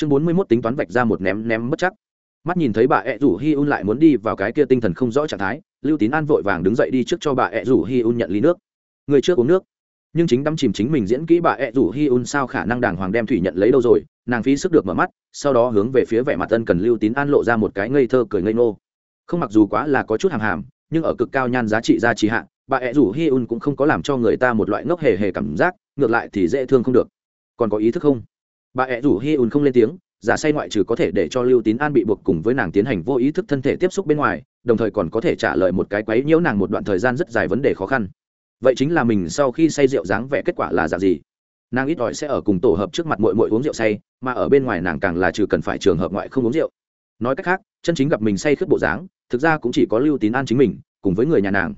chương bốn mươi mốt tính toán vạch ra một ném ném bất chắc. Mắt nhìn thấy bà ẹ rủ hi un lại muốn đi vào cái kia tinh thần không rõ trạng thái, lưu tín an vội vàng đứng dậy đi trước cho bà ẹ rủ hi un nhận ly nước. Người trước uống nước. Nhưng chính đắm chìm chính mình diễn kỹ bà ẹ rủ hi un sao khả năng đàng hoàng đem thủy nhận lấy đâu rồi, nàng phí sức được mở mắt, sau đó hướng về phía vẻ mặt tân cần lưu tín an lộ ra một cái ngây thơ cười ngây ngô. Không mặc dù quá là có chút hàng hàm, nhưng ở cực cao nhan giá trị gia trì hạn bà ẹ rủ hi un cũng không có làm cho người ta một loại ngốc hề hề cảm giác, ngược lại thì dễ thương không được. Còn có ý thức không? Bà ẹ rủ hi un không lên tiếng, giả say ngoại trừ có thể để cho lưu tín an bị buộc cùng với nàng tiến hành vô ý thức thân thể tiếp xúc bên ngoài, đồng thời còn có thể trả lời một cái quấy nhiễu nàng một đoạn thời gian rất dài vấn đề khó khăn. Vậy chính là mình sau khi say rượu dáng vẻ kết quả là dạng gì? Nàng ít ỏi sẽ ở cùng tổ hợp trước mặt mội mội uống rượu say, mà ở bên ngoài nàng càng là trừ cần phải trường hợp ngoại không uống rượu. Nói cách khác, chân chính gặp mình say khướt bộ dáng, thực ra cũng chỉ có lưu tín an chính mình, cùng với người nhà nàng.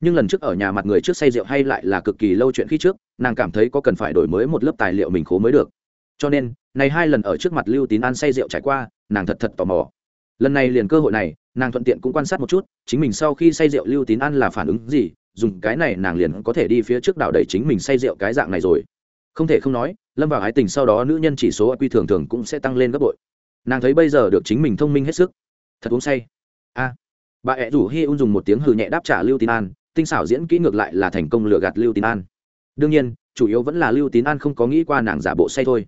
Nhưng lần trước ở nhà mặt người trước say rượu hay lại là cực kỳ lâu chuyện khi trước, nàng cảm thấy có cần phải đổi mới một lớp tài liệu mình khố mới được cho nên, này hai lần ở trước mặt lưu tín an say rượu trải qua, nàng thật thật tò mò. Lần này liền cơ hội này, nàng thuận tiện cũng quan sát một chút, chính mình sau khi say rượu lưu tín an là phản ứng gì, dùng cái này nàng liền có thể đi phía trước đảo đẩy chính mình say rượu cái dạng này rồi. Không thể không nói, lâm vào ái tình sau đó nữ nhân chỉ số quy thường thường cũng sẽ tăng lên gấp bội. Nàng thấy bây giờ được chính mình thông minh hết sức. Thật uống say. A. Bà ẹ rủ hi un dùng một tiếng hừ nhẹ đáp trả lưu tín an, tinh xảo diễn kỹ ngược lại là thành công lừa gạt lưu tín an. Đương nhiên, chủ yếu vẫn là lưu tín an không có nghĩ qua nàng giả bộ say thôi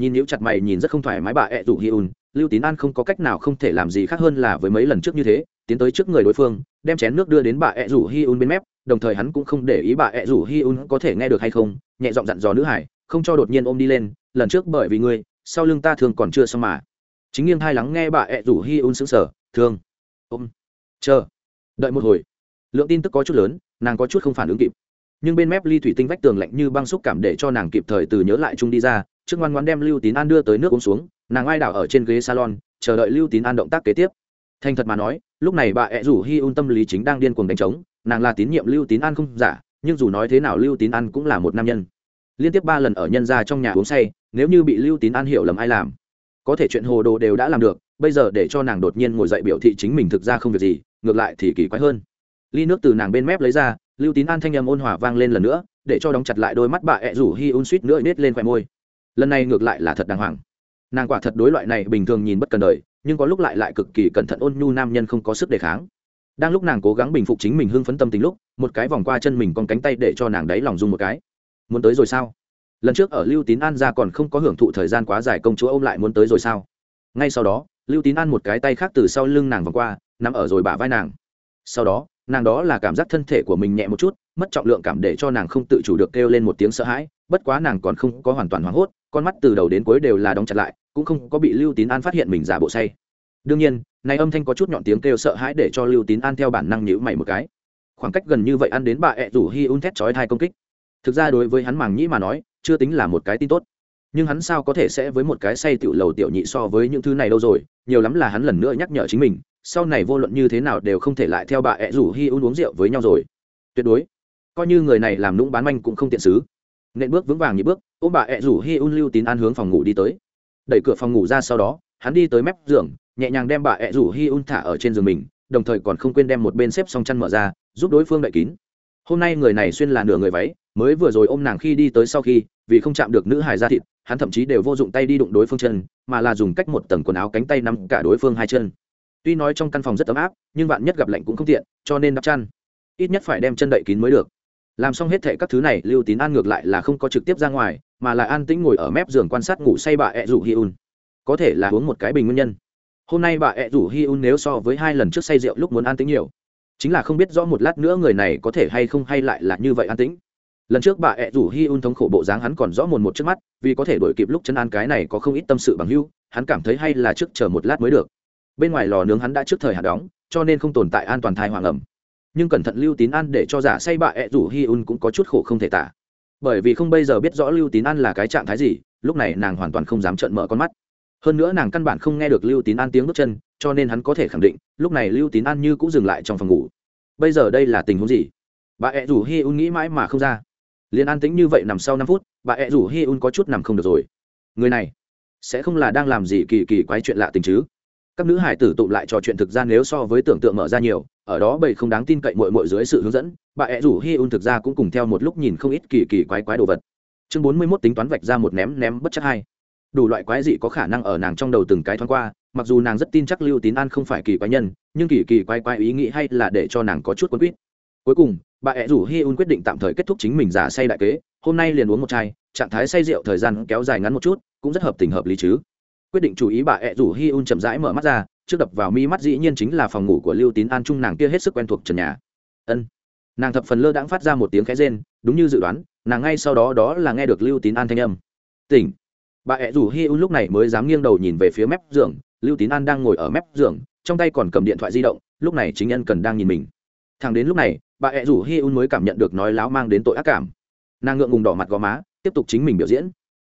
nhìn níu chặt mày, nhìn rất không thoải mái bà ẹ rủ hi un. Lưu tín an không có cách nào không thể làm gì khác hơn là với mấy lần trước như thế, tiến tới trước người đối phương, đem chén nước đưa đến bà ẹ rủ hi un bên mép, đồng thời hắn cũng không để ý bà ẹ rủ hi un có thể nghe được hay không, nhẹ giọng dặn dò nữ hải, không cho đột nhiên ôm đi lên, lần trước bởi vì ngươi, sau lưng ta thường còn chưa xong mà. Chính nghiêng hai lắng nghe bà ẹ rủ hi un sững sờ, thương, ôm, chờ, đợi một hồi. Lượng tin tức có chút lớn, nàng có chút không phản ứng kịp. Nhưng bên mép ly thủy tinh vách tường lạnh như băng xúc cảm để cho nàng kịp thời từ nhớ lại chung đi ra trước ngoan ngoan đem lưu tín an đưa tới nước uống xuống, nàng ai đảo ở trên ghế salon, chờ đợi lưu tín an động tác kế tiếp. Thành thật mà nói, lúc này bà ẹ rủ hi un tâm lý chính đang điên cuồng đánh trống, nàng là tín nhiệm lưu tín an không giả, nhưng dù nói thế nào lưu tín an cũng là một nam nhân. Liên tiếp ba lần ở nhân ra trong nhà uống say, nếu như bị lưu tín an hiểu lầm ai làm, có thể chuyện hồ đồ đều đã làm được, bây giờ để cho nàng đột nhiên ngồi dậy biểu thị chính mình thực ra không việc gì, ngược lại thì kỳ quái hơn. Ly nước từ nàng bên mép lấy ra, lưu tín an thanh âm ôn hòa vang lên lần nữa, để cho đóng chặt lại đôi mắt bà ẹ rủ hi un suýt nữa nết lên khoẻ môi lần này ngược lại là thật đàng hoàng. Nàng quả thật đối loại này bình thường nhìn bất cần đời, nhưng có lúc lại lại cực kỳ cẩn thận ôn nhu nam nhân không có sức đề kháng. Đang lúc nàng cố gắng bình phục chính mình hưng phấn tâm tính lúc, một cái vòng qua chân mình con cánh tay để cho nàng đáy lòng dung một cái. Muốn tới rồi sao? Lần trước ở lưu tín an ra còn không có hưởng thụ thời gian quá dài công chúa ôm lại muốn tới rồi sao? Ngay sau đó, lưu tín an một cái tay khác từ sau lưng nàng vòng qua nằm ở rồi bả vai nàng. Sau đó, nàng đó là cảm giác thân thể của mình nhẹ một chút, mất trọng lượng cảm để cho nàng không tự chủ được kêu lên một tiếng sợ hãi, bất quá nàng còn không có hoàn toàn hoảng hốt con mắt từ đầu đến cuối đều là đóng chặt lại, cũng không có bị lưu tín an phát hiện mình giả bộ say. Đương nhiên, này âm thanh có chút nhọn tiếng kêu sợ hãi để cho lưu tín an theo bản năng nhữ mày một cái. Khoảng cách gần như vậy ăn đến bà ẹ rủ hi un thét chói thai công kích. Thực ra đối với hắn màng nhĩ mà nói, chưa tính là một cái tin tốt. Nhưng hắn sao có thể sẽ với một cái say tiểu lầu tiểu nhị so với những thứ này đâu rồi, nhiều lắm là hắn lần nữa nhắc nhở chính mình, sau này vô luận như thế nào đều không thể lại theo bà ẹ rủ hi un uống rượu với nhau rồi. Tuyệt đối. Coi như người này làm nũng bán manh cũng không tiện xứ nên bước vững vàng như bước, ôm bà ẹ rủ hi un lưu tín an hướng phòng ngủ đi tới. Đẩy cửa phòng ngủ ra sau đó, hắn đi tới mép giường, nhẹ nhàng đem bà ẹ rủ hi un thả ở trên giường mình, đồng thời còn không quên đem một bên xếp xong chăn mở ra, giúp đối phương đậy kín. Hôm nay người này xuyên là nửa người váy, mới vừa rồi ôm nàng khi đi tới sau khi, vì không chạm được nữ hài ra thịt, hắn thậm chí đều vô dụng tay đi đụng đối phương chân, mà là dùng cách một tầng quần áo cánh tay nắm cả đối phương hai chân. Tuy nói trong căn phòng rất ấm áp, nhưng bạn nhất gặp lạnh cũng không tiện, cho nên đắp chăn. Ít nhất phải đem chân đậy kín mới được làm xong hết thệ các thứ này, lưu tín an ngược lại là không có trực tiếp ra ngoài, mà là an tĩnh ngồi ở mép giường quan sát ngủ say bà ẹ rủ hi un. Có thể là uống một cái bình nguyên nhân. Hôm nay bà ẹ rủ hi un nếu so với hai lần trước say rượu lúc muốn an tĩnh nhiều. Chính là không biết rõ một lát nữa người này có thể hay không hay lại là như vậy an tĩnh. Lần trước bà ẹ rủ hi un thống khổ bộ dáng hắn còn rõ mồn một trước mắt, vì có thể đổi kịp lúc chân an cái này có không ít tâm sự bằng hưu hắn cảm thấy hay là trước chờ một lát mới được. Bên ngoài lò nướng hắn đã trước thời hạn đóng, cho nên không tồn tại an toàn thai hoàng ẩm nhưng cẩn thận lưu tín an để cho giả say bạ ẹ rủ hi un cũng có chút khổ không thể tả. Bởi vì không bây giờ biết rõ lưu tín an là cái trạng thái gì, lúc này nàng hoàn toàn không dám trợn mở con mắt. Hơn nữa nàng căn bản không nghe được lưu tín an tiếng bước chân, cho nên hắn có thể khẳng định, lúc này lưu tín an như cũng dừng lại trong phòng ngủ. Bây giờ đây là tình huống gì? Bà ẹ rủ hi un nghĩ mãi mà không ra. Liền an tĩnh như vậy nằm sau năm phút bà ẹ rủ hi un có chút nằm không được rồi. Người này sẽ không là đang làm gì kỳ kỳ quái chuyện lạ tình chứ? Các nữ hải tử tụ lại trò chuyện thực ra nếu so với tưởng tượng mở ra nhiều, ở đó bầy không đáng tin cậy mội mội dưới sự hướng dẫn, bà ẹ rủ hi un thực ra cũng cùng theo một lúc nhìn không ít kỳ kỳ quái quái đồ vật. Chương bốn mươi mốt tính toán vạch ra một ném ném bất chắc hai. Đủ loại quái dị có khả năng ở nàng trong đầu từng cái thoáng qua, mặc dù nàng rất tin chắc lưu tín an không phải kỳ quái nhân, nhưng kỳ kỳ quái quái ý nghĩ hay là để cho nàng có chút quấn quýt. Cuối cùng, bà ẹ rủ hi un quyết định tạm thời kết thúc chính mình giả say đại kế, hôm nay liền uống một chai, trạng thái say rượu thời gian kéo dài ngắn một chút, cũng rất hợp tình hợp lý chứ quyết định chú ý bà ẹ rủ hi un chậm rãi mở mắt ra, trước đập vào mi mắt dĩ nhiên chính là phòng ngủ của lưu tín an Trung, nàng kia hết sức quen thuộc trần nhà. Ân. Nàng thập phần lơ đãng phát ra một tiếng khẽ rên, đúng như dự đoán, nàng ngay sau đó đó là nghe được lưu tín an thanh âm. Tỉnh. Bà ẹ rủ hi un lúc này mới dám nghiêng đầu nhìn về phía mép giường, lưu tín an đang ngồi ở mép giường, trong tay còn cầm điện thoại di động, lúc này chính nhân cần đang nhìn mình. Thằng đến lúc này, bà ẹ rủ hi un mới cảm nhận được nói láo mang đến tội ác cảm. Nàng ngượng ngùng đỏ mặt gò má, tiếp tục chính mình biểu diễn.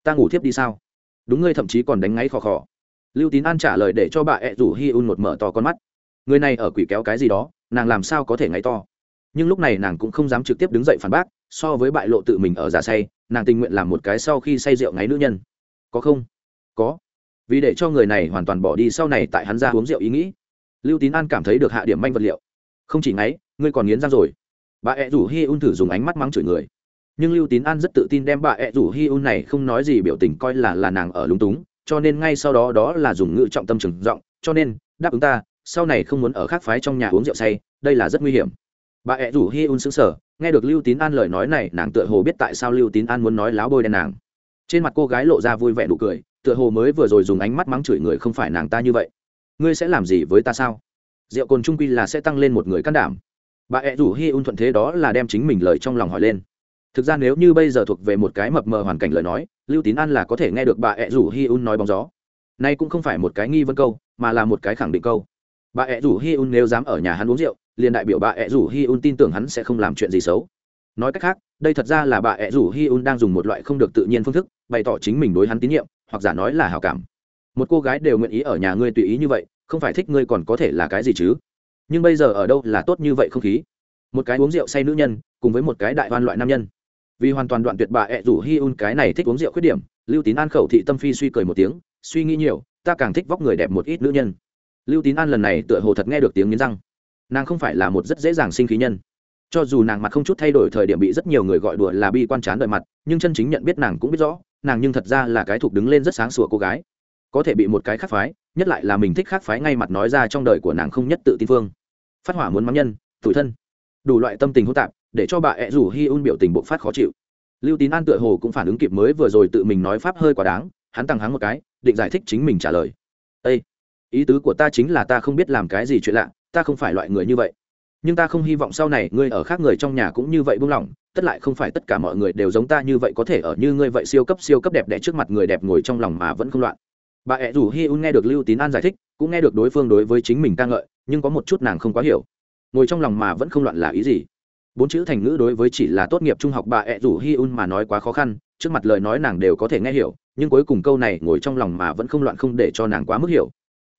Ta ngủ thiếp đi sao? Đúng ngươi thậm chí còn đánh ngáy khò khò. Lưu tín an trả lời để cho bà ẹ rủ hi un một mở to con mắt. Người này ở quỷ kéo cái gì đó, nàng làm sao có thể ngáy to? Nhưng lúc này nàng cũng không dám trực tiếp đứng dậy phản bác, so với bại lộ tự mình ở giả say, nàng tình nguyện làm một cái sau khi say rượu ngáy nữ nhân. Có không? Có. Vì để cho người này hoàn toàn bỏ đi sau này tại hắn ra uống rượu ý nghĩ. Lưu tín an cảm thấy được hạ điểm manh vật liệu. Không chỉ ngáy, ngươi còn nghiến răng rồi. Bà ẹ rủ hi un thử dùng ánh mắt mắng chửi người nhưng lưu tín an rất tự tin đem bà ẹ rủ hi un này không nói gì biểu tình coi là là nàng ở lúng túng, cho nên ngay sau đó đó là dùng ngữ trọng tâm trừng giọng, cho nên, đáp ứng ta, sau này không muốn ở khác phái trong nhà uống rượu say, đây là rất nguy hiểm. Bà ẹ rủ hi un xứng sở nghe được lưu tín an lời nói này, nàng tựa hồ biết tại sao lưu tín an muốn nói láo bôi đen nàng. Trên mặt cô gái lộ ra vui vẻ nụ cười, tựa hồ mới vừa rồi dùng ánh mắt mắng chửi người không phải nàng ta như vậy. Ngươi sẽ làm gì với ta sao? Rượu cồn trung quy là sẽ tăng lên một người can đảm. Bà ẹ rủ hi un thuận thế đó là đem chính mình lời trong lòng hỏi lên thực ra nếu như bây giờ thuộc về một cái mập mờ hoàn cảnh lời nói, lưu tín an là có thể nghe được bà ẹ rủ hi un nói bóng gió. Nay cũng không phải một cái nghi vấn câu, mà là một cái khẳng định câu. Bà ẹ rủ hi un nếu dám ở nhà hắn uống rượu, liền đại biểu bà ẹ rủ hi un tin tưởng hắn sẽ không làm chuyện gì xấu. Nói cách khác, đây thật ra là bà ẹ rủ hi un đang dùng một loại không được tự nhiên phương thức, bày tỏ chính mình đối hắn tín nhiệm, hoặc giả nói là hào cảm. Một cô gái đều nguyện ý ở nhà ngươi tùy ý như vậy, không phải thích ngươi còn có thể là cái gì chứ? Nhưng bây giờ ở đâu là tốt như vậy không khí? Một cái uống rượu say nữ nhân, cùng với một cái đại hoan loại nam nhân vì hoàn toàn đoạn tuyệt bà ẹ rủ hi un cái này thích uống rượu khuyết điểm, lưu tín an khẩu thị tâm phi suy cười một tiếng, suy nghĩ nhiều, ta càng thích vóc người đẹp một ít nữ nhân. Lưu tín an lần này tựa hồ thật nghe được tiếng nghiến răng. Nàng không phải là một rất dễ dàng sinh khí nhân. Cho dù nàng mặt không chút thay đổi thời điểm bị rất nhiều người gọi đùa là bi quan chán đợi mặt, nhưng chân chính nhận biết nàng cũng biết rõ, nàng nhưng thật ra là cái thuộc đứng lên rất sáng sủa cô gái. Có thể bị một cái khác phái, nhất lại là mình thích khác phái ngay mặt nói ra trong đời của nàng không nhất tự tin phương. Phát hỏa muốn mắng nhân, tủi thân. Đủ loại tâm tình hỗn tạp để cho bà ẹ rủ hi un biểu tình bộc phát khó chịu. Lưu tín an tựa hồ cũng phản ứng kịp mới vừa rồi tự mình nói pháp hơi quá đáng, hắn tăng hắng một cái, định giải thích chính mình trả lời. Â ý tứ của ta chính là ta không biết làm cái gì chuyện lạ, ta không phải loại người như vậy. Nhưng ta không hy vọng sau này ngươi ở khác người trong nhà cũng như vậy buông lỏng, tất lại không phải tất cả mọi người đều giống ta như vậy có thể ở như ngươi vậy siêu cấp siêu cấp đẹp đẽ trước mặt người đẹp ngồi trong lòng mà vẫn không loạn. Bà ẹ rủ hi un nghe được lưu tín an giải thích, cũng nghe được đối phương đối với chính mình ca ngợi, nhưng có một chút nàng không quá hiểu. Ngồi trong lòng mà vẫn không loạn là ý gì? Bốn chữ thành ngữ đối với chỉ là tốt nghiệp trung học bà ẹ rủ hi un mà nói quá khó khăn, trước mặt lời nói nàng đều có thể nghe hiểu, nhưng cuối cùng câu này ngồi trong lòng mà vẫn không loạn không để cho nàng quá mức hiểu.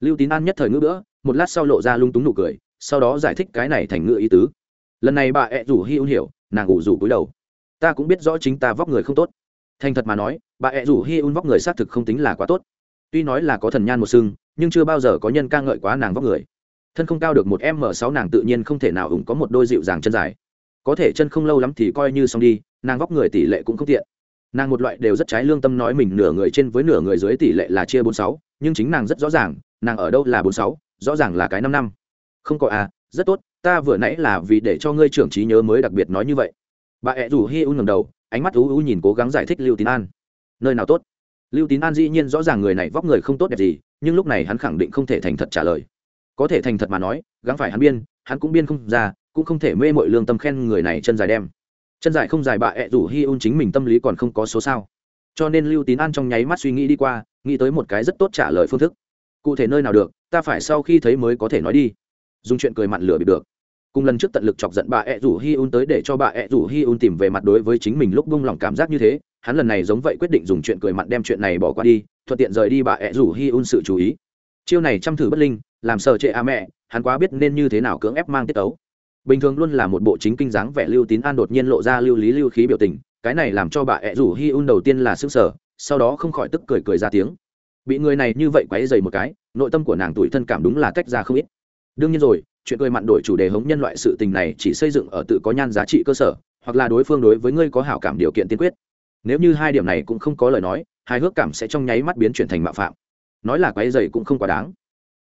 Lưu tín an nhất thời ngữ nữa một lát sau lộ ra lung túng nụ cười, sau đó giải thích cái này thành ngữ ý tứ. Lần này bà ẹ rủ hi un hiểu, nàng ủ rủ cúi đầu. Ta cũng biết rõ chính ta vóc người không tốt. Thành thật mà nói, bà ẹ rủ hi un vóc người xác thực không tính là quá tốt. Tuy nói là có thần nhan một sưng nhưng chưa bao giờ có nhân ca ngợi quá nàng vóc người. Thân không cao được một m sáu nàng tự nhiên không thể nào ủng có một đôi dịu dàng chân dài có thể chân không lâu lắm thì coi như xong đi, nàng vóc người tỷ lệ cũng không tiện. Nàng một loại đều rất trái lương tâm nói mình nửa người trên với nửa người dưới tỷ lệ là chia bốn sáu, nhưng chính nàng rất rõ ràng, nàng ở đâu là bốn sáu, rõ ràng là cái năm năm. Không có à rất tốt, ta vừa nãy là vì để cho ngươi trưởng trí nhớ mới đặc biệt nói như vậy. Bà ẹ rủ hi u ngầm đầu, ánh mắt ú ú nhìn cố gắng giải thích lưu tín an. Nơi nào tốt? Lưu tín an dĩ nhiên rõ ràng người này vóc người không tốt đẹp gì, nhưng lúc này hắn khẳng định không thể thành thật trả lời. Có thể thành thật mà nói, gắng phải hắn biên, hắn cũng biên không ra cũng không thể mê mội lương tâm khen người này chân dài đem. Chân dài không dài bà ẹ rủ hi un chính mình tâm lý còn không có số sao. Cho nên lưu tín an trong nháy mắt suy nghĩ đi qua, nghĩ tới một cái rất tốt trả lời phương thức. Cụ thể nơi nào được, ta phải sau khi thấy mới có thể nói đi. Dùng chuyện cười mặn lửa bị được. Cùng lần trước tận lực chọc giận bà ẹ rủ hi un tới để cho bà ẹ rủ hi un tìm về mặt đối với chính mình lúc bung lòng cảm giác như thế, hắn lần này giống vậy quyết định dùng chuyện cười mặn đem chuyện này bỏ qua đi, thuận tiện rời đi bà ẹ rủ hi un sự chú ý. Chiêu này chăm thử bất linh, làm sợ trệ a à mẹ, hắn quá biết nên như thế nào cưỡng ép mang tiết ấu bình thường luôn là một bộ chính kinh dáng vẻ lưu tín an đột nhiên lộ ra lưu lý lưu khí biểu tình, cái này làm cho bà ẹ rủ hi un đầu tiên là sức sở sau đó không khỏi tức cười cười ra tiếng. Bị người này như vậy quấy dày một cái, nội tâm của nàng tuổi thân cảm đúng là tách ra không ít. Đương nhiên rồi, chuyện cười mặn đổi chủ đề hống nhân loại sự tình này chỉ xây dựng ở tự có nhan giá trị cơ sở, hoặc là đối phương đối với ngươi có hảo cảm điều kiện tiên quyết. Nếu như hai điểm này cũng không có lời nói, hài hước cảm sẽ trong nháy mắt biến chuyển thành mạo phạm. Nói là quái dày cũng không quá đáng.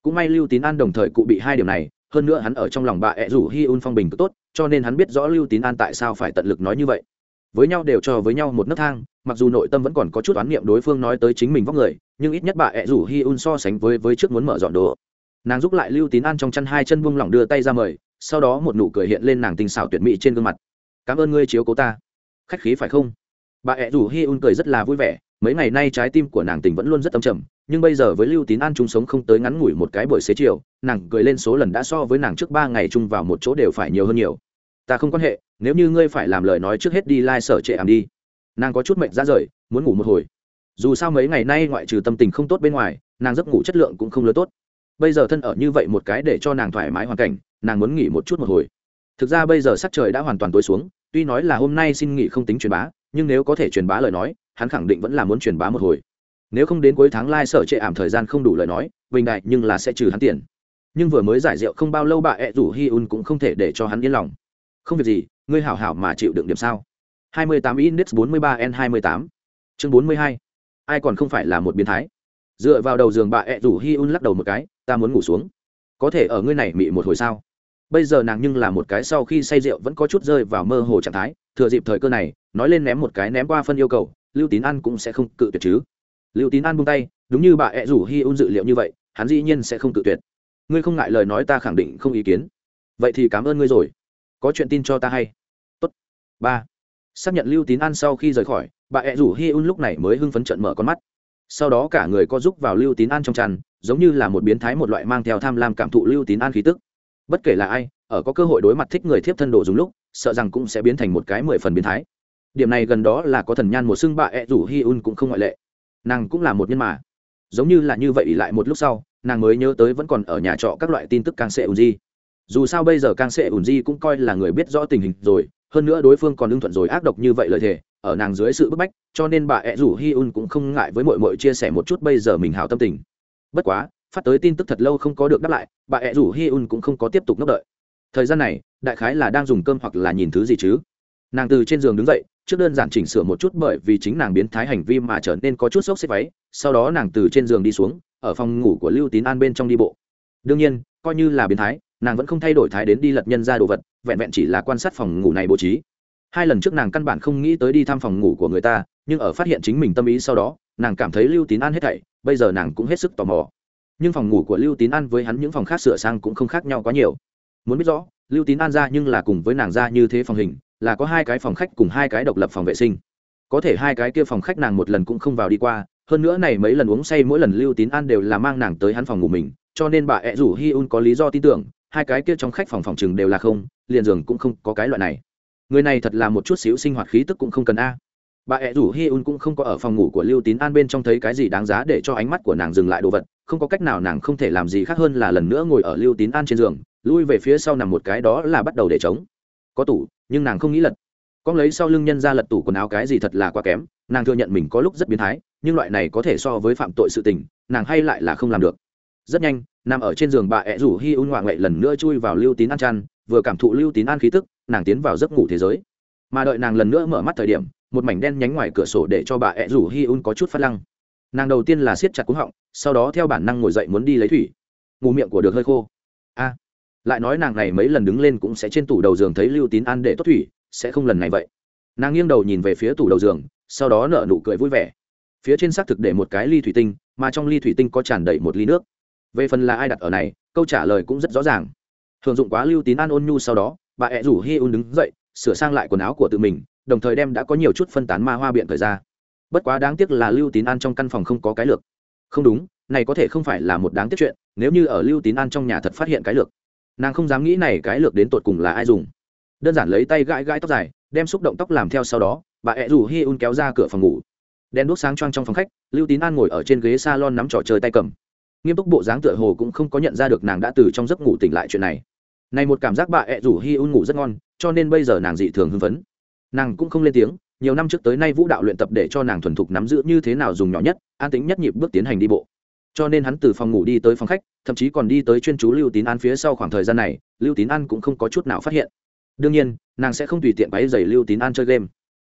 Cũng may lưu tín an đồng thời cụ bị hai điều này hơn nữa hắn ở trong lòng bà ẹ rủ hi un phong bình cực tốt, cho nên hắn biết rõ lưu tín an tại sao phải tận lực nói như vậy. Với nhau đều cho với nhau một nấc thang, mặc dù nội tâm vẫn còn có chút oán niệm đối phương nói tới chính mình vóc người, nhưng ít nhất bà ẹ rủ hi un so sánh với với trước muốn mở dọn đồ. Nàng giúp lại lưu tín an trong chăn hai chân buông lỏng đưa tay ra mời, sau đó một nụ cười hiện lên nàng tình xảo tuyệt mỹ trên gương mặt. Cảm ơn ngươi chiếu cố ta. Khách khí phải không? Bà ẹ rủ hi un cười rất là vui vẻ mấy ngày nay trái tim của nàng tình vẫn luôn rất âm trầm, nhưng bây giờ với lưu tín an chung sống không tới ngắn ngủi một cái buổi xế chiều, nàng cười lên số lần đã so với nàng trước ba ngày chung vào một chỗ đều phải nhiều hơn nhiều. Ta không quan hệ, nếu như ngươi phải làm lời nói trước hết đi lai、like、sở trệ ảm đi. Nàng có chút mệnh ra rời, muốn ngủ một hồi. Dù sao mấy ngày nay ngoại trừ tâm tình không tốt bên ngoài, nàng giấc ngủ chất lượng cũng không lớn tốt. Bây giờ thân ở như vậy một cái để cho nàng thoải mái hoàn cảnh, nàng muốn nghỉ một chút một hồi. Thực ra bây giờ sắc trời đã hoàn toàn tối xuống, tuy nói là hôm nay xin nghỉ không tính truyền bá nhưng nếu có thể truyền bá lời nói, hắn khẳng định vẫn là muốn truyền bá một hồi. Nếu không đến cuối tháng lai sở trệ ảm thời gian không đủ lời nói, bình đại nhưng là sẽ trừ hắn tiền. Nhưng vừa mới giải rượu không bao lâu bà ẹ rủ hi un cũng không thể để cho hắn yên lòng. Không việc gì, ngươi hảo hảo mà chịu đựng điểm sao? 28 index 43 n 28 chương 42 ai còn không phải là một biến thái? Dựa vào đầu giường bà ẹ rủ hi un lắc đầu một cái, ta muốn ngủ xuống. Có thể ở ngươi này mị một hồi sao? Bây giờ nàng nhưng là một cái sau khi say rượu vẫn có chút rơi vào mơ hồ trạng thái thừa dịp thời cơ này, nói lên ném một cái ném qua phân yêu cầu, lưu tín an cũng sẽ không cự tuyệt chứ. Lưu tín an buông tay, đúng như bà ẹ rủ hi un dự liệu như vậy, hắn dĩ nhiên sẽ không cự tuyệt. Ngươi không ngại lời nói ta khẳng định không ý kiến. Vậy thì cảm ơn ngươi rồi. Có chuyện tin cho ta hay. Tốt. Ba. Xác nhận lưu tín an sau khi rời khỏi, bà ẹ rủ hi un lúc này mới hưng phấn trận mở con mắt. Sau đó cả người có giúp vào lưu tín an trong tràn, giống như là một biến thái một loại mang theo tham lam cảm thụ lưu tín an khí tức bất kể là ai, ở có cơ hội đối mặt thích người thiếp thân đồ dùng lúc, sợ rằng cũng sẽ biến thành một cái mười phần biến thái. Điểm này gần đó là có thần nhan một xưng bà ẹ rủ hi un cũng không ngoại lệ. Nàng cũng là một nhân mà. Giống như là như vậy lại một lúc sau, nàng mới nhớ tới vẫn còn ở nhà trọ các loại tin tức càng sệ ùn di dù sao bây giờ càng sệ ùn di cũng coi là người biết rõ tình hình rồi, hơn nữa đối phương còn ưng thuận rồi ác độc như vậy lời thế ở nàng dưới sự bức bách, cho nên bà ẹ rủ hi un cũng không ngại với mội mội chia sẻ một chút bây giờ mình hào tâm tình. Bất quá phát tới tin tức thật lâu không có được đáp lại, bà ẹ rủ hi un cũng không có tiếp tục ngốc đợi. Thời gian này, đại khái là đang dùng cơm hoặc là nhìn thứ gì chứ? Nàng từ trên giường đứng dậy, trước đơn giản chỉnh sửa một chút bởi vì chính nàng biến thái hành vi mà trở nên có chút sốc xếp váy, sau đó nàng từ trên giường đi xuống, ở phòng ngủ của lưu tín an bên trong đi bộ. Đương nhiên, coi như là biến thái, nàng vẫn không thay đổi thái đến đi lật nhân ra đồ vật, vẹn vẹn chỉ là quan sát phòng ngủ này bố trí. Hai lần trước nàng căn bản không nghĩ tới đi thăm phòng ngủ của người ta, nhưng ở phát hiện chính mình tâm ý sau đó, nàng cảm thấy lưu tín an hết thảy, bây giờ nàng cũng hết sức tò mò nhưng phòng ngủ của lưu tín an với hắn những phòng khác sửa sang cũng không khác nhau quá nhiều. Muốn biết rõ, lưu tín an ra nhưng là cùng với nàng ra như thế phòng hình, là có hai cái phòng khách cùng hai cái độc lập phòng vệ sinh. Có thể hai cái kia phòng khách nàng một lần cũng không vào đi qua, hơn nữa này mấy lần uống say mỗi lần lưu tín an đều là mang nàng tới hắn phòng ngủ mình, cho nên bà ẹ rủ hi un có lý do tin tưởng, hai cái kia trong khách phòng phòng chừng đều là không, liền giường cũng không có cái loại này. Người này thật là một chút xíu sinh hoạt khí tức cũng không cần a. Bà ẹ rủ hi un cũng không có ở phòng ngủ của lưu tín an bên trong thấy cái gì đáng giá để cho ánh mắt của nàng dừng lại đồ vật không có cách nào nàng không thể làm gì khác hơn là lần nữa ngồi ở lưu tín an trên giường, lui về phía sau nằm một cái đó là bắt đầu để chống có tủ, nhưng nàng không nghĩ lật. Con lấy sau lưng nhân ra lật tủ quần áo cái gì thật là quá kém, nàng thừa nhận mình có lúc rất biến thái, nhưng loại này có thể so với phạm tội sự tình, nàng hay lại là không làm được. Rất nhanh, nằm ở trên giường bà ẹ rủ hi un ngoại ngậy lần nữa chui vào lưu tín an chăn, vừa cảm thụ lưu tín an khí tức, nàng tiến vào giấc ngủ thế giới. Mà đợi nàng lần nữa mở mắt thời điểm, một mảnh đen nhánh ngoài cửa sổ để cho bà ẹ rủ hi un có chút phát lăng nàng đầu tiên là siết chặt cúng họng, sau đó theo bản năng ngồi dậy muốn đi lấy thủy. Ngủ miệng của được hơi khô. A. Lại nói nàng này mấy lần đứng lên cũng sẽ trên tủ đầu giường thấy lưu tín an để tốt thủy, sẽ không lần này vậy. Nàng nghiêng đầu nhìn về phía tủ đầu giường, sau đó nở nụ cười vui vẻ. Phía trên xác thực để một cái ly thủy tinh, mà trong ly thủy tinh có tràn đầy một ly nước. Về phần là ai đặt ở này, câu trả lời cũng rất rõ ràng. Thường dụng quá lưu tín an ôn nhu sau đó, bà ẹ rủ hi un đứng dậy, sửa sang lại quần áo của tự mình, đồng thời đem đã có nhiều chút phân tán ma hoa biện thời ra bất quá đáng tiếc là lưu tín an trong căn phòng không có cái lược. Không đúng, này có thể không phải là một đáng tiếc chuyện, nếu như ở lưu tín an trong nhà thật phát hiện cái lược. Nàng không dám nghĩ này cái lược đến tột cùng là ai dùng. Đơn giản lấy tay gãi gãi tóc dài, đem xúc động tóc làm theo sau đó, bà ẹ rủ hi un kéo ra cửa phòng ngủ. Đèn đốt sáng choang trong phòng khách, lưu tín an ngồi ở trên ghế s a lon nắm trò chơi tay cầm. Nghiêm túc bộ dáng tựa hồ cũng không có nhận ra được nàng đã từ trong giấc ngủ tỉnh lại chuyện này. Này một cảm giác bà ẹ rủ hi un ngủ rất ngon, cho nên bây giờ nàng dị thường hưng phấn. Nàng cũng không lên tiếng nhiều năm trước tới nay vũ đạo luyện tập để cho nàng thuần thục nắm giữ như thế nào dùng nhỏ nhất, an tính nhất nhịp bước tiến hành đi bộ. Cho nên hắn từ phòng ngủ đi tới phòng khách, thậm chí còn đi tới chuyên chú lưu tín an phía sau khoảng thời gian này, lưu tín an cũng không có chút nào phát hiện. Đương nhiên, nàng sẽ không tùy tiện báy giày lưu tín an chơi game,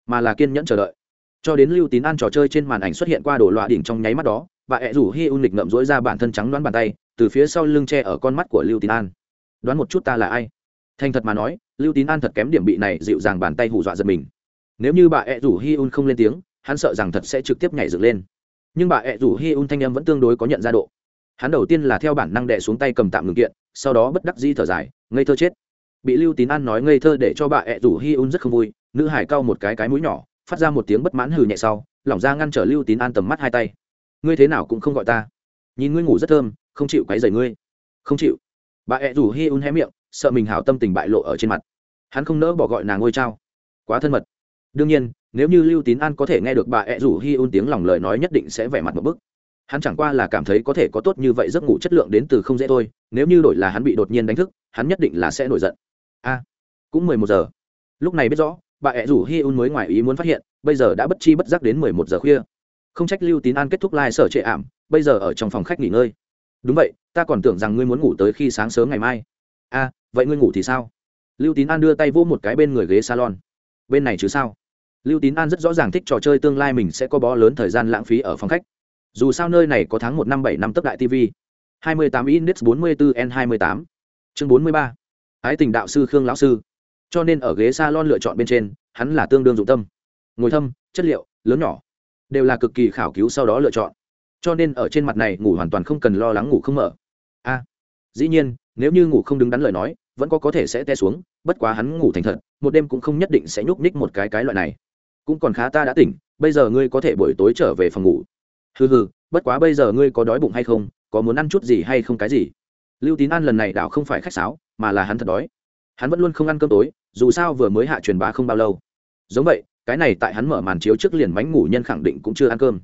mà là kiên nhẫn chờ đợi. Cho đến lưu tín an trò chơi trên màn ảnh xuất hiện qua đồ loạ đỉnh trong nháy mắt đó và hẹ rủ hi un lịch ngậm rỗi ra bản thân trắng đoán bàn tay, từ phía sau lưng tre ở con mắt của lưu tín an. Đoán một chút ta là ai? Thành thật mà nói, lưu tín an thật kém điểm bị này dịu dàng bàn tay hù dọa giật mình nếu như bà ẹ rủ hi un không lên tiếng, hắn sợ rằng thật sẽ trực tiếp nhảy dựng lên. Nhưng bà ẹ rủ hi un thanh em vẫn tương đối có nhận ra độ. Hắn đầu tiên là theo bản năng đệ xuống tay cầm tạm ngừng kiện, sau đó bất đắc di thở dài, ngây thơ chết. Bị lưu tín an nói ngây thơ để cho bà ẹ rủ hi un rất không vui, nữ hải cau một cái cái mũi nhỏ, phát ra một tiếng bất mãn hừ nhẹ sau, lỏng ra ngăn trở lưu tín an tầm mắt hai tay. Ngươi thế nào cũng không gọi ta. Nhìn ngươi ngủ rất thơm, không chịu cái rầy ngươi. Không chịu. Bà ẹ rủ hi un hé miệng, sợ mình hảo tâm tình bại lộ ở trên mặt. Hắn không nỡ bỏ gọi nàng ngôi trao quá thân mật đương nhiên, nếu như lưu tín an có thể nghe được bà ẹ rủ hi un tiếng lòng lời nói nhất định sẽ vẻ mặt một bức. Hắn chẳng qua là cảm thấy có thể có tốt như vậy giấc ngủ chất lượng đến từ không dễ thôi, nếu như đổi là hắn bị đột nhiên đánh thức, hắn nhất định là sẽ nổi giận. A, cũng mười một giờ. Lúc này biết rõ, bà ẹ rủ hi un mới ngoài ý muốn phát hiện, bây giờ đã bất chi bất giác đến mười một giờ khuya. Không trách lưu tín an kết thúc lai、like、sở trệ ảm, bây giờ ở trong phòng khách nghỉ ngơi. Đúng vậy, ta còn tưởng rằng ngươi muốn ngủ tới khi sáng sớm ngày mai. A, vậy ngươi ngủ thì sao? Lưu tín an đưa tay vỗ một cái bên người ghế salon. Bên này chứ sao? Lưu tín an rất rõ ràng thích trò chơi tương lai mình sẽ có bó lớn thời gian lãng phí ở phòng khách. Dù sao nơi này có tháng một năm bảy năm tấp đại tv 28 index 44 n 28 chương 43 ái tình đạo sư khương lão sư. Cho nên ở ghế salon lựa chọn bên trên, hắn là tương đương dụng tâm. Ngồi thâm, chất liệu, lớn nhỏ, đều là cực kỳ khảo cứu sau đó lựa chọn. Cho nên ở trên mặt này ngủ hoàn toàn không cần lo lắng ngủ không mở. A, dĩ nhiên, nếu như ngủ không đứng đắn lời nói, vẫn có có thể sẽ té xuống, bất quá hắn ngủ thành thật, một đêm cũng không nhất định sẽ nhúc ních một cái cái loại này cũng còn khá ta đã tỉnh, bây giờ ngươi có thể buổi tối trở về phòng ngủ. Hừ hừ, bất quá bây giờ ngươi có đói bụng hay không, có muốn ăn chút gì hay không cái gì? Lưu tín an lần này đảo không phải khách sáo, mà là hắn thật đói. Hắn vẫn luôn không ăn cơm tối, dù sao vừa mới hạ truyền bá không bao lâu. Giống vậy, cái này tại hắn mở màn chiếu trước liền bánh ngủ nhân khẳng định cũng chưa ăn cơm.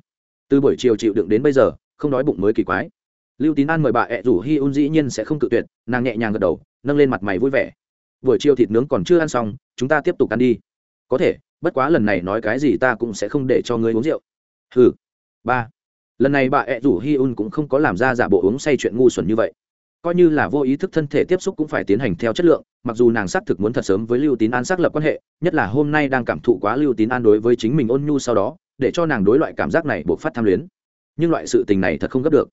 Từ buổi chiều chịu đựng đến bây giờ, không đói bụng mới kỳ quái. Lưu tín an mời bà ẹ rủ hi un dĩ nhiên sẽ không cự tuyệt, nàng nhẹ nhàng gật đầu, nâng lên mặt mày vui vẻ. Buổi chiều thịt nướng còn chưa ăn xong, chúng ta tiếp tục ăn đi. Có thể bất quá lần này nói cái gì ta cũng sẽ không để cho ngươi uống rượu. Hừ. Ba. Lần này bà ẹ rủ hi un cũng không có làm ra giả bộ uống say chuyện ngu xuẩn như vậy. Coi như là vô ý thức thân thể tiếp xúc cũng phải tiến hành theo chất lượng, mặc dù nàng xác thực muốn thật sớm với lưu tín an xác lập quan hệ, nhất là hôm nay đang cảm thụ quá lưu tín an đối với chính mình ôn nhu sau đó, để cho nàng đối loại cảm giác này buộc phát tham luyến. Nhưng loại sự tình này thật không gấp được.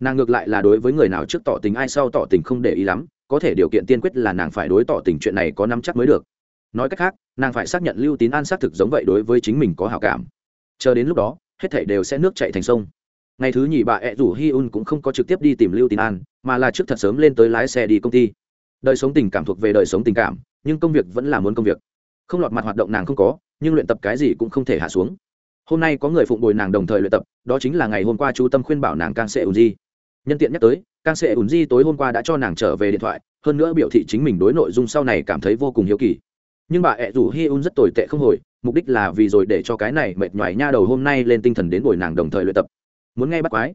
Nàng ngược lại là đối với người nào trước tỏ tình ai sau tỏ tình không để ý lắm, có thể điều kiện tiên quyết là nàng phải đối tỏ tình chuyện này có nắm chắc mới được nói cách khác, nàng phải xác nhận lưu tín an xác thực giống vậy đối với chính mình có hào cảm. Chờ đến lúc đó, hết thảy đều sẽ nước chạy thành sông. Ngày thứ nhì bà ẹ rủ hi un cũng không có trực tiếp đi tìm lưu tín an, mà là trước thật sớm lên tới lái xe đi công ty. Đời sống tình cảm thuộc về đời sống tình cảm, nhưng công việc vẫn là muốn công việc. Không lọt mặt hoạt động nàng không có, nhưng luyện tập cái gì cũng không thể hạ xuống. Hôm nay có người phụng bồi nàng đồng thời luyện tập, đó chính là ngày hôm qua chú tâm khuyên bảo nàng càng sẽ ùn di. Nhân tiện nhắc tới càng sẽ ùn di tối hôm qua đã cho nàng trở về điện thoại, hơn nữa biểu thị chính mình đối nội dung sau này cảm thấy vô cùng hiếu kỳ nhưng bà ẹ rủ hi un rất tồi tệ không hồi, mục đích là vì rồi để cho cái này mệt nhoài nha đầu hôm nay lên tinh thần đến buổi nàng đồng thời luyện tập. Muốn nghe bắt quái?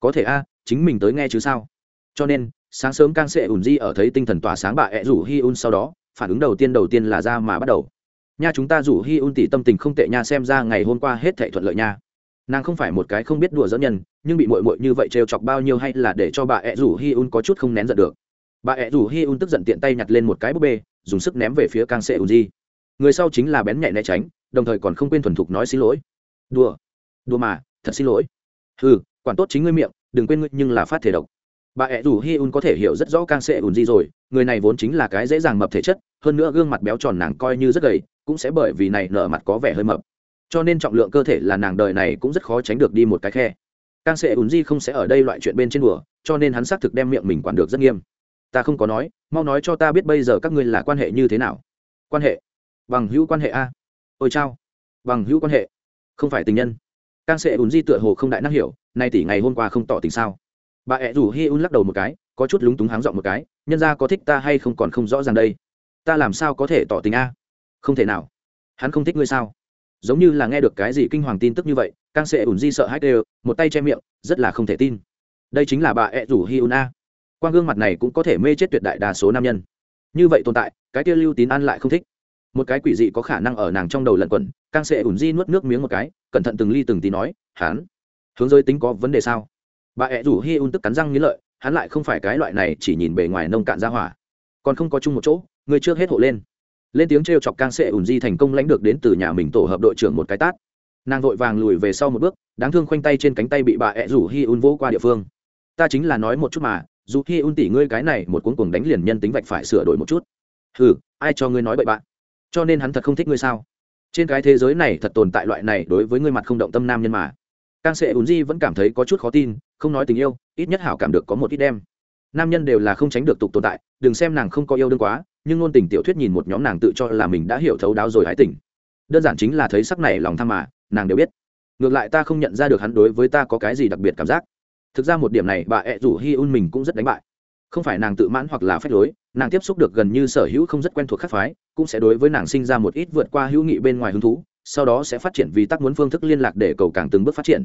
Có thể a, chính mình tới nghe chứ sao? Cho nên, sáng sớm càng sẽ ủn di ở thấy tinh thần tỏa sáng bà ẹ rủ hi un sau đó, phản ứng đầu tiên đầu tiên là ra mà bắt đầu. Nha chúng ta rủ hi un tỷ tâm tình không tệ nha, xem ra ngày hôm qua hết thệ thuận lợi nha. Nàng không phải một cái không biết đùa dẫn nhân, nhưng bị mội mội như vậy trêu chọc bao nhiêu hay là để cho bà ẹ rủ hi un có chút không nén giận được bà ẹ rủ hi un tức giận tiện tay nhặt lên một cái búp bê, dùng sức ném về phía càng sệ un di người sau chính là bén nhạy né tránh, đồng thời còn không quên thuần thục nói xin lỗi. Đùa đùa mà, thật xin lỗi. Ừ quản tốt chính ngươi miệng, đừng quên ngươi nhưng là phát thể độc. Bà ẹ rủ hi un có thể hiểu rất rõ càng sệ un di rồi, người này vốn chính là cái dễ dàng mập thể chất, hơn nữa gương mặt béo tròn nàng coi như rất gầy, cũng sẽ bởi vì này nở mặt có vẻ hơi mập. Cho nên trọng lượng cơ thể là nàng đời này cũng rất khó tránh được đi một cái khe. Càng sệ un di không sẽ ở đây loại chuyện bên trên đùa, cho nên hắn xác thực đem miệng mình quản được rất nghiêm ta không có nói, mau nói cho ta biết bây giờ các ngươi là quan hệ như thế nào. Quan hệ? Bằng hữu quan hệ a? Ôi chao. Bằng hữu quan hệ? Không phải tình nhân. Càng sẽ ùn di tựa hồ không đại năng hiểu, nay tỷ ngày hôm qua không tỏ tình sao? Bà ẹ rủ hi un lắc đầu một cái, có chút lúng túng háng dọn một cái, nhân ra có thích ta hay không còn không rõ ràng đây. Ta làm sao có thể tỏ tình a? Không thể nào. Hắn không thích ngươi sao? Giống như là nghe được cái gì kinh hoàng tin tức như vậy càng sẽ ùn di sợ hãi đều một tay che miệng, rất là không thể tin. Đây chính là bà ẹ rủ hi un a. Quang gương mặt này cũng có thể mê chết tuyệt đại đa số nam nhân. Như vậy tồn tại, cái kia lưu tín an lại không thích. Một cái quỷ dị có khả năng ở nàng trong đầu lẩn quẩn càng sẽ ủn di nuốt nước miếng một cái, cẩn thận từng ly từng tí nói hắn hướng giới tính có vấn đề sao? Bà ẹ rủ hi un tức cắn răng nghĩ lợi, hắn lại không phải cái loại này chỉ nhìn bề ngoài nông cạn ra hỏa. Còn không có chung một chỗ, người trước hết hộ lên. Lên tiếng t r e o chọc càng sẽ ủn di thành công lãnh được đến từ nhà mình tổ hợp đội trưởng một cái tát. Nàng vội vàng lùi về sau một bước, đáng thương khoanh tay trên cánh tay bị bà ẹ rủ hi un vỗ qua địa phương. Ta chính là nói một chút mà dù khi un tỷ ngươi cái này một cuốn cuồng đánh liền nhân tính vạch phải sửa đổi một chút. Ừ ai cho ngươi nói bậy bạn? Cho nên hắn thật không thích ngươi sao? Trên cái thế giới này thật tồn tại loại này đối với ngươi mặt không động tâm nam nhân mà. Càng sẽ ùn di vẫn cảm thấy có chút khó tin, không nói tình yêu, ít nhất hảo cảm được có một ít đem. Nam nhân đều là không tránh được tục tồn tại, đừng xem nàng không có yêu đương quá, nhưng ngôn tình tiểu thuyết nhìn một nhóm nàng tự cho là mình đã hiểu thấu đáo rồi hái tỉnh. Đơn giản chính là thấy sắc này lòng tham mà, nàng đều biết. Ngược lại ta không nhận ra được hắn đối với ta có cái gì đặc biệt cảm giác thực ra một điểm này bà ẹ rủ hi un mình cũng rất đánh bại. Không phải nàng tự mãn hoặc là phép lối, nàng tiếp xúc được gần như sở hữu không rất quen thuộc khác phái, cũng sẽ đối với nàng sinh ra một ít vượt qua hữu nghị bên ngoài hứng thú, sau đó sẽ phát triển vì tác muốn phương thức liên lạc để cầu càng từng bước phát triển.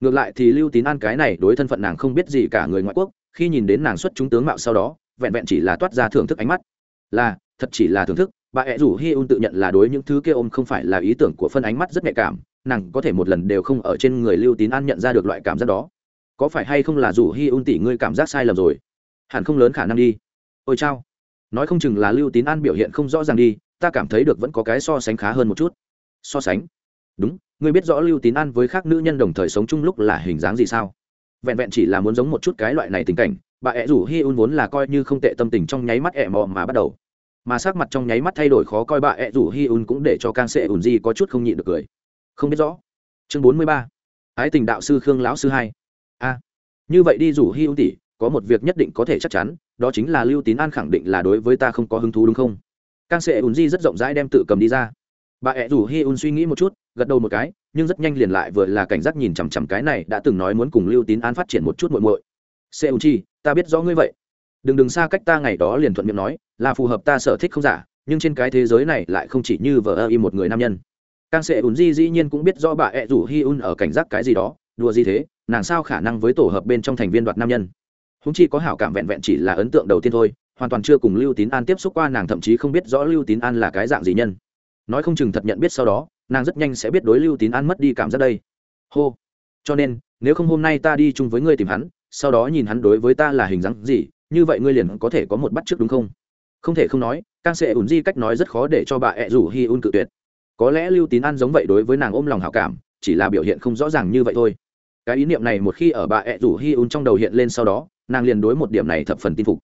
Ngược lại thì lưu tín an cái này đối thân phận nàng không biết gì cả người ngoại quốc, khi nhìn đến nàng xuất chúng tướng mạo sau đó, vẹn vẹn chỉ là toát ra thưởng thức ánh mắt. Là, thật chỉ là thưởng thức, bà ẹ rủ hi un tự nhận là đối những thứ kia ôm không phải là ý tưởng của phân ánh mắt rất nhạy cảm, nàng có thể một lần đều không ở trên người lưu tín an nhận ra được loại cảm giác đó có phải hay không là rủ hi un tỷ ngươi cảm giác sai lầm rồi? Hẳn không lớn khả năng đi. Ôi chao. Nói không chừng là lưu tín an biểu hiện không rõ ràng đi, ta cảm thấy được vẫn có cái so sánh khá hơn một chút. So sánh? Đúng, ngươi biết rõ lưu tín an với khác nữ nhân đồng thời sống chung lúc là hình dáng gì sao? Vẹn vẹn chỉ là muốn giống một chút cái loại này tình cảnh, bà ẹ rủ hi un vốn là coi như không tệ tâm tình trong nháy mắt ẹ mò mà bắt đầu. Mà sắc mặt trong nháy mắt thay đổi khó coi bà ẹ rủ hi un cũng để cho càng sệ ùn di có chút không nhịn được cười. Không biết rõ. Chương bốn mươi ba. Ái tình đạo sư khương lão sư hai a như vậy đi rủ hi ưu tỷ, có một việc nhất định có thể chắc chắn, đó chính là lưu tín an khẳng định là đối với ta không có hứng thú đúng không? Càng sệ ùn di rất rộng rãi đem tự cầm đi ra. Bà ẹ rủ hi un suy nghĩ một chút, gật đầu một cái, nhưng rất nhanh liền lại vừa là cảnh giác nhìn chằm chằm cái này đã từng nói muốn cùng lưu tín an phát triển một chút muội muội. Sệ ùn chi, ta biết rõ ngươi vậy. Đừng đừng xa cách ta ngày đó liền thuận miệng nói, là phù hợp ta sở thích không giả, nhưng trên cái thế giới này lại không chỉ như vợ ơ y một người nam nhân. Càng sệ ùn di dĩ nhiên cũng biết rõ bà ẹ rủ hi un ở cảnh giác cái gì đó, đùa gì thế? Nàng sao khả năng với tổ hợp bên trong thành viên đoạt nam nhân? Húng chi có hảo cảm vẹn vẹn chỉ là ấn tượng đầu tiên thôi, hoàn toàn chưa cùng lưu tín an tiếp xúc qua, nàng thậm chí không biết rõ lưu tín an là cái dạng gì nhân. Nói không chừng thật nhận biết sau đó, nàng rất nhanh sẽ biết đối lưu tín an mất đi cảm giác đây. Hô. Cho nên, nếu không hôm nay ta đi chung với ngươi tìm hắn, sau đó nhìn hắn đối với ta là hình dáng gì, như vậy ngươi liền có thể có một bắt trước đúng không? Không thể không nói càng sẽ ủn di cách nói rất khó để cho bà ẹ rủ hi un cự tuyệt. Có lẽ lưu tín an giống vậy đối với nàng ôm lòng hảo cảm, chỉ là biểu hiện không rõ ràng như vậy thôi cái ý niệm này một khi ở bà ẹ rủ hi un trong đầu hiện lên sau đó, nàng liền đối một điểm này thập phần tin phục.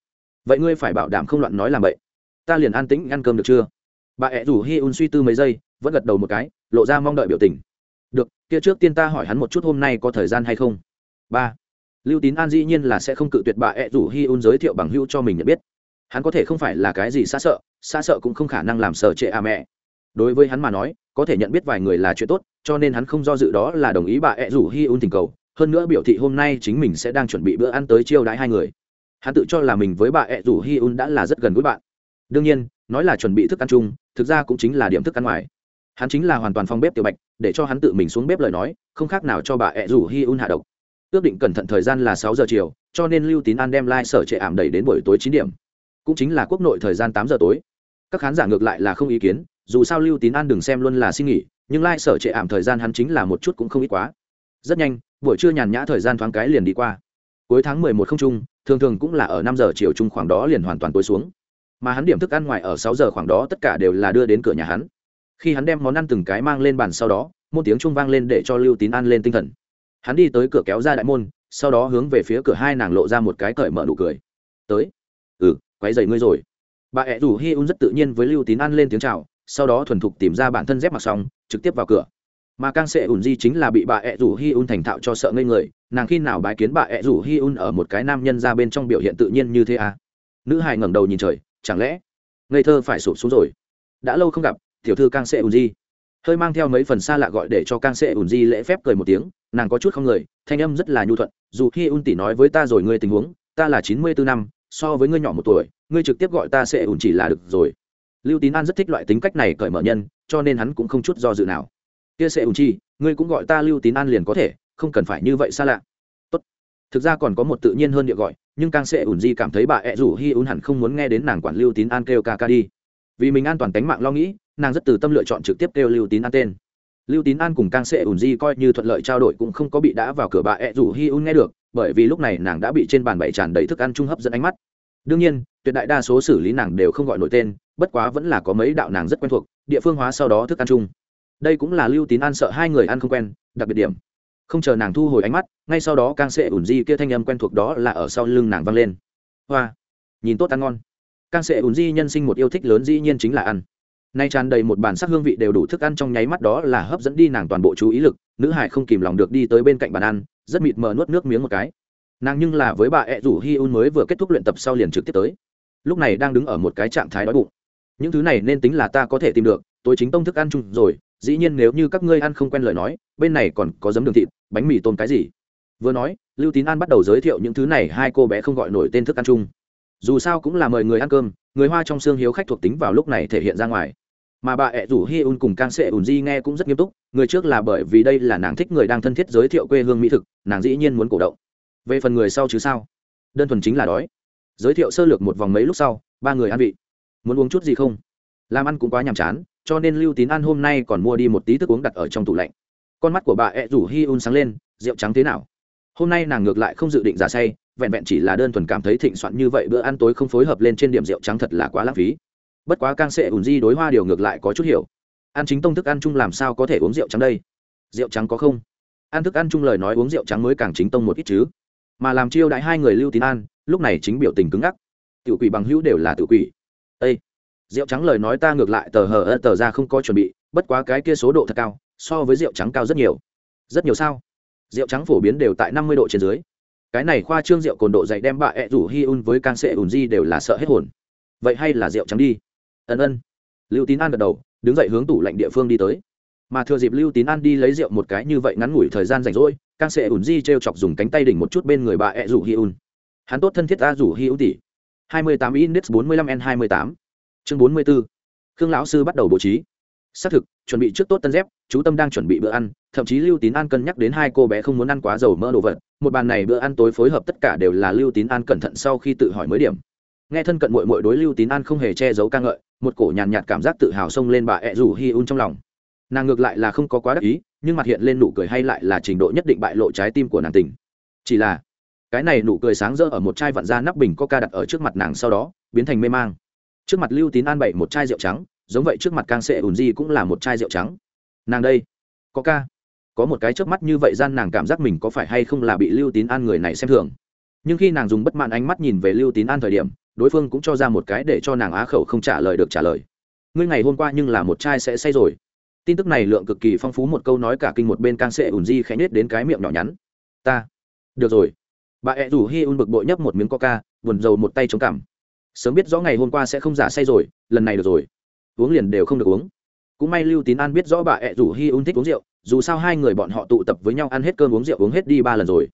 Vậy ngươi phải bảo đảm không loạn nói làm vậy. Ta liền an tĩnh ăn cơm được chưa? Bà ẹ rủ hi un suy tư mấy giây, vẫn gật đầu một cái, lộ ra mong đợi biểu tình. Được, kia trước tiên ta hỏi hắn một chút hôm nay có thời gian hay không? Ba. Lưu tín an dĩ nhiên là sẽ không cự tuyệt bà ẹ rủ hi un giới thiệu bằng hữu cho mình nhận biết. Hắn có thể không phải là cái gì xa sợ xa sợ cũng không khả năng làm sợ trệ à mẹ. Đối với hắn mà nói, có thể nhận biết vài người là chuyện tốt cho nên hắn không do dự đó là đồng ý bà ẹ rủ hi un tình cầu. Hơn nữa biểu thị hôm nay chính mình sẽ đang chuẩn bị bữa ăn tới chiêu đãi hai người. Hắn tự cho là mình với bà ẹ rủ hi un đã là rất gần gũi bạn. Đương nhiên, nói là chuẩn bị thức ăn chung, thực ra cũng chính là điểm thức ăn ngoài. Hắn chính là hoàn toàn phong bếp tiểu bạch, để cho hắn tự mình xuống bếp lời nói, không khác nào cho bà ẹ rủ hi un hạ độc. Ước định cẩn thận thời gian là sáu giờ chiều, cho nên lưu tín an đem lai、like、sở trệ ảm đẩy đến buổi tối chín điểm. Cũng chính là quốc nội thời gian tám giờ tối. Các khán giả ngược lại là không ý kiến, dù sao lưu tín an đừng xem luôn là xin nghỉ nhưng lai、like、sở trệ ảm thời gian hắn chính là một chút cũng không ít quá. Rất nhanh, buổi trưa nhàn nhã thời gian thoáng cái liền đi qua. Cuối tháng mười một không trung thường thường cũng là ở năm giờ chiều trung khoảng đó liền hoàn toàn tối xuống. Mà hắn điểm thức ăn ngoài ở sáu giờ khoảng đó tất cả đều là đưa đến cửa nhà hắn. Khi hắn đem món ăn từng cái mang lên bàn sau đó, một tiếng trung vang lên để cho lưu tín ăn lên tinh thần. Hắn đi tới cửa kéo ra đại môn, sau đó hướng về phía cửa hai nàng lộ ra một cái cởi mở nụ cười. Tới. Ừ quay dày ngươi rồi. Bà ẹ rủ hi un rất tự nhiên với lưu tín ăn lên tiếng chào sau đó thuần thục tìm ra bản thân dép mặc xong, trực tiếp vào cửa. Mà càng sẽ ủn di chính là bị bà ẹ rủ hi un thành thạo cho sợ ngây người, nàng khi nào bái kiến bà ẹ rủ hi un ở một cái nam nhân ra bên trong biểu hiện tự nhiên như thế à? Nữ hài ngẩng đầu nhìn trời, chẳng lẽ ngây thơ phải sụp xuống rồi? Đã lâu không gặp, tiểu thư càng sẽ ủn di. Hơi mang theo mấy phần xa lạ gọi để cho càng sẽ ủn di lễ phép cười một tiếng, nàng có chút không người, thanh âm rất là nhu thuận, dù hi un tỷ nói với ta rồi ngươi tình huống, ta là chín mươi bốn năm, so với ngươi nhỏ một tuổi, ngươi trực tiếp gọi ta sẽ ủn chỉ là được rồi lưu tín an rất thích loại tính cách này cởi mở nhân, cho nên hắn cũng không chút do dự nào. Kia sẽ ủn chi, ngươi cũng gọi ta lưu tín an liền có thể, không cần phải như vậy xa lạ. Tốt. Thực ra còn có một tự nhiên hơn địa gọi, nhưng càng sẽ ủn di cảm thấy bà ẹ rủ hi un hẳn không muốn nghe đến nàng quản lưu tín an kêu ca ca đi. Vì mình an toàn tính mạng lo nghĩ, nàng rất từ tâm lựa chọn trực tiếp kêu lưu tín an tên. Lưu tín an cùng càng sẽ ủn di coi như thuận lợi trao đổi cũng không có bị đã vào cửa bà ẹ rủ hi un nghe được, bởi vì lúc này nàng đã bị trên bàn bậy tràn đầy thức ăn trung hấp dẫn ánh mắt. Đương nhiên, tuyệt đại đa số xử lý nàng đều không gọi nổi tên bất quá vẫn là có mấy đạo nàng rất quen thuộc, địa phương hóa sau đó thức ăn chung. Đây cũng là lưu tín an sợ hai người ăn không quen, đặc biệt điểm. Không chờ nàng thu hồi ánh mắt, ngay sau đó càng sệ ủn di kia thanh âm quen thuộc đó là ở sau lưng nàng vang lên. Hoa, nhìn tốt ăn ngon. Càng sệ ủn di nhân sinh một yêu thích lớn dĩ nhiên chính là ăn. Nay tràn đầy một bản sắc hương vị đều đủ thức ăn trong nháy mắt đó là hấp dẫn đi nàng toàn bộ chú ý lực, nữ hải không kìm lòng được đi tới bên cạnh bàn ăn, rất mịt mờ nuốt nước miếng một cái. Nàng nhưng là với bà ẹ rủ hi un mới vừa kết thúc luyện tập sau liền trực tiếp tới. Lúc này đang đứng ở một cái trạng thái đói bụng những thứ này nên tính là ta có thể tìm được, tôi chính tông thức ăn chung rồi, dĩ nhiên nếu như các ngươi ăn không quen lời nói, bên này còn có giấm đường thịt, bánh mì tôm cái gì? Vừa nói, lưu tín an bắt đầu giới thiệu những thứ này, hai cô bé không gọi nổi tên thức ăn chung. Dù sao cũng là mời người ăn cơm, người hoa trong xương hiếu khách thuộc tính vào lúc này thể hiện ra ngoài. Mà bà ẹ rủ hi un cùng can sệ ùn di nghe cũng rất nghiêm túc, người trước là bởi vì đây là nàng thích người đang thân thiết giới thiệu quê hương mỹ thực, nàng dĩ nhiên muốn cổ động. Về phần người sau chứ sao? Đơn thuần chính là đói. Giới thiệu sơ lược một vòng mấy lúc sau, ba người ăn vị muốn uống chút gì không? Làm ăn cũng quá nhàm chán, cho nên lưu tín ăn hôm nay còn mua đi một tí thức uống đặt ở trong tủ lạnh. Con mắt của bà ẹ rủ hi un sáng lên, rượu trắng thế nào? Hôm nay nàng ngược lại không dự định giả say, vẹn vẹn chỉ là đơn thuần cảm thấy thịnh soạn như vậy bữa ăn tối không phối hợp lên trên điểm rượu trắng thật là quá lãng phí. Bất quá càng sẽ ùn di đối hoa điều ngược lại có chút hiểu. Ăn chính tông thức ăn chung làm sao có thể uống rượu trắng đây? Rượu trắng có không? Ăn thức ăn chung lời nói uống rượu trắng mới càng chính tông một ít chứ. Mà làm chiêu đại hai người lưu tín an, lúc này chính biểu tình cứng ngắc. Tự quỷ bằng hữu đều là tự quỷ ây rượu trắng lời nói ta ngược lại tờ hờ tờ ra không có chuẩn bị bất quá cái kia số độ thật cao so với rượu trắng cao rất nhiều. Rất nhiều sao? Rượu trắng phổ biến đều tại năm mươi độ trên dưới. Cái này khoa trương rượu cồn độ dày đem bà ẹ rủ hyun với can sệ ùn di đều là sợ hết hồn. Vậy hay là rượu trắng đi? Ân ân. Lưu tín an gật đầu đứng dậy hướng tủ lạnh địa phương đi tới. Mà thừa dịp lưu tín an đi lấy rượu một cái như vậy ngắn ngủi thời gian rảnh rỗi can sệ ùn di t chọc dùng cánh tay đỉnh một chút bên người bà ẹ rủ hyun, hắn tốt thân thiết ta rủ hi tỷ. 28 Index 45N28. Chương 44. Khương lão sư bắt đầu bố trí. Xác thực, chuẩn bị trước tốt tân dép, chú Tâm đang chuẩn bị bữa ăn, thậm chí Lưu Tín An cân nhắc đến hai cô bé không muốn ăn quá dầu mỡ đồ vật, một bàn này bữa ăn tối phối hợp tất cả đều là Lưu Tín An cẩn thận sau khi tự hỏi mới điểm. Nghe thân cận muội muội đối Lưu Tín An không hề che giấu ca ngợi, một cổ nhàn nhạt, cảm giác tự hào xông lên bà ẹ rủ Hi Un trong lòng. Nàng ngược lại là không có quá đắc ý, nhưng mặt hiện lên nụ cười hay lại là trình độ nhất định bại lộ trái tim của nàng tình. Chỉ là, cái này nụ cười sáng rỡ ở một chai vặn ra nắp bình coca đặt ở trước mặt nàng sau đó, biến thành mê mang. Trước mặt lưu tín an bậy một chai rượu trắng, giống vậy trước mặt càng sệ ùn di cũng là một chai rượu trắng. Nàng đây, coca. Có một cái trước mắt như vậy gian nàng cảm giác mình có phải hay không là bị lưu tín an người này xem thường. Nhưng khi nàng dùng bất mãn ánh mắt nhìn về lưu tín an thời điểm, đối phương cũng cho ra một cái để cho nàng á khẩu không trả lời được trả lời. Ngươi ngày hôm qua nhưng là một trai sẽ say rồi. Tin tức này lượng cực kỳ phong phú một câu nói cả kinh một bên càng sệ ùn di khẽ nết đến cái miệng nhỏ nhắn. Ta, được rồi bà ẹ rủ hi un bực bội nhấp một miếng coca, buồn rầu một tay chống cằm. Sớm biết rõ ngày hôm qua sẽ không giả say rồi, lần này được rồi. Uống liền đều không được uống. Cũng may lưu tín an biết rõ bà ẹ rủ hi un thích uống rượu, dù sao hai người bọn họ tụ tập với nhau ăn hết cơm uống rượu uống hết đi ba lần rồi.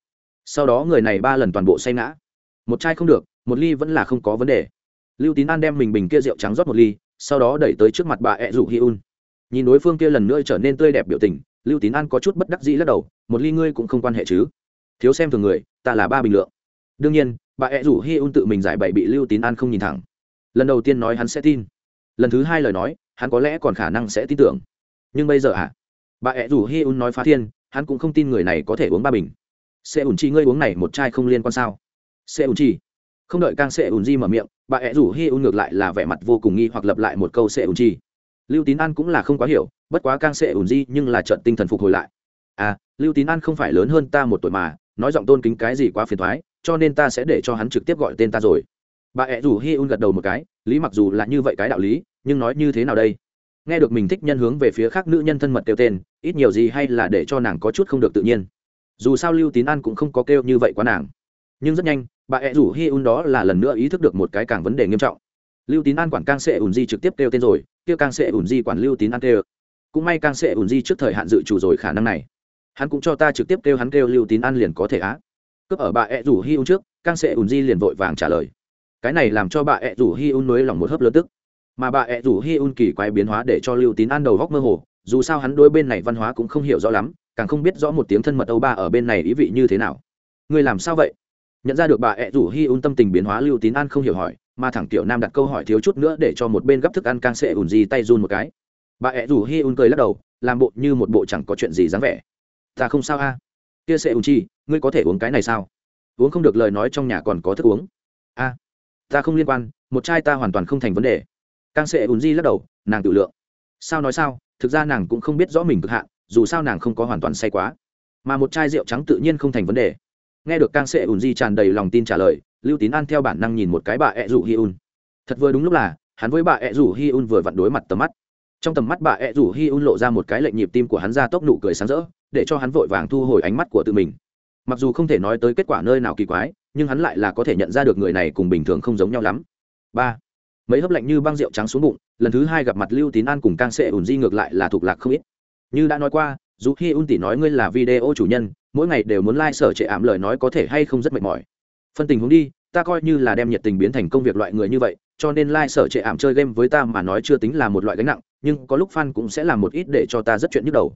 Sau đó người này ba lần toàn bộ say ngã. Một chai không được, một ly vẫn là không có vấn đề. Lưu tín an đem mình bình kia rượu trắng rót một ly, sau đó đẩy tới trước mặt bà ẹ rủ hi un. Nhìn đối phương kia lần nữa trở nên tươi đẹp biểu tình, lưu tín an có chút bất đắc dĩ lắc đầu, một ly ngươi cũng không quan hệ chứ? Thiếu xem thường người ta là ba bình lượng. Đương nhiên, bà ẹ rủ hi un tự mình giải bày bị lưu tín an không nhìn thẳng. Lần đầu tiên nói hắn sẽ tin. Lần thứ hai lời nói, hắn có lẽ còn khả năng sẽ tin tưởng. Nhưng bây giờ à? Bà ẹ rủ hi un nói phá thiên, hắn cũng không tin người này có thể uống ba bình. Sẽ ủn chi, ngươi uống này một chai không liên quan sao? Sẽ ủn chi. Không đợi càng sẽ ủn di mở miệng, bà ẹ rủ hi un ngược lại là vẻ mặt vô cùng nghi hoặc lập lại một câu sẽ ủn chi. Lưu tín an cũng là không quá hiểu, bất quá càng sẽ ủn di nhưng là trận tinh thần phục hồi lại. À lưu tín an không phải lớn hơn ta một tuổi mà nói giọng tôn kính cái gì quá phiền thoái, cho nên ta sẽ để cho hắn trực tiếp gọi tên ta rồi. Bà ẹ rủ hi un gật đầu một cái, lý mặc dù là như vậy cái đạo lý, nhưng nói như thế nào đây? Nghe được mình thích nhân hướng về phía khác nữ nhân thân mật kêu tên, ít nhiều gì hay là để cho nàng có chút không được tự nhiên. Dù sao lưu tín an cũng không có kêu như vậy quá nàng. Nhưng rất nhanh, bà ẹ rủ hi un đó là lần nữa ý thức được một cái càng vấn đề nghiêm trọng. Lưu tín an quản càng sẽ ùn di trực tiếp kêu tên rồi kêu càng sẽ ùn di quản lưu tín an kêu. Cũng may càng sẽ ùn di trước thời hạn dự trù rồi khả năng này hắn cũng cho ta trực tiếp kêu hắn kêu lưu tín an liền có thể á. Cướp ở bà ẹ rủ hi un trước càng sẽ ùn di liền vội vàng trả lời. Cái này làm cho bà ẹ rủ hi un nới lòng một hớp lớn tức. Mà bà ẹ rủ hi un kỳ quái biến hóa để cho lưu tín an đầu góc mơ hồ, dù sao hắn đôi bên này văn hóa cũng không hiểu rõ lắm, càng không biết rõ một tiếng thân mật âu ba ở bên này ý vị như thế nào. Người làm sao vậy? Nhận ra được bà ẹ rủ hi un tâm tình biến hóa, lưu tín an không hiểu hỏi, mà thẳng tiểu nam đặt câu hỏi thiếu chút nữa để cho một bên gấp thức ăn càng sẽ ùn Di tay run một cái. Bà ẹ rủ hi un cười lắc đầu, làm bộ như một bộ chẳng có chuyện gì dáng vẻ ta không sao a. Kia sẽ ùn chi, ngươi có thể uống cái này sao? Uống không được lời nói trong nhà còn có thức uống. A, ta không liên quan, một chai ta hoàn toàn không thành vấn đề. Càng sẽ ùn di lắc đầu, nàng tự lượng. Sao nói sao, thực ra nàng cũng không biết rõ mình cực hạn, dù sao nàng không có hoàn toàn say quá. Mà một chai rượu trắng tự nhiên không thành vấn đề. Nghe được càng sẽ ùn di tràn đầy lòng tin trả lời, lưu tín an theo bản năng nhìn một cái bà ẹ rủ hi un. Thật vừa đúng lúc là, hắn với bà ẹ rủ hi un vừa vặn đối mặt tầm mắt trong tầm mắt bà ẹ rủ hi un lộ ra một cái lệnh nhịp tim của hắn ra tốc nụ cười sáng rỡ, để cho hắn vội vàng thu hồi ánh mắt của tự mình. Mặc dù không thể nói tới kết quả nơi nào kỳ quái, nhưng hắn lại là có thể nhận ra được người này cùng bình thường không giống nhau lắm. Ba, mấy hấp lạnh như băng rượu trắng xuống bụng, lần thứ hai gặp mặt lưu tín an cùng càng sệ ùn di ngược lại là thuộc lạc không ít. Như đã nói qua, dù khi un tỷ nói ngươi là video chủ nhân, mỗi ngày đều muốn lai、like、sở trệ ảm lời nói có thể hay không rất mệt mỏi. Phân tình huống đi, ta coi như là đem nhiệt tình biến thành công việc loại người như vậy cho nên lai、like、sở trệ ảm chơi game với ta mà nói chưa tính là một loại gánh nặng, nhưng có lúc f cũng sẽ làm một ít để cho ta rất chuyện nhức đầu.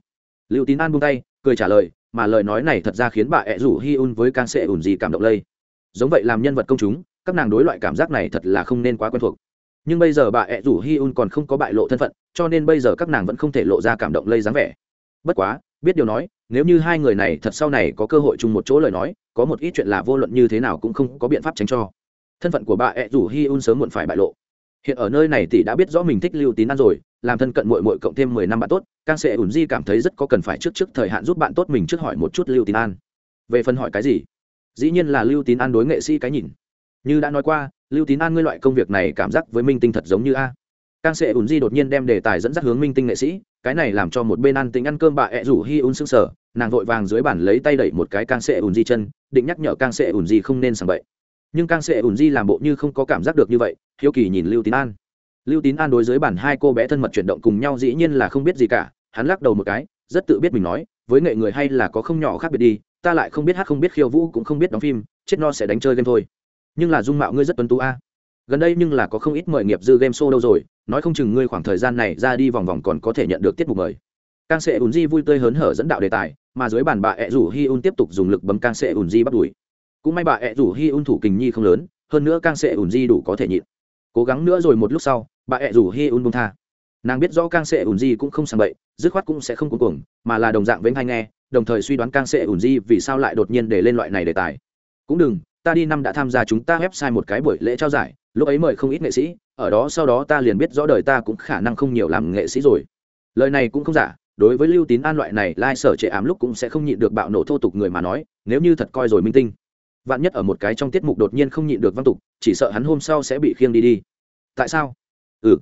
Lưu tín an buông tay, cười trả lời, mà lời nói này thật ra khiến bà ẹ rủ hi un với can sẽ ủn gì cảm động lây. Giống vậy làm nhân vật công chúng, các nàng đối loại cảm giác này thật là không nên quá quen thuộc. Nhưng bây giờ bà ẹ rủ hi un còn không có bại lộ thân phận, cho nên bây giờ các nàng vẫn không thể lộ ra cảm động lây dáng vẻ. Bất quá, biết điều nói, nếu như hai người này thật sau này có cơ hội chung một chỗ lời nói, có một ít chuyện là vô luận như thế nào cũng không có biện pháp tránh cho thân phận của bà ẹ rủ hi un sớm muộn phải bại lộ. Hiện ở nơi này tỷ đã biết rõ mình thích lưu tín ăn rồi, làm thân cận mội mội cộng thêm mười năm bạn tốt càng sẽ ủn di cảm thấy rất có cần phải trước trước thời hạn giúp bạn tốt mình trước hỏi một chút lưu tín an. Về phần hỏi cái gì? Dĩ nhiên là lưu tín an đối nghệ sĩ cái nhìn. Như đã nói qua, lưu tín an ngươi loại công việc này cảm giác với minh tinh thật giống như a. Càng sẽ ủn di đột nhiên đem đề tài dẫn dắt hướng minh tinh nghệ sĩ, cái này làm cho một bên ăn tính ăn cơm bà ẹ rủ hi un sưng sở nàng vội vàng dưới bàn lấy tay đẩy một cái càng sẽ ủn di chân, định nhắc nhở càng sẽ ủn di không nên sàng bậy nhưng càng sẽ ủn di làm bộ như không có cảm giác được như vậy, hiếu kỳ nhìn lưu tín an. Lưu tín an đối với bản hai cô bé thân mật chuyển động cùng nhau dĩ nhiên là không biết gì cả, hắn lắc đầu một cái, rất tự biết mình nói, với nghệ người hay là có không nhỏ khác biệt đi, ta lại không biết hát không biết khiêu vũ cũng không biết đóng phim, chết no sẽ đánh chơi game thôi. Nhưng là dung mạo ngươi rất tuấn tú a. Gần đây nhưng là có không ít mời nghiệp dư game show đâu rồi, nói không chừng ngươi khoảng thời gian này ra đi vòng vòng còn có thể nhận được tiết mục mời. Càng sẽ ùn di vui tươi hớn hở dẫn đạo đề tài, mà dưới bàn bà ẹ rủ hi un tiếp tục dùng lực bấm càng sẽ ùn di bắt đuổi cũng may bà ẹ rủ hi un thủ kình nhi không lớn, hơn nữa càng sẽ ùn di đủ có thể nhịn. Cố gắng nữa rồi một lúc sau, bà ẹ rủ hi un bông tha. Nàng biết rõ càng sẽ ùn di cũng không sàng bậy, dứt khoát cũng sẽ không cuống cuồng, mà là đồng dạng với hay nghe, đồng thời suy đoán càng sẽ ùn di vì sao lại đột nhiên để lên loại này đề tài. Cũng đừng, ta đi năm đã tham gia chúng ta website một cái buổi lễ trao giải, lúc ấy mời không ít nghệ sĩ, ở đó sau đó ta liền biết rõ đời ta cũng khả năng không nhiều làm nghệ sĩ rồi. Lời này cũng không giả, đối với lưu tín an loại này lai sở trệ ám lúc cũng sẽ không nhịn được bạo nổ thô tục người mà nói, nếu như thật coi rồi minh tinh vạn nhất ở một cái trong tiết mục đột nhiên không nhịn được văn tục, chỉ sợ hắn hôm sau sẽ bị khiêng đi đi. Tại sao? Ừ.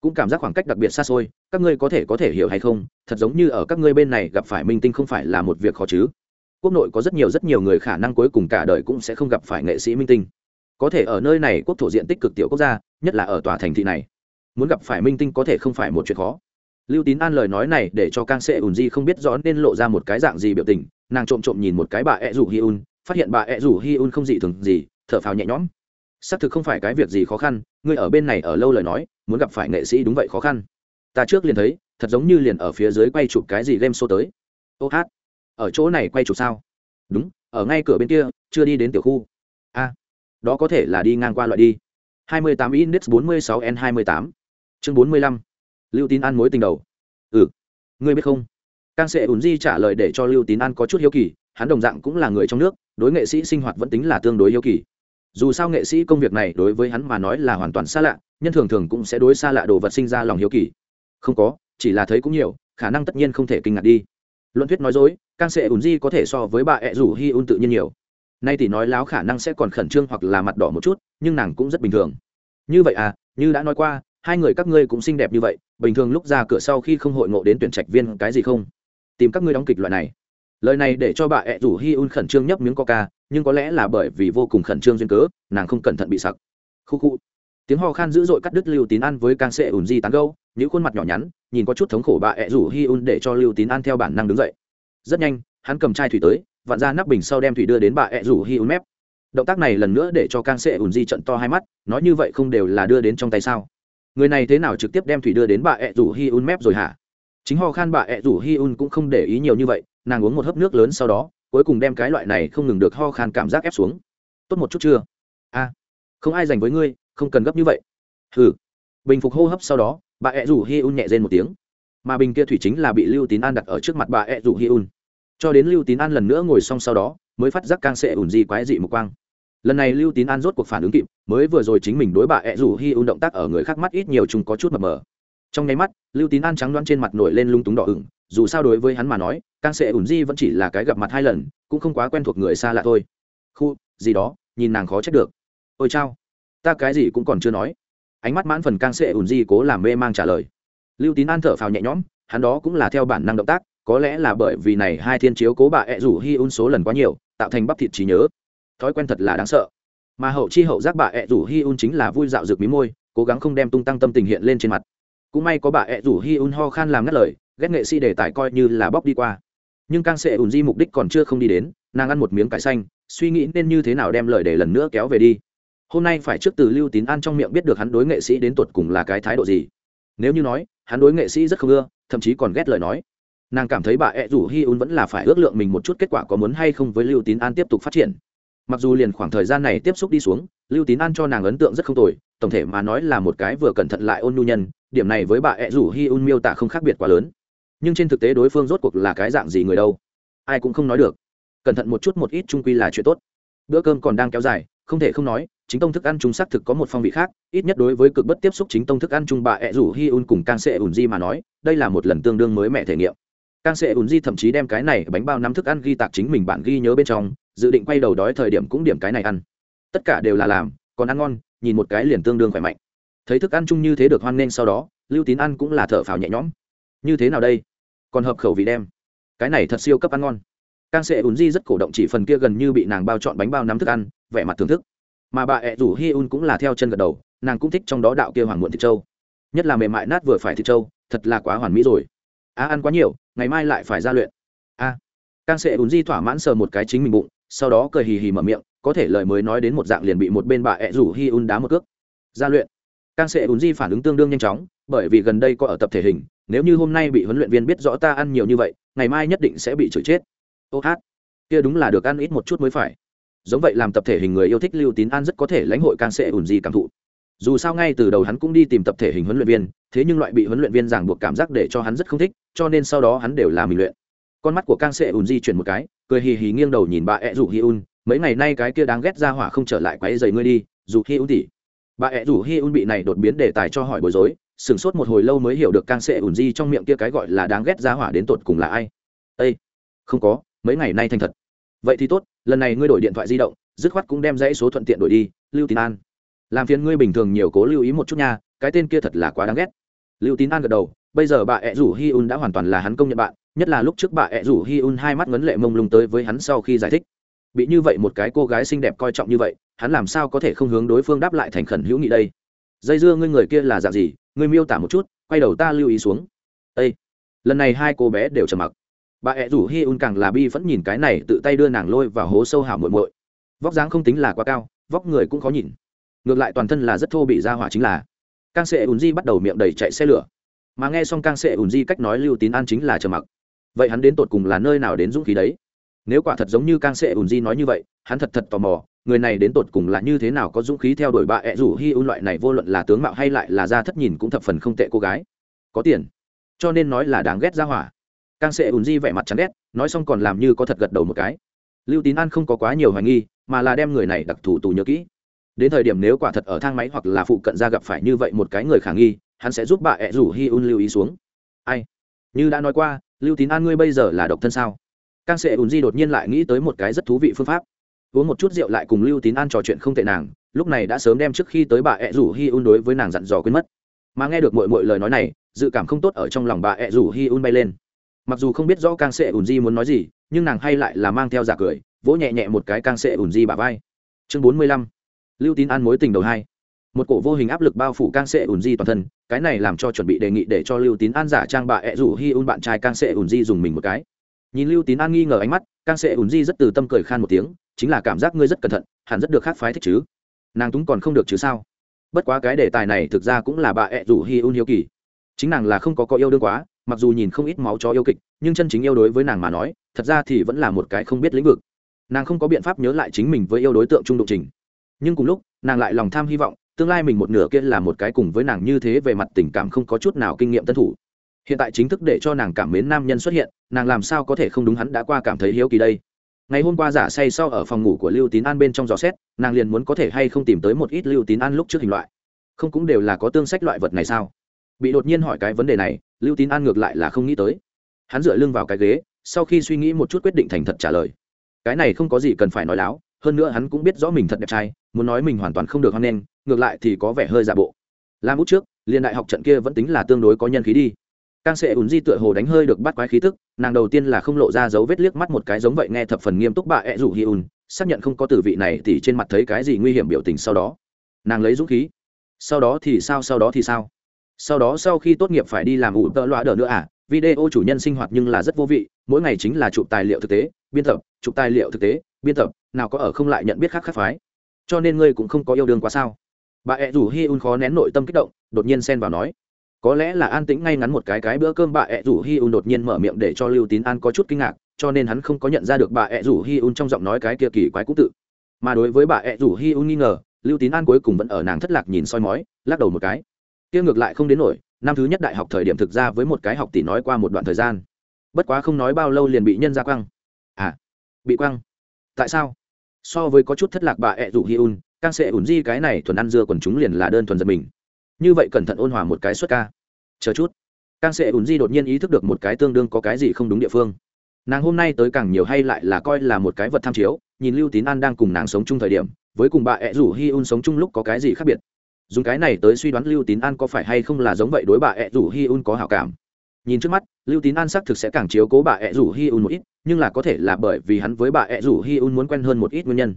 Cũng cảm giác khoảng cách đặc biệt xa xôi, các ngươi có thể có thể hiểu hay không, thật giống như ở các ngươi bên này gặp phải minh tinh không phải là một việc khó chứ. Quốc nội có rất nhiều rất nhiều người khả năng cuối cùng cả đời cũng sẽ không gặp phải nghệ sĩ minh tinh. Có thể ở nơi này quốc thổ diện tích cực tiểu quốc gia, nhất là ở tòa thành thị này. Muốn gặp phải minh tinh có thể không phải một chuyện khó. Lưu tín an lời nói này để cho càng sệ ùn di không biết rõ nên lộ ra một cái dạng gì biểu tình, nàng trộm trộm nhìn một cái bà e ẹ rủ hi un phát hiện bà ẹ rủ hi un không dị thường gì, thở phào nhẹ nhõm. Xác thực không phải cái việc gì khó khăn, ngươi ở bên này ở lâu lời nói, muốn gặp phải nghệ sĩ đúng vậy khó khăn. Ta trước liền thấy, thật giống như liền ở phía dưới quay chụp cái gì game show tới. Ô hát, ở chỗ này quay chụp sao? Đúng, ở ngay cửa bên kia, chưa đi đến tiểu khu. A, đó có thể là đi ngang qua loại đi. 28 index 46 n 28 chương 45 lưu tín an mối tình đầu. Ừ ngươi biết không? Càng sẽ ủn di trả lời để cho lưu tín an có chút hiếu kỳ hắn đồng dạng cũng là người trong nước, đối nghệ sĩ sinh hoạt vẫn tính là tương đối yêu kỳ. Dù sao nghệ sĩ công việc này đối với hắn mà nói là hoàn toàn xa lạ, nhân thường thường cũng sẽ đối xa lạ đồ vật sinh ra lòng hiếu kỳ. Không có, chỉ là thấy cũng nhiều, khả năng tất nhiên không thể kinh ngạc đi. Luận thuyết nói dối càng sẽ ùn di có thể so với bà ẹ rủ hi un tự nhiên nhiều. Nay thì nói láo khả năng sẽ còn khẩn trương hoặc là mặt đỏ một chút, nhưng nàng cũng rất bình thường. Như vậy à như đã nói qua, hai người các ngươi cũng xinh đẹp như vậy, bình thường lúc ra cửa sau khi không hội ngộ đến tuyển trạch viên cái gì không? Tìm các ngươi đóng kịch loại này lời này để cho bà ẹ rủ hi un khẩn trương nhấp miếng coca, nhưng có lẽ là bởi vì vô cùng khẩn trương duyên cớ, nàng không cẩn thận bị sặc. Khu khu. Tiếng ho khan dữ dội cắt đứt lưu tín ăn với càng sệ ùn di tán gâu những khuôn mặt nhỏ nhắn, nhìn có chút thống khổ bà ẹ rủ hi un để cho lưu tín ăn theo bản năng đứng dậy. Rất nhanh, hắn cầm chai thủy tới, vặn ra nắp bình sau đem thủy đưa đến bà ẹ rủ hi un mép. Động tác này lần nữa để cho càng sệ ùn di trận to hai mắt, nói như vậy không đều là đưa đến trong tay sao? Người này thế nào trực tiếp đem thủy đưa đến bà ẹ rủ hi un mép rồi hả? Chính ho khan bà ẹ rủ hi un cũng không để ý nhiều như vậy nàng uống một hớp nước lớn sau đó, cuối cùng đem cái loại này không ngừng được ho khan cảm giác ép xuống. Tốt một chút chưa? A không ai dành với ngươi, không cần gấp như vậy. Hừ. Bình phục hô hấp sau đó, bà ẹ rủ hi un nhẹ rên một tiếng. Mà bình kia thủy chính là bị lưu tín an đặt ở trước mặt bà ẹ rủ hi un. Cho đến lưu tín an lần nữa ngồi xong sau đó, mới phát giác càng sẽ ủn gì quái dị một quang. Lần này lưu tín an rốt cuộc phản ứng kịp, mới vừa rồi chính mình đối bà ẹ rủ hi un động tác ở người khác mắt ít nhiều chúng có chút mập mờ. Trong nháy mắt, lưu tín an trắng đoán trên mặt nổi lên lung túng đỏ ửng dù sao đối với hắn mà nói càng sẽ ủn di vẫn chỉ là cái gặp mặt hai lần, cũng không quá quen thuộc người xa lạ thôi. Khu, gì đó, nhìn nàng khó trách được. Ôi chao, ta cái gì cũng còn chưa nói. Ánh mắt mãn phần càng sẽ ủn di cố làm mê mang trả lời. Lưu tín an thở phào nhẹ nhõm, hắn đó cũng là theo bản năng động tác, có lẽ là bởi vì này hai thiên chiếu cố bà ẹ rủ hi un số lần quá nhiều, tạo thành bắp thịt trí nhớ. Thói quen thật là đáng sợ. Mà hậu chi hậu giác bà ẹ rủ hi un chính là vui dạo rực mí môi, cố gắng không đem tung tăng tâm tình hiện lên trên mặt. Cũng may có bà ẹ rủ hi un ho khan làm ngắt lời ghét nghệ sĩ để tải coi như là bóc đi qua. Nhưng càng sẽ ùn di mục đích còn chưa không đi đến, nàng ăn một miếng cải xanh, suy nghĩ nên như thế nào đem lời để lần nữa kéo về đi. Hôm nay phải trước từ lưu tín an trong miệng biết được hắn đối nghệ sĩ đến tuột cùng là cái thái độ gì. Nếu như nói, hắn đối nghệ sĩ rất không ưa, thậm chí còn ghét lời nói. Nàng cảm thấy bà ẹ rủ hi un vẫn là phải ước lượng mình một chút kết quả có muốn hay không với lưu tín an tiếp tục phát triển. Mặc dù liền khoảng thời gian này tiếp xúc đi xuống, lưu tín an cho nàng ấn tượng rất không tồi, tổng thể mà nói là một cái vừa cẩn thận lại ôn nhu nhân, điểm này với bà ẹ rủ hi un miêu tả không khác biệt quá lớn nhưng trên thực tế đối phương rốt cuộc là cái dạng gì người đâu? Ai cũng không nói được. Cẩn thận một chút một ít trung quy là chuyện tốt. Bữa cơm còn đang kéo dài, không thể không nói, chính tông thức ăn chung xác thực có một phong vị khác, ít nhất đối với cực bất tiếp xúc chính tông thức ăn chung bà ẹ rủ hi un cùng càng sệ ùn di mà nói, đây là một lần tương đương mới mẹ thể nghiệm. Càng sệ ùn di thậm chí đem cái này bánh bao năm thức ăn ghi tạc chính mình bạn ghi nhớ bên trong, dự định quay đầu đói thời điểm cũng điểm cái này ăn. Tất cả đều là làm, còn ăn ngon, nhìn một cái liền tương đương khỏe mạnh. Thấy thức ăn chung như thế được hoan nghênh sau đó, lưu tín ăn cũng là thở phào nhẹ nhõm. Như thế nào đây? Còn hợp khẩu vị đem. Cái này thật siêu cấp ăn ngon. Càng sẽ ùn di rất cổ động chỉ phần kia gần như bị nàng bao chọn bánh bao nắm thức ăn vẻ mặt thưởng thức. Mà bà ẹ rủ hi un cũng là theo chân gật đầu nàng cũng thích trong đó đạo kia hoàng muộn thịt trâu. Nhất là mềm mại nát vừa phải thịt trâu thật là quá hoàn mỹ rồi. A ăn quá nhiều ngày mai lại phải ra luyện. A. À, càng sẽ ùn di thỏa mãn sờ một cái chính mình bụng sau đó cười hì hì mở miệng có thể lời mới nói đến một dạng liền bị một bên bà ẹ rủ hi un đá một cước. Ra luyện. Càng sẽ ùn di phản ứng tương đương nhanh chóng bởi vì gần đây có ở tập thể hình nếu như hôm nay bị huấn luyện viên biết rõ ta ăn nhiều như vậy, ngày mai nhất định sẽ bị chửi chết. Ô hát, kia đúng là được ăn ít một chút mới phải. Giống vậy làm tập thể hình người yêu thích lưu tín an rất có thể lãnh hội càng sẽ ủn gì cảm thụ. Dù sao ngay từ đầu hắn cũng đi tìm tập thể hình huấn luyện viên, thế nhưng loại bị huấn luyện viên giảng buộc cảm giác để cho hắn rất không thích, cho nên sau đó hắn đều làm mình luyện. Con mắt của càng sẽ ủn di chuyển một cái, cười hì hì nghiêng đầu nhìn bà ẹ rủ hi un, mấy ngày nay cái kia đáng ghét ra hỏa không trở lại quấy dày ngươi đi dù hi un tỉ. Bà ẹ rủ hi un bị này đột biến đề tài cho hỏi bối rối sửng sốt một hồi lâu mới hiểu được càng sẽ ủn di trong miệng kia cái gọi là đáng ghét ra hỏa đến tột cùng là ai. Ây không có, mấy ngày nay thành thật. Vậy thì tốt, lần này ngươi đổi điện thoại di động, dứt khoát cũng đem dãy số thuận tiện đổi đi, lưu tín an. Làm phiền ngươi bình thường nhiều cố lưu ý một chút nha, cái tên kia thật là quá đáng ghét. Lưu tín an gật đầu, bây giờ bà ẹ rủ hi un đã hoàn toàn là hắn công nhận bạn, nhất là lúc trước bà ẹ rủ hi un hai mắt ngấn lệ mông lung tới với hắn sau khi giải thích. Bị như vậy một cái cô gái xinh đẹp coi trọng như vậy, hắn làm sao có thể không hướng đối phương đáp lại thành khẩn hữu nghị đây? Dây dưa ngươi người kia là dạng gì ngươi miêu tả một chút, quay đầu ta lưu ý xuống. Â lần này hai cô bé đều trầm mặc. Bà ẹ rủ hi un càng là bi vẫn nhìn cái này, tự tay đưa nàng lôi vào hố sâu hảo muội muội. Vóc dáng không tính là quá cao, vóc người cũng khó nhìn. Ngược lại toàn thân là rất thô bị ra hỏa chính là. Càng sệ ùn di bắt đầu miệng đầy chạy xe lửa. Mà nghe xong càng sệ ùn di cách nói lưu tín an chính là trầm mặc. Vậy hắn đến tột cùng là nơi nào đến dũng khí đấy? Nếu quả thật giống như càng sệ ùn di nói như vậy, hắn thật thật tò mò người này đến tột cùng là như thế nào có dũng khí theo đuổi bà ẹ rủ hi un loại này, vô luận là tướng mạo hay lại là ra thất nhìn cũng thập phần không tệ cô gái. Có tiền. Cho nên nói là đáng ghét ra hỏa. Càng sẽ ùn di vẻ mặt chán ghét, nói xong còn làm như có thật gật đầu một cái. Lưu tín an không có quá nhiều hoài nghi, mà là đem người này đặc thù tù nhớ kỹ. Đến thời điểm nếu quả thật ở thang máy hoặc là phụ cận ra gặp phải như vậy một cái người khả nghi, hắn sẽ giúp bà ẹ rủ hi un lưu ý xuống. Ai? Như đã nói qua, lưu tín an ngươi bây giờ là độc thân sao? Càng sẽ ùn di đột nhiên lại nghĩ tới một cái rất thú vị phương pháp uống một chút rượu lại cùng lưu tín an trò chuyện không tệ nàng, lúc này đã sớm đem trước khi tới bà ẹ rủ hi un đối với nàng dặn dò quên mất. Mà nghe được mọi mọi lời nói này, dự cảm không tốt ở trong lòng bà ẹ rủ hi un bay lên. Mặc dù không biết rõ càng sệ ùn di muốn nói gì, nhưng nàng hay lại là mang theo giả cười, vỗ nhẹ nhẹ một cái càng sệ ùn di bà vai. Chương bốn mươi lăm, lưu tín an mối tình đầu hai. Một cổ vô hình áp lực bao phủ càng sệ ùn di toàn thân, cái này làm cho chuẩn bị đề nghị để cho lưu tín an giả trang bà ẹ rủ hi un bạn trai càng sệ ùn di dùng mình một cái. Nhìn lưu tín an nghi ngờ ánh mắt càng sệ ùn di rất từ tâm cười khan một tiếng, chính là cảm giác ngươi rất cẩn thận, hẳn rất được khác phái thích chứ. Nàng túng còn không được chứ sao? Bất quá cái đề tài này thực ra cũng là bà ẹ rủ hi un hiếu kỳ. Chính nàng là không có có yêu đương quá, mặc dù nhìn không ít máu cho yêu kịch, nhưng chân chính yêu đối với nàng mà nói, thật ra thì vẫn là một cái không biết lĩnh vực. Nàng không có biện pháp nhớ lại chính mình với yêu đối tượng trung độ trình. Nhưng cùng lúc, nàng lại lòng tham hy vọng, tương lai mình một nửa kia là một cái cùng với nàng như thế về mặt tình cảm không có chút nào kinh nghiệm tân thủ. Hiện tại chính thức để cho nàng cảm mến nam nhân xuất hiện nàng làm sao có thể không đúng hắn đã qua cảm thấy hiếu kỳ đây? Ngày hôm qua giả say sau ở phòng ngủ của lưu tín an bên trong giò xét, nàng liền muốn có thể hay không tìm tới một ít lưu tín an lúc trước hình loại. Không cũng đều là có tương sách loại vật này sao? Bị đột nhiên hỏi cái vấn đề này, lưu tín an ngược lại là không nghĩ tới. Hắn dựa lưng vào cái ghế, sau khi suy nghĩ một chút quyết định thành thật trả lời. Cái này không có gì cần phải nói láo, hơn nữa hắn cũng biết rõ mình thật đẹp trai, muốn nói mình hoàn toàn không được hoan nghênh, ngược lại thì có vẻ hơi giả bộ. Làm út trước liên đại học trận kia vẫn tính là tương đối có nhân khí đi càng sẽ ùn di tựa hồ đánh hơi được bắt quái khí tức, nàng đầu tiên là không lộ ra dấu vết liếc mắt một cái giống vậy nghe thập phần nghiêm túc bà ẹ rủ hi ùn xác nhận không có từ vị này thì trên mặt thấy cái gì nguy hiểm biểu tình sau đó. Nàng lấy dũng khí. Sau đó thì sao, sau đó thì sao? Sau đó sau khi tốt nghiệp phải đi làm ủ tợ loa đờ nữa à? Video chủ nhân sinh hoạt nhưng là rất vô vị, mỗi ngày chính là chụp tài liệu thực tế, biên tập, chụp tài liệu thực tế, biên tập, nào có ở không lại nhận biết khác khác phái. Cho nên ngươi cũng không có yêu đương quá sao? Bà ẹ rủ hi un khó nén nội tâm kích động, đột nhiên xen vào nói có lẽ là an tĩnh ngay ngắn một cái cái bữa cơm bà ẹ rủ hi un đột nhiên mở miệng để cho lưu tín an có chút kinh ngạc, cho nên hắn không có nhận ra được bà ẹ rủ hi un trong giọng nói cái kia kỳ quái cũng tự. Mà đối với bà ẹ rủ hi un nghi ngờ, lưu tín an cuối cùng vẫn ở nàng thất lạc nhìn soi mói, lắc đầu một cái. Kia ngược lại không đến nổi, năm thứ nhất đại học thời điểm thực ra với một cái học tỷ nói qua một đoạn thời gian. Bất quá không nói bao lâu liền bị nhân ra quăng. À bị quăng? Tại sao? So với có chút thất lạc bà ẹ rủ hi un càng sẽ ủn di cái này thuần ăn dưa còn chúng liền là đơn thuần giật mình như vậy cẩn thận ôn hòa một cái xuất ca. Chờ chút. Càng sẽ ùn di đột nhiên ý thức được một cái tương đương có cái gì không đúng địa phương. Nàng hôm nay tới càng nhiều hay lại là coi là một cái vật tham chiếu, nhìn lưu tín an đang cùng nàng sống chung thời điểm, với cùng bà ẹ rủ hi un sống chung lúc có cái gì khác biệt. Dùng cái này tới suy đoán lưu tín an có phải hay không là giống vậy đối bà ẹ rủ hi un có hảo cảm. Nhìn trước mắt, lưu tín an xác thực sẽ càng chiếu cố bà ẹ rủ hi un một ít, nhưng là có thể là bởi vì hắn với bà ẹ rủ hi un muốn quen hơn một ít nguyên nhân.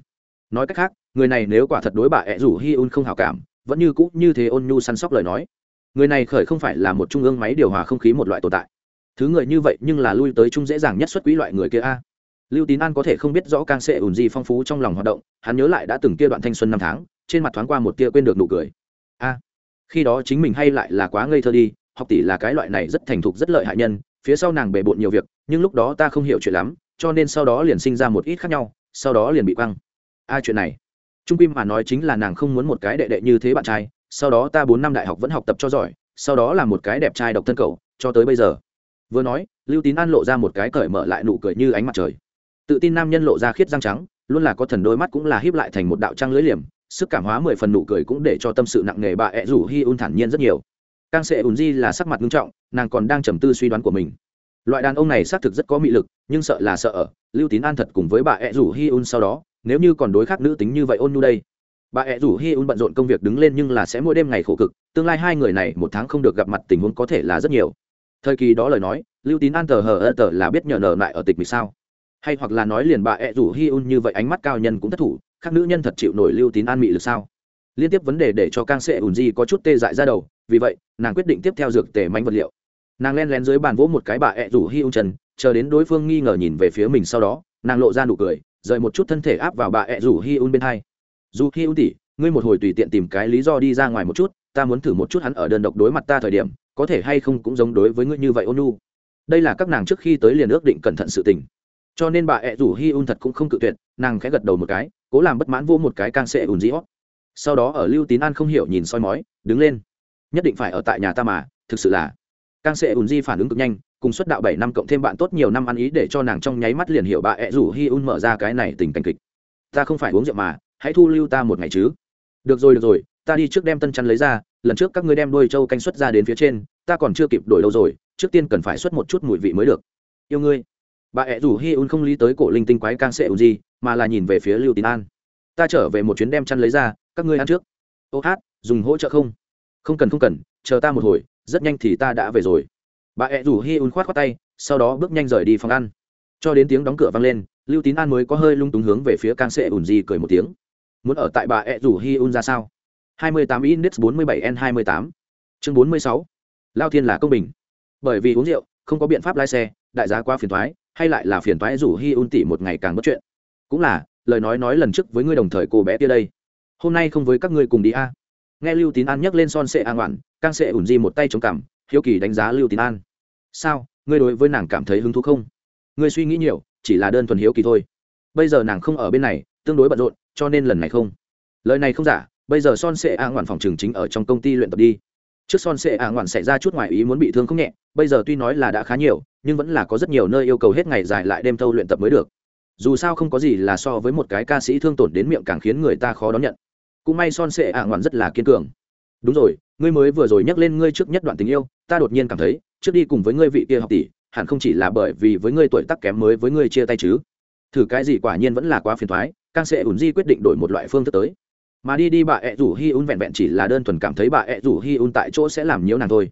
Nói cách khác, người này nếu quả thật đối bà ẹ rủ hi un không hảo cảm vẫn như cũ như thế ôn nhu săn sóc lời nói. Người này khởi không phải là một trung ương máy điều hòa không khí một loại tồn tại. Thứ người như vậy nhưng là lui tới chung dễ dàng nhất xuất quỹ loại người kia a. Lưu tín an có thể không biết rõ càng sẽ ủn gì phong phú trong lòng hoạt động, hắn nhớ lại đã từng kia đoạn thanh xuân năm tháng, trên mặt thoáng qua một tia quên được nụ cười. A, khi đó chính mình hay lại là quá ngây thơ đi, học tỷ là cái loại này rất thành thục rất lợi hại nhân, phía sau nàng bề bộn nhiều việc, nhưng lúc đó ta không hiểu chuyện lắm, cho nên sau đó liền sinh ra một ít khác nhau, sau đó liền bị quăng. A chuyện này trung kim mà nói chính là nàng không muốn một cái đệ đệ như thế bạn trai, sau đó ta bốn năm đại học vẫn học tập cho giỏi, sau đó là một cái đẹp trai độc thân cậu, cho tới bây giờ. Vừa nói, lưu tín an lộ ra một cái cởi mở lại nụ cười như ánh mặt trời. Tự tin nam nhân lộ ra khiết răng trắng, luôn là có thần đôi mắt cũng là hiếp lại thành một đạo trăng lưỡi liềm, sức cảm hóa mười phần nụ cười cũng để cho tâm sự nặng nề bà ẹ rủ hi un thản nhiên rất nhiều. Càng sẽ ùn di là sắc mặt nghiêm trọng, nàng còn đang trầm tư suy đoán của mình. Loại đàn ông này xác thực rất có mị lực, nhưng sợ là sợ ở, lưu tín an thật cùng với bà ẹ rủ hi un sau đó nếu như còn đối khác nữ tính như vậy ôn nhu đây. Bà ẹ rủ hi un bận rộn công việc đứng lên nhưng là sẽ mỗi đêm ngày khổ cực, tương lai hai người này một tháng không được gặp mặt tình huống có thể là rất nhiều. Thời kỳ đó lời nói, lưu tín an tờ hờ ơ tờ là biết nhờ nở lại ở tịch vì sao? Hay hoặc là nói liền bà ẹ rủ hi un như vậy ánh mắt cao nhân cũng thất thủ các nữ nhân thật chịu nổi lưu tín an mị lực sao? Liên tiếp vấn đề để cho càng sẽ ùn di có chút tê dại ra đầu, vì vậy, nàng quyết định tiếp theo dược tề manh vật liệu. Nàng len lén dưới bàn vỗ một cái bà ẹ rủ hi un trần chờ đến đối phương nghi ngờ nhìn về phía mình sau đó, nàng lộ ra nụ cười rời một chút thân thể áp vào bà ẹ rủ hi un bên hai. Dù hi un tỉ ngươi một hồi tùy tiện tìm cái lý do đi ra ngoài một chút, ta muốn thử một chút hắn ở đơn độc đối mặt ta thời điểm, có thể hay không cũng giống đối với ngươi như vậy ôn nu đây là các nàng trước khi tới liền ước định cẩn thận sự tình. Cho nên bà ẹ rủ hi un thật cũng không cự tuyệt, nàng khẽ gật đầu một cái, cố làm bất mãn vô một cái càng sẽ ùn dĩ hót. Sau đó ở lưu tín an không hiểu nhìn soi mói, đứng lên. Nhất định phải ở tại nhà ta mà, thực sự là. Càng sẽ ùn di phản ứng cực nhanh cùng xuất đạo bảy năm cộng thêm bạn tốt nhiều năm ăn ý để cho nàng trong nháy mắt liền hiểu bà ẹ rủ hi un mở ra cái này tình cảnh kịch. Ta không phải uống rượu mà, hãy thu lưu ta một ngày chứ. Được rồi được rồi, ta đi trước đem tân chăn lấy ra, lần trước các ngươi đem đôi trâu canh xuất ra đến phía trên, ta còn chưa kịp đổi đâu rồi, trước tiên cần phải xuất một chút mùi vị mới được. Yêu ngươi. Bà ẹ rủ hi un không lý tới cổ linh tinh quái càng sẽ ùn gì mà là nhìn về phía lưu tín an. Ta trở về một chuyến đem chăn lấy ra, các ngươi ăn trước. Ô hát, dùng hỗ trợ không? Không cần không cần, chờ ta một hồi, rất nhanh thì ta đã về rồi bà ẹ rủ hi un khoát khoát tay, sau đó bước nhanh rời đi phòng ăn. Cho đến tiếng đóng cửa vang lên, lưu tín an mới có hơi lung túng hướng về phía càng sệ ùn di cười một tiếng. Muốn ở tại bà ẹ rủ hi un ra sao? 28 index 47 n 28 chương 46 lao thiên là công bình. Bởi vì uống rượu, không có biện pháp lái xe, đại giá quá phiền thoái hay lại là phiền thoái rủ hi un tỷ một ngày càng bất chuyện. Cũng là, lời nói nói lần trước với ngươi đồng thời cô bé kia đây. Hôm nay không với các ngươi cùng đi a. Nghe lưu tín an nhắc lên son sệ an oản càng sệ ủn di một tay chống cằm hiếu kỳ đánh giá lưu tín an. Sao, ngươi đối với nàng cảm thấy hứng thú không? Ngươi suy nghĩ nhiều, chỉ là đơn thuần hiếu kỳ thôi. Bây giờ nàng không ở bên này, tương đối bận rộn, cho nên lần này không. Lời này không giả, bây giờ son sệ a ngoạn phòng trường chính ở trong công ty luyện tập đi. Trước son sệ a ngoạn xảy ra chút ngoài ý muốn bị thương không nhẹ, bây giờ tuy nói là đã khá nhiều, nhưng vẫn là có rất nhiều nơi yêu cầu hết ngày dài lại đêm thâu luyện tập mới được. Dù sao không có gì là so với một cái ca sĩ thương tổn đến miệng càng khiến người ta khó đón nhận. Cũng may son sệ a ngoạn rất là kiên cường. Đúng rồi, ngươi mới vừa rồi nhắc lên ngươi trước nhất đoạn tình yêu ta đột nhiên cảm thấy, trước đi cùng với ngươi vị kia học tỷ, hẳn không chỉ là bởi vì với ngươi tuổi tác kém mới với ngươi chia tay chứ. Thử cái gì quả nhiên vẫn là quá phiền thoái càng sẽ ủn di quyết định đổi một loại phương thức tới. Mà đi đi bà ẹ rủ hi un vẹn vẹn chỉ là đơn thuần cảm thấy bà ẹ rủ hi un tại chỗ sẽ làm nhiễu nàng thôi.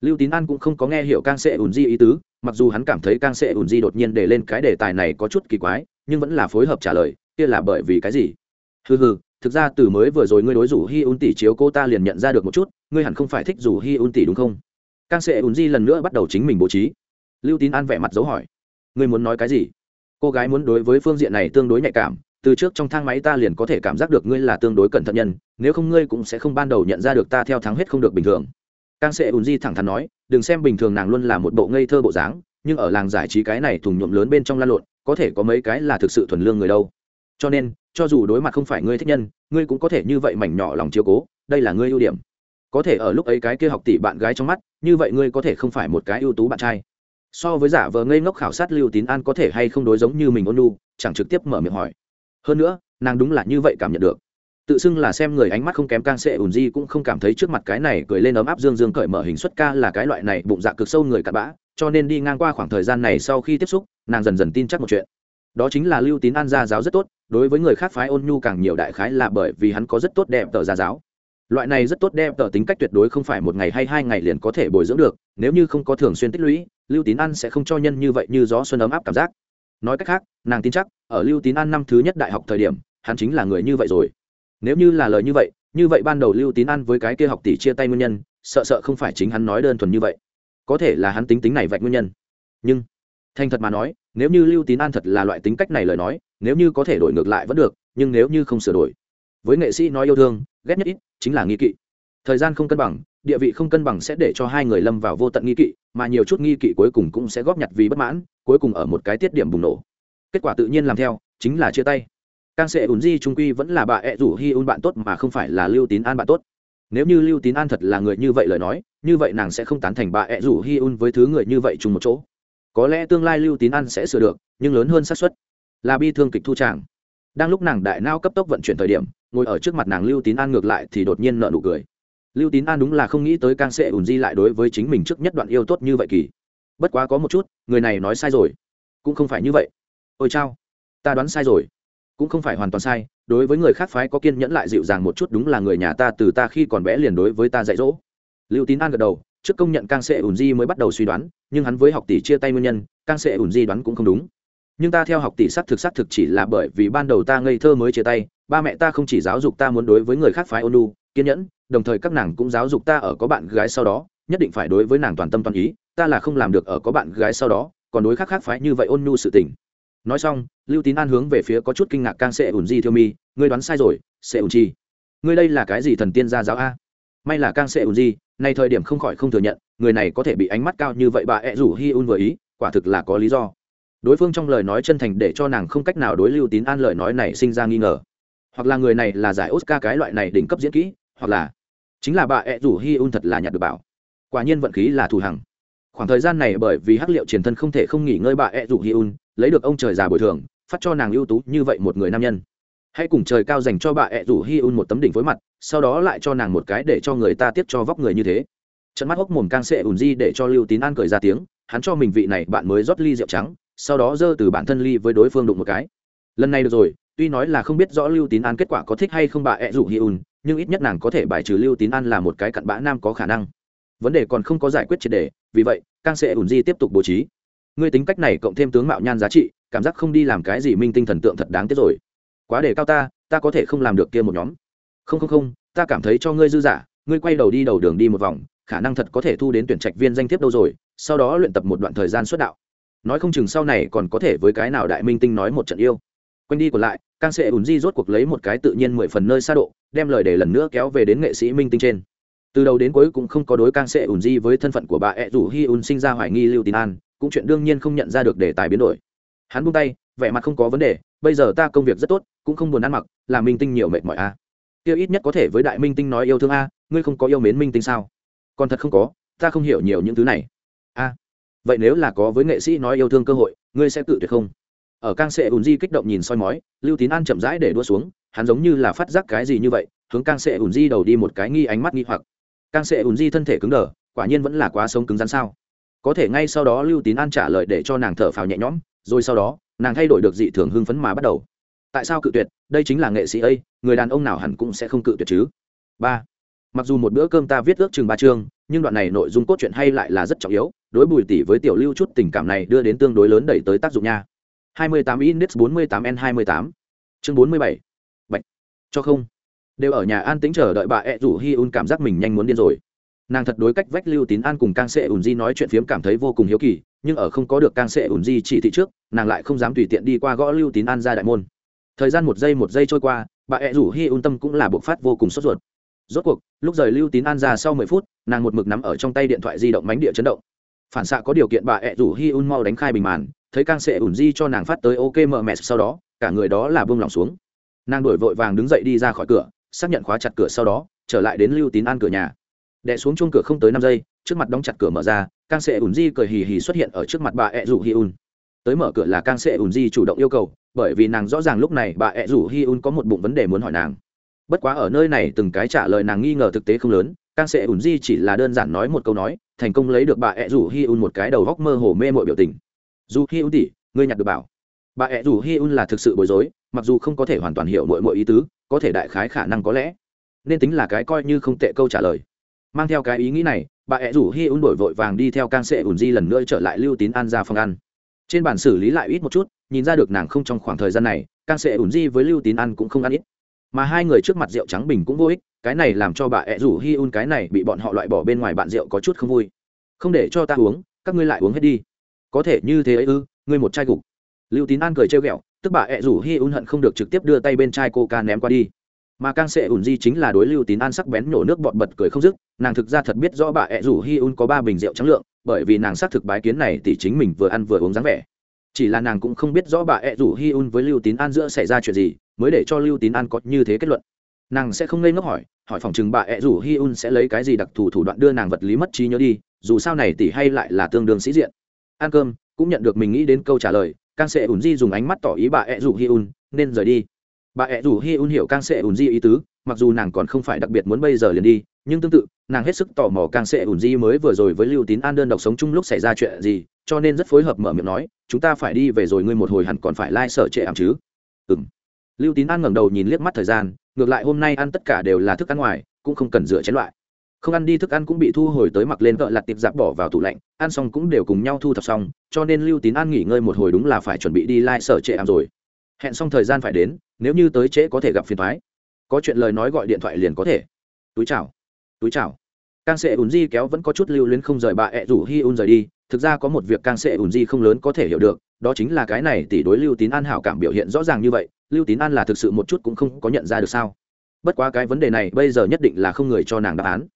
Lưu tín an cũng không có nghe hiểu càng sẽ ủn di ý tứ, mặc dù hắn cảm thấy càng sẽ ủn di đột nhiên để lên cái đề tài này có chút kỳ quái, nhưng vẫn là phối hợp trả lời, kia là bởi vì cái gì? Hừ hừ, thực ra từ mới vừa rồi ngươi đối rủ hi un tỷ chiếu cô ta liền nhận ra được một chút, ngươi hẳn không phải thích rủ hi un tỷ đúng không? Càng sẽ ùn di lần nữa bắt đầu chính mình bố trí. Lưu tín an vẻ mặt dấu hỏi. Ngươi muốn nói cái gì? Cô gái muốn đối với phương diện này tương đối nhạy cảm, từ trước trong thang máy ta liền có thể cảm giác được ngươi là tương đối cẩn thận nhân, nếu không ngươi cũng sẽ không ban đầu nhận ra được ta theo thắng hết không được bình thường. Càng sẽ ùn di thẳng thắn nói, đừng xem bình thường nàng luôn là một bộ ngây thơ bộ dáng, nhưng ở làng giải trí cái này thùng nhuộm lớn bên trong lan lộn, có thể có mấy cái là thực sự thuần lương người đâu. Cho nên, cho dù đối mặt không phải ngươi thích nhân, ngươi cũng có thể như vậy mảnh nhỏ lòng chiếu cố, đây là ngươi ưu điểm có thể ở lúc ấy cái kia học tỷ bạn gái trong mắt, như vậy ngươi có thể không phải một cái ưu tú bạn trai. So với giả vờ ngây ngốc khảo sát lưu tín an có thể hay không đối giống như mình ôn nu chẳng trực tiếp mở miệng hỏi. Hơn nữa, nàng đúng là như vậy cảm nhận được. Tự xưng là xem người ánh mắt không kém càng sệ ùn di cũng không cảm thấy trước mặt cái này cười lên ấm áp dương dương cởi mở hình xuất ca là cái loại này bụng dạ cực sâu người cặn bã, cho nên đi ngang qua khoảng thời gian này sau khi tiếp xúc, nàng dần dần tin chắc một chuyện. Đó chính là lưu tín an gia giáo rất tốt, đối với người khác phái ôn nhu càng nhiều đại khái là bởi vì hắn có rất tốt đẹp tờ gia giáo loại này rất tốt đẹp tờ tính cách tuyệt đối không phải một ngày hay hai ngày liền có thể bồi dưỡng được, nếu như không có thường xuyên tích lũy, lưu tín an sẽ không cho nhân như vậy như gió xuân ấm áp cảm giác. Nói cách khác, nàng tin chắc, ở lưu tín an năm thứ nhất đại học thời điểm, hắn chính là người như vậy rồi. Nếu như là lời như vậy như vậy ban đầu lưu tín an với cái kia học tỷ chia tay nguyên nhân, sợ sợ không phải chính hắn nói đơn thuần như vậy. Có thể là hắn tính tính này vạch nguyên nhân. Nhưng, thành thật mà nói, nếu như lưu tín an thật là loại tính cách này lời nói, nếu như có thể đổi ngược lại vẫn được, nhưng nếu như không sửa đổi với nghệ sĩ nói yêu thương, ghét nhất ít, chính là nghi kỵ. Thời gian không cân bằng, địa vị không cân bằng sẽ để cho hai người lâm vào vô tận nghi kỵ, mà nhiều chút nghi kỵ cuối cùng cũng sẽ góp nhặt vì bất mãn, cuối cùng ở một cái tiết điểm bùng nổ. Kết quả tự nhiên làm theo, chính là chia tay. Càng sẽ ủn di trung quy vẫn là bà ẹ rủ hi un bạn tốt mà không phải là lưu tín an bạn tốt. Nếu như lưu tín an thật là người như vậy lời nói, như vậy nàng sẽ không tán thành bà ẹ rủ hi un với thứ người như vậy chung một chỗ. Có lẽ tương lai lưu tín an sẽ sửa được, nhưng lớn hơn xác suất là bi thương kịch thu tràng. Đang lúc nàng đại nao cấp tốc vận chuyển thời điểm ngồi ở trước mặt nàng lưu tín an ngược lại thì đột nhiên nợ nụ cười. Lưu tín an đúng là không nghĩ tới càng sẽ ủn di lại đối với chính mình trước nhất đoạn yêu tốt như vậy kỳ. Bất quá có một chút, người này nói sai rồi. Cũng không phải như vậy. Ôi chao, ta đoán sai rồi. Cũng không phải hoàn toàn sai, đối với người khác phái có kiên nhẫn lại dịu dàng một chút đúng là người nhà ta từ ta khi còn bé liền đối với ta dạy dỗ. Lưu tín an gật đầu, trước công nhận càng sẽ ủn di mới bắt đầu suy đoán, nhưng hắn với học tỷ chia tay nguyên nhân càng sẽ ủn di đoán cũng không đúng nhưng ta theo học tỷ s thực s thực chỉ là bởi vì ban đầu ta ngây thơ mới chia tay, ba mẹ ta không chỉ giáo dục ta muốn đối với người khác phái ôn lu kiên nhẫn, đồng thời các nàng cũng giáo dục ta ở có bạn gái sau đó, nhất định phải đối với nàng toàn tâm toàn ý, ta là không làm được ở có bạn gái sau đó, còn đối khác khác phái như vậy ôn nhu sự tình. Nói xong, lưu tín an hướng về phía có chút kinh ngạc càng sẽ ủn di thiêu mi, ngươi đoán sai rồi sẽ ủn chi. Ngươi đây là cái gì thần tiên gia giáo a? May là càng sẽ ủn di, nay thời điểm không khỏi không thừa nhận, người này có thể bị ánh mắt cao như vậy bà ẹ rủ hi un vừa ý, quả thực là có lý do đối phương trong lời nói chân thành để cho nàng không cách nào đối lưu tín an lời nói này sinh ra nghi ngờ. Hoặc là người này là giải oscar cái loại này đỉnh cấp diễn kỹ, hoặc là chính là bà ẹ rủ hi un thật là nhặt được bảo. Quả nhiên vận khí là thù hằng. Khoảng thời gian này bởi vì hắc liệu truyền thân không thể không nghỉ ngơi bà ẹ rủ hi un, lấy được ông trời già bồi thường, phát cho nàng ưu tú như vậy một người nam nhân. Hãy cùng trời cao dành cho bà ẹ rủ hi un một tấm đỉnh phối mặt, sau đó lại cho nàng một cái để cho người ta tiếp cho vóc người như thế. Trận mắt hốc mồm càng sệ ủn di để cho lưu tín an cười ra tiếng, hắn cho mình vị này bạn mới rót ly rượu trắng sau đó giơ từ bản thân ly với đối phương đụng một cái. Lần này được rồi, tuy nói là không biết rõ lưu tín an kết quả có thích hay không bà ẹ rủ hi un, nhưng ít nhất nàng có thể bài trừ lưu tín an là một cái cặn bã nam có khả năng. Vấn đề còn không có giải quyết triệt đề, vì vậy càng sẽ ủn di tiếp tục bố trí. Ngươi tính cách này cộng thêm tướng mạo nhan giá trị, cảm giác không đi làm cái gì minh tinh thần tượng thật đáng tiếc rồi. Quá để cao ta ta có thể không làm được kia một nhóm. Không không không, ta cảm thấy cho ngươi dư giả, ngươi quay đầu đi đầu đường đi một vòng, khả năng thật có thể thu đến tuyển trạch viên danh thiếp đâu rồi, sau đó luyện tập một đoạn thời gian xuất đạo nói không chừng sau này còn có thể với cái nào đại minh tinh nói một trận yêu. Quanh đi còn lại càng sẽ ùn di rốt cuộc lấy một cái tự nhiên mười phần nơi xa độ, đem lời để lần nữa kéo về đến nghệ sĩ minh tinh trên. Từ đầu đến cuối cũng không có đối càng sẽ ùn di với thân phận của bà ẹ rủ hi ùn sinh ra hoài nghi lưu tín an, cũng chuyện đương nhiên không nhận ra được đề tài biến đổi. Hắn buông tay, vẻ mặt không có vấn đề, bây giờ ta công việc rất tốt, cũng không buồn ăn mặc, là minh tinh nhiều mệt mỏi a à. tiêu ít nhất có thể với đại minh tinh nói yêu thương a, ngươi không có yêu mến minh tinh sao? Còn thật không có, ta không hiểu nhiều những thứ này. A vậy nếu là có với nghệ sĩ nói yêu thương cơ hội, ngươi sẽ tự tuyệt không? Ở cang sệ ùn di kích động nhìn soi mói, lưu tín an chậm rãi để đua xuống, hắn giống như là phát giác cái gì như vậy, hướng cang sệ ùn di đầu đi một cái nghi ánh mắt nghi hoặc. Cang sệ ùn di thân thể cứng đờ, quả nhiên vẫn là quá sống cứng rắn sao? Có thể ngay sau đó lưu tín an trả lời để cho nàng thở phào nhẹ nhõm, rồi sau đó, nàng thay đổi được dị thường hưng phấn mà bắt đầu. Tại sao cự tuyệt? Đây chính là nghệ sĩ ấy người đàn ông nào hẳn cũng sẽ không cự tuyệt chứ? Ba mặc dù một bữa cơm ta viết ước chừng ba chương, nhưng đoạn này nội dung cốt truyện hay lại là rất trọng yếu, đối bùi tỷ với tiểu lưu chút tình cảm này đưa đến tương đối lớn đẩy tới tác dụng nha. 28 index 48 n 28 chương 47 bệnh cho không. Đều ở nhà an tĩnh chờ đợi bà ẹ rủ hi un cảm giác mình nhanh muốn điên rồi. Nàng thật đối cách vách lưu tín an cùng càng sệ ùn di nói chuyện phiếm cảm thấy vô cùng hiếu kỳ, nhưng ở không có được càng sệ ùn di chỉ thị trước, nàng lại không dám tùy tiện đi qua gõ lưu tín an ra đại môn. Thời gian một giây một giây trôi qua, bà ẹ rủ hi un tâm cũng là bộc phát vô cùng sốt ruột rốt cuộc, lúc rời lưu tín an ra sau mười phút, nàng một mực nắm ở trong tay điện thoại di động mánh địa chấn động. Phản xạ có điều kiện bà ẹ rủ hi un mau đánh khai bình màn, thấy càng sệ ủn di cho nàng phát tới ok mờ mẹ sau đó, cả người đó là buông lòng xuống. Nàng đổi vội vàng đứng dậy đi ra khỏi cửa, xác nhận khóa chặt cửa sau đó, trở lại đến lưu tín an cửa nhà. Đẻ xuống chung cửa không tới năm giây, trước mặt đóng chặt cửa mở ra càng sệ ủn di cười hì hì xuất hiện ở trước mặt bà ẹ rủ hi un. Tới mở cửa là càng sệ ủn di chủ động yêu cầu, bởi vì nàng rõ ràng lúc này bà ẹ rủ hi un có một bụng vấn đề muốn hỏi nàng bất quá ở nơi này từng cái trả lời nàng nghi ngờ thực tế không lớn càng sẽ ủn di chỉ là đơn giản nói một câu nói, thành công lấy được bà ẹ rủ hi un một cái đầu góc mơ hồ mê mội biểu tình. Dù hi un tỉ ngươi nhặt được bảo. Bà ẹ rủ hi un là thực sự bối rối, mặc dù không có thể hoàn toàn hiểu mọi mọi ý tứ, có thể đại khái khả năng có lẽ, nên tính là cái coi như không tệ câu trả lời. Mang theo cái ý nghĩ này, bà ẹ rủ hi un đổi vội vàng đi theo càng sẽ ủn di lần nữa trở lại lưu tín an ra phòng ăn. Trên bản xử lý lại ít một chút, nhìn ra được nàng không trong khoảng thời gian này càng sẽ ủn di với lưu tín ăn cũng không ăn ít mà hai người trước mặt rượu trắng bình cũng vô ích, cái này làm cho bà ẹ rủ hi un cái này bị bọn họ loại bỏ bên ngoài bạn rượu có chút không vui. Không để cho ta uống, các ngươi lại uống hết đi. Có thể như thế ấy ư, ngươi một chai gục. Lưu tín an cười trêu ghẹo, tức bà ẹ rủ hi un hận không được trực tiếp đưa tay bên chai coca ném qua đi. Mà càng sẽ ủn di chính là đối lưu tín an sắc bén nhổ nước bọt bật cười không dứt, nàng thực ra thật biết rõ bà ẹ rủ hi un có ba bình rượu trắng lượng, bởi vì nàng xác thực bái kiến này thì chính mình vừa ăn vừa uống dáng vẻ chỉ là nàng cũng không biết rõ bà ẹ rủ hi un với lưu tín an giữa xảy ra chuyện gì, mới để cho lưu tín an có như thế kết luận. Nàng sẽ không ngây ngốc hỏi hỏi phòng chừng bà ẹ rủ hi un sẽ lấy cái gì đặc thù thủ đoạn đưa nàng vật lý mất trí nhớ đi, dù sao này tỷ hay lại là tương đương sĩ diện. Ăn cơm, cũng nhận được mình nghĩ đến câu trả lời càng sẽ ủn di dùng ánh mắt tỏ ý bà ẹ rủ hi un, nên rời đi bà ẹ rủ hi un hiểu càng sẽ ùn di ý tứ, mặc dù nàng còn không phải đặc biệt muốn bây giờ liền đi, nhưng tương tự, nàng hết sức tò mò càng sẽ ùn di mới vừa rồi với lưu tín an đơn độc sống chung lúc xảy ra chuyện gì, cho nên rất phối hợp mở miệng nói, chúng ta phải đi về rồi ngươi một hồi hẳn còn phải lai、like、sở trệ ảm chứ. Ừ m lưu tín an ngẩng đầu nhìn liếc mắt thời gian, ngược lại hôm nay ăn tất cả đều là thức ăn ngoài, cũng không cần rửa chén loại. Không ăn đi thức ăn cũng bị thu hồi tới mặc lên vợ lặt tiệp giặc bỏ vào tủ lạnh, ăn xong cũng đều cùng nhau thu thập xong, cho nên lưu tín an nghỉ ngơi một hồi đúng là phải chuẩn bị đi lai、like、sở trệ ảm rồi. Hẹn xong thời gian phải đến nếu như tới trễ có thể gặp phiền thoái có chuyện lời nói gọi điện thoại liền có thể. Túi chào. Túi chào. Càng sệ ùn di kéo vẫn có chút lưu luyến không rời bà ẹ rủ hi un rời đi. Thực ra có một việc càng sệ ùn di không lớn có thể hiểu được, đó chính là cái này tỷ đối lưu tín an hảo cảm biểu hiện rõ ràng như vậy, lưu tín an là thực sự một chút cũng không có nhận ra được sao? Bất quá cái vấn đề này bây giờ nhất định là không người cho nàng đáp án.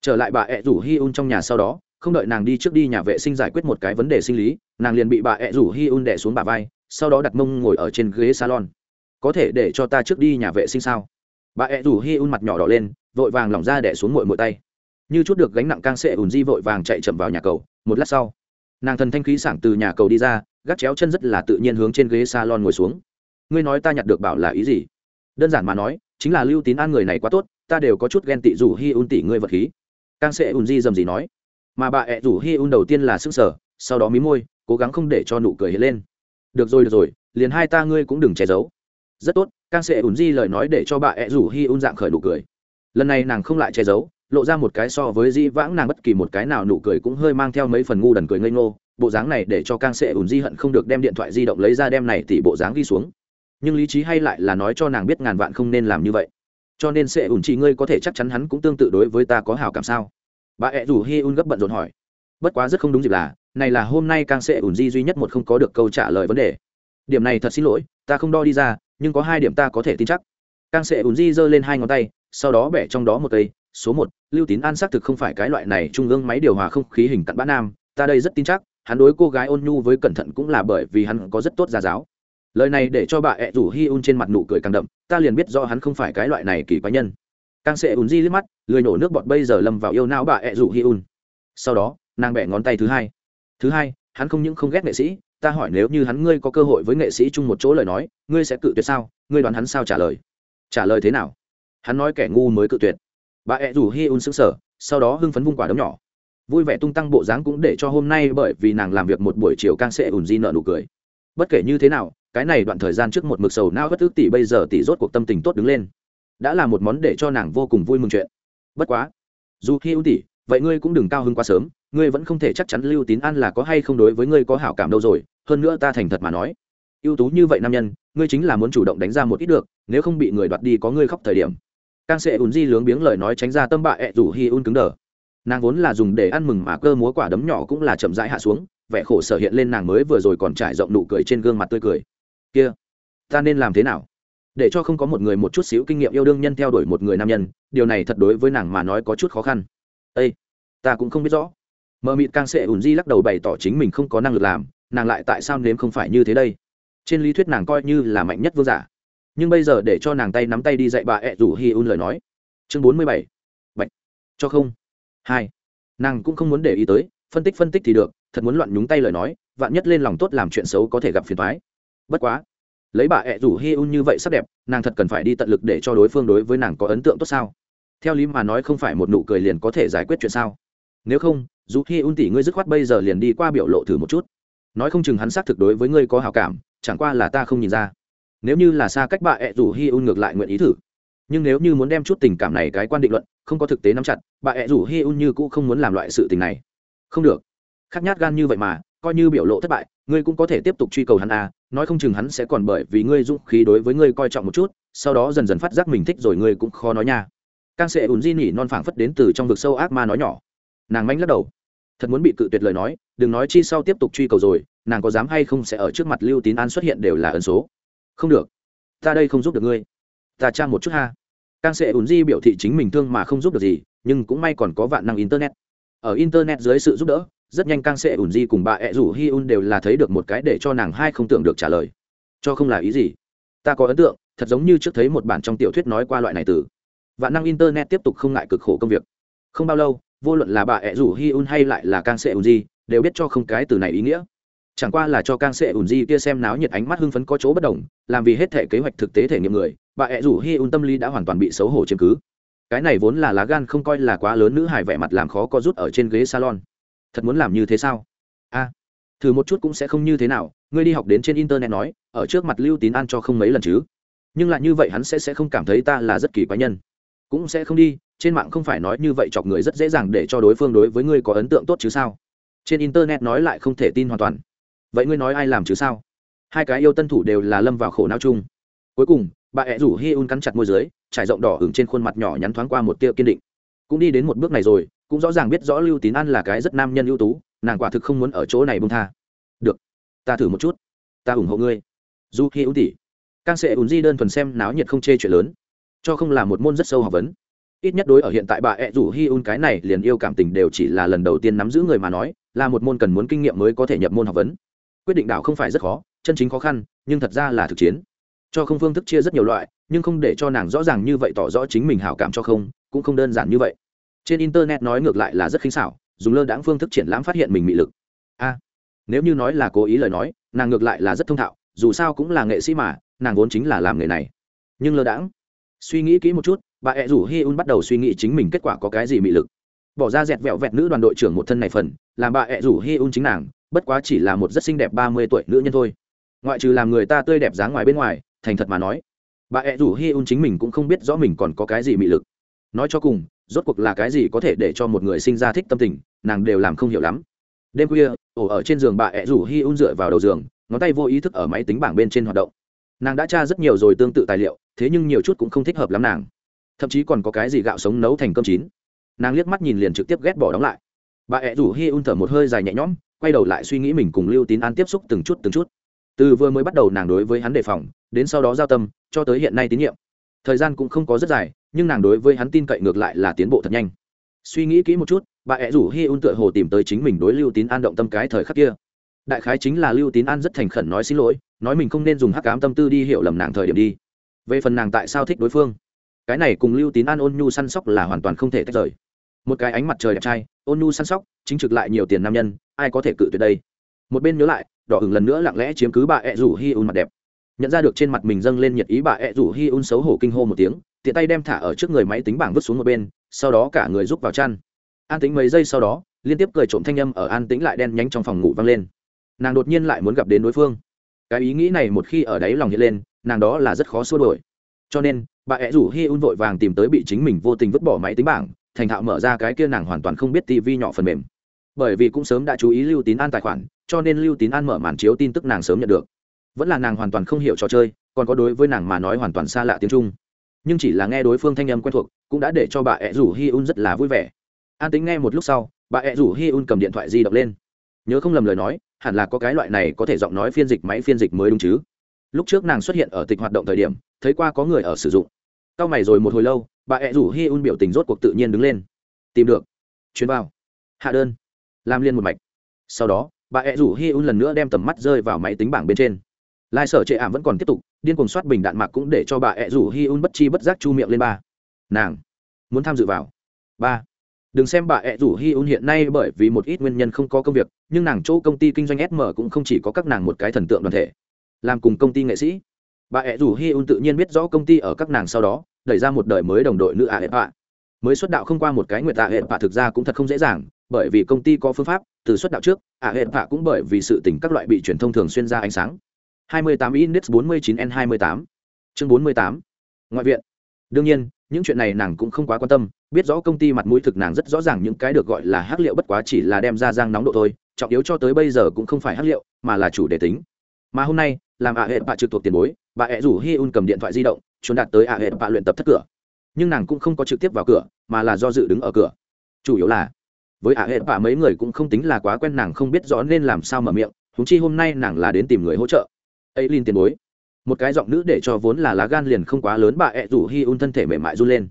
Trở lại bà ẹ rủ hi un trong nhà sau đó, không đợi nàng đi trước đi nhà vệ sinh giải quyết một cái vấn đề sinh lý, nàng liền bị bà ẹ rủ hi un đẻ xuống bà vai, sau đó đặt mông ngồi ở trên ghế salon có thể để cho ta trước đi nhà vệ sinh sao? Bà ẹ rủ hi un mặt nhỏ đỏ lên, vội vàng lỏng ra đẻ xuống mội mội tay. Như chút được gánh nặng cang sệ ùn di vội vàng chạy chậm vào nhà cầu, một lát sau, nàng thần thanh khí sảng từ nhà cầu đi ra, gác chéo chân rất là tự nhiên hướng trên ghế salon ngồi xuống. Ngươi nói ta nhặt được bảo là ý gì? Đơn giản mà nói, chính là lưu tín an người này quá tốt, ta đều có chút ghen tị rủ hi un tỷ ngươi vật khí. Cang sệ ùn di dầm gì nói. Mà bà ẹ rủ hi un đầu tiên là sức sở, sau đó mí môi, cố gắng không để cho nụ cười hiện lên. Được rồi được rồi, liền hai ta ngươi cũng đừng che giấu rất tốt càng sẽ ủn di lời nói để cho bà ẹ rủ hi un dạng khởi nụ cười. Lần này nàng không lại che giấu, lộ ra một cái so với di vãng nàng bất kỳ một cái nào nụ cười cũng hơi mang theo mấy phần ngu đần cười ngây ngô. Bộ dáng này để cho càng sẽ ủn di hận không được đem điện thoại di động lấy ra đem này thì bộ dáng ghi xuống. Nhưng lý trí hay lại là nói cho nàng biết ngàn vạn không nên làm như vậy. Cho nên sẽ ủn chị ngươi có thể chắc chắn hắn cũng tương tự đối với ta có hảo cảm sao? Bà ẹ rủ hi un gấp bận rộn hỏi. Bất quá rất không đúng dịp là, này là hôm nay càng sẽ ủn di duy nhất một không có được câu trả lời vấn đề. Điểm này thật xin lỗi, ta không đo đi ra nhưng có hai điểm ta có thể tin chắc. Càng sẽ ùn di giơ lên hai ngón tay, sau đó bẻ trong đó một cây, số một, lưu tín an xác thực không phải cái loại này trung ương máy điều hòa không khí hình cặn bã nam, ta đây rất tin chắc, hắn đối cô gái ôn nhu với cẩn thận cũng là bởi vì hắn có rất tốt gia giáo. Lời này để cho bà ẹ rủ hi un trên mặt nụ cười càng đậm, ta liền biết do hắn không phải cái loại này kỳ quái nhân. Càng sẽ ùn di liếc mắt, lười nổ nước bọt bây giờ lâm vào yêu não bà ẹ rủ hi un. Sau đó, nàng bẻ ngón tay thứ hai. Thứ hai, hắn không những không ghét nghệ sĩ ta hỏi nếu như hắn ngươi có cơ hội với nghệ sĩ chung một chỗ lời nói, ngươi sẽ cự tuyệt sao? Ngươi đoán hắn sao trả lời? Trả lời thế nào? Hắn nói kẻ ngu mới cự tuyệt. Bà ẹ rủ hi un xứng sở sau đó hưng phấn vung quả đấm nhỏ. Vui vẻ tung tăng bộ dáng cũng để cho hôm nay bởi vì nàng làm việc một buổi chiều càng sẽ ủn di nợ nụ cười. Bất kể như thế nào, cái này đoạn thời gian trước một mực sầu nao bất ước tỷ bây giờ tỷ rốt cuộc tâm tình tốt đứng lên. Đã là một món để cho nàng vô cùng vui mừng chuyện. Bất quá, dù khi ưu tỷ vậy ngươi cũng đừng cao hứng quá sớm, ngươi vẫn không thể chắc chắn lưu tín an là có hay không đối với ngươi có hảo cảm đâu rồi, hơn nữa ta thành thật mà nói. Ưu tú như vậy nam nhân, ngươi chính là muốn chủ động đánh ra một ít được, nếu không bị người đoạt đi có ngươi khóc thời điểm. Càng sẽ ùn di lướng biếng lời nói tránh ra tâm bạ ẹ rủ hi un cứng đờ. Nàng vốn là dùng để ăn mừng mà cơ múa quả đấm nhỏ cũng là chậm rãi hạ xuống, vẻ khổ sở hiện lên nàng mới vừa rồi còn trải rộng nụ cười trên gương mặt tươi cười. Kia, ta nên làm thế nào? Để cho không có một người một chút xíu kinh nghiệm yêu đương nhân theo đuổi một người nam nhân, điều này thật đối với nàng mà nói có chút khó khăn ây ta cũng không biết rõ. Mờ mịt càng sẽ ủn di lắc đầu bày tỏ chính mình không có năng lực làm, nàng lại tại sao nếm không phải như thế đây? Trên lý thuyết nàng coi như là mạnh nhất vương giả. Nhưng bây giờ để cho nàng tay nắm tay đi dạy bà ẹ rủ hi un lời nói. Chương bốn mươi bảy. Bệnh cho không. Hai. Nàng cũng không muốn để ý tới, phân tích phân tích thì được, thật muốn loạn nhúng tay lời nói, vạn nhất lên lòng tốt làm chuyện xấu có thể gặp phiền thoái bất quá. Lấy bà ẹ rủ hi un như vậy sắc đẹp, nàng thật cần phải đi tận lực để cho đối phương đối với nàng có ấn tượng tốt sao? Theo lý mà nói không phải một nụ cười liền có thể giải quyết chuyện sao? Nếu không, dù khi un tỷ ngươi dứt khoát bây giờ liền đi qua biểu lộ thử một chút. Nói không chừng hắn xác thực đối với ngươi có hào cảm, chẳng qua là ta không nhìn ra. Nếu như là xa cách bà ẹ rủ hi un ngược lại nguyện ý thử. Nhưng nếu như muốn đem chút tình cảm này cái quan định luận, không có thực tế nắm chặt bà ẹ rủ hi un như cũ không muốn làm loại sự tình này. Không được. Khắc nhát gan như vậy mà, coi như biểu lộ thất bại, ngươi cũng có thể tiếp tục truy cầu hắn à nói không chừng hắn sẽ còn bởi vì ngươi dũng khí đối với ngươi coi trọng một chút, sau đó dần dần phát giác mình thích rồi ngươi cũng khó nói nha càng sẽ ùn di nỉ non phảng phất đến từ trong vực sâu ác ma nói nhỏ. Nàng manh lắc đầu. Thật muốn bị cự tuyệt lời nói, đừng nói chi sau tiếp tục truy cầu rồi, nàng có dám hay không sẽ ở trước mặt lưu tín an xuất hiện đều là ẩn số. Không được. Ta đây không giúp được ngươi. Ta tra một chút ha. Càng sẽ ùn di biểu thị chính mình thương mà không giúp được gì, nhưng cũng may còn có vạn năng internet. Ở internet dưới sự giúp đỡ, rất nhanh càng sẽ ùn di cùng bà ẹ rủ hi un đều là thấy được một cái để cho nàng hai không tưởng được trả lời. Cho không là ý gì? Ta có ấn tượng, thật giống như trước thấy một bản trong tiểu thuyết nói qua loại này từ vạn năng internet tiếp tục không ngại cực khổ công việc. Không bao lâu, vô luận là bà ẹ rủ hi un hay lại là càng sẽ ủn di đều biết cho không cái từ này ý nghĩa. Chẳng qua là cho càng sẽ ủn di kia xem náo nhiệt ánh mắt hưng phấn có chỗ bất đồng, làm vì hết thể kế hoạch thực tế thể nghiệm người, bà ẹ rủ hi un tâm lý đã hoàn toàn bị xấu hổ chứng cứ. Cái này vốn là lá gan không coi là quá lớn nữ hài vẻ mặt làm khó có rút ở trên ghế salon. Thật muốn làm như thế sao? A, thử một chút cũng sẽ không như thế nào, ngươi đi học đến trên internet nói, ở trước mặt lưu tín an cho không mấy lần chứ. Nhưng lại như vậy hắn sẽ sẽ không cảm thấy ta là rất kỳ quái nhân cũng sẽ không đi, trên mạng không phải nói như vậy chọc người rất dễ dàng để cho đối phương đối với ngươi có ấn tượng tốt chứ sao? Trên internet nói lại không thể tin hoàn toàn. Vậy ngươi nói ai làm chứ sao? Hai cái yêu tân thủ đều là lâm vào khổ não chung. Cuối cùng, bà ẹ rủ hi un cắn chặt môi dưới, trải rộng đỏ hửng trên khuôn mặt nhỏ nhắn thoáng qua một tia kiên định. Cũng đi đến một bước này rồi, cũng rõ ràng biết rõ lưu tín an là cái rất nam nhân ưu tú, nàng quả thực không muốn ở chỗ này bông tha. Được, ta thử một chút. Ta ủng hộ ngươi. Du khi ưu tỷ càng sẽ ùn di đơn thuần xem náo nhiệt không chê chuyện lớn cho không là một môn rất sâu học vấn. Ít nhất đối ở hiện tại bà ẹ rủ hi un cái này liền yêu cảm tình đều chỉ là lần đầu tiên nắm giữ người mà nói, là một môn cần muốn kinh nghiệm mới có thể nhập môn học vấn. Quyết định đảo không phải rất khó, chân chính khó khăn, nhưng thật ra là thực chiến. Cho không phương thức chia rất nhiều loại, nhưng không để cho nàng rõ ràng như vậy tỏ rõ chính mình hảo cảm cho không, cũng không đơn giản như vậy. Trên internet nói ngược lại là rất khinh xảo, dùng lơ đãng phương thức triển lãm phát hiện mình mị lực. A, nếu như nói là cố ý lời nói, nàng ngược lại là rất thông thạo, dù sao cũng là nghệ sĩ mà, nàng vốn chính là làm nghề này. Nhưng lơ đãng suy nghĩ kỹ một chút, bà ẹ rủ hi un bắt đầu suy nghĩ chính mình kết quả có cái gì mị lực. Bỏ ra dẹt vẹo vẹt nữ đoàn đội trưởng một thân này phần, làm bà ẹ rủ hi un chính nàng, bất quá chỉ là một rất xinh đẹp ba mươi tuổi nữ nhân thôi. Ngoại trừ làm người ta tươi đẹp dáng ngoài bên ngoài, thành thật mà nói, bà ẹ rủ hi un chính mình cũng không biết rõ mình còn có cái gì mị lực. Nói cho cùng, rốt cuộc là cái gì có thể để cho một người sinh ra thích tâm tình, nàng đều làm không hiểu lắm. Đêm khuya, ổ ở trên giường bà ẹ rủ hi un dựa vào đầu giường, ngón tay vô ý thức ở máy tính bảng bên trên hoạt động. Nàng đã tra rất nhiều rồi tương tự tài liệu thế nhưng nhiều chút cũng không thích hợp lắm nàng. Thậm chí còn có cái gì gạo sống nấu thành cơm chín. Nàng liếc mắt nhìn liền trực tiếp ghét bỏ đóng lại. Bà ẹ rủ hi un thở một hơi dài nhẹ nhõm, quay đầu lại suy nghĩ mình cùng lưu tín an tiếp xúc từng chút từng chút. Từ vừa mới bắt đầu nàng đối với hắn đề phòng, đến sau đó giao tâm, cho tới hiện nay tín nhiệm. Thời gian cũng không có rất dài, nhưng nàng đối với hắn tin cậy ngược lại là tiến bộ thật nhanh. Suy nghĩ kỹ một chút, bà ẹ rủ hi un tựa hồ tìm tới chính mình đối lưu tín an động tâm cái thời khắc kia. Đại khái chính là lưu tín an rất thành khẩn nói xin lỗi, nói mình không nên dùng hắc cám tâm tư đi hiểu lầm nàng thời điểm đi về phần nàng tại sao thích đối phương? Cái này cùng lưu tín an ôn nhu săn sóc là hoàn toàn không thể tách rời. Một cái ánh mặt trời đẹp trai, ôn nhu săn sóc, chính trực lại nhiều tiền nam nhân, ai có thể cự tuyệt đây? Một bên nhớ lại, đỏ ửng lần nữa lặng lẽ chiếm cứ bà ẹ rủ hi un mặt đẹp. Nhận ra được trên mặt mình dâng lên nhiệt ý bà ẹ rủ hi un xấu hổ kinh hô một tiếng, tiện tay đem thả ở trước người máy tính bảng vứt xuống một bên, sau đó cả người rúc vào chăn. An tính mấy giây sau đó, liên tiếp cười trộm thanh âm ở an tĩnh lại đen nhánh trong phòng ngủ vang lên. Nàng đột nhiên lại muốn gặp đến đối phương. Cái ý nghĩ này một khi ở đáy lòng hiện lên nàng đó là rất khó xua đổi cho nên, bà ẹ rủ hi un vội vàng tìm tới bị chính mình vô tình vứt bỏ máy tính bảng, thành thạo mở ra cái kia nàng hoàn toàn không biết tivi nhỏ phần mềm. Bởi vì cũng sớm đã chú ý lưu tín an tài khoản, cho nên lưu tín an mở màn chiếu tin tức nàng sớm nhận được. Vẫn là nàng hoàn toàn không hiểu trò chơi, còn có đối với nàng mà nói hoàn toàn xa lạ tiếng trung. Nhưng chỉ là nghe đối phương thanh âm quen thuộc, cũng đã để cho bà ẹ rủ hi un rất là vui vẻ. An tính nghe một lúc sau, bà ẹ rủ hi un cầm điện thoại di động lên. Nhớ không lầm lời nói, hẳn là có cái loại này có thể giọng nói phiên dịch máy phiên dịch mới đúng chứ lúc trước nàng xuất hiện ở tịch hoạt động thời điểm, thấy qua có người ở sử dụng. C mày rồi một hồi lâu, bà ẹ rủ hi un biểu tình rốt cuộc tự nhiên đứng lên. Tìm được. Chuyến vào. Hạ đơn. Làm liên một mạch. Sau đó, bà ẹ rủ hi un lần nữa đem tầm mắt rơi vào máy tính bảng bên trên. Lai sở trệ ảm vẫn còn tiếp tục, điên cuồng soát bình đạn mạc cũng để cho bà ẹ rủ hi un bất chi bất giác chu miệng lên ba. Nàng muốn tham dự vào. Ba. Đừng xem bà ẹ rủ hi un hiện nay bởi vì một ít nguyên nhân không có công việc, nhưng nàng chỗ công ty kinh doanh sm cũng không chỉ có các nàng một cái thần tượng đoàn thể làm cùng công ty nghệ sĩ. Bà ẹ rủ hi un tự nhiên biết rõ công ty ở các nàng sau đó, đẩy ra một đời mới đồng đội nữ ạ hệ bạ mới xuất đạo không qua một cái nguyệt ạ hệ bạ thực ra cũng thật không dễ dàng, bởi vì công ty có phương pháp, từ xuất đạo trước ạ hệ bạ cũng bởi vì sự tỉnh các loại bị truyền thông thường xuyên ra ánh sáng. 28 index 49 n 28 chương 48 ngoại viện. Đương nhiên, những chuyện này nàng cũng không quá quan tâm, biết rõ công ty mặt mũi thực nàng rất rõ ràng những cái được gọi là hắc liệu bất quá chỉ là đem ra giang nóng độ thôi, trọng yếu cho tới bây giờ cũng không phải hắc liệu, mà là chủ đề tính. Mà hôm nay làm ạ hệ bạ trực thuộc tiền bối, bà hẹ rủ hi un cầm điện thoại di động, chuẩn đạt tới ạ hệ bạ luyện tập thất cửa. Nhưng nàng cũng không có trực tiếp vào cửa, mà là do dự đứng ở cửa. Chủ yếu là, với ạ hệ bạ mấy người cũng không tính là quá quen nàng không biết rõ nên làm sao mở miệng húng chi hôm nay nàng là đến tìm người hỗ trợ. Ấy linh tiền bối, một cái giọng nữ để cho vốn là lá gan liền không quá lớn, bà hẹ rủ hi un thân thể mềm mại run lên.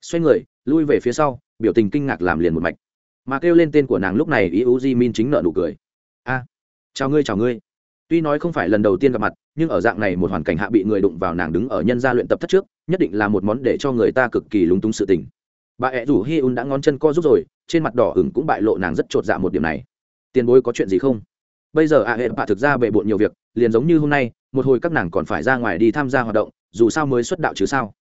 Xoay người, lui về phía sau, biểu tình kinh ngạc làm liền một mạch. Mà kêu lên tên của nàng lúc này ý u di min chính nợ nụ cười. A, chào ngươi chào ngươi tuy nói không phải lần đầu tiên gặp mặt, nhưng ở dạng này một hoàn cảnh hạ bị người đụng vào nàng đứng ở nhân gia luyện tập thất trước, nhất định là một món để cho người ta cực kỳ lúng túng sự tình. Bà ẹ rủ hi un đã ngón chân co rút rồi, trên mặt đỏ hửng cũng bại lộ nàng rất chột dạ một điểm này. Tiền bối có chuyện gì không? Bây giờ ạ hệ bà thực ra bệ bộn nhiều việc, liền giống như hôm nay, một hồi các nàng còn phải ra ngoài đi tham gia hoạt động, dù sao mới xuất đạo chứ sao?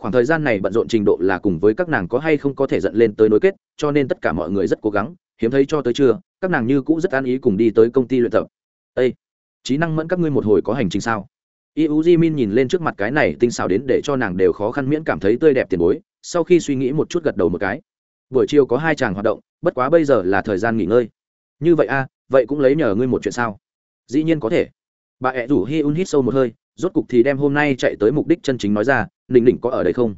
Khoảng thời gian này bận rộn trình độ là cùng với các nàng có hay không có thể dẫn lên tới nối kết, cho nên tất cả mọi người rất cố gắng, hiếm thấy cho tới trưa, các nàng như cũ rất an ý cùng đi tới công ty luyện tập. Ây trí năng mẫn các ngươi một hồi có hành trình sao? Iu di min nhìn lên trước mặt cái này tinh xào đến để cho nàng đều khó khăn miễn cảm thấy tươi đẹp tiền bối sau khi suy nghĩ một chút gật đầu một cái. Buổi chiều có hai chàng hoạt động bất quá bây giờ là thời gian nghỉ ngơi. Như vậy a à, vậy cũng lấy nhờ ngươi một chuyện sao? Dĩ nhiên có thể. Bà ẹ rủ hi un hít sâu một hơi rốt cục thì đem hôm nay chạy tới mục đích chân chính nói ra ninh nỉnh có ở đây không?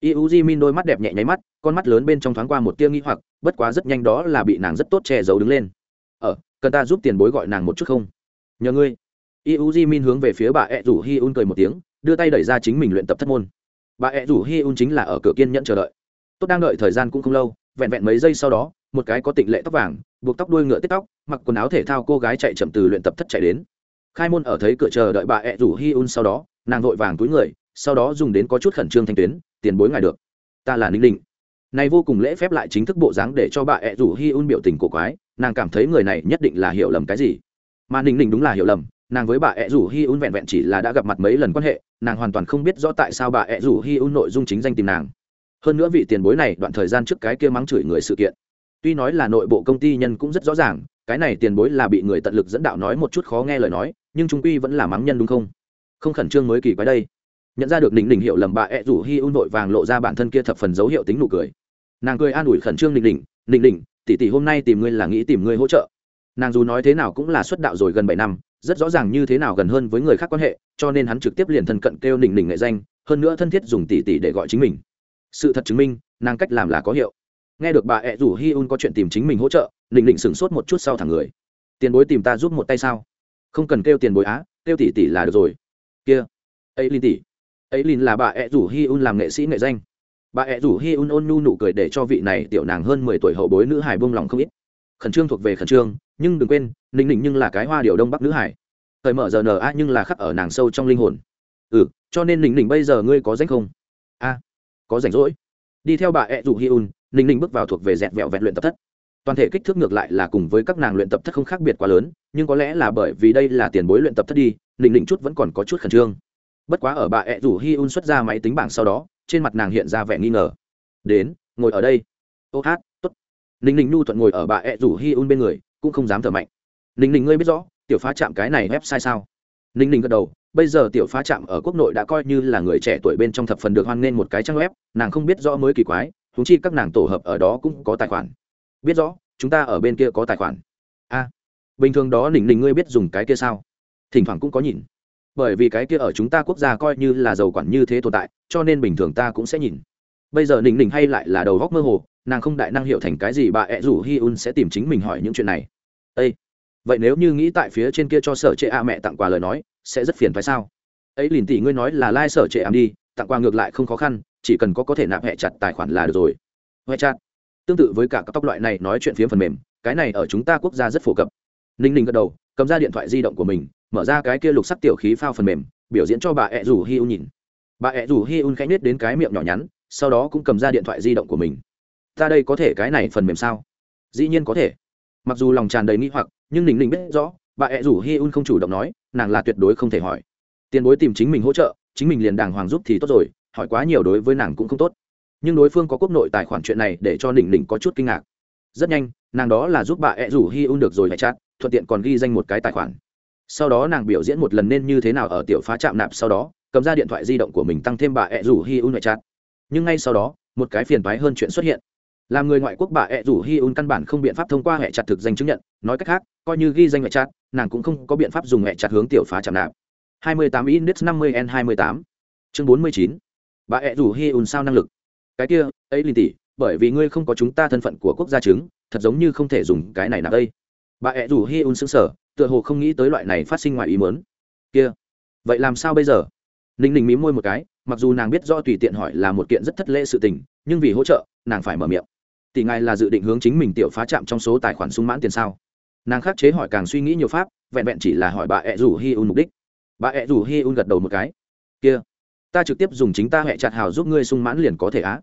Iu di min đôi mắt đẹp nhẹ nháy mắt con mắt lớn bên trong thoáng qua một tia nghi hoặc bất quá rất nhanh đó là bị nàng rất tốt che giấu đứng lên. Ở ờ, cần ta giúp tiền bối gọi nàng một chút không? Nhờ ngươi. Iu di min hướng về phía bà ẹ rủ hi un cười một tiếng, đưa tay đẩy ra chính mình luyện tập thất môn. Bà ẹ rủ hi un chính là ở cửa kiên nhẫn chờ đợi. Tốt đang đợi thời gian cũng không lâu, vẹn vẹn mấy giây sau đó, một cái có tịnh lệ tóc vàng, buộc tóc đuôi ngựa tết tóc, mặc quần áo thể thao cô gái chạy chậm từ luyện tập thất chạy đến. Khai môn ở thấy cửa chờ đợi bà ẹ rủ hi un sau đó, nàng vội vàng túi người, sau đó dùng đến có chút khẩn trương thanh tuyến, tiền bối ngài được. Ta là ninh Đình. này vô cùng lễ phép lại chính thức bộ dáng để cho bà ẹ rủ hi un biểu tình cổ quái, nàng cảm thấy người này nhất định là hiểu lầm cái gì mà ninh ninh đúng là hiểu lầm, nàng với bà ẹ rủ hi un vẹn vẹn chỉ là đã gặp mặt mấy lần quan hệ, nàng hoàn toàn không biết rõ tại sao bà ẹ rủ hi un nội dung chính danh tìm nàng. Hơn nữa vị tiền bối này đoạn thời gian trước cái kia mắng chửi người sự kiện. Tuy nói là nội bộ công ty nhân cũng rất rõ ràng, cái này tiền bối là bị người tận lực dẫn đạo nói một chút khó nghe lời nói, nhưng trung quy vẫn là mắng nhân đúng không? Không khẩn trương mới kỳ quái đây. Nhận ra được đỉnh đỉnh hiệu lầm, bà ẹ rủ hi un vội vàng lộ ra bản thân kia thập phần dấu hiệu tính nụ cười. Nàng cười an ủi khẩn trương đỉnh đỉnh đỉnh đỉnh tỷ tỷ hôm nay tìm ngươi là nghĩ tìm ngươi hỗ trợ nàng dù nói thế nào cũng là xuất đạo rồi gần bảy năm, rất rõ ràng như thế nào gần hơn với người khác quan hệ, cho nên hắn trực tiếp liền thân cận kêu nỉnh nỉnh nghệ danh, hơn nữa thân thiết dùng tỷ tỷ để gọi chính mình. Sự thật chứng minh, nàng cách làm là có hiệu. Nghe được bà ẹ rủ hi un có chuyện tìm chính mình hỗ trợ nỉnh nỉnh sửng sốt một chút sau thẳng người. Tiền bối tìm ta giúp một tay sao? Không cần kêu tiền bối á, kêu tỷ tỷ là được rồi. Kia ấy linh tỷ. Ấy linh là bà ẹ rủ hi un làm nghệ sĩ nghệ danh. Bà ẹ rủ hi un ôn nhu nụ cười để cho vị này tiểu nàng hơn mười tuổi hậu bối nữ hài buông lòng không ít khẩn trương thuộc về khẩn trương, nhưng đừng quên, ninh ninh nhưng là cái hoa điều đông bắc nữ hải. Thời mở giờ n a, nhưng là khắc ở nàng sâu trong linh hồn. Ừ cho nên ninh ninh bây giờ ngươi có danh không? A, có rảnh rỗi. Đi theo bà ed rủ hi un, ninh ninh bước vào thuộc về dẹt vẹo vẹn luyện tập thất. Toàn thể kích thước ngược lại là cùng với các nàng luyện tập thất không khác biệt quá lớn, nhưng có lẽ là bởi vì đây là tiền bối luyện tập thất đi, ninh ninh chút vẫn còn có chút khẩn trương. Bất quá ở bà ed rủ hi un xuất ra máy tính bảng sau đó, trên mặt nàng hiện ra vẻ nghi ngờ. Đến, ngồi ở đây. Ô hát ninh ninh nhu thuận ngồi ở bà ẹ rủ hi un bên người, cũng không dám thở mạnh. Ninh ninh ngươi biết rõ, tiểu phá chạm cái này website sao? Ninh ninh gật đầu, bây giờ tiểu phá chạm ở quốc nội đã coi như là người trẻ tuổi bên trong thập phần được hoan nghênh một cái trang web, nàng không biết rõ mới kỳ quái thú chi các nàng tổ hợp ở đó cũng có tài khoản. Biết rõ, chúng ta ở bên kia có tài khoản. A, bình thường đó ninh ninh ngươi biết dùng cái kia sao? Thỉnh thoảng cũng có nhìn. Bởi vì cái kia ở chúng ta quốc gia coi như là giàu quản như thế tồn tại, cho nên bình thường ta cũng sẽ nhìn. Bây giờ ninh ninh hay lại là đầu góc mơ hồ nàng không đại năng hiệu thành cái gì, bà ẹ rủ hi un sẽ tìm chính mình hỏi những chuyện này. Ê! vậy nếu như nghĩ tại phía trên kia cho sở trệ a mẹ tặng quà lời nói, sẽ rất phiền phải sao? Ấy liền tỷ, ngươi nói là lai、like、sở trệ ảm đi, tặng quà ngược lại không khó khăn, chỉ cần có có thể nạp hẹ chặt tài khoản là được rồi. Huệ chặt. Tương tự với cả các tóc loại này nói chuyện phiếm phần mềm, cái này ở chúng ta quốc gia rất phổ cập. Ninh ninh gật đầu, cầm ra điện thoại di động của mình, mở ra cái kia lục sắc tiểu khí phao phần mềm, biểu diễn cho bà ẹ rủ hi un nhìn. Bà ẹ rủ hi un khẽ nết đến cái miệng nhỏ nhắn, sau đó cũng cầm ra điện thoại di động của mình ta đây có thể cái này phần mềm sao? Dĩ nhiên có thể. Mặc dù lòng tràn đầy nghĩ hoặc, nhưng ninh ninh biết rõ, bà ẹ rủ hi un không chủ động nói, nàng là tuyệt đối không thể hỏi. Tiền bối tìm chính mình hỗ trợ, chính mình liền đàng hoàng giúp thì tốt rồi, hỏi quá nhiều đối với nàng cũng không tốt. Nhưng đối phương có quốc nội tài khoản chuyện này để cho ninh ninh có chút kinh ngạc. Rất nhanh, nàng đó là giúp bà ẹ rủ hi un được rồi hãy chat thuận tiện còn ghi danh một cái tài khoản. Sau đó nàng biểu diễn một lần nên như thế nào ở tiểu phá chạm nạp sau đó, cầm ra điện thoại di động của mình tăng thêm bà ẹ rủ hi un hãy chat nhưng ngay sau đó, một cái phiền toái hơn chuyện xuất hiện làm người ngoại quốc bà ẹ rủ hi un căn bản không biện pháp thông qua hệ chặt thực danh chứng nhận, nói cách khác, coi như ghi danh hệ chặt, nàng cũng không có biện pháp dùng hệ chặt hướng tiểu phá chạm nạp. 28 index 50 n 28 chương 49 bà ẹ rủ hi un sao năng lực? Cái kia, ấy linh tỷ, bởi vì ngươi không có chúng ta thân phận của quốc gia chứng, thật giống như không thể dùng cái này nạp đây. Bà ẹ rủ hi un sững sờ, tựa hồ không nghĩ tới loại này phát sinh ngoài ý muốn. Kia, vậy làm sao bây giờ? Ninh ninh mí môi một cái, mặc dù nàng biết do tùy tiện hỏi là một kiện rất thất lễ sự tình, nhưng vì hỗ trợ, nàng phải mở miệng tỷ ngài là dự định hướng chính mình tiểu phá chạm trong số tài khoản sung mãn tiền sao? Nàng khắc chế hỏi càng suy nghĩ nhiều pháp, vẹn vẹn chỉ là hỏi bà ẹ rủ hi un mục đích. Bà ẹ rủ hi un gật đầu một cái. Kia, ta trực tiếp dùng chính ta hẹ chặt hào giúp ngươi sung mãn liền có thể á.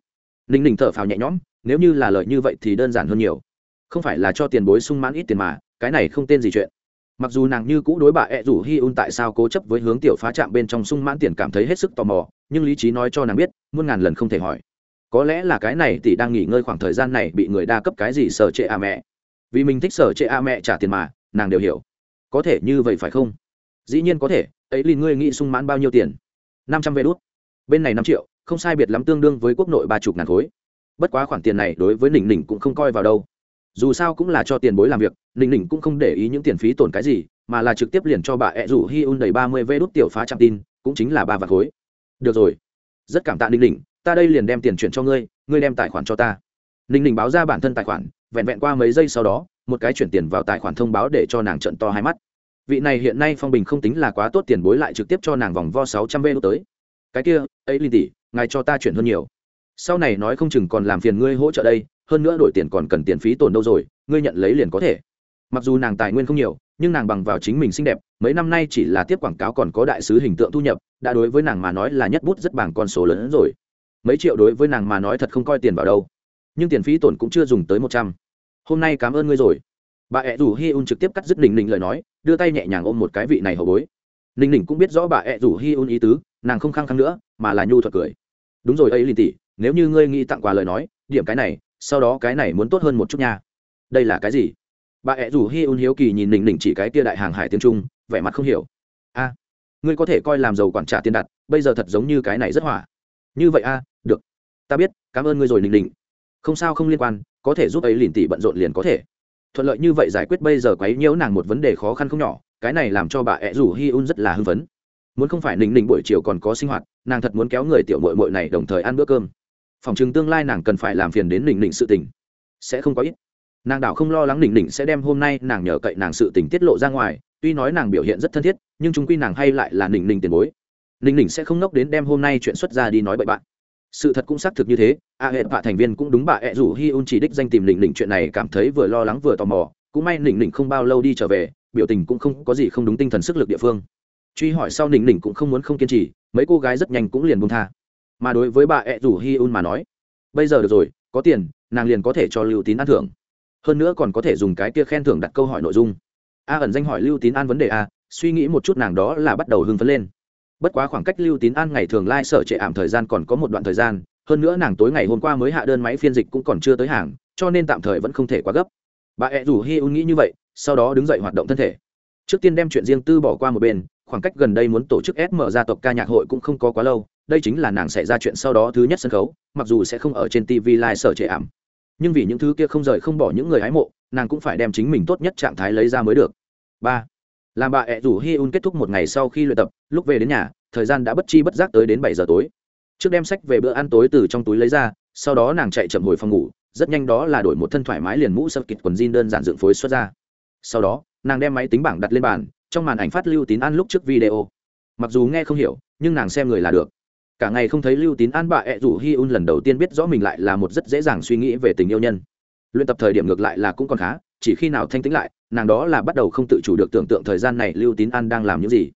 Ninh ninh thở phào nhẹ nhõm, nếu như là lợi như vậy thì đơn giản hơn nhiều. Không phải là cho tiền bối sung mãn ít tiền mà, cái này không tên gì chuyện. Mặc dù nàng như cũ đối bà ẹ rủ hi un tại sao cố chấp với hướng tiểu phá chạm bên trong sung mãn tiền cảm thấy hết sức tò mò, nhưng lý trí nói cho nàng biết, muôn ngàn lần không thể hỏi có lẽ là cái này tỷ đang nghỉ ngơi khoảng thời gian này bị người đa cấp cái gì sở trệ a mẹ. Vì mình thích sở trệ a mẹ trả tiền mà, nàng đều hiểu. Có thể như vậy phải không? Dĩ nhiên có thể, ấy lìn ngươi nghĩ sung mãn bao nhiêu tiền? năm trăm vé đốt bên này năm triệu, không sai biệt lắm tương đương với quốc nội ba chục ngàn khối. Bất quá khoản tiền này đối với nỉnh nỉnh cũng không coi vào đâu. Dù sao cũng là cho tiền bối làm việc nỉnh nỉnh cũng không để ý những tiền phí tổn cái gì, mà là trực tiếp liền cho bà ẹ rủ hi un đầy ba mươi vé đốt tiểu phá trăm tin, cũng chính là ba vạn khối. Được rồi. Rất cảm tạ nỉnh nỉnh ta đây liền đem tiền chuyển cho ngươi ngươi đem tài khoản cho ta. Ninh ninh báo ra bản thân tài khoản, vẹn vẹn qua mấy giây sau đó, một cái chuyển tiền vào tài khoản thông báo để cho nàng trận to hai mắt. Vị này hiện nay phong bình không tính là quá tốt tiền bối lại trực tiếp cho nàng vòng vo sáu trăm vê tới. Cái kia, ấy linh tỷ, ngài cho ta chuyển hơn nhiều. Sau này nói không chừng còn làm phiền ngươi hỗ trợ đây, hơn nữa đổi tiền còn cần tiền phí tổn đâu rồi, ngươi nhận lấy liền có thể. Mặc dù nàng tài nguyên không nhiều, nhưng nàng bằng vào chính mình xinh đẹp, mấy năm nay chỉ là tiếp quảng cáo còn có đại sứ hình tượng thu nhập, đã đối với nàng mà nói là nhất bút rất bằng con số lớn hơn rồi mấy triệu đối với nàng mà nói thật không coi tiền vào đâu. Nhưng tiền phí tổn cũng chưa dùng tới một trăm. Hôm nay cảm ơn ngươi rồi. Bà ẹ rủ hi un trực tiếp cắt dứt đình đình lời nói, đưa tay nhẹ nhàng ôm một cái vị này hầu bối. Ninh ninh cũng biết rõ bà ẹ rủ hi un ý tứ, nàng không khăng khăng nữa, mà là nhu thuật cười. Đúng rồi, ấy linh tỷ, nếu như ngươi nghĩ tặng quà lời nói, điểm cái này, sau đó cái này muốn tốt hơn một chút nha. Đây là cái gì? Bà ẹ rủ hi un hiếu kỳ nhìn ninh ninh chỉ cái kia đại hàng hải tiếng trung, vẻ mặt không hiểu. A, ngươi có thể coi làm giàu quản trả tiền đặt, bây giờ thật giống như cái này rất hỏa. Như vậy a ta biết, cảm ơn ngươi rồi, ninh ninh. Không sao, không liên quan, có thể giúp ấy liền tỷ bận rộn liền có thể. Thuận lợi như vậy giải quyết bây giờ quấy nhiễu nàng một vấn đề khó khăn không nhỏ, cái này làm cho bà ẹ rủ hi un rất là hưng phấn. Muốn không phải ninh ninh buổi chiều còn có sinh hoạt, nàng thật muốn kéo người tiểu mội mội này đồng thời ăn bữa cơm. Phòng chừng tương lai nàng cần phải làm phiền đến ninh ninh sự tình. Sẽ không có ít. Nàng đảo không lo lắng ninh ninh sẽ đem hôm nay nàng nhờ cậy nàng sự tình tiết lộ ra ngoài, tuy nói nàng biểu hiện rất thân thiết, nhưng chúng quy nàng hay lại là ninh ninh tiền bối. Ninh ninh sẽ không nốc đến đem hôm nay chuyện xuất ra đi nói bậy bạn sự thật cũng xác thực như thế, a hệ vạ thành viên cũng đúng bà ẹ rủ hi un chỉ đích danh tìm lỉnh lỉnh chuyện này cảm thấy vừa lo lắng vừa tò mò, cũng may lỉnh lỉnh không bao lâu đi trở về, biểu tình cũng không có gì không đúng tinh thần sức lực địa phương. Truy hỏi sau lỉnh lỉnh cũng không muốn không kiên trì, mấy cô gái rất nhanh cũng liền buông tha. Mà đối với bà ẹ rủ hi un mà nói, bây giờ được rồi, có tiền, nàng liền có thể cho lưu tín ăn thưởng. Hơn nữa còn có thể dùng cái kia khen thưởng đặt câu hỏi nội dung. A ẩn danh hỏi lưu tín an vấn đề a, suy nghĩ một chút nàng đó là bắt đầu hưng phấn lên bất quá khoảng cách lưu tín an ngày thường lai、like、sở trệ ảm thời gian còn có một đoạn thời gian, hơn nữa nàng tối ngày hôm qua mới hạ đơn máy phiên dịch cũng còn chưa tới hàng, cho nên tạm thời vẫn không thể quá gấp. Bà ẹ rủ hi un nghĩ như vậy, sau đó đứng dậy hoạt động thân thể. Trước tiên đem chuyện riêng tư bỏ qua một bên, khoảng cách gần đây muốn tổ chức sm gia tộc ca nhạc hội cũng không có quá lâu, đây chính là nàng xảy ra chuyện sau đó thứ nhất sân khấu, mặc dù sẽ không ở trên tv live sở trệ ảm. Nhưng vì những thứ kia không rời không bỏ những người hái mộ, nàng cũng phải đem chính mình tốt nhất trạng thái lấy ra mới được. Ba làm bà ẹ rủ hi un kết thúc một ngày sau khi luyện tập, lúc về đến nhà, thời gian đã bất chi bất giác tới đến bảy giờ tối. Trước đem sách về bữa ăn tối từ trong túi lấy ra, sau đó nàng chạy chậm hồi phòng ngủ, rất nhanh đó là đổi một thân thoải mái liền mũ sơ kịt quần jean đơn giản dựng phối xuất ra. Sau đó, nàng đem máy tính bảng đặt lên bàn, trong màn ảnh phát lưu tín ăn lúc trước video. Mặc dù nghe không hiểu, nhưng nàng xem người là được. Cả ngày không thấy lưu tín an, bà ẹ rủ hi un lần đầu tiên biết rõ mình lại là một rất dễ dàng suy nghĩ về tình yêu nhân. Luyện tập thời điểm ngược lại là cũng còn khá chỉ khi nào thanh tĩnh lại, nàng đó là bắt đầu không tự chủ được tưởng tượng thời gian này lưu tín an đang làm những gì.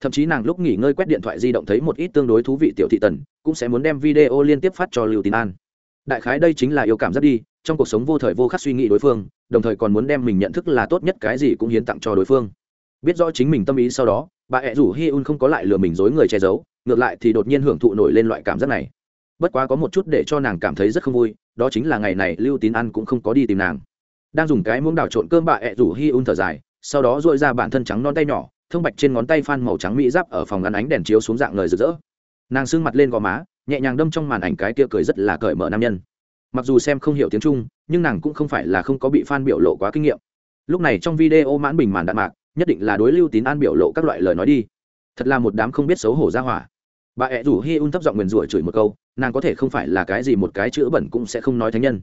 Thậm chí nàng lúc nghỉ ngơi quét điện thoại di động thấy một ít tương đối thú vị tiểu thị tần, cũng sẽ muốn đem video liên tiếp phát cho lưu tín an. Đại khái đây chính là yêu cảm rất đi, trong cuộc sống vô thời vô khắc suy nghĩ đối phương, đồng thời còn muốn đem mình nhận thức là tốt nhất cái gì cũng hiến tặng cho đối phương. Biết rõ chính mình tâm ý sau đó, bà ẹ rủ hi un không có lại lừa mình dối người che giấu, ngược lại thì đột nhiên hưởng thụ nổi lên loại cảm giác này. Bất quá có một chút để cho nàng cảm thấy rất không vui, đó chính là ngày này lưu tín ăn cũng không có đi tìm nàng đang dùng cái muỗng đảo trộn cơm bà ẹ rủ hi un thở dài, sau đó dội ra bản thân trắng non tay nhỏ, thông bạch trên ngón tay phan màu trắng mỹ giáp ở phòng ngăn ánh đèn chiếu xuống dạng người rực rỡ. Nàng sưng mặt lên gò má, nhẹ nhàng đâm trong màn ảnh cái kia cười rất là cởi mở nam nhân. Mặc dù xem không hiểu tiếng trung, nhưng nàng cũng không phải là không có bị f biểu lộ quá kinh nghiệm. Lúc này trong video mãn bình màn đạn mạc, nhất định là đối lưu tín an biểu lộ các loại lời nói đi. Thật là một đám không biết xấu hổ ra hỏa. Bà ẹ rủ hi un thấp giọng nguyền rủa chửi một câu, nàng có thể không phải là cái gì một cái chữ bẩn cũng sẽ không nói thánh nhân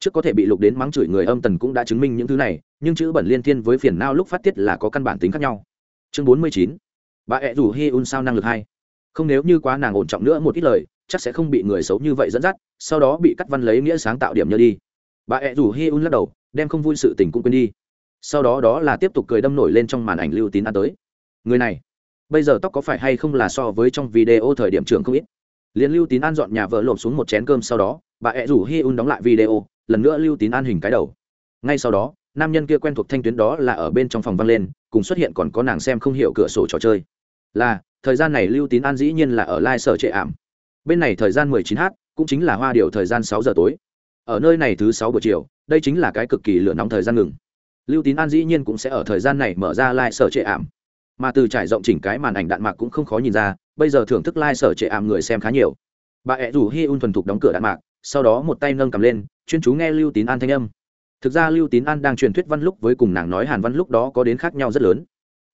trước có thể bị lục đến mắng chửi người âm tần cũng đã chứng minh những thứ này, nhưng chữ bẩn liên thiên với phiền nao lúc phát tiết là có căn bản tính khác nhau. Chương bốn mươi chín, bà ẹ rủ hi un sao năng lực hai. Không nếu như quá nàng ổn trọng nữa một ít lời, chắc sẽ không bị người xấu như vậy dẫn dắt, sau đó bị cắt văn lấy nghĩa sáng tạo điểm nhớ đi. Bà ẹ rủ hi un lắc đầu, đem không vui sự tình cũng quên đi. Sau đó đó là tiếp tục cười đâm nổi lên trong màn ảnh lưu tín ăn tới. Người này, bây giờ tóc có phải hay không là so với trong video thời điểm trường không ít? Liền lưu tín an dọn nhà vợ lộp xuống một chén cơm sau đó, bà ẹ rủ hi un đóng lại video lần nữa lưu tín an hình cái đầu. Ngay sau đó, nam nhân kia quen thuộc thanh tuyến đó là ở bên trong phòng vang lên, cùng xuất hiện còn có nàng xem không hiểu cửa sổ trò chơi. Là, thời gian này lưu tín an dĩ nhiên là ở lai sở trệ ảm. Bên này thời gian 19 h cũng chính là hoa điều thời gian 6 giờ tối. Ở nơi này thứ sáu buổi chiều, đây chính là cái cực kỳ lửa nóng thời gian ngừng. Lưu tín an dĩ nhiên cũng sẽ ở thời gian này mở ra lai sở trệ ảm. Mà từ trải rộng chỉnh cái màn ảnh đạn mạc cũng không khó nhìn ra, bây giờ thưởng thức lai、like、sở trệ ảm người xem khá nhiều. Bà ẹ rủ hi un thuần thục đóng cửa đạn mạc, sau đó một tay nâng cầm lên chuyên chú nghe lưu tín an thanh âm. Thực ra lưu tín an đang truyền thuyết văn lúc với cùng nàng nói hàn văn lúc đó có đến khác nhau rất lớn.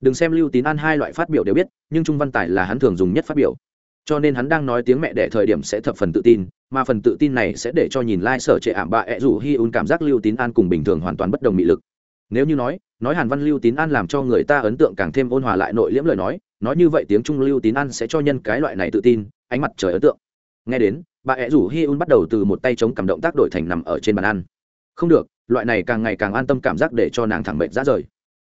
Đừng xem lưu tín an hai loại phát biểu đều biết, nhưng trung văn tài là hắn thường dùng nhất phát biểu. Cho nên hắn đang nói tiếng mẹ đẻ thời điểm sẽ thập phần tự tin, mà phần tự tin này sẽ để cho nhìn lai、like、sở trệ ảm bà ẹ rủ hi un cảm giác lưu tín an cùng bình thường hoàn toàn bất đồng mị lực. Nếu như nói nói hàn văn lưu tín an làm cho người ta ấn tượng càng thêm ôn hòa lại nội liễm lời nói nói như vậy tiếng trung lưu tín an sẽ cho nhân cái loại này tự tin, ánh mặt trời ấn tượng. Nghe đến bà ẹ rủ hi un bắt đầu từ một tay chống cầm động tác đổi thành nằm ở trên bàn ăn. Không được, loại này càng ngày càng an tâm cảm giác để cho nàng thẳng bệnh ra rời.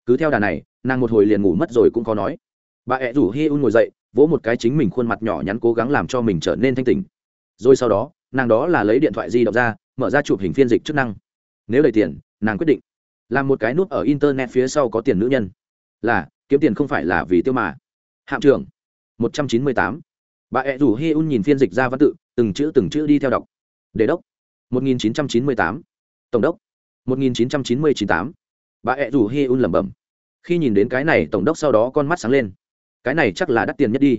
Cứ theo đà này, nàng một hồi liền ngủ mất rồi cũng có nói. Bà ẹ rủ hi un ngồi dậy, vỗ một cái chính mình khuôn mặt nhỏ nhắn cố gắng làm cho mình trở nên thanh tình rồi sau đó, nàng đó là lấy điện thoại di động ra, mở ra chụp hình phiên dịch chức năng. Nếu đầy tiền, nàng quyết định làm một cái nút ở internet phía sau có tiền nữ nhân. Là, kiếm tiền không phải là vì tiêu mà. Hạm trưởng, một trăm chín mươi tám. Bà ẹ rủ hi un nhìn phiên dịch ra văn tự từng chữ từng chữ đi theo đọc. Đề đốc, một nghìn chín trăm chín mươi tám. Tổng đốc, một nghìn chín trăm chín mươi chín tám. Bà ẹ rủ hi un lẩm bẩm. Khi nhìn đến cái này, tổng đốc sau đó con mắt sáng lên. Cái này chắc là đắt tiền nhất đi.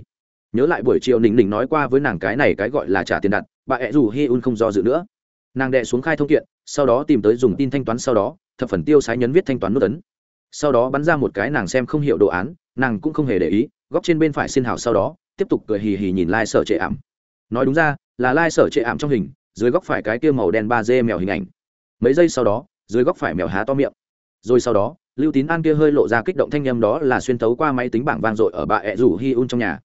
Nhớ lại buổi chiều Ninh Ninh nói qua với nàng cái này cái gọi là trả tiền đặt, bà ẹ rủ hi un không do dự nữa. Nàng đệ xuống khai thông kiện, sau đó tìm tới dùng tin thanh toán sau đó, thập phần tiêu sái nhấn viết thanh toán nút ấn. Sau đó bắn ra một cái nàng xem không hiểu đồ án, nàng cũng không hề để ý, góc trên bên phải xin hào sau đó, tiếp tục cười hì hì nhìn lai、like、sở trệ ảm. Nói đúng ra là lai sở trệ ảm trong hình, dưới góc phải cái kia màu đen ba d mèo hình ảnh. Mấy giây sau đó, dưới góc phải mèo há to miệng. Rồi sau đó, lưu tín an kia hơi lộ ra kích động thanh â m đó là xuyên tấu qua máy tính bảng vang dội ở bà ẹ rủ hi un trong nhà.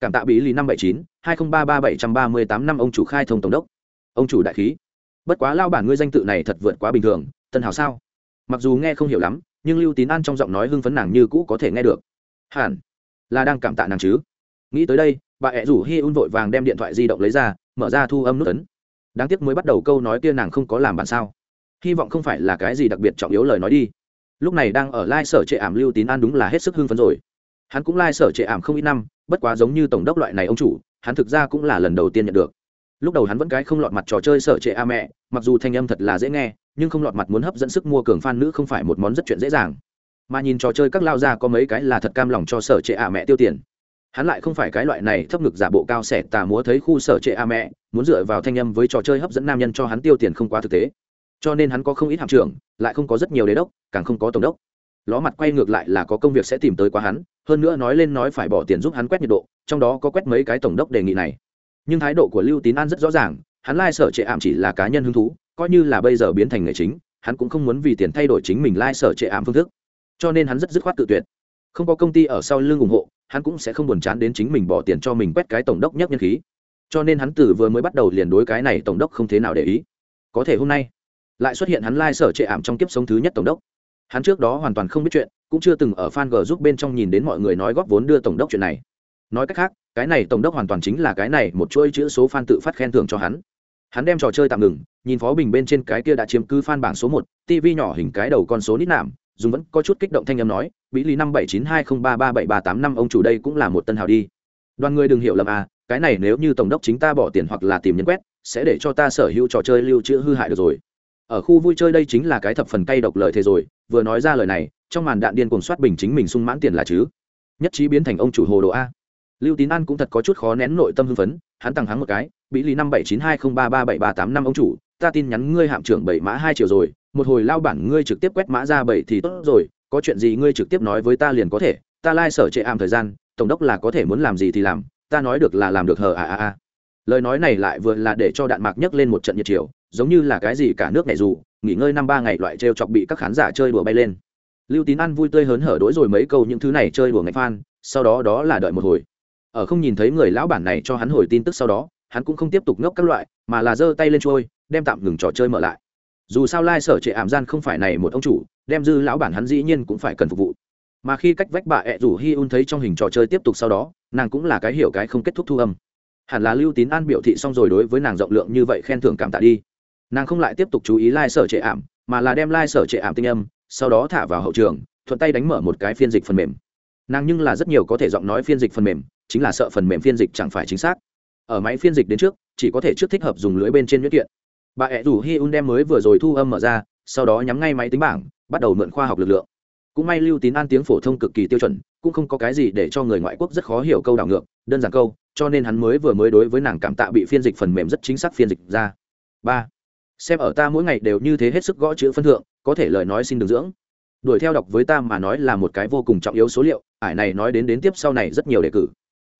Cảm tạ bí lý năm bảy chín, hai nghìn ba ba bảy trăm ba mươi tám năm ông chủ khai thông tổng đốc. Ông chủ đại khí. Bất quá lao bản ngươi danh tự này thật vượt quá bình thường, tân hào sao? Mặc dù nghe không hiểu lắm, nhưng lưu tín an trong giọng nói hưng phấn nàng như cũ có thể nghe được. Hẳn là đang cảm tạ nàng chứ. Nghĩ tới đây bà ẹ rủ hi un vội vàng đem điện thoại di động lấy ra mở ra thu âm nút ấn. Đáng tiếc mới bắt đầu câu nói kia nàng không có làm bạn sao. Hy vọng không phải là cái gì đặc biệt trọng yếu lời nói đi. Lúc này đang ở lai sở trệ ảm lưu tín an đúng là hết sức hưng phấn rồi. Hắn cũng lai sở trệ ảm không ít năm, bất quá giống như tổng đốc loại này ông chủ, hắn thực ra cũng là lần đầu tiên nhận được. Lúc đầu hắn vẫn cái không lọt mặt trò chơi sở trệ a mẹ, mặc dù thanh âm thật là dễ nghe, nhưng không lọt mặt muốn hấp dẫn sức mua cường phan nữ không phải một món rất chuyện dễ dàng. Mà nhìn trò chơi các lao ra có mấy cái là thật cam lòng cho sở trệ a mẹ tiêu tiền hắn lại không phải cái loại này thấp ngực giả bộ cao xẻ tà múa thấy khu sở trệ a mẹ, muốn dựa vào thanh âm với trò chơi hấp dẫn nam nhân cho hắn tiêu tiền không quá thực tế. Cho nên hắn có không ít hạm trưởng, lại không có rất nhiều đế đốc, càng không có tổng đốc. Ló mặt quay ngược lại là có công việc sẽ tìm tới quá hắn, hơn nữa nói lên nói phải bỏ tiền giúp hắn quét nhiệt độ, trong đó có quét mấy cái tổng đốc đề nghị này. Nhưng thái độ của lưu tín an rất rõ ràng, hắn lai、like、sở trệ ảm chỉ là cá nhân hứng thú, coi như là bây giờ biến thành nghề chính, hắn cũng không muốn vì tiền thay đổi chính mình lai、like、sở trệ ảm phương thức. Cho nên hắn rất dứt khoát tự tuyệt. Không có công ty ở sau lưng ủng hộ hắn cũng sẽ không buồn chán đến chính mình bỏ tiền cho mình quét cái tổng đốc nhất nhân khí. Cho nên hắn từ vừa mới bắt đầu liền đối cái này tổng đốc không thế nào để ý. Có thể hôm nay, lại xuất hiện hắn lai、like、sở trệ ảm trong kiếp sống thứ nhất tổng đốc. Hắn trước đó hoàn toàn không biết chuyện, cũng chưa từng ở fan g giúp bên trong nhìn đến mọi người nói góp vốn đưa tổng đốc chuyện này. Nói cách khác, cái này tổng đốc hoàn toàn chính là cái này một chuỗi chữ số fan tự phát khen thưởng cho hắn. Hắn đem trò chơi tạm ngừng, nhìn phó bình bên trên cái kia đã chiếm cứ fan bảng số một tv nhỏ hình cái đầu con số nít nạm dùng vẫn có chút kích động thanh âm nói, bí lý năm bảy chín hai không ba ba bảy ba tám năm, ông chủ đây cũng là một tân hào đi. Đoàn người đừng hiểu lầm à cái này nếu như tổng đốc chính ta bỏ tiền hoặc là tìm nhân quét, sẽ để cho ta sở hữu trò chơi lưu trữ hư hại được rồi. Ở khu vui chơi đây chính là cái thập phần cay độc lời thế rồi, vừa nói ra lời này, trong màn đạn điên cuồng soát bình chính mình sung mãn tiền là chứ. Nhất trí biến thành ông chủ hồ đồ a. Lưu tín an cũng thật có chút khó nén nội tâm hưng phấn, hắn tăng hắng một cái, bí lý năm bảy chín hai không ba ba bảy ba tám năm, ông chủ, ta tin nhắn ngươi hạm trưởng bảy mã hai triệu rồi một hồi lao bản ngươi trực tiếp quét mã ra bảy thì tốt rồi, có chuyện gì ngươi trực tiếp nói với ta liền có thể, ta lai、like、sở trệ ảm thời gian, tổng đốc là có thể muốn làm gì thì làm, ta nói được là làm được hờ à à à lời nói này lại vừa là để cho đạn mạc nhấc lên một trận nhiệt chiều, giống như là cái gì cả nước này dù, nghỉ ngơi năm ba ngày loại t r e o chọc bị các khán giả chơi đùa bay lên. Lưu tín ăn vui tươi hớn hở đ ố i rồi mấy câu những thứ này chơi đùa ngạch phan sau đó đó là đợi một hồi. Ở không nhìn thấy người lão bản này cho hắn hồi tin tức sau đó, hắn cũng không tiếp tục ngốc các loại, mà là giơ tay lên trôi, đem tạm ngừng trò chơi mở lại dù sao lai sở trệ ảm gian không phải này một ông chủ, đem dư lão bản hắn dĩ nhiên cũng phải cần phục vụ. Mà khi cách vách bà ẹ rủ hi un thấy trong hình trò chơi tiếp tục sau đó, nàng cũng là cái hiểu cái không kết thúc thu âm. Hẳn là lưu tín an biểu thị xong rồi đối với nàng rộng lượng như vậy khen thưởng cảm tạ đi. Nàng không lại tiếp tục chú ý lai、like、sở trệ ảm, mà là đem lai、like、sở trệ ảm tinh âm, sau đó thả vào hậu trường, thuận tay đánh mở một cái phiên dịch phần mềm. Nàng nhưng là rất nhiều có thể giọng nói phiên dịch phần mềm, chính là sợ phần mềm phiên dịch chẳng phải chính xác. Ở máy phiên dịch đến trước, chỉ có thể trước thích hợp dùng lưới bên trên nhuyễn kiện bà ẹ rủ hi un đem mới vừa rồi thu âm mở ra, sau đó nhắm ngay máy tính bảng, bắt đầu mượn khoa học lực lượng. Cũng may lưu tín an tiếng phổ thông cực kỳ tiêu chuẩn, cũng không có cái gì để cho người ngoại quốc rất khó hiểu câu đảo ngược, đơn giản câu, cho nên hắn mới vừa mới đối với nàng cảm tạ bị phiên dịch phần mềm rất chính xác phiên dịch ra. Ba, xem ở ta mỗi ngày đều như thế hết sức gõ chữ phân thượng, có thể lời nói xin được dưỡng. Đuổi theo đọc với ta mà nói là một cái vô cùng trọng yếu số liệu, ải này nói đến đến tiếp sau này rất nhiều đề cử.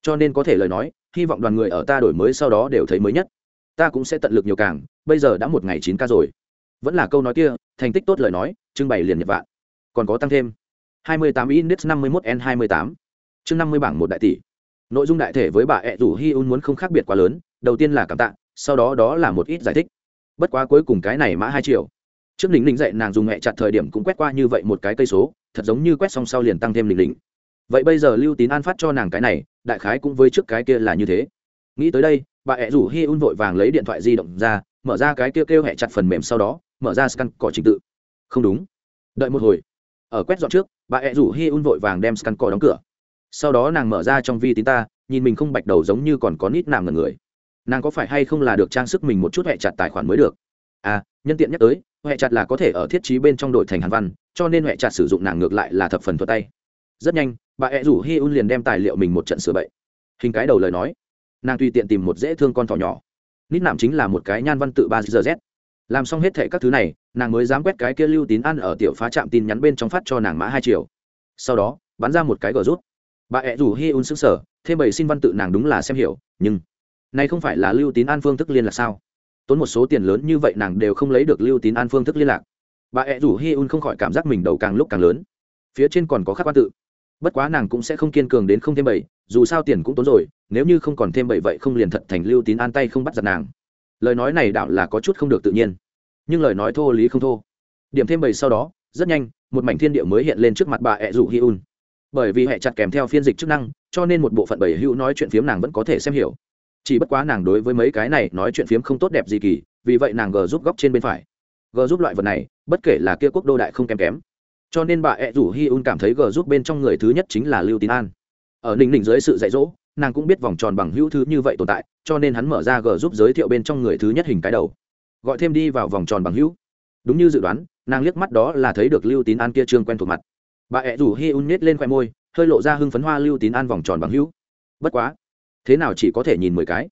Cho nên có thể lời nói, hy vọng đoàn người ở ta đổi mới sau đó đều thấy mới nhất ta cũng sẽ tận lực nhiều càng, bây giờ đã một ngày chín ca rồi. Vẫn là câu nói kia, thành tích tốt lời nói, trưng bày liền nhật vạn. Còn có tăng thêm. 28 index 51 n 28 chương 50 bảng một đại tỷ. Nội dung đại thể với bà ẹ rủ hi un muốn không khác biệt quá lớn, đầu tiên là cảm tạ, sau đó đó là một ít giải thích. Bất quá cuối cùng cái này mã hai triệu. Trước lính lính dạy nàng dùng mẹ chặt thời điểm cũng quét qua như vậy một cái cây số, thật giống như quét xong sau liền tăng thêm lính lính vậy bây giờ lưu tín an phát cho nàng cái này, đại khái cũng với trước cái kia là như thế. Nghĩ tới đây bà ẹ rủ hi un vội vàng lấy điện thoại di động ra, mở ra cái kêu kêu hẹ chặt phần mềm sau đó, mở ra scan cỏ trình tự. Không đúng. Đợi một hồi. Ở quét dọn trước, bà ẹ rủ hi un vội vàng đem scan cỏ đóng cửa. Sau đó nàng mở ra trong vi tín ta, nhìn mình không bạch đầu giống như còn có nít nàng ngần người. Nàng có phải hay không là được trang sức mình một chút hẹ chặt tài khoản mới được? À nhân tiện nhắc tới, hẹ chặt là có thể ở thiết trí bên trong đội thành hàn văn, cho nên hẹ chặt sử dụng nàng ngược lại là thập phần thuật tay. Rất nhanh, bà ẹ rủ hi un liền đem tài liệu mình một trận sửa bậy. Hình cái đầu lời nói nàng tùy tiện tìm một dễ thương con thỏ nhỏ. Nít nạm chính là một cái nhan văn tự ba giờ z. Làm xong hết thệ các thứ này, nàng mới dám quét cái kia lưu tín ăn ở tiểu phá trạm tin nhắn bên trong phát cho nàng mã hai triệu. Sau đó, bắn ra một cái gờ rút. Bà ẹ rủ hi un xứng sở thêm bảy xin văn tự nàng đúng là xem hiểu, nhưng này không phải là lưu tín an phương thức liên lạc sao? Tốn một số tiền lớn như vậy nàng đều không lấy được lưu tín an phương thức liên lạc. Bà ẹ rủ hi un không khỏi cảm giác mình đầu càng lúc càng lớn. Phía trên còn có khắc văn tự bất quá nàng cũng sẽ không kiên cường đến không thêm bảy, dù sao tiền cũng tốn rồi, nếu như không còn thêm bảy vậy không liền thật thành lưu tín an tay không bắt giật nàng. Lời nói này đạo là có chút không được tự nhiên, nhưng lời nói thô lý không thô. Điểm thêm bảy sau đó, rất nhanh, một mảnh thiên địa mới hiện lên trước mặt bà ẹ rủ hi un. Bởi vì hệ chặt kèm theo phiên dịch chức năng, cho nên một bộ phận bảy hữu nói chuyện phiếm nàng vẫn có thể xem hiểu. Chỉ bất quá nàng đối với mấy cái này nói chuyện phiếm không tốt đẹp gì kỳ, vì vậy nàng g giúp góc trên bên phải. G giúp loại vật này, bất kể là kia quốc đô đại không kém kém cho nên bà ẹ rủ hi un cảm thấy g giúp bên trong người thứ nhất chính là lưu tín an. Ở ninh ninh dưới sự dạy dỗ, nàng cũng biết vòng tròn bằng hữu thứ như vậy tồn tại, cho nên hắn mở ra g giúp giới thiệu bên trong người thứ nhất hình cái đầu. Gọi thêm đi vào vòng tròn bằng hữu. Đúng như dự đoán, nàng liếc mắt đó là thấy được lưu tín an kia trương quen thuộc mặt. Bà ẹ rủ hi un nhét lên khoe môi, hơi lộ ra hưng phấn hoa lưu tín an vòng tròn bằng hữu. Bất quá, thế nào chỉ có thể nhìn mười cái?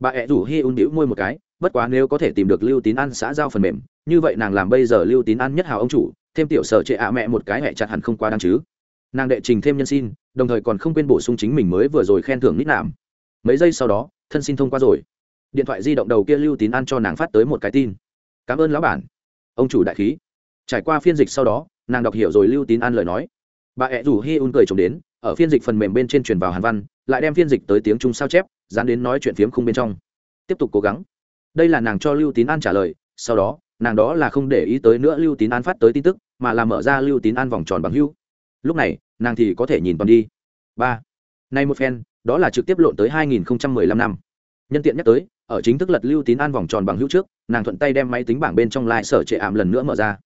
Bà ẹ rủ hi un đĩu môi một cái, bất quá nếu có thể tìm được lưu tín an xã giao phần mềm, như vậy nàng làm bây giờ lưu tín an nhất hào ông chủ thêm tiểu sở trệ ạ mẹ một cái hẹ chặt hẳn không quá đáng chứ. Nàng đệ trình thêm nhân xin, đồng thời còn không quên bổ sung chính mình mới vừa rồi khen thưởng nít nạm. Mấy giây sau đó, thân xin thông qua rồi. Điện thoại di động đầu kia lưu tín an cho nàng phát tới một cái tin. Cảm ơn lão bản. Ông chủ đại khí. Trải qua phiên dịch sau đó, nàng đọc hiểu rồi lưu tín an lời nói. Bà ẹ rủ hi un cười chồng đến, ở phiên dịch phần mềm bên trên truyền vào hàn văn, lại đem phiên dịch tới tiếng trung sao chép, dán đến nói chuyện phiếm khung bên trong. Tiếp tục cố gắng. Đây là nàng cho lưu tín an trả lời, sau đó, nàng đó là không để ý tới nữa lưu tín an phát tới tin tức mà là mở ra lưu tín an vòng tròn bằng hưu. Lúc này, nàng thì có thể nhìn toàn đi. Ba. Nay một phen, đó là trực tiếp lộn tới 2015 năm. Nhân tiện nhắc tới, ở chính thức lật lưu tín an vòng tròn bằng hữu trước, nàng thuận tay đem máy tính bảng bên trong lai、like、sở trệ ảm lần nữa mở ra.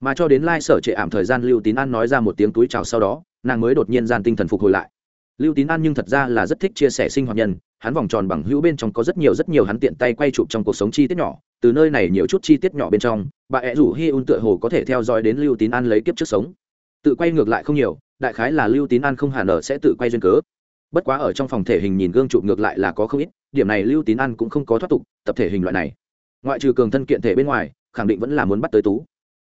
Mà cho đến lai、like、sở trệ ảm thời gian lưu tín an nói ra một tiếng túi chào sau đó, nàng mới đột nhiên gian tinh thần phục hồi lại lưu tín an nhưng thật ra là rất thích chia sẻ sinh hoạt nhân, hắn vòng tròn bằng hữu bên trong có rất nhiều rất nhiều hắn tiện tay quay chụp trong cuộc sống chi tiết nhỏ, từ nơi này nhiều chút chi tiết nhỏ bên trong, bà ẹ rủ hi un tựa hồ có thể theo dõi đến lưu tín an lấy kiếp trước sống. Tự quay ngược lại không nhiều, đại khái là lưu tín an không hà nở sẽ tự quay duyên cớ. Bất quá ở trong phòng thể hình nhìn gương chụp ngược lại là có không ít, điểm này lưu tín an cũng không có thoát tục, tập thể hình loại này. Ngoại trừ cường thân kiện thể bên ngoài, khẳng định vẫn là muốn bắt tới tú.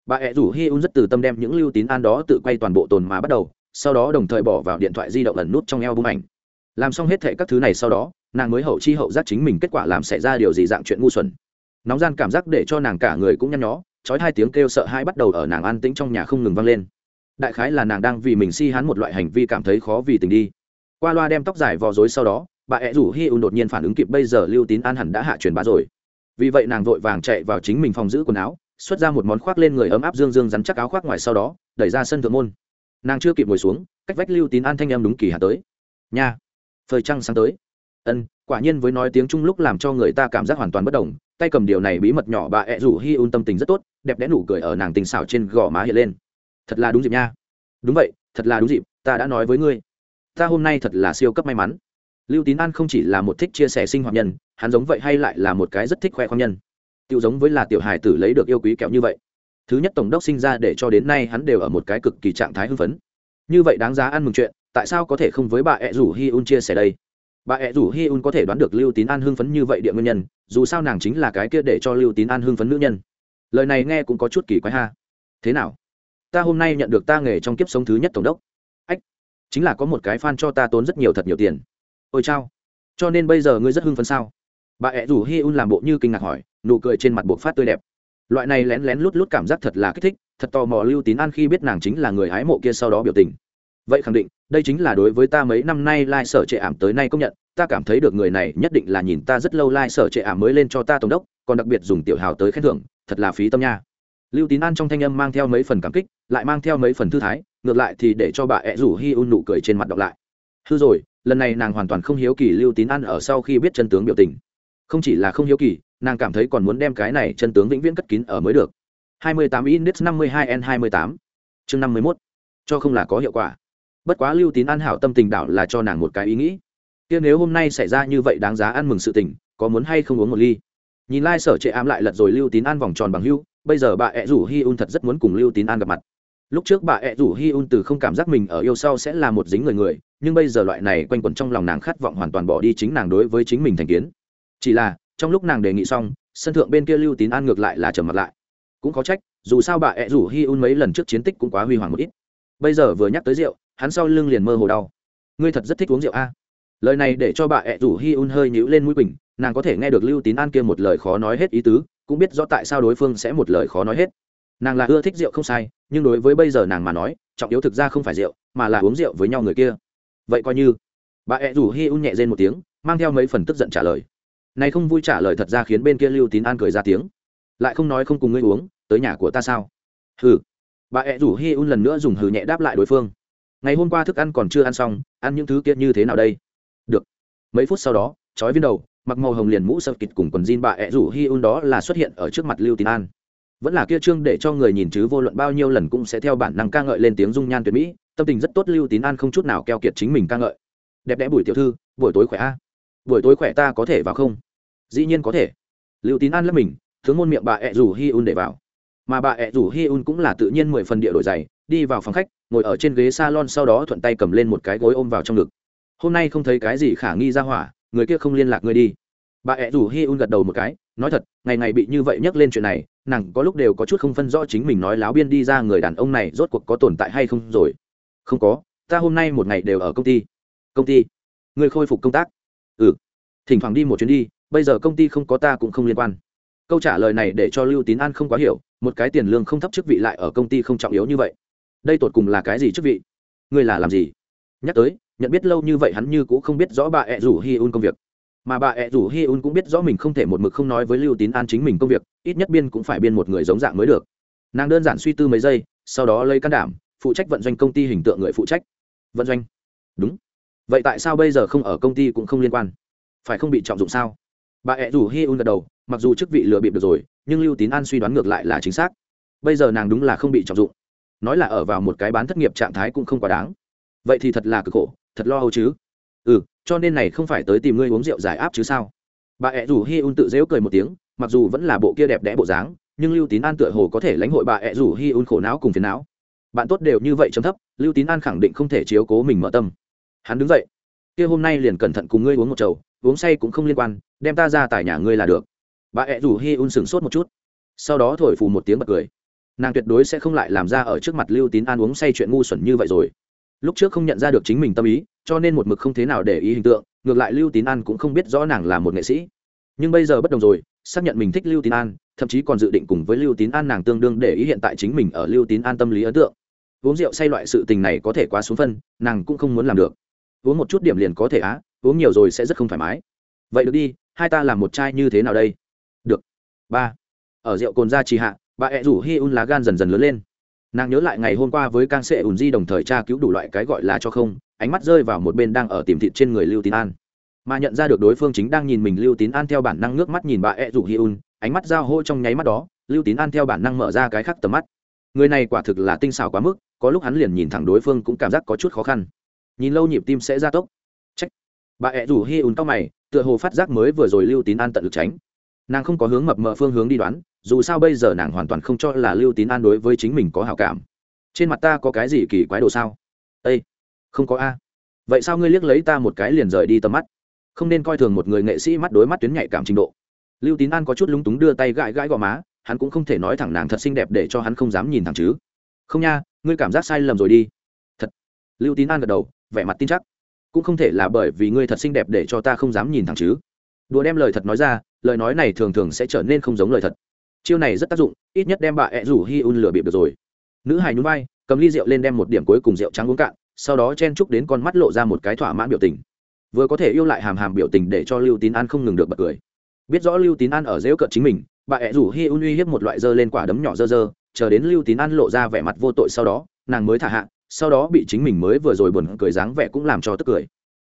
Bà ẹ rủ hi un rất từ tâm đem những lưu tín an đó tự quay toàn bộ tồn mà bắt đầu sau đó đồng thời bỏ vào điện thoại di động ẩn nút trong eo bung ảnh. Làm xong hết thệ các thứ này sau đó, nàng mới hậu chi hậu giác chính mình kết quả làm xảy ra điều gì dạng chuyện ngu xuẩn. Nóng gian cảm giác để cho nàng cả người cũng nhăn nhó trói hai tiếng kêu sợ hai bắt đầu ở nàng an tĩnh trong nhà không ngừng vang lên. Đại khái là nàng đang vì mình si hán một loại hành vi cảm thấy khó vì tình đi. Qua loa đem tóc dài vò dối sau đó, bà ẹ rủ hi un đột nhiên phản ứng kịp bây giờ lưu tín an hẳn đã hạ truyền bá rồi. Vì vậy nàng vội vàng chạy vào chính mình phòng giữ quần áo, xuất ra một món khoác lên người ấm áp dương dương rắn chắc áo khoác ngoài sau đó, đẩy ra sân thượng môn nàng chưa kịp ngồi xuống, cách vách lưu tín an thanh em đúng kỳ hạ tới. Nha phơi trăng sáng tới. Ân, quả nhiên với nói tiếng trung lúc làm cho người ta cảm giác hoàn toàn bất đồng, tay cầm điều này bí mật nhỏ bà ẹ rủ hi un tâm tình rất tốt, đẹp đẽ nụ cười ở nàng tình xảo trên gò má hiện lên. Thật là đúng dịp nha. Đúng vậy, thật là đúng dịp, ta đã nói với ngươi. Ta hôm nay thật là siêu cấp may mắn. Lưu tín an không chỉ là một thích chia sẻ sinh hoạt nhân, hắn giống vậy hay lại là một cái rất thích khoe khoang nhân. Tiêu giống với là tiểu hài tử lấy được yêu quý kẹo như vậy thứ nhất tổng đốc sinh ra để cho đến nay hắn đều ở một cái cực kỳ trạng thái hưng phấn. Như vậy đáng giá ăn mừng chuyện, tại sao có thể không với bà ẹ rủ hi un chia sẻ đây? Bà ẹ rủ hi un có thể đoán được lưu tín an hưng phấn như vậy địa nguyên nhân, dù sao nàng chính là cái kia để cho lưu tín an hưng phấn nữ nhân. Lời này nghe cũng có chút kỳ quái ha. Thế nào? Ta hôm nay nhận được ta nghề trong kiếp sống thứ nhất tổng đốc. Ách, chính là có một cái fan cho ta tốn rất nhiều thật nhiều tiền. Ôi chao. Cho nên bây giờ ngươi rất hưng phấn sao? Bà ẹ rủ hi un làm bộ như kinh ngạc hỏi, nụ cười trên mặt buộc phát tươi đẹp loại này lén lén lút lút cảm giác thật là kích thích, thật tò mò lưu tín an khi biết nàng chính là người hái mộ kia sau đó biểu tình. Vậy khẳng định, đây chính là đối với ta mấy năm nay lai、like、sở trệ ảm tới nay công nhận, ta cảm thấy được người này nhất định là nhìn ta rất lâu lai、like、sở trệ ảm mới lên cho ta tổng đốc, còn đặc biệt dùng tiểu hào tới khen thưởng, thật là phí tâm nha. Lưu tín an trong thanh âm mang theo mấy phần cảm kích, lại mang theo mấy phần thư thái, ngược lại thì để cho bà ẹ rủ hi un nụ cười trên mặt đọc lại. Hư rồi, lần này nàng hoàn toàn không hiếu kỳ lưu tín an ở sau khi biết chân tướng biểu tình. Không chỉ là không hiếu kỳ nàng cảm thấy còn muốn đem cái này chân tướng vĩnh viễn cất kín ở mới được. 28 index 52 n 28 chương 51 cho không là có hiệu quả. Bất quá lưu tín an hảo tâm tình đảo là cho nàng một cái ý nghĩ. Kia nếu hôm nay xảy ra như vậy đáng giá ăn mừng sự tình, có muốn hay không uống một ly? Nhìn lai、like、sở trệ ám lại lật rồi lưu tín an vòng tròn bằng hưu, bây giờ bà ẹ rủ hi un thật rất muốn cùng lưu tín an gặp mặt. Lúc trước bà ẹ rủ hi un từ không cảm giác mình ở yêu sau sẽ là một dính người người, nhưng bây giờ loại này quanh quẩn trong lòng nàng khát vọng hoàn toàn bỏ đi chính nàng đối với chính mình thành kiến. Chỉ là trong lúc nàng đề nghị xong, sân thượng bên kia lưu tín an ngược lại là trầm mặt lại. Cũng có trách, dù sao bà ẹ rủ hi un mấy lần trước chiến tích cũng quá huy hoàng một ít. Bây giờ vừa nhắc tới rượu, hắn sau lưng liền mơ hồ đau. Ngươi thật rất thích uống rượu a. Lời này để cho bà ẹ rủ hi un hơi nhíu lên mũi quỳnh, nàng có thể nghe được lưu tín an kia một lời khó nói hết ý tứ, cũng biết rõ tại sao đối phương sẽ một lời khó nói hết. Nàng là ưa thích rượu không sai, nhưng đối với bây giờ nàng mà nói, trọng yếu thực ra không phải rượu, mà là uống rượu với nhau người kia. Vậy coi như. Bà ẹ rủ hi un nhẹ rên một tiếng, mang theo mấy phần tức giận trả lời này không vui trả lời thật ra khiến bên kia lưu tín an cười ra tiếng. Lại không nói không cùng ngươi uống, tới nhà của ta sao? Hừ. Bà ẹ rủ hi un lần nữa dùng hừ nhẹ đáp lại đối phương. Ngày hôm qua thức ăn còn chưa ăn xong, ăn những thứ kia như thế nào đây? Được. Mấy phút sau đó, chói viên đầu, mặc màu hồng liền mũ sợ kịch cùng quần jean bà ẹ rủ hi un đó là xuất hiện ở trước mặt lưu tín an. Vẫn là kia trương để cho người nhìn chứ vô luận bao nhiêu lần cũng sẽ theo bản năng ca ngợi lên tiếng dung nhan tuyệt mỹ, tâm tình rất tốt lưu tín an không chút nào keo kiệt chính mình ca ngợi. Đẹp đẽ bùi tiểu thư, buổi tối khỏe a buổi tối khỏe ta có thể vào không? Dĩ nhiên có thể. Liệu tín an lấp mình, tướng môn miệng bà ẹ rủ hi un để vào. Mà bà ẹ rủ hi un cũng là tự nhiên mười phần địa đổi dày đi vào phòng khách, ngồi ở trên ghế salon sau đó thuận tay cầm lên một cái gối ôm vào trong ngực. Hôm nay không thấy cái gì khả nghi ra hỏa, người kia không liên lạc ngươi đi. Bà ẹ rủ hi un gật đầu một cái, nói thật, ngày ngày bị như vậy nhắc lên chuyện này, nàng có lúc đều có chút không phân rõ chính mình nói láo biên đi ra người đàn ông này rốt cuộc có tồn tại hay không rồi. Không có, ta hôm nay một ngày đều ở công ty. Công ty? Người khôi phục công tác? Ừ. Thỉnh thoảng đi một chuyến đi, bây giờ công ty không có ta cũng không liên quan. Câu trả lời này để cho lưu tín an không quá hiểu, một cái tiền lương không thấp chức vị lại ở công ty không trọng yếu như vậy. Đây tột cùng là cái gì chức vị? Ngươi là làm gì? Nhắc tới, nhận biết lâu như vậy hắn như cũng không biết rõ bà ẹ rủ hi un công việc. Mà bà ẹ rủ hi un cũng biết rõ mình không thể một mực không nói với lưu tín an chính mình công việc, ít nhất biên cũng phải biên một người giống dạng mới được. Nàng đơn giản suy tư mấy giây, sau đó lấy can đảm, phụ trách vận doanh công ty hình tượng người phụ trách. Vận doanh. Đúng vậy tại sao bây giờ không ở công ty cũng không liên quan? Phải không bị trọng dụng sao? Bà ẹ rủ hi un gật đầu, mặc dù chức vị lừa bịp được rồi, nhưng lưu tín an suy đoán ngược lại là chính xác. Bây giờ nàng đúng là không bị trọng dụng. Nói là ở vào một cái bán thất nghiệp trạng thái cũng không quá đáng. Vậy thì thật là cực khổ, thật lo âu chứ. Ừ cho nên này không phải tới tìm ngươi uống rượu giải áp chứ sao? Bà ẹ rủ hi un tự dễu cười một tiếng, mặc dù vẫn là bộ kia đẹp đẽ bộ dáng, nhưng lưu tín an tựa hồ có thể lãnh hội bà ẹ rủ hi un khổ não cùng phiền não. Bạn tốt đều như vậy chấm thấp, lưu tín an khẳng định không thể chiếu cố mình mở tâm hắn đứng dậy. Kia hôm nay liền cẩn thận cùng ngươi uống một chầu, uống say cũng không liên quan, đem ta ra tại nhà ngươi là được. Bà ẹ rủ hi un sửng sốt một chút. Sau đó thổi phù một tiếng bật cười. Nàng tuyệt đối sẽ không lại làm ra ở trước mặt lưu tín an uống say chuyện ngu xuẩn như vậy rồi. Lúc trước không nhận ra được chính mình tâm ý, cho nên một mực không thế nào để ý hình tượng, ngược lại lưu tín an cũng không biết rõ nàng là một nghệ sĩ. Nhưng bây giờ bất đồng rồi, xác nhận mình thích lưu tín an, thậm chí còn dự định cùng với lưu tín an nàng tương đương để ý hiện tại chính mình ở lưu tín an tâm lý ấn tượng. Uống rượu say loại sự tình này có thể quá xuống phân, nàng cũng không muốn làm được uống một chút điểm liền có thể á, uống nhiều rồi sẽ rất không thoải mái. Vậy được đi, hai ta làm một chai như thế nào đây? Được. Ba. Ở rượu cồn ra trì hạ, bà ẹ rủ hi un lá gan dần dần lớn lên. Nàng nhớ lại ngày hôm qua với cang sệ ùn di đồng thời tra cứu đủ loại cái gọi là cho không, ánh mắt rơi vào một bên đang ở tìm thịt trên người lưu tín an. Mà nhận ra được đối phương chính đang nhìn mình lưu tín an theo bản năng nước mắt nhìn bà ẹ rủ hi un, ánh mắt giao hô trong nháy mắt đó, lưu tín an theo bản năng mở ra cái khắc tầm mắt. Người này quả thực là tinh xảo quá mức, có lúc hắn liền nhìn thẳng đối phương cũng cảm giác có chút khó khăn nhìn lâu nhịp tim sẽ gia tốc. Trách bà ẹ rủ hi ùn tóc mày, tựa hồ phát giác mới vừa rồi lưu tín an tận lực tránh. Nàng không có hướng mập mờ phương hướng đi đoán, dù sao bây giờ nàng hoàn toàn không cho là lưu tín an đối với chính mình có hào cảm. Trên mặt ta có cái gì kỳ quái đồ sao? Â không có a. Vậy sao ngươi liếc lấy ta một cái liền rời đi tầm mắt? Không nên coi thường một người nghệ sĩ mắt đối mắt tuyến nhạy cảm trình độ. Lưu tín an có chút lúng túng đưa tay gãi gãi gò má, hắn cũng không thể nói thẳng nàng thật xinh đẹp để cho hắn không dám nhìn thẳng chứ. Không nha, ngươi cảm giác sai lầm rồi đi. Thật. Lưu tín an gật đầu vẻ mặt tin chắc. Cũng không thể là bởi vì ngươi thật xinh đẹp để cho ta không dám nhìn thẳng chứ. Đùa đem lời thật nói ra, lời nói này thường thường sẽ trở nên không giống lời thật. Chiêu này rất tác dụng, ít nhất đem bà ẹ rủ hi un lừa bịp được rồi. Nữ hài nhún vai, cầm ly rượu lên đem một điểm cuối cùng rượu trắng uống cạn, sau đó chen chúc đến con mắt lộ ra một cái thỏa mãn biểu tình. Vừa có thể yêu lại hàm hàm biểu tình để cho lưu tín an không ngừng được bật cười. Biết rõ lưu tín an ở dễu cợt chính mình, bà ẹ rủ hi un uy hiếp một loại dơ lên quả đấm nhỏ dơ dơ, chờ đến lưu tín an lộ ra vẻ mặt vô tội sau đó, nàng mới thả hạ sau đó bị chính mình mới vừa rồi buồn cười dáng vẻ cũng làm cho tức cười.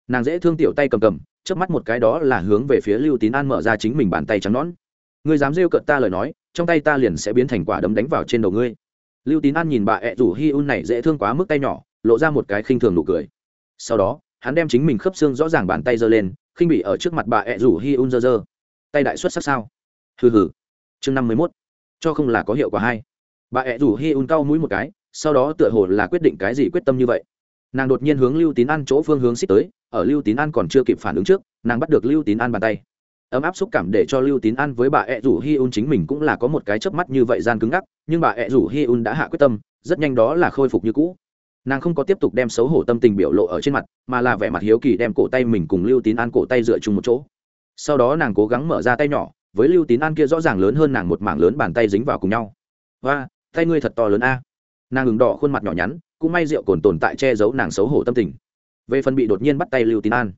Nàng dễ thương tiểu tay cầm cầm trước mắt một cái đó là hướng về phía lưu tín an mở ra chính mình bàn tay trắng nón người dám rêu cợt ta lời nói, trong tay ta liền sẽ biến thành quả đấm đánh vào trên đầu ngươi. Lưu tín an nhìn bà ẹ rủ hi un này dễ thương quá mức tay nhỏ, lộ ra một cái khinh thường nụ cười. Sau đó, hắn đem chính mình khớp xương rõ ràng bàn tay giơ lên, khinh bị ở trước mặt bà ẹ rủ hi un giơ giơ. Tay đại xuất sắc sao? Hừ hừ. Chương năm mươi mốt. Cho không là có hiệu quả hay. Bà ẹ rủ hi un cau mũi một cái sau đó tựa hồ là quyết định cái gì quyết tâm như vậy. Nàng đột nhiên hướng lưu tín an chỗ phương hướng xích tới, ở lưu tín an còn chưa kịp phản ứng trước, nàng bắt được lưu tín an bàn tay. Ấm áp xúc cảm để cho lưu tín an với bà ẹ rủ hi un chính mình cũng là có một cái chớp mắt như vậy gian cứng ngắc, nhưng bà ẹ rủ hi un đã hạ quyết tâm, rất nhanh đó là khôi phục như cũ. Nàng không có tiếp tục đem xấu hổ tâm tình biểu lộ ở trên mặt, mà là vẻ mặt hiếu kỳ đem cổ tay mình cùng lưu tín an cổ tay dựa chung một chỗ. Sau đó nàng cố gắng mở ra tay nhỏ, với lưu tín an kia rõ ràng lớn hơn nàng một mảng lớn bàn tay dính vào cùng nhau. Và tay ngươi thật to lớn a nàng ngừng đỏ khuôn mặt nhỏ nhắn, cũng may rượu cồn tồn tại che giấu nàng xấu hổ tâm tình. Về phần bị đột nhiên bắt tay lưu tín an,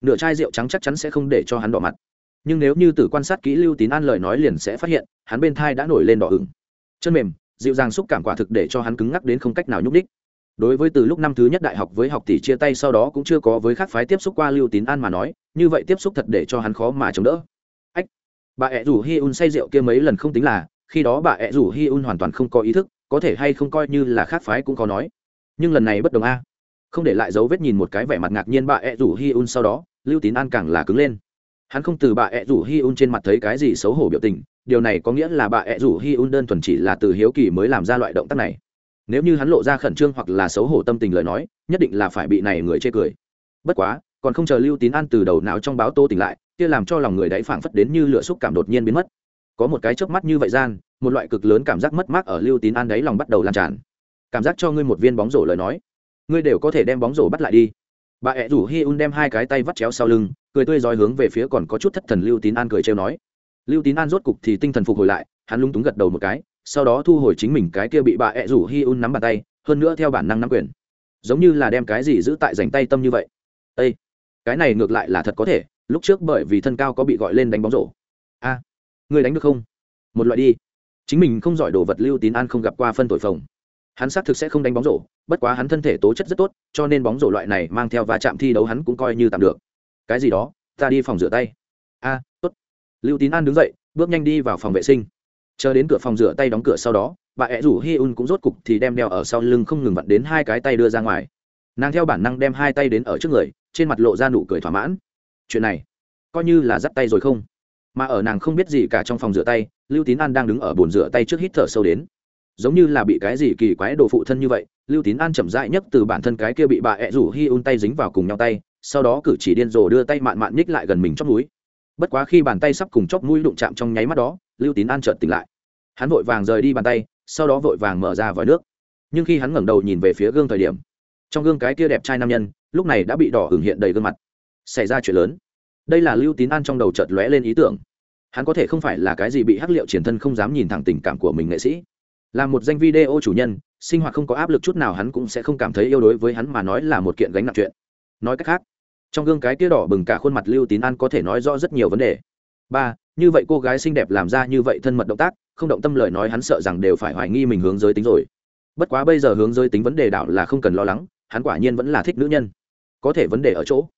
nửa chai rượu trắng chắc chắn sẽ không để cho hắn đỏ mặt. Nhưng nếu như tử quan sát kỹ lưu tín an lời nói liền sẽ phát hiện, hắn bên thai đã nổi lên đỏ ửng. Chân mềm, dịu dàng xúc cảm quả thực để cho hắn cứng ngắc đến không cách nào nhúc đích đối với từ lúc năm thứ nhất đại học với học tỷ chia tay sau đó cũng chưa có với khác phái tiếp xúc qua lưu tín an mà nói, như vậy tiếp xúc thật để cho hắn khó mà chống đỡ. Ách, bà ẹ rủ hi un say rượu kia mấy lần không tính là, khi đó bà ẹ rủ hi un hoàn toàn không có ý thức có thể hay không coi như là khác phái cũng có nói. Nhưng lần này bất đồng a. Không để lại dấu vết nhìn một cái vẻ mặt ngạc nhiên bà ẹ rủ hi un sau đó, lưu tín an càng là cứng lên. Hắn không từ bà ẹ rủ hi un trên mặt thấy cái gì xấu hổ biểu tình, điều này có nghĩa là bà ẹ rủ hi un đơn thuần chỉ là từ hiếu kỳ mới làm ra loại động tác này. Nếu như hắn lộ ra khẩn trương hoặc là xấu hổ tâm tình lời nói, nhất định là phải bị này người chê cười. Bất quá, còn không chờ lưu tín an từ đầu não trong báo tô tỉnh lại, kia làm cho lòng người đáy phảng phất đến như lửa xúc cảm đột nhiên biến mất. Có một cái chớp mắt như vậy gian một loại cực lớn cảm giác mất mát ở lưu tín an đáy lòng bắt đầu lan tràn. Cảm giác cho ngươi một viên bóng rổ lời nói. Ngươi đều có thể đem bóng rổ bắt lại đi. Bà ẹ rủ hi un đem hai cái tay vắt chéo sau lưng cười tươi rói hướng về phía còn có chút thất thần lưu tín an cười trêu nói. Lưu tín an rốt cục thì tinh thần phục hồi lại hắn lung túng gật đầu một cái sau đó thu hồi chính mình cái kia bị bà ẹ rủ hi un nắm bàn tay hơn nữa theo bản năng nắm quyền. Giống như là đem cái gì giữ tại dành tay tâm như vậy. Ây cái này ngược lại là thật có thể lúc trước bởi vì thân cao có bị gọi lên đánh bóng rổ. A à, người đánh được không? Một loại đi chính mình không giỏi đồ vật lưu tín an không gặp qua phân tội phồng. Hắn xác thực sẽ không đánh bóng rổ, bất quá hắn thân thể tố chất rất tốt, cho nên bóng rổ loại này mang theo va chạm thi đấu hắn cũng coi như tạm được. Cái gì đó, ta đi phòng rửa tay. A, tốt. Lưu tín an đứng dậy, bước nhanh đi vào phòng vệ sinh. Chờ đến cửa phòng rửa tay đóng cửa sau đó, bà ẹ rủ hi un cũng rốt cục thì đem đeo ở sau lưng không ngừng vặn đến hai cái tay đưa ra ngoài. Nàng theo bản năng đem hai tay đến ở trước người, trên mặt lộ ra nụ cười thỏa mãn. Chuyện này, coi như là dắt tay rồi không? Mà ở nàng không biết gì cả trong phòng rửa tay lưu tín an đang đứng ở bồn rửa tay trước hít thở sâu đến. Giống như là bị cái gì kỳ quái đồ phụ thân như vậy, lưu tín an chậm rãi nhất từ bản thân cái kia bị bà ẹ rủ hi un tay dính vào cùng nhau tay, sau đó cử chỉ điên rồ đưa tay mạn mạn nhích lại gần mình chóp núi bất quá khi bàn tay sắp cùng chóp mũi đụng chạm trong nháy mắt đó, lưu tín an chợt tỉnh lại. Hắn vội vàng rời đi bàn tay, sau đó vội vàng mở ra vòi nước. Nhưng khi hắn ngẩng đầu nhìn về phía gương thời điểm, trong gương cái kia đẹp trai nam nhân, lúc này đã bị đỏ hưởng hiện đầy gương mặt. Xảy ra chuyện lớn. Đây là lưu tín an trong đầu chợt lóe lên ý tưởng hắn có thể không phải là cái gì bị hắc liệu triển thân không dám nhìn thẳng tình cảm của mình nghệ sĩ. Là một danh video chủ nhân, sinh hoạt không có áp lực chút nào hắn cũng sẽ không cảm thấy yêu đối với hắn mà nói là một kiện gánh nặng chuyện. Nói cách khác, trong gương cái tia đỏ bừng cả khuôn mặt lưu tín an có thể nói rõ rất nhiều vấn đề. Ba, như vậy cô gái xinh đẹp làm ra như vậy thân mật động tác, không động tâm lời nói hắn sợ rằng đều phải hoài nghi mình hướng giới tính rồi. Bất quá bây giờ hướng giới tính vấn đề đảo là không cần lo lắng, hắn quả nhiên vẫn là thích nữ nhân. Có thể vấn đề ở chỗ,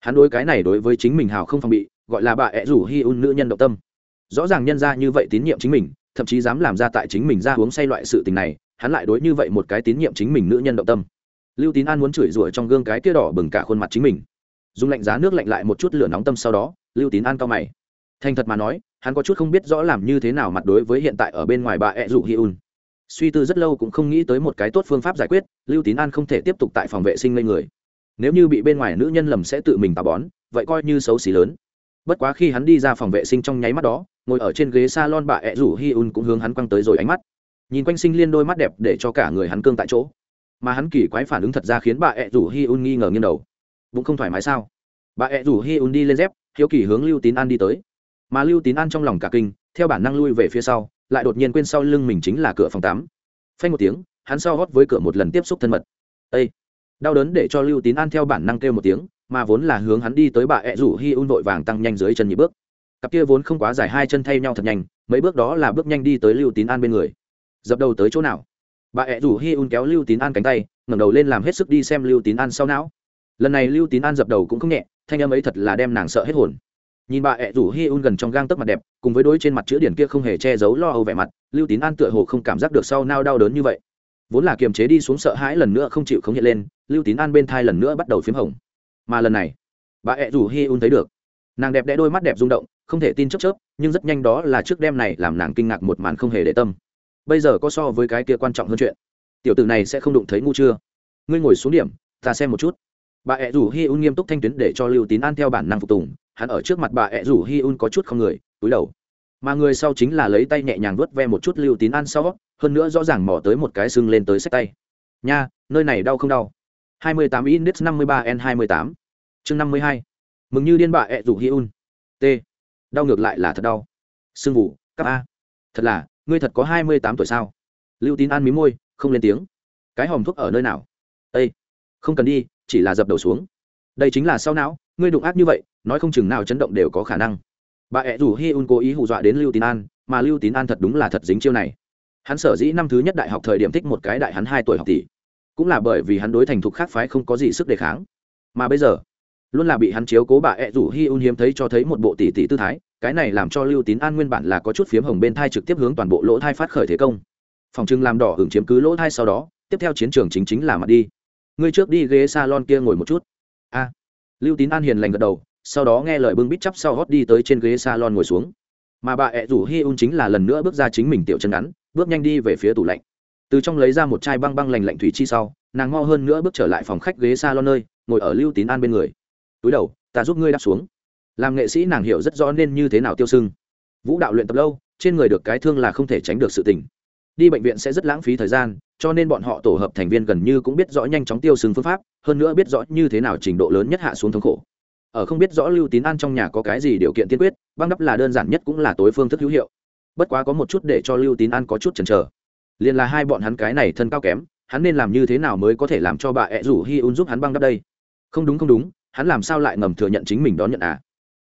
hắn đối cái này đối với chính mình hào không phòng bị, gọi là bà ẹ rủ hi un nữ nhân động tâm rõ ràng nhân ra như vậy tín nhiệm chính mình, thậm chí dám làm ra tại chính mình ra uống say loại sự tình này, hắn lại đối như vậy một cái tín nhiệm chính mình nữ nhân động tâm. Lưu tín an muốn chửi rủa trong gương cái kia đỏ bừng cả khuôn mặt chính mình. Dùng lạnh giá nước lạnh lại một chút lửa nóng tâm sau đó, lưu tín an cao mày. Thành thật mà nói, hắn có chút không biết rõ làm như thế nào mặt đối với hiện tại ở bên ngoài bà ẹ rủ hi un. Suy tư rất lâu cũng không nghĩ tới một cái tốt phương pháp giải quyết, lưu tín an không thể tiếp tục tại phòng vệ sinh lên người. Nếu như bị bên ngoài nữ nhân lầm sẽ tự mình tà bón, vậy coi như xấu xí lớn bất quá khi hắn đi ra phòng vệ sinh trong nháy mắt đó, ngồi ở trên ghế s a lon bà ẹ rủ hi un cũng hướng hắn quăng tới rồi ánh mắt. Nhìn quanh sinh liên đôi mắt đẹp để cho cả người hắn cương tại chỗ. Mà hắn kỳ quái phản ứng thật ra khiến bà ẹ rủ hi un nghi ngờ nghiêng đầu. Bụng không thoải mái sao? Bà ẹ rủ hi un đi lên dép, hiếu kỳ hướng lưu tín an đi tới. Mà lưu tín an trong lòng cả kinh, theo bản năng lui về phía sau, lại đột nhiên quên sau lưng mình chính là cửa phòng tắm. Phanh một tiếng, hắn sau hót với cửa một lần tiếp xúc thân mật. Ây đau đớn để cho lưu tín an theo bản năng kêu một tiếng mà vốn là hướng hắn đi tới bà ẹ rủ hi un vội vàng tăng nhanh dưới chân nhị bước. Cặp kia vốn không quá dài hai chân thay nhau thật nhanh, mấy bước đó là bước nhanh đi tới lưu tín an bên người. Dập đầu tới chỗ nào? Bà ẹ rủ hi un kéo lưu tín an cánh tay, ngẩng đầu lên làm hết sức đi xem lưu tín an sau não. Lần này lưu tín an dập đầu cũng không nhẹ, thanh âm ấy thật là đem nàng sợ hết hồn. Nhìn bà ẹ rủ hi un gần trong gang tấc mặt đẹp, cùng với đôi trên mặt chữ điển kia không hề che giấu lo âu vẻ mặt, lưu tín an tựa hồ không cảm giác được sau nao đau đớn như vậy. Vốn là kiềm chế đi xuống sợ hãi lần nữa không chịu không hiện lên, lưu tín an bên thai lần nữa bắt đầu p h í m hồng mà lần này, bà ẹ rủ hi un thấy được. Nàng đẹp đẽ đôi mắt đẹp rung động, không thể tin chấp chớp, nhưng rất nhanh đó là trước đêm này làm nàng kinh ngạc một màn không hề để tâm. Bây giờ có so với cái kia quan trọng hơn chuyện. Tiểu tử này sẽ không đụng thấy ngu chưa? Ngươi ngồi xuống điểm, ta xem một chút. Bà ẹ rủ hi un nghiêm túc thanh tuyến để cho lưu tín an theo bản năng phục tùng, hắn ở trước mặt bà ẹ rủ hi un có chút không người, túi đầu. Mà người sau chính là lấy tay nhẹ nhàng vuốt ve một chút lưu tín an sau, hơn nữa rõ ràng mò tới một cái sưng lên tới sách tay. Nha, nơi này đau không đau? 28 index 53 n 28 chương 52 mừng như điên bà ẹ rủ hi un t. Đau ngược lại là thật đau. Sưng vụ cấp a. Thật là, ngươi thật có 28 tuổi sao? Lưu tín an mí môi, không lên tiếng. Cái hòm thuốc ở nơi nào? Ây không cần đi, chỉ là dập đầu xuống. Đây chính là sau não, ngươi đụng ác như vậy, nói không chừng nào chấn động đều có khả năng. Bà ẹ rủ hi un cố ý hù dọa đến lưu tín an, mà lưu tín an thật đúng là thật dính chiêu này. Hắn sở dĩ năm thứ nhất đại học thời điểm thích một cái đại hắn hai tuổi học tỷ, cũng là bởi vì hắn đối thành thục khác phái không có gì sức đề kháng. Mà bây giờ luôn là bị hắn chiếu cố bà ẹ rủ hi un hiếm thấy cho thấy một bộ tỷ tỷ tư thái, cái này làm cho lưu tín an nguyên bản là có chút phiếm hồng bên thai trực tiếp hướng toàn bộ lỗ thai phát khởi thế công. Phòng trưng làm đỏ hưởng chiếm cứ lỗ thai sau đó, tiếp theo chiến trường chính chính là mặt đi. Ngươi trước đi ghế salon kia ngồi một chút. A. Lưu tín an hiền lành gật đầu, sau đó nghe lời bưng bít chắp sau hót đi tới trên ghế salon ngồi xuống. Mà bà ẹ rủ hi un chính là lần nữa bước ra chính mình tiểu chân ngắn, bước nhanh đi về phía tủ lạnh. Từ trong lấy ra một chai băng băng lành lạnh thủy chi sau, nàng mo hơn nữa bước trở lại phòng khách ghế salon nơi, ngồi ở lưu tín an bên người túi đầu, ta giúp ngươi đáp xuống. Làm nghệ sĩ nàng hiểu rất rõ nên như thế nào tiêu sưng. Vũ đạo luyện tập lâu, trên người được cái thương là không thể tránh được sự tình. Đi bệnh viện sẽ rất lãng phí thời gian, cho nên bọn họ tổ hợp thành viên gần như cũng biết rõ nhanh chóng tiêu sưng phương pháp, hơn nữa biết rõ như thế nào trình độ lớn nhất hạ xuống thống khổ. Ở không biết rõ lưu tín an trong nhà có cái gì điều kiện tiên quyết, băng đắp là đơn giản nhất cũng là tối phương thức hữu hiệu. Bất quá có một chút để cho lưu tín an có chút chần chờ. Liền là hai bọn hắn cái này thân cao kém, hắn nên làm như thế nào mới có thể làm cho bà ẹ rủ hi un giúp hắn băng đắp đây? Không đúng không đúng hắn làm sao lại ngầm thừa nhận chính mình đón nhận à?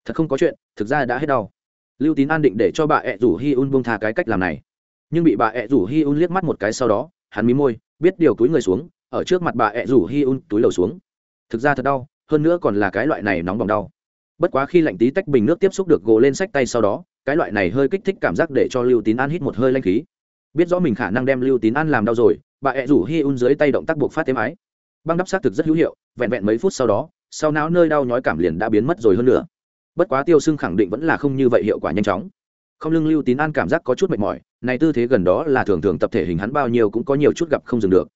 Thật không có chuyện, thực ra đã hết đau. Lưu tín an định để cho bà ẹ rủ hi un bông tha cái cách làm này. Nhưng bị bà ẹ rủ hi un liếc mắt một cái sau đó, hắn mí môi, biết điều túi người xuống, ở trước mặt bà ẹ rủ hi un, túi lầu xuống. Thực ra thật đau, hơn nữa còn là cái loại này nóng bỏng đau. Bất quá khi lạnh tí tách bình nước tiếp xúc được gồ lên sách tay sau đó, cái loại này hơi kích thích cảm giác để cho lưu tín an hít một hơi lanh khí. Biết rõ mình khả năng đem lưu tín an làm đau rồi, bà ẹ rủ hi un dưới tay động tác buộc phát thêm ái. Băng đắp xác thực rất hữu hiệu, vẹn vẹn mấy phút sau đó sau não nơi đau nhói cảm liền đã biến mất rồi hơn nữa. Bất quá tiêu xưng khẳng định vẫn là không như vậy hiệu quả nhanh chóng. Không lưng lưu tín an cảm giác có chút mệt mỏi, này tư thế gần đó là thường thường tập thể hình hắn bao nhiêu cũng có nhiều chút gặp không dừng được.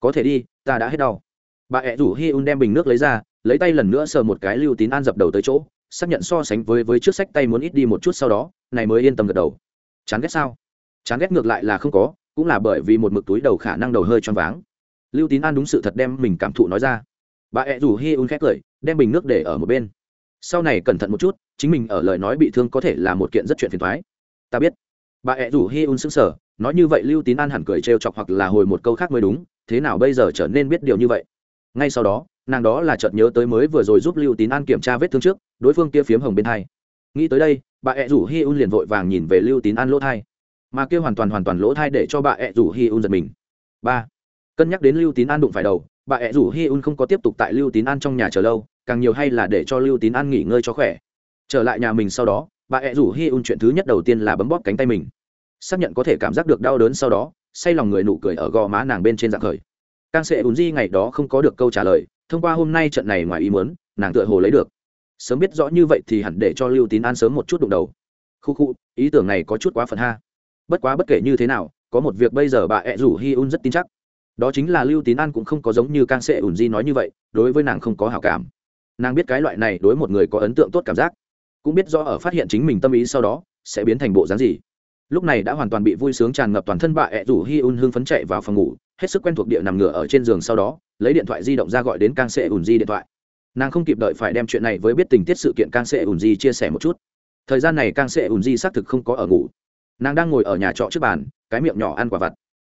Có thể đi, ta đã hết đau. Bà ẹ rủ hi un đem bình nước lấy ra, lấy tay lần nữa sờ một cái lưu tín an dập đầu tới chỗ, xác nhận so sánh với với trước sách tay muốn ít đi một chút sau đó, này mới yên tâm gật đầu. Chán ghét sao? Chán ghét ngược lại là không có, cũng là bởi vì một mực túi đầu khả năng đầu hơi choáng váng. Lưu tín an đúng sự thật đem mình cảm thụ nói ra. Bà ẹ rủ hi un khét cười đem bình nước để ở một bên. Sau này cẩn thận một chút, chính mình ở lời nói bị thương có thể là một kiện rất chuyện phiền thoái. Ta biết. Bà ẹ rủ hi un sững sờ, nói như vậy lưu tín an hẳn cười trêu chọc hoặc là hồi một câu khác mới đúng, thế nào bây giờ trở nên biết điều như vậy? Ngay sau đó, nàng đó là chợt nhớ tới mới vừa rồi giúp lưu tín an kiểm tra vết thương trước, đối phương kia phiếm hồng bên thai. Nghĩ tới đây, bà ẹ rủ hi un liền vội vàng nhìn về lưu tín an lỗ thai. Mà kia hoàn toàn hoàn toàn lỗ thai để cho bà ẹ rủ hi un giật mình. Ba. Cân nhắc đến lưu tín an đụng phải đầu bà ẹ rủ hi un không có tiếp tục tại lưu tín an trong nhà chờ lâu, càng nhiều hay là để cho lưu tín an nghỉ ngơi cho khỏe. Trở lại nhà mình sau đó, bà ẹ rủ hi un chuyện thứ nhất đầu tiên là bấm bóp cánh tay mình. Xác nhận có thể cảm giác được đau đớn sau đó, say lòng người nụ cười ở gò má nàng bên trên dạng khởi. Càng sẽ ùn di ngày đó không có được câu trả lời, thông qua hôm nay trận này ngoài ý muốn, nàng tựa hồ lấy được. Sớm biết rõ như vậy thì hẳn để cho lưu tín an sớm một chút đụng đầu. Khu khu, ý tưởng này có chút quá phần ha. Bất quá bất kể như thế nào, có một việc bây giờ bà ẹ rủ hi un rất tin chắc đó chính là lưu tín an cũng không có giống như càng sệ ùn di nói như vậy, đối với nàng không có hảo cảm. Nàng biết cái loại này đối một người có ấn tượng tốt cảm giác, cũng biết do ở phát hiện chính mình tâm ý sau đó, sẽ biến thành bộ dáng gì. Lúc này đã hoàn toàn bị vui sướng tràn ngập toàn thân bà ẹ rủ hi un hưng phấn chạy vào phòng ngủ, hết sức quen thuộc địa nằm ngửa ở trên giường sau đó, lấy điện thoại di động ra gọi đến càng sệ ùn di điện thoại. Nàng không kịp đợi phải đem chuyện này với biết tình tiết sự kiện càng sệ ùn di chia sẻ một chút. Thời gian này càng sệ ùn di xác thực không có ở ngủ. Nàng đang ngồi ở nhà trọ trước bàn, cái miệng nhỏ ăn quả vặt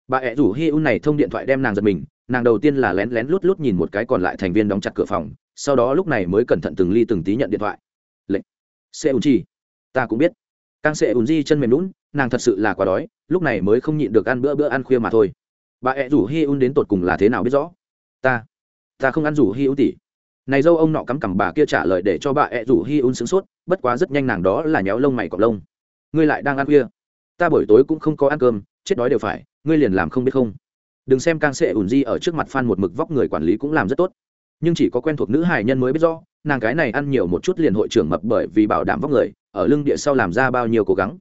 bà ẹ rủ hi un này thông điện thoại đem nàng giật mình, nàng đầu tiên là lén lén lút lút nhìn một cái còn lại thành viên đóng chặt cửa phòng, sau đó lúc này mới cẩn thận từng ly từng tí nhận điện thoại. Lệnh. Xe ùn chi. Ta cũng biết. Càng xe ùn di chân mềm lún nàng thật sự là quá đói, lúc này mới không nhịn được ăn bữa bữa ăn khuya mà thôi. Bà ẹ rủ hi un đến tột cùng là thế nào biết rõ? Ta. Ta không ăn rủ hi un tỉ. Này dâu ông nọ cắm cằm bà kia trả lời để cho bà ẹ rủ hi un sướng sốt, bất quá rất nhanh nàng đó là nhéo lông mày cọc lông. Ngươi lại đang ăn khuya. Ta buổi tối cũng không có ăn cơm, chết đói đều phải ngươi liền làm không biết không. Đừng xem càng sệ ủn di ở trước mặt phan một mực vóc người quản lý cũng làm rất tốt. Nhưng chỉ có quen thuộc nữ hài nhân mới biết rõ, nàng cái này ăn nhiều một chút liền hội trưởng mập bởi vì bảo đảm vóc người, ở lưng địa sau làm ra bao nhiêu cố gắng.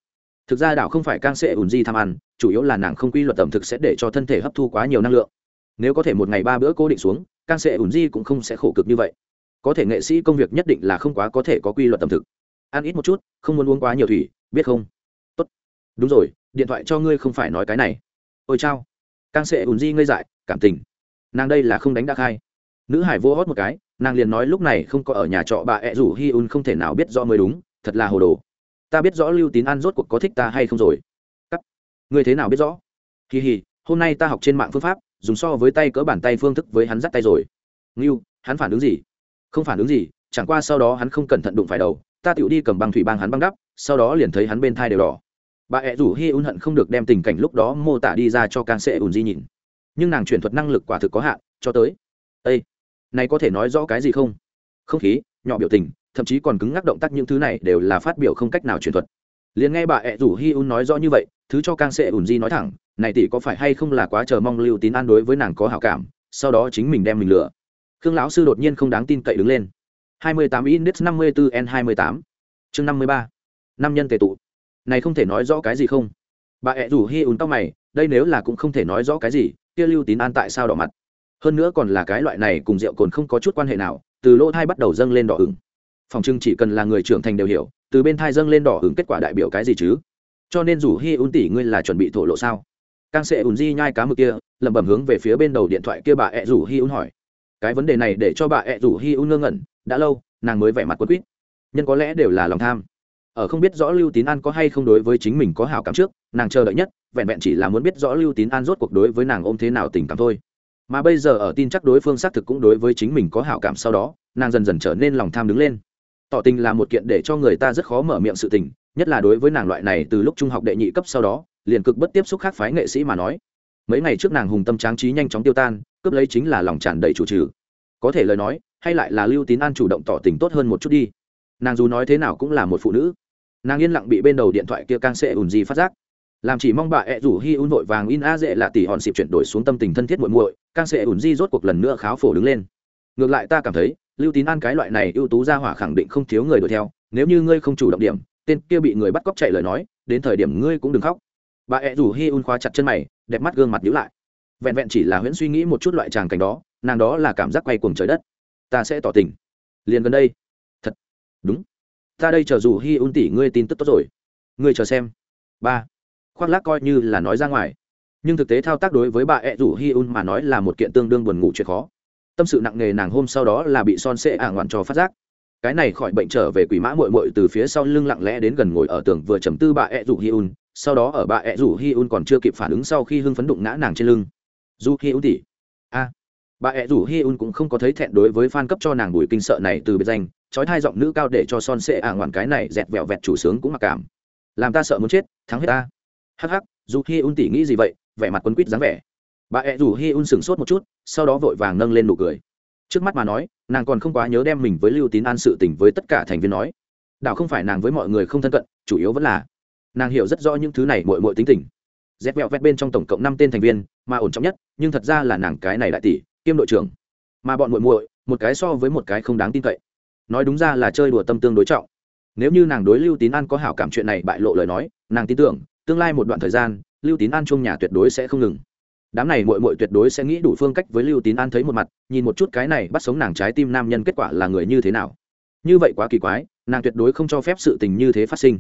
Thực ra đảo không phải càng sệ ủn di tham ăn, chủ yếu là nàng không quy luật tầm thực sẽ để cho thân thể hấp thu quá nhiều năng lượng. Nếu có thể một ngày ba bữa cố định xuống càng sệ ủn di cũng không sẽ khổ cực như vậy. Có thể nghệ sĩ công việc nhất định là không quá có thể có quy luật tầm thực. Ăn ít một chút, không muốn uống quá nhiều thủy, biết không? Tốt. Đúng rồi, điện thoại cho ngươi không phải nói cái này ôi chao, càng sẽ ùn di ngây dại, cảm tình. Nàng đây là không đánh đã khai. Nữ hải vô hót một cái, nàng liền nói lúc này không có ở nhà trọ bà ẹ rủ hi un không thể nào biết rõ mới đúng, thật là hồ đồ. Ta biết rõ lưu tín an rốt cuộc có thích ta hay không rồi. Cắt ngươi thế nào biết rõ? Kỳ hì hôm nay ta học trên mạng phương pháp, dùng so với tay cỡ bàn tay phương thức với hắn dắt tay rồi. Ngưu, hắn phản ứng gì? Không phản ứng gì, chẳng qua sau đó hắn không cẩn thận đụng phải đầu, ta tựu đi cầm băng thủy băng hắn băng đắp, sau đó liền thấy hắn bên thai đều đỏ bà ẹ rủ hi un hận không được đem tình cảnh lúc đó mô tả đi ra cho càng sẽ ùn di nhìn. Nhưng nàng truyền thuật năng lực quả thực có hạn, cho tới. Ây này có thể nói rõ cái gì không? Không khí, nhỏ biểu tình, thậm chí còn cứng ngắc động tác những thứ này đều là phát biểu không cách nào truyền thuật. Liền nghe bà ẹ rủ hi un nói rõ như vậy, thứ cho càng sẽ ùn di nói thẳng, này tỷ có phải hay không là quá chờ mong lưu tín an đối với nàng có hảo cảm, sau đó chính mình đem mình lừa. Khương lão sư đột nhiên không đáng tin cậy đứng lên. 28 index 54 n 28 chương 53 năm nhân tề tụ này không thể nói rõ cái gì không? Bà ẹ rủ hi ùn tóc mày, đây nếu là cũng không thể nói rõ cái gì, kia lưu tín an tại sao đỏ mặt? Hơn nữa còn là cái loại này cùng rượu cồn không có chút quan hệ nào, từ lỗ thai bắt đầu dâng lên đỏ ửng. Phòng trưng chỉ cần là người trưởng thành đều hiểu, từ bên thai dâng lên đỏ ửng kết quả đại biểu cái gì chứ? Cho nên rủ hi ùn tỷ ngươi là chuẩn bị thổ lộ sao? Càng sẽ ùn di nhai cá mực kia, lẩm bẩm hướng về phía bên đầu điện thoại kia bà ẹ rủ hi ùn hỏi. Cái vấn đề này để cho bà ẹ rủ hi ùn ngơ ngẩn, đã lâu, nàng mới vẻ mặt quất quýt. Nhân có lẽ đều là lòng tham ở không biết rõ lưu tín an có hay không đối với chính mình có hảo cảm trước, nàng chờ đợi nhất, vẹn vẹn chỉ là muốn biết rõ lưu tín an rốt cuộc đối với nàng ôm thế nào tình cảm thôi. Mà bây giờ ở tin chắc đối phương xác thực cũng đối với chính mình có hảo cảm sau đó, nàng dần dần trở nên lòng tham đứng lên. Tỏ tình là một kiện để cho người ta rất khó mở miệng sự tình, nhất là đối với nàng loại này từ lúc trung học đệ nhị cấp sau đó, liền cực bất tiếp xúc khác phái nghệ sĩ mà nói. Mấy ngày trước nàng hùng tâm tráng trí nhanh chóng tiêu tan, cướp lấy chính là lòng tràn đầy chủ trừ. Có thể lời nói, hay lại là lưu tín an chủ động tỏ tình tốt hơn một chút đi. Nàng dù nói thế nào cũng là một phụ nữ nàng yên lặng bị bên đầu điện thoại kia càng sẽ ùn gì phát giác. Làm chỉ mong bà ẹ rủ hi un vội vàng in a dễ là tỷ hòn xịp chuyển đổi xuống tâm tình thân thiết muội muội càng sẽ ùn di rốt cuộc lần nữa kháo phổ đứng lên. Ngược lại ta cảm thấy, lưu tín an cái loại này ưu tú ra hỏa khẳng định không thiếu người đuổi theo, nếu như ngươi không chủ động điểm, tên kia bị người bắt cóc chạy lời nói, đến thời điểm ngươi cũng đừng khóc. Bà ẹ rủ hi un khóa chặt chân mày, đẹp mắt gương mặt nhữ lại. Vẹn vẹn chỉ là huyễn suy nghĩ một chút loại tràng cảnh đó, nàng đó là cảm giác quay cuồng trời đất. Ta sẽ tỏ tình. Liền gần đây. Thật. Đúng ta đây chờ dù hi un tỷ ngươi tin tức tốt rồi. Ngươi chờ xem. Ba. Khoác lác coi như là nói ra ngoài. Nhưng thực tế thao tác đối với bà ẹ rủ hi un mà nói là một kiện tương đương buồn ngủ chuyện khó. Tâm sự nặng nề nàng hôm sau đó là bị son sệ ả ngoạn trò phát giác. Cái này khỏi bệnh trở về quỷ mã mội mội từ phía sau lưng lặng lẽ đến gần ngồi ở tường vừa chầm tư bà ẹ rủ hi un, sau đó ở bà ẹ rủ hi un còn chưa kịp phản ứng sau khi hưng phấn đụng ngã nàng trên lưng. Du hi un tỉ a. Bà ẹ rủ hi un cũng không có thấy thẹn đối với f a n cấp cho nàng bùi kinh sợ này từ biệt danh trói thai giọng nữ cao để cho son sệ ả ngoạn cái này dẹt vẹo vẹt chủ sướng cũng mặc cảm. Làm ta sợ muốn chết, thắng hết ta. Hắc hắc, dù hi un tỉ nghĩ gì vậy, vẻ mặt quấn quýt dáng vẻ. Bà ẹ rủ hi un sửng sốt một chút, sau đó vội vàng nâng lên nụ cười. Trước mắt mà nói, nàng còn không quá nhớ đem mình với lưu tín an sự tình với tất cả thành viên nói. Đạo không phải nàng với mọi người không thân cận, chủ yếu vẫn là nàng hiểu rất rõ những thứ này mội mội tính tình. Dép vẹo vẹt bên trong tổng cộng năm tên thành viên, mà ổn trọng nhất, nhưng thật ra là nàng cái này đại tỷ, kiêm đội trưởng. Mà bọn muội muội, một cái so với một cái không đáng tin cậy nói đúng ra là chơi đùa tâm tương đối trọng. Nếu như nàng đối lưu tín an có hảo cảm chuyện này bại lộ lời nói, nàng tin tưởng, tương lai một đoạn thời gian, lưu tín an chung nhà tuyệt đối sẽ không ngừng. Đám này muội muội tuyệt đối sẽ nghĩ đủ phương cách với lưu tín an thấy một mặt, nhìn một chút cái này bắt sống nàng trái tim nam nhân kết quả là người như thế nào. Như vậy quá kỳ quái, nàng tuyệt đối không cho phép sự tình như thế phát sinh.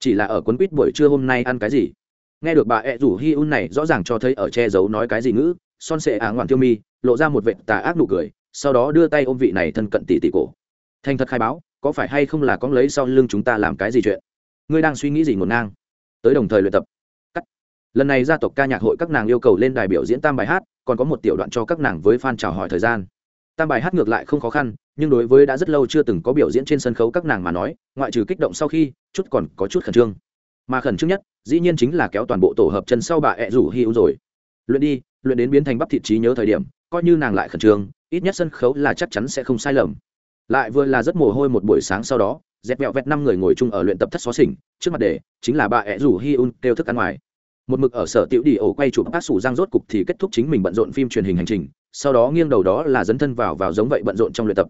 Chỉ là ở quấn quýt buổi trưa hôm nay ăn cái gì? Nghe được bà ẹ rủ hi un này rõ ràng cho thấy ở che giấu nói cái gì ngữ, son sệ á ngoạn tiêu mi, lộ ra một vệ tà ác nụ cười, sau đó đưa tay ôm vị này thân cận tỷ tỷ cổ thành thật khai báo, có phải hay không là con lấy sau lưng chúng ta làm cái gì chuyện? Ngươi đang suy nghĩ gì ngổn ngang? Tới đồng thời luyện tập. Cắt. Lần này gia tộc ca nhạc hội các nàng yêu cầu lên đài biểu diễn tam bài hát, còn có một tiểu đoạn cho các nàng với fan chào hỏi thời gian. Tam bài hát ngược lại không khó khăn, nhưng đối với đã rất lâu chưa từng có biểu diễn trên sân khấu các nàng mà nói, ngoại trừ kích động sau khi, chút còn có chút khẩn trương. Mà khẩn trương nhất, dĩ nhiên chính là kéo toàn bộ tổ hợp chân sau bà ẹ rủ hy u rồi. Luyện đi, luyện đến biến thành bắp thịt trí nhớ thời điểm, coi như nàng lại khẩn trương, ít nhất sân khấu là chắc chắn sẽ không sai lầm lại vừa là rất mồ hôi một buổi sáng sau đó, dẹp vẹo vẹt năm người ngồi chung ở luyện tập thất xó xỉnh, trước mặt đề chính là bà ẹ rủ hi un kêu thức ăn ngoài. Một mực ở sở tiểu đi ổ quay chụp bác sủ giang rốt cục thì kết thúc chính mình bận rộn phim truyền hình hành trình, sau đó nghiêng đầu đó là dấn thân vào vào giống vậy bận rộn trong luyện tập.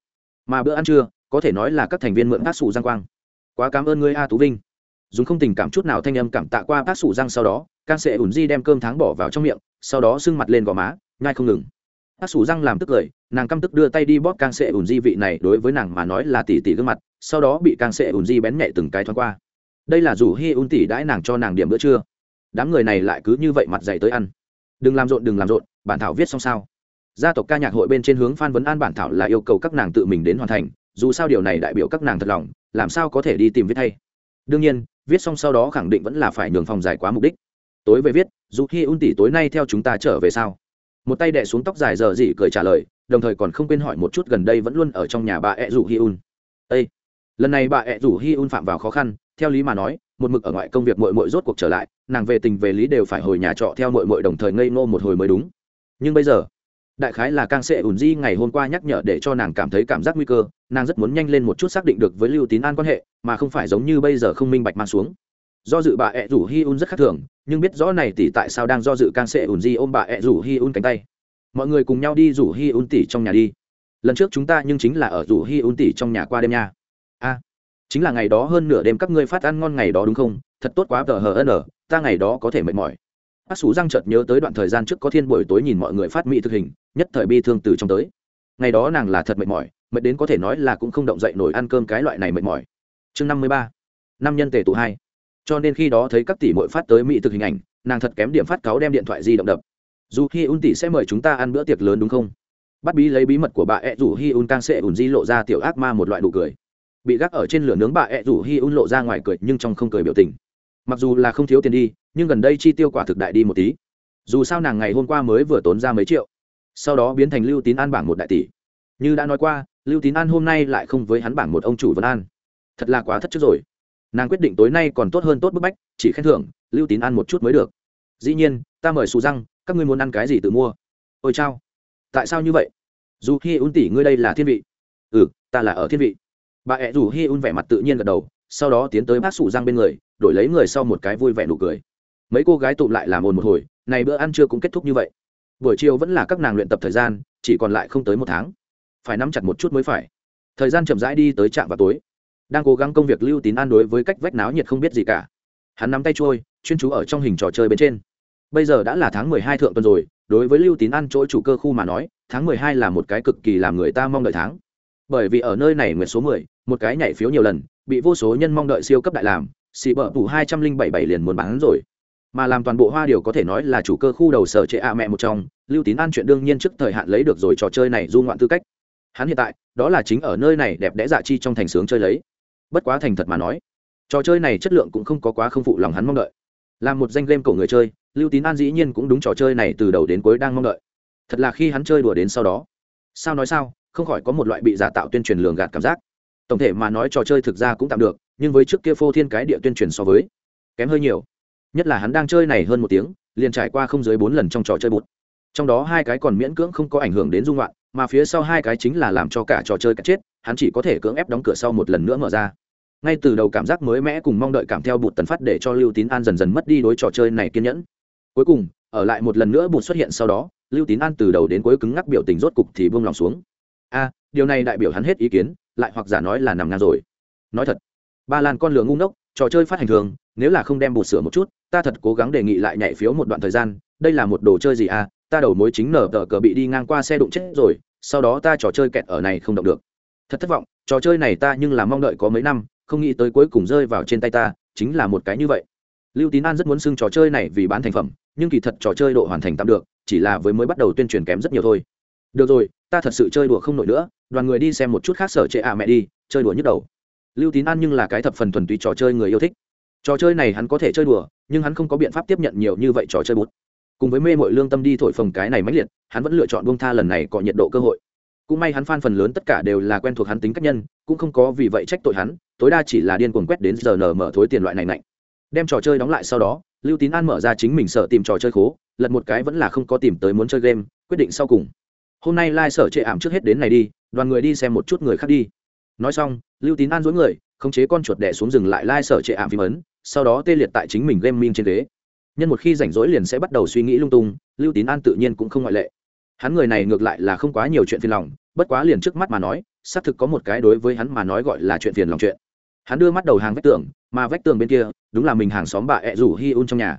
Mà bữa ăn trưa, có thể nói là các thành viên mượn bác sủ giang quang. Quá cảm ơn ngươi a tú vinh. Dùng không tình cảm chút nào thanh âm cảm tạ qua bác sủ giang sau đó can sẽ ủn di đem cơm tháng bỏ vào trong miệng, sau đó sưng mặt lên gò má, nhai không ngừng bác sủ răng làm tức cười, nàng căm tức đưa tay đi bóp càng sệ ủn di vị này đối với nàng mà nói là tỷ tỷ gương mặt, sau đó bị càng sệ ủn di bén nhẹ từng cái thoáng qua. Đây là rủ hi ủn tỷ đãi nàng cho nàng điểm bữa trưa. Đám người này lại cứ như vậy mặt dày tới ăn. Đừng làm rộn, đừng làm rộn, bản thảo viết xong sao? Gia tộc ca nhạc hội bên trên hướng phan vấn an bản thảo là yêu cầu các nàng tự mình đến hoàn thành, dù sao điều này đại biểu các nàng thật lòng, làm sao có thể đi tìm viết thay đương nhiên, viết xong sau đó khẳng định vẫn là phải nhường phòng giải quá mục đích. Tối về viết, dù hi un tỷ tối nay theo chúng ta trở về sao? Một tay đẻ xuống tóc dài giờ dị cười trả lời, đồng thời còn không quên hỏi một chút gần đây vẫn luôn ở trong nhà bà ẹ rủ hi un â lần này bà ẹ rủ hi un phạm vào khó khăn, theo lý mà nói, một mực ở ngoại công việc mội mội rốt cuộc trở lại, nàng về tình về lý đều phải hồi nhà trọ theo mội mội đồng thời ngây ngô một hồi mới đúng. Nhưng bây giờ, đại khái là càng sẽ ủn di ngày hôm qua nhắc nhở để cho nàng cảm thấy cảm giác nguy cơ, nàng rất muốn nhanh lên một chút xác định được với lưu tín an quan hệ, mà không phải giống như bây giờ không minh bạch mang xuống do dự bà ẹ rủ hi un rất khác thường, nhưng biết rõ này tỷ tại sao đang do dự càng sệ ùn di ôm bà ẹ rủ hi un cánh tay. Mọi người cùng nhau đi rủ hi un tỷ trong nhà đi. Lần trước chúng ta nhưng chính là ở rủ hi un tỷ trong nhà qua đêm nha. A, chính là ngày đó hơn nửa đêm các ngươi phát ăn ngon ngày đó đúng không? Thật tốt quá, tờ hờ n ta ngày đó có thể mệt mỏi. Bác sủ răng chợt nhớ tới đoạn thời gian trước có thiên buổi tối nhìn mọi người phát mỹ thực hình, nhất thời bi thương từ trong tới. Ngày đó nàng là thật mệt mỏi, mệt đến có thể nói là cũng không động dậy nổi ăn cơm cái loại này mệt mỏi. Chương năm mươi ba, năm nhân tề tụ hai cho nên khi đó thấy các tỷ mội phát tới mỹ thực hình ảnh, nàng thật kém điểm phát cáo đem điện thoại di động đập. Dù hi un tỷ sẽ mời chúng ta ăn bữa tiệc lớn đúng không? Bắt bí lấy bí mật của bà ẹ rủ hi un càng sẽ ùn di lộ ra tiểu ác ma một loại nụ cười. Bị gác ở trên lửa nướng bà ẹ rủ hi un lộ ra ngoài cười nhưng trong không cười biểu tình. Mặc dù là không thiếu tiền đi, nhưng gần đây chi tiêu quả thực đại đi một tí. Dù sao nàng ngày hôm qua mới vừa tốn ra mấy triệu. Sau đó biến thành lưu tín an bảng một đại tỷ. Như đã nói qua, lưu tín an hôm nay lại không với hắn bảng một ông chủ vân an. Thật là quá thất trước rồi nàng quyết định tối nay còn tốt hơn tốt bức bách, chỉ khen thưởng, lưu tín ăn một chút mới được. Dĩ nhiên, ta mời xù răng, các ngươi muốn ăn cái gì tự mua? Ôi chao. Tại sao như vậy? Dù hi un tỷ ngươi đây là thiên vị. Ừ ta là ở thiên vị. Bà ẹ rủ hi un vẻ mặt tự nhiên gật đầu, sau đó tiến tới bác sủ răng bên người, đổi lấy người sau một cái vui vẻ nụ cười. Mấy cô gái tụm lại làm ồn một hồi, này bữa ăn trưa cũng kết thúc như vậy. Buổi chiều vẫn là các nàng luyện tập thời gian, chỉ còn lại không tới một tháng. Phải nắm chặt một chút mới phải. Thời gian chậm rãi đi tới trạm vào tối đang cố gắng công việc lưu tín an đối với cách vách náo nhiệt không biết gì cả. Hắn nắm tay trôi, chuyên chú ở trong hình trò chơi bên trên. Bây giờ đã là tháng mười hai thượng tuần rồi, đối với lưu tín an chỗ chủ cơ khu mà nói, tháng mười hai là một cái cực kỳ làm người ta mong đợi tháng. Bởi vì ở nơi này nguyệt số mười, một cái nhảy phiếu nhiều lần, bị vô số nhân mong đợi siêu cấp đại làm, xì bợ phủ hai trăm linh bảy bảy liền muốn bán rồi. Mà làm toàn bộ hoa điều có thể nói là chủ cơ khu đầu sở trệ ạ mẹ một trong, lưu tín an chuyện đương nhiên trước thời hạn lấy được rồi trò chơi này du ngoạn tư cách. Hắn hiện tại, đó là chính ở nơi này đẹp đẽ dạ chi trong thành sướng chơi lấy bất quá thành thật mà nói, trò chơi này chất lượng cũng không có quá không phụ lòng hắn mong đợi. Làm một danh game cổ người chơi, lưu tín an dĩ nhiên cũng đúng trò chơi này từ đầu đến cuối đang mong đợi. Thật là khi hắn chơi đùa đến sau đó. Sao nói sao, không khỏi có một loại bị giả tạo tuyên truyền lường gạt cảm giác. Tổng thể mà nói trò chơi thực ra cũng tạm được, nhưng với trước kia phô thiên cái địa tuyên truyền so với, kém hơi nhiều. Nhất là hắn đang chơi này hơn một tiếng, liền trải qua không dưới bốn lần trong trò chơi bụt. Trong đó hai cái còn miễn cưỡng không có ảnh hưởng đến dung loạn, mà phía sau hai cái chính là làm cho cả trò chơi cắt chết, hắn chỉ có thể cưỡng ép đóng cửa sau một lần nữa mở ra ngay từ đầu cảm giác mới mẽ cùng mong đợi cảm theo bụt tần phát để cho lưu tín an dần dần mất đi đối trò chơi này kiên nhẫn. Cuối cùng, ở lại một lần nữa bụt xuất hiện sau đó, lưu tín an từ đầu đến cuối cứng ngắc biểu tình rốt cục thì buông lòng xuống. A điều này đại biểu hắn hết ý kiến, lại hoặc giả nói là nằm ngang rồi. Nói thật, ba lan con lửa ngu ngốc, trò chơi phát hành thường, nếu là không đem bụt sửa một chút, ta thật cố gắng đề nghị lại nhảy phiếu một đoạn thời gian, đây là một đồ chơi gì à? Ta đầu mối chính nở tờ cờ bị đi ngang qua xe đụng chết rồi, sau đó ta trò chơi kẹt ở này không động được. Thật thất vọng, trò chơi này ta nhưng là mong đợi có mấy năm không nghĩ tới cuối cùng rơi vào trên tay ta, chính là một cái như vậy. Lưu tín an rất muốn xưng trò chơi này vì bán thành phẩm, nhưng kỳ thật trò chơi độ hoàn thành tạm được, chỉ là với mới bắt đầu tuyên truyền kém rất nhiều thôi. Được rồi, ta thật sự chơi đùa không nổi nữa, đoàn người đi xem một chút khác sở trệ à mẹ đi, chơi đùa nhức đầu. Lưu tín an nhưng là cái thập phần thuần túy trò chơi người yêu thích. Trò chơi này hắn có thể chơi đùa, nhưng hắn không có biện pháp tiếp nhận nhiều như vậy trò chơi bút. Cùng với mê mội lương tâm đi thổi phồng cái này mãnh liệt, hắn vẫn lựa chọn bông tha lần này có nhiệt độ cơ hội. Cũng may hắn phan phần lớn tất cả đều là quen thuộc hắn tính cách nhân, cũng không có vì vậy trách tội hắn tối đa chỉ là điên cuồng quét đến giờ nở mở thối tiền loại này nạnh. Đem trò chơi đóng lại sau đó, lưu tín an mở ra chính mình sợ tìm trò chơi khố, lật một cái vẫn là không có tìm tới muốn chơi game, quyết định sau cùng. Hôm nay lai、like、sở chệ ảm trước hết đến này đi, đoàn người đi xem một chút người khác đi. Nói xong, lưu tín an dối người, khống chế con chuột đẻ xuống rừng lại lai、like、sở chệ ảm phim ấn, sau đó tê liệt tại chính mình game minh trên ghế. Nhân một khi rảnh rỗi liền sẽ bắt đầu suy nghĩ lung tung, lưu tín an tự nhiên cũng không ngoại lệ. Hắn người này ngược lại là không quá nhiều chuyện phiền lòng, bất quá liền trước mắt mà nói, xác thực có một cái đối với hắn mà nói gọi là chuyện phiền lòng chuyện hắn đưa mắt đầu hàng vách tường, mà vách tường bên kia, đúng là mình hàng xóm bà ẹ rủ hi un trong nhà.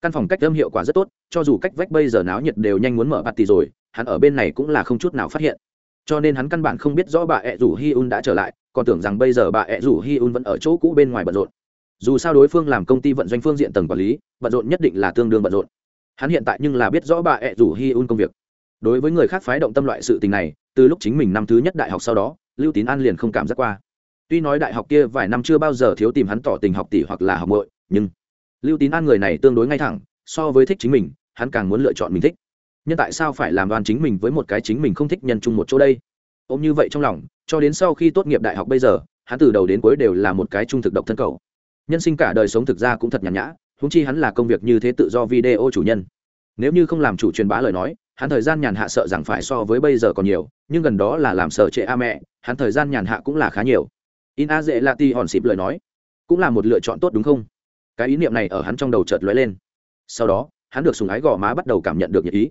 Căn phòng cách âm hiệu quả rất tốt, cho dù cách vách bây giờ náo nhiệt đều nhanh muốn mở bạt tì rồi, hắn ở bên này cũng là không chút nào phát hiện. Cho nên hắn căn bản không biết rõ bà ẹ rủ hi un đã trở lại, còn tưởng rằng bây giờ bà ẹ rủ hi un vẫn ở chỗ cũ bên ngoài bận rộn. Dù sao đối phương làm công ty vận doanh phương diện tầng quản lý, bận rộn nhất định là tương đương bận rộn. Hắn hiện tại nhưng là biết rõ bà ẹ rủ hi un công việc. Đối với người khác phái động tâm loại sự tình này, từ lúc chính mình năm thứ nhất đại học sau đó, lưu tín an liền không cảm giác qua tuy nói đại học kia vài năm chưa bao giờ thiếu tìm hắn tỏ tình học tỷ hoặc là học bội nhưng lưu tín an người này tương đối ngay thẳng, so với thích chính mình, hắn càng muốn lựa chọn mình thích. Nhưng tại sao phải làm đoàn chính mình với một cái chính mình không thích nhân chung một chỗ đây? Ôm như vậy trong lòng, cho đến sau khi tốt nghiệp đại học bây giờ, hắn từ đầu đến cuối đều là một cái trung thực độc thân cầu nhân sinh cả đời sống thực ra cũng thật nhàn nhã húng chi hắn là công việc như thế tự do video chủ nhân. Nếu như không làm chủ truyền bá lời nói, hắn thời gian nhàn hạ sợ rằng phải so với bây giờ còn nhiều, nhưng gần đó là làm sợ trệ a mẹ, hắn thời gian nhàn hạ cũng là khá nhiều in a dễ lạ ti hòn xịp lời nói. Cũng là một lựa chọn tốt đúng không? Cái ý niệm này ở hắn trong đầu chợt lóe lên. Sau đó, hắn được sùng ái gò má bắt đầu cảm nhận được nhiệt ý.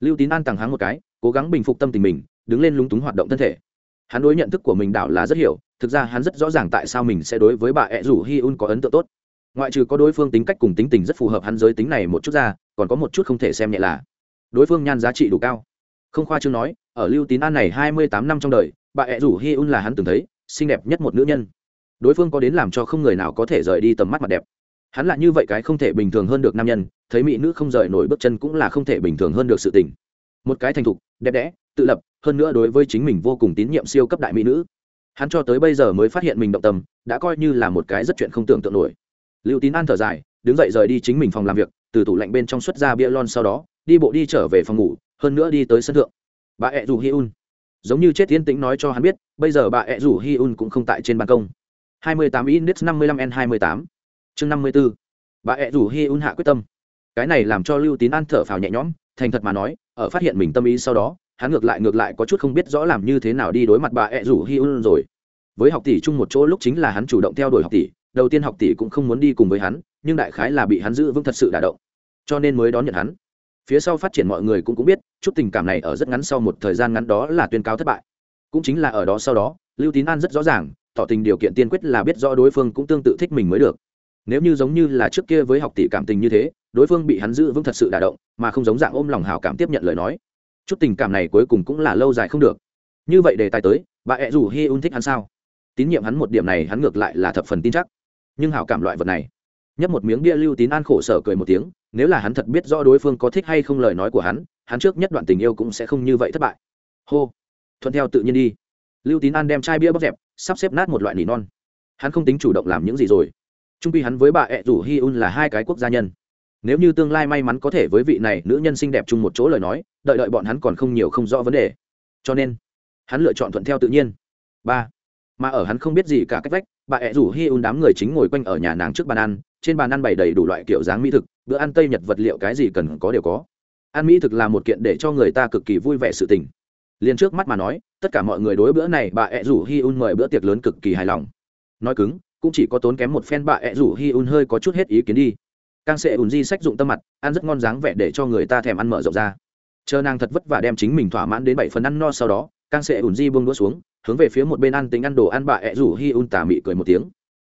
Lưu tín an tàng hắn một cái, cố gắng bình phục tâm tình mình, đứng lên lúng túng hoạt động thân thể. Hắn đối nhận thức của mình đảo là rất hiểu, thực ra hắn rất rõ ràng tại sao mình sẽ đối với bà ẹ rủ hi un có ấn tượng tốt. Ngoại trừ có đối phương tính cách cùng tính tình rất phù hợp hắn giới tính này một chút ra, còn có một chút không thể xem nhẹ là đối phương nhan giá trị đủ cao. Không khoa chương nói, ở lưu tín an này hai mươi tám năm trong đời, bà ẹ rủ hi un là hắn từng thấy xinh đẹp nhất một nữ nhân. Đối phương có đến làm cho không người nào có thể rời đi tầm mắt mặt đẹp. Hắn là như vậy cái không thể bình thường hơn được nam nhân, thấy mỹ nữ không rời nổi bước chân cũng là không thể bình thường hơn được sự tình. Một cái thành thục, đẹp đẽ, tự lập, hơn nữa đối với chính mình vô cùng tín nhiệm siêu cấp đại mỹ nữ. Hắn cho tới bây giờ mới phát hiện mình động tâm, đã coi như là một cái rất chuyện không tưởng tượng nổi. Lưu tín an thở dài, đứng dậy rời đi chính mình phòng làm việc, từ tủ lạnh bên trong xuất ra bia lon sau đó, đi bộ đi trở về phòng ngủ, hơn nữa đi tới sân thượng. Bà ẹ dù hi un giống như chết tiến tĩnh nói cho hắn biết, bây giờ bà ẹ rủ hi un cũng không tại trên ban công. 28 index 55 n 28 chương 54 bà ẹ rủ hi un hạ quyết tâm. Cái này làm cho lưu tín an thở phào nhẹ nhõm, thành thật mà nói, ở phát hiện mình tâm ý sau đó, hắn ngược lại ngược lại có chút không biết rõ làm như thế nào đi đối mặt bà ẹ rủ hi un rồi. Với học tỷ chung một chỗ lúc chính là hắn chủ động theo đuổi học tỷ, đầu tiên học tỷ cũng không muốn đi cùng với hắn, nhưng đại khái là bị hắn giữ vững thật sự đả động. Cho nên mới đón nhận hắn phía sau phát triển mọi người cũng cũng biết, chút tình cảm này ở rất ngắn sau một thời gian ngắn đó là tuyên cáo thất bại. Cũng chính là ở đó sau đó, lưu tín an rất rõ ràng, tỏ tình điều kiện tiên quyết là biết rõ đối phương cũng tương tự thích mình mới được. Nếu như giống như là trước kia với học tỷ cảm tình như thế, đối phương bị hắn giữ vững thật sự đả động, mà không giống dạng ôm lòng hào cảm tiếp nhận lời nói, chút tình cảm này cuối cùng cũng là lâu dài không được. Như vậy đề tài tới, bà ẹ rủ hi un thích hắn sao? Tín nhiệm hắn một điểm này hắn ngược lại là thập phần tin chắc. Nhưng hào cảm loại vật này nhấp một miếng bia lưu tín an khổ sở cười một tiếng, nếu là hắn thật biết rõ đối phương có thích hay không lời nói của hắn hắn trước nhất đoạn tình yêu cũng sẽ không như vậy thất bại. Hô. Thuận theo tự nhiên đi. Lưu tín an đem chai bia bóc dẹp, sắp xếp nát một loại nỉ non. Hắn không tính chủ động làm những gì rồi. Trung pi hắn với bà ẹ rủ hi un là hai cái quốc gia nhân. Nếu như tương lai may mắn có thể với vị này nữ nhân xinh đẹp chung một chỗ lời nói, đợi đợi bọn hắn còn không nhiều không rõ vấn đề. Cho nên, hắn lựa chọn thuận theo tự nhiên. Ba. Mà ở hắn không biết gì cả cách vách, bà ẹ rủ hi un đám người chính ngồi quanh ở nhà nàng trước bàn ăn trên bàn ăn bày đầy đủ loại kiểu dáng mỹ thực, bữa ăn tây nhật vật liệu cái gì cần có đều có. Ăn mỹ thực là một kiện để cho người ta cực kỳ vui vẻ sự tình. Liền trước mắt mà nói, tất cả mọi người đối bữa này bà ẹ rủ hi un mời bữa tiệc lớn cực kỳ hài lòng. Nói cứng, cũng chỉ có tốn kém một phen bà ẹ rủ hi un hơi có chút hết ý kiến đi. Càng sẽ ùn di sách dụng tâm mặt, ăn rất ngon dáng vẻ để cho người ta thèm ăn mở rộng ra. Chờ nàng thật vất vả đem chính mình thỏa mãn đến bảy phần ăn no sau đó càng sẽ ùn di buông đũa xuống, hướng về phía một bên ăn tính ăn đồ ăn bà ẹ rủ hi un tà mị cười một tiếng.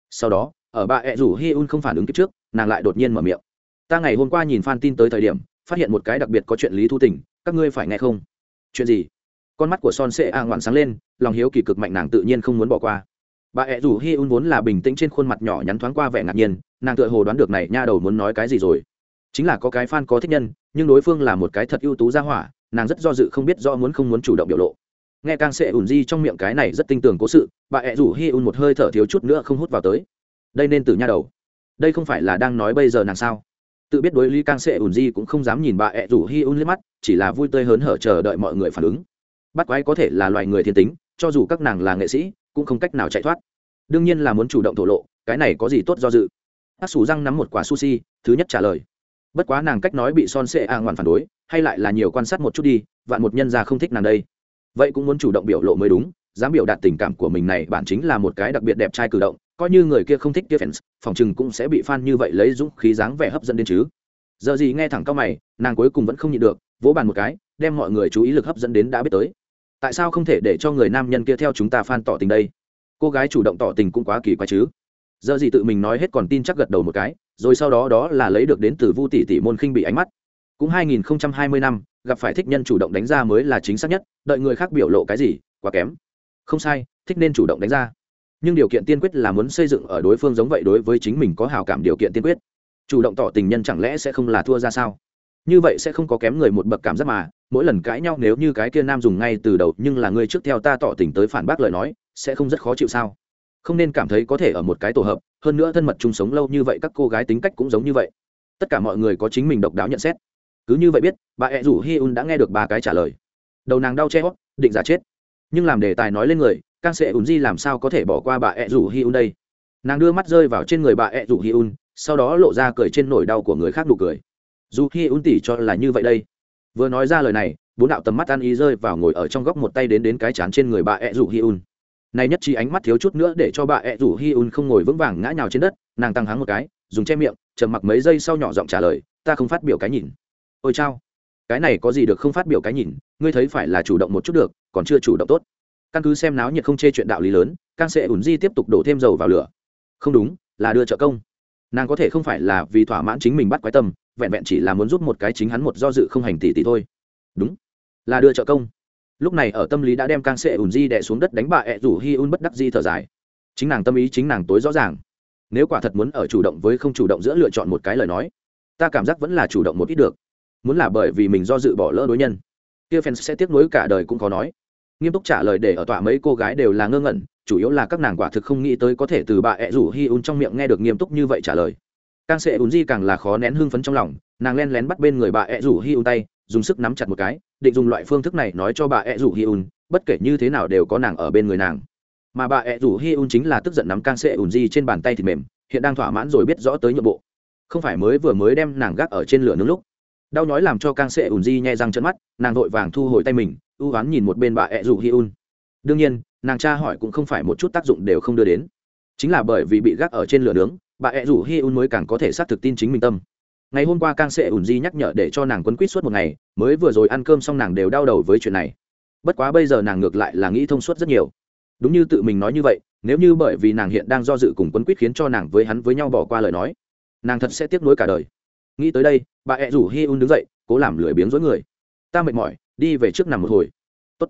Sau đó ở bà ẹ rủ hi un không phản ứng kịp trước, nàng lại đột nhiên mở miệng. Ta ngày hôm qua nhìn phan tin tới thời điểm, phát hiện một cái đặc biệt có chuyện lý thu tình, các ngươi phải nghe không? Chuyện gì? Con mắt của son sệ a ngoạn sáng lên, lòng hiếu kỳ cực mạnh nàng tự nhiên không muốn bỏ qua. Bà ẹ rủ hi un vốn là bình tĩnh trên khuôn mặt nhỏ nhắn thoáng qua vẻ ngạc nhiên, nàng tựa hồ đoán được này nha đầu muốn nói cái gì rồi. Chính là có cái fan có thích nhân, nhưng đối phương là một cái thật ưu tú ra hỏa, nàng rất do dự không biết do muốn không muốn chủ động biểu lộ. Nghe càng sẽ ủn di trong miệng cái này rất tinh tường cố sự, bà ẹ rủ hi un một hơi thở thiếu chút nữa không hút vào tới đây nên từ nha đầu. Đây không phải là đang nói bây giờ nàng sao? Tự biết đối lý càng sẽ ủn di cũng không dám nhìn bà ẹ rủ hi un liếc mắt, chỉ là vui tươi hớn hở chờ đợi mọi người phản ứng. Bắt quái có thể là loài người thiên tính, cho dù các nàng là nghệ sĩ, cũng không cách nào chạy thoát. Đương nhiên là muốn chủ động thổ lộ, cái này có gì tốt do dự. Hát xù răng nắm một quả sushi, thứ nhất trả lời. Bất quá nàng cách nói bị son sệ a ngoan phản đối, hay lại là nhiều quan sát một chút đi, vạn một nhân ra không thích nàng đây. Vậy cũng muốn chủ động biểu lộ mới đúng, dám biểu đạt tình cảm của mình này bản chính là một cái đặc biệt đẹp trai cử động coi như người kia không thích kia fans, phòng chừng cũng sẽ bị fan như vậy lấy dũng khí dáng vẻ hấp dẫn đến chứ. Giờ gì nghe thẳng cao mày, nàng cuối cùng vẫn không nhịn được, vỗ bàn một cái, đem mọi người chú ý lực hấp dẫn đến đã biết tới. Tại sao không thể để cho người nam nhân kia theo chúng ta fan tỏ tình đây? Cô gái chủ động tỏ tình cũng quá kỳ quái chứ. Giờ gì tự mình nói hết còn tin chắc gật đầu một cái, rồi sau đó đó là lấy được đến từ vu tỷ tỷ môn khinh bị ánh mắt. Cũng 2020 năm, gặp phải thích nhân chủ động đánh ra mới là chính xác nhất, đợi người khác biểu lộ cái gì, quá kém. Không sai, thích nên chủ động đánh ra nhưng điều kiện tiên quyết là muốn xây dựng ở đối phương giống vậy đối với chính mình có hào cảm điều kiện tiên quyết. Chủ động tỏ tình nhân chẳng lẽ sẽ không là thua ra sao? Như vậy sẽ không có kém người một bậc cảm giác mà, mỗi lần cãi nhau nếu như cái kia nam dùng ngay từ đầu nhưng là người trước theo ta tỏ tình tới phản bác lời nói, sẽ không rất khó chịu sao? Không nên cảm thấy có thể ở một cái tổ hợp, hơn nữa thân mật chung sống lâu như vậy các cô gái tính cách cũng giống như vậy. Tất cả mọi người có chính mình độc đáo nhận xét. Cứ như vậy biết, bà ẹ rủ hi un đã nghe được ba cái trả lời. Đầu nàng đau che hót, định giả chết. Nhưng làm đề tài nói lên người càng sẽ ùn di làm sao có thể bỏ qua bà ẹ rủ hi un đây? Nàng đưa mắt rơi vào trên người bà ẹ rủ hi un, sau đó lộ ra cười trên nỗi đau của người khác nụ cười. Dù hi un tỉ cho là như vậy đây. Vừa nói ra lời này, bốn đạo tầm mắt ăn ý rơi vào ngồi ở trong góc một tay đến đến cái chán trên người bà ẹ rủ hi un. Này nhất trí ánh mắt thiếu chút nữa để cho bà ẹ rủ hi un không ngồi vững vàng ngã nhào trên đất, nàng tăng hắng một cái, dùng che miệng, trầm mặc mấy giây sau nhỏ giọng trả lời, ta không phát biểu cái nhìn. Ôi chao, cái này có gì được không phát biểu cái nhìn, ngươi thấy phải là chủ động một chút được, còn chưa chủ động tốt căn cứ xem náo nhiệt không chê chuyện đạo lý lớn càng sẽ ủn di tiếp tục đổ thêm dầu vào lửa. Không đúng, là đưa trợ công. Nàng có thể không phải là vì thỏa mãn chính mình bắt quái tâm, vẹn vẹn chỉ là muốn giúp một cái chính hắn một do dự không hành tỷ tỷ thôi. Đúng, là đưa trợ công. Lúc này ở tâm lý đã đem càng sẽ ủn di đè xuống đất đánh bà ẹ rủ hi un bất đắc di thở dài. Chính nàng tâm ý chính nàng tối rõ ràng. Nếu quả thật muốn ở chủ động với không chủ động giữa lựa chọn một cái lời nói, ta cảm giác vẫn là chủ động một ít được. Muốn là bởi vì mình do dự bỏ lỡ đối nhân. Kia fans sẽ tiếc nuối cả đời cũng có nói nghiêm túc trả lời để ở tọa mấy cô gái đều là ngơ ngẩn, chủ yếu là các nàng quả thực không nghĩ tới có thể từ bà ẹ rủ hi un trong miệng nghe được nghiêm túc như vậy trả lời. Càng sệ ùn di càng là khó nén hưng phấn trong lòng, nàng len lén bắt bên người bà ẹ rủ hi un tay, dùng sức nắm chặt một cái, định dùng loại phương thức này nói cho bà ẹ rủ hi un, bất kể như thế nào đều có nàng ở bên người nàng. Mà bà ẹ rủ hi un chính là tức giận nắm càng sệ ùn di trên bàn tay thịt mềm, hiện đang thỏa mãn rồi biết rõ tới nhượng bộ. Không phải mới vừa mới đem nàng gác ở trên lửa nướng lúc đau nhói làm cho càng sẽ ùn di nhẹ răng trận mắt, nàng vội vàng thu hồi tay mình, ưu oán nhìn một bên bà ẹ rủ hi un đương nhiên, nàng cha hỏi cũng không phải một chút tác dụng đều không đưa đến. Chính là bởi vì bị gác ở trên lửa nướng, bà ẹ rủ hi un mới càng có thể xác thực tin chính mình tâm. Ngày hôm qua càng sẽ ùn di nhắc nhở để cho nàng quấn quýt suốt một ngày, mới vừa rồi ăn cơm xong nàng đều đau đầu với chuyện này. Bất quá bây giờ nàng ngược lại là nghĩ thông suốt rất nhiều. Đúng như tự mình nói như vậy, nếu như bởi vì nàng hiện đang do dự cùng quấn quýt khiến cho nàng với hắn với nhau bỏ qua lời nói, nàng thật sẽ tiếc nuối cả đời nghĩ tới đây, bà ẹ rủ hi un đứng dậy, cố làm lười biếng dối người. Ta mệt mỏi, đi về trước nằm một hồi. Tốt.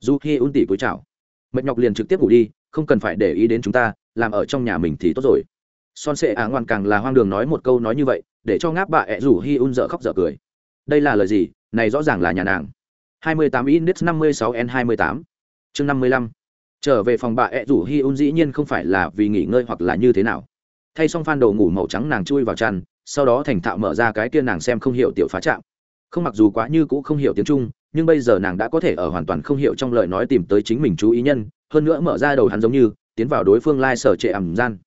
Dù hi un tỉ cúi chào. Mệt nhọc liền trực tiếp ngủ đi, không cần phải để ý đến chúng ta, làm ở trong nhà mình thì tốt rồi. Son sệ ả ngoan càng là hoang đường nói một câu nói như vậy, để cho ngáp bà ẹ rủ hi un dở khóc dở cười. Đây là lời gì? Này rõ ràng là nhà nàng. 28 index 56 n 28 chương 55 trở về phòng bà ẹ rủ hi un dĩ nhiên không phải là vì nghỉ ngơi hoặc là như thế nào. Thay xong phan đồ ngủ màu trắng nàng chui vào chăn sau đó thành thạo mở ra cái kia nàng xem không hiểu tiểu phá trạm. Không mặc dù quá như cũ không hiểu tiếng trung, nhưng bây giờ nàng đã có thể ở hoàn toàn không hiểu trong lời nói tìm tới chính mình chú ý nhân, hơn nữa mở ra đầu hắn giống như, tiến vào đối phương lai、like、sở trệ ẩm gian.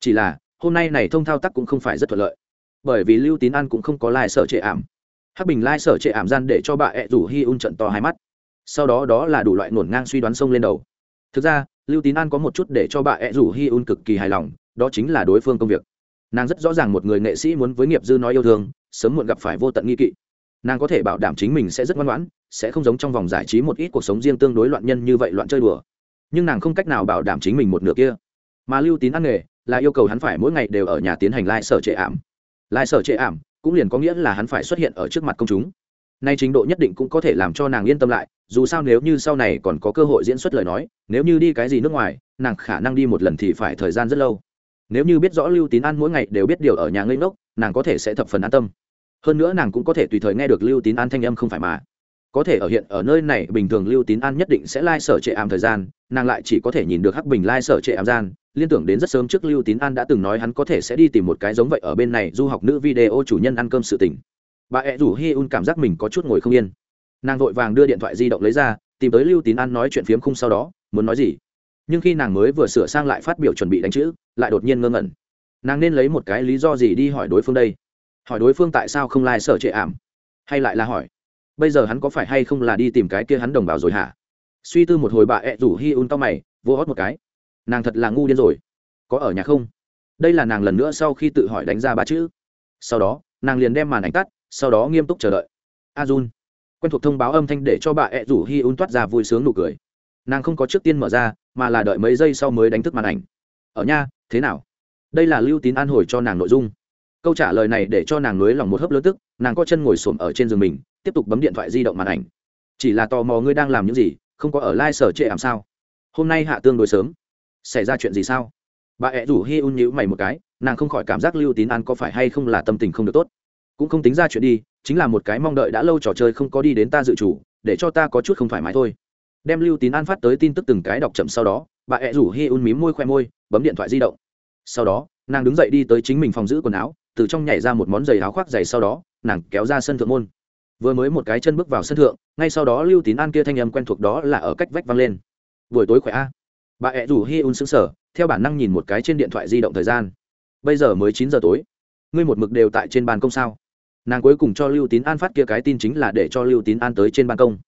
Chỉ là, hôm nay này thông thao tác cũng không phải rất thuận lợi. Bởi vì lưu tín an cũng không có lai、like、sở trệ ảm hắc bình lai、like、sở trệ ảm gian để cho bà ẹ rủ hi un trận to hai mắt. Sau đó đó là đủ loại ngổn ngang suy đoán sông lên đầu. Thực ra, lưu tín an có một chút để cho bà ẹ rủ hi un cực kỳ hài lòng, đó chính là đối phương công việc nàng rất rõ ràng một người nghệ sĩ muốn với nghiệp dư nói yêu thương, sớm muộn gặp phải vô tận nghi kỵ. Nàng có thể bảo đảm chính mình sẽ rất ngoan ngoãn, sẽ không giống trong vòng giải trí một ít cuộc sống riêng tương đối loạn nhân như vậy loạn chơi đùa. Nhưng nàng không cách nào bảo đảm chính mình một nửa kia. Mà lưu tín ăn nghề, là yêu cầu hắn phải mỗi ngày đều ở nhà tiến hành lai、like、sở trệ ảm. Lai、like、sở trệ ảm cũng liền có nghĩa là hắn phải xuất hiện ở trước mặt công chúng. Nay trình độ nhất định cũng có thể làm cho nàng yên tâm lại, dù sao nếu như sau này còn có cơ hội diễn xuất lời nói, nếu như đi cái gì nước ngoài, nàng khả năng đi một lần thì phải thời gian rất lâu nếu như biết rõ lưu tín an mỗi ngày đều biết điều ở nhà ngây ngốc, nàng có thể sẽ thập phần an tâm. Hơn nữa nàng cũng có thể tùy thời nghe được lưu tín an thanh âm không phải mà. Có thể ở hiện ở nơi này, bình thường lưu tín an nhất định sẽ lai、like、sở trệ ảm thời gian, nàng lại chỉ có thể nhìn được hắc bình lai、like、sở trệ ảm gian. Liên tưởng đến rất sớm trước lưu tín an đã từng nói hắn có thể sẽ đi tìm một cái giống vậy ở bên này du học nữ video chủ nhân ăn cơm sự tỉnh bà ẹ rủ hi un cảm giác mình có chút ngồi không yên. Nàng vội vàng đưa điện thoại di động lấy ra, tìm tới lưu tín an nói chuyện phiếm khung sau đó, muốn nói gì? Nhưng khi nàng mới vừa sửa sang lại phát biểu chuẩn bị đánh chữ, lại đột nhiên ngơ ngẩn. Nàng nên lấy một cái lý do gì đi hỏi đối phương đây? Hỏi đối phương tại sao không lai、like、sở trệ ảm? Hay lại là hỏi, bây giờ hắn có phải hay không là đi tìm cái kia hắn đồng bào rồi hả? Suy tư một hồi bà ẹ rủ hi un tao mày, vô hót một cái. Nàng thật là ngu điên rồi. Có ở nhà không? Đây là nàng lần nữa sau khi tự hỏi đánh ra ba chữ. Sau đó, nàng liền đem màn ảnh tắt, sau đó nghiêm túc chờ đợi. A jun quen thuộc thông báo âm thanh để cho bà ẹ rủ hi un toát ra vui sướng nụ cười. Nàng không có trước tiên mở ra mà là đợi mấy giây sau mới đánh thức màn ảnh. Ở nha, thế nào? Đây là lưu tín an hồi cho nàng nội dung. Câu trả lời này để cho nàng nới lòng một hớp lớn tức, nàng có chân ngồi xổm ở trên giường mình, tiếp tục bấm điện thoại di động màn ảnh. Chỉ là tò mò ngươi đang làm những gì, không có ở lai、like、sở trệ làm sao? Hôm nay hạ tương đối sớm. Xảy ra chuyện gì sao? Bà ẹ rủ hi un nhữ mày một cái, nàng không khỏi cảm giác lưu tín an có phải hay không là tâm tình không được tốt. Cũng không tính ra chuyện đi, chính là một cái mong đợi đã lâu trò chơi không có đi đến ta dự chủ, để cho ta có chút không thoải mái thôi đem lưu tín an phát tới tin tức từng cái đọc chậm sau đó, bà ẹ rủ hi un mím môi khoe môi, bấm điện thoại di động. Sau đó, nàng đứng dậy đi tới chính mình phòng giữ quần áo, từ trong nhảy ra một món giày áo khoác giày sau đó, nàng kéo ra sân thượng môn. Vừa mới một cái chân bước vào sân thượng, ngay sau đó lưu tín an kia thanh âm quen thuộc đó là ở cách vách văng lên. Buổi tối khỏe a? Bà ẹ rủ hi un xứng sở theo bản năng nhìn một cái trên điện thoại di động thời gian. Bây giờ mới chín giờ tối. Ngươi một mực đều tại trên ban công sao? Nàng cuối cùng cho lưu tín an phát kia cái tin chính là để cho lưu tín an tới trên ban công.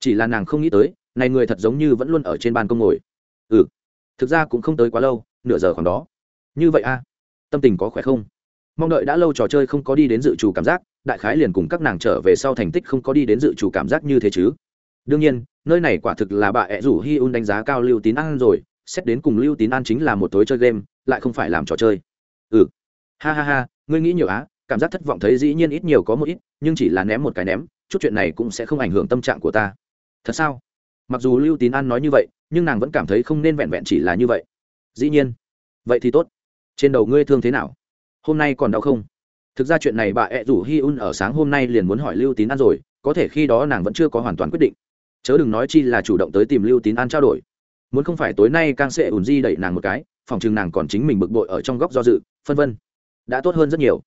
Chỉ là nàng không nghĩ tới này người thật giống như vẫn luôn ở trên ban công ngồi. Ừ thực ra cũng không tới quá lâu, nửa giờ khoảng đó. Như vậy a tâm tình có khỏe không? Mong đợi đã lâu trò chơi không có đi đến dự trù cảm giác, đại khái liền cùng các nàng trở về sau thành tích không có đi đến dự trù cảm giác như thế chứ. Đương nhiên, nơi này quả thực là bà ẹ rủ hi un đánh giá cao lưu tín an rồi, xét đến cùng lưu tín an chính là một tối chơi game, lại không phải làm trò chơi. Ừ. Ha ha ha, ngươi nghĩ nhiều á, cảm giác thất vọng thấy dĩ nhiên ít nhiều có một ít, nhưng chỉ là ném một cái ném, chút chuyện này cũng sẽ không ảnh hưởng tâm trạng của ta. Thật sao? Mặc dù lưu tín an nói như vậy, nhưng nàng vẫn cảm thấy không nên vẹn vẹn chỉ là như vậy. Dĩ nhiên. Vậy thì tốt. Trên đầu ngươi thương thế nào? Hôm nay còn đau không? Thực ra chuyện này bà ẹ rủ hi un ở sáng hôm nay liền muốn hỏi lưu tín an rồi, có thể khi đó nàng vẫn chưa có hoàn toàn quyết định. Chớ đừng nói chi là chủ động tới tìm lưu tín an trao đổi. Muốn không phải tối nay càng sẽ ùn di đẩy nàng một cái, phòng chừng nàng còn chính mình bực bội ở trong góc do dự, phân vân. Đã tốt hơn rất nhiều.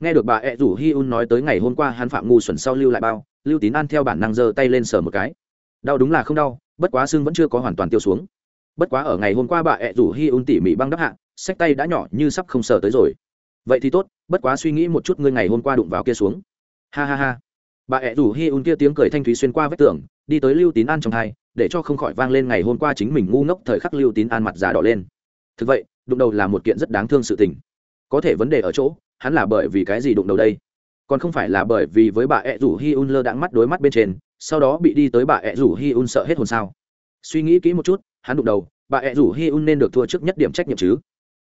Nghe được bà ẹ rủ hi un nói tới ngày hôm qua hắn phạm ngu xuẩn sau lưu lại bao, lưu tín an theo bản năng giơ tay lên sờ một cái đau đúng là không đau, bất quá xương vẫn chưa có hoàn toàn tiêu xuống. Bất quá ở ngày hôm qua bà ẹ rủ hi un tỉ mỉ băng đắp hạ, sách tay đã nhỏ như sắp không sờ tới rồi. Vậy thì tốt, bất quá suy nghĩ một chút ngươi ngày hôm qua đụng vào kia xuống. Ha ha ha. Bà ẹ rủ hi un kia tiếng cười thanh thúy xuyên qua vách tường, đi tới lưu tín an trong hai, để cho không khỏi vang lên ngày hôm qua chính mình ngu ngốc thời khắc lưu tín an mặt già đỏ lên. Thực vậy, đụng đầu là một kiện rất đáng thương sự tình. Có thể vấn đề ở chỗ, hắn là bởi vì cái gì đụng đầu đây? Còn không phải là bởi vì với bà ẹ rủ hi un lơ đãng mắt đối mắt bên trên sau đó bị đi tới bà ẹ rủ hi un sợ hết hồn sao. Suy nghĩ kỹ một chút, hắn đụng đầu, bà ẹ rủ hi un nên được thua trước nhất điểm trách nhiệm chứ?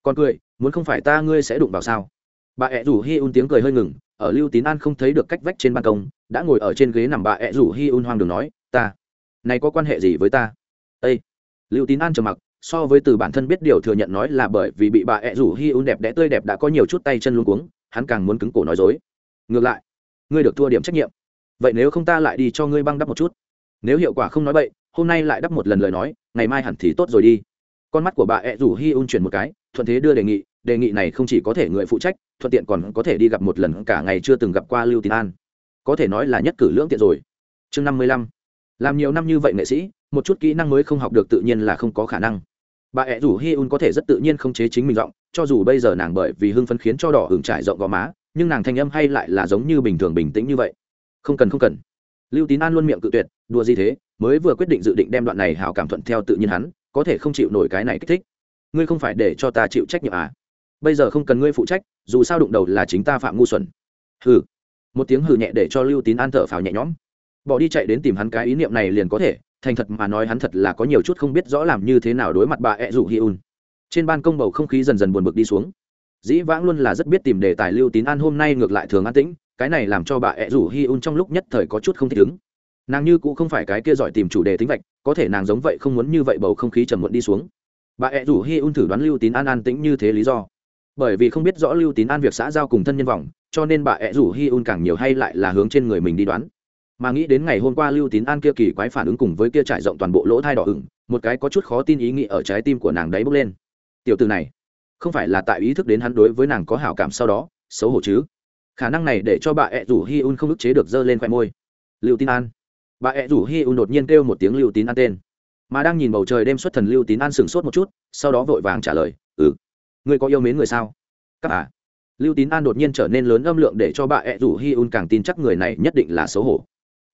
Còn cười, muốn không phải ta ngươi sẽ đụng vào sao? Bà ẹ rủ hi un tiếng cười hơi ngừng, ở lưu tín an không thấy được cách vách trên ban công, đã ngồi ở trên ghế nằm bà ẹ rủ hi un hoang đường nói, ta, này có quan hệ gì với ta? Â lưu tín an trầm mặc, so với từ bản thân biết điều thừa nhận nói là bởi vì bị bà ẹ rủ hi un đẹp đẽ tươi đẹp đã có nhiều chút tay chân luôn cuống, hắn càng muốn cứng cổ nói dối. Ngược lại, ngươi được thua điểm trách nhiệm vậy nếu không ta lại đi cho ngươi băng đắp một chút. Nếu hiệu quả không nói vậy hôm nay lại đắp một lần lời nói, ngày mai hẳn thì tốt rồi đi. Con mắt của bà ẹ rủ hi un chuyển một cái, thuận thế đưa đề nghị đề nghị này không chỉ có thể người phụ trách, thuận tiện còn có thể đi gặp một lần cả ngày chưa từng gặp qua lưu tín an. Có thể nói là nhất cử lưỡng tiện rồi. Chương năm mươi lăm. Làm nhiều năm như vậy nghệ sĩ, một chút kỹ năng mới không học được tự nhiên là không có khả năng. Bà ẹ rủ hi un có thể rất tự nhiên không chế chính mình giọng, cho dù bây giờ nàng bởi vì hưng phấn khiến cho đỏ hưởng trải rộng gò má, nhưng nàng thanh âm hay lại là giống như bình thường bình tĩnh như vậy không cần không cần. Lưu tín an luôn miệng cự tuyệt, đùa gì thế, mới vừa quyết định dự định đem đoạn này hảo cảm thuận theo tự nhiên hắn, có thể không chịu nổi cái này kích thích. Ngươi không phải để cho ta chịu trách nhiệm à? Bây giờ không cần ngươi phụ trách, dù sao đụng đầu là chính ta phạm ngu xuẩn. Hừ. Một tiếng hừ nhẹ để cho lưu tín an thở phào nhẹ nhõm. Bỏ đi chạy đến tìm hắn cái ý niệm này liền có thể, thành thật mà nói hắn thật là có nhiều chút không biết rõ làm như thế nào đối mặt bà ẹ rủ hi un. Trên ban công bầu không khí dần dần buồn bực đi xuống. Dĩ vãng luôn là rất biết tìm đề tài lưu tín an hôm nay ngược lại thường an tĩnh cái này làm cho bà ẹ rủ hi un trong lúc nhất thời có chút không thích ứng. Nàng như cũng không phải cái kia giỏi tìm chủ đề tính vạch, có thể nàng giống vậy không muốn như vậy bầu không khí trầm muộn đi xuống. Bà ẹ rủ hi un thử đoán lưu tín an an tĩnh như thế lý do. Bởi vì không biết rõ lưu tín an việc xã giao cùng thân nhân vọng, cho nên bà ẹ rủ hi un càng nhiều hay lại là hướng trên người mình đi đoán. Mà nghĩ đến ngày hôm qua lưu tín an kia kỳ quái phản ứng cùng với kia trải rộng toàn bộ lỗ thai đỏ ửng, một cái có chút khó tin ý nghĩ ở trái tim của nàng đấy bốc lên. Tiểu từ này, không phải là tại ý thức đến hắn đối với nàng có hảo cảm sau đó, xấu hổ chứ? Khả năng này để cho bà ẹ rủ hi un không ức chế được dơ lên khoe môi. Lưu tín an. Bà ẹ rủ hi un đột nhiên kêu một tiếng lưu tín an tên. Mà đang nhìn bầu trời đêm xuất thần lưu tín an sừng sốt một chút, sau đó vội vàng trả lời ừ ngươi có yêu mến người sao? Các bà. Lưu tín an đột nhiên trở nên lớn âm lượng để cho bà ẹ rủ hi un càng tin chắc người này nhất định là xấu hổ.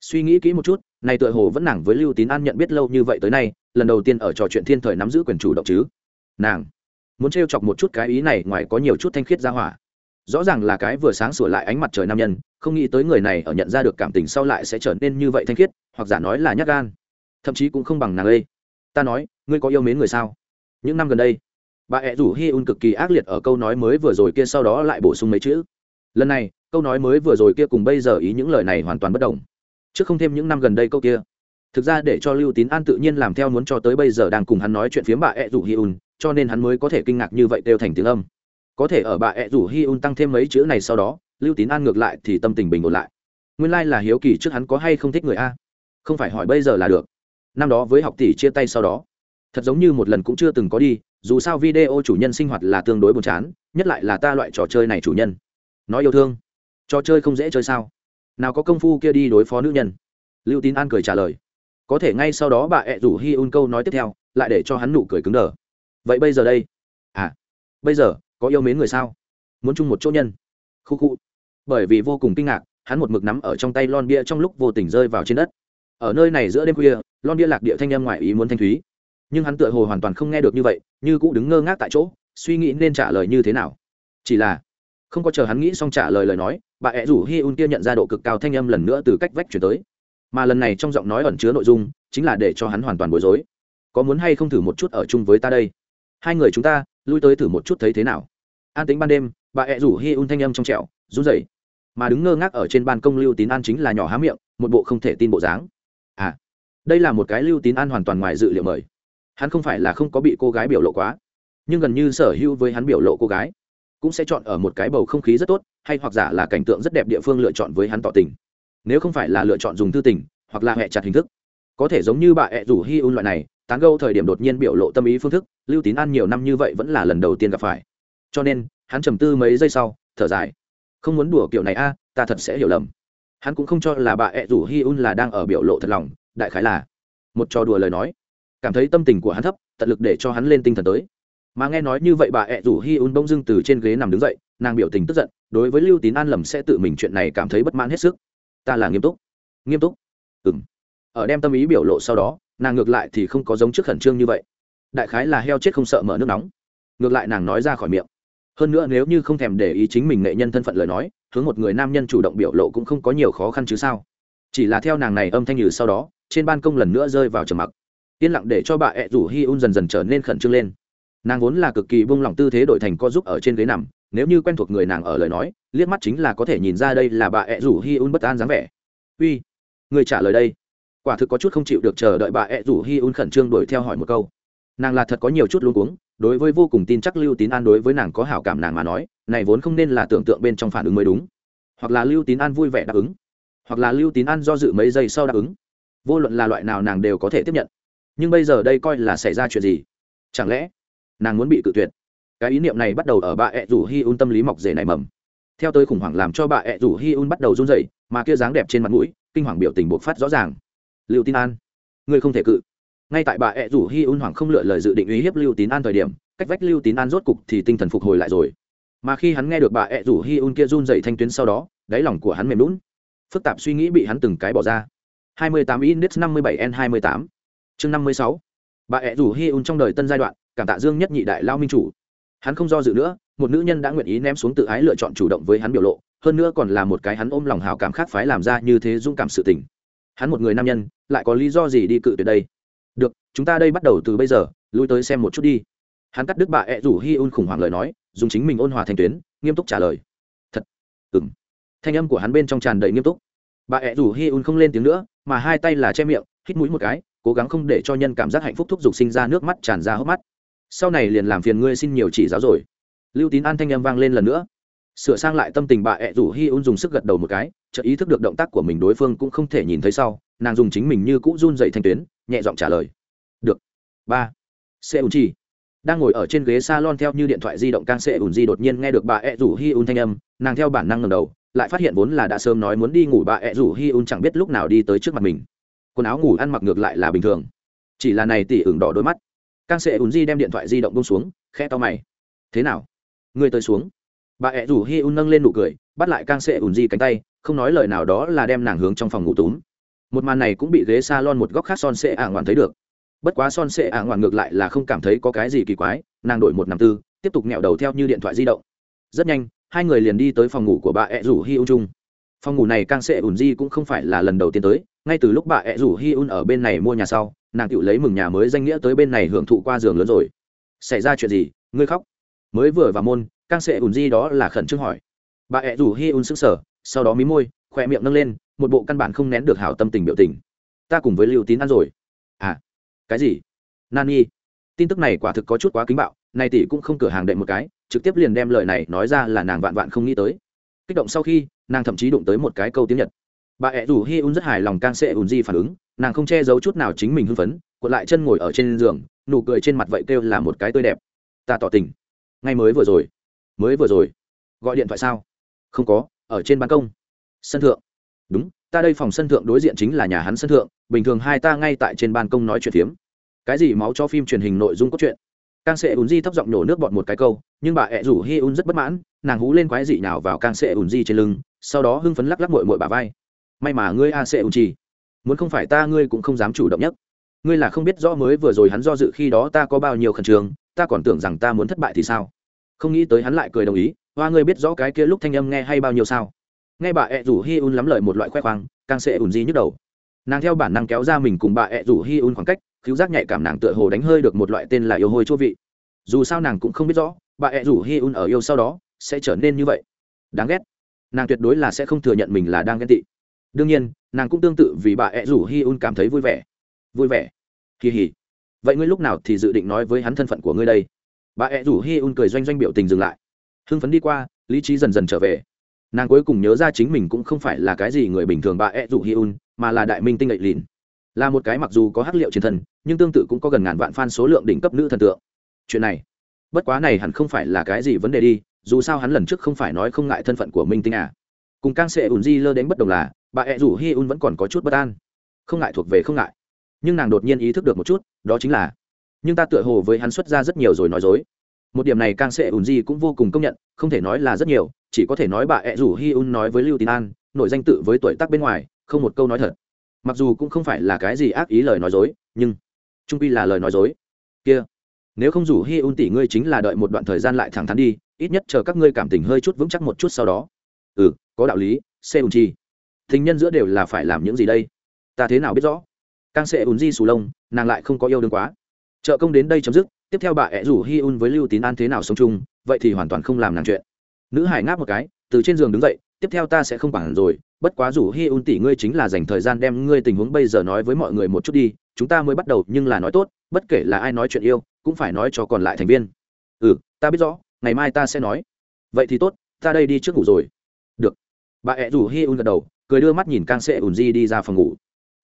Suy nghĩ kỹ một chút, này tựa hồ vẫn nàng với lưu tín an nhận biết lâu như vậy tới nay, lần đầu tiên ở trò chuyện thiên thời nắm giữ quyền chủ động chứ. Nàng, muốn trêu chọc một chút cái ý này ngoài có nhiều chút thanh khiết ra hỏa rõ ràng là cái vừa sáng sủa lại ánh mặt trời nam nhân, không nghĩ tới người này ở nhận ra được cảm tình sau lại sẽ trở nên như vậy thanh khiết, hoặc giả nói là nhát gan. Thậm chí cũng không bằng nàng ê ta nói, ngươi có yêu mến người sao? Những năm gần đây, bà ẹ rủ hi un cực kỳ ác liệt ở câu nói mới vừa rồi kia sau đó lại bổ sung mấy chữ. Lần này, câu nói mới vừa rồi kia cùng bây giờ ý những lời này hoàn toàn bất đồng. Chứ không thêm những năm gần đây câu kia. Thực ra để cho lưu tín an tự nhiên làm theo muốn cho tới bây giờ đang cùng hắn nói chuyện phiếm bà ẹ rủ hi un, cho nên hắn mới có thể kinh ngạc như vậy đều thành tiếng âm có thể ở bà ẹ rủ hi un tăng thêm mấy chữ này sau đó, lưu tín an ngược lại thì tâm tình bình ổn lại. Nguyên lai là hiếu kỳ trước hắn có hay không thích người a. Không phải hỏi bây giờ là được. Năm đó với học tỷ chia tay sau đó, thật giống như một lần cũng chưa từng có đi, dù sao video chủ nhân sinh hoạt là tương đối buồn chán, nhất lại là ta loại trò chơi này chủ nhân. Nói yêu thương. Trò chơi không dễ chơi sao? Nào có công phu kia đi đối phó nữ nhân? Lưu tín an cười trả lời. Có thể ngay sau đó bà ẹ rủ hi un câu nói tiếp theo, lại để cho hắn nụ cười cứng đờ. Vậy bây giờ đây? À bây giờ có yêu mến người sao? Muốn chung một chỗ nhân. Khu khu. Bởi vì vô cùng kinh ngạc, hắn một mực nắm ở trong tay lon bia trong lúc vô tình rơi vào trên đất. Ở nơi này giữa đêm khuya, lon bia lạc địa thanh em ngoại ý muốn thanh thúy. Nhưng hắn tựa hồ hoàn toàn không nghe được như vậy, như cũ đứng ngơ ngác tại chỗ, suy nghĩ nên trả lời như thế nào. Chỉ là, không có chờ hắn nghĩ xong trả lời lời nói, bà ẹ rủ hi un kia nhận ra độ cực cao thanh âm lần nữa từ cách vách chuyển tới. Mà lần này trong giọng nói ẩn chứa nội dung, chính là để cho hắn hoàn toàn bối rối. Có muốn hay không thử một chút ở chung với ta đây? Hai người chúng ta, lui tới thử một chút thấy thế nào? An tính ban đêm, bà ẹ rủ hi un thanh âm trong trẹo run rẩy. Mà đứng ngơ ngác ở trên ban công lưu tín an chính là nhỏ há miệng, một bộ không thể tin bộ dáng. À đây là một cái lưu tín an hoàn toàn ngoài dự liệu mời. Hắn không phải là không có bị cô gái biểu lộ quá, nhưng gần như sở hữu với hắn biểu lộ cô gái, cũng sẽ chọn ở một cái bầu không khí rất tốt, hay hoặc giả là cảnh tượng rất đẹp địa phương lựa chọn với hắn tỏ tình. Nếu không phải là lựa chọn dùng thư tình, hoặc là hẹ chặt hình thức. Có thể giống như bà ẹ rủ hi un loại này, tán gâu thời điểm đột nhiên biểu lộ tâm ý phương thức, lưu tín an nhiều năm như vậy vẫn là lần đầu tiên gặp phải cho nên, hắn trầm tư mấy giây sau, thở dài. Không muốn đùa kiểu này a, ta thật sẽ hiểu lầm. Hắn cũng không cho là bà ẹ rủ hi un là đang ở biểu lộ thật lòng, đại khái là một trò đùa lời nói. Cảm thấy tâm tình của hắn thấp, tận lực để cho hắn lên tinh thần tới. Mà nghe nói như vậy bà ẹ rủ hi un bông dưng từ trên ghế nằm đứng dậy, nàng biểu tình tức giận, đối với lưu tín an lầm sẽ tự mình chuyện này cảm thấy bất mãn hết sức. Ta là nghiêm túc. Nghiêm túc? Ừ m ở đem tâm ý biểu lộ sau đó, nàng ngược lại thì không có giống trước khẩn trương như vậy. Đại khái là heo chết không sợ mở nước nóng. Ngược lại nàng nói ra khỏi miệng hơn nữa nếu như không thèm để ý chính mình nghệ nhân thân phận lời nói, hướng một người nam nhân chủ động biểu lộ cũng không có nhiều khó khăn chứ sao? Chỉ là theo nàng này âm thanh nhừ sau đó, trên ban công lần nữa rơi vào trầm mặc. Yên lặng để cho bà ẹ rủ hi un dần dần trở nên khẩn trương lên. Nàng vốn là cực kỳ buông lỏng tư thế đổi thành co giúp ở trên ghế nằm, nếu như quen thuộc người nàng ở lời nói, liếc mắt chính là có thể nhìn ra đây là bà ẹ rủ hi un bất an dáng vẻ. Uy, người trả lời đây. Quả thực có chút không chịu được chờ đợi bà ẹ rủ hi un khẩn trương đuổi theo hỏi một câu. Nàng là thật có nhiều chút luống cuống đối với vô cùng tin chắc lưu tín an đối với nàng có hảo cảm nàng mà nói, này vốn không nên là tưởng tượng bên trong phản ứng mới đúng. Hoặc là lưu tín an vui vẻ đáp ứng. Hoặc là lưu tín an do dự mấy giây sau đáp ứng. Vô luận là loại nào nàng đều có thể tiếp nhận. Nhưng bây giờ đây coi là xảy ra chuyện gì? Chẳng lẽ nàng muốn bị cự tuyệt? Cái ý niệm này bắt đầu ở bà ẹ rủ hi un tâm lý mọc rể này mầm. Theo tới khủng hoảng làm cho bà ẹ rủ hi un bắt đầu run rẩy, mà kia dáng đẹp trên mặt mũi, kinh hoàng biểu tình bộc phát rõ ràng. Lưu tín an, ngươi không thể cự ngay tại bà ẹ rủ hi un hoàng không lựa lời dự định uy hiếp lưu tín an thời điểm, cách vách lưu tín an rốt cục thì tinh thần phục hồi lại rồi. Mà khi hắn nghe được bà ẹ rủ hi un kia run dậy thanh tuyến sau đó, đáy lòng của hắn mềm lún phức tạp suy nghĩ bị hắn từng cái bỏ ra. 28 index 57 n 28 chương 56 bà ẹ rủ hi un trong đời tân giai đoạn, cảm tạ dương nhất nhị đại lao minh chủ. Hắn không do dự nữa, một nữ nhân đã nguyện ý ném xuống tự ái lựa chọn chủ động với hắn biểu lộ, hơn nữa còn là một cái hắn ôm lòng hào cảm khác phái làm ra như thế dũng cảm sự tình. Hắn một người nam nhân, lại có lý do gì đi cự tuyệt đây? Được, chúng ta đây bắt đầu từ bây giờ, lui tới xem một chút đi. Hắn cắt đứt bà ẹ rủ hi un khủng hoảng lời nói, dùng chính mình ôn hòa thành tuyến, nghiêm túc trả lời. Thật. Ừng thanh âm của hắn bên trong tràn đầy nghiêm túc. Bà ẹ rủ hi un không lên tiếng nữa, mà hai tay là che miệng, hít mũi một cái, cố gắng không để cho nhân cảm giác hạnh phúc thúc giục sinh ra nước mắt tràn ra hốc mắt. Sau này liền làm phiền ngươi xin nhiều chỉ giáo rồi. Lưu tín an thanh âm vang lên lần nữa. Sửa sang lại tâm tình bà ẹ rủ hi un dùng sức gật đầu một cái, chợt ý thức được động tác của mình đối phương cũng không thể nhìn thấy sau, nàng dùng chính mình như cũ run dậy thanh tuyến nhẹ giọng trả lời. Được. Ba. Xe ùn chi đang ngồi ở trên ghế s a lon theo như điện thoại di động càng xe ùn di đột nhiên nghe được bà ẹ rủ hi un thanh âm, nàng theo bản năng ngầm đầu, lại phát hiện vốn là đã sớm nói muốn đi ngủ bà ẹ rủ hi un chẳng biết lúc nào đi tới trước mặt mình. Quần áo ngủ ăn mặc ngược lại là bình thường. Chỉ là này tỉ ửng đỏ đôi mắt. Càng xe ùn di đem điện thoại di động bông xuống khe to mày. Thế nào? Người tới xuống. Bà ẹ rủ hi un nâng lên nụ cười, bắt lại càng xe ùn di cánh tay, không nói lời nào đó là đem nàng hướng trong phòng ngủ túm một màn này cũng bị ghế s a lon một góc khác son sệ ả ngoạn thấy được. Bất quá son sệ ả ngoạn ngược lại là không cảm thấy có cái gì kỳ quái, nàng đổi một năm tư, tiếp tục nghẹo đầu theo như điện thoại di động. Rất nhanh, hai người liền đi tới phòng ngủ của bà ẹ rủ hi un trung phòng ngủ này càng sệ ùn di cũng không phải là lần đầu tiên tới, ngay từ lúc bà ẹ rủ hi un ở bên này mua nhà sau, nàng tự lấy mừng nhà mới danh nghĩa tới bên này hưởng thụ qua giường lớn rồi. Xảy ra chuyện gì? Ngươi khóc. Mới vừa vào môn, càng sệ ùn di đó là khẩn trương hỏi. Bà ẹ rủ hi un sững sờ, sau đó mí môi khỏe miệng nâng lên, một bộ căn bản không nén được hảo tâm tình biểu tình. Ta cùng với lưu tín ăn rồi. À cái gì? Nani. Tin tức này quả thực có chút quá kính bạo, nay tỷ cũng không cửa hàng đệm một cái, trực tiếp liền đem lời này nói ra là nàng vạn vạn không nghĩ tới. Kích động sau khi, nàng thậm chí đụng tới một cái câu tiếng nhật. Bà ẹ rủ hi un rất hài lòng can sệ ùn di phản ứng, nàng không che giấu chút nào chính mình hưng phấn, cuộn lại chân ngồi ở trên giường, nụ cười trên mặt vậy kêu là một cái tươi đẹp. Ta tỏ tình. Ngay mới vừa rồi. Mới vừa rồi. Gọi điện thoại sao? Không có, ở trên ban công sân thượng. Đúng, ta đây phòng sân thượng đối diện chính là nhà hắn sân thượng, bình thường hai ta ngay tại trên ban công nói chuyện phiếm. Cái gì máu cho phim truyền hình nội dung cốt truyện? Càng sệ ùn di thấp giọng nhổ nước bọt một cái câu, nhưng bà ẹ rủ hi un rất bất mãn, nàng hú lên quái dị nào vào càng sệ ùn di trên lưng, sau đó hưng phấn lắc lắc mội mội bà vai. May mà ngươi a sệ ùn chi muốn không phải ta ngươi cũng không dám chủ động nhất ngươi là không biết rõ mới vừa rồi hắn do dự khi đó ta có bao nhiêu khẩn trương, ta còn tưởng rằng ta muốn thất bại thì sao? Không nghĩ tới hắn lại cười đồng ý, hoa, ngươi biết rõ cái kia lúc thanh âm nghe hay bao nhiêu sao? Nghe bà ẹ rủ hi un lắm lời một loại khoe khoang, càng sẽ ùn di nhức đầu. Nàng theo bản năng kéo ra mình cùng bà ẹ rủ hi un khoảng cách cứu giác nhạy cảm nàng tựa hồ đánh hơi được một loại tên là yêu hôi chua vị. Dù sao nàng cũng không biết rõ, bà ẹ rủ hi un ở yêu sau đó sẽ trở nên như vậy. Đáng ghét. Nàng tuyệt đối là sẽ không thừa nhận mình là đang ghen tị. Đương nhiên, nàng cũng tương tự vì bà ẹ rủ hi un cảm thấy vui vẻ. Vui vẻ. Kỳ hỉ. Vậy ngươi lúc nào thì dự định nói với hắn thân phận của ngươi đây? Bà ẹ rủ hi un cười doanh doanh biểu tình dừng lại. Hưng phấn đi qua, lý trí dần dần trở về nàng cuối cùng nhớ ra chính mình cũng không phải là cái gì người bình thường bà ed dù hi un, mà là đại minh tinh ậy lìn. Là một cái mặc dù có hắc liệu chiến thần, nhưng tương tự cũng có gần ngàn vạn fan số lượng đỉnh cấp nữ thần tượng. Chuyện này, bất quá này hẳn không phải là cái gì vấn đề đi, dù sao hắn lần trước không phải nói không ngại thân phận của minh tinh à. Cùng càng sẽ ùn di lơ đến bất đồng là, bà ed rủ hi un vẫn còn có chút bất an. Không ngại thuộc về không ngại. Nhưng nàng đột nhiên ý thức được một chút, đó chính là, nhưng ta tựa hồ với hắn xuất ra rất nhiều rồi nói dối. Một điểm này càng sẽ ủn di cũng vô cùng công nhận, không thể nói là rất nhiều chỉ có thể nói bà ẹ rủ hi un nói với lưu tín an nội danh tự với tuổi tác bên ngoài, không một câu nói thật. Mặc dù cũng không phải là cái gì ác ý lời nói dối, nhưng trung pi là lời nói dối. Kia, nếu không rủ hi un tỷ ngươi chính là đợi một đoạn thời gian lại thẳng thắn đi, ít nhất chờ các ngươi cảm tình hơi chút vững chắc một chút sau đó. Ừ có đạo lý xe un chi. Tình nhân giữa đều là phải làm những gì đây? Ta thế nào biết rõ? Càng sẽ ùn di sù lông, nàng lại không có yêu đương quá. Trợ công đến đây chấm dứt, tiếp theo bà ẹ rủ hi un với lưu tín an thế nào sống chung, vậy thì hoàn toàn không làm nàng chuyện nữ hải ngáp một cái, từ trên giường đứng dậy, tiếp theo ta sẽ không quản rồi, bất quá rủ hi un tỷ ngươi chính là dành thời gian đem ngươi tình huống bây giờ nói với mọi người một chút đi, chúng ta mới bắt đầu, nhưng là nói tốt, bất kể là ai nói chuyện yêu, cũng phải nói cho còn lại thành viên. Ừ ta biết rõ, ngày mai ta sẽ nói. Vậy thì tốt, ta đây đi trước ngủ rồi. Được. Bà ẹ rủ hi un gật đầu, cười đưa mắt nhìn càng sẽ ùn di đi ra phòng ngủ.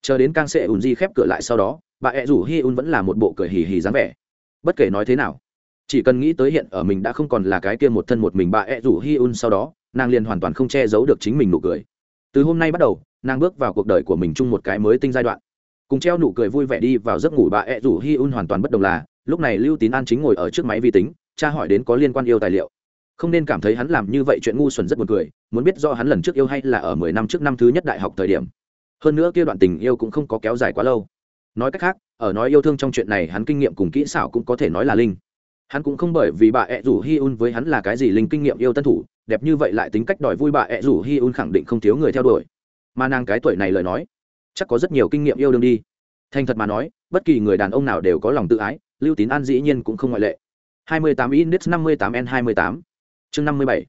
Chờ đến càng sẽ ùn di khép cửa lại sau đó, bà ẹ rủ hi un vẫn là một bộ cười hì hì dáng vẻ. Bất kể nói thế nào chỉ cần nghĩ tới hiện ở mình đã không còn là cái kia một thân một mình bà ẹ rủ hi un sau đó, nàng liền hoàn toàn không che giấu được chính mình nụ cười. Từ hôm nay bắt đầu, nàng bước vào cuộc đời của mình chung một cái mới tinh giai đoạn. Cùng treo nụ cười vui vẻ đi vào giấc ngủ bà ẹ rủ hi un hoàn toàn bất đồng là, lúc này lưu tín an chính ngồi ở trước máy vi tính cha hỏi đến có liên quan yêu tài liệu. Không nên cảm thấy hắn làm như vậy chuyện ngu xuẩn rất buồn cười, muốn biết do hắn lần trước yêu hay là ở mười năm trước năm thứ nhất đại học thời điểm. Hơn nữa kia đoạn tình yêu cũng không có kéo dài quá lâu. Nói cách khác, ở nói yêu thương trong chuyện này hắn kinh nghiệm cùng kỹ xảo cũng có thể nói là linh hắn cũng không bởi vì bà ẹ rủ hi un với hắn là cái gì linh kinh nghiệm yêu tân thủ, đẹp như vậy lại tính cách đòi vui bà ẹ rủ hi un khẳng định không thiếu người theo đuổi. Mà nàng cái tuổi này lời nói, chắc có rất nhiều kinh nghiệm yêu đương đi. Thành thật mà nói, bất kỳ người đàn ông nào đều có lòng tự ái, lưu tín an dĩ nhiên cũng không ngoại lệ. 28 index 58 n 28 chương 57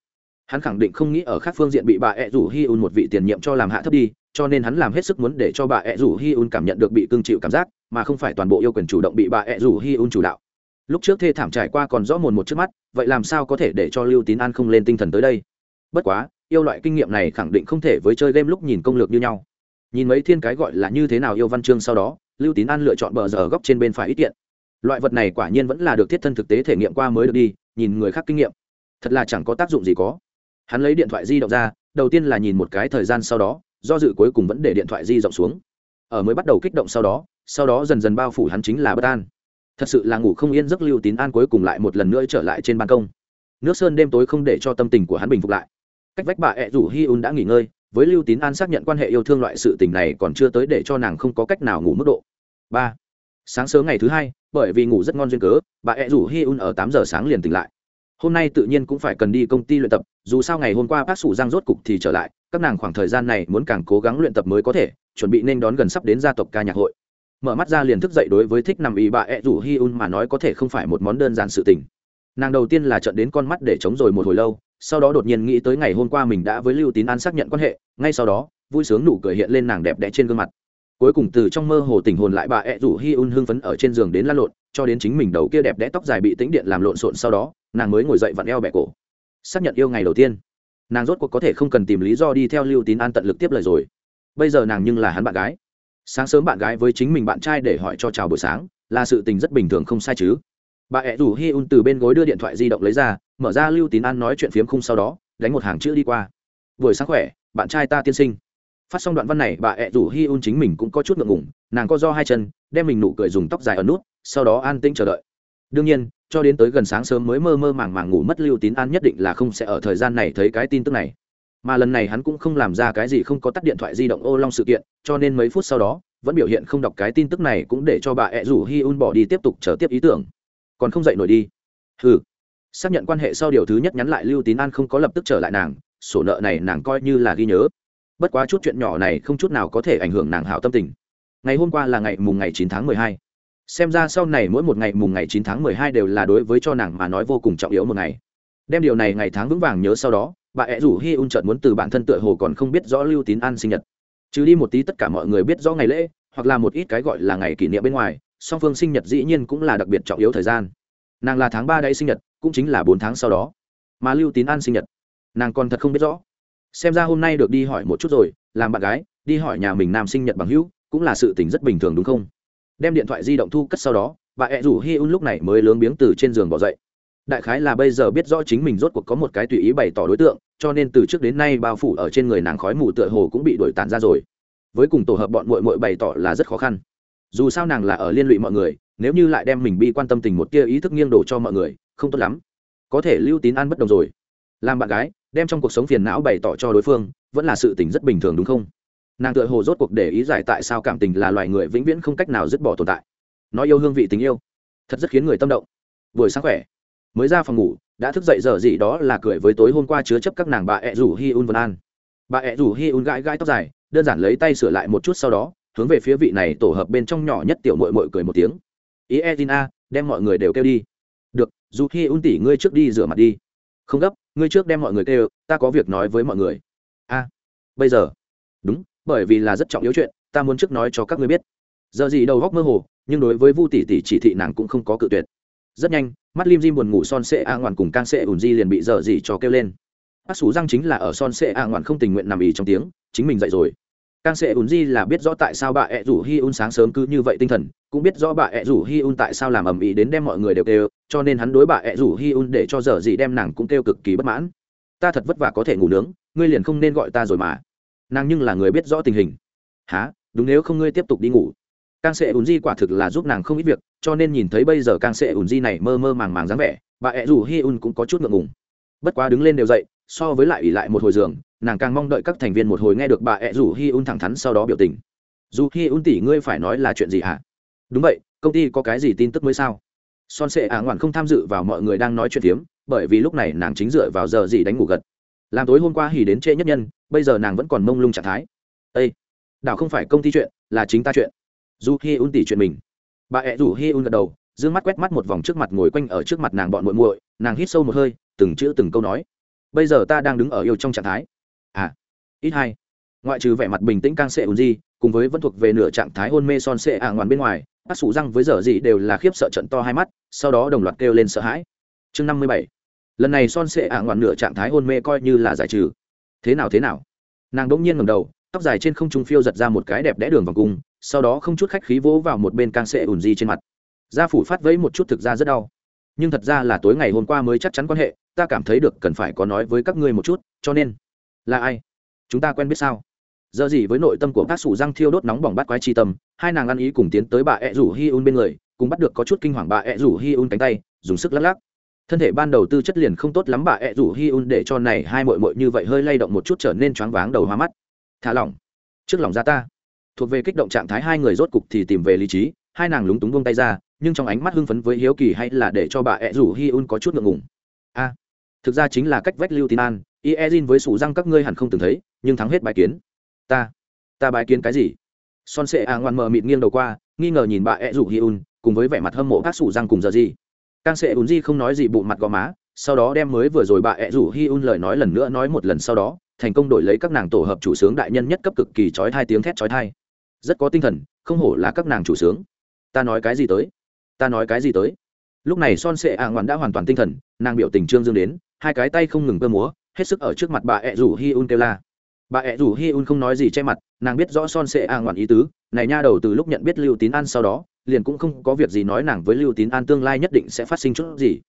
hắn khẳng định không nghĩ ở khác phương diện bị bà ẹ rủ hi un một vị tiền nhiệm cho làm hạ thấp đi, cho nên hắn làm hết sức muốn để cho bà ẹ rủ hi un cảm nhận được bị cưng chịu cảm giác, mà không phải toàn bộ yêu quyền chủ động bị bà ẹ rủ hi un chủ đạo lúc trước thê thảm trải qua còn rõ mồn một trước mắt, vậy làm sao có thể để cho lưu tín an không lên tinh thần tới đây? Bất quá, yêu loại kinh nghiệm này khẳng định không thể với chơi game lúc nhìn công lược như nhau. Nhìn mấy thiên cái gọi là như thế nào yêu văn chương sau đó, lưu tín an lựa chọn bờ giờ góc trên bên phải ít tiện. Loại vật này quả nhiên vẫn là được thiết thân thực tế thể nghiệm qua mới được đi, nhìn người khác kinh nghiệm. Thật là chẳng có tác dụng gì có. Hắn lấy điện thoại di động ra, đầu tiên là nhìn một cái thời gian sau đó, do dự cuối cùng vẫn để điện thoại di rộng xuống. Ở mới bắt đầu kích động sau đó sau đó dần dần bao phủ hắn chính là bất an thật sự là ngủ không yên giấc lưu tín an cuối cùng lại một lần nữa trở lại trên ban công. Nước sơn đêm tối không để cho tâm tình của hắn bình phục lại. Cách vách bà ẹ rủ hi un đã nghỉ ngơi, với lưu tín an xác nhận quan hệ yêu thương loại sự tình này còn chưa tới để cho nàng không có cách nào ngủ mức độ. Ba. Sáng sớm ngày thứ hai, bởi vì ngủ rất ngon duyên cớ, bà ẹ rủ hi un ở tám giờ sáng liền tỉnh lại. Hôm nay tự nhiên cũng phải cần đi công ty luyện tập, dù sao ngày hôm qua bác sủ giang rốt cục thì trở lại, các nàng khoảng thời gian này muốn càng cố gắng luyện tập mới có thể, chuẩn bị nên đón gần sắp đến gia tộc ca nhạc hội mở mắt ra liền thức dậy đối với thích nằm ý bà ẹ rủ hi un mà nói có thể không phải một món đơn giản sự tình. Nàng đầu tiên là trận đến con mắt để chống rồi một hồi lâu, sau đó đột nhiên nghĩ tới ngày hôm qua mình đã với lưu tín an xác nhận quan hệ, ngay sau đó, vui sướng nụ cười hiện lên nàng đẹp đẽ trên gương mặt. Cuối cùng từ trong mơ hồ tình hồn lại bà ẹ rủ hi un hưng phấn ở trên giường đến lăn lộn, cho đến chính mình đầu kia đẹp đẽ tóc dài bị tĩnh điện làm lộn xộn sau đó, nàng mới ngồi dậy vặn eo bẹ cổ. Xác nhận yêu ngày đầu tiên. Nàng rốt cuộc có thể không cần tìm lý do đi theo lưu tín an tận lực tiếp lời rồi. Bây giờ nàng nhưng là hắn bạn gái sáng sớm bạn gái với chính mình bạn trai để hỏi cho chào buổi sáng, là sự tình rất bình thường không sai chứ. Bà ẹ rủ hi un từ bên gối đưa điện thoại di động lấy ra, mở ra lưu tín an nói chuyện phiếm khung sau đó, đánh một hàng chữ đi qua. Buổi sáng khỏe, bạn trai ta tiên sinh. Phát xong đoạn văn này, bà ẹ rủ hi un chính mình cũng có chút ngượng ngủng nàng co do hai chân, đem mình nụ cười dùng tóc dài ở nút, sau đó an tĩnh chờ đợi. Đương nhiên, cho đến tới gần sáng sớm mới mơ mơ màng màng ngủ mất, lưu tín an nhất định là không sẽ ở thời gian này thấy cái tin tức này mà lần này hắn cũng không làm ra cái gì không có tắt điện thoại di động ô long sự kiện, cho nên mấy phút sau đó, vẫn biểu hiện không đọc cái tin tức này cũng để cho bà ẹ rủ hi un bỏ đi tiếp tục chờ tiếp ý tưởng. Còn không dậy nổi đi. Ừ xác nhận quan hệ sau điều thứ nhất nhắn lại lưu tín an không có lập tức trở lại nàng, sổ nợ này nàng coi như là ghi nhớ. Bất quá chút chuyện nhỏ này không chút nào có thể ảnh hưởng nàng hảo tâm tình. Ngày hôm qua là ngày mùng ngày chín tháng mười hai. Xem ra sau này mỗi một ngày mùng ngày chín tháng mười hai đều là đối với cho nàng mà nói vô cùng trọng yếu một ngày. Đem điều này ngày tháng vững vàng nhớ sau đó bà ẹ rủ hi un chợt muốn từ bản thân tựa hồ còn không biết rõ lưu tín an sinh nhật. Trừ đi một tí tất cả mọi người biết rõ ngày lễ, hoặc là một ít cái gọi là ngày kỷ niệm bên ngoài, song phương sinh nhật dĩ nhiên cũng là đặc biệt trọng yếu thời gian. Nàng là tháng ba đây sinh nhật, cũng chính là bốn tháng sau đó. Mà lưu tín an sinh nhật, nàng còn thật không biết rõ. Xem ra hôm nay được đi hỏi một chút rồi, làm bạn gái, đi hỏi nhà mình nam sinh nhật bằng hữu, cũng là sự tình rất bình thường đúng không? Đem điện thoại di động thu cất sau đó, bà ẹ rủ hi un lúc này mới lướng biếng từ trên giường bỏ dậy. Đại khái là bây giờ biết rõ chính mình rốt cuộc có một cái tùy ý bày tỏ đối tượng cho nên từ trước đến nay bao phủ ở trên người nàng khói mù tựa hồ cũng bị đuổi tàn ra rồi. Với cùng tổ hợp bọn mội mội bày tỏ là rất khó khăn. Dù sao nàng là ở liên lụy mọi người, nếu như lại đem mình bi quan tâm tình một tia ý thức nghiêng đổ cho mọi người, không tốt lắm. Có thể lưu tín an bất đồng rồi. Làm bạn gái, đem trong cuộc sống phiền não bày tỏ cho đối phương, vẫn là sự tình rất bình thường đúng không? Nàng tựa hồ rốt cuộc để ý giải tại sao cảm tình là loài người vĩnh viễn không cách nào dứt bỏ tồn tại. Nói yêu hương vị tình yêu. Thật rất khiến người tâm động. Buổi sáng khỏe. Mới ra phòng ngủ đã thức dậy giờ gì đó là cười với tối hôm qua chứa chấp các nàng bà ẹ rủ hi un vân an. Bà ẹ rủ hi un gãi gãi tóc dài, đơn giản lấy tay sửa lại một chút sau đó, hướng về phía vị này tổ hợp bên trong nhỏ nhất tiểu mội mội cười một tiếng. Ý e tin a, đem mọi người đều kêu đi. Được, dù hi un tỉ ngươi trước đi rửa mặt đi. Không gấp, ngươi trước đem mọi người kêu, ta có việc nói với mọi người. A, bây giờ? Đúng, bởi vì là rất trọng yếu chuyện, ta muốn trước nói cho các ngươi biết. Giờ gì đầu góc mơ hồ, nhưng đối với vu tỷ tỷ chỉ thị nàng cũng không có cự tuyệt rất nhanh, mắt lim dim buồn ngủ son sệ a ngoạn cùng can sệ ùn di liền bị dở gì cho kêu lên. Bác sủ răng chính là ở son sệ a ngoạn không tình nguyện nằm ỉ trong tiếng, chính mình dậy rồi. Can sệ ùn di là biết rõ tại sao bà ẹ rủ hi un sáng sớm cứ như vậy tinh thần, cũng biết rõ bà ẹ rủ hi un tại sao làm ầm ĩ đến đem mọi người đều kêu, cho nên hắn đối bà ẹ rủ hi un để cho dở gì đem nàng cũng kêu cực kỳ bất mãn. Ta thật vất vả có thể ngủ nướng, ngươi liền không nên gọi ta rồi mà. Nàng nhưng là người biết rõ tình hình. Há đúng nếu không ngươi tiếp tục đi ngủ càng sệ ùn di quả thực là giúp nàng không ít việc, cho nên nhìn thấy bây giờ càng sệ ùn di này mơ mơ màng màng dáng vẻ, bà ẹ rủ hi un cũng có chút ngượng ngùng. Bất quá đứng lên đều dậy, so với lại ủy lại một hồi giường, nàng càng mong đợi các thành viên một hồi nghe được bà ẹ rủ hi un thẳng thắn sau đó biểu tình. Dù hi un tỷ, ngươi phải nói là chuyện gì hả? Đúng vậy, công ty có cái gì tin tức mới sao? Son sệ ả ngoạn không tham dự vào mọi người đang nói chuyện tiếm bởi vì lúc này nàng chính dựa vào giờ gì đánh ngủ gật. Làm tối hôm qua hỉ đến trễ nhất nhân, bây giờ nàng vẫn còn mông lung trạng thái. Ây đảo không phải công ty chuyện, là chính ta chuyện dù hi un tỉ chuyện mình. Bà ẹ rủ hi un gật đầu d ư ơ n g mắt quét mắt một vòng trước mặt ngồi quanh ở trước mặt nàng bọn muội muội, nàng hít sâu một hơi, từng chữ từng câu nói. Bây giờ ta đang đứng ở yêu trong trạng thái. À ít hai. Ngoại trừ vẻ mặt bình tĩnh càng sệ ùn di, cùng với vẫn thuộc về nửa trạng thái hôn mê son sệ ả ngoằn bên ngoài bác sủ răng với dở gì đều là khiếp sợ trận to hai mắt, sau đó đồng loạt kêu lên sợ hãi. Chương năm mươi bảy. Lần này son sệ ả ngoằn nửa trạng thái hôn mê coi như là giải trừ. Thế nào thế nào? Nàng đ ỗ n g nhiên ngầm đầu tóc dài trên không trung phiêu giật ra một cái đẹp đẽ đường vòng cung, sau đó không chút khách khí vỗ vào một bên càng sệ ùn di trên mặt. Da phủ phát vẫy một chút thực ra rất đau. Nhưng thật ra là tối ngày hôm qua mới chắc chắn quan hệ, ta cảm thấy được cần phải có nói với các ngươi một chút, cho nên là ai? Chúng ta quen biết sao? Giờ gì với nội tâm của các sủ răng thiêu đốt nóng bỏng bắt quái chi tâm, hai nàng ăn ý cùng tiến tới bà ẹ rủ hi un bên người, cùng bắt được có chút kinh hoàng bà ẹ rủ hi un cánh tay, dùng sức lắc lắc. Thân thể ban đầu tư chất liền không tốt lắm bà ẹ rủ hi un để cho này hai mội mội như vậy hơi lay động một chút trở nên choáng váng đầu hoa mắt thả lỏng. Trước lòng ra ta. Thuộc về kích động trạng thái hai người rốt cục thì tìm về lý trí, hai nàng lúng túng buông tay ra, nhưng trong ánh mắt hưng phấn với hiếu kỳ hay là để cho bà ẹ rủ hi un có chút ngượng ngùng. A, thực ra chính là cách vách lưu tín an y e z với sủ răng các ngươi hẳn không từng thấy, nhưng thắng hết bài kiến. Ta ta bài kiến cái gì? Son sệ a ngoan mờ mịt nghiêng đầu qua, nghi ngờ nhìn bà ẹ rủ hi un, cùng với vẻ mặt hâm mộ các sủ răng cùng giờ gì. Càng sệ ùn di không nói gì bộ mặt gò má sau đó đem mới vừa rồi bà ẹ rủ hi un lời nói lần nữa nói một lần sau đó, thành công đổi lấy các nàng tổ hợp chủ sướng đại nhân nhất cấp cực kỳ trói thai tiếng thét trói thai rất có tinh thần, không hổ là các nàng chủ sướng. Ta nói cái gì tới? Ta nói cái gì tới? Lúc này son sệ ạ ngoạn đã hoàn toàn tinh thần, nàng biểu tình trương dương đến, hai cái tay không ngừng cơ múa, hết sức ở trước mặt bà ẹ rủ hi un kêu la. Bà ẹ rủ hi un không nói gì che mặt, nàng biết rõ son sệ ạ ngoạn ý tứ, này nha đầu từ lúc nhận biết lưu tín an sau đó, liền cũng không có việc gì nói nàng với lưu tín an tương lai nhất định sẽ phát sinh chút gì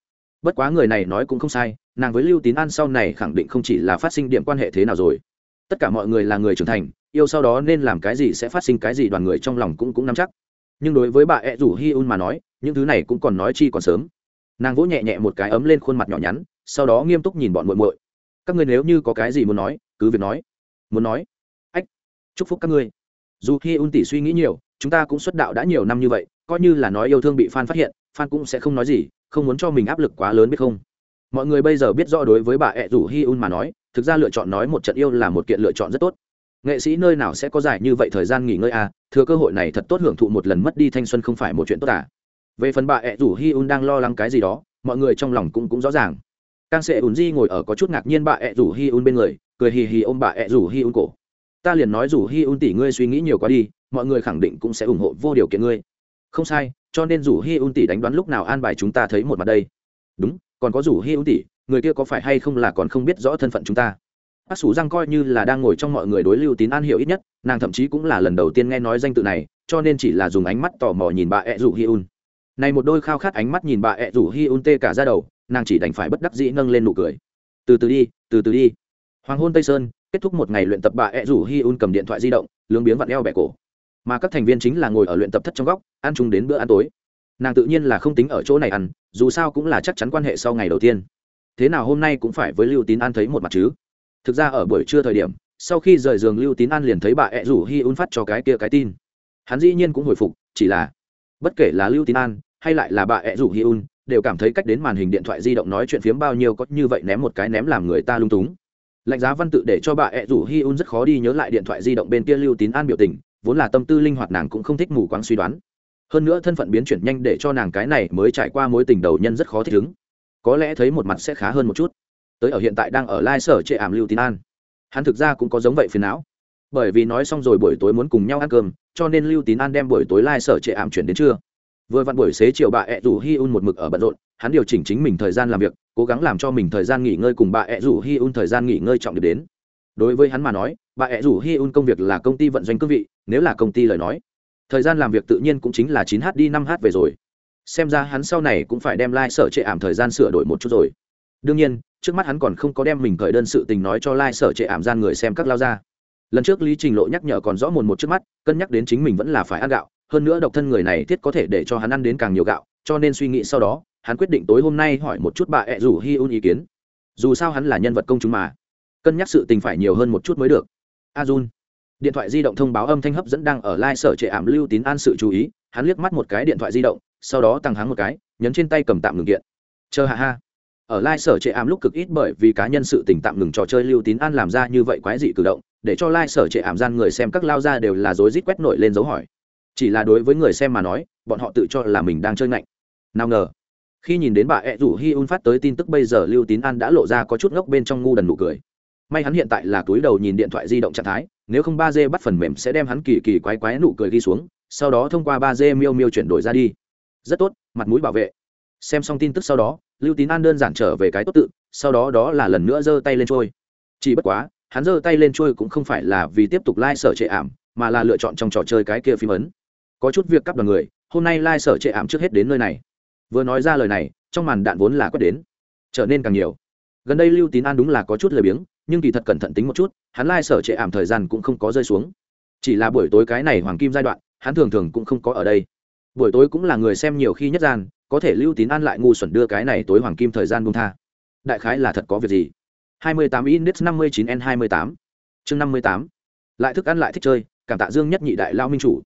bất quá người này nói cũng không sai, nàng với lưu tín an sau này khẳng định không chỉ là phát sinh điểm quan hệ thế nào rồi. Tất cả mọi người là người trưởng thành, yêu sau đó nên làm cái gì sẽ phát sinh cái gì đoàn người trong lòng cũng cũng nắm chắc. Nhưng đối với bà ẹ rủ hi un mà nói, những thứ này cũng còn nói chi còn sớm. Nàng vỗ nhẹ nhẹ một cái ấm lên khuôn mặt nhỏ nhắn, sau đó nghiêm túc nhìn bọn muội muội. Các ngươi nếu như có cái gì muốn nói, cứ việc nói. Muốn nói? Ách, chúc phúc các ngươi. Dù hi un tỷ suy nghĩ nhiều, chúng ta cũng xuất đạo đã nhiều năm như vậy, coi như là nói yêu thương bị f phát hiện f cũng sẽ không nói gì không muốn cho mình áp lực quá lớn biết không? Mọi người bây giờ biết rõ đối với bà ẹ rủ hi un mà nói, thực ra lựa chọn nói một trận yêu là một kiện lựa chọn rất tốt. Nghệ sĩ nơi nào sẽ có dài như vậy thời gian nghỉ ngơi à? Thừa cơ hội này thật tốt hưởng thụ một lần mất đi thanh xuân không phải một chuyện tốt à? Về phần bà ẹ rủ hi un đang lo lắng cái gì đó, mọi người trong lòng cũng cũng rõ ràng. Càng sẽ ùn di ngồi ở có chút ngạc nhiên bà ẹ rủ hi un bên người, cười hì hì ôm bà ẹ rủ hi un cổ. Ta liền nói rủ hi un tỷ ngươi suy nghĩ nhiều quá đi, mọi người khẳng định cũng sẽ ủng hộ vô điều kiện ngươi. Không sai cho nên rủ hi un tỷ đánh đoán lúc nào an bài chúng ta thấy một mặt đây. Đúng, còn có rủ hi un tỷ, người kia có phải hay không là còn không biết rõ thân phận chúng ta. Bác sủ răng coi như là đang ngồi trong mọi người đối lưu tín an hiểu ít nhất, nàng thậm chí cũng là lần đầu tiên nghe nói danh tự này, cho nên chỉ là dùng ánh mắt tò mò nhìn bà ẹ rủ hi un. Này một đôi khao khát ánh mắt nhìn bà ẹ rủ hi un tê cả ra đầu, nàng chỉ đành phải bất đắc dĩ nâng lên nụ cười. Từ từ đi, từ từ đi. Hoàng hôn tây sơn, kết thúc một ngày luyện tập bà ẹ rủ hi un cầm điện thoại di động, lướng biếng vặn eo bẻ cổ mà các thành viên chính là ngồi ở luyện tập thất trong góc, ăn chung đến bữa ăn tối. Nàng tự nhiên là không tính ở chỗ này ăn, dù sao cũng là chắc chắn quan hệ sau ngày đầu tiên. Thế nào hôm nay cũng phải với lưu tín an thấy một mặt chứ? Thực ra ở buổi trưa thời điểm, sau khi rời giường lưu tín an liền thấy bà ẹ rủ hi un phát cho cái kia cái tin. Hắn dĩ nhiên cũng hồi phục, chỉ là, bất kể là lưu tín an hay lại là bà ẹ rủ hi un, đều cảm thấy cách đến màn hình điện thoại di động nói chuyện phiếm bao nhiêu có như vậy ném một cái ném làm người ta lung túng. Lạnh giá văn tự để cho bà ẹ rủ hi un rất khó đi nhớ lại điện thoại di động bên kia lưu tín an biểu tình vốn là tâm tư linh hoạt nàng cũng không thích mù quáng suy đoán. Hơn nữa thân phận biến chuyển nhanh để cho nàng cái này mới trải qua mối tình đầu nhân rất khó thích ứng. Có lẽ thấy một mặt sẽ khá hơn một chút. Tới ở hiện tại đang ở lai sở trệ ảm lưu tín an. Hắn thực ra cũng có giống vậy phiền não. Bởi vì nói xong rồi buổi tối muốn cùng nhau ăn cơm, cho nên lưu tín an đem buổi tối lai sở trệ ảm chuyển đến trưa. Vừa vặn buổi xế chiều bà ẹ rủ hi un một mực ở bận rộn, hắn điều chỉnh chính mình thời gian làm việc, cố gắng làm cho mình thời gian nghỉ ngơi cùng bà ẹ rủ hi un thời gian nghỉ ngơi trọng điểm đến. Đối với hắn mà nói bà ẹ rủ hi un công việc là công ty vận doanh cương vị, nếu là công ty lời nói, thời gian làm việc tự nhiên cũng chính là chín h đi năm h về rồi. Xem ra hắn sau này cũng phải đem lai、like、sở trệ ảm thời gian sửa đổi một chút rồi. Đương nhiên, trước mắt hắn còn không có đem mình khởi đơn sự tình nói cho lai、like、sở trệ ảm gian người xem các lao ra. Lần trước lý trình lộ nhắc nhở còn rõ mồn một trước mắt, cân nhắc đến chính mình vẫn là phải ăn gạo, hơn nữa độc thân người này thiết có thể để cho hắn ăn đến càng nhiều gạo, cho nên suy nghĩ sau đó, hắn quyết định tối hôm nay hỏi một chút bà ẹ rủ hi un ý kiến. Dù sao hắn là nhân vật công chúng mà, cân nhắc sự tình phải nhiều hơn một chút mới được a jun điện thoại di động thông báo âm thanh hấp dẫn đang ở lai、like、sở trệ ảm lưu tín an sự chú ý, hắn liếc mắt một cái điện thoại di động, sau đó tăng háng một cái, nhấn trên tay cầm tạm ngừng kiện. Chờ hạ ha. Ở lai、like、sở trệ ảm lúc cực ít bởi vì cá nhân sự tỉnh tạm ngừng trò chơi lưu tín an làm ra như vậy quái dị cử động, để cho lai、like、sở trệ ảm gian người xem các lao ra đều là rối rít quét nổi lên dấu hỏi. Chỉ là đối với người xem mà nói, bọn họ tự cho là mình đang chơi ngạnh. Nào ngờ, khi nhìn đến bà ẹ rủ hi un phát tới tin tức bây giờ lưu tín an đã lộ ra có chút ngốc bên trong ngu đần nụ cười may hắn hiện tại là túi đầu nhìn điện thoại di động trạng thái, nếu không ba d bắt phần mềm sẽ đem hắn kỳ kỳ quái quái nụ cười ghi xuống, sau đó thông qua ba d miêu miêu chuyển đổi ra đi. Rất tốt, mặt mũi bảo vệ. Xem xong tin tức sau đó, lưu tín an đơn giản trở về cái tốt tự, sau đó đó là lần nữa giơ tay lên trôi. Chỉ bất quá, hắn giơ tay lên trôi cũng không phải là vì tiếp tục lai、like、sở trệ ảm, mà là lựa chọn trong trò chơi cái kia phim ấn. Có chút việc cắp đoàn người, hôm nay lai、like、sở trệ ảm trước hết đến nơi này. Vừa nói ra lời này, trong màn đạn vốn là quét đến, trở nên càng nhiều. Gần đây lưu tín an đúng là có chút lười biếng nhưng kỳ thật cẩn thận tính một chút, hắn lai、like、sở trệ ảm thời gian cũng không có rơi xuống. Chỉ là buổi tối cái này hoàng kim giai đoạn, hắn thường thường cũng không có ở đây. Buổi tối cũng là người xem nhiều khi nhất gian, có thể lưu tín an lại ngu xuẩn đưa cái này tối hoàng kim thời gian bung tha. Đại khái là thật có việc gì? 28 index 59 n 28 chương 58 lại thức ăn lại thích chơi, cảm tạ dương nhất nhị đại lao minh chủ.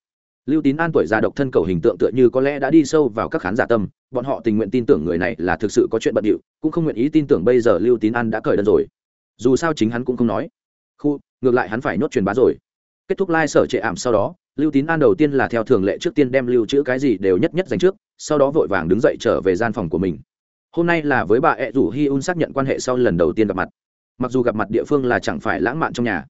Lưu tín an tuổi già độc thân cầu hình tượng tựa như có lẽ đã đi sâu vào các khán giả tâm, bọn họ tình nguyện tin tưởng người này là thực sự có chuyện bận điệu, cũng không nguyện ý tin tưởng bây giờ lưu tín an đã cởi đơn rồi dù sao chính hắn cũng không nói. Khu, ngược lại hắn phải nhốt truyền bá rồi. Kết thúc lai、like、sở trệ ảm sau đó, lưu tín an đầu tiên là theo thường lệ trước tiên đem lưu trữ cái gì đều nhất nhất dành trước, sau đó vội vàng đứng dậy trở về gian phòng của mình. Hôm nay là với bà ẹ rủ hi un xác nhận quan hệ sau lần đầu tiên gặp mặt. Mặc dù gặp mặt địa phương là chẳng phải lãng mạn trong nhà,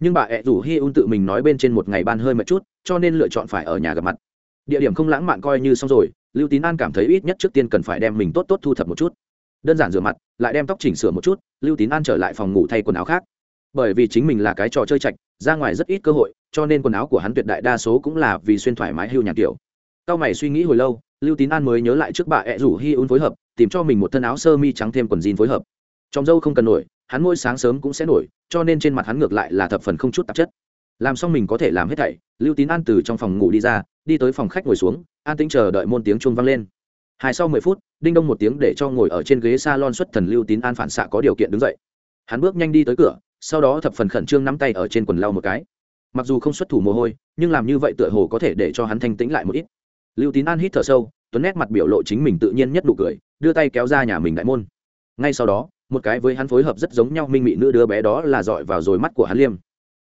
nhưng bà ẹ rủ hi un tự mình nói bên trên một ngày ban hơi một chút, cho nên lựa chọn phải ở nhà gặp mặt. Địa điểm không lãng mạn coi như xong rồi, lưu tín an cảm thấy ít nhất trước tiên cần phải đem mình tốt tốt thu thập một chút đơn giản rửa mặt, lại đem tóc chỉnh sửa một chút, lưu tín an trở lại phòng ngủ thay quần áo khác. Bởi vì chính mình là cái trò chơi chạch ra ngoài rất ít cơ hội, cho nên quần áo của hắn tuyệt đại đa số cũng là vì xuyên thoải mái hưu nhàn kiểu. Cao mày suy nghĩ hồi lâu, lưu tín an mới nhớ lại trước bà ẹ rủ hi un phối hợp, tìm cho mình một thân áo sơ mi trắng thêm quần jean phối hợp. Trong dâu không cần nổi, hắn mỗi sáng sớm cũng sẽ nổi, cho nên trên mặt hắn ngược lại là thập phần không chút tạp chất. Làm xong mình có thể làm hết thảy, lưu tín an từ trong phòng ngủ đi ra, đi tới phòng khách ngồi xuống, an tĩnh chờ đợi môn tiếng chuông vang lên hai sau mười phút, đinh đông một tiếng để cho ngồi ở trên ghế s a lon xuất thần lưu tín an phản xạ có điều kiện đứng dậy. Hắn bước nhanh đi tới cửa, sau đó thập phần khẩn trương nắm tay ở trên quần lau một cái. Mặc dù không xuất thủ mồ hôi, nhưng làm như vậy tựa hồ có thể để cho hắn thanh tĩnh lại một ít. Lưu tín an hít thở sâu, tuấn nét mặt biểu lộ chính mình tự nhiên nhất nụ cười, đưa tay kéo ra nhà mình đại môn. Ngay sau đó, một cái với hắn phối hợp rất giống nhau minh mị nữ đứa bé đó là dọi vào rồi mắt của hắn liêm.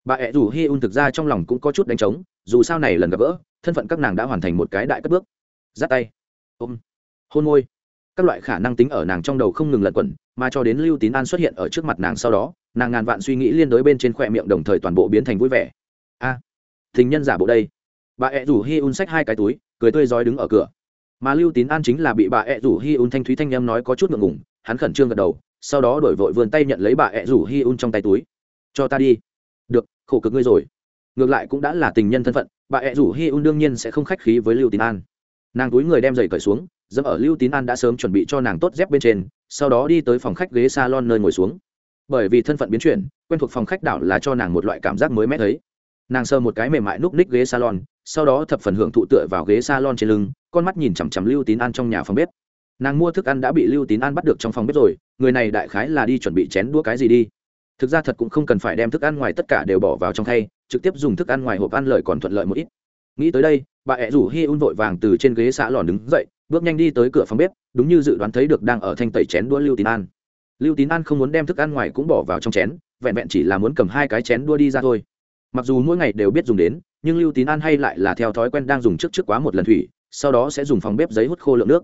Bà ẹ rủ hi un thực ra trong lòng cũng có chút đánh trống, dù sao này lần gặp gỡ, thân phận các nàng đã hoàn thành một cái đại cất bước. Giắt tay. Ôm hôn môi. Các loại khả năng tính ở nàng trong đầu không ngừng lẩn quẩn mà cho đến lưu tín an xuất hiện ở trước mặt nàng sau đó nàng ngàn vạn suy nghĩ liên đối bên trên khoe miệng đồng thời toàn bộ biến thành vui vẻ. A à, nhân giả bộ đây. Bà ẹ rủ hi un xách hai cái túi cười tươi rói đứng ở cửa. Mà lưu tín an chính là bị bà ẹ rủ hi un thanh thúy thanh em nói có chút ngượng ngùng hắn khẩn trương gật đầu sau đó đổi vội vươn tay nhận lấy bà ẹ rủ hi un trong tay túi. Cho ta đi. Được khổ cực ngươi rồi. Ngược lại cũng đã là tình nhân thân phận bà ẹ rủ hi un đương nhiên sẽ không khách khí với lưu tín an. Nàng túi người đem giày cởi xuống dẫm ở lưu tín an đã sớm chuẩn bị cho nàng tốt dép bên trên, sau đó đi tới phòng khách ghế s a lon nơi ngồi xuống. Bởi vì thân phận biến chuyển, quen thuộc phòng khách đảo là cho nàng một loại cảm giác mới mẻ thấy. Nàng sờ một cái mềm mại núp ních ghế salon, sau đó thập phần hưởng thụ tựa vào ghế salon trên lưng, con mắt nhìn chằm chằm lưu tín an trong nhà phòng bếp. Nàng mua thức ăn đã bị lưu tín an bắt được trong phòng bếp rồi, người này đại khái là đi chuẩn bị chén đũa cái gì đi. Thực ra thật cũng không cần phải đem thức ăn ngoài tất cả đều bỏ vào trong khay, trực tiếp dùng thức ăn ngoài hộp ăn lợi còn thuận lợi một ít. Nghĩ tới đây, bà ẹ rủ hi un vội vàng từ trên ghế xã lòn đứng dậy bước nhanh đi tới cửa phòng bếp, đúng như dự đoán thấy được đang ở thanh tẩy chén đua lưu tín an. Lưu tín an không muốn đem thức ăn ngoài cũng bỏ vào trong chén, vẹn vẹn chỉ là muốn cầm hai cái chén đua đi ra thôi. Mặc dù mỗi ngày đều biết dùng đến, nhưng lưu tín an hay lại là theo thói quen đang dùng trước trước quá một lần thủy, sau đó sẽ dùng phòng bếp giấy hút khô lượng nước.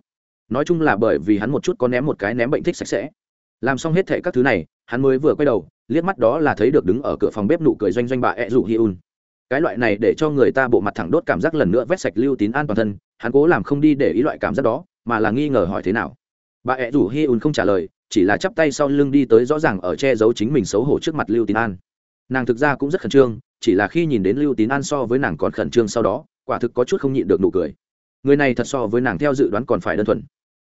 Nói chung là bởi vì hắn một chút có ném một cái ném bệnh thích sạch sẽ. Làm xong hết thệ các thứ này, hắn mới vừa quay đầu, liếc mắt đó là thấy được đứng ở cửa phòng bếp nụ cười doanh doanh bà ẹ rủ hi un cái loại này để cho người ta bộ mặt thẳng đốt cảm giác lần nữa vét sạch lưu tín an toàn thân, hắn cố làm không đi để ý loại cảm giác đó, mà là nghi ngờ hỏi thế nào. Bà ẹ rủ hi un không trả lời, chỉ là chắp tay sau lưng đi tới rõ ràng ở che giấu chính mình xấu hổ trước mặt lưu tín an. Nàng thực ra cũng rất khẩn trương, chỉ là khi nhìn đến lưu tín an so với nàng còn khẩn trương sau đó, quả thực có chút không nhịn được nụ cười. Người này thật so với nàng theo dự đoán còn phải đơn thuần.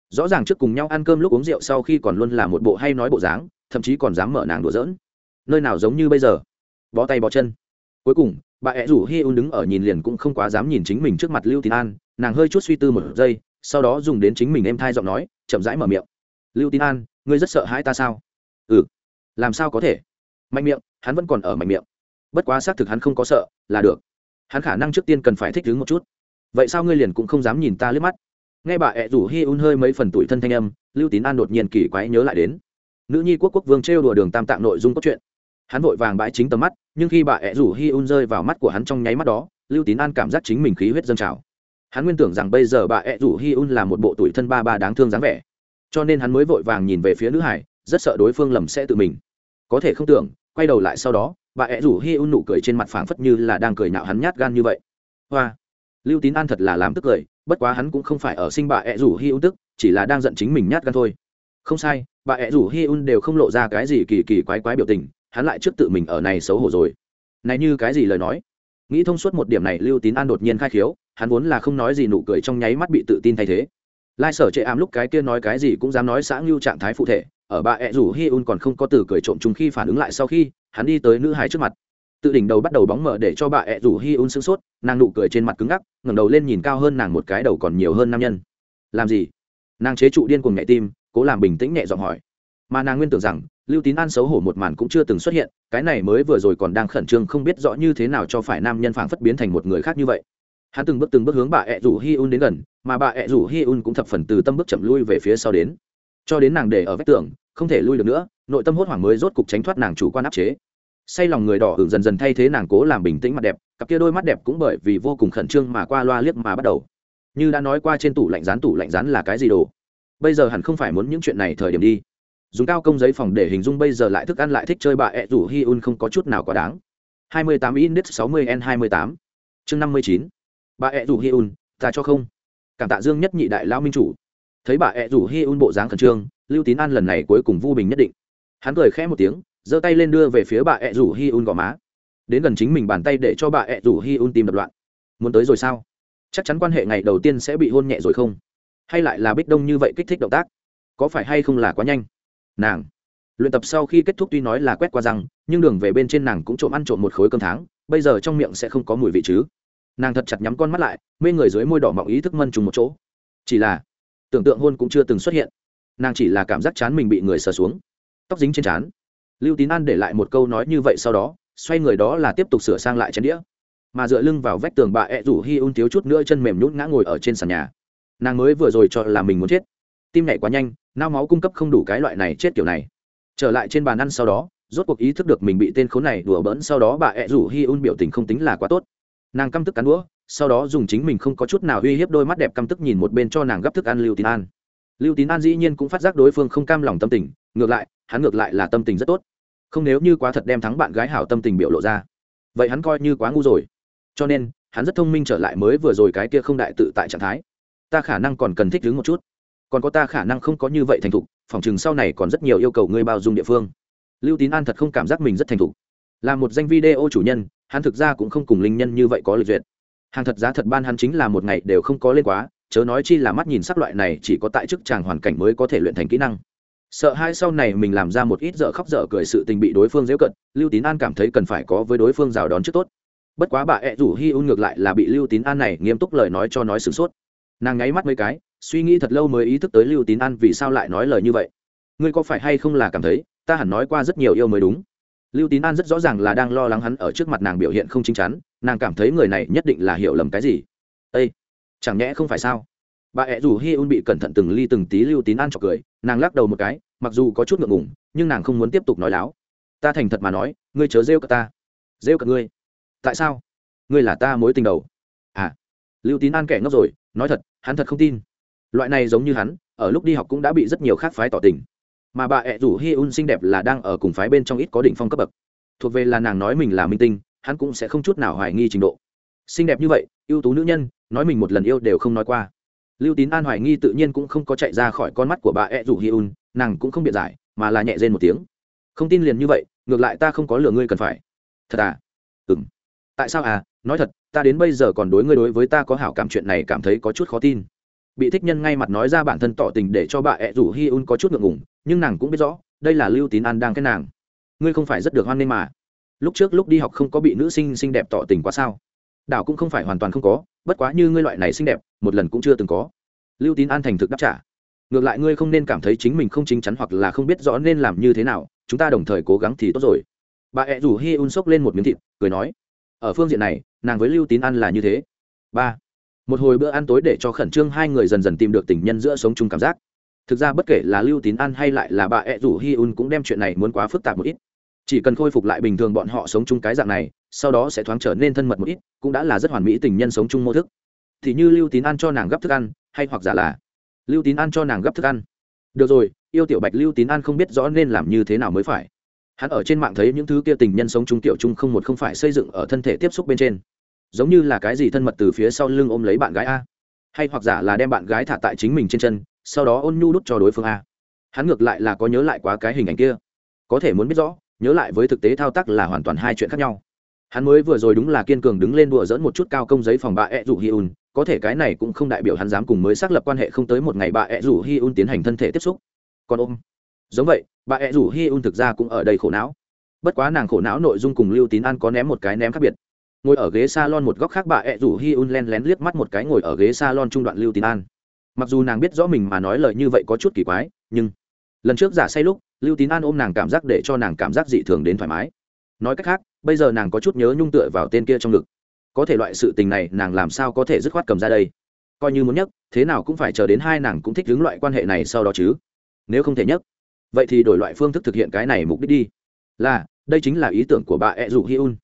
Rõ ràng trước cùng nhau ăn cơm lúc uống rượu sau khi còn luôn là một bộ hay nói bộ dáng, thậm chí còn dám mở nàng đùa giỡn. Nơi nào giống như bây giờ? Bó tay bó chân cuối cùng, bà ẹ rủ hi un đứng ở nhìn liền cũng không quá dám nhìn chính mình trước mặt lưu tín an, nàng hơi chút suy tư một giây, sau đó dùng đến chính mình em thai giọng nói, chậm rãi mở miệng. Lưu tín an, ngươi rất sợ hãi ta sao? Ừ. Làm sao có thể? Mạnh miệng, hắn vẫn còn ở mạnh miệng. Bất quá xác thực hắn không có sợ, là được. Hắn khả năng trước tiên cần phải thích ứng một chút. Vậy sao ngươi liền cũng không dám nhìn ta lướt mắt? Nghe bà ẹ rủ hi un hơi mấy phần tuổi thân thanh âm, lưu tín an đột nhiên kỳ quái nhớ lại đến. Nữ nhi quốc quốc vương trêu đùa đường tam tạng nội dung cốt truyện hắn vội vàng bãi chính tầm mắt, nhưng khi bà ẹ rủ hi un rơi vào mắt của hắn trong nháy mắt đó, lưu tín an cảm giác chính mình khí huyết dâng trào. Hắn nguyên tưởng rằng bây giờ bà ẹ rủ hi un là một bộ tuổi thân ba ba đáng thương dáng vẻ, cho nên hắn mới vội vàng nhìn về phía nữ hải, rất sợ đối phương lầm sẽ tự mình. Có thể không tưởng, quay đầu lại sau đó, bà ẹ rủ hi un nụ cười trên mặt phảng phất như là đang cười nạo hắn nhát gan như vậy. Hoa! Lưu tín an thật là làm tức cười, bất quá hắn cũng không phải ở sinh bà ẹ rủ hi un tức, chỉ là đang giận chính mình nhát gan thôi. Không sai, bà ẹ rủ hi un đều không lộ ra cái gì kỳ kỳ quái quái biểu tình hắn lại trước tự mình ở này xấu hổ rồi. Này như cái gì lời nói? Nghĩ thông suốt một điểm này, lưu tín an đột nhiên khai khiếu, hắn vốn là không nói gì, nụ cười trong nháy mắt bị tự tin thay thế. Lai sở chệ ám lúc cái kia nói cái gì cũng dám nói xã ngưu trạng thái phụ thể, ở bà ẹ rủ hi un còn không có từ cười trộm chung khi phản ứng lại sau khi, hắn đi tới nữ hài trước mặt. Tự đỉnh đầu bắt đầu bóng mở để cho bà ẹ rủ hi un sưng sốt, nàng nụ cười trên mặt cứng ngắc, ngẩng đầu lên nhìn cao hơn nàng một cái đầu còn nhiều hơn nam nhân. Làm gì? Nàng chế trụ điên cuồng nhẹ tim, cố làm bình tĩnh nhẹ giọng hỏi. Mà nàng nguyên tưởng rằng lưu tín an xấu hổ một màn cũng chưa từng xuất hiện, cái này mới vừa rồi còn đang khẩn trương không biết rõ như thế nào cho phải nam nhân phảng phất biến thành một người khác như vậy. Hắn từng bước từng bước hướng bà ẹ rủ hi un đến gần, mà bà ẹ rủ hi un cũng thập phần từ tâm bước chậm lui về phía sau đến. Cho đến nàng để ở vách tường, không thể lui được nữa, nội tâm hốt hoảng mới rốt cục tránh thoát nàng chủ quan áp chế. Say lòng người đỏ hưởng dần dần thay thế nàng cố làm bình tĩnh mặt đẹp, cặp kia đôi mắt đẹp cũng bởi vì vô cùng khẩn trương mà qua loa liếc mà bắt đầu. Như đã nói qua trên tủ lạnh rán, tủ lạnh rán là cái gì đồ? Bây giờ hẳn không phải muốn những chuyện này thời điểm đi dùng cao công giấy phòng để hình dung bây giờ lại thức ăn lại thích chơi bà ẹ rủ hi un không có chút nào quá đáng. 28 index 60 n 28 chương 59 bà ẹ rủ hi un, ta cho không. Cảm tạ dương nhất nhị đại lao minh chủ. Thấy bà ẹ rủ hi un bộ dáng khẩn trương, lưu tín an lần này cuối cùng vu bình nhất định. Hắn cười khẽ một tiếng, giơ tay lên đưa về phía bà ẹ rủ hi un gò má. Đến gần chính mình bàn tay để cho bà ẹ rủ hi un tìm đập loạn. Muốn tới rồi sao? Chắc chắn quan hệ ngày đầu tiên sẽ bị hôn nhẹ rồi không? Hay lại là bích đông như vậy kích thích động tác? Có phải hay không là quá nhanh? Nàng. Luyện tập sau khi kết thúc tuy nói là quét qua răng, nhưng đường về bên trên nàng cũng trộm ăn trộm một khối cơm tháng, bây giờ trong miệng sẽ không có mùi vị chứ. Nàng thật chặt nhắm con mắt lại, mê người dưới môi đỏ mọng ý thức mân trùng một chỗ. Chỉ là, tưởng tượng hôn cũng chưa từng xuất hiện. Nàng chỉ là cảm giác chán mình bị người sờ xuống. Tóc dính trên chán lưu tín an để lại một câu nói như vậy sau đó, xoay người đó là tiếp tục sửa sang lại chén đĩa. Mà dựa lưng vào vách tường bà ẹ rủ hi un thiếu chút nữa chân mềm nhún ngã ngồi ở trên sàn nhà. Nàng mới vừa rồi cho là mình muốn chết. Tim nhảy quá nhanh nao máu cung cấp không đủ cái loại này chết kiểu này. Trở lại trên bàn ăn sau đó, rốt cuộc ý thức được mình bị tên khốn này đùa bỡn sau đó bà ẹ rủ hi un biểu tình không tính là quá tốt. Nàng căm tức cắn đũa, sau đó dùng chính mình không có chút nào uy hiếp đôi mắt đẹp căm tức nhìn một bên cho nàng gấp thức ăn lưu tín an. Lưu tín an dĩ nhiên cũng phát giác đối phương không cam lòng tâm tình, ngược lại, hắn ngược lại là tâm tình rất tốt. Không nếu như quá thật đem thắng bạn gái hảo tâm tình biểu lộ ra, vậy hắn coi như quá ngu rồi. Cho nên, hắn rất thông minh trở lại mới vừa rồi cái kia không đại tự tại trạng thái. Ta khả năng còn cần thích đứng một chút còn có ta khả năng không có như vậy thành thục, phòng chừng sau này còn rất nhiều yêu cầu ngươi bao dung địa phương. Lưu tín an thật không cảm giác mình rất thành thục. Là một danh video chủ nhân, hắn thực ra cũng không cùng linh nhân như vậy có lịch duyệt. Hàng thật giá thật ban hắn chính là một ngày đều không có lên quá, chớ nói chi là mắt nhìn sắc loại này chỉ có tại chức tràng hoàn cảnh mới có thể luyện thành kỹ năng. Sợ hai sau này mình làm ra một ít dở khóc dở cười sự tình bị đối phương dễ cận, lưu tín an cảm thấy cần phải có với đối phương rào đón trước tốt. Bất quá bà ẹ rủ hi un ngược lại là bị lưu tín an này nghiêm túc lời nói cho nói sửng sốt. Nàng ngáy mắt mấy cái suy nghĩ thật lâu mới ý thức tới lưu tín an vì sao lại nói lời như vậy. Ngươi có phải hay không là cảm thấy, ta hẳn nói qua rất nhiều yêu mới đúng. Lưu tín an rất rõ ràng là đang lo lắng hắn ở trước mặt nàng biểu hiện không chính chắn, nàng cảm thấy người này nhất định là hiểu lầm cái gì. Â chẳng nhẽ không phải sao? Bà ẹ rủ hi un bị cẩn thận từng ly từng tí lưu tín an chọc cười, nàng lắc đầu một cái, mặc dù có chút ngượng ngùng, nhưng nàng không muốn tiếp tục nói láo. Ta thành thật mà nói, ngươi chớ rêu cả ta. Rêu cả ngươi? Tại sao? Ngươi là ta mối tình đầu. À lưu tín an kẻ ngốc rồi, nói thật, hắn thật không tin loại này giống như hắn, ở lúc đi học cũng đã bị rất nhiều khác phái tỏ tình. Mà bà ẹ rủ hi un xinh đẹp là đang ở cùng phái bên trong ít có đỉnh phong cấp bậc. Thuộc về là nàng nói mình là minh tinh, hắn cũng sẽ không chút nào hoài nghi trình độ. Xinh đẹp như vậy, ưu tú nữ nhân, nói mình một lần yêu đều không nói qua. Lưu tín an hoài nghi tự nhiên cũng không có chạy ra khỏi con mắt của bà ẹ rủ hi un nàng cũng không biện giải, mà là nhẹ rên một tiếng. Không tin liền như vậy, ngược lại ta không có lừa ngươi cần phải. Thật à? Ừ m tại sao à? Nói thật, ta đến bây giờ còn đối ngươi đối với ta có hảo cảm chuyện này cảm thấy có chút khó tin bị thích nhân ngay mặt nói ra bản thân tỏ tình để cho bà ẹ rủ hi un có chút ngượng ngùng, nhưng nàng cũng biết rõ, đây là lưu tín an đang cái nàng. Ngươi không phải rất được hoan nghênh mà. Lúc trước lúc đi học không có bị nữ sinh xinh đẹp tỏ tình quá sao? Đảo cũng không phải hoàn toàn không có, bất quá như ngươi loại này xinh đẹp, một lần cũng chưa từng có. Lưu tín an thành thực đáp trả. Ngược lại ngươi không nên cảm thấy chính mình không chính chắn hoặc là không biết rõ nên làm như thế nào, chúng ta đồng thời cố gắng thì tốt rồi. Bà ẹ rủ hi un xốc lên một miếng thịt, cười nói. Ở phương diện này, nàng với lưu tín ăn là như thế. Ba một hồi bữa ăn tối để cho khẩn trương hai người dần dần tìm được tình nhân giữa sống chung cảm giác. Thực ra bất kể là lưu tín ăn hay lại là bà ẹ rủ hi un cũng đem chuyện này muốn quá phức tạp một ít. Chỉ cần khôi phục lại bình thường bọn họ sống chung cái dạng này, sau đó sẽ thoáng trở nên thân mật một ít, cũng đã là rất hoàn mỹ tình nhân sống chung mô thức. Thì như lưu tín ăn cho nàng gấp thức ăn, hay hoặc giả là lưu tín ăn cho nàng gấp thức ăn. Được rồi, yêu tiểu bạch lưu tín ăn không biết rõ nên làm như thế nào mới phải. Hắn ở trên mạng thấy những thứ kia tình nhân sống chung tiểu chung không một không phải xây dựng ở thân thể tiếp xúc bên trên giống như là cái gì thân mật từ phía sau lưng ôm lấy bạn gái a. Hay hoặc giả là đem bạn gái thả tại chính mình trên chân, sau đó ôn nhu đút cho đối phương a. Hắn ngược lại là có nhớ lại quá cái hình ảnh kia. Có thể muốn biết rõ, nhớ lại với thực tế thao tác là hoàn toàn hai chuyện khác nhau. Hắn mới vừa rồi đúng là kiên cường đứng lên đùa dẫn một chút cao công giấy phòng bà ẹ rủ hi un có thể cái này cũng không đại biểu hắn dám cùng mới xác lập quan hệ không tới một ngày bà ẹ rủ hi un tiến hành thân thể tiếp xúc. Còn ôm. Giống vậy, bà ẹ rủ hi un thực ra cũng ở đây khổ não. Bất quá nàng khổ não nội dung cùng lưu tín an có ném một cái ném khác biệt ngồi ở ghế s a lon một góc khác bà ẹ rủ hi un len lén liếc mắt một cái ngồi ở ghế s a lon trung đoạn lưu tín an. Mặc dù nàng biết rõ mình mà nói lời như vậy có chút kỳ quái, nhưng lần trước giả say lúc, lưu tín an ôm nàng cảm giác để cho nàng cảm giác dị thường đến thoải mái. Nói cách khác, bây giờ nàng có chút nhớ nhung tựa vào tên kia trong ngực. Có thể loại sự tình này nàng làm sao có thể dứt khoát cầm ra đây? Coi như muốn nhấc, thế nào cũng phải chờ đến hai nàng cũng thích đứng loại quan hệ này sau đó chứ. Nếu không thể nhấc, vậy thì đổi loại phương thức thực hiện cái này mục đích đi. Là, đây chính là ý tưởng của bà ed rủ hi un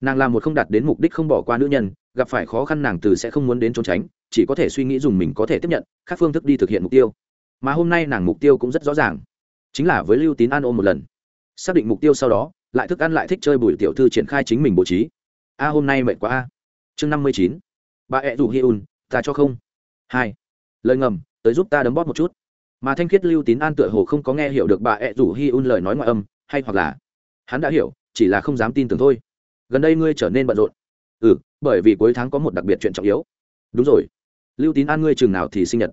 nàng làm một không đạt đến mục đích không bỏ qua nữ nhân, gặp phải khó khăn nàng từ sẽ không muốn đến trốn tránh, chỉ có thể suy nghĩ dùng mình có thể tiếp nhận các phương thức đi thực hiện mục tiêu. Mà hôm nay nàng mục tiêu cũng rất rõ ràng, chính là với lưu tín an ôm một lần. Xác định mục tiêu sau đó, lại thức ăn lại thích chơi bùi tiểu thư triển khai chính mình bố trí. A, hôm nay mệt quá a. Chương năm mươi chín. Bà ẹ rủ hi un, ta cho không. Hai. Lời ngầm, tới giúp ta đấm bóp một chút. Mà thanh khiết lưu tín an tựa hồ không có nghe hiểu được bà ẹ rủ hi un lời nói ngoại âm, hay hoặc là hắn đã hiểu, chỉ là không dám tin tưởng thôi gần đây ngươi trở nên bận rộn. Ừ bởi vì cuối tháng có một đặc biệt chuyện trọng yếu. Đúng rồi. Lưu tín an ngươi chừng nào thì sinh nhật.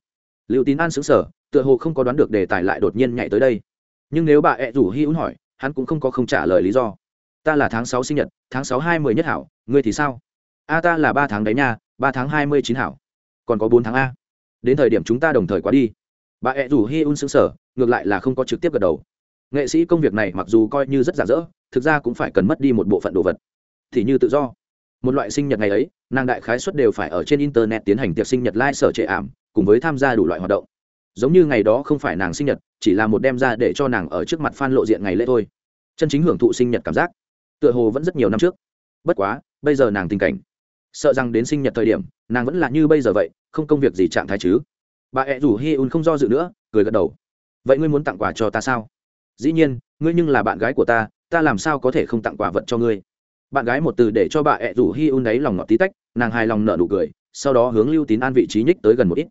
Lưu tín an xứng sở tựa hồ không có đoán được đề tài lại đột nhiên nhảy tới đây. Nhưng nếu bà ẹ rủ hi un hỏi, hắn cũng không có không trả lời lý do. Ta là tháng sáu sinh nhật, tháng sáu hai mươi nhất hảo, ngươi thì sao? A, ta là ba tháng đấy nha, ba tháng hai mươi chín hảo. Còn có bốn tháng a. Đến thời điểm chúng ta đồng thời quá đi. Bà ẹ rủ hi un xứng sở ngược lại là không có trực tiếp gật đầu. Nghệ sĩ công việc này mặc dù coi như rất giả dỡ, thực ra cũng phải cần mất đi một bộ phận đồ vật thì như tự do. Một loại sinh nhật ngày ấy, nàng đại khái suất đều phải ở trên internet tiến hành tiệc sinh nhật lai、like、sở trệ ảm, cùng với tham gia đủ loại hoạt động. Giống như ngày đó không phải nàng sinh nhật, chỉ là một đem ra để cho nàng ở trước mặt f a n lộ diện ngày lễ thôi. Chân chính hưởng thụ sinh nhật cảm giác, tựa hồ vẫn rất nhiều năm trước. Bất quá, bây giờ nàng tình cảnh, sợ rằng đến sinh nhật thời điểm, nàng vẫn là như bây giờ vậy, không công việc gì trạng thái chứ. Bà ẹ rủ hi un không do dự nữa, cười gật đầu. Vậy ngươi muốn tặng quà cho ta sao? Dĩ nhiên, ngươi nhưng là bạn gái của ta ta làm sao có thể không tặng quà vật cho ngươi? Bạn gái một từ để cho bà ẹ rủ hi un ấy lòng ngọt tí tách, nàng hài lòng nở nụ cười, sau đó hướng lưu tín an vị trí nhích tới gần một ít.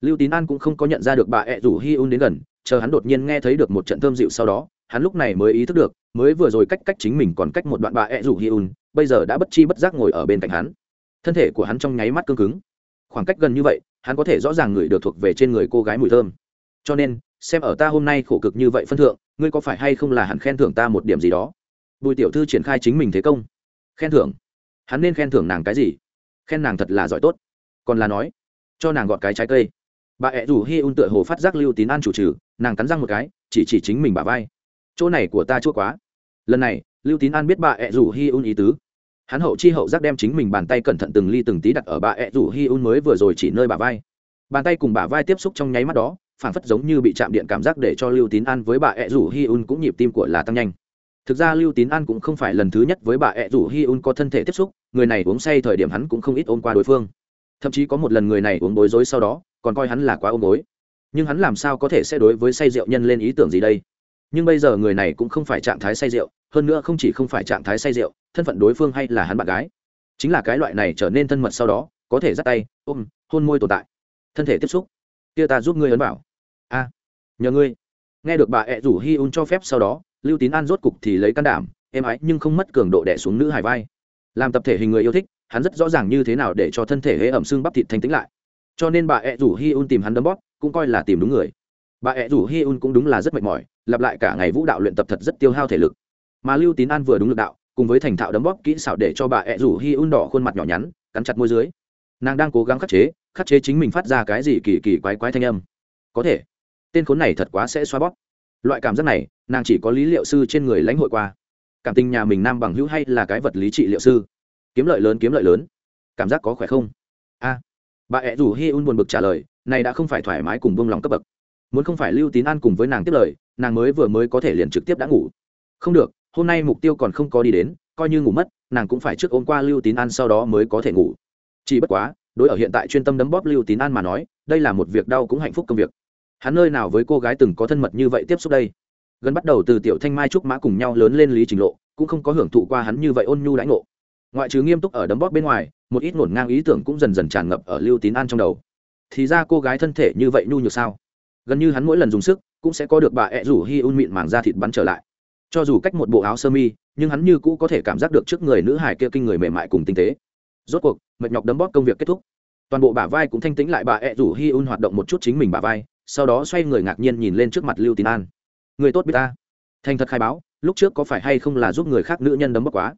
Lưu tín an cũng không có nhận ra được bà ẹ rủ hi un đến gần, chờ hắn đột nhiên nghe thấy được một trận thơm dịu sau đó, hắn lúc này mới ý thức được, mới vừa rồi cách cách chính mình còn cách một đoạn bà ẹ rủ hi un, bây giờ đã bất chi bất giác ngồi ở bên cạnh hắn. Thân thể của hắn trong nháy mắt cương cứng. Khoảng cách gần như vậy, hắn có thể rõ ràng ngửi được thuộc về trên người cô gái mùi thơm. Cho nên, xem ở ta hôm nay khổ cực như vậy phân thượng, ngươi có phải hay không là hẳn khen thưởng ta một điểm gì đó? Bùi tiểu thư triển khai chính mình thế công khen thưởng. Hắn nên khen thưởng nàng cái gì? Khen nàng thật là giỏi tốt. Còn là nói, cho nàng gọt cái trái cây. Bà ẹ rủ hi un tựa hồ phát giác lưu tín an chủ trừ, nàng cắn răng một cái, chỉ chỉ chính mình bà vai. Chỗ này của ta chua quá. Lần này, lưu tín an biết bà ẹ rủ hi un ý tứ. Hắn hậu chi hậu giác đem chính mình bàn tay cẩn thận từng ly từng tí đặt ở bà ẹ rủ hi un mới vừa rồi chỉ nơi bà vai. Bàn tay cùng bà vai tiếp xúc trong nháy mắt đó phản phất giống như bị chạm điện cảm giác để cho lưu tín an với bà ẹ rủ hi un cũng nhịp tim của là tăng nhanh thực ra lưu tín an cũng không phải lần thứ nhất với bà ẹ rủ hi un có thân thể tiếp xúc, người này uống say thời điểm hắn cũng không ít ôm qua đối phương. Thậm chí có một lần người này uống bối rối sau đó, còn coi hắn là quá ôm bối. Nhưng hắn làm sao có thể sẽ đối với say rượu nhân lên ý tưởng gì đây? Nhưng bây giờ người này cũng không phải trạng thái say rượu, hơn nữa không chỉ không phải trạng thái say rượu, thân phận đối phương hay là hắn bạn gái. Chính là cái loại này trở nên thân mật sau đó, có thể dắt tay, ôm, hôn môi tồn tại. Thân thể tiếp xúc. Kia ta giúp ngươi ấn bảo. A, nhờ ngươi. Nghe được bà ẹ rủ hi un cho phép sau đó lưu tín an rốt cục thì lấy can đảm, êm ái nhưng không mất cường độ đẻ xuống nữ hải vai. Làm tập thể hình người yêu thích, hắn rất rõ ràng như thế nào để cho thân thể hễ ẩm xương bắp thịt thanh tĩnh lại. Cho nên bà ẹ rủ hi un tìm hắn đấm bóp, cũng coi là tìm đúng người. Bà ẹ rủ hi un cũng đúng là rất mệt mỏi, lặp lại cả ngày vũ đạo luyện tập thật rất tiêu hao thể lực. Mà lưu tín an vừa đúng lực đạo, cùng với thành thạo đấm bóp kỹ xảo để cho bà ẹ rủ hi un đỏ khuôn mặt nhỏ nhắn, cắn chặt môi dưới. Nàng đang cố gắng khắc chế khắc chế chính mình phát ra cái gì kỳ kỳ quái quái thanh âm. Có thể, tên khốn này thật quá sẽ xoa bóp loại cảm giác này, nàng chỉ có lý liệu sư trên người lãnh hội qua. Cảm tình nhà mình nam bằng hữu hay là cái vật lý trị liệu sư? Kiếm lợi lớn, kiếm lợi lớn. Cảm giác có khỏe không? A. Bà ẹ rủ hi un buồn bực trả lời, này đã không phải thoải mái cùng buông lòng cấp bậc. Muốn không phải lưu tín an cùng với nàng tiếp lời, nàng mới vừa mới có thể liền trực tiếp đã ngủ. Không được, hôm nay mục tiêu còn không có đi đến, coi như ngủ mất, nàng cũng phải trước ôm qua lưu tín an sau đó mới có thể ngủ. Chỉ bất quá, đối ở hiện tại chuyên tâm đấm bóp lưu tín an mà nói, đây là một việc đau cũng hạnh phúc công việc hắn nơi nào với cô gái từng có thân mật như vậy tiếp xúc đây? Gần bắt đầu từ tiểu thanh mai trúc mã cùng nhau lớn lên lý trình lộ, cũng không có hưởng thụ qua hắn như vậy ôn nhu lãnh ngộ. Ngoại trừ nghiêm túc ở đấm bóp bên ngoài, một ít ngổn ngang ý tưởng cũng dần dần tràn ngập ở lưu tín an trong đầu. Thì ra cô gái thân thể như vậy nhu nhược sao? Gần như hắn mỗi lần dùng sức, cũng sẽ có được bà ẹ rủ hi un mịn màng ra thịt bắn trở lại. Cho dù cách một bộ áo sơ mi, nhưng hắn như cũ có thể cảm giác được trước người nữ hải kia kinh người mềm mại cùng tinh tế. Rốt cuộc, mệt nhọc đấm bóp công việc kết thúc. Toàn bộ bả vai cũng thanh tĩnh lại bà ẹ rủ hi un hoạt động một chút chính mình bả vai sau đó xoay người ngạc nhiên nhìn lên trước mặt lưu tín an. Người tốt biết ta. Thành thật khai báo, lúc trước có phải hay không là giúp người khác nữ nhân đấm bốc quá?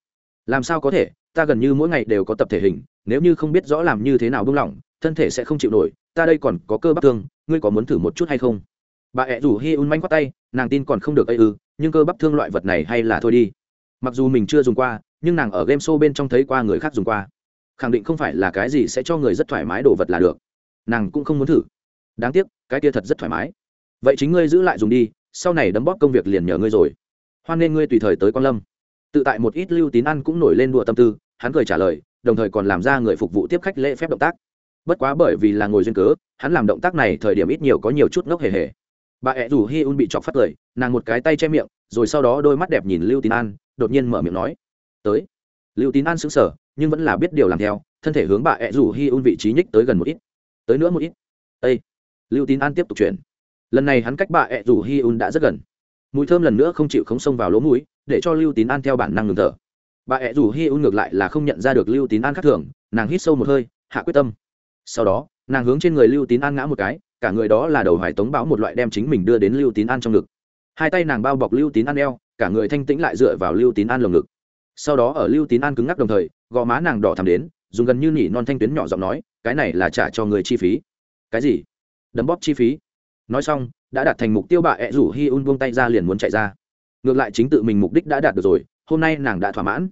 Làm sao có thể, ta gần như mỗi ngày đều có tập thể hình, nếu như không biết rõ làm như thế nào buông lỏng, thân thể sẽ không chịu nổi, ta đây còn có cơ bắp thương, ngươi có muốn thử một chút hay không? Bà ẹ rủ hi un manh quát tay, nàng tin còn không được ây ư, nhưng cơ bắp thương loại vật này hay là thôi đi. Mặc dù mình chưa dùng qua, nhưng nàng ở game show bên trong thấy qua người khác dùng qua. Khẳng định không phải là cái gì sẽ cho người rất thoải mái đồ vật là được. Nàng cũng không muốn thử đáng tiếc, cái kia thật rất thoải mái. Vậy chính ngươi giữ lại dùng đi, sau này đấm bóp công việc liền nhờ ngươi rồi. Hoan nên ngươi tùy thời tới quan lâm. Tự tại một ít lưu tín ăn cũng nổi lên đùa tâm tư, hắn cười trả lời, đồng thời còn làm ra người phục vụ tiếp khách lễ phép động tác. Bất quá bởi vì là ngồi duyên cớ, hắn làm động tác này thời điểm ít nhiều có nhiều chút ngốc hề hề. Bà ẹ rủ hi un bị chọc phát cười, nàng một cái tay che miệng, rồi sau đó đôi mắt đẹp nhìn lưu tín an, đột nhiên mở miệng nói, tới. Lưu tín an sững sờ, nhưng vẫn là biết điều làm theo, thân thể hướng bà ẹ rủ hi un vị trí nhích tới gần một ít. Tới nữa một ít. Ây lưu tín an tiếp tục chuyển. Lần này hắn cách bà ẹ rủ hi un đã rất gần. Mùi thơm lần nữa không chịu khống xông vào lỗ mũi, để cho lưu tín an theo bản năng ngừng thở. Bà ẹ rủ hi un ngược lại là không nhận ra được lưu tín an khác thường, nàng hít sâu một hơi, hạ quyết tâm. Sau đó, nàng hướng trên người lưu tín an ngã một cái, cả người đó là đầu hoài tống báo một loại đem chính mình đưa đến lưu tín an trong ngực. Hai tay nàng bao bọc lưu tín an eo, cả người thanh tĩnh lại dựa vào lưu tín an lồng ngực. Sau đó ở lưu tín an cứng ngắc đồng thời, gò má nàng đỏ thắm đến, dùng gần như nỉ non thanh tuyến nhỏ giọng nói, cái này là trả cho người chi phí. Cái gì? Đấm bóp chi phí. Nói xong, đã đạt thành mục tiêu bà ẹ rủ hi un buông tay ra liền muốn chạy ra. Ngược lại chính tự mình mục đích đã đạt được rồi, hôm nay nàng đã thỏa mãn.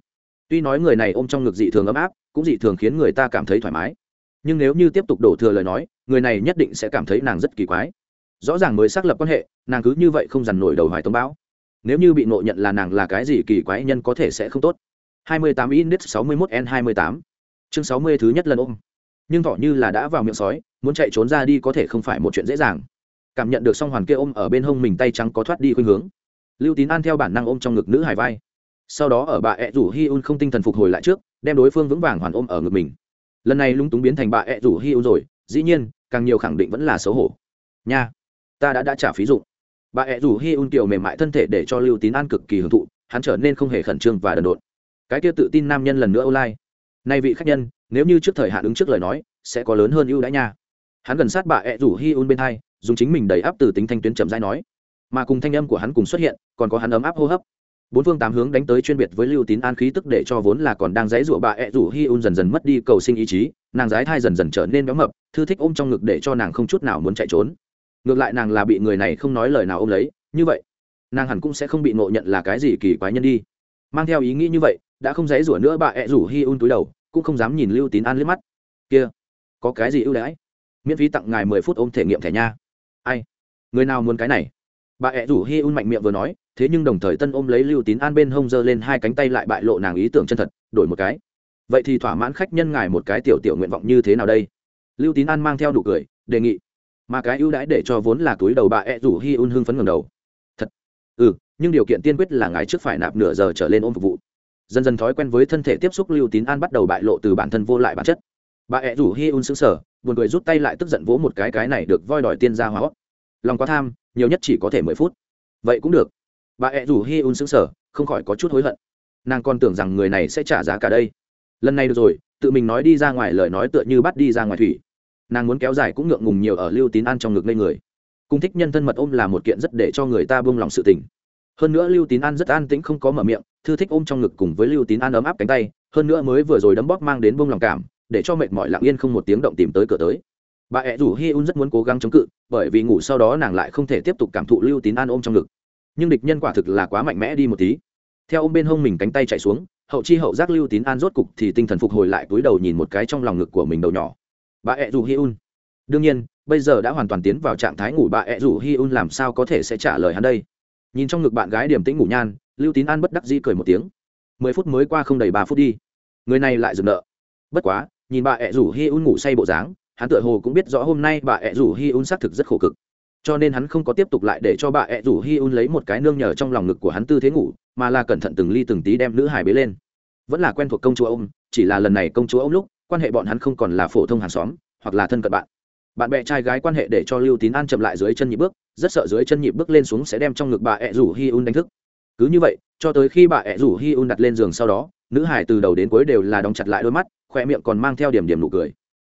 Tuy nói người này ôm trong ngực dị thường ấm áp, cũng dị thường khiến người ta cảm thấy thoải mái. Nhưng nếu như tiếp tục đổ thừa lời nói, người này nhất định sẽ cảm thấy nàng rất kỳ quái. Rõ ràng mới xác lập quan hệ, nàng cứ như vậy không dằn nổi đầu hoài tông bão nếu như bị nộ nhận là nàng là cái gì kỳ quái nhân có thể sẽ không tốt. 28 index 61 n 28 chương 60 thứ nhất lần ôm nhưng thỏ như là đã vào miệng sói, muốn chạy trốn ra đi có thể không phải một chuyện dễ dàng. Cảm nhận được song hoàn kia ôm ở bên hông mình tay trắng có thoát đi khuynh hướng. Lưu tín an theo bản năng ôm trong ngực nữ hải vai. Sau đó ở bà ẹ rủ hi un không tinh thần phục hồi lại trước, đem đối phương vững vàng hoàn ôm ở ngực mình. Lần này lúng túng biến thành bà ẹ rủ hi un rồi, dĩ nhiên, càng nhiều khẳng định vẫn là xấu hổ. Nha, ta đã đã trả phí dụng. Bà ẹ rủ hi un kiểu mềm mại thân thể để cho lưu tín an cực kỳ hưởng thụ, hắn trở nên không hề khẩn trương và đần độn. Cái kia tự tin nam nhân lần nữa ô lai nay vị khách nhân nếu như trước thời hạn ứng trước lời nói, sẽ có lớn hơn ưu đãi nha. Hắn gần sát bà ẹ rủ hi un bên hai, dùng chính mình đầy áp từ tính thanh tuyến chậm rãi nói. Mà cùng thanh âm của hắn cùng xuất hiện, còn có hắn ấm áp hô hấp. Bốn phương tám hướng đánh tới chuyên biệt với lưu tín an khí tức để cho vốn là còn đang dãy rủa bà ẹ rủ hi un dần dần mất đi cầu sinh ý chí, nàng dái thai dần dần trở nên béo mập, thư thích ôm trong ngực để cho nàng không chút nào muốn chạy trốn. Ngược lại nàng là bị người này không nói lời nào ôm lấy, như vậy, nàng hẳn cũng sẽ không bị ngộ nhận là cái gì kỳ quái nhân đi. Mang theo ý nghĩ như vậy, đã không dãy rủa nữa bà ẹ rủ hi un túi đầu cũng không dám nhìn lưu tín an liếc mắt. Kia, có cái gì ưu đãi? Miễn phí tặng ngài mười phút ôm thể nghiệm thẻ nha. Ai? Người nào muốn cái này? Bà ẹ rủ hi un mạnh miệng vừa nói, thế nhưng đồng thời tân ôm lấy lưu tín an bên hông giơ lên hai cánh tay lại bại lộ nàng ý tưởng chân thật, đổi một cái. Vậy thì thỏa mãn khách nhân ngài một cái tiểu tiểu nguyện vọng như thế nào đây? Lưu tín an mang theo đủ cười, đề nghị. Mà cái ưu đãi để cho vốn là túi đầu bà ẹ rủ hi un hưng phấn ngầm đầu. Thật. Ừ nhưng điều kiện tiên quyết là ngài trước phải nạp nửa giờ trở lên ôm phục vụ dần dần thói quen với thân thể tiếp xúc lưu tín an bắt đầu bại lộ từ bản thân vô lại bản chất. Bà ẹ rủ hi un xứng sở buồn cười rút tay lại tức giận vỗ một cái cái này được voi đòi tiên ra hóa. Lòng quá tham, nhiều nhất chỉ có thể mười phút. Vậy cũng được. Bà ẹ rủ hi un xứng sở không khỏi có chút hối hận. Nàng còn tưởng rằng người này sẽ trả giá cả đây. Lần này được rồi, tự mình nói đi ra ngoài lời nói tựa như bắt đi ra ngoài thủy. Nàng muốn kéo dài cũng ngượng ngùng nhiều ở lưu tín an trong ngực lên người. Cung thích nhân thân mật ôm là một kiện rất để cho người ta buông lòng sự tình. Hơn nữa lưu tín an rất an tĩnh không có mở miệng thư thích ôm trong ngực cùng với lưu tín an ấm áp cánh tay, hơn nữa mới vừa rồi đấm bóp mang đến bông lòng cảm, để cho mệt mỏi lặng yên không một tiếng động tìm tới cửa tới. Bà ẹ rủ hi un rất muốn cố gắng chống cự, bởi vì ngủ sau đó nàng lại không thể tiếp tục cảm thụ lưu tín an ôm trong ngực. Nhưng địch nhân quả thực là quá mạnh mẽ đi một tí. Theo ôm bên hông mình cánh tay chạy xuống, hậu chi hậu giác lưu tín an rốt cục thì tinh thần phục hồi lại túi đầu nhìn một cái trong lòng ngực của mình đầu nhỏ. Bà ẹ rủ hi un. Đương nhiên, bây giờ đã hoàn toàn tiến vào trạng thái ngủ, bà ẹ rủ hi un làm sao có thể sẽ trả lời hắn đây? Nhìn trong ngực bạn gái điểm tĩnh ngủ nhan lưu tín an bất đắc dĩ cười một tiếng. Mười phút mới qua không đầy ba phút đi. Người này lại dừng nợ. Bất quá, nhìn bà ẹ rủ hi un ngủ say bộ dáng, hắn tựa hồ cũng biết rõ hôm nay bà ẹ rủ hi un xác thực rất khổ cực. Cho nên hắn không có tiếp tục lại để cho bà ẹ rủ hi un lấy một cái nương nhờ trong lòng ngực của hắn tư thế ngủ, mà là cẩn thận từng ly từng tí đem nữ hải bế lên. Vẫn là quen thuộc công chúa ông, chỉ là lần này công chúa ông lúc, quan hệ bọn hắn không còn là phổ thông hàng xóm, hoặc là thân cận bạn. Bạn bè trai gái quan hệ để cho lưu tín an chậm lại dưới chân nhịp bước, rất sợ dưới chân nhịp bước lên xuống sẽ đem trong ngực bà ẹ rủ hi un đánh thức cứ như vậy, cho tới khi bà ẹ rủ hi un đặt lên giường sau đó, nữ hải từ đầu đến cuối đều là đóng chặt lại đôi mắt khoe miệng còn mang theo điểm điểm nụ cười.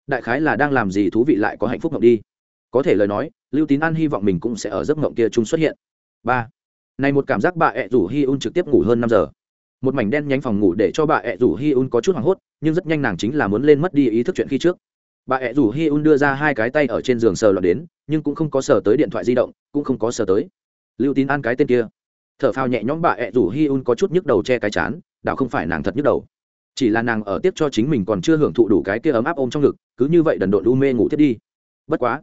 Đại khái là đang làm gì thú vị lại có hạnh phúc mộng đi. Có thể lời nói, lưu tín an hy vọng mình cũng sẽ ở giấc mộng kia chung xuất hiện. Ba. Này một cảm giác bà ẹ rủ hi un trực tiếp ngủ hơn năm giờ. Một mảnh đen nhánh phòng ngủ để cho bà ẹ rủ hi un có chút hoảng hốt, nhưng rất nhanh nàng chính là muốn lên mất đi ý thức chuyện khi trước. Bà ẹ rủ hi un đưa ra hai cái tay ở trên giường sờ lọt đến, nhưng cũng không có sờ tới điện thoại di động, cũng không có sờ tới. Lưu tín an cái tên kia thở phào nhẹ nhõm bà ẹ rủ hi un có chút nhức đầu che cái chán đạo không phải nàng thật nhức đầu. Chỉ là nàng ở tiếp cho chính mình còn chưa hưởng thụ đủ cái kia ấm áp ôm trong ngực, cứ như vậy đần độn u mê ngủ thiết đi. Bất quá,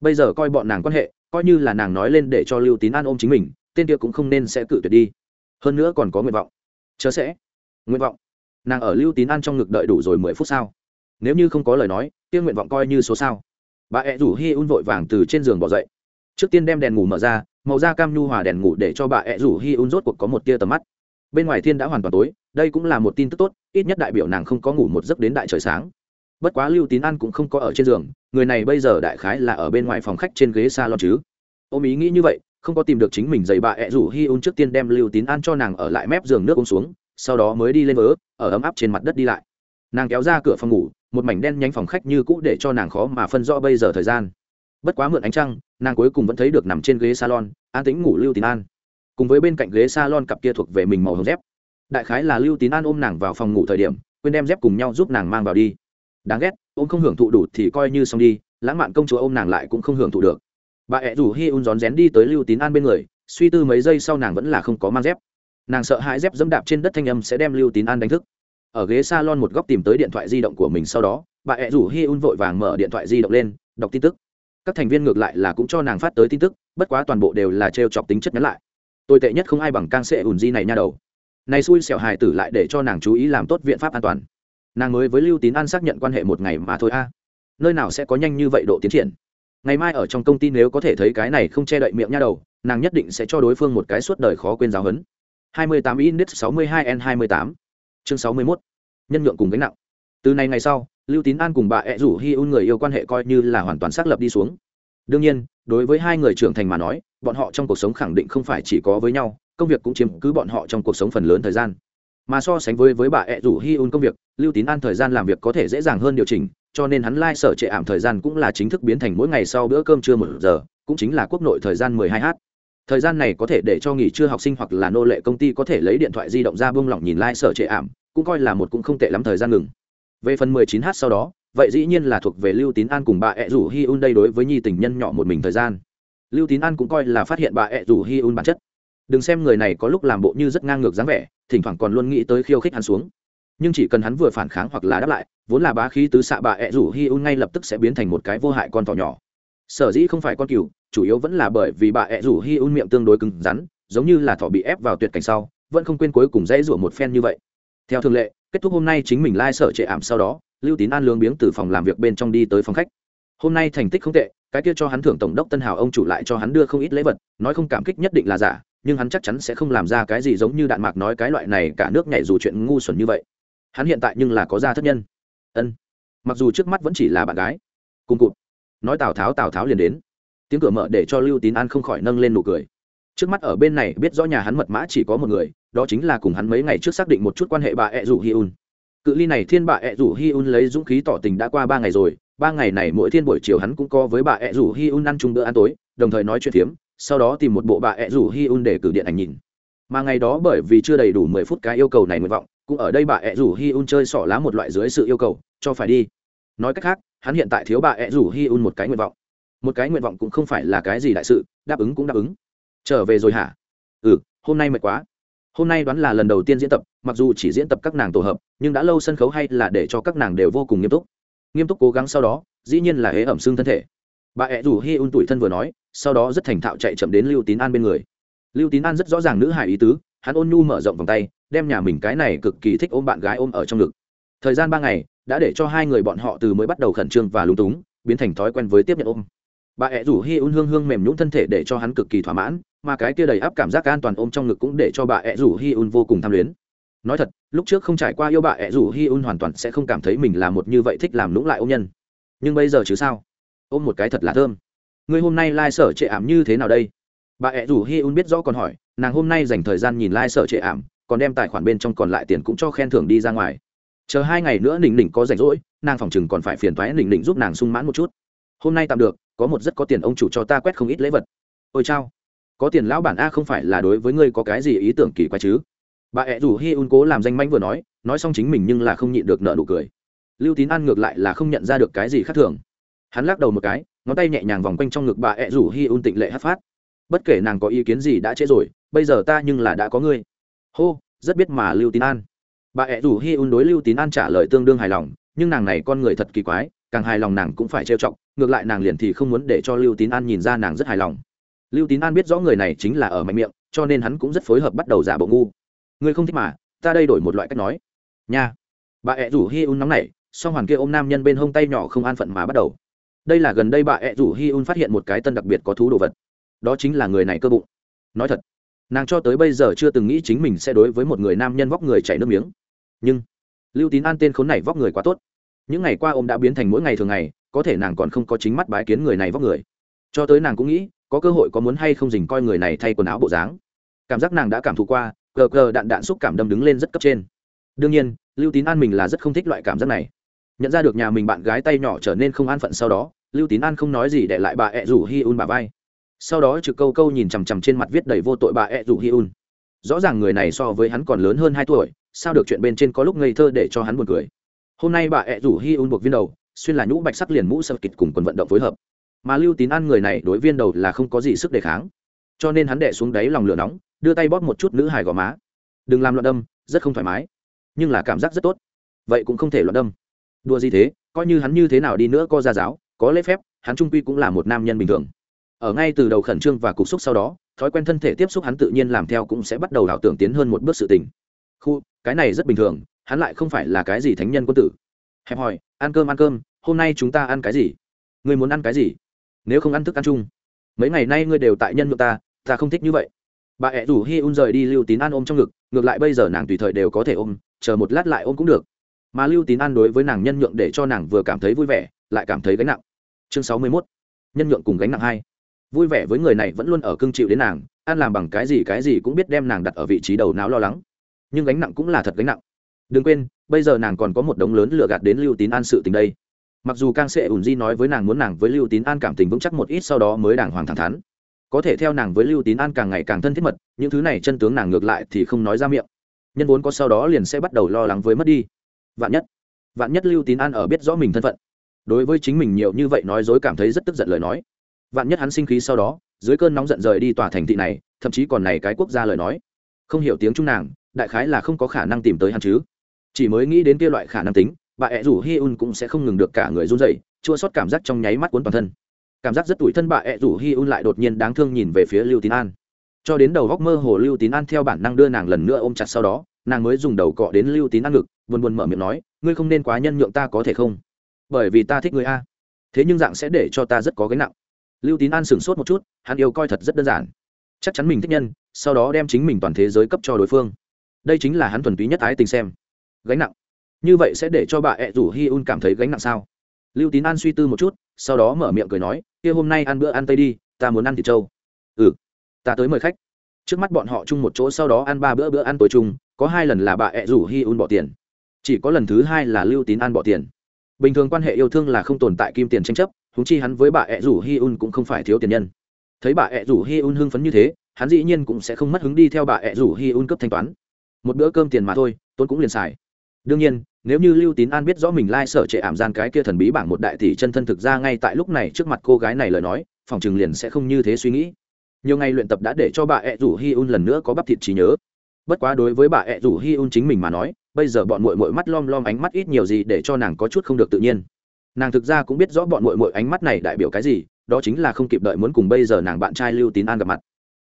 bây giờ coi bọn nàng quan hệ, coi như là nàng nói lên để cho lưu tín an ôm chính mình, tên kia cũng không nên sẽ cự tuyệt đi. Hơn nữa còn có nguyện vọng. Chớ sẽ. Nguyện vọng. Nàng ở lưu tín an trong ngực đợi đủ rồi mười phút sau. Nếu như không có lời nói, kia nguyện vọng coi như số sao. Bà ẹ rủ hi un vội vàng từ trên giường bỏ dậy. Trước tiên đem đèn ngủ mở ra màu da cam nhu hòa đèn ngủ để cho bà ẹ rủ hi un rốt cuộc có một tia tầm mắt. Bên ngoài thiên đã hoàn toàn tối, đây cũng là một tin tức tốt, ít nhất đại biểu nàng không có ngủ một giấc đến đại trời sáng. Bất quá lưu tín an cũng không có ở trên giường, người này bây giờ đại khái là ở bên ngoài phòng khách trên ghế s a lon chứ. Ôm ý nghĩ như vậy, không có tìm được chính mình giày bà ẹ rủ hi un trước tiên đem lưu tín an cho nàng ở lại mép giường nước uống xuống, sau đó mới đi lên vớ, ở ấm áp trên mặt đất đi lại. Nàng kéo ra cửa phòng ngủ, một mảnh đen nhánh phòng khách như cũ để cho nàng khó mà phân rõ bây giờ thời gian. Bất quá mượn ánh trăng nàng cuối cùng vẫn thấy được nằm trên ghế salon, an tĩnh ngủ lưu tín an. Cùng với bên cạnh ghế salon cặp kia thuộc về mình màu hồng dép. Đại khái là lưu tín an ôm nàng vào phòng ngủ thời điểm, quên đem dép cùng nhau giúp nàng mang vào đi. Đáng ghét, ôm không hưởng thụ đủ thì coi như xong đi, lãng mạn công chúa ôm nàng lại cũng không hưởng thụ được. Bà ẹ rủ hi un rón rén đi tới lưu tín an bên người, suy tư mấy giây sau nàng vẫn là không có mang dép. Nàng sợ hãi dép dẫm đạp trên đất thanh âm sẽ đem lưu tín an đánh thức. Ở ghế s a lon một góc tìm tới điện thoại di động của mình sau đó, bà ẹ rủ hi un vội vàng mở điện thoại di động lên, đọc tin tức các thành viên ngược lại là cũng cho nàng phát tới tin tức, bất quá toàn bộ đều là t chọc tính chất nhắn lại. Tồi tệ nhất không ai bằng cang sệ ùn di này nha đầu. Này xui xẻo hài tử lại để cho nàng chú ý làm tốt viện pháp an toàn. Nàng mới với lưu tín an xác nhận quan hệ một ngày mà thôi a. À. Nơi nào sẽ có nhanh như vậy độ tiến triển? Ngày mai ở trong công ty nếu có thể thấy cái này không che đậy miệng nha đầu, nàng nhất định sẽ cho đối phương một cái suốt đời khó quên giáo hấn. 28 index 62 n 28 chương 61 nhân nhượng cùng gánh nặng. Từ nay ngày sau lưu tín an cùng bà ẹ rủ hi un người yêu quan hệ coi như là hoàn toàn xác lập đi xuống. Đương nhiên, đối với hai người trưởng thành mà nói, bọn họ trong cuộc sống khẳng định không phải chỉ có với nhau, công việc cũng chiếm cứ bọn họ trong cuộc sống phần lớn thời gian. Mà so sánh với với bà ẹ rủ hi un công việc, lưu tín an thời gian làm việc có thể dễ dàng hơn điều chỉnh, cho nên hắn lai、like、sở trệ ảm thời gian cũng là chính thức biến thành mỗi ngày sau bữa cơm trưa một giờ, cũng chính là quốc nội thời gian mười hai h. Thời gian này có thể để cho nghỉ trưa học sinh hoặc là nô lệ công ty có thể lấy điện thoại di động ra buông lỏng nhìn lai、like、sở trệ ảm, cũng coi là một cũng không tệ lắm thời gian ngừng về phần mười chín h sau đó, vậy dĩ nhiên là thuộc về lưu tín an cùng bà ẹ rủ hi un đây đối với nhi tình nhân nhỏ một mình thời gian. Lưu tín an cũng coi là phát hiện bà ẹ rủ hi un bản chất. Đừng xem người này có lúc làm bộ như rất ngang ngược dáng vẻ, thỉnh thoảng còn luôn nghĩ tới khiêu khích hắn xuống. Nhưng chỉ cần hắn vừa phản kháng hoặc là đáp lại, vốn là bá khí tứ xạ bà ẹ rủ hi un ngay lập tức sẽ biến thành một cái vô hại con thỏ nhỏ. Sở dĩ không phải con cừu, chủ yếu vẫn là bởi vì bà ẹ rủ hi un miệng tương đối cứng rắn, giống như là thỏ bị ép vào tuyệt cảnh sau, vẫn không quên cuối cùng dãy rủa một phen như vậy. Theo thường lệ kết thúc hôm nay chính mình lai、like、sở trệ ảm sau đó, lưu tín an lương biếng từ phòng làm việc bên trong đi tới phòng khách. Hôm nay thành tích không tệ, cái kia cho hắn thưởng tổng đốc tân hào ông chủ lại cho hắn đưa không ít lễ vật, nói không cảm kích nhất định là giả, nhưng hắn chắc chắn sẽ không làm ra cái gì giống như đạn mạc nói cái loại này cả nước nhảy dù chuyện ngu xuẩn như vậy. Hắn hiện tại nhưng là có gia thất nhân. Ân. Mặc dù trước mắt vẫn chỉ là bạn gái. Cùng cụt. Nói tào tháo tào tháo liền đến. Tiếng cửa mở để cho lưu tín an không khỏi nâng lên nụ cười. Trước mắt ở bên này biết rõ nhà hắn mật mã chỉ có một người đó chính là cùng hắn mấy ngày trước xác định một chút quan hệ bà ẹ rủ hi un. Cự ly này thiên bà ẹ rủ hi un lấy dũng khí tỏ tình đã qua ba ngày rồi, ba ngày này mỗi thiên buổi chiều hắn cũng có với bà ẹ rủ hi un ăn chung bữa ăn tối, đồng thời nói chuyện phiếm, sau đó tìm một bộ bà ẹ rủ hi un để cử điện ảnh nhìn. Mà ngày đó bởi vì chưa đầy đủ mười phút cái yêu cầu này nguyện vọng, cũng ở đây bà ẹ rủ hi un chơi xỏ lá một loại dưới sự yêu cầu, cho phải đi. Nói cách khác, hắn hiện tại thiếu bà ẹ rủ hi un một cái nguyện vọng. Một cái nguyện vọng cũng không phải là cái gì đại sự, đáp ứng cũng đáp ứng. Trở về rồi hả? Ừ hôm nay mệt quá hôm nay đoán là lần đầu tiên diễn tập, mặc dù chỉ diễn tập các nàng tổ hợp, nhưng đã lâu sân khấu hay là để cho các nàng đều vô cùng nghiêm túc. Nghiêm túc cố gắng sau đó, dĩ nhiên là hễ ẩm xương thân thể. Bà ẹ rủ hi un tuổi thân vừa nói, sau đó rất thành thạo chạy chậm đến lưu tín an bên người. Lưu tín an rất rõ ràng nữ hải ý tứ, hắn ôn nhu mở rộng vòng tay, đem nhà mình cái này cực kỳ thích ôm bạn gái ôm ở trong ngực. Thời gian ba ngày, đã để cho hai người bọn họ từ mới bắt đầu khẩn trương và lúng túng, biến thành thói quen với tiếp nhận ôm. Bà ẹ rủ hi un hương hương mềm nhũng thân thể để cho hắn cực kỳ thỏa mãn mà cái kia đầy áp cảm giác an toàn ôm trong ngực cũng để cho bà ẹ rủ hi un vô cùng tham luyến. Nói thật, lúc trước không trải qua yêu bà ẹ rủ hi un hoàn toàn sẽ không cảm thấy mình là một như vậy thích làm lũng lại ôm nhân. Nhưng bây giờ chứ sao? Ôm một cái thật là thơm. Người hôm nay lai、like、sở trệ ảm như thế nào đây? Bà ẹ rủ hi un biết rõ còn hỏi, nàng hôm nay dành thời gian nhìn lai、like、sở trệ ảm, còn đem tài khoản bên trong còn lại tiền cũng cho khen thưởng đi ra ngoài. Chờ hai ngày nữa nỉnh nỉnh có rảnh rỗi, nàng phòng chừng còn phải phiền thoái nỉnh nỉnh giúp nàng sung mãn một chút. Hôm nay tạm được, có một rất có tiền ông chủ cho ta quét không ít lễ vật. Ôi chao có tiền lão bản a không phải là đối với ngươi có cái gì ý tưởng kỳ quái chứ? Bà ẹ rủ hi un cố làm danh manh vừa nói nói xong chính mình nhưng là không nhịn được nợ nụ cười. Lưu tín ăn ngược lại là không nhận ra được cái gì khác thường. Hắn lắc đầu một cái, ngón tay nhẹ nhàng vòng quanh trong ngực bà ẹ rủ hi un tịnh lệ hát phát. Bất kể nàng có ý kiến gì đã trễ rồi, bây giờ ta nhưng là đã có ngươi. Hô, rất biết mà lưu tín an. Bà ẹ rủ hi un đối lưu tín an trả lời tương đương hài lòng, nhưng nàng này con người thật kỳ quái, càng hài lòng nàng cũng phải trêu chọc, ngược lại nàng liền thì không muốn để cho lưu tín an nhìn ra nàng rất hài lòng lưu tín an biết rõ người này chính là ở mạnh miệng, cho nên hắn cũng rất phối hợp bắt đầu giả bộ ngu. Người không thích mà, ta đây đổi một loại cách nói. Nha. Bà ẹ rủ hi un nóng nảy, song hoàn kia ôm nam nhân bên hông tay nhỏ không an phận mà bắt đầu. Đây là gần đây bà ẹ rủ hi un phát hiện một cái tân đặc biệt có thú đồ vật. Đó chính là người này cơ bụng. Nói thật, nàng cho tới bây giờ chưa từng nghĩ chính mình sẽ đối với một người nam nhân vóc người chảy nước miếng. Nhưng, lưu tín an tên khốn này vóc người quá tốt. Những ngày qua ông đã biến thành mỗi ngày thường ngày, có thể nàng còn không có chính mắt bái kiến người này vóc người. Cho tới nàng cũng nghĩ có cơ hội có muốn hay không dình coi người này thay quần áo bộ dáng. Cảm giác nàng đã cảm thụ qua, cờ cờ đạn đạn xúc cảm đâm đứng lên rất cấp trên. Đương nhiên, lưu tín an mình là rất không thích loại cảm giác này. Nhận ra được nhà mình bạn gái tay nhỏ trở nên không an phận sau đó, lưu tín an không nói gì để lại bà ẹ rủ hi un bà vai. Sau đó trực câu câu nhìn chằm chằm trên mặt viết đầy vô tội bà ẹ rủ hi un. Rõ ràng người này so với hắn còn lớn hơn hai tuổi, sao được chuyện bên trên có lúc ngây thơ để cho hắn buồn cười. Hôm nay bà ẹ rủ hi un buộc viên đầu, xuyên là nhũ bạch sắc liền mũ sơ kịch cùng quần vận động phối hợp mà lưu tín ăn người này đối viên đầu là không có gì sức đề kháng. Cho nên hắn đệ xuống đáy lòng lửa nóng, đưa tay bóp một chút nữ hài gò má. Đừng làm loạn đâm, rất không thoải mái. Nhưng là cảm giác rất tốt. Vậy cũng không thể loạn đâm. Đua gì thế, coi như hắn như thế nào đi nữa có gia giáo, có lễ phép, hắn trung quy cũng là một nam nhân bình thường. Ở ngay từ đầu khẩn trương và cục xúc sau đó, thói quen thân thể tiếp xúc hắn tự nhiên làm theo cũng sẽ bắt đầu đảo tưởng tiến hơn một bước sự tình. Khu, cái này rất bình thường, hắn lại không phải là cái gì thánh nhân quân tử. Hẹp hỏi ăn cơm ăn cơm, hôm nay chúng ta ăn cái gì? Ngươi muốn ăn cái gì? Nếu không ăn thức ăn chung. Mấy ngày nay ngươi đều tại nhân nhượng ta ta không thích như vậy. Bà ẹ rủ hi un rời đi lưu tín an ôm trong ngực, ngược lại bây giờ nàng tùy thời đều có thể ôm, chờ một lát lại ôm cũng được. Mà lưu tín an đối với nàng nhân nhượng để cho nàng vừa cảm thấy vui vẻ, lại cảm thấy gánh nặng. Chương sáu mươi mốt, nhân nhượng cùng gánh nặng hai. Vui vẻ với người này vẫn luôn ở cưng chịu đến nàng an làm bằng cái gì cái gì cũng biết đem nàng đặt ở vị trí đầu não lo lắng. Nhưng gánh nặng cũng là thật gánh nặng. Đừng quên, bây giờ nàng còn có một đống lớn lựa gạt đến lưu tín an sự tình đây mặc dù càng sẽ ủn di nói với nàng muốn nàng với lưu tín an cảm tình vững chắc một ít sau đó mới đàng hoàng thẳng thắn. Có thể theo nàng với lưu tín an càng ngày càng thân thiết mật, những thứ này chân tướng nàng ngược lại thì không nói ra miệng. Nhân vốn có sau đó liền sẽ bắt đầu lo lắng với mất đi. Vạn nhất vạn nhất lưu tín an ở biết rõ mình thân phận. Đối với chính mình nhiều như vậy nói dối cảm thấy rất tức giận lời nói. Vạn nhất hắn sinh khí sau đó, dưới cơn nóng giận rời đi tòa thành thị này, thậm chí còn này cái quốc gia lời nói. Không hiểu tiếng trung nàng, đại khái là không có khả năng tìm tới hắn chứ. Chỉ mới nghĩ đến kia loại khả năng tính bà ẹ rủ hi un cũng sẽ không ngừng được cả người run dậy chua sót cảm giác trong nháy mắt cuốn toàn thân. Cảm giác rất tủi thân bà ẹ rủ hi un lại đột nhiên đáng thương nhìn về phía lưu tín an. Cho đến đầu góc mơ hồ lưu tín an theo bản năng đưa nàng lần nữa ôm chặt sau đó, nàng mới dùng đầu cọ đến lưu tín an ngực, buồn buồn mở miệng nói, ngươi không nên quá nhân nhượng ta có thể không? Bởi vì ta thích ngươi a. Thế nhưng dạng sẽ để cho ta rất có gánh nặng. Lưu tín an sửng sốt một chút, hắn yêu coi thật rất đơn giản. Chắc chắn mình thích nhân, sau đó đem chính mình toàn thế giới cấp cho đối phương. Đây chính là hắn thuần túy nhất ái tình xem. Gánh nặng như vậy sẽ để cho bà ẹ rủ hi un cảm thấy gánh nặng sao? Lưu tín an suy tư một chút, sau đó mở miệng cười nói, kia hôm nay ăn bữa ăn tây đi, ta muốn ăn thịt trâu. Ừ ta tới mời khách. Trước mắt bọn họ chung một chỗ, sau đó ăn ba bữa bữa ăn tối chung, có hai lần là bà ẹ rủ hi un bỏ tiền. Chỉ có lần thứ hai là lưu tín an bỏ tiền. Bình thường quan hệ yêu thương là không tồn tại kim tiền tranh chấp húng chi hắn với bà ẹ rủ hi un cũng không phải thiếu tiền nhân. Thấy bà ẹ rủ hi un hưng phấn như thế, hắn dĩ nhiên cũng sẽ không mất hứng đi theo bà ẹ rủ hi un cấp thanh toán. Một bữa cơm tiền mà thôi tôn cũng liền xài. Đương nhiên nếu như lưu tín an biết rõ mình lai、like、sở trệ ảm gian cái kia thần bí bảng một đại tỷ chân thân thực ra ngay tại lúc này trước mặt cô gái này lời nói, phòng chừng liền sẽ không như thế suy nghĩ. Nhiều ngày luyện tập đã để cho bà ẹ rủ hi un lần nữa có bắp thịt trí nhớ. Bất quá đối với bà ẹ rủ hi un chính mình mà nói, bây giờ bọn mội mội mắt lom lom ánh mắt ít nhiều gì để cho nàng có chút không được tự nhiên. Nàng thực ra cũng biết rõ bọn mội mội ánh mắt này đại biểu cái gì, đó chính là không kịp đợi muốn cùng bây giờ nàng bạn trai lưu tín an gặp mặt.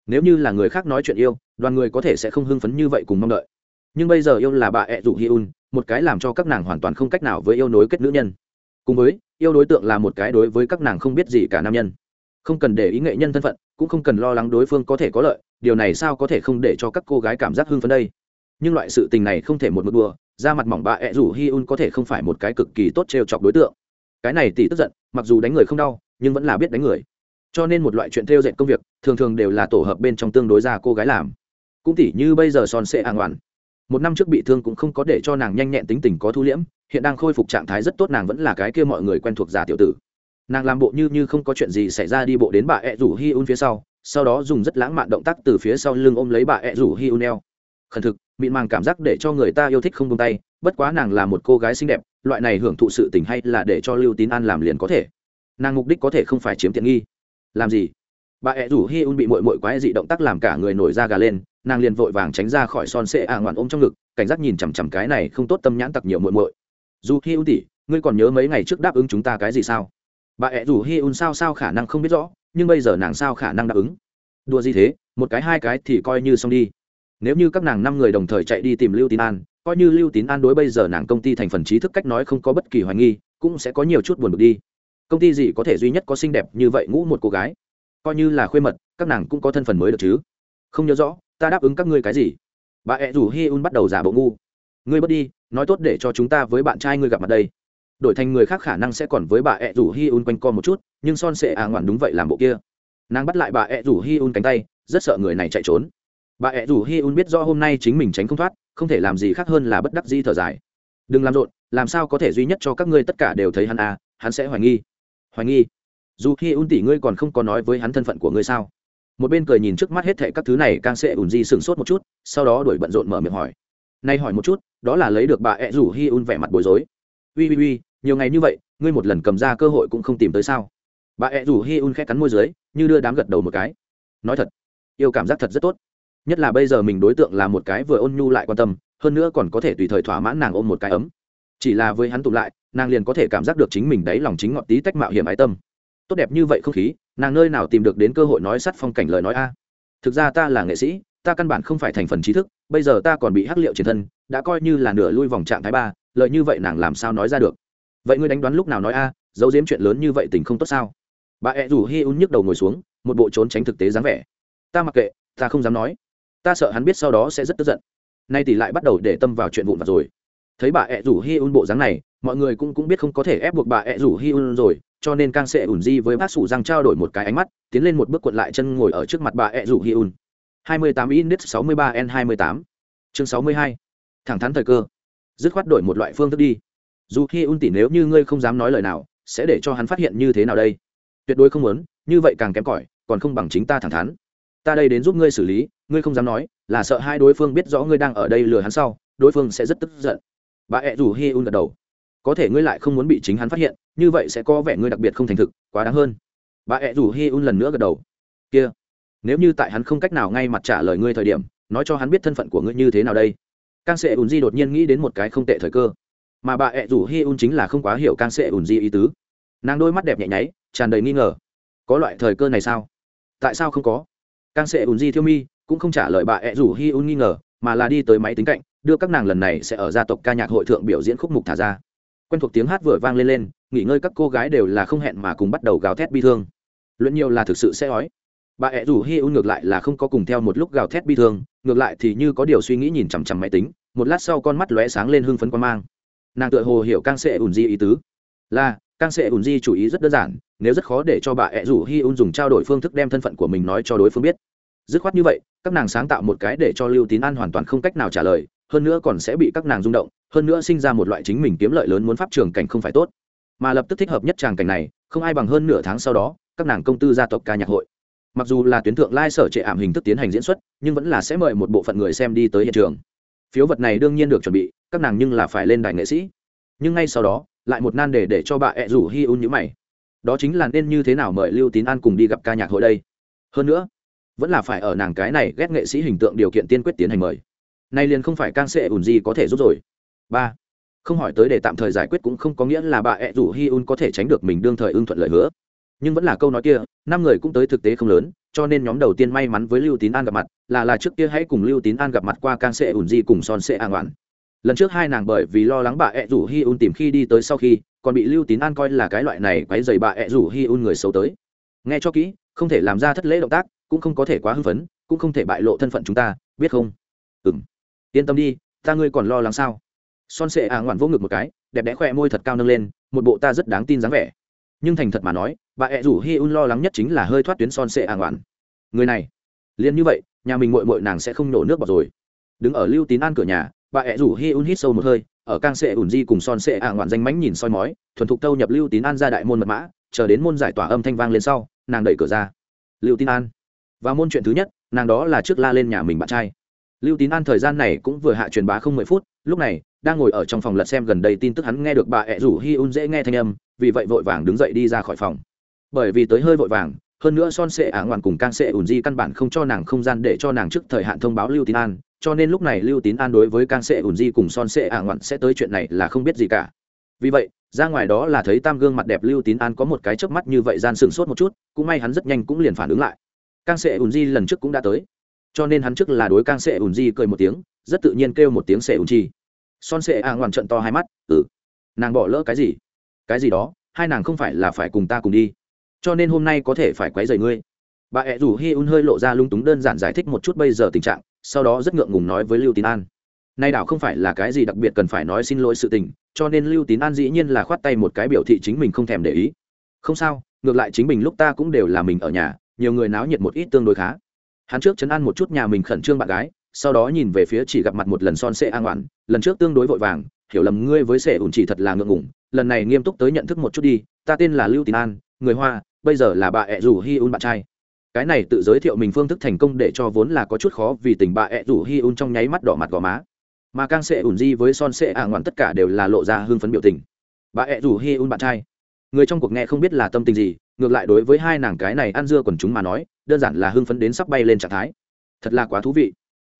Nếu như là người khác nói chuyện yêu, đoàn người có thể sẽ không hưng phấn như vậy cùng mong đợi. Nhưng bây giờ yêu là bà ẹ rủ hi un một cái làm cho các nàng hoàn toàn không cách nào với yêu nối kết nữ nhân. Cùng với, yêu đối tượng là một cái đối với các nàng không biết gì cả nam nhân. Không cần để ý nghệ nhân thân phận, cũng không cần lo lắng đối phương có thể có lợi, điều này sao có thể không để cho các cô gái cảm giác hưng phấn đây? Nhưng loại sự tình này không thể một mực đùa, ra mặt mỏng bà ẹ rủ hi un có thể không phải một cái cực kỳ tốt trêu chọc đối tượng. Cái này tỷ tức giận, mặc dù đánh người không đau, nhưng vẫn là biết đánh người. Cho nên một loại chuyện theo dệt công việc, thường thường đều là tổ hợp bên trong tương đối ra cô gái làm. Cũng tỷ như bây giờ son sệ an ngoan một năm trước bị thương cũng không có để cho nàng nhanh nhẹn tính tình có thu liễm, hiện đang khôi phục trạng thái rất tốt, nàng vẫn là cái kia mọi người quen thuộc giả tiểu tử. Nàng làm bộ như như không có chuyện gì xảy ra đi bộ đến bà ẹ rủ hi un phía sau sau đó dùng rất lãng mạn động tác từ phía sau lưng ôm lấy bà ẹ rủ hi un eo. Khẩn thực, mịn màng cảm giác để cho người ta yêu thích không tung tay, bất quá nàng là một cô gái xinh đẹp, loại này hưởng thụ sự tình hay là để cho lưu tín an làm liền có thể. Nàng mục đích có thể không phải chiếm tiện nghi. Làm gì? Bà ẹ rủ hi un bị mội mội quái dị động tác làm cả người nổi da gà lên nàng liền vội vàng tránh ra khỏi son sệ ạ ngoạn ôm trong ngực, cảnh giác nhìn chằm chằm cái này không tốt tâm nhãn tặc nhiều muội muội. dù hi un tỉ ngươi còn nhớ mấy ngày trước đáp ứng chúng ta cái gì sao? Bà ẹ rủ hi un sao sao khả năng không biết rõ, nhưng bây giờ nàng sao khả năng đáp ứng? Đùa gì thế, một cái hai cái thì coi như xong đi. Nếu như các nàng năm người đồng thời chạy đi tìm lưu tín an, coi như lưu tín an đối bây giờ nàng công ty thành phần trí thức cách nói không có bất kỳ hoài nghi, cũng sẽ có nhiều chút buồn bực đi. Công ty gì có thể duy nhất có xinh đẹp như vậy ngũ một cô gái? Coi như là khuê mật, các nàng cũng có thân phần mới được chứ? Không nhớ rõ ta đáp ứng các ngươi cái gì? Bà ẹ rủ hi un bắt đầu giả bộ ngu. Ngươi bớt đi, nói tốt để cho chúng ta với bạn trai ngươi gặp mặt đây. Đổi thành người khác khả năng sẽ còn với bà ẹ rủ hi un quanh co một chút, nhưng son sệ à ngoản đúng vậy làm bộ kia. Nàng bắt lại bà ẹ rủ hi un cánh tay, rất sợ người này chạy trốn. Bà ẹ rủ hi un biết do hôm nay chính mình tránh không thoát, không thể làm gì khác hơn là bất đắc di thở dài. Đừng làm rộn, làm sao có thể duy nhất cho các ngươi tất cả đều thấy hắn à hắn sẽ hoài nghi. Hoài nghi. Dù hi un tỷ ngươi còn không có nói với hắn thân phận của ngươi sao? Một bên cười nhìn trước mắt hết thệ các thứ này càng sẽ ủn di sừng sốt một chút, sau đó đuổi bận rộn mở miệng hỏi. Nay hỏi một chút, đó là lấy được bà ẹ rủ hi un vẻ mặt bối rối. Ui ui ui, nhiều ngày như vậy, ngươi một lần cầm ra cơ hội cũng không tìm tới sao? Bà ẹ rủ hi un khẽ cắn môi dưới, như đưa đám gật đầu một cái. Nói thật, yêu cảm giác thật rất tốt. Nhất là bây giờ mình đối tượng là một cái vừa ôn nhu lại quan tâm, hơn nữa còn có thể tùy thời thỏa mãn nàng ôm một cái ấm. Chỉ là với hắn tụ lại, nàng liền có thể cảm giác được chính mình đáy lòng chính ngọt tí tách mạo hiểm ái tâm. Tốt đẹp như vậy không khí nàng nơi nào tìm được đến cơ hội nói sắt phong cảnh lời nói a? Thực ra ta là nghệ sĩ, ta căn bản không phải thành phần trí thức, bây giờ ta còn bị hắc liệu chiến thân, đã coi như là nửa lui vòng trạng thái ba lợi như vậy nàng làm sao nói ra được? Vậy ngươi đánh đoán lúc nào nói a, giấu giếm chuyện lớn như vậy tình không tốt sao? Bà ẹ rủ hi un nhức đầu ngồi xuống, một bộ trốn tránh thực tế dáng vẻ. Ta mặc kệ, ta không dám nói. Ta sợ hắn biết sau đó sẽ rất tức giận. Nay tỷ lại bắt đầu để tâm vào chuyện vụn vặt rồi. Thấy bà ẹ rủ hi un bộ dáng này, mọi người cũng cũng biết không có thể ép buộc bà ẹ rủ hi un rồi cho nên càng sẽ ủn di với bác sủ răng trao đổi một cái ánh mắt, tiến lên một bước cuộn lại chân ngồi ở trước mặt bà ẹ rủ hi un. 28 index 63 n 28 chương 62 thẳng thắn thời cơ. Dứt khoát đổi một loại phương thức đi. Dù hi un tỷ nếu như ngươi không dám nói lời nào, sẽ để cho hắn phát hiện như thế nào đây? Tuyệt đối không muốn, như vậy càng kém cỏi, còn không bằng chính ta thẳng thắn. Ta đây đến giúp ngươi xử lý, ngươi không dám nói, là sợ hai đối phương biết rõ ngươi đang ở đây lừa hắn sau, đối phương sẽ rất tức giận. Bà ẹ rủ hi un gật đầu có thể ngươi lại không muốn bị chính hắn phát hiện, như vậy sẽ có vẻ ngươi đặc biệt không thành thực, quá đáng hơn. Bà ẹ rủ hi un lần nữa gật đầu. Kia, nếu như tại hắn không cách nào ngay mặt trả lời ngươi thời điểm, nói cho hắn biết thân phận của ngươi như thế nào đây. Càng sệ ùn di đột nhiên nghĩ đến một cái không tệ thời cơ. Mà bà ẹ rủ hi un chính là không quá hiểu càng sệ ùn di ý tứ. Nàng đôi mắt đẹp nhẹ nháy, tràn đầy nghi ngờ. Có loại thời cơ này sao? Tại sao không có? Càng sệ ùn di thiêu mi, cũng không trả lời bà ẹ rủ hi un nghi ngờ, mà là đi tới máy tính cạnh, đưa các nàng lần này sẽ ở gia tộc ca nhạc hội thượng biểu diễn khúc mục thả ra quen thuộc tiếng hát vừa vang lên lên, nghỉ ngơi các cô gái đều là không hẹn mà cùng bắt đầu gào thét bi thương. Luận nhiều là thực sự sẽ ói. Bà ẹ rủ hi un ngược lại là không có cùng theo một lúc gào thét bi thương, ngược lại thì như có điều suy nghĩ nhìn chằm chằm máy tính, một lát sau con mắt lóe sáng lên hưng phấn quan mang. Nàng tựa hồ hiểu càng sẽ ủn di ý tứ. Là càng sẽ ủn di chủ ý rất đơn giản, nếu rất khó để cho bà ẹ rủ hi un dùng trao đổi phương thức đem thân phận của mình nói cho đối phương biết. Dứt khoát như vậy, các nàng sáng tạo một cái để cho lưu tín an hoàn toàn không cách nào trả lời, hơn nữa còn sẽ bị các nàng rung động hơn nữa sinh ra một loại chính mình kiếm lợi lớn muốn pháp trường cảnh không phải tốt. Mà lập tức thích hợp nhất tràng cảnh này, không ai bằng hơn nửa tháng sau đó, các nàng công tư gia tộc ca nhạc hội. Mặc dù là tuyến thượng lai sở trệ ảm hình thức tiến hành diễn xuất, nhưng vẫn là sẽ mời một bộ phận người xem đi tới hiện trường. Phiếu vật này đương nhiên được chuẩn bị, các nàng nhưng là phải lên đài nghệ sĩ. Nhưng ngay sau đó, lại một nan đề để cho bà ẹ rủ hi un nhữ mày. Đó chính là nên như thế nào mời lưu tín an cùng đi gặp ca nhạc hội đây? Hơn nữa, vẫn là phải ở nàng cái này ghét nghệ sĩ hình tượng điều kiện tiên quyết tiến hành mời. Nay liền không phải can sệ ủn gì có thể giúp rồi ba. Không hỏi tới để tạm thời giải quyết cũng không có nghĩa là bà ẹ rủ hi un có thể tránh được mình đương thời ưng thuận lời hứa. Nhưng vẫn là câu nói kia, năm người cũng tới thực tế không lớn, cho nên nhóm đầu tiên may mắn với lưu tín an gặp mặt, là là trước kia hãy cùng lưu tín an gặp mặt qua can sệ ủn di cùng son sệ an oản lần trước hai nàng bởi vì lo lắng bà ẹ rủ hi un tìm khi đi tới sau khi, còn bị lưu tín an coi là cái loại này quấy dày bà ẹ rủ hi un người xấu tới. Nghe cho kỹ, không thể làm ra thất lễ động tác, cũng không có thể quá hưng phấn, cũng không thể bại lộ thân phận chúng ta, biết không? Ừ m yên tâm đi, ta ngươi còn lo lắng sao? Son sệ à ả ngoạn vô ngực một cái, đẹp đẽ khoe môi thật cao nâng lên, một bộ ta rất đáng tin dáng vẻ. Nhưng thành thật mà nói, bà ẹ rủ hi un lo lắng nhất chính là hơi thoát tuyến son sệ à ả ngoạn người này, liền như vậy, nhà mình mội mội nàng sẽ không nổ nước bọt rồi. Đứng ở lưu tín an cửa nhà, bà ẹ rủ hi un hít sâu một hơi, ở càng sệ ủn di cùng son sệ à ả ngoạn danh mánh nhìn soi mói, thuần thục tâu nhập lưu tín an ra đại môn mật mã, chờ đến môn giải tỏa âm thanh vang lên sau, nàng đẩy cửa ra. Lưu tín an và môn chuyện thứ nhất, nàng đó là trước la lên nhà mình bạn trai. Lưu tín an thời gian này cũng vừa hạ truyền bá không mười phút, lúc này đang ngồi ở trong phòng lật xem gần đây tin tức hắn nghe được bà ẹ rủ hi un dễ nghe thanh âm, vì vậy vội vàng đứng dậy đi ra khỏi phòng. Bởi vì tới hơi vội vàng, hơn nữa son sệ ả ngoạn cùng can sệ ủn di căn bản không cho nàng không gian để cho nàng trước thời hạn thông báo lưu tín an, cho nên lúc này lưu tín an đối với can sệ ủn di cùng son sệ ả ngoạn sẽ tới chuyện này là không biết gì cả. Vì vậy, ra ngoài đó là thấy tam gương mặt đẹp lưu tín an có một cái chớp mắt như vậy gian sừng sốt một chút, cũng may hắn rất nhanh cũng liền phản ứng lại. Can sệ ủn di lần trước cũng đã tới, cho nên hắn trước là đối can sệ ủn di cười một tiếng, rất tự nhiên kêu một tiếng sệ ủn chi son sệ a ngoằn trận to hai mắt ừ nàng bỏ lỡ cái gì? Cái gì đó, hai nàng không phải là phải cùng ta cùng đi. Cho nên hôm nay có thể phải quấy rầy ngươi. Bà ẹ rủ hi un hơi lộ ra lung túng đơn giản giải thích một chút bây giờ tình trạng, sau đó rất ngượng ngùng nói với lưu tín an. Nay đảo không phải là cái gì đặc biệt cần phải nói xin lỗi sự tình, cho nên lưu tín an dĩ nhiên là khoát tay một cái biểu thị chính mình không thèm để ý. Không sao, ngược lại chính mình lúc ta cũng đều là mình ở nhà, nhiều người náo nhiệt một ít tương đối khá. Hắn trước chấn an một chút nhà mình khẩn trương bạn gái, sau đó nhìn về phía chỉ gặp mặt một lần son sệ an oản lần trước tương đối vội vàng, hiểu lầm ngươi với sẻ ủn chỉ thật là ngượng ngủng lần này nghiêm túc tới nhận thức một chút đi, ta tên là lưu tín an, người hoa, bây giờ là bà ẹ rủ hi un bạn trai. Cái này tự giới thiệu mình phương thức thành công để cho vốn là có chút khó vì tình bà ẹ rủ hi un trong nháy mắt đỏ mặt gò má. Mà càng sệ ủn di với son sệ ả ngoạn tất cả đều là lộ ra hưng phấn biểu tình. Bà ẹ rủ hi un bạn trai. Người trong cuộc nghe không biết là tâm tình gì, ngược lại đối với hai nàng cái này ăn dưa quần chúng mà nói, đơn giản là hưng phấn đến sắp bay lên trạng thái. Thật là quá thú vị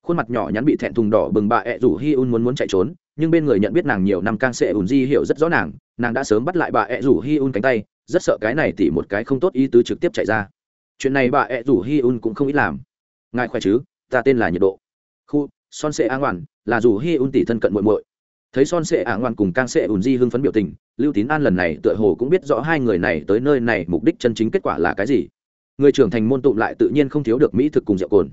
khuôn mặt nhỏ nhắn bị thẹn thùng đỏ bừng bà ẹ rủ hi un muốn muốn chạy trốn, nhưng bên người nhận biết nàng nhiều năm càng sẽ ùn di hiểu rất rõ nàng nàng đã sớm bắt lại bà ẹ rủ hi un cánh tay, rất sợ cái này tỉ một cái không tốt ý tứ trực tiếp chạy ra. Chuyện này bà ẹ rủ hi un cũng không ít làm. Ngài khỏe chứ? Ta tên là nhiệt độ. Khu, son sệ a ngoan là dù hi un tỷ thân cận muội muội. Thấy son sệ a ngoan cùng cang sệ ùn di hưng phấn biểu tình, lưu tín an lần này tựa hồ cũng biết rõ hai người này tới nơi này mục đích chân chính kết quả là cái gì. Người trưởng thành môn tụ lại tự nhiên không thiếu được mỹ thực cùng rượu cồn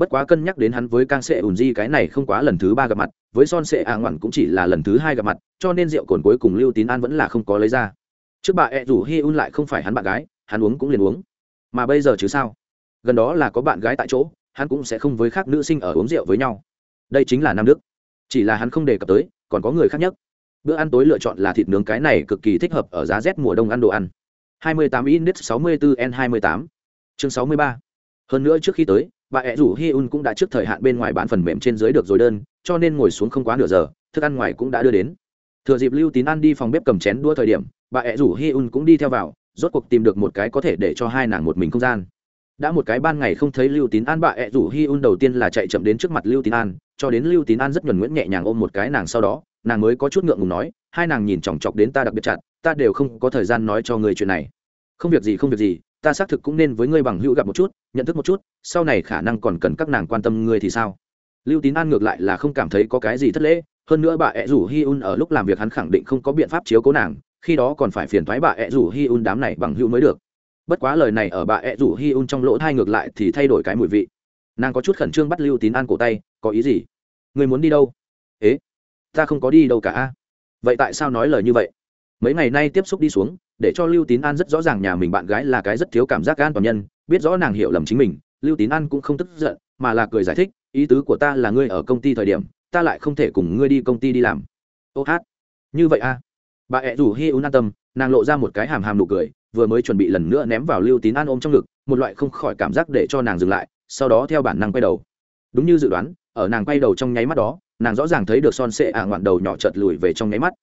bất quá cân nhắc đến hắn với Kang sệ ùn di, cái này không quá lần thứ ba gặp mặt, với son sệ a Ngoạn cũng chỉ là lần thứ hai gặp mặt, cho nên rượu cồn cuối cùng lưu tín an vẫn là không có lấy ra. Trước bà ẹ rủ hi un lại không phải hắn bạn gái, hắn uống cũng liền uống. Mà bây giờ chứ sao? Gần đó là có bạn gái tại chỗ, hắn cũng sẽ không với khác nữ sinh ở uống rượu với nhau. Đây chính là nam đức. Chỉ là hắn không đề cập tới, còn có người khác nhất bữa ăn tối lựa chọn là thịt nướng cái này cực kỳ thích hợp ở giá rét mùa đông ăn đồ ăn. 28 index 64 n 28 chương 63 hơn nữa trước khi tới bà ẹ rủ hi un cũng đã trước thời hạn bên ngoài bán phần mềm trên dưới được rồi đơn, cho nên ngồi xuống không quá nửa giờ, thức ăn ngoài cũng đã đưa đến. Thừa dịp lưu tín ăn đi phòng bếp cầm chén đua thời điểm, bà ẹ rủ hi un cũng đi theo vào, rốt cuộc tìm được một cái có thể để cho hai nàng một mình không gian. Đã một cái ban ngày không thấy lưu tín an, bà ẹ rủ hi un đầu tiên là chạy chậm đến trước mặt lưu tín an, cho đến lưu tín an rất nhuẩn nguyễn nhẹ nhàng ôm một cái nàng sau đó, nàng mới có chút ngượng ngùng nói, hai nàng nhìn chòng chọc đến ta đặc biệt chặt, ta đều không có thời gian nói cho người chuyện này. Không việc gì, không việc gì ta xác thực cũng nên với ngươi bằng hữu gặp một chút, nhận thức một chút, sau này khả năng còn cần các nàng quan tâm ngươi thì sao? Lưu tín an ngược lại là không cảm thấy có cái gì thất lễ, hơn nữa bà ẹ rủ hi un ở lúc làm việc hắn khẳng định không có biện pháp chiếu cố nàng, khi đó còn phải phiền thoái bà ẹ rủ hi un đám này bằng hữu mới được. Bất quá lời này ở bà ẹ rủ hi un trong lỗ thai ngược lại thì thay đổi cái mùi vị. Nàng có chút khẩn trương bắt lưu tín an cổ tay, có ý gì? Người muốn đi đâu? Ế, ta không có đi đâu cả vậy tại sao nói lời như vậy? Mấy ngày nay tiếp xúc đi xuống để cho lưu tín an rất rõ ràng nhà mình bạn gái là cái rất thiếu cảm giác an toàn nhân, biết rõ nàng hiểu lầm chính mình, lưu tín an cũng không tức giận, mà là cười giải thích, ý tứ của ta là ngươi ở công ty thời điểm, ta lại không thể cùng ngươi đi công ty đi làm. Ô hát. Như vậy a à? bà ẹ rủ hi un an tâm, nàng lộ ra một cái hàm hàm nụ cười, vừa mới chuẩn bị lần nữa ném vào lưu tín an ôm trong ngực, một loại không khỏi cảm giác để cho nàng dừng lại, sau đó theo bản năng quay đầu. Đúng như dự đoán, ở nàng quay đầu trong nháy mắt đó, nàng rõ ràng thấy được son sệ ả ngoạn đầu nhỏ chợt lùi về trong nháy mắt.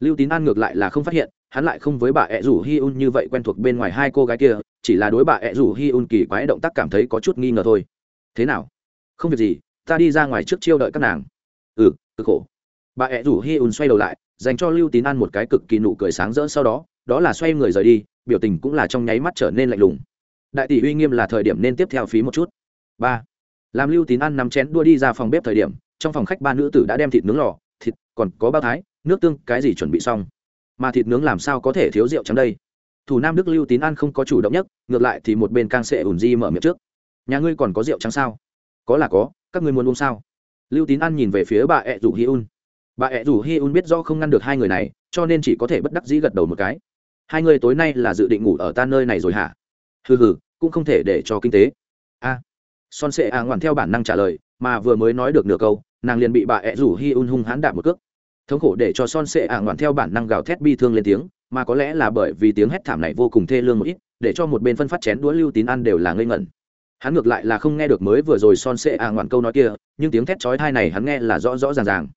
Lưu tín an ngược lại là không phát hiện hắn lại không với bà ẹ rủ hi un như vậy quen thuộc bên ngoài hai cô gái kia, chỉ là đối bà ẹ rủ hi un kỳ quái động tác cảm thấy có chút nghi ngờ thôi. Thế nào? Không việc gì, ta đi ra ngoài trước chiêu đợi các nàng. Ừ cực khổ. Bà ẹ rủ hi un xoay đầu lại, dành cho lưu tín an một cái cực kỳ nụ cười sáng rỡ sau đó đó là xoay người rời đi, biểu tình cũng là trong nháy mắt trở nên lạnh lùng. Đại tỷ uy nghiêm là thời điểm nên tiếp theo phí một chút. Ba. Làm lưu tín ăn nắm chén đua đi ra phòng bếp thời điểm, trong phòng khách ba nữ tử đã đem thịt nướng lò, thịt, còn có bao thái, nước tương, cái gì chuẩn bị xong? Mà thịt nướng làm sao có thể thiếu rượu trắng đây? Thủ nam đức lưu tín An không có chủ động nhất, ngược lại thì một bên càng sẽ ủn di mở miệng trước. Nhà ngươi còn có rượu trắng sao? Có là có, các ngươi muốn uống sao? Lưu tín An nhìn về phía bà ẹ rủ hi un. Bà ẹ rủ hi un biết do không ngăn được hai người này, cho nên chỉ có thể bất đắc dĩ gật đầu một cái. Hai người tối nay là dự định ngủ ở ta nơi này rồi hả? Hừ hừ, cũng không thể để cho kinh tế. A. Son sệ a ngoằn theo bản năng trả lời, mà vừa mới nói được nửa câu, nàng liền bị bà ẹ rủ hi un hung hãn đạp một cước thống khổ để cho son sệ a ngoạn theo bản năng gào thét bi thương lên tiếng, mà có lẽ là bởi vì tiếng hét thảm này vô cùng thê lương một ít, để cho một bên phân phát chén đũa lưu tín ăn đều là ngây ngẩn. Hắn ngược lại là không nghe được mới vừa rồi son sệ a ngoạn câu nói kia, nhưng tiếng thét chói thai này hắn nghe là rõ rõ ràng ràng.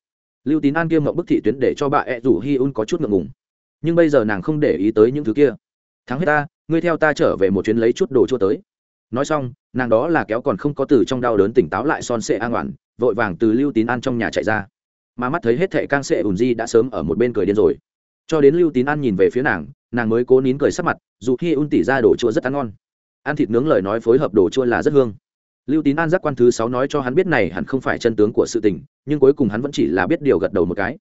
Lưu tín an kia mậu bức thị tuyến để cho bà ẹ rủ hi un có chút ngượng ngùng. Nhưng bây giờ nàng không để ý tới những thứ kia. Thắng hết ta, ngươi theo ta trở về một chuyến lấy chút đồ chua tới. Nói xong, nàng đó là kéo còn không có từ trong đau đớn tỉnh táo lại son sệ A ngoạn, vội vàng từ lưu tín an trong nhà chạy ra mà mắt thấy hết thệ cang sệ ùn di đã sớm ở một bên cười điên rồi. Cho đến lưu tín an nhìn về phía nàng nàng mới cố nín cười sắc mặt, dù khi un tỉ ra đồ chua rất ăn ngon. Ăn thịt nướng lời nói phối hợp đồ chua là rất hương. Lưu tín an giác quan thứ sáu nói cho hắn biết này hẳn không phải chân tướng của sự tình, nhưng cuối cùng hắn vẫn chỉ là biết điều gật đầu một cái.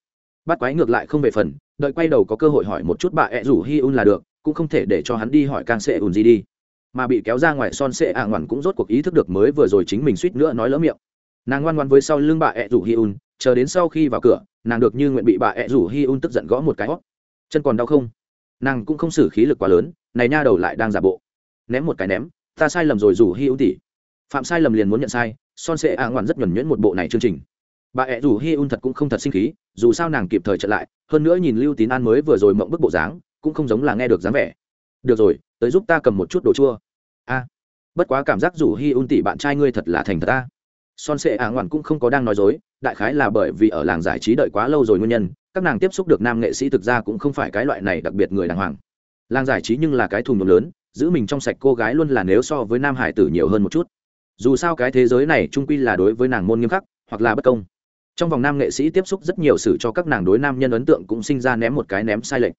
Bắt quái ngược lại không về phần, đợi quay đầu có cơ hội hỏi một chút bà ẹ rủ hi un là được, cũng không thể để cho hắn đi hỏi càng sệ ùn gì đi. Mà bị kéo ra ngoài son sệ ạ ngoằn cũng rốt cuộc ý thức được mới vừa rồi chính mình suýt nữa nói lỡ miệng. Nàng ngoan ngoan với sau lưng bà ẹ rủ hi un chờ đến sau khi vào cửa, nàng được như nguyện bị bà ẹ rủ hi un tức giận gõ một cái hót chân còn đau không? Nàng cũng không xử khí lực quá lớn, này nha đầu lại đang giả bộ. Ném một cái ném, ta sai lầm rồi rủ hi un tỉ phạm sai lầm liền muốn nhận sai, son sệ ạ ngoạn rất nhuẩn nhuyễn một bộ này chương trình. Bà ẹ rủ hi un thật cũng không thật sinh khí, dù sao nàng kịp thời trận lại, hơn nữa nhìn lưu tín an mới vừa rồi mộng bức bộ dáng, cũng không giống là nghe được dáng vẻ. Được rồi, tới giúp ta cầm một chút đồ chua. A, bất quá cảm giác rủ hi un tỷ bạn trai ngươi thật là thành thật ta son sệ ả ngoạn cũng không có đang nói dối, đại khái là bởi vì ở làng giải trí đợi quá lâu rồi nguyên nhân, các nàng tiếp xúc được nam nghệ sĩ thực ra cũng không phải cái loại này đặc biệt người đàng hoàng. Làng giải trí nhưng là cái thùng nhộn lớn, giữ mình trong sạch cô gái luôn là nếu so với nam hải tử nhiều hơn một chút. Dù sao cái thế giới này trung quy là đối với nàng môn nghiêm khắc, hoặc là bất công. Trong vòng nam nghệ sĩ tiếp xúc rất nhiều sự cho các nàng đối nam nhân ấn tượng cũng sinh ra ném một cái ném sai lệch.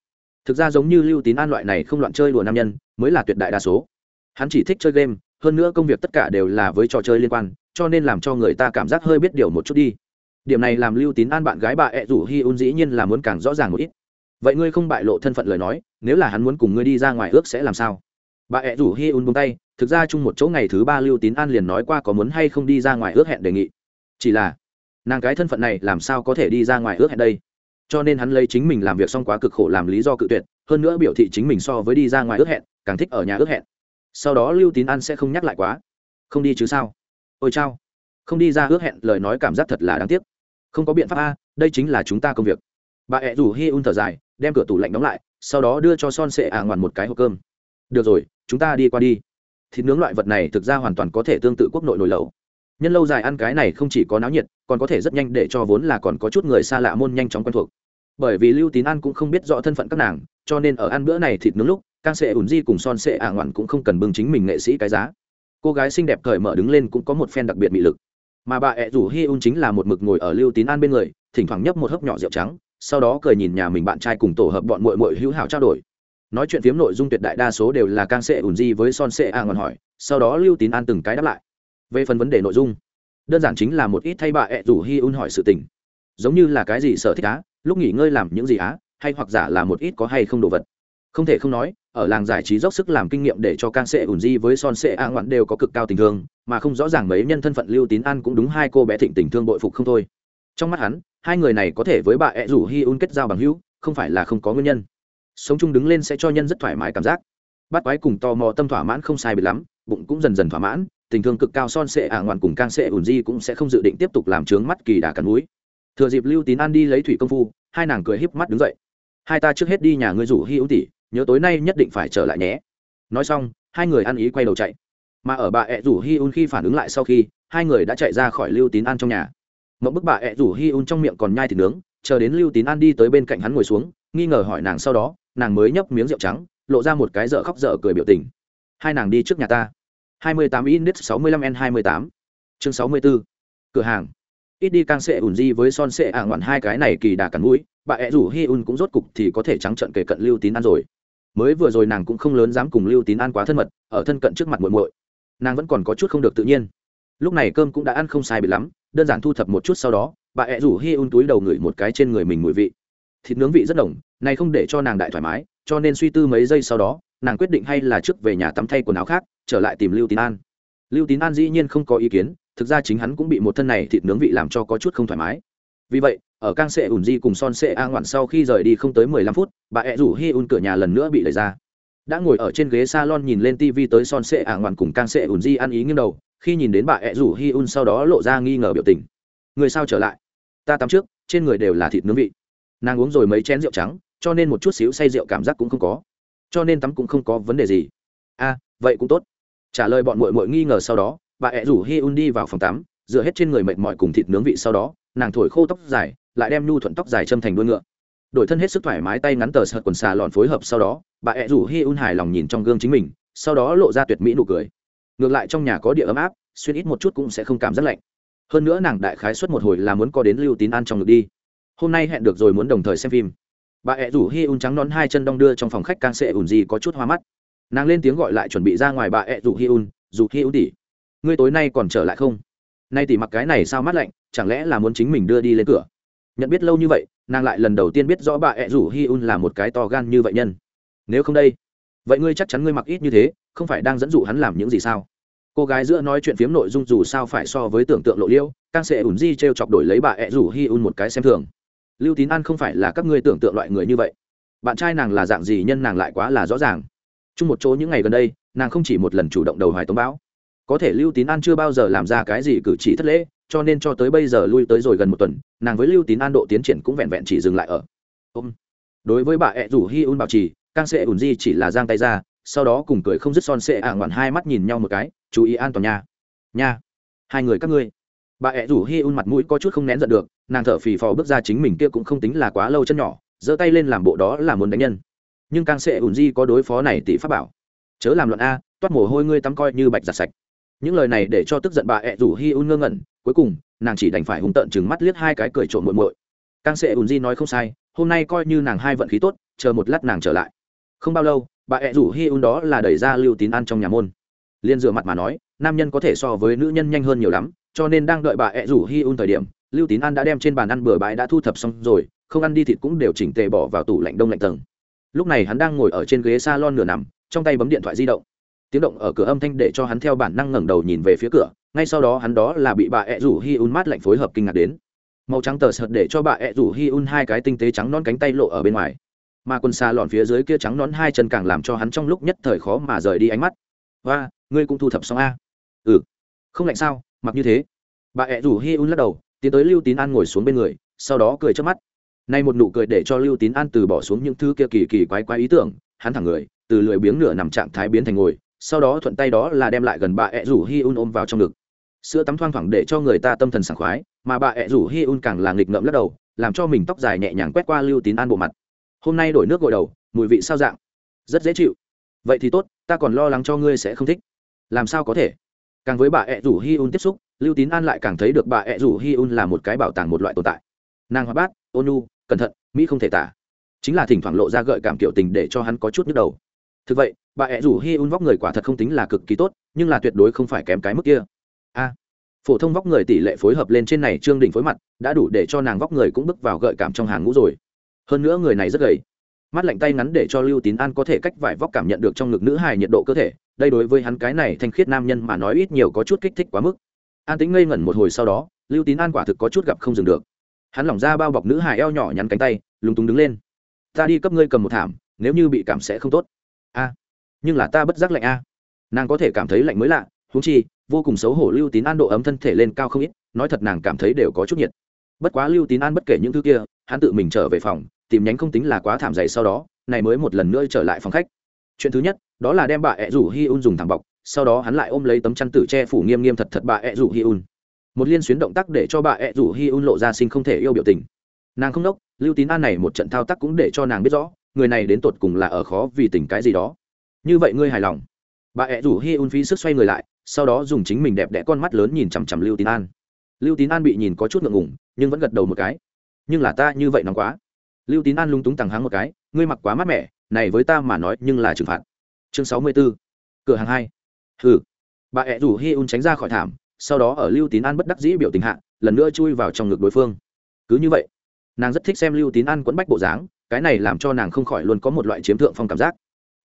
Thực ra giống như lưu tín an loại này không loạn chơi đùa nam nhân, mới là tuyệt đại đa số. Hắn chỉ thích chơi game, hơn nữa công việc tất cả đều là với trò chơi liên quan cho nên làm cho người ta cảm giác hơi biết điều một chút đi. Điểm này làm lưu tín an bạn gái bà ẹ rủ hi un dĩ nhiên là muốn càng rõ ràng một ít. Vậy ngươi không bại lộ thân phận lời nói, nếu là hắn muốn cùng ngươi đi ra ngoài ước sẽ làm sao? Bà ẹ rủ hi un buông tay, thực ra chung một chỗ ngày thứ ba lưu tín an liền nói qua có muốn hay không đi ra ngoài ước hẹn đề nghị. Chỉ là, nàng cái thân phận này làm sao có thể đi ra ngoài ước hẹn đây? Cho nên hắn lấy chính mình làm việc xong quá cực khổ làm lý do cự tuyệt, hơn nữa biểu thị chính mình so với đi ra ngoài ước hẹn, càng thích ở nhà ước hẹn. Sau đó lưu tín an sẽ không nhắc lại quá. Không đi chứ sao? Ôi chao. Không đi ra ước hẹn, lời nói cảm giác thật là đáng tiếc. Không có biện pháp a, đây chính là chúng ta công việc. Bà ẹ rủ hi un thở dài, đem cửa tủ lạnh đóng lại, sau đó đưa cho son sệ ả ngoằn một cái hộp cơm. Được rồi, chúng ta đi qua đi. Thịt nướng loại vật này thực ra hoàn toàn có thể tương tự quốc nội nổi lẩu. Nhân lâu dài ăn cái này không chỉ có náo nhiệt, còn có thể rất nhanh để cho vốn là còn có chút người xa lạ môn nhanh chóng quen thuộc. Bởi vì lưu tín ăn cũng không biết rõ thân phận các nàng, cho nên ở ăn bữa này thịt nướng lúc càng sệ ủn di cùng son sệ ả ngoằn cũng không cần bưng chính mình nghệ sĩ cái giá cô gái xinh đẹp cởi mở đứng lên cũng có một phen đặc biệt mị lực. Mà bà ẹ rủ hi un chính là một mực ngồi ở lưu tín an bên người, thỉnh thoảng nhấp một hớp nhỏ rượu trắng, sau đó cười nhìn nhà mình bạn trai cùng tổ hợp bọn mội mội hữu hảo trao đổi. Nói chuyện phiếm nội dung tuyệt đại đa số đều là càng sệ ùn di với son sệ a ngọn hỏi, sau đó lưu tín an từng cái đáp lại. Về phần vấn đề nội dung, đơn giản chính là một ít thay bà ẹ rủ hi un hỏi sự tình. Giống như là cái gì sở thích á, lúc nghỉ ngơi làm những gì á, hay hoặc giả là một ít có hay không đồ vật không thể không nói, ở làng giải trí dốc sức làm kinh nghiệm để cho can sệ ủn di với son sệ a ngoạn đều có cực cao tình thương, mà không rõ ràng mấy nhân thân phận lưu tín ăn cũng đúng hai cô bé thịnh tình thương bội phục không thôi. Trong mắt hắn, hai người này có thể với bà ẹ rủ hi un kết giao bằng hữu, không phải là không có nguyên nhân. Sống chung đứng lên sẽ cho nhân rất thoải mái cảm giác. Bắt quái cùng tò mò tâm thỏa mãn không sai biệt lắm, bụng cũng dần dần thỏa mãn, tình thương cực cao son sệ ả ngoạn cùng can sệ ủn di cũng sẽ không dự định tiếp tục làm trướng mắt kỳ đà cắn núi thừa dịp lưu tín an đi lấy thủy công phu, hai nàng cười híp mắt đứng dậy. Hai ta trước hết đi nhà ngươi rủ hi ưu tỷ nhớ tối nay nhất định phải trở lại nhé. Nói xong, hai người ăn ý quay đầu chạy. Mà ở bà ẹ rủ hi un khi phản ứng lại sau khi, hai người đã chạy ra khỏi lưu tín an trong nhà. Mẫu bức bà ẹ rủ hi un trong miệng còn nhai thịt nướng, chờ đến lưu tín an đi tới bên cạnh hắn ngồi xuống, nghi ngờ hỏi nàng sau đó, nàng mới nhấp miếng rượu trắng, lộ ra một cái dở khóc dở cười biểu tình. Hai nàng đi trước nhà ta. Hai mươi tám sáu mươi lăm n hai mươi tám. Chương sáu mươi b ố cửa hàng. Ít đi càng sẽ ủn di với son sẽ ả ngoạn hai cái này kỳ đà cắn mũi, bà ẹ rủ hi un cũng rốt cục thì có thể trắng trận kể cận lưu tín an rồi mới vừa rồi nàng cũng không lớn dám cùng lưu tín an quá thân mật, ở thân cận trước mặt muội muội. Nàng vẫn còn có chút không được tự nhiên. Lúc này cơm cũng đã ăn không sai bị lắm, đơn giản thu thập một chút sau đó, bà ẹ rủ hi un túi đầu ngửi một cái trên người mình mùi vị. Thịt nướng vị rất đồng này không để cho nàng đại thoải mái, cho nên suy tư mấy giây sau đó, nàng quyết định hay là trước về nhà tắm thay quần áo khác, trở lại tìm lưu tín an. Lưu tín an dĩ nhiên không có ý kiến, thực ra chính hắn cũng bị một thân này thịt nướng vị làm cho có chút không thoải mái. Vì vậy ở cang sệ ủn di cùng son sệ a ngoạn sau khi rời đi không tới mười lăm phút, bà ẹ rủ hi un cửa nhà lần nữa bị đẩy ra. Đã ngồi ở trên ghế salon nhìn lên tv tới son sệ a ngoạn cùng cang sệ ủn di ăn ý nghiêng đầu, khi nhìn đến bà ẹ rủ hi un sau đó lộ ra nghi ngờ biểu tình. Người sao trở lại? Ta tắm trước, trên người đều là thịt nướng vị. Nàng uống rồi mấy chén rượu trắng, cho nên một chút xíu say rượu cảm giác cũng không có. Cho nên tắm cũng không có vấn đề gì. A, vậy cũng tốt. Trả lời bọn mội mội nghi ngờ sau đó, bà ẹ rủ hi un đi vào phòng tắm dựa hết trên người mệt mỏi cùng thịt nướng vị sau đó, nàng thổi khô tóc dài lại đem nhu thuận tóc dài châm thành đuôi ngựa. Đổi thân hết sức thoải mái tay ngắn tờ sợt quần xà lòn phối hợp sau đó, bà ẹ rủ hi un hài lòng nhìn trong gương chính mình, sau đó lộ ra tuyệt mỹ nụ cười. Ngược lại trong nhà có địa ấm áp, xuyên ít một chút cũng sẽ không cảm giác lạnh. Hơn nữa nàng đại khái suất một hồi là muốn có đến lưu tín ăn trong ngực đi. Hôm nay hẹn được rồi muốn đồng thời xem phim. Bà ẹ rủ hi un trắng nón hai chân đong đưa trong phòng khách càng sệ ủn gì có chút hoa mắt. Nàng lên tiếng gọi lại chuẩn bị ra ngoài bà ẹ rủ hi un dù hi un tỉ ngươi tối nay còn trở lại không? Nay tỉ mặc cái này sao mát lạnh, chẳng lẽ là muốn chính mình đưa đi lên cửa? Nhận biết lâu như vậy nàng lại lần đầu tiên biết rõ bà ẹ rủ hi un là một cái to gan như vậy nhân. Nếu không đây vậy ngươi chắc chắn ngươi mặc ít như thế không phải đang dẫn dụ hắn làm những gì sao? Cô gái giữa nói chuyện phiếm nội dung dù sao phải so với tưởng tượng lộ liễu càng sẽ ủn di t r e o chọc đổi lấy bà ẹ rủ hi un một cái xem thường. Lưu tín an không phải là các ngươi tưởng tượng loại người như vậy. Bạn trai nàng là dạng gì nhân nàng lại quá là rõ ràng. Chung một chỗ những ngày gần đây nàng không chỉ một lần chủ động đầu hoài tống bão, có thể lưu tín an chưa bao giờ làm ra cái gì cử chỉ thất lễ cho nên cho tới bây giờ lui tới rồi gần một tuần, nàng với lưu tín an độ tiến triển cũng vẹn vẹn chỉ dừng lại ở. Ôm. Đối với bà ẹ rủ hi un bảo trì càng sẽ ùn di chỉ là giang tay ra, sau đó cùng cười không dứt son sệ ả ngoạn hai mắt nhìn nhau một cái, chú ý an toàn nha. Nha. Hai người các ngươi. Bà ẹ rủ hi un mặt mũi có chút không nén giận được, nàng thở phì phò bước ra chính mình kia cũng không tính là quá lâu chân nhỏ, giơ tay lên làm bộ đó là muốn đánh nhân. Nhưng càng sẽ ùn di có đối phó này tỷ pháp bảo. Chớ làm luận a, toát mồ hôi ngươi tắm coi như bạch giặt sạch. Những lời này để cho tức giận bà ẹ rủ hi un ngơ ngẩn cuối cùng, nàng chỉ đành phải hung tợn chừng mắt liếc hai cái cười trộm muội muội. Càng sệ ùn di nói không sai, hôm nay coi như nàng hai vận khí tốt, chờ một lát nàng trở lại. Không bao lâu, bà ẹ rủ hi un đó là đẩy ra lưu tín ăn trong nhà môn. Liên dựa mặt mà nói, nam nhân có thể so với nữ nhân nhanh hơn nhiều lắm, cho nên đang đợi bà ẹ rủ hi un thời điểm, lưu tín an đã đem trên bàn ăn bừa bãi đã thu thập xong rồi, không ăn đi thịt cũng đều chỉnh tề bỏ vào tủ lạnh đông lạnh tầng. Lúc này hắn đang ngồi ở trên ghế s a lon nửa nằm, trong tay bấm điện thoại di động. Tiếng động ở cửa âm thanh để cho hắn theo bản năng ngẩng đầu nhìn về phía cửa ngay sau đó hắn đó là bị bà ẹ rủ hi un mát lạnh phối hợp kinh ngạc đến. Màu trắng tờ sợt để cho bà ẹ rủ hi un hai cái tinh tế trắng non cánh tay lộ ở bên ngoài. Mà quần xa lọn phía dưới kia trắng nón hai chân càng làm cho hắn trong lúc nhất thời khó mà rời đi ánh mắt. Và ngươi cũng thu thập xong a? Ừ. Không lạnh sao? Mặc như thế. Bà ẹ rủ hi un lắc đầu, tiến tới lưu tín an ngồi xuống bên người, sau đó cười trước mắt. Nay một nụ cười để cho lưu tín an từ bỏ xuống những thứ kia kỳ kỳ quái quái ý tưởng, hắn thẳng người, từ lười biếng nửa nằm trạng thái biến thành ngồi, sau đó thuận tay đó là đem lại gần bà ẹ rủ hi un ôm vào trong ngực sữa tắm thoang thoảng để cho người ta tâm thần sảng khoái, mà bà ẹ rủ hi un càng là nghịch ngợm lắc đầu, làm cho mình tóc dài nhẹ nhàng quét qua lưu tín an bộ mặt. Hôm nay đổi nước gội đầu, mùi vị sao dạng? Rất dễ chịu. Vậy thì tốt, ta còn lo lắng cho ngươi sẽ không thích. Làm sao có thể? Càng với bà ẹ rủ hi un tiếp xúc, lưu tín an lại càng thấy được bà ẹ rủ hi un là một cái bảo tàng một loại tồn tại. Nàng hoa bát ônu cẩn thận, mỹ không thể tả. Chính là thỉnh thoảng lộ ra gợi cảm kiểu tình để cho hắn có chút nhức đầu. Thực vậy, bà ẹ rủ hi un vóc người quả thật không tính là cực kỳ tốt, nhưng là tuyệt đối không phải kém cái mức kia phổ thông vóc người tỷ lệ phối hợp lên trên này trương đỉnh phối mặt, đã đủ để cho nàng vóc người cũng bước vào gợi cảm trong hàng ngũ rồi. Hơn nữa người này rất gầy. Mắt lạnh tay ngắn để cho lưu tín an có thể cách vải vóc cảm nhận được trong ngực nữ hài nhiệt độ cơ thể, đây đối với hắn cái này thanh khiết nam nhân mà nói ít nhiều có chút kích thích quá mức. An tính ngây ngẩn một hồi sau đó, lưu tín an quả thực có chút gặp không dừng được. Hắn lỏng ra bao bọc nữ hài eo nhỏ nhắn cánh tay, lúng túng đứng lên. Ta đi cấp ngươi cầm một thảm, nếu như bị cảm sẽ không tốt. A, nhưng là ta bất giác lạnh a. Nàng có thể cảm thấy lạnh mới lạ huống chi, vô cùng xấu hổ lưu tín an độ ấm thân thể lên cao không ít, nói thật nàng cảm thấy đều có chút nhiệt. Bất quá lưu tín an bất kể những thứ kia, hắn tự mình trở về phòng, tìm nhánh không tính là quá thảm dày sau đó, này mới một lần nữa trở lại phòng khách. Chuyện thứ nhất, đó là đem bà ẹ rủ hi un dùng thẳng bọc, sau đó hắn lại ôm lấy tấm chăn tử che phủ nghiêm nghiêm thật thật bà ẹ rủ hi un. Một liên xuyến động tác để cho bà ẹ rủ hi un lộ ra sinh không thể yêu biểu tình. Nàng không đốc, lưu tín an này một trận thao tác cũng để cho nàng biết rõ, người này đến tột cùng là ở khó vì tình cái gì đó. Như vậy ngươi hài lòng. Bà ẹ rủ hi un phí sức xoay người lại sau đó dùng chính mình đẹp đẽ con mắt lớn nhìn chằm chằm lưu tín an. Lưu tín an bị nhìn có chút ngượng ngủng nhưng vẫn gật đầu một cái. Nhưng là ta như vậy nóng quá. Lưu tín an lung túng tằng hắng một cái, ngươi mặc quá mát mẻ, này với ta mà nói nhưng là trừng phạt. Chương sáu mươi b ố cửa hàng hai. Hừ. Bà ẹ rủ hi un tránh ra khỏi thảm, sau đó ở lưu tín an bất đắc dĩ biểu tình hạ, lần nữa chui vào trong ngực đối phương. Cứ như vậy, nàng rất thích xem lưu tín an quẫn bách bộ dáng, cái này làm cho nàng không khỏi luôn có một loại chiếm thượng phong cảm giác.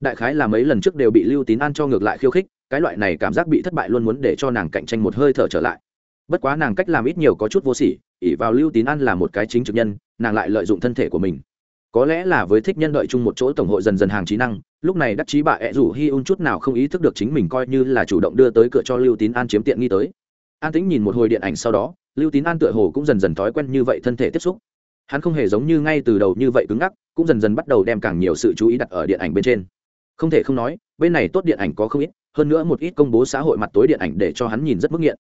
Đại khái là mấy lần trước đều bị lưu tín an cho ngược lại khiêu khích cái loại này cảm giác bị thất bại luôn muốn để cho nàng cạnh tranh một hơi thở trở lại. Bất quá nàng cách làm ít nhiều có chút vô sỉ ỉ vào lưu tín an là một cái chính trực nhân, nàng lại lợi dụng thân thể của mình. Có lẽ là với thích nhân đợi chung một chỗ tổng hội dần dần hàng trí năng, lúc này đắc chí bà ẹ rủ hi un chút nào không ý thức được chính mình coi như là chủ động đưa tới cửa cho lưu tín an chiếm tiện nghi tới. An tính nhìn một hồi điện ảnh sau đó, lưu tín an tựa hồ cũng dần dần thói quen như vậy thân thể tiếp xúc. Hắn không hề giống như ngay từ đầu như vậy cứng ngắc, cũng dần dần bắt đầu đem càng nhiều sự chú ý đặt ở điện ảnh bên trên. Không thể không nói, bên này tốt điện ảnh có không ít hơn nữa một ít công bố xã hội mặt tối điện ảnh để cho hắn nhìn rất mức nghiện.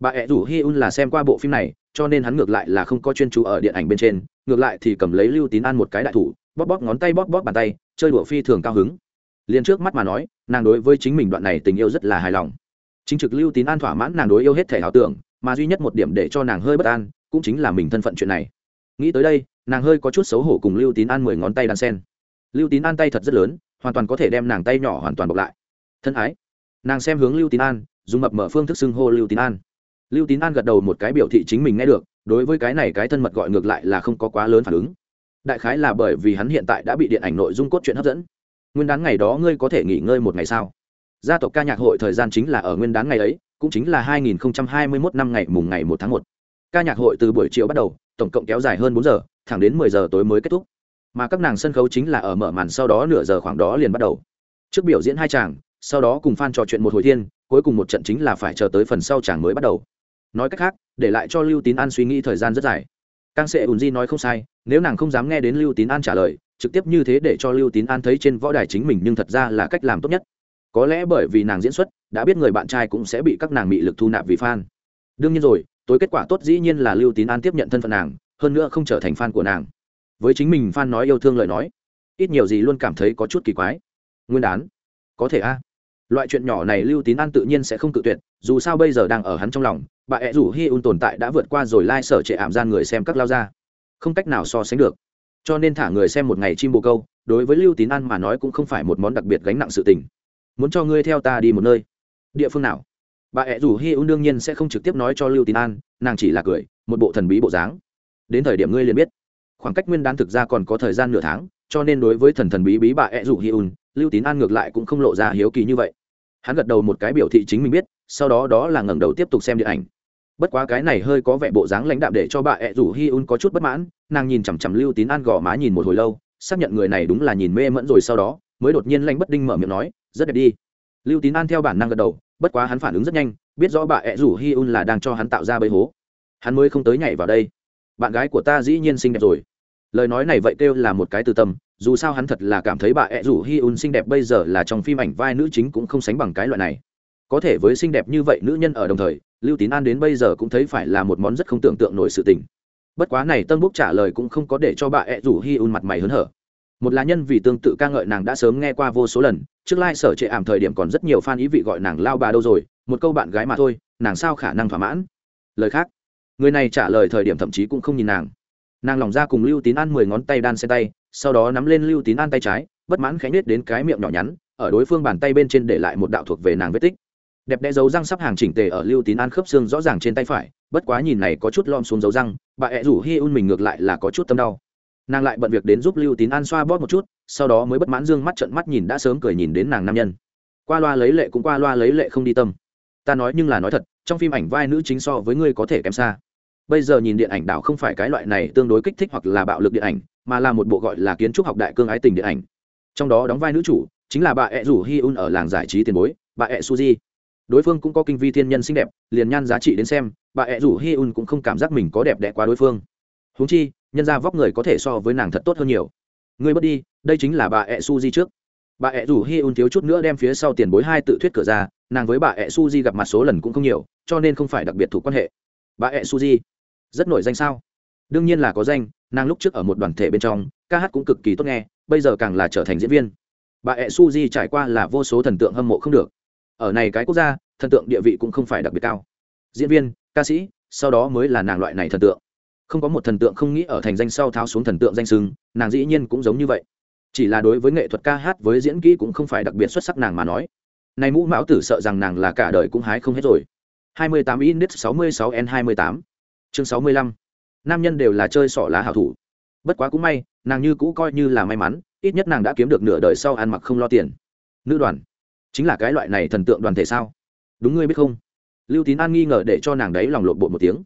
Bà ẹ rủ hi un là xem qua bộ phim này, cho nên hắn ngược lại là không có chuyên chú ở điện ảnh bên trên, ngược lại thì cầm lấy lưu tín an một cái đại thủ, bóp bóp ngón tay, bóp bóp bàn tay, chơi đùa phi thường cao hứng. Liền trước mắt mà nói, nàng đối với chính mình đoạn này tình yêu rất là hài lòng. Chính trực lưu tín an thỏa mãn nàng đối yêu hết thể ảo tưởng, mà duy nhất một điểm để cho nàng hơi bất an, cũng chính là mình thân phận chuyện này. Nghĩ tới đây, nàng hơi có chút xấu hổ cùng lưu tín an mười ngón tay đan sen. Lưu tín an tay thật rất lớn, hoàn toàn có thể đem nàng tay nhỏ hoàn toàn bọc lại. Thân ái nàng xem hướng lưu tín an, dùng mập mở phương thức xưng hô lưu tín an. Lưu tín an gật đầu một cái biểu thị chính mình nghe được, đối với cái này cái thân mật gọi ngược lại là không có quá lớn phản ứng. Đại khái là bởi vì hắn hiện tại đã bị điện ảnh nội dung cốt truyện hấp dẫn. Nguyên đán ngày đó ngươi có thể nghỉ ngơi một ngày sao? Gia tộc ca nhạc hội thời gian chính là ở nguyên đán ngày ấy, cũng chính là 2021 năm ngày mùng ngày 1 tháng 1. ca nhạc hội từ buổi chiều bắt đầu, tổng cộng kéo dài hơn 4 giờ, thẳng đến 10 giờ tối mới kết thúc. Mà các nàng sân khấu chính là ở mở màn sau đó nửa giờ khoảng đó liền bắt đầu. Trước biểu diễn hai chàng sau đó cùng fan trò chuyện một hồi thiên, cuối cùng một trận chính là phải chờ tới phần sau chàng mới bắt đầu. Nói cách khác, để lại cho lưu tín an suy nghĩ thời gian rất dài. Càng sệ ùn di nói không sai, nếu nàng không dám nghe đến lưu tín an trả lời, trực tiếp như thế để cho lưu tín an thấy trên võ đài chính mình nhưng thật ra là cách làm tốt nhất. Có lẽ bởi vì nàng diễn xuất, đã biết người bạn trai cũng sẽ bị các nàng bị lực thu nạp vì fan. Đương nhiên rồi, tối kết quả tốt dĩ nhiên là lưu tín an tiếp nhận thân phận nàng, hơn nữa không trở thành fan của nàng. Với chính mình, fan nói yêu thương lời nói. Ít nhiều gì luôn cảm thấy có chút kỳ quái. Nguyên đán. Có thể a loại chuyện nhỏ này lưu tín an tự nhiên sẽ không cự tuyệt, dù sao bây giờ đang ở hắn trong lòng, bà ẹ rủ hi un tồn tại đã vượt qua rồi lai、like、sở trệ ảm gian người xem các lao ra không cách nào so sánh được. Cho nên thả người xem một ngày chim bồ câu, đối với lưu tín an mà nói cũng không phải một món đặc biệt gánh nặng sự tình. Muốn cho ngươi theo ta đi một nơi. Địa phương nào? Bà ẹ rủ hi un đương nhiên sẽ không trực tiếp nói cho lưu tín an, nàng chỉ là cười, một bộ thần bí bộ dáng. Đến thời điểm ngươi liền biết. Khoảng cách nguyên đán thực ra còn có thời gian nửa tháng, cho nên đối với thần thần bí bí bà ẹ rủ hi un, lưu tín an ngược lại cũng không lộ ra hiếu kỳ như vậy hắn gật đầu một cái biểu thị chính mình biết, sau đó đó là ngẩng đầu tiếp tục xem điện ảnh. Bất quá cái này hơi có vẻ bộ dáng lãnh đạm để cho bà ẹ rủ hi un có chút bất mãn, nàng nhìn chằm chằm lưu tín an gò má nhìn một hồi lâu, xác nhận người này đúng là nhìn mê mẫn rồi sau đó, mới đột nhiên lanh bất đinh mở miệng nói, rất đẹp đi. Lưu tín an theo bản năng gật đầu, bất quá hắn phản ứng rất nhanh, biết rõ bà ẹ rủ hi un là đang cho hắn tạo ra bấy hố. Hắn mới không tới nhảy vào đây. Bạn gái của ta dĩ nhiên xinh đẹp rồi. Lời nói này vậy kêu là một cái từ tâm dù sao hắn thật là cảm thấy bà ẹ rủ hi un xinh đẹp bây giờ là trong phim ảnh vai nữ chính cũng không sánh bằng cái loại này. Có thể với xinh đẹp như vậy nữ nhân ở đồng thời, lưu tín an đến bây giờ cũng thấy phải là một món rất không tưởng tượng nổi sự tình. Bất quá này tân búc trả lời cũng không có để cho bà ẹ rủ hi un mặt mày hớn hở. Một là nhân vì tương tự ca ngợi nàng đã sớm nghe qua vô số lần, trước lai、like、sở trệ ảm thời điểm còn rất nhiều fan ý vị gọi nàng lao bà đâu rồi, một câu bạn gái mà thôi, nàng sao khả năng thỏa mãn? Lời khác, người này trả lời thời điểm thậm chí cũng không nhìn nàng. Nàng lòng ra cùng lưu tín ăn mười ngón tay đan xe tay sau đó nắm lên lưu tín an tay trái, bất mãn khẽ nết đến cái miệng nhỏ nhắn, ở đối phương bàn tay bên trên để lại một đạo thuộc về nàng vết tích. Đẹp đẽ dấu răng sắp hàng chỉnh tề ở lưu tín an khớp xương rõ ràng trên tay phải, bất quá nhìn này có chút lom xuống dấu răng, bà ẹ rủ hi un mình ngược lại là có chút tâm đau. Nàng lại bận việc đến giúp lưu tín an xoa bóp một chút, sau đó mới bất mãn dương mắt trận mắt nhìn đã sớm cười nhìn đến nàng nam nhân. Qua loa lấy lệ cũng qua loa lấy lệ không đi tâm. Ta nói nhưng là nói thật, trong phim ảnh vai nữ chính so với ngươi có thể kém xa. Bây giờ nhìn điện ảnh đảo không phải cái loại này tương đối kích thích hoặc là bạo lực điện ảnh mà là một bộ gọi là kiến trúc học đại cương ái tình điện ảnh. Trong đó đóng vai nữ chủ chính là bà ẹ rủ hi un ở làng giải trí tiền bối, bà ẹ suzy đối phương cũng có kinh vi thiên nhân xinh đẹp, liền nhan giá trị đến xem, bà ẹ rủ hi un cũng không cảm giác mình có đẹp đẽ quá đối phương. Húng chi, nhân ra vóc người có thể so với nàng thật tốt hơn nhiều. Ngươi mất đi, đây chính là bà ẹ suji trước. Bà ẹ rủ hi un thiếu chút nữa đem phía sau tiền bối hai tự thuyết cửa ra, nàng với bà ẹ suji gặp mặt số lần cũng không nhiều, cho nên không phải đặc biệt thuộc quan hệ. Bà ẹ suji rất nổi danh sao? Đương nhiên là có danh nàng lúc trước ở một đoàn thể bên trong, ca hát cũng cực kỳ tốt nghe, bây giờ càng là trở thành diễn viên. Bà ẹ su di trải qua là vô số thần tượng hâm mộ không được. Ở này cái quốc gia, thần tượng địa vị cũng không phải đặc biệt cao. Diễn viên, ca sĩ, sau đó mới là nàng loại này thần tượng. Không có một thần tượng không nghĩ ở thành danh sau tháo xuống thần tượng danh sưng nàng dĩ nhiên cũng giống như vậy. Chỉ là đối với nghệ thuật ca hát với diễn kỹ cũng không phải đặc biệt xuất sắc nàng mà nói. Nay mũ mão tử sợ rằng nàng là cả đời cũng hái không hết rồi. 28 index 66 n 28 chương 65 nam nhân đều là chơi sỏ lá hảo thủ. Bất quá cũng may, nàng như cũ coi như là may mắn, ít nhất nàng đã kiếm được nửa đời sau ăn mặc không lo tiền. Nữ đoàn, chính là cái loại này thần tượng đoàn thể sao? Đúng ngươi biết không? Lưu tín an nghi ngờ để cho nàng đấy lòng lộn bộ một tiếng.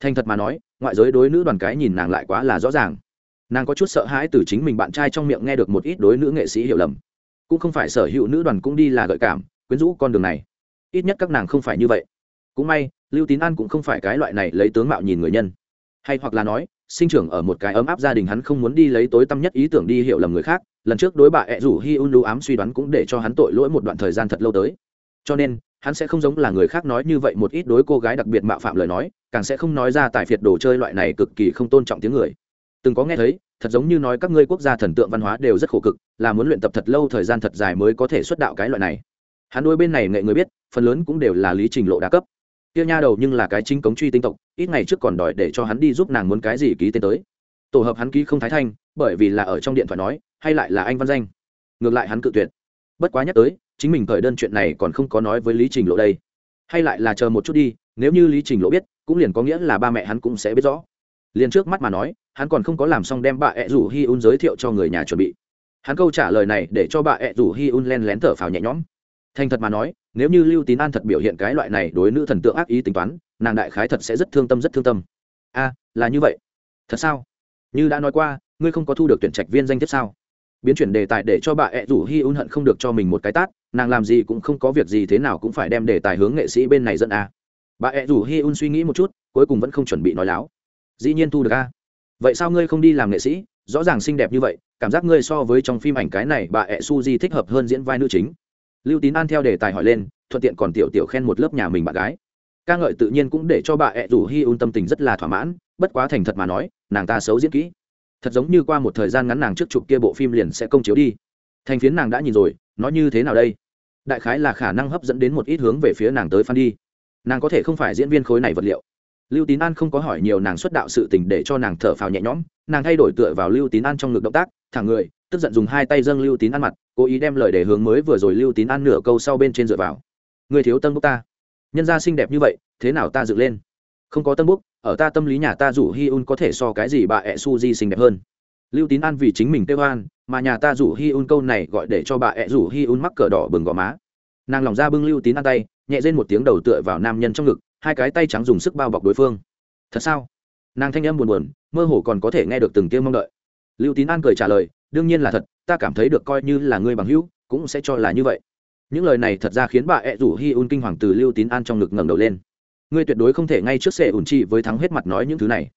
Thành thật mà nói, ngoại giới đối nữ đoàn cái nhìn nàng lại quá là rõ ràng. Nàng có chút sợ hãi từ chính mình bạn trai trong miệng nghe được một ít đối nữ nghệ sĩ hiểu lầm. Cũng không phải sở hữu nữ đoàn cũng đi là gợi cảm, quyến rũ con đường này. Ít nhất các nàng không phải như vậy. Cũng may, lưu tín an cũng không phải cái loại này lấy tướng mạo nhìn người nhân hay hoặc là nói, sinh trưởng ở một cái ấm áp gia đình hắn không muốn đi lấy tối tâm nhất ý tưởng đi hiểu lầm người khác, lần trước đối bà ẹ rủ hi un lưu ám suy đoán cũng để cho hắn tội lỗi một đoạn thời gian thật lâu tới. Cho nên, hắn sẽ không giống là người khác nói như vậy một ít đối cô gái đặc biệt mạo phạm lời nói, càng sẽ không nói ra tài phiệt đồ chơi loại này cực kỳ không tôn trọng tiếng người. Từng có nghe thấy, thật giống như nói các ngươi quốc gia thần tượng văn hóa đều rất khổ cực, là muốn luyện tập thật lâu thời gian thật dài mới có thể xuất đạo cái loại này. Hắn đôi bên này nghệ người biết, phần lớn cũng đều là lý trình lộ đa cấp kia nha đầu nhưng là cái chính cống truy tinh tộc, ít ngày trước còn đòi để cho hắn đi giúp nàng muốn cái gì ký tên tới. Tổ hợp hắn ký không thái thanh, bởi vì là ở trong điện thoại nói, hay lại là anh văn danh. Ngược lại hắn cự tuyệt. Bất quá nhắc tới, chính mình khởi đơn chuyện này còn không có nói với lý trình lộ đây. Hay lại là chờ một chút đi, nếu như lý trình lộ biết, cũng liền có nghĩa là ba mẹ hắn cũng sẽ biết rõ. Liền trước mắt mà nói, hắn còn không có làm xong đem bà ẹ rủ hi un giới thiệu cho người nhà chuẩn bị. Hắn câu trả lời này để cho bà ẹ rủ hi un len lén thở phào nhẹ nhõm thành thật mà nói, nếu như lưu tín an thật biểu hiện cái loại này đối nữ thần tượng ác ý tính toán, nàng đại khái thật sẽ rất thương tâm, rất thương tâm. A, là như vậy. Thật sao? Như đã nói qua, ngươi không có thu được tuyển trạch viên danh thiếp sao? Biến chuyển đề tài để cho bà ẹ rủ hi un hận không được cho mình một cái tát, nàng làm gì cũng không có việc gì thế nào cũng phải đem đề tài hướng nghệ sĩ bên này dẫn a. Bà ẹ rủ hi un suy nghĩ một chút, cuối cùng vẫn không chuẩn bị nói láo. Dĩ nhiên thu được a. Vậy sao ngươi không đi làm nghệ sĩ? Rõ ràng xinh đẹp như vậy, cảm giác ngươi so với trong phim ảnh cái này bà ẹ su di thích hợp hơn diễn vai nữ chính lưu tín an theo đề tài hỏi lên, thuận tiện còn tiểu tiểu khen một lớp nhà mình bạn gái. Ca ngợi tự nhiên cũng để cho bà ẹ rủ hi un tâm tình rất là thỏa mãn, bất quá thành thật mà nói, nàng ta xấu diễn kỹ. Thật giống như qua một thời gian ngắn nàng trước chụp kia bộ phim liền sẽ công chiếu đi. Thành phiến nàng đã nhìn rồi nó như thế nào đây? Đại khái là khả năng hấp dẫn đến một ít hướng về phía nàng tới phan đi. Nàng có thể không phải diễn viên khối này vật liệu. Lưu tín an không có hỏi nhiều nàng xuất đạo sự tình để cho nàng thở phào nhẹ nhõm, nàng thay đổi tựa vào lưu tín an trong ngực động tác thẳng người tức giận dùng hai tay dâng lưu tín an mặt, cố ý đem lời để hướng mới vừa rồi lưu tín an nửa câu sau bên trên dựa vào. Người thiếu tân bốc ta. Nhân gia xinh đẹp như vậy, thế nào ta dựng lên? Không có tân bốc, ở ta tâm lý nhà ta rủ hi un có thể so cái gì bà ẹ su di xinh đẹp hơn? Lưu tín an vì chính mình kêu an, mà nhà ta rủ hi un câu này gọi để cho bà ẹ rủ hi un mắc cờ đỏ bừng gò má. Nàng lòng ra bưng lưu tín an tay, nhẹ lên một tiếng đầu tựa vào nam nhân trong ngực, hai cái tay trắng dùng sức bao bọc đối phương. Thật sao? Nàng thanh âm buồn buồn, mơ hồ còn có thể nghe được từng tiếng mong đợi. Lưu tín an cười trả lời đương nhiên là thật, ta cảm thấy được coi như là ngươi bằng hữu, cũng sẽ cho là như vậy. Những lời này thật ra khiến bà ẹ rủ hi un kinh hoàng từ lưu tín an trong ngực ngẩng đầu lên. Ngươi tuyệt đối không thể ngay trước sệ ủn chi với thắng hết mặt nói những thứ này.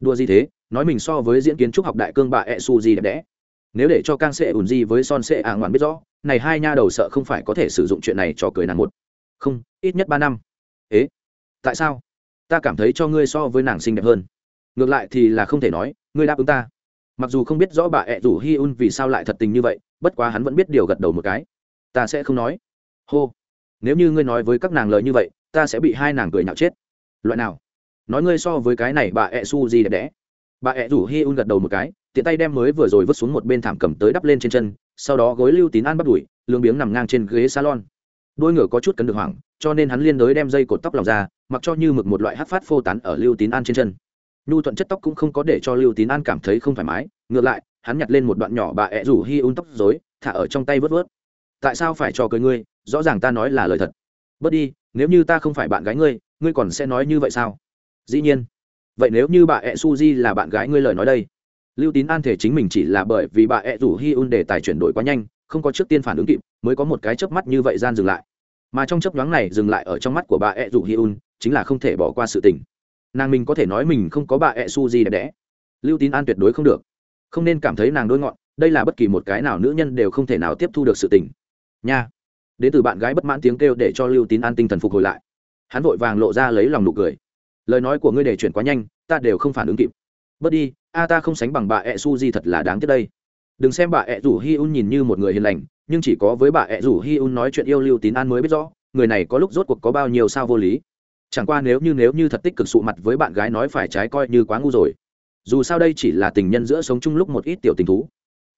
Đua gì thế, nói mình so với diễn kiến trúc học đại cương bà ẹ su gì đẹp đẽ. Nếu để cho càng sệ ủn di với son sệ ả ngoạn biết rõ, này hai nha đầu sợ không phải có thể sử dụng chuyện này cho cười nàng một. Không, ít nhất ba năm. Ế, tại sao? Ta cảm thấy cho ngươi so với nàng xinh đẹp hơn. Ngược lại thì là không thể nói, ngươi đáp ứng ta mặc dù không biết rõ bà ẹ rủ hi un vì sao lại thật tình như vậy, bất quá hắn vẫn biết điều gật đầu một cái. Ta sẽ không nói. Hô. Nếu như ngươi nói với các nàng lời như vậy, ta sẽ bị hai nàng cười nhạo chết. Loại nào? Nói ngươi so với cái này bà ẹ su gì đẹp đẽ. Bà ẹ rủ hi un gật đầu một cái, tiện tay đem mới vừa rồi vứt xuống một bên thảm cầm tới đắp lên trên chân, sau đó gối lưu tín an bắt đuổi, lương biếng nằm ngang trên ghế salon. Đôi ngựa có chút cấn được hoảng, cho nên hắn liên đối đem dây cột tóc lòng ra, mặc cho như mực một loại hát phát phô tán ở lưu tín an trên chân nhu thuận chất tóc cũng không có để cho lưu tín an cảm thấy không thoải mái, ngược lại, hắn nhặt lên một đoạn nhỏ bà ẹ rủ hi un tóc dối thả ở trong tay vớt vớt. Tại sao phải cho cười ngươi? Rõ ràng ta nói là lời thật. Bớt đi, nếu như ta không phải bạn gái ngươi ngươi còn sẽ nói như vậy sao? Dĩ nhiên. Vậy nếu như bà ẹ su di là bạn gái ngươi lời nói đây? Lưu tín an thể chính mình chỉ là bởi vì bà ẹ rủ hi un để tài chuyển đổi quá nhanh, không có trước tiên phản ứng kịp, mới có một cái chớp mắt như vậy gian dừng lại. Mà trong chớp nhoáng này dừng lại ở trong mắt của bà ẹ rủ hi un, chính là không thể bỏ qua sự tình nàng mình có thể nói mình không có bà ẹ su gì đẹp đẽ. Lưu tín an tuyệt đối không được. Không nên cảm thấy nàng đôi ngọn, đây là bất kỳ một cái nào nữ nhân đều không thể nào tiếp thu được sự tình. Nha. Đến từ bạn gái bất mãn tiếng kêu để cho lưu tín an tinh thần phục hồi lại. Hắn vội vàng lộ ra lấy lòng nụ cười. Lời nói của ngươi để chuyển quá nhanh, ta đều không phản ứng kịp. Bớt đi, a ta không sánh bằng bà ẹ su di thật là đáng tiếc đây. Đừng xem bà ẹ rủ hi un nhìn như một người hiền lành, nhưng chỉ có với bà ẹ rủ hi un nói chuyện yêu lưu tín an mới biết rõ, người này có lúc rốt cuộc có bao nhiêu sao vô lý chẳng qua nếu như nếu như thật tích cực sụ mặt với bạn gái nói phải trái coi như quá ngu rồi. Dù sao đây chỉ là tình nhân giữa sống chung lúc một ít tiểu tình thú.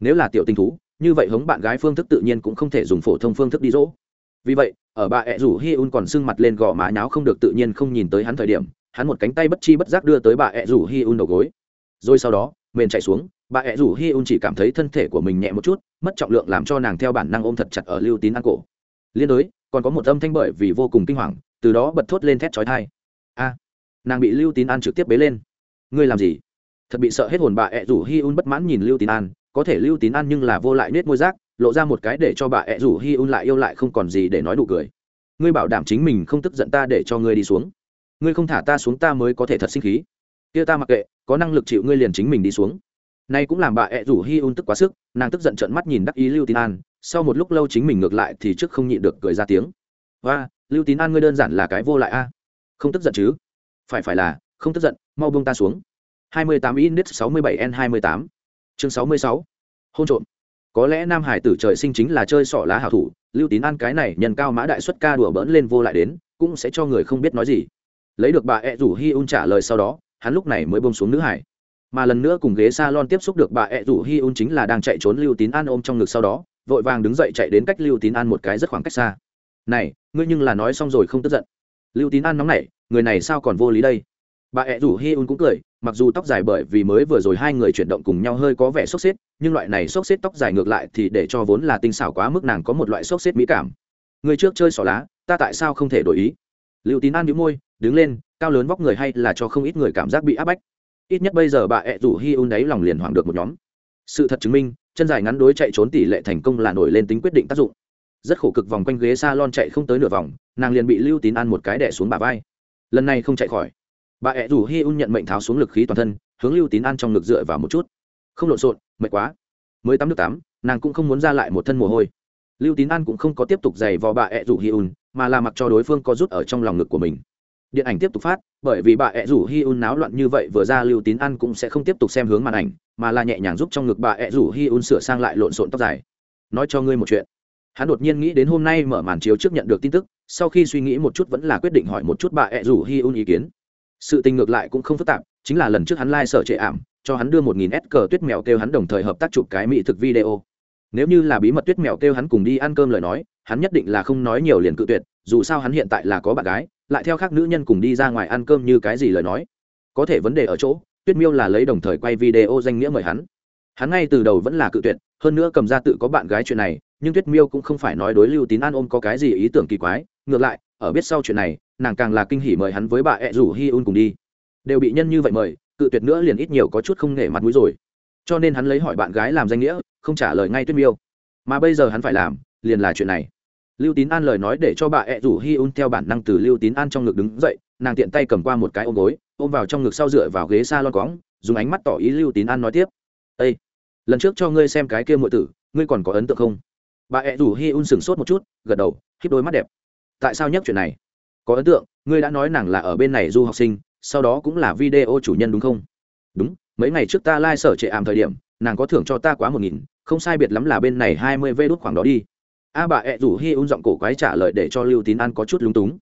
Nếu là tiểu tình thú, như vậy hống bạn gái phương thức tự nhiên cũng không thể dùng phổ thông phương thức đi dỗ. Vì vậy, ở bà ẹ rủ hi un còn sưng mặt lên gò má nháo không được tự nhiên không nhìn tới hắn thời điểm, hắn một cánh tay bất chi bất giác đưa tới bà ẹ rủ hi un đầu gối. Rồi sau đó, mền chạy xuống, bà ẹ rủ hi un chỉ cảm thấy thân thể của mình nhẹ một chút, mất trọng lượng làm cho nàng theo bản năng ôm thật chặt ở lưu tín ăn cổ. Liên đối, còn có một âm thanh bởi vì vô cùng kinh hoàng từ đó bật thốt lên thét chói thai a nàng bị lưu tín an trực tiếp bế lên. Ngươi làm gì? Thật bị sợ hết hồn bà ẹ rủ hi un bất mãn nhìn lưu tín an có thể lưu tín an nhưng là vô lại nết môi giác, lộ ra một cái để cho bà ẹ rủ hi un lại yêu lại không còn gì để nói đủ cười. Ngươi bảo đảm chính mình không tức giận ta để cho ngươi đi xuống. Ngươi không thả ta xuống ta mới có thể thật sinh khí. Kia ta mặc kệ có năng lực chịu ngươi liền chính mình đi xuống. Nay cũng làm bà ẹ rủ hi un tức quá sức nàng tức giận trợn mắt nhìn đắc ý lưu tín an sau một lúc lâu chính mình ngược lại thì trước không nhịn được cười ra tiếng và lưu tín an ngươi đơn giản là cái vô lại a. Không tức giận chứ? Phải phải là, không tức giận, mau buông ta xuống. 28 init 67 n 28 chương 66 hôn trộm. Có lẽ nam hải tử trời sinh chính là chơi sỏ lá hảo thủ, lưu tín an cái này nhân cao mã đại xuất ca đùa bỡn lên vô lại đến, cũng sẽ cho người không biết nói gì. Lấy được bà ẹ rủ hi un trả lời sau đó, hắn lúc này mới bông xuống nữ hải. Mà lần nữa cùng ghế s a lon tiếp xúc được bà ẹ rủ hi un chính là đang chạy trốn lưu tín an ôm trong ngực sau đó, vội vàng đứng dậy chạy đến cách lưu tín an một cái rất khoảng cách xa này, ngươi nhưng là nói xong rồi không tức giận. Lưu tín an nóng nảy, người này sao còn vô lý đây? Bà ẹ rủ hi un cũng cười, mặc dù tóc dài bởi vì mới vừa rồi hai người chuyển động cùng nhau hơi có vẻ sốc xếp, nhưng loại này sốc xếp tóc dài ngược lại thì để cho vốn là tinh xảo quá mức nàng có một loại sốc xếp mỹ cảm. Người trước chơi xỏ lá, ta tại sao không thể đổi ý? Liệu tín an bị môi, đứng lên, cao lớn vóc người hay là cho không ít người cảm giác bị áp bách? Ít nhất bây giờ bà ẹ rủ hi un đấy lòng liền hoảng được một nhóm. Sự thật chứng minh, chân dài ngắn đối chạy trốn tỷ lệ thành công là nổi lên tính quyết định tác dụng rất khổ cực vòng quanh ghế s a lon chạy không tới nửa vòng, nàng liền bị lưu tín ăn một cái đẻ xuống bà vai. Lần này không chạy khỏi. Bà ẹ rủ hi un nhận mệnh tháo xuống lực khí toàn thân, hướng lưu tín ăn trong ngực dựa vào một chút. Không lộn xộn, mệt quá. Mới tắm nước tắm, nàng cũng không muốn ra lại một thân mồ hôi. Lưu tín an cũng không có tiếp tục giày vò bà ẹ rủ hi un, mà là mặc cho đối phương có rút ở trong lòng ngực của mình. Điện ảnh tiếp tục phát, bởi vì bà ẹ rủ hi un náo loạn như vậy vừa ra lưu tín an cũng sẽ không tiếp tục xem hướng màn ảnh, mà là nhẹ nhàng giúp trong ngực bà ẹ rủ hi un sửa sang lại lộn xộn tóc dài. Nói cho ngươi một chuyện hắn đột nhiên nghĩ đến hôm nay mở màn chiếu trước nhận được tin tức, sau khi suy nghĩ một chút vẫn là quyết định hỏi một chút bà ẹ rủ hi un ý kiến. Sự tình ngược lại cũng không phức tạp, chính là lần trước hắn lai、like、sở trệ ảm, cho hắn đưa một nghìn s cờ tuyết mèo kêu hắn đồng thời hợp tác chụp cái mỹ thực video. Nếu như là bí mật tuyết mèo kêu hắn cùng đi ăn cơm lời nói, hắn nhất định là không nói nhiều liền cự tuyệt, dù sao hắn hiện tại là có bạn gái, lại theo khác nữ nhân cùng đi ra ngoài ăn cơm như cái gì lời nói. Có thể vấn đề ở chỗ, tuyết miêu là lấy đồng thời quay video danh nghĩa mời hắn. Hắn ngay từ đầu vẫn là cự tuyệt, hơn nữa cầm ra tự có bạn gái chuyện này nhưng tuyết miêu cũng không phải nói đối lưu tín an ôm có cái gì ý tưởng kỳ quái, ngược lại, ở biết sau chuyện này, nàng càng là kinh hỉ mời hắn với bà ẹ rủ hi un cùng đi. Đều bị nhân như vậy mời, cự tuyệt nữa liền ít nhiều có chút không nể mặt mũi rồi. Cho nên hắn lấy hỏi bạn gái làm danh nghĩa, không trả lời ngay tuyết miêu. Mà bây giờ hắn phải làm, liền là chuyện này. Lưu tín an lời nói để cho bà ẹ rủ hi un theo bản năng từ lưu tín an trong ngực đứng dậy, nàng tiện tay cầm qua một cái ôm gối, ôm vào trong ngực sau dựa vào ghế s a lon cóng, dùng ánh mắt tỏ ý lưu tín an nói tiếp. Ây lần trước cho ngươi xem cái kia muội tử, ngươi còn có ấn tượng không? Bà ẹ rủ hi un sửng sốt một chút, gật đầu khiếp đôi mắt đẹp. Tại sao nhắc chuyện này? Có ấn tượng, ngươi đã nói nàng là ở bên này du học sinh, sau đó cũng là video chủ nhân đúng không? Đúng, mấy ngày trước ta lai、like、sở trệ ảm thời điểm, nàng có thưởng cho ta quá một nghìn, không sai biệt lắm là bên này hai mươi vê đốt khoảng đó đi. A bà ẹ rủ hi un giọng cổ quái trả lời để cho lưu tín an có chút lúng túng.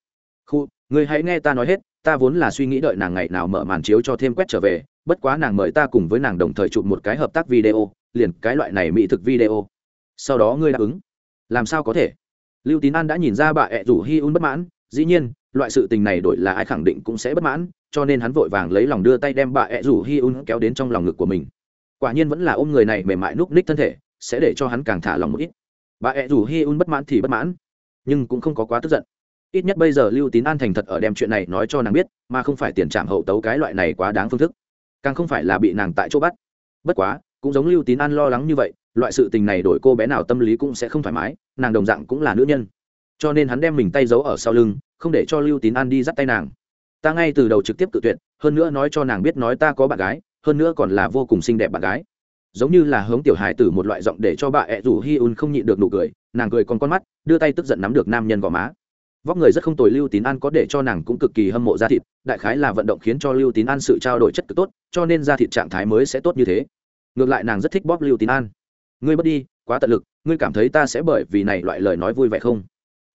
Khu, ngươi hãy nghe ta nói hết, ta vốn là suy nghĩ đợi nàng ngày nào mở màn chiếu cho thêm quét trở về, bất quá nàng mời ta cùng với nàng đồng thời chụp một cái hợp tác video, liền cái loại này mỹ thực video sau đó ngươi đáp ứng. Làm sao có thể? Lưu tín an đã nhìn ra bà ẹ rủ hi un bất mãn, dĩ nhiên, loại sự tình này đổi là ai khẳng định cũng sẽ bất mãn, cho nên hắn vội vàng lấy lòng đưa tay đem bà ẹ rủ hi un kéo đến trong lòng ngực của mình. Quả nhiên vẫn là ôm người này mềm mại núp ních thân thể, sẽ để cho hắn càng thả lòng một ít. Bà ẹ rủ hi un bất mãn thì bất mãn, nhưng cũng không có quá tức giận. Ít nhất bây giờ lưu tín an thành thật ở đem chuyện này nói cho nàng biết, mà không phải tiền trạm hậu tấu cái loại này quá đáng phương thức. Càng không phải là bị nàng tại chỗ bắt. Bất quá, cũng giống lưu tín an lo lắng như vậy loại sự tình này đổi cô bé nào tâm lý cũng sẽ không thoải mái, nàng đồng dạng cũng là nữ nhân. Cho nên hắn đem mình tay giấu ở sau lưng, không để cho lưu tín an đi dắt tay nàng. Ta ngay từ đầu trực tiếp tự tuyệt, hơn nữa nói cho nàng biết nói ta có bạn gái, hơn nữa còn là vô cùng xinh đẹp bạn gái. Giống như là hướng tiểu hài tử một loại giọng để cho bà ẹ rủ hi un không nhịn được nụ cười, nàng cười còn con mắt, đưa tay tức giận nắm được nam nhân gò má. Vóc người rất không tồi lưu tín an có để cho nàng cũng cực kỳ hâm mộ da thịt, đại khái là vận động khiến cho lưu tín an sự trao đổi chất cực tốt, cho nên da thịt trạng thái mới sẽ tốt như thế. Ngược lại nàng rất thích bóp lưu tín an ngươi bất đi, quá tận lực, ngươi cảm thấy ta sẽ bởi vì này loại lời nói vui vẻ không?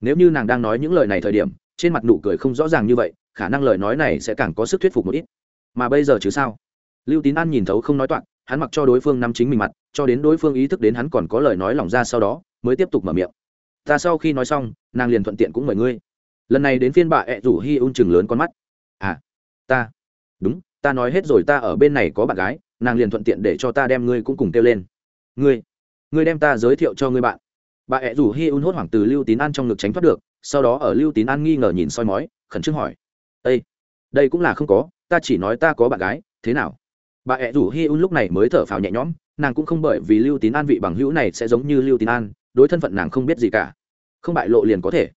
Nếu như nàng đang nói những lời này thời điểm, trên mặt nụ cười không rõ ràng như vậy, khả năng lời nói này sẽ càng có sức thuyết phục một ít. Mà bây giờ chứ sao? Lưu tín an nhìn thấu không nói toạc, hắn mặc cho đối phương nắm chính mình mặt, cho đến đối phương ý thức đến hắn còn có lời nói lỏng ra sau đó, mới tiếp tục mở miệng. Ta sau khi nói xong, nàng liền thuận tiện cũng mời ngươi. Lần này đến phiên bà ẹ rủ hi un chừng lớn con mắt. À ta. Đúng, ta nói hết rồi ta ở bên này có bạn gái, nàng liền thuận tiện để cho ta đem ngươi cũng cùng kêu lên. Ngươi ngươi đem ta giới thiệu cho ngươi bạn. Bà ẹ rủ hi un hốt hoảng từ lưu tín an trong ngực tránh thoát được, sau đó ở lưu tín an nghi ngờ nhìn soi mói, khẩn trương hỏi. Ây đây cũng là không có, ta chỉ nói ta có bạn gái, thế nào? Bà ẹ rủ hi un lúc này mới thở phào nhẹ nhõm, nàng cũng không bởi vì lưu tín an vị bằng hữu này sẽ giống như lưu tín an, đối thân phận nàng không biết gì cả. Không bại lộ liền có thể.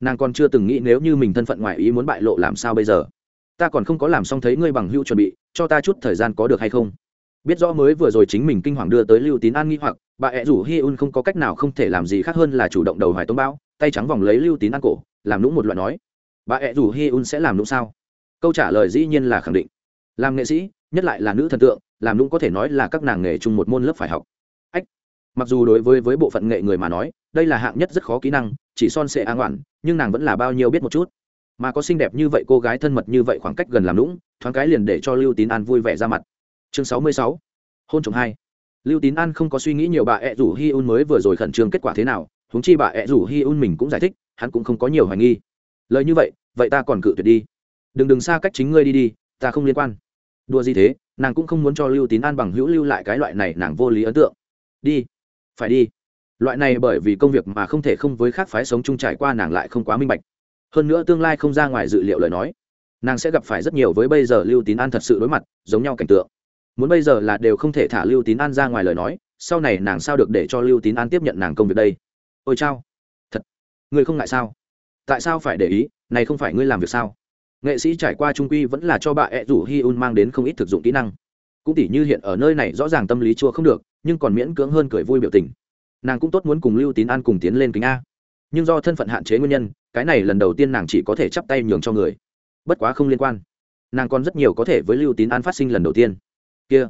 Nàng còn chưa từng nghĩ nếu như mình thân phận ngoài ý muốn bại lộ làm sao bây giờ. Ta còn không có làm xong thấy ngươi bằng hữu chuẩn bị, cho ta chút thời gian có được hay không? Biết rõ mới vừa rồi chính mình kinh hoàng đưa tới lưu tín an nghi hoặc, bà ẹ rủ hi un không có cách nào không thể làm gì khác hơn là chủ động đầu hoài tông bao tay trắng vòng lấy lưu tín an cổ, làm lũng một loại nói. Bà ẹ rủ hi un sẽ làm lũng sao? Câu trả lời dĩ nhiên là khẳng định. Làm nghệ sĩ, nhất lại là nữ thần tượng, làm lũng có thể nói là các nàng nghề chung một môn lớp phải học. Ách, mặc dù đối với với bộ phận nghệ người mà nói, đây là hạng nhất rất khó kỹ năng, chỉ son sệ an oản, nhưng nàng vẫn là bao nhiêu biết một chút. Mà có xinh đẹp như vậy cô gái thân mật như vậy khoảng cách gần làm lũng thoáng cái liền để cho lưu tín an vui vẻ ra mặt chương sáu mươi sáu. Hôn chồng hai. Lưu tín an không có suy nghĩ nhiều bà ẹ rủ hi un mới vừa rồi khẩn trương kết quả thế nào, huống chi bà ẹ rủ hi un mình cũng giải thích, hắn cũng không có nhiều hoài nghi. Lời như vậy vậy ta còn cự tuyệt đi. Đừng đừng xa cách chính ngươi đi đi, ta không liên quan. Đùa gì thế, nàng cũng không muốn cho lưu tín an bằng hữu lưu lại cái loại này nàng vô lý ấn tượng. Đi. Phải đi. Loại này bởi vì công việc mà không thể không với khác phái sống chung trải qua nàng lại không quá minh bạch. Hơn nữa tương lai không ra ngoài dự liệu lời nói. Nàng sẽ gặp phải rất nhiều với bây giờ lưu tín an thật sự đối mặt, giống nhau cảnh tượng muốn bây giờ là đều không thể thả lưu tín an ra ngoài lời nói, sau này nàng sao được để cho lưu tín an tiếp nhận nàng công việc đây? Ôi chao. Thật. Ngươi không ngại sao? Tại sao phải để ý? Này không phải ngươi làm việc sao? Nghệ sĩ trải qua trung quy vẫn là cho bà ẹ rủ hi un mang đến không ít thực dụng kỹ năng. Cũng tỉ như hiện ở nơi này rõ ràng tâm lý chua không được, nhưng còn miễn cưỡng hơn cười vui biểu tình. Nàng cũng tốt muốn cùng lưu tín an cùng tiến lên kính a. Nhưng do thân phận hạn chế nguyên nhân, cái này lần đầu tiên nàng chỉ có thể chắp tay nhường cho người. Bất quá không liên quan. Nàng còn rất nhiều có thể với lưu tín an phát sinh lần đầu tiên kia,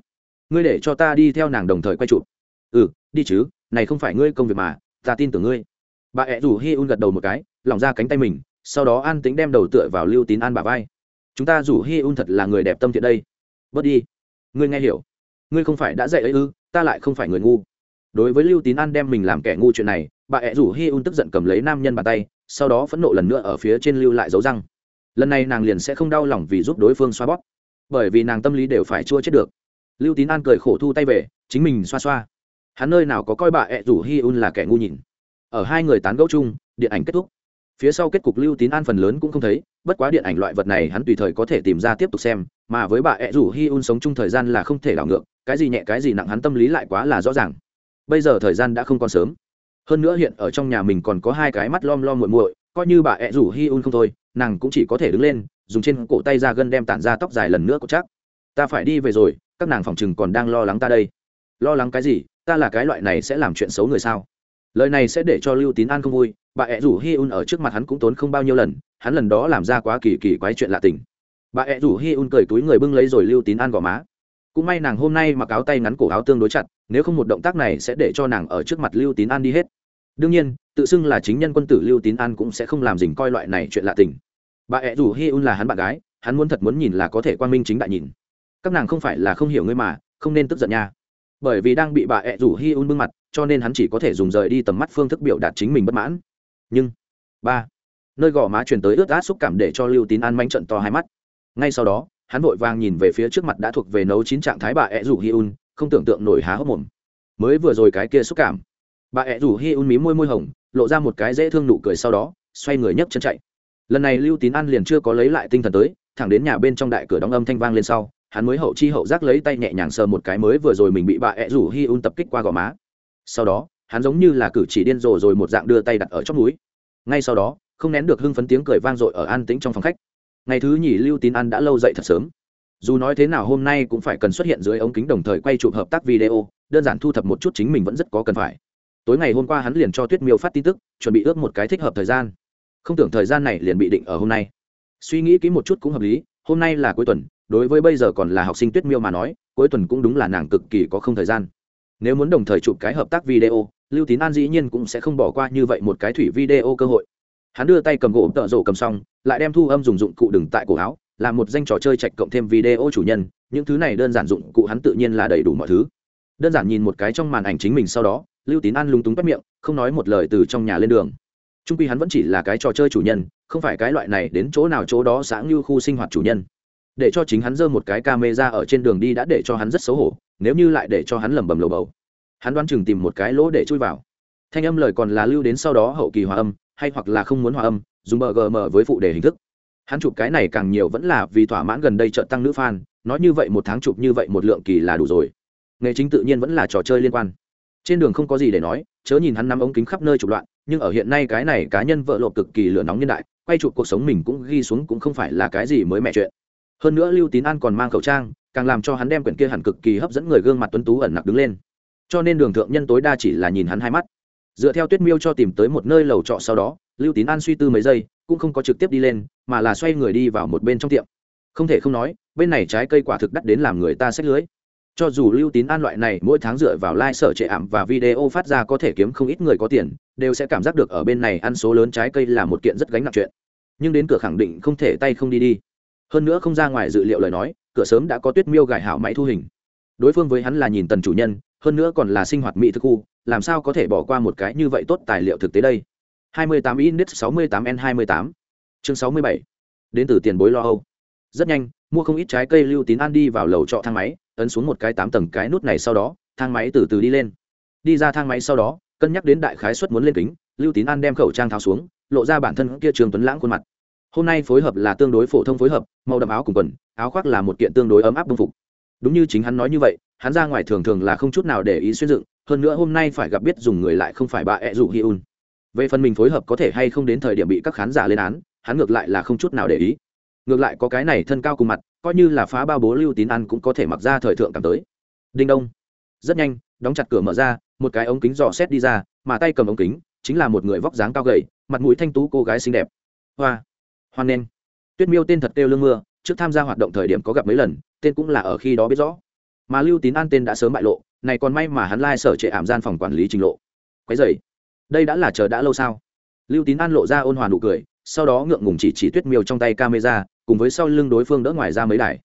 ngươi để cho ta đi theo nàng đồng thời quay chụp. Ừ đi chứ, này không phải ngươi công việc mà, ta tin tưởng ngươi. Bà ẹ rủ hi un gật đầu một cái, lỏng ra cánh tay mình, sau đó an tính đem đầu tựa vào lưu tín an bà vai. Chúng ta rủ hi un thật là người đẹp tâm thiện đây. Bớt đi. Ngươi nghe hiểu. Ngươi không phải đã dạy ấy ư, ta lại không phải người ngu. Đối với lưu tín an đem mình làm kẻ ngu chuyện này, bà ẹ rủ hi un tức giận cầm lấy nam nhân bàn tay, sau đó phẫn nộ lần nữa ở phía trên lưu lại dấu răng. Lần này nàng liền sẽ không đau lòng vì giúp đối phương xoa bóp. Bởi vì nàng tâm lý đều phải chua chết được lưu tín an cười khổ thu tay về, chính mình xoa xoa. Hắn nơi nào có coi bà ẹ rủ hi un là kẻ ngu nhìn. Ở hai người tán gẫu chung, điện ảnh kết thúc. Phía sau kết cục lưu tín an phần lớn cũng không thấy, bất quá điện ảnh loại vật này hắn tùy thời có thể tìm ra tiếp tục xem, mà với bà ẹ rủ hi un sống chung thời gian là không thể đảo ngược, cái gì nhẹ cái gì nặng hắn tâm lý lại quá là rõ ràng. Bây giờ thời gian đã không còn sớm. Hơn nữa hiện ở trong nhà mình còn có hai cái mắt lom lom muội muội, coi như bà ẹ rủ hi un không thôi, nàng cũng chỉ có thể đứng lên, dùng trên cổ tay ra gân đem tản ra tóc dài lần nữa có chắc. Ta phải đi về rồi các nàng phòng chừng còn đang lo lắng ta đây. Lo lắng cái gì? Ta là cái loại này sẽ làm chuyện xấu người sao? Lời này sẽ để cho lưu tín an không vui, bà ẹ rủ hi un ở trước mặt hắn cũng tốn không bao nhiêu lần, hắn lần đó làm ra quá kỳ kỳ quái chuyện lạ tình. Bà ẹ rủ hi un cười túi người bưng lấy rồi lưu tín an gò má. Cũng may nàng hôm nay mặc áo tay ngắn cổ áo tương đối chặt, nếu không một động tác này sẽ để cho nàng ở trước mặt lưu tín an đi hết. Đương nhiên, tự xưng là chính nhân quân tử lưu tín an cũng sẽ không làm dình coi loại này chuyện lạ tình. Bà ẹ rủ hi un là hắn bạn gái, hắn muốn thật muốn nhìn là có thể quan minh chính đại nhìn các nàng không phải là không hiểu ngươi mà, không nên tức giận nha. Bởi vì đang bị bà ẹ rủ hi un bưng mặt, cho nên hắn chỉ có thể dùng rời đi tầm mắt phương thức biểu đạt chính mình bất mãn. Nhưng, ba, nơi gò má truyền tới ướt át xúc cảm để cho lưu tín an manh trận to hai mắt. Ngay sau đó, hắn vội vàng nhìn về phía trước mặt đã thuộc về nấu chín trạng thái bà ẹ rủ hi un, không tưởng tượng nổi há hốc mồm. Mới vừa rồi cái kia xúc cảm. Bà ẹ rủ hi un mí môi môi hồng, lộ ra một cái dễ thương nụ cười sau đó, xoay người nhấc chân chạy. Lần này lưu tín an liền chưa có lấy lại tinh thần tới, thẳng đến nhà bên trong đại cửa đóng âm thanh vang lên sau hắn mới hậu chi hậu giác lấy tay nhẹ nhàng sờ một cái mới vừa rồi mình bị bà ẹ rủ hi un tập kích qua gò má. Sau đó, hắn giống như là cử chỉ điên rồ rồi một dạng đưa tay đặt ở trong núi. Ngay sau đó, không nén được hưng phấn tiếng cười vang dội ở an tĩnh trong phòng khách. Ngày thứ nhì lưu tín ăn đã lâu dậy thật sớm. Dù nói thế nào hôm nay cũng phải cần xuất hiện dưới ống kính đồng thời quay chụp hợp tác video, đơn giản thu thập một chút chính mình vẫn rất có cần phải. Tối ngày hôm qua hắn liền cho tuyết miêu phát tin tức, chuẩn bị ước một cái thích hợp thời gian. Không tưởng thời gian này liền bị định ở hôm nay. Suy nghĩ kỹ một chút cũng hợp lý, hôm nay là cuối tuần đối với bây giờ còn là học sinh tuyết miêu mà nói, cuối tuần cũng đúng là nàng cực kỳ có không thời gian. Nếu muốn đồng thời chụp cái hợp tác video, lưu tín an dĩ nhiên cũng sẽ không bỏ qua như vậy một cái thủy video cơ hội. Hắn đưa tay cầm gỗ tợ rổ cầm xong, lại đem thu âm dùng dụng cụ đừng tại cổ áo, làm một danh trò chơi chạch cộng thêm video chủ nhân, những thứ này đơn giản dụng cụ hắn tự nhiên là đầy đủ mọi thứ. Đơn giản nhìn một cái trong màn ảnh chính mình sau đó, lưu tín an lúng túng bắt miệng, không nói một lời từ trong nhà lên đường. Trung quy hắn vẫn chỉ là cái trò chơi chủ nhân, không phải cái loại này đến chỗ nào chỗ đó sáng như khu sinh hoạt chủ nhân để cho chính hắn dơ một cái camera ở trên đường đi đã để cho hắn rất xấu hổ, nếu như lại để cho hắn lẩm bẩm lầu bầu. Hắn đoán chừng tìm một cái lỗ để chui vào. Thanh âm lời còn là lưu đến sau đó hậu kỳ hòa âm, hay hoặc là không muốn hòa âm, dùng BGM với phụ đề hình thức. Hắn chụp cái này càng nhiều vẫn là vì thỏa mãn gần đây chợt tăng nữ fan, nói như vậy một tháng chụp như vậy một lượng kỳ là đủ rồi. Nghề chính tự nhiên vẫn là trò chơi liên quan. Trên đường không có gì để nói, chớ nhìn hắn nắm ống kính khắp nơi chụp loạn, nhưng ở hiện nay cái này cá nhân vợ lộp cực kỳ lửa nóng nhân đại, quay chụp cuộc sống mình cũng ghi xuống cũng không phải là cái gì mới mẹ chuyện hơn nữa lưu tín an còn mang khẩu trang, càng làm cho hắn đem quyển kia hẳn cực kỳ hấp dẫn người gương mặt tuấn tú ẩn nặc đứng lên. Cho nên đường thượng nhân tối đa chỉ là nhìn hắn hai mắt. Dựa theo tuyết miêu cho tìm tới một nơi lầu trọ sau đó, lưu tín an suy tư mấy giây, cũng không có trực tiếp đi lên, mà là xoay người đi vào một bên trong tiệm. Không thể không nói, bên này trái cây quả thực đắt đến làm người ta xách lưới. Cho dù lưu tín an loại này mỗi tháng dựa vào like trệ ảm và video phát ra có thể kiếm không ít người có tiền, đều sẽ cảm giác được ở bên này ăn số lớn trái cây là một kiện rất gánh nặng chuyện. Nhưng đến cửa khẳng định không thể tay không đi đi hơn nữa không ra ngoài dự liệu lời nói, cửa sớm đã có tuyết miêu gài hảo máy thu hình. Đối phương với hắn là nhìn tần chủ nhân, hơn nữa còn là sinh hoạt mỹ thực khu, làm sao có thể bỏ qua một cái như vậy tốt tài liệu thực tế đây? 28 index 68 n 28 chương 67 đến từ tiền bối lo âu. Rất nhanh, mua không ít trái cây lưu tín an đi vào lầu trọ thang máy, ấn xuống một cái tám tầng cái nút này sau đó, thang máy từ từ đi lên. Đi ra thang máy sau đó, cân nhắc đến đại khái suất muốn lên kính, lưu tín an đem khẩu trang tháo xuống, lộ ra bản thân kia trường tuấn lãng khuôn mặt hôm nay phối hợp là tương đối phổ thông phối hợp, màu đậm áo cùng quần, áo khoác là một kiện tương đối ấm áp đông phục. Đúng như chính hắn nói như vậy, hắn ra ngoài thường thường là không chút nào để ý xuyên dựng, hơn nữa hôm nay phải gặp biết dùng người lại không phải bà ẹ dụ hi un. Về phần mình phối hợp có thể hay không đến thời điểm bị các khán giả lên án, hắn ngược lại là không chút nào để ý. Ngược lại có cái này thân cao cùng mặt, coi như là phá bao bố lưu tín ăn cũng có thể mặc ra thời thượng cảm tới. Đinh đông. Rất nhanh, đóng chặt cửa mở ra, một cái ống kính dò xét đi ra, mà tay cầm ống kính, chính là một người vóc dáng cao gầy, mặt mũi thanh tú cô gái xinh đẹp. Hoa hoan nghênh. Tuyết miêu tên thật kêu lương mưa, trước tham gia hoạt động thời điểm có gặp mấy lần, tên cũng là ở khi đó biết rõ. Mà lưu tín an tên đã sớm bại lộ, này còn may mà hắn lai、like、sở trệ ảm gian phòng quản lý trình lộ. Quái dày đây đã là chờ đã lâu sao? Lưu tín an lộ ra ôn hòa nụ cười, sau đó ngượng ngùng chỉ chỉ tuyết miêu trong tay camera, cùng với sau lưng đối phương đỡ ngoài ra mấy đài.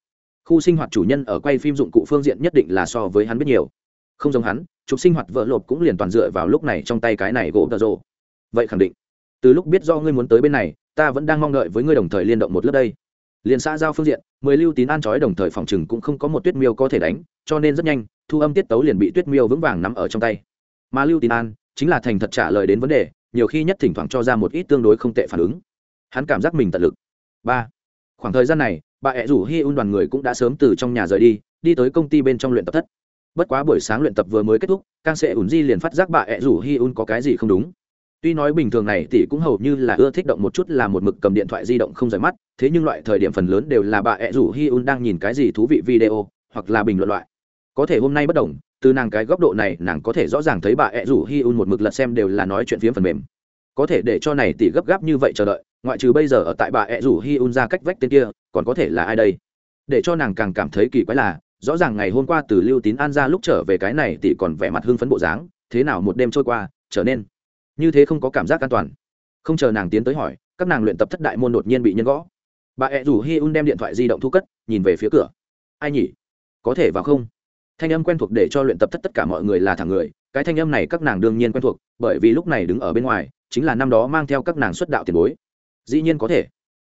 Khu sinh hoạt chủ nhân ở quay phim dụng cụ phương diện nhất định là so với hắn biết nhiều. Không giống hắn, chụp sinh hoạt vợ lộp cũng liền toàn dựa vào lúc này trong tay cái này gỗ tờ rộ vậy khẳng định. Từ lúc biết do ngươi muốn tới bên này ta vẫn đang mong đợi với ngươi đồng thời liên động một lớp đây. Liền xã giao phương diện, mười lưu tín an trói đồng thời phòng trừng cũng không có một tuyết miêu có thể đánh, cho nên rất nhanh, thu âm tiết tấu liền bị tuyết miêu vững vàng nắm ở trong tay. Mà lưu tín an chính là thành thật trả lời đến vấn đề, nhiều khi nhất thỉnh thoảng cho ra một ít tương đối không tệ phản ứng. Hắn cảm giác mình tận lực. Ba, khoảng thời gian này, bà ẹ rủ hi un đoàn người cũng đã sớm từ trong nhà rời đi đi tới công ty bên trong luyện tập thất. Bất quá buổi sáng luyện tập vừa mới kết thúc càng sẽ ủn di liền phát giác bà ẹ rủ hi un có cái gì không đúng tuy nói bình thường này tỷ cũng hầu như là ưa thích động một chút là một mực cầm điện thoại di động không rời mắt, thế nhưng loại thời điểm phần lớn đều là bà ẹ rủ hi un đang nhìn cái gì thú vị video, hoặc là bình luận loại. Có thể hôm nay bất đồng, từ nàng cái góc độ này, nàng có thể rõ ràng thấy bà ẹ rủ hi un một mực lật xem đều là nói chuyện phiếm phần mềm. Có thể để cho này tỷ gấp gáp như vậy chờ đợi, ngoại trừ bây giờ ở tại bà ẹ rủ hi un ra cách vách tên kia, còn có thể là ai đây? Để cho nàng càng cảm thấy kỳ quái là, rõ ràng ngày hôm qua từ lưu tín an ra lúc trở về cái này tỷ còn vẻ mặt hưng phấn bộ dáng, thế nào một đêm trôi qua, trở nên như thế không có cảm giác an toàn. Không chờ nàng tiến tới hỏi, các nàng luyện tập thất đại môn đột nhiên bị nhân gõ. Bà ẹ rủ hi un đem điện thoại di động thu cất, nhìn về phía cửa. Ai nhỉ? Có thể vào không? Thanh âm quen thuộc để cho luyện tập thất tất cả mọi người là thẳng người, cái thanh âm này các nàng đương nhiên quen thuộc, bởi vì lúc này đứng ở bên ngoài, chính là năm đó mang theo các nàng xuất đạo tiền bối. Dĩ nhiên có thể.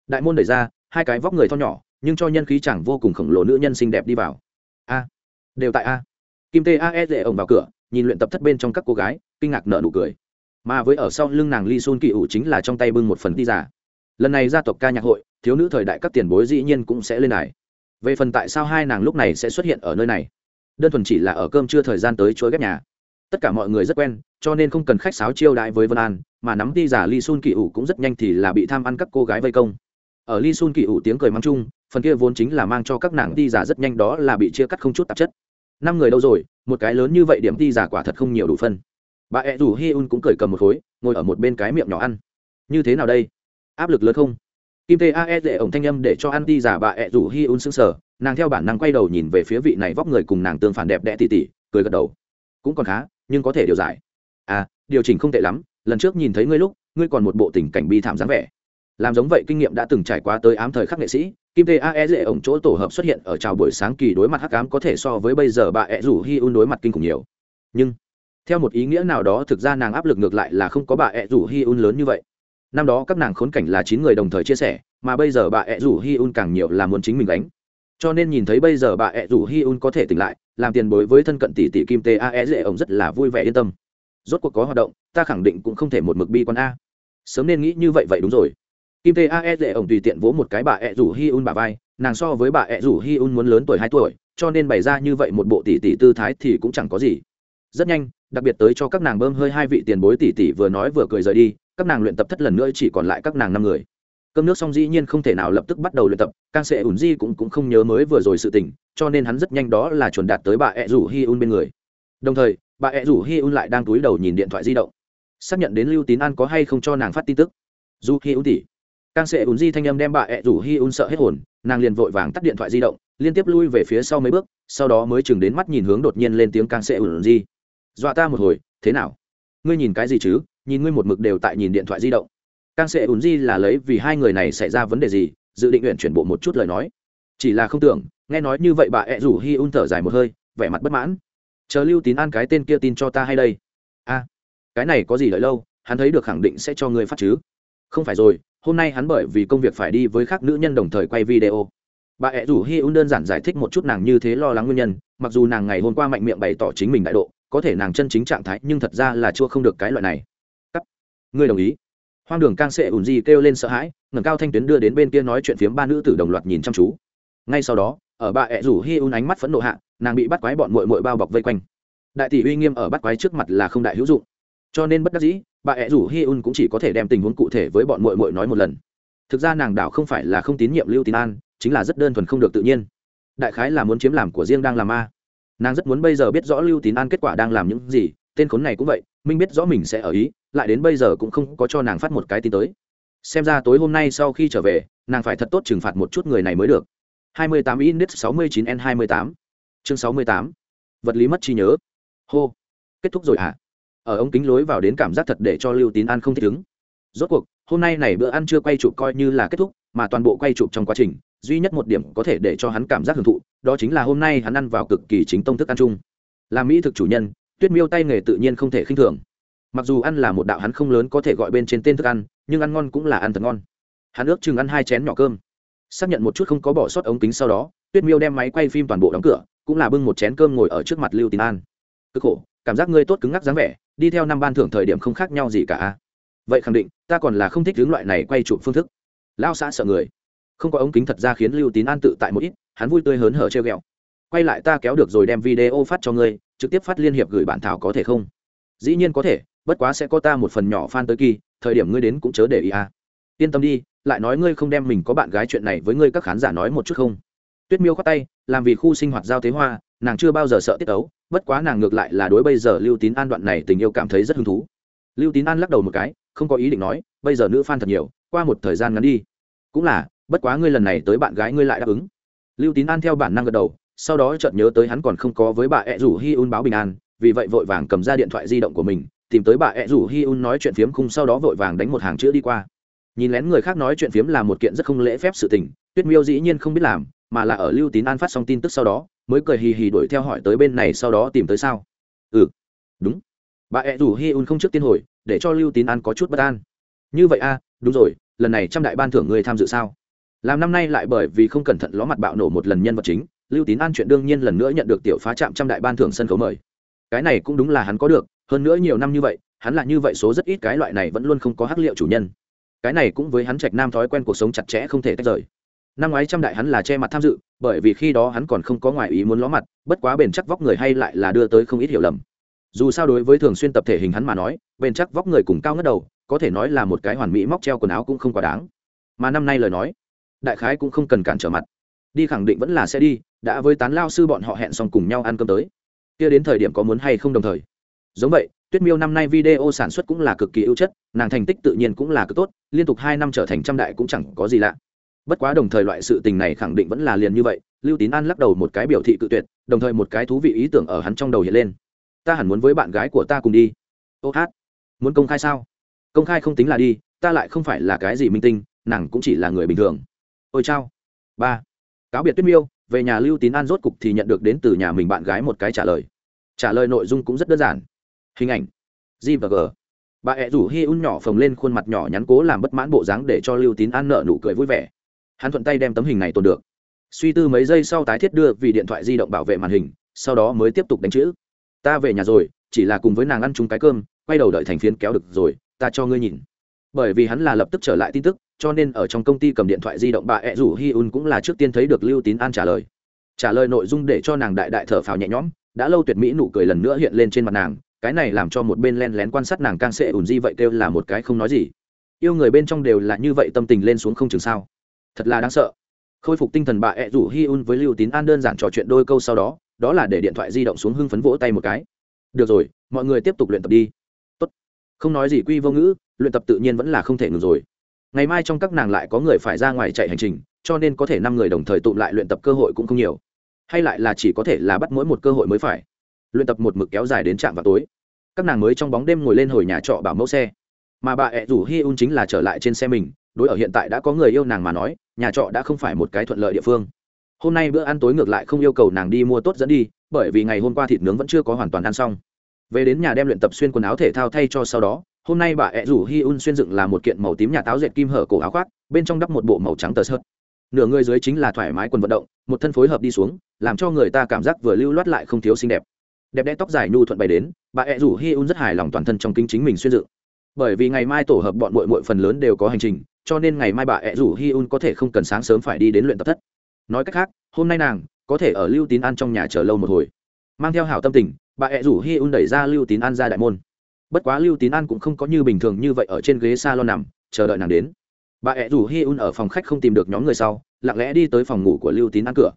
Đại môn đẩy ra, hai cái vóc người to nhỏ, nhưng cho nhân khí chẳng vô cùng khổng lồ nữ nhân xinh đẹp đi vào. A. Đều tại a. Kim tê a e ổng vào cửa, nhìn luyện tập thất bên trong các cô gái, kinh ngạc nợ nụ cười mà với ở sau lưng nàng ly sun kỳ ủ chính là trong tay bưng một phần ti giả. Lần này gia tộc ca nhạc hội, thiếu nữ thời đại các tiền bối dĩ nhiên cũng sẽ lên đài. Về phần tại sao hai nàng lúc này sẽ xuất hiện ở nơi này? Đơn thuần chỉ là ở cơm chưa thời gian tới chối ghép nhà. Tất cả mọi người rất quen, cho nên không cần khách sáo chiêu đãi với vân an, mà nắm ti giả ly sun kỳ ủ cũng rất nhanh thì là bị tham ăn các cô gái vây công. Ở ly sun kỳ ủ tiếng cười mắng chung, phần kia vốn chính là mang cho các nàng ti giả rất nhanh đó là bị chia cắt không chút tạp chất. Năm người đâu rồi, một cái lớn như vậy điểm ti giả quả thật không nhiều đủ phân bà ẹ rủ hi un cũng cười cầm một khối, ngồi ở một bên cái miệng nhỏ ăn. Như thế nào đây? Áp lực lớn không? Kim tê ae dễ ổng thanh âm để cho ăn ti giả bà ẹ rủ hi un sững sờ, nàng theo bản năng quay đầu nhìn về phía vị này vóc người cùng nàng tương phản đẹp đẽ tỉ tỉ, cười gật đầu. Cũng còn khá, nhưng có thể điều giải. À điều chỉnh không tệ lắm, lần trước nhìn thấy ngươi lúc, ngươi còn một bộ tình cảnh bi thảm dáng vẻ. Làm giống vậy kinh nghiệm đã từng trải qua tới ám thời khắc nghệ sĩ, kim tê ae dễ ổng chỗ tổ hợp xuất hiện ở chào buổi sáng kỳ đối mặt hắc ám có thể so với bây giờ bà ẹ rủ hi un đối mặt kinh khủng nhiều. Nhưng theo một ý nghĩa nào đó, thực ra nàng áp lực ngược lại là không có bà ẹ rủ hi un lớn như vậy. Năm đó các nàng khốn cảnh là chín người đồng thời chia sẻ, mà bây giờ bà ẹ rủ hi un càng nhiều là muốn chính mình đánh cho nên nhìn thấy bây giờ bà ẹ rủ hi un có thể tỉnh lại, làm tiền bối với thân cận tỷ tỷ kim tê a e dễ ổng rất là vui vẻ yên tâm. Rốt cuộc có hoạt động, ta khẳng định cũng không thể một mực bi con a. Sớm nên nghĩ như vậy vậy đúng rồi. Kim tê a e dễ ổng tùy tiện vỗ một cái bà ẹ rủ hi un bà vai, nàng so với bà ẹ rủ hi un muốn lớn tuổi hai tuổi, cho nên bày ra như vậy một bộ tỷ tỷ tư thái thì cũng chẳng có gì rất nhanh đặc biệt tới cho các nàng bơm hơi hai vị tiền bối tỷ tỷ vừa nói vừa cười rời đi các nàng luyện tập thất lần nữa chỉ còn lại các nàng năm người. Cơm nước xong dĩ nhiên không thể nào lập tức bắt đầu luyện tập càng sẽ ủn di cũng, cũng không nhớ mới vừa rồi sự tình cho nên hắn rất nhanh đó là chuẩn đạt tới bà ẹ rủ hi un bên người. Đồng thời bà ẹ rủ hi un lại đang túi đầu nhìn điện thoại di động xác nhận đến lưu tín an có hay không cho nàng phát tin tức. Dù hi un tỉ càng sẽ ủn di thanh âm đem bà ẹ rủ hi un sợ hết hồn nàng liền vội vàng tắt điện thoại di động liên tiếp lui về phía sau mấy bước sau đó mới chừng đến mắt nhìn hướng đột nhiên lên tiếng càng sẽ ủn di dọa ta một hồi, thế nào? Ngươi nhìn cái gì chứ? Nhìn ngươi một mực đều tại nhìn điện thoại di động. Càng sẽ ủn di là lấy vì hai người này xảy ra vấn đề gì, dự định nguyện chuyển bộ một chút lời nói. Chỉ là không tưởng, nghe nói như vậy bà ẹ rủ hi un thở dài một hơi, vẻ mặt bất mãn. Chờ lưu tín an cái tên kia tin cho ta hay đây? A, cái này có gì đợi lâu, hắn thấy được khẳng định sẽ cho ngươi phát chứ. Không phải rồi, hôm nay hắn bởi vì công việc phải đi với các nữ nhân đồng thời quay video. Bà ẹ rủ hi un đơn giản giải thích một chút nàng như thế lo lắng nguyên nhân, mặc dù nàng ngày hôm qua mạnh miệng bày tỏ chính mình đại độ có thể nàng chân chính trạng thái, nhưng thật ra là chưa không được cái loại này. Cắt. Ngươi đồng ý. Hoang đường càng sệ ủn di kêu lên sợ hãi, ngẩng cao thanh tuyến đưa đến bên kia nói chuyện phiếm ba nữ tử đồng loạt nhìn chăm chú. Ngay sau đó, ở bà ẹ rủ hi un ánh mắt phẫn nộ hạ, nàng bị bắt quái bọn mội mội bao bọc vây quanh. Đại tỷ uy nghiêm ở bắt quái trước mặt là không đại hữu dụng. Cho nên bất đắc dĩ, bà ẹ rủ hi un cũng chỉ có thể đem tình huống cụ thể với bọn mội mội nói một lần. Thực ra nàng đảo không phải là không tín nhiệm lưu tín an, chính là rất đơn thuần không được tự nhiên. Đại khái là muốn chiếm làm của riêng đang làm ma nàng rất muốn bây giờ biết rõ lưu tín an kết quả đang làm những gì, tên khốn này cũng vậy, minh biết rõ mình sẽ ở ý, lại đến bây giờ cũng không có cho nàng phát một cái tin tới. Xem ra tối hôm nay sau khi trở về, nàng phải thật tốt trừng phạt một chút người này mới được. 28 index 69 n 28 chương 68 vật lý mất trí nhớ. Hô. Kết thúc rồi hả? À? ở ống kính lối vào đến cảm giác thật để cho lưu tín an không thích ứng. Rốt cuộc, hôm nay này bữa ăn chưa quay chụp coi như là kết thúc, mà toàn bộ quay chụp trong quá trình duy nhất một điểm có thể để cho hắn cảm giác hưởng thụ, đó chính là hôm nay hắn ăn vào cực kỳ chính tông thức ăn chung. Là mỹ thực chủ nhân, tuyết miêu tay nghề tự nhiên không thể khinh thường. Mặc dù ăn là một đạo hắn không lớn có thể gọi bên trên tên thức ăn, nhưng ăn ngon cũng là ăn thật ngon. Hắn ước chừng ăn hai chén nhỏ cơm. Xác nhận một chút không có bỏ sót ống kính sau đó, tuyết miêu đem máy quay phim toàn bộ đóng cửa, cũng là bưng một chén cơm ngồi ở trước mặt lưu tín an. Cực khổ, cảm giác ngươi tốt cứng ngắc dáng vẻ, đi theo năm ban thưởng thời điểm không khác nhau gì cả vậy khẳng định, ta còn là không thích hướng loại này quay chụp phương thức. Lao xã sợ người không có ống kính thật ra khiến lưu tín an tự tại một ít, hắn vui tươi hớn hở treo ghẹo. Quay lại ta kéo được rồi đem video phát cho ngươi, trực tiếp phát liên hiệp gửi bản thảo có thể không? Dĩ nhiên có thể, bất quá sẽ có ta một phần nhỏ fan tới kỳ, thời điểm ngươi đến cũng chớ để ý à. Yên tâm đi, lại nói ngươi không đem mình có bạn gái chuyện này với ngươi các khán giả nói một chút không? Tuyết miêu khoát tay, làm vì khu sinh hoạt giao tế hoa, nàng chưa bao giờ sợ tiết ấu, bất quá nàng ngược lại là đối bây giờ lưu tín an đoạn này tình yêu cảm thấy rất hứng thú. Lưu tín an lắc đầu một cái, không có ý định nói, bây giờ nữ f a n thật nhiều, qua một thời gian ngắn đi. Cũng là bất quá ngươi lần này tới bạn gái ngươi lại đáp ứng. Lưu tín an theo bản năng gật đầu, sau đó chợt nhớ tới hắn còn không có với bà ẹ rủ hi un báo bình an, vì vậy vội vàng cầm ra điện thoại di động của mình, tìm tới bà ẹ rủ hi un nói chuyện phiếm khung sau đó vội vàng đánh một hàng chữ đi qua. Nhìn lén người khác nói chuyện phiếm là một kiện rất không lễ phép sự tình, tuyết miêu dĩ nhiên không biết làm, mà là ở lưu tín an phát xong tin tức sau đó, mới cười hì hì đuổi theo hỏi tới bên này sau đó tìm tới sao? Ừ đúng. Bà ẹ rủ hi un không trước tiên hồi, để cho lưu tín an có chút bất an. Như vậy a đúng rồi, lần này trăm đại ban thưởng người tham dự sao? Làm năm nay lại bởi vì không cẩn thận ló mặt bạo nổ một lần nhân vật chính, lưu tín an chuyện đương nhiên lần nữa nhận được tiểu phá trạm trăm đại ban thưởng sân khấu mời. Cái này cũng đúng là hắn có được, hơn nữa nhiều năm như vậy, hắn là như vậy số rất ít cái loại này vẫn luôn không có hắc liệu chủ nhân. Cái này cũng với hắn trạch nam thói quen cuộc sống chặt chẽ không thể tách rời. Năm ngoái trăm đại hắn là che mặt tham dự, bởi vì khi đó hắn còn không có ngoại ý muốn ló mặt, bất quá bền chắc vóc người hay lại là đưa tới không ít hiểu lầm. Dù sao đối với thường xuyên tập thể hình hắn mà nói, bền chắc vóc người cùng cao ngất đầu, có thể nói là một cái hoàn mỹ móc treo quần áo cũng không quá đáng. Mà năm nay lời nói đại khái cũng không cần cản trở mặt. Đi khẳng định vẫn là sẽ đi, đã với tán lao sư bọn họ hẹn xong cùng nhau ăn cơm tới. Kia đến thời điểm có muốn hay không đồng thời. Giống vậy, tuyết miêu năm nay video sản xuất cũng là cực kỳ ưu chất, nàng thành tích tự nhiên cũng là cực tốt, liên tục hai năm trở thành trăm đại cũng chẳng có gì lạ. Bất quá đồng thời loại sự tình này khẳng định vẫn là liền như vậy, lưu tín an lắc đầu một cái biểu thị cự tuyệt, đồng thời một cái thú vị ý tưởng ở hắn trong đầu hiện lên. Ta hẳn muốn với bạn gái của ta cùng đi. Ô hát. Muốn công khai sao? Công khai không tính là đi, ta lại không phải là cái gì minh tinh, nàng cũng chỉ là người bình thường ôi chao. Ba. Cáo biệt tuyết miêu, về nhà lưu tín an rốt cục thì nhận được đến từ nhà mình bạn gái một cái trả lời. Trả lời nội dung cũng rất đơn giản. Hình ảnh. G và g. Bà ẹ rủ hi un nhỏ phồng lên khuôn mặt nhỏ nhắn cố làm bất mãn bộ dáng để cho lưu tín an nợ nụ cười vui vẻ. Hắn thuận tay đem tấm hình này tồn được. Suy tư mấy giây sau tái thiết đưa vì điện thoại di động bảo vệ màn hình, sau đó mới tiếp tục đánh chữ. Ta về nhà rồi, chỉ là cùng với nàng ăn chung cái cơm, quay đầu đợi thành phiến kéo được rồi, ta cho ngươi nhìn. Bởi vì hắn là lập tức trở lại tin tức cho nên ở trong công ty cầm điện thoại di động bà ẹ rủ hi un cũng là trước tiên thấy được lưu tín an trả lời. Trả lời nội dung để cho nàng đại đại thở phào nhẹ nhõm, đã lâu tuyệt mỹ nụ cười lần nữa hiện lên trên mặt nàng, cái này làm cho một bên len lén quan sát nàng càng sẽ ủn di vậy kêu là một cái không nói gì. Yêu người bên trong đều là như vậy tâm tình lên xuống không chừng sao. Thật là đáng sợ. Khôi phục tinh thần bà ẹ rủ hi un với lưu tín an đơn giản trò chuyện đôi câu sau đó đó là để điện thoại di động xuống hưng phấn vỗ tay một cái. Được rồi, mọi người tiếp tục luyện tập đi. Tốt. Không nói gì quy vô ngữ, luyện tập tự nhiên vẫn là không thể ngừng rồi ngày mai trong các nàng lại có người phải ra ngoài chạy hành trình, cho nên có thể năm người đồng thời tụm lại luyện tập cơ hội cũng không nhiều. Hay lại là chỉ có thể là bắt mỗi một cơ hội mới phải. Luyện tập một mực kéo dài đến trạm vào tối. Các nàng mới trong bóng đêm ngồi lên hồi nhà trọ bảo mẫu xe. Mà bà ẹ rủ hi un chính là trở lại trên xe mình, đối ở hiện tại đã có người yêu nàng mà nói, nhà trọ đã không phải một cái thuận lợi địa phương. Hôm nay bữa ăn tối ngược lại không yêu cầu nàng đi mua tốt dẫn đi, bởi vì ngày hôm qua thịt nướng vẫn chưa có hoàn toàn ăn xong. Về đến nhà đem luyện tập xuyên quần áo thể thao thay cho sau đó hôm nay bà ẹ rủ hi un xuyên dựng là một kiện màu tím nhà táo dệt kim hở cổ áo khoác, bên trong đắp một bộ màu trắng tờ sợt. Nửa người dưới chính là thoải mái quần vận động, một thân phối hợp đi xuống, làm cho người ta cảm giác vừa lưu loát lại không thiếu xinh đẹp. Đẹp đẽ tóc dài nhu thuận bày đến, bà ẹ rủ hi un rất hài lòng toàn thân trong kinh chính mình xuyên dựng. Bởi vì ngày mai tổ hợp bọn mội mội phần lớn đều có hành trình, cho nên ngày mai bà ẹ rủ hi un có thể không cần sáng sớm phải đi đến luyện tập thất. Nói cách khác, hôm nay nàng có thể ở lưu tín an trong nhà chờ lâu một hồi. Mang theo hảo tâm tình, bà ẹ rủ hi un đẩy ra lưu tín an ra đại môn bất quá lưu tín an cũng không có như bình thường như vậy ở trên ghế s a lon nằm, chờ đợi nàng đến. Bà ẹ rủ hi un ở phòng khách không tìm được nhóm người sau, lặng lẽ đi tới phòng ngủ của lưu tín an cửa.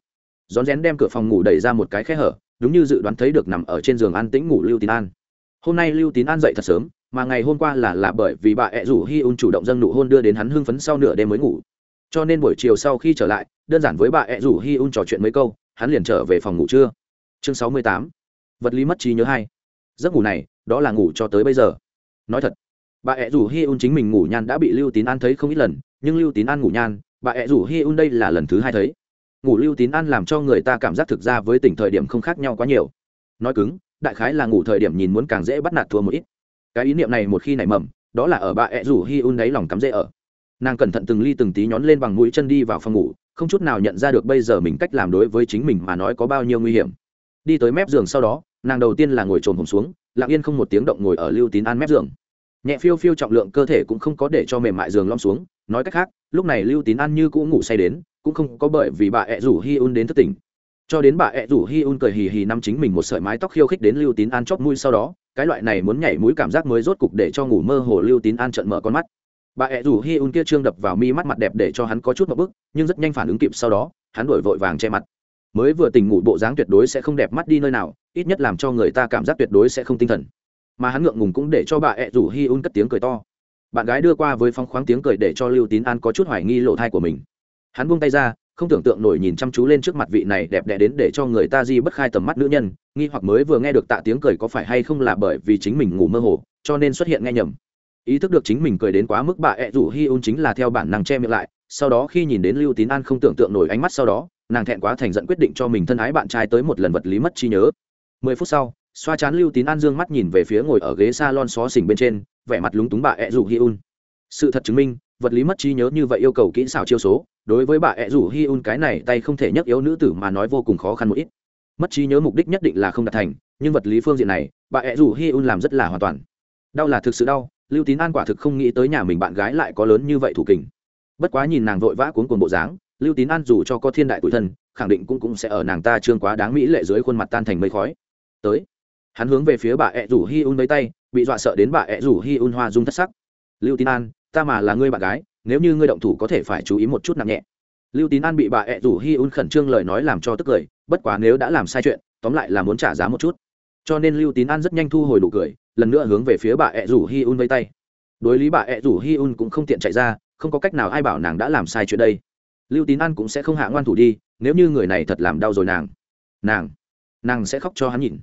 Rón rén đem cửa phòng ngủ đẩy ra một cái khe hở, đúng như dự đoán thấy được nằm ở trên giường an tĩnh ngủ lưu tín an. Hôm nay lưu tín an dậy thật sớm, mà ngày hôm qua là là bởi vì bà ẹ rủ hi un chủ động dâng nụ hôn đưa đến hắn hưng phấn sau nửa đêm mới ngủ. Cho nên buổi chiều sau khi trở lại, đơn giản với bà ẹ rủ hi un trò chuyện mấy câu, hắn liền trở về phòng ngủ trưa. Chương sáu mươi tám. Vật lý mất trí nhớ hai. Giấc ngủ này đó là ngủ cho tới bây giờ. Nói thật, bà ẹ rủ hi un chính mình ngủ nhan đã bị lưu tín an thấy không ít lần, nhưng lưu tín an ngủ nhan, bà ẹ rủ hi un đây là lần thứ hai thấy. Ngủ lưu tín an làm cho người ta cảm giác thực ra với tỉnh thời điểm không khác nhau quá nhiều. Nói cứng, đại khái là ngủ thời điểm nhìn muốn càng dễ bắt nạt thua một ít. Cái ý niệm này một khi nảy mầm, đó là ở bà ẹ rủ hi un đáy lòng cắm dễ ở. Nàng cẩn thận từng ly từng tí nhón lên bằng mũi chân đi vào phòng ngủ, không chút nào nhận ra được bây giờ mình cách làm đối với chính mình mà nói có bao nhiêu nguy hiểm. Đi tới mép giường sau đó nàng đầu tiên là ngồi trồn hồn xuống, lặng yên không một tiếng động ngồi ở lưu tín an mép giường. Nhẹ phiêu phiêu trọng lượng cơ thể cũng không có để cho mềm mại giường lom xuống, nói cách khác, lúc này lưu tín an như cũng ngủ say đến, cũng không có bởi vì bà ẹ rủ hi un đến thất tỉnh. Cho đến bà ẹ rủ hi un cười hì hì năm chính mình một sợi mái tóc khiêu khích đến lưu tín an chóp mũi sau đó, cái loại này muốn nhảy mũi cảm giác mới rốt cục để cho ngủ mơ hồ lưu tín an trận mở con mắt. Bà ẹ rủ hi un kia trương đập vào mi mắt mặt đẹp để cho hắn có chút một bức nhưng rất nhanh phản ứng kịp sau đó, hắn đổi vội vàng che mặt mới vừa tỉnh ngủ bộ dáng tuyệt đối sẽ không đẹp mắt đi nơi nào, ít nhất làm cho người ta cảm giác tuyệt đối sẽ không tinh thần. Mà hắn ngượng ngùng cũng để cho bà ẹ rủ hi un cất tiếng cười to. Bạn gái đưa qua với phong khoáng tiếng cười để cho lưu tín an có chút hoài nghi lộ thai của mình. Hắn buông tay ra, không tưởng tượng nổi nhìn chăm chú lên trước mặt vị này đẹp đẽ đến để cho người ta di bất khai tầm mắt nữ nhân, nghi hoặc mới vừa nghe được tạ tiếng cười có phải hay không là bởi vì chính mình ngủ mơ hồ, cho nên xuất hiện nghe nhầm ý thức được chính mình cười đến quá mức bà ẹ rủ hi un chính là theo bản năng che miệng lại, sau đó khi nhìn đến lưu tín an không tưởng tượng nổi ánh mắt sau đó, nàng thẹn quá thành giận quyết định cho mình thân ái bạn trai tới một lần vật lý mất trí nhớ. Mười phút sau, xoa chán lưu tín an dương mắt nhìn về phía ngồi ở ghế s a lon xó xỉnh bên trên, vẻ mặt lúng túng bà ẹ rủ hi un. Sự thật chứng minh, vật lý mất trí nhớ như vậy yêu cầu kỹ xảo chiêu số, đối với bà ẹ rủ hi un cái này tay không thể nhắc yếu nữ tử mà nói vô cùng khó khăn một ít. Mất trí nhớ mục đích nhất định là không đạt thành, nhưng vật lý phương diện này, bà ẹ rủ hi un làm rất là hoàn toàn. Đau là thực sự đau lưu tín an quả thực không nghĩ tới nhà mình bạn gái lại có lớn như vậy thủ kình. Bất quá nhìn nàng vội vã cuốn cuồng bộ dáng, lưu tín an dù cho có thiên đại tuổi thân, khẳng định cũng cũng sẽ ở nàng ta trương quá đáng mỹ lệ dưới khuôn mặt tan thành mây khói. Tới, hắn hướng về phía bà ẹ rủ hi un lấy tay, bị dọa sợ đến bà ẹ rủ hi un hoa dung thất sắc. Lưu tín an, ta mà là ngươi bạn gái, nếu như ngươi động thủ có thể phải chú ý một chút nặng nhẹ. Lưu tín an bị bà ẹ rủ hi un khẩn trương lời nói làm cho tức cười, bất quá nếu đã làm sai chuyện, tóm lại là muốn trả giá một chút. Cho nên lưu tín an rất nhanh thu hồi đủ cười lần nữa hướng về phía bà ẹ rủ hi un vây tay. Đối lý bà ẹ rủ hi un cũng không tiện chạy ra, không có cách nào ai bảo nàng đã làm sai chuyện đây. Lưu tín an cũng sẽ không hạ ngoan thủ đi, nếu như người này thật làm đau rồi nàng nàng nàng sẽ khóc cho hắn nhìn.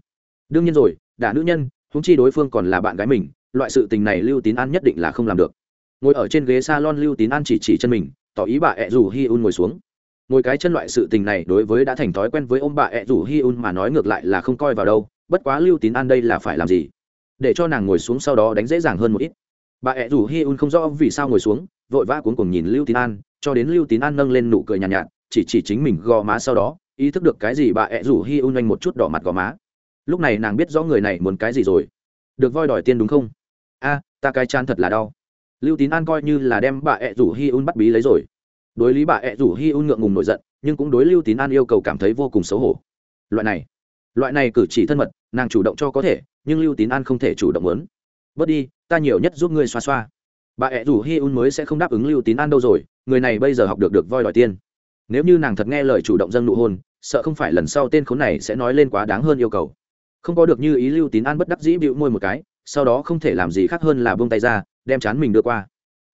Đương nhiên rồi, đả nữ nhân húng chi đối phương còn là bạn gái mình, loại sự tình này lưu tín an nhất định là không làm được. Ngồi ở trên ghế s a lon lưu tín an chỉ chỉ chân mình, tỏ ý bà ẹ rủ hi un ngồi xuống. Ngồi cái chân loại sự tình này đối với đã thành thói quen với ông bà ẹ rủ hi un mà nói ngược lại là không coi vào đâu, bất quá lưu tín an đây là phải làm gì? Để cho nàng ngồi xuống sau đó đánh dễ dàng hơn một ít. Bà ẹ rủ hi un không rõ vì sao ngồi xuống vội vã cuốn cùng nhìn lưu tín an cho đến lưu tín an nâng lên nụ cười nhàn nhạt, nhạt chỉ chỉ chính mình gò má sau đó ý thức được cái gì bà ẹ rủ hi un anh một chút đỏ mặt gò má. Lúc này nàng biết rõ người này muốn cái gì rồi. Được voi đòi tiền đúng không? A ta cái chan thật là đau. Lưu tín an coi như là đem bà ẹ rủ hi un bắt bí lấy rồi. Đối lý bà ẹ rủ hi un ngượng ngùng nổi giận nhưng cũng đối lưu tín an yêu cầu cảm thấy vô cùng xấu hổ. Loại này loại này cử chỉ thân mật nàng chủ động cho có thể nhưng lưu tín an không thể chủ động lớn bớt đi, ta nhiều nhất giúp ngươi xoa xoa. Bà ẹ rủ hi un mới sẽ không đáp ứng lưu tín an đâu rồi, người này bây giờ học được được voi đòi tiên. Nếu như nàng thật nghe lời chủ động dâng nụ hôn, sợ không phải lần sau tên khốn này sẽ nói lên quá đáng hơn yêu cầu. Không có được như ý lưu tín an bất đắc dĩ bịu môi một cái, sau đó không thể làm gì khác hơn là buông tay ra, đem chán mình đưa qua.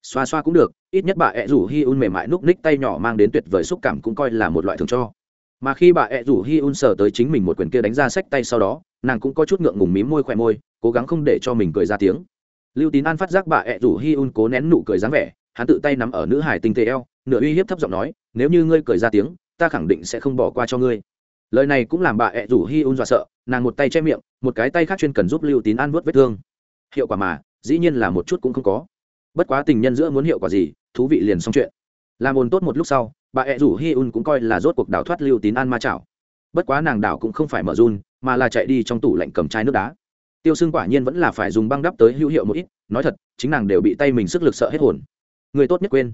Xoa xoa cũng được, ít nhất bà ẹ rủ hi un mềm mại núp ních tay nhỏ mang đến tuyệt vời xúc cảm cũng coi là một loại thường cho mà khi bà ẹ rủ hi un sờ tới chính mình một quyền kia đánh ra sách tay sau đó, nàng cũng có chút ngượng ngùng mím môi khỏe môi, cố gắng không để cho mình cười ra tiếng. Lưu tín an phát giác bà ẹ rủ hi un cố nén nụ cười dáng vẻ, hắn tự tay nắm ở nữ hải tinh tế eo, nửa uy hiếp thấp giọng nói, nếu như ngươi cười ra tiếng, ta khẳng định sẽ không bỏ qua cho ngươi. Lời này cũng làm bà ẹ rủ hi un dọa sợ, nàng một tay che miệng, một cái tay khác chuyên cần giúp lưu tín an vớt vết thương. Hiệu quả mà, dĩ nhiên là một chút cũng không có. Bất quá tình nhân giữa muốn hiệu quả gì, thú vị liền xong chuyện. Làm ồn tốt một lúc sau bà ẹ rủ hi un cũng coi là rốt cuộc đảo thoát lưu tín an ma chảo. Bất quá nàng đảo cũng không phải mở run, mà là chạy đi trong tủ lạnh cầm chai nước đá. Tiêu xương quả nhiên vẫn là phải dùng băng đắp tới hữu hiệu một ít, nói thật, chính nàng đều bị tay mình sức lực sợ hết hồn. Người tốt nhất quên.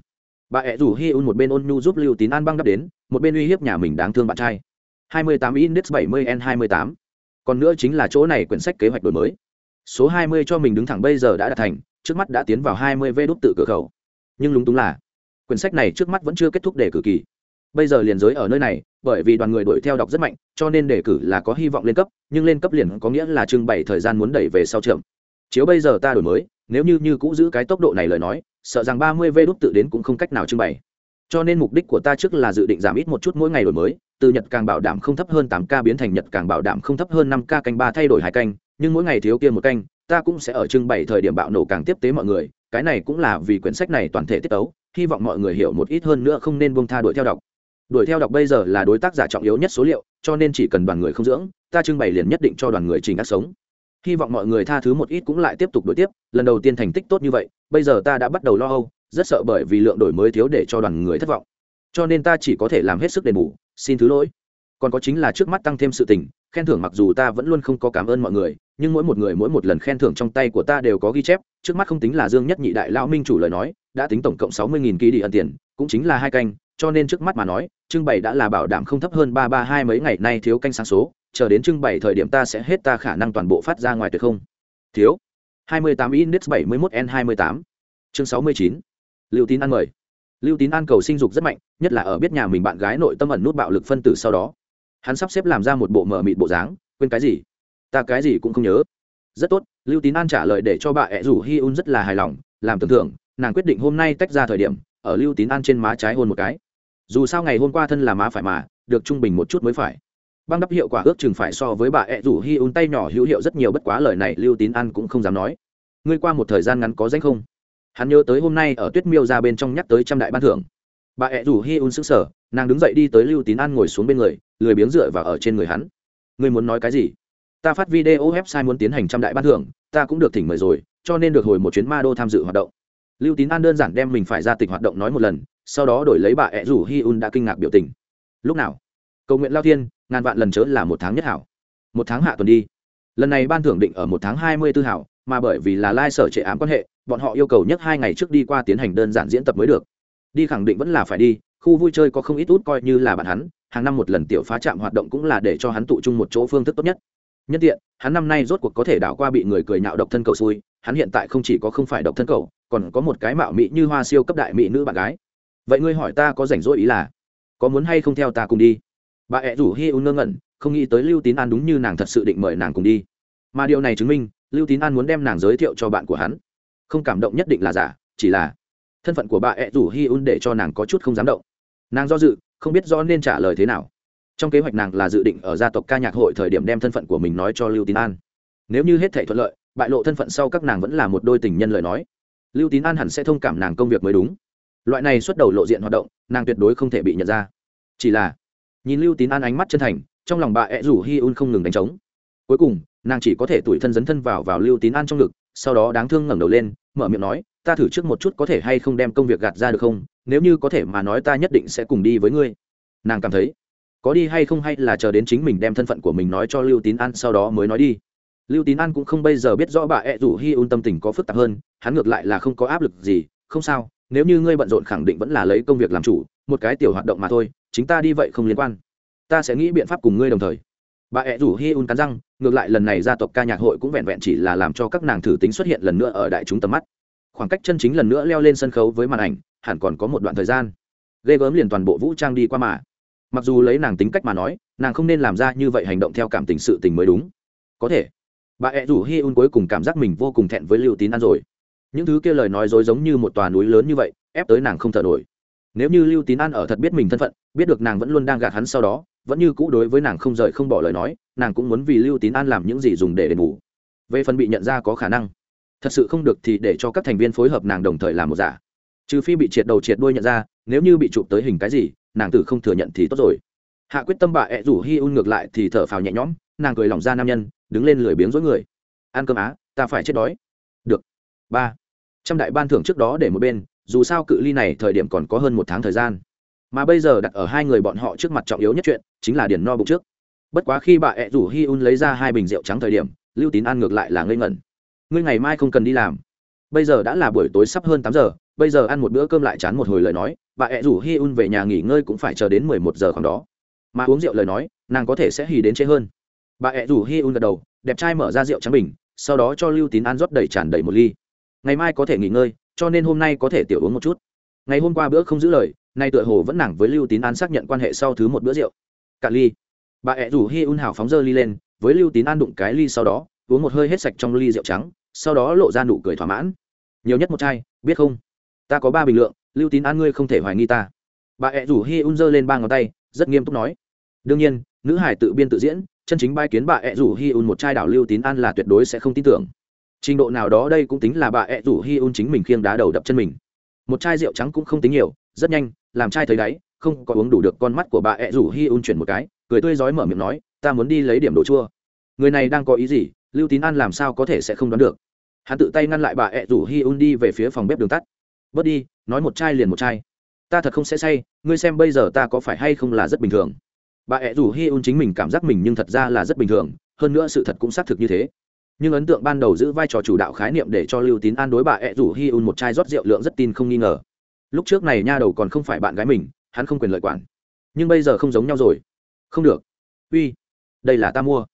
Bà ẹ rủ hi un một bên ôn nhu giúp lưu tín an băng đắp đến, một bên uy hiếp nhà mình đáng thương bạn trai. 28 index 70 n 28 còn nữa chính là chỗ này quyển sách kế hoạch đổi mới. Số 20 cho mình đứng thẳng bây giờ đã đạt thành, trước mắt đã tiến vào 20 v đúc tự cửa khẩu. Nhưng lúng túng là quyển sách này trước mắt vẫn chưa kết thúc đề cử kỳ. Bây giờ liền giới ở nơi này, bởi vì đoàn người đuổi theo đọc rất mạnh, cho nên đề cử là có hy vọng lên cấp, nhưng lên cấp liền có nghĩa là trưng bày thời gian muốn đẩy về sau trường chiếu bây giờ ta đổi mới, nếu như như cũ giữ cái tốc độ này lời nói, sợ rằng 30 v đút tự đến cũng không cách nào trưng bày. Cho nên mục đích của ta trước là dự định giảm ít một chút mỗi ngày đổi mới, từ nhật càng bảo đảm không thấp hơn tám k biến thành nhật càng bảo đảm không thấp hơn năm k canh ba thay đổi hai canh, nhưng mỗi ngày thiếu kia một canh, ta cũng sẽ ở trưng bày thời điểm bạo nổ càng tiếp tế mọi người cái này cũng là vì quyển sách này toàn thể tiết tấu, hy vọng mọi người hiểu một ít hơn nữa không nên buông tha đuổi theo đọc. Đuổi theo đọc bây giờ là đối tác giả trọng yếu nhất số liệu, cho nên chỉ cần đoàn người không dưỡng, ta trưng bày liền nhất định cho đoàn người trình ác sống. Hy vọng mọi người tha thứ một ít cũng lại tiếp tục đổi tiếp, lần đầu tiên thành tích tốt như vậy, bây giờ ta đã bắt đầu lo âu, rất sợ bởi vì lượng đổi mới thiếu để cho đoàn người thất vọng. Cho nên ta chỉ có thể làm hết sức đền bù, xin thứ lỗi. Còn có chính là trước mắt tăng thêm sự tình khen thưởng mặc dù ta vẫn luôn không có cảm ơn mọi người, nhưng mỗi một người mỗi một lần khen thưởng trong tay của ta đều có ghi chép, trước mắt không tính là dương nhất nhị đại lão minh chủ lời nói, đã tính tổng cộng sáu mươi nghìn ký đi ẩn tiền, cũng chính là hai canh, cho nên trước mắt mà nói, trưng bày đã là bảo đảm không thấp hơn ba ba hai mấy ngày nay thiếu canh sáng số, chờ đến trưng bày thời điểm ta sẽ hết ta khả năng toàn bộ phát ra ngoài tuyệt không. Thiếu. hai mươi tám index bảy mươi mốt n hai mươi tám. Chương sáu mươi chín. Lưu tín ăn mời. Lưu tín an cầu sinh dục rất mạnh, nhất là ở biết nhà mình bạn gái nội tâm ẩn nút bạo lực phân tử sau đó hắn sắp xếp làm ra một bộ mờ mịt bộ dáng, quên cái gì? Ta cái gì cũng không nhớ. Rất tốt, lưu tín an trả lời để cho bà ẹ rủ hi un rất là hài lòng, làm tưởng thưởng nàng quyết định hôm nay tách ra thời điểm, ở lưu tín an trên má trái hôn một cái. Dù sao ngày hôm qua thân là má phải mà, được trung bình một chút mới phải. Băng đắp hiệu quả ước chừng phải so với bà ẹ rủ hi un tay nhỏ hữu hiệu rất nhiều, bất quá lời này lưu tín an cũng không dám nói. Ngươi qua một thời gian ngắn có danh không? Hắn nhớ tới hôm nay ở tuyết miêu ra bên trong nhắc tới trăm đại ban thưởng. Bà ẹ rủ hi un xứng sở nàng đứng dậy đi tới lưu tín an ngồi xuống bên người lười biếng dựa vào ở trên người hắn. Ngươi muốn nói cái gì? Ta phát video website muốn tiến hành trăm đại ban thưởng, ta cũng được thỉnh mời rồi, cho nên được hồi một chuyến ma đô tham dự hoạt động. Lưu tín an đơn giản đem mình phải ra tịch hoạt động nói một lần, sau đó đổi lấy bà ẹ rủ hi un đã kinh ngạc biểu tình. Lúc nào? Cầu nguyện lao thiên, ngàn vạn lần chớ là một tháng nhất hảo. Một tháng hạ tuần đi. Lần này ban thưởng định ở một tháng hai mươi tư hảo, mà bởi vì là lai sở trệ ám quan hệ, bọn họ yêu cầu nhất hai ngày trước đi qua tiến hành đơn giản diễn tập mới được. Đi khẳng định vẫn là phải đi, khu vui chơi có không ít út coi như là bạn hắn hàng năm một lần tiểu phá trạm hoạt động cũng là để cho hắn tụ chung một chỗ phương thức tốt nhất. Nhân tiện, hắn năm nay rốt cuộc có thể đảo qua bị người cười nhạo độc thân cầu xui, hắn hiện tại không chỉ có không phải độc thân cầu, còn có một cái mạo mỹ như hoa siêu cấp đại mỹ nữ bạn gái. Vậy ngươi hỏi ta có rảnh rỗi ý là, có muốn hay không theo ta cùng đi? Bà ẹ rủ hi un ngơ ngẩn, không nghĩ tới lưu tín an đúng như nàng thật sự định mời nàng cùng đi. Mà điều này chứng minh, lưu tín an muốn đem nàng giới thiệu cho bạn của hắn. Không cảm động nhất định là giả, chỉ là thân phận của bà ẹ rủ hi un để cho nàng có chút không dám động. Nàng do dự không biết do nên trả lời thế nào. Trong kế hoạch nàng là dự định ở gia tộc ca nhạc hội thời điểm đem thân phận của mình nói cho lưu tín an. Nếu như hết thể thuận lợi, bại lộ thân phận sau các nàng vẫn là một đôi tình nhân lời nói. Lưu tín an hẳn sẽ thông cảm nàng công việc mới đúng. Loại này xuất đầu lộ diện hoạt động, nàng tuyệt đối không thể bị nhận ra. Chỉ là, nhìn lưu tín an ánh mắt chân thành, trong lòng bà ẹ rủ hi un không ngừng đánh trống. Cuối cùng, nàng chỉ có thể tủi thân dấn thân vào vào lưu tín an trong ngực, sau đó đáng thương ngẩng đầu lên, mở miệng nói, ta thử trước một chút có thể hay không đem công việc gạt ra được không? Nếu như có thể mà nói ta nhất định sẽ cùng đi với ngươi. Nàng cảm thấy, có đi hay không hay là chờ đến chính mình đem thân phận của mình nói cho lưu tín an sau đó mới nói đi. Lưu tín an cũng không bây giờ biết rõ bà ẹ rủ hi un tâm tình có phức tạp hơn, hắn ngược lại là không có áp lực gì, không sao, nếu như ngươi bận rộn khẳng định vẫn là lấy công việc làm chủ, một cái tiểu hoạt động mà thôi, chính ta đi vậy không liên quan. Ta sẽ nghĩ biện pháp cùng ngươi đồng thời. Bà ẹ rủ hi un cắn răng, ngược lại lần này gia tộc ca nhạc hội cũng vẹn vẹn chỉ là làm cho các nàng thử tính xuất hiện lần nữa ở đại chúng tầm mắt. Khoảng cách chân chính lần nữa leo lên sân khấu với màn ảnh hẳn còn có một đoạn thời gian. Ghê gớm liền toàn bộ vũ trang đi qua mà. Mặc dù lấy nàng tính cách mà nói, nàng không nên làm ra như vậy hành động theo cảm tình sự tình mới đúng. Có thể. Bà ẹ rủ hi un cuối cùng cảm giác mình vô cùng thẹn với lưu tín ăn rồi. Những thứ kia lời nói dối giống như một tòa núi lớn như vậy, ép tới nàng không thở nổi. Nếu như lưu tín an ở thật biết mình thân phận, biết được nàng vẫn luôn đang gạt hắn sau đó, vẫn như cũ đối với nàng không rời không bỏ lời nói, nàng cũng muốn vì lưu tín an làm những gì dùng để đền bù. Về phần bị nhận ra có khả năng. Thật sự không được thì để cho các thành viên phối hợp nàng đồng thời làm một giả trừ phi bị triệt đầu triệt đuôi nhận ra, nếu như bị chụp tới hình cái gì, nàng tử không thừa nhận thì tốt rồi. Hạ quyết tâm bà ẹ rủ hi un ngược lại thì thở phào nhẹ nhõm, nàng cười lỏng ra nam nhân, đứng lên lười biếng dối người. Ăn cơm á, ta phải chết đói. Được. Ba. Trăm đại ban thưởng trước đó để một bên, dù sao cự ly này thời điểm còn có hơn một tháng thời gian. Mà bây giờ đặt ở hai người bọn họ trước mặt trọng yếu nhất chuyện, chính là điền no bụng trước. Bất quá khi bà ẹ rủ hi un lấy ra hai bình rượu trắng thời điểm, lưu tín ăn ngược lại là ngây ngẩn. Ngươi ngày mai không cần đi làm bây giờ đã là buổi tối sắp hơn tám giờ, bây giờ ăn một bữa cơm lại chán một hồi lời nói, bà ẹ rủ hi un về nhà nghỉ ngơi cũng phải chờ đến mười một giờ khoảng đó. Mà uống rượu lời nói, nàng có thể sẽ hì đến trễ hơn. Bà ẹ rủ hi un gật đầu, đẹp trai mở ra rượu trắng bình, sau đó cho lưu tín ăn rót đầy tràn đầy một ly. Ngày mai có thể nghỉ ngơi, cho nên hôm nay có thể tiểu uống một chút. Ngày hôm qua bữa không giữ lời, nay tựa hồ vẫn nàng với lưu tín an xác nhận quan hệ sau thứ một bữa rượu. Cả ly. Bà ẹ rủ hi un hào phóng dơ ly lên, với lưu tín an đụng cái ly sau đó, uống một hơi hết sạch trong ly rượu trắng, sau đó lộ ra nụ cười thỏa mãn nhiều nhất một chai, biết không? Ta có ba bình lượng, lưu tín an ngươi không thể hoài nghi ta. Bà ẹ rủ hi un giơ lên ba ngón tay, rất nghiêm túc nói. Đương nhiên, nữ hải tự biên tự diễn, chân chính bai kiến bà ẹ rủ hi un một chai đảo lưu tín an là tuyệt đối sẽ không tin tưởng. Trình độ nào đó đây cũng tính là bà ẹ rủ hi un chính mình khiêng đá đầu đập chân mình. Một chai rượu trắng cũng không tính nhiều, rất nhanh, làm chai thấy đáy, không có uống đủ được con mắt của bà ẹ rủ hi un chuyển một cái, cười tươi rói mở miệng nói, ta muốn đi lấy điểm đồ chua. Người này đang có ý gì, lưu tín an làm sao có thể sẽ không đoán được hắn tự tay ngăn lại bà ẹ rủ hi un đi về phía phòng bếp đường tắt. Bớt đi, nói một chai liền một chai. Ta thật không sẽ say, ngươi xem bây giờ ta có phải hay không là rất bình thường. Bà ẹ rủ hi un chính mình cảm giác mình nhưng thật ra là rất bình thường, hơn nữa sự thật cũng xác thực như thế. Nhưng ấn tượng ban đầu giữ vai trò chủ đạo khái niệm để cho lưu tín an đối bà ẹ rủ hi un một chai rót rượu lượng rất tin không nghi ngờ. Lúc trước này nha đầu còn không phải bạn gái mình, hắn không quyền lợi quản. Nhưng bây giờ không giống nhau rồi. Không được. Uy, đây là ta mua.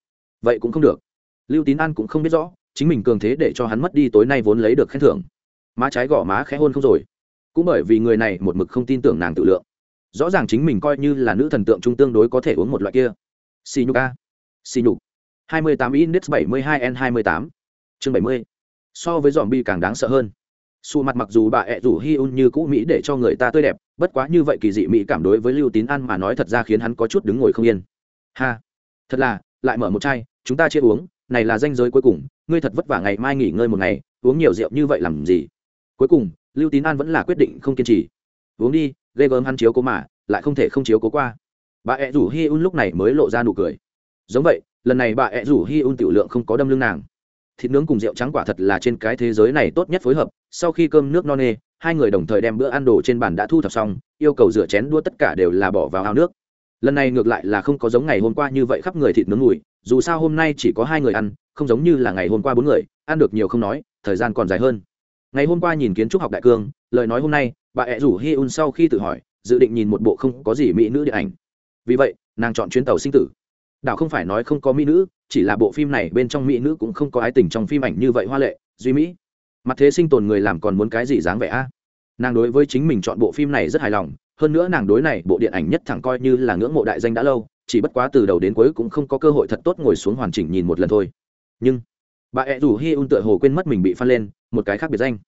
Vậy cũng không được. Lưu tín an cũng không biết rõ chính mình cường thế để cho hắn mất đi tối nay vốn lấy được khen thưởng. Má trái gõ má khẽ hôn không rồi. Cũng bởi vì người này một mực không tin tưởng nàng tự lượng. Rõ ràng chính mình coi như là nữ thần tượng trung tương đối có thể uống một loại kia. Xì nhục a. Xì nhục. hai mươi tám index bảy mươi hai n hai mươi tám. Chương bảy mươi. So với dòm bi càng đáng sợ hơn. Su mặt mặc dù bà ẹ rủ hi un như cũ mỹ để cho người ta tươi đẹp, bất quá như vậy kỳ dị mỹ cảm đối với lưu tín ăn mà nói thật ra khiến hắn có chút đứng ngồi không yên. Ha. Thật là, lại mở một chai, chúng ta chia uống này là danh giới cuối cùng, ngươi thật vất vả ngày mai nghỉ ngơi một ngày, uống nhiều rượu như vậy làm gì? Cuối cùng, lưu tín an vẫn là quyết định không kiên trì. Uống đi, ghê gớm hắn chiếu cố mà, lại không thể không chiếu cố qua. Bà ẹ rủ hi un lúc này mới lộ ra nụ cười. Giống vậy, lần này bà ẹ rủ hi un tiểu lượng không có đâm lưng nàng. Thịt nướng cùng rượu trắng quả thật là trên cái thế giới này tốt nhất phối hợp, sau khi cơm nước no nê, hai người đồng thời đem bữa ăn đồ trên bàn đã thu thập xong, yêu cầu rửa chén đua tất cả đều là bỏ vào ao nước lần này ngược lại là không có giống ngày hôm qua như vậy khắp người thịt nướng mùi, dù sao hôm nay chỉ có hai người ăn, không giống như là ngày hôm qua bốn người, ăn được nhiều không nói, thời gian còn dài hơn. Ngày hôm qua nhìn kiến trúc học đại cương, lời nói hôm nay, bà ẹ rủ hi un sau khi tự hỏi, dự định nhìn một bộ không có gì mỹ nữ điện ảnh. Vì vậy, nàng chọn chuyến tàu sinh tử. Đảo không phải nói không có mỹ nữ, chỉ là bộ phim này bên trong mỹ nữ cũng không có ái tình trong phim ảnh như vậy hoa lệ, duy mỹ. Mặt thế sinh tồn người làm còn muốn cái gì dáng vẻ a? Nàng đối với chính mình chọn bộ phim này rất hài lòng hơn nữa nàng đối này bộ điện ảnh nhất thẳng coi như là ngưỡng mộ đại danh đã lâu, chỉ bất quá từ đầu đến cuối cũng không có cơ hội thật tốt ngồi xuống hoàn chỉnh nhìn một lần thôi. Nhưng, bà ẹ rủ hi un tựa hồ quên mất mình bị phan lên, một cái khác biệt danh.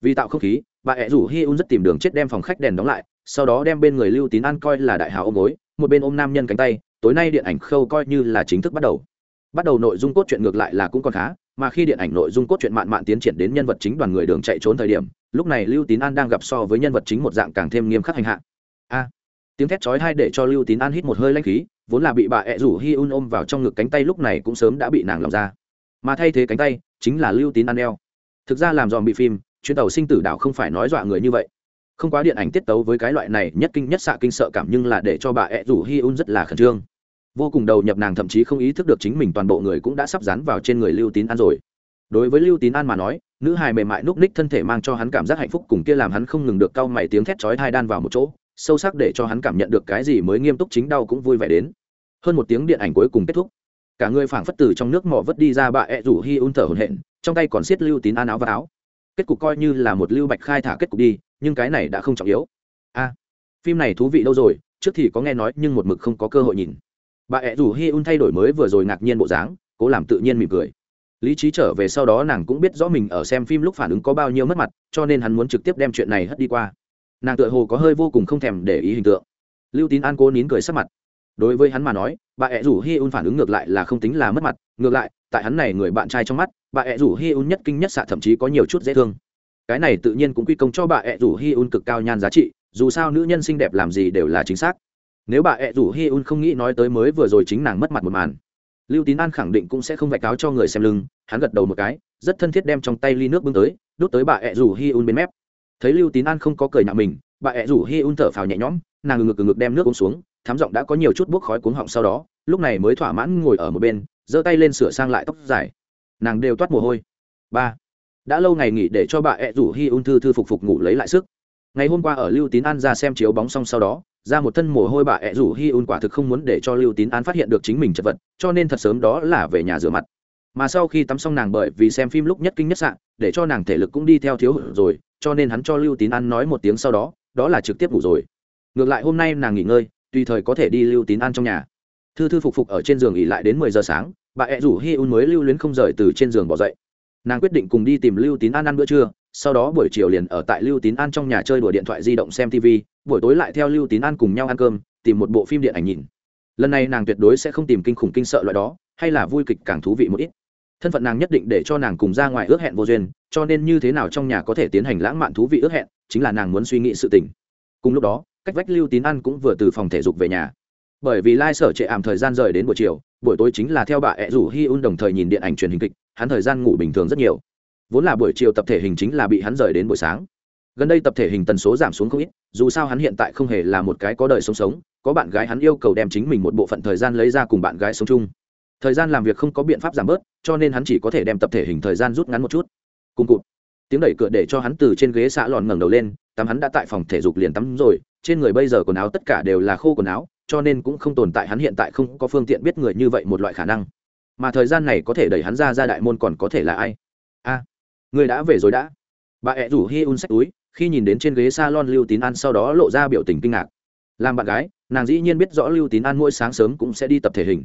Vì tạo không khí, bà ẹ rủ hi un rất tìm đường chết đem phòng khách đèn đóng lại, sau đó đem bên người lưu tín an coi là đại hào ôm gối, một bên ôm nam nhân cánh tay, tối nay điện ảnh khâu coi như là chính thức bắt đầu. Bắt đầu nội dung cốt truyện ngược lại là cũng còn khá, mà khi điện ảnh nội dung cốt truyện mạn mạn tiến triển đến nhân vật chính đoàn người đường chạy trốn thời điểm, lúc này lưu tín an đang gặp so với nhân vật chính một dạng càng thêm nghiêm khắc hành hạ a. Tiếng thét chói hai để cho lưu tín an hít một hơi lanh khí, vốn là bị bà ẹ rủ hi un ôm vào trong ngực cánh tay lúc này cũng sớm đã bị nàng lòng ra. Mà thay thế cánh tay, chính là lưu tín an đeo thực ra làm dòm bị phim, chuyến tàu sinh tử đảo không phải nói dọa người như vậy. Không quá điện ảnh tiết tấu với cái loại này nhất kinh nhất xạ kinh sợ cảm nhưng là để cho bà ẹ rủ hi un rất là khẩn trương. Vô cùng đầu nhập nàng thậm chí không ý thức được chính mình toàn bộ người cũng đã sắp dán vào trên người lưu tín an rồi. Đối với lưu tín an mà nói, nữ hài mềm mại núp ních thân thể mang cho hắn cảm giác hạnh phúc cùng kia làm hắn không ngừng được cau mày tiếng thét chói thai đan vào một chỗ sâu sắc để cho hắn cảm nhận được cái gì mới nghiêm túc chính đau cũng vui vẻ đến. Hơn một tiếng điện ảnh cuối cùng kết thúc. Cả người phảng phất từ trong nước mỏ vất đi ra bà ẹ rủ hi un thở hổn hển, trong tay còn siết lưu tín an áo và áo. Kết cục coi như là một lưu bạch khai thả kết cục đi, nhưng cái này đã không trọng yếu. A, phim này thú vị đâu rồi, trước thì có nghe nói nhưng một mực không có cơ hội nhìn. Bà ẹ rủ hi un thay đổi mới vừa rồi ngạc nhiên bộ dáng, cố làm tự nhiên mỉm cười. Lý trí trở về sau đó nàng cũng biết rõ mình ở xem phim lúc phản ứng có bao nhiêu mất mặt, cho nên hắn muốn trực tiếp đem chuyện này hất đi qua nàng tựa hồ có hơi vô cùng không thèm để ý hình tượng. Lưu tín an cố nín cười sắc mặt. Đối với hắn mà nói, bà ẹ rủ hi un phản ứng ngược lại là không tính là mất mặt, ngược lại, tại hắn này người bạn trai trong mắt, bà ẹ rủ hi un nhất kinh nhất xạ thậm chí có nhiều chút dễ thương. Cái này tự nhiên cũng quy công cho bà ẹ rủ hi un cực cao nhan giá trị, dù sao nữ nhân xinh đẹp làm gì đều là chính xác. Nếu bà ẹ rủ hi un không nghĩ nói tới mới vừa rồi chính nàng mất mặt một màn, lưu tín an khẳng định cũng sẽ không vạch cáo cho người xem lưng, hắn gật đầu một cái, rất thân thiết đem trong tay ly nước bưng tới, đút tới bà ẹ rủ hi un bên mép thấy lưu tín an không có cười nhạo mình, bà ẹ rủ hi un thở phào nhẹ nhõm, nàng ngực ngực đem nước uống xuống thám giọng đã có nhiều chút bốc khói cuống họng sau đó, lúc này mới thỏa mãn ngồi ở một bên, giơ tay lên sửa sang lại tóc dài. Nàng đều toát mồ hôi. Ba, đã lâu ngày nghỉ để cho bà ẹ rủ hi un thư thư phục phục ngủ lấy lại sức. Ngày hôm qua ở lưu tín an ra xem chiếu bóng xong sau đó, ra một thân mồ hôi bà ẹ rủ hi un quả thực không muốn để cho lưu tín an phát hiện được chính mình chật vật, cho nên thật sớm đó là về nhà rửa mặt. Mà sau khi tắm xong nàng bởi vì xem phim lúc nhất kinh nhất sạn để cho nàng thể lực cũng đi theo thiếu hụt rồi cho nên hắn cho lưu tín an nói một tiếng sau đó đó là trực tiếp ngủ rồi. Ngược lại hôm nay nàng nghỉ ngơi, tùy thời có thể đi lưu tín an trong nhà. Thư thư phục phục ở trên giường nghỉ lại đến mười giờ sáng, bà ẹ rủ hi un mới lưu luyến không rời từ trên giường bỏ dậy. Nàng quyết định cùng đi tìm lưu tín an ăn bữa trưa, sau đó buổi chiều liền ở tại lưu tín an trong nhà chơi đùa điện thoại di động xem tv buổi tối lại theo lưu tín an cùng nhau ăn cơm, tìm một bộ phim điện ảnh nhìn. Lần này nàng tuyệt đối sẽ không tìm kinh khủng kinh sợ loại đó, hay là vui kịch càng thú vị một ít thân phận nàng nhất định để cho nàng cùng ra ngoài ước hẹn vô duyên, cho nên như thế nào trong nhà có thể tiến hành lãng mạn thú vị ước hẹn, chính là nàng muốn suy nghĩ sự tình. Cùng lúc đó, cách vách lưu tín ăn cũng vừa từ phòng thể dục về nhà. Bởi vì lai sở trệ ảm thời gian rời đến buổi chiều, buổi tối chính là theo bà ẹ rủ hi un đồng thời nhìn điện ảnh truyền hình kịch, hắn thời gian ngủ bình thường rất nhiều. Vốn là buổi chiều tập thể hình chính là bị hắn rời đến buổi sáng. Gần đây tập thể hình tần số giảm xuống không ít, dù sao hắn hiện tại không hề là một cái có đời sống sống, có bạn gái hắn yêu cầu đem chính mình một bộ phận thời gian lấy ra cùng bạn gái sống chung thời gian làm việc không có biện pháp giảm bớt, cho nên hắn chỉ có thể đem tập thể hình thời gian rút ngắn một chút. Cùng cụt, tiếng đẩy cửa để cho hắn từ trên ghế xạ lòn ngẩng đầu lên, tắm hắn đã tại phòng thể dục liền tắm rồi, trên người bây giờ quần áo tất cả đều là khô quần áo, cho nên cũng không tồn tại hắn hiện tại không có phương tiện biết người như vậy một loại khả năng. Mà thời gian này có thể đẩy hắn ra ra đại môn còn có thể là ai? A, người đã về rồi đã. Bà ẹ rủ hi un sách túi, khi nhìn đến trên ghế s a lon lưu tín an sau đó lộ ra biểu tình kinh ngạc. Làm bạn gái, nàng dĩ nhiên biết rõ lưu tín an mỗi sáng sớm cũng sẽ đi tập thể hình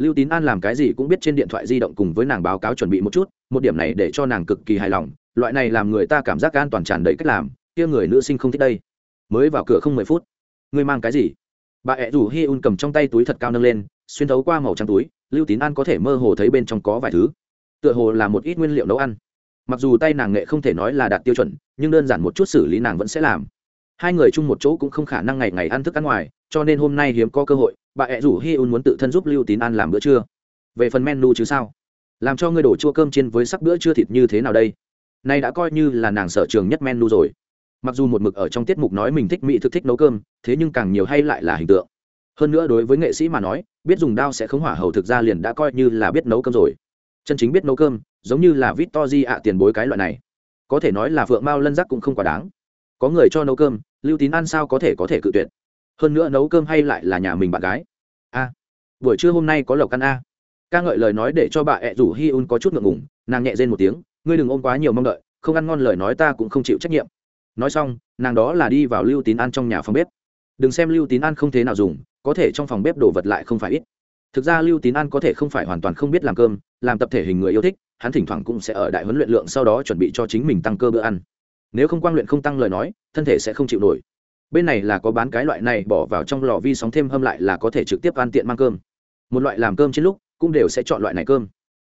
lưu tín an làm cái gì cũng biết trên điện thoại di động cùng với nàng báo cáo chuẩn bị một chút, một điểm này để cho nàng cực kỳ hài lòng, loại này làm người ta cảm giác an toàn tràn đầy cách làm, kia người nữ sinh không thích đây. Mới vào cửa không mười phút, ngươi mang cái gì? Bà ẹ rủ hi un cầm trong tay túi thật cao nâng lên, xuyên thấu qua màu trắng túi, lưu tín an có thể mơ hồ thấy bên trong có vài thứ. Tựa hồ là một ít nguyên liệu nấu ăn. Mặc dù tay nàng nghệ không thể nói là đạt tiêu chuẩn, nhưng đơn giản một chút xử lý nàng vẫn sẽ làm. Hai người chung một chỗ cũng không khả năng ngày ngày ăn thức ăn ngoài, cho nên hôm nay hiếm có cơ hội bà ẹ rủ hi un muốn tự thân giúp lưu tín ăn làm bữa trưa. Về phần menu chứ sao? Làm cho ngươi đổ chua cơm chiên với sắc bữa trưa thịt như thế nào đây? Nay đã coi như là nàng sở trường nhất menu rồi. Mặc dù một mực ở trong tiết mục nói mình thích mỹ thực thích nấu cơm, thế nhưng càng nhiều hay lại là hình tượng. Hơn nữa đối với nghệ sĩ mà nói, biết dùng đao sẽ không hỏa hầu thực ra liền đã coi như là biết nấu cơm rồi. Chân chính biết nấu cơm, giống như là victor di ạ tiền bối cái loại này. Có thể nói là phượng mao lân giác cũng không quá đáng. Có người cho nấu cơm, lưu tín ăn sao có thể có thể cự tuyệt? Hơn nữa nấu cơm hay lại là nhà mình bạn gái. A, buổi trưa hôm nay có lộc ăn a. Ca ngợi lời nói để cho bà ẹ rủ hi un có chút ngượng ngủng nàng nhẹ rên một tiếng, ngươi đừng ôm quá nhiều mong đợi, không ăn ngon lời nói ta cũng không chịu trách nhiệm. Nói xong, nàng đó là đi vào lưu tín ăn trong nhà phòng bếp. Đừng xem lưu tín ăn không thế nào dùng, có thể trong phòng bếp đồ vật lại không phải ít. Thực ra lưu tín ăn có thể không phải hoàn toàn không biết làm cơm, làm tập thể hình người yêu thích, hắn thỉnh thoảng cũng sẽ ở đại huấn luyện lượng sau đó chuẩn bị cho chính mình tăng cơ bữa ăn. Nếu không quang luyện không tăng lời nói, thân thể sẽ không chịu nổi bên này là có bán cái loại này bỏ vào trong lò vi sóng thêm hâm lại là có thể trực tiếp ăn tiện mang cơm. Một loại làm cơm trên lúc, cũng đều sẽ chọn loại này cơm.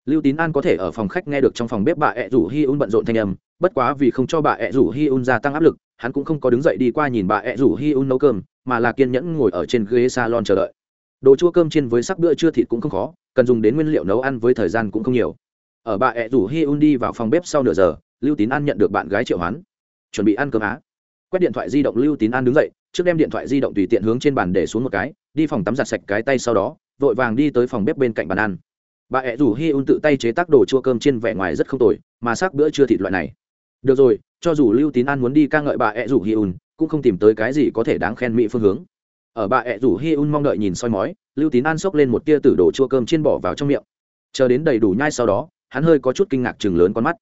Lưu tín an có thể ở phòng khách nghe được trong phòng bếp bà ẹ rủ hi un bận rộn thanh âm, bất quá vì không cho bà ẹ rủ hi un gia tăng áp lực, hắn cũng không có đứng dậy đi qua nhìn bà ẹ rủ hi un nấu cơm, mà là kiên nhẫn ngồi ở trên ghế salon chờ đợi. Đồ chua cơm chiên với sắc bữa trưa thịt cũng không khó, cần dùng đến nguyên liệu nấu ăn với thời gian cũng không nhiều. Ở bà ẹ rủ hi un đi vào phòng bếp sau nửa giờ, lưu tín an nhận được bạn gái triệu hoán. Chuẩn bị ăn cơm á? Quét điện thoại di động lưu tín an đứng dậy, trước đem điện thoại di động tùy tiện hướng trên bàn để xuống một cái, đi phòng tắm giặt sạch cái tay sau đó, vội vàng đi tới phòng bếp bên cạnh bàn ăn. Bà ẹ rủ hi un tự tay chế tác đồ chua cơm trên vẻ ngoài rất không tồi, mà sắc bữa trưa thịt loại này. Được rồi, cho dù lưu tín an muốn đi ca ngợi bà ẹ rủ hi un, cũng không tìm tới cái gì có thể đáng khen mỹ phương hướng. Ở bà ẹ rủ hi un mong đợi nhìn soi mói, lưu tín an xốc lên một tia tử đồ chua cơm chiên bỏ vào trong miệng. Chờ đến đầy đủ nhai sau đó, hắn hơi có chút kinh ngạc chừng lớn con mắt.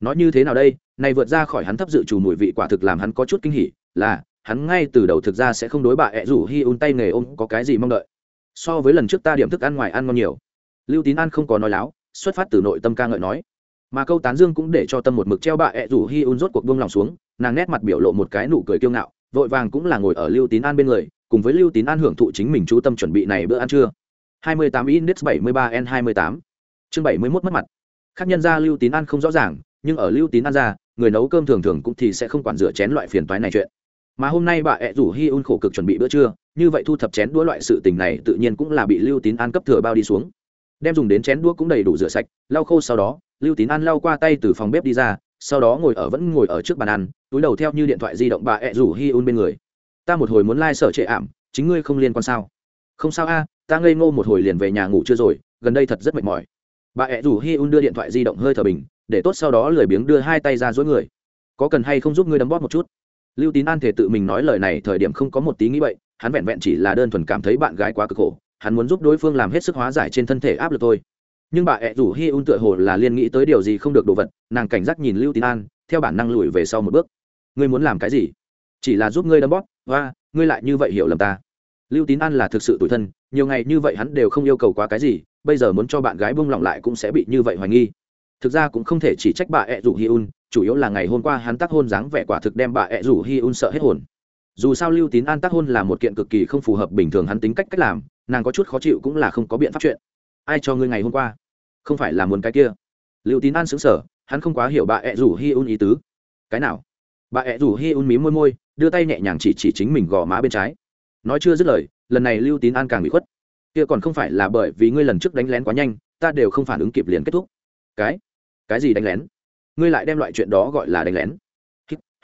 Nói như thế nào đây? Này vượt ra khỏi hắn thấp dự trù mùi vị quả thực làm hắn có chút kinh hỉ, là, hắn ngay từ đầu thực ra sẽ không đối bà ẹ rủ hi un tay nghề ôm có cái gì mong đợi. So với lần trước ta điểm thức ăn ngoài ăn ngon nhiều. Lưu tín an không có nói láo, xuất phát từ nội tâm ca ngợi nói. Mà câu tán dương cũng để cho tâm một mực treo bà ẹ rủ hi un rốt cuộc buông lòng xuống, nàng nét mặt biểu lộ một cái nụ cười kiêu ngạo, vội vàng cũng là ngồi ở lưu tín an bên người, cùng với lưu tín an hưởng thụ chính mình chú tâm chuẩn bị này bữa ăn trưa. 28 index 73 n 28 chương 71 mất mặt. Khác nhân ra lưu tín an không rõ ràng, nhưng ở lưu tín an ra người nấu cơm thường thường cũng thì sẽ không quản rửa chén loại phiền toái này chuyện. Mà hôm nay bà ẹ rủ hi un khổ cực chuẩn bị bữa trưa, như vậy thu thập chén đũa loại sự tình này tự nhiên cũng là bị lưu tín an cấp thừa bao đi xuống. Đem dùng đến chén đũa cũng đầy đủ rửa sạch, lau khô sau đó, lưu tín an lau qua tay từ phòng bếp đi ra, sau đó ngồi ở vẫn ngồi ở trước bàn ăn, túi đầu theo như điện thoại di động bà ẹ rủ hi un bên người. Ta một hồi muốn lai、like、sở trệ ảm, chính ngươi không liên quan sao? Không sao a, ta ngây ngô một hồi liền về nhà ngủ chưa rồi, gần đây thật rất mệt mỏi. Bà ẹ rủ hi un đưa điện thoại di động hơi thở bình để tốt sau đó lười biếng đưa hai tay ra dối người. Có cần hay không giúp ngươi đấm bóp một chút? Lưu tín an thể tự mình nói lời này thời điểm không có một tí nghĩ vậy hắn vẹn vẹn chỉ là đơn thuần cảm thấy bạn gái quá cực khổ, hắn muốn giúp đối phương làm hết sức hóa giải trên thân thể áp lực thôi. Nhưng bà ẹ rủ hi un tựa hồ là liên nghĩ tới điều gì không được đồ vật, nàng cảnh giác nhìn lưu tín an, theo bản năng lùi về sau một bước. Ngươi muốn làm cái gì? Chỉ là giúp ngươi đấm bóp, và, ngươi lại như vậy hiểu lầm ta. Lưu tín an là thực sự tủi thân, nhiều ngày như vậy hắn đều không yêu cầu quá cái gì, bây giờ muốn cho bạn gái buông lỏng lại cũng sẽ bị như vậy hoài nghi thực ra cũng không thể chỉ trách bà ẹ rủ hi un, chủ yếu là ngày hôm qua hắn tác hôn dáng vẻ quả thực đem bà ẹ rủ hi un sợ hết hồn. Dù sao lưu tín an tác hôn là một kiện cực kỳ không phù hợp bình thường hắn tính cách cách làm, nàng có chút khó chịu cũng là không có biện pháp chuyện. Ai cho ngươi ngày hôm qua? Không phải là muốn cái kia. Lưu tín an xứng sở hắn không quá hiểu bà ẹ rủ hi un ý tứ. Cái nào? Bà ẹ rủ hi un mí môi môi, đưa tay nhẹ nhàng chỉ chỉ chính mình gò má bên trái. Nói chưa dứt lời, lần này lưu tín an càng bị khuất. Kia còn không phải là bởi vì ngươi lần trước đánh lén quá nhanh, ta đều không phản ứng kịp liền kết thúc. Cái? Cái gì đánh lén? Ngươi lại đem loại chuyện đó gọi là đánh lén.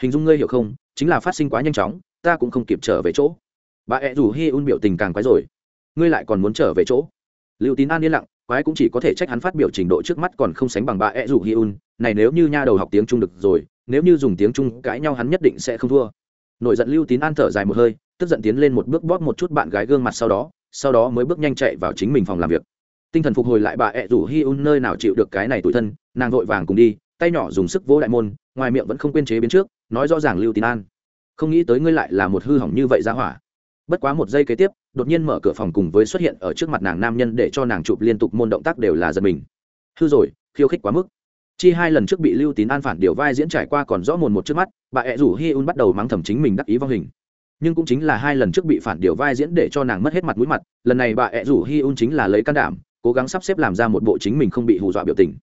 Hình dung ngươi hiểu không? Chính là phát sinh quá nhanh chóng, ta cũng không kịp trở về chỗ. Bà ẹ rủ hi un biểu tình càng quái rồi. Ngươi lại còn muốn trở về chỗ? Lưu tín an yên lặng, quái cũng chỉ có thể trách hắn phát biểu trình độ trước mắt còn không sánh bằng bà ẹ rủ hi un. Này nếu như nha đầu học tiếng trung được rồi, nếu như dùng tiếng trung cãi nhau hắn nhất định sẽ không thua. Nổi giận lưu tín an thở dài một hơi, tức giận tiến lên một bước bóp một chút bạn gái gương mặt sau đó sau đó mới bước nhanh chạy vào chính mình phòng làm việc tinh thần phục hồi lại bà ẹ rủ hi un nơi nào chịu được cái này tủi thân, nàng vội vàng cùng đi, tay nhỏ dùng sức vỗ đại môn, ngoài miệng vẫn không quên chế biến trước, nói rõ ràng lưu tín an. Không nghĩ tới ngươi lại là một hư hỏng như vậy ra hỏa. Bất quá một giây kế tiếp, đột nhiên mở cửa phòng cùng với xuất hiện ở trước mặt nàng nam nhân để cho nàng chụp liên tục môn động tác đều là giật mình. Hư rồi, khiêu khích quá mức. Chi hai lần trước bị lưu tín an phản điều vai diễn trải qua còn rõ mồn một trước mắt, bà ẹ rủ hi un bắt đầu mắng thầm chính mình đắc ý vong hình. Nhưng cũng chính là hai lần trước bị phản điều vai diễn để cho nàng mất hết mặt mũi mặt, lần này bà ẹ rủ hi un chính là lấy can đảm cố gắng sắp xếp làm ra một bộ chính mình không bị hù dọa biểu tình.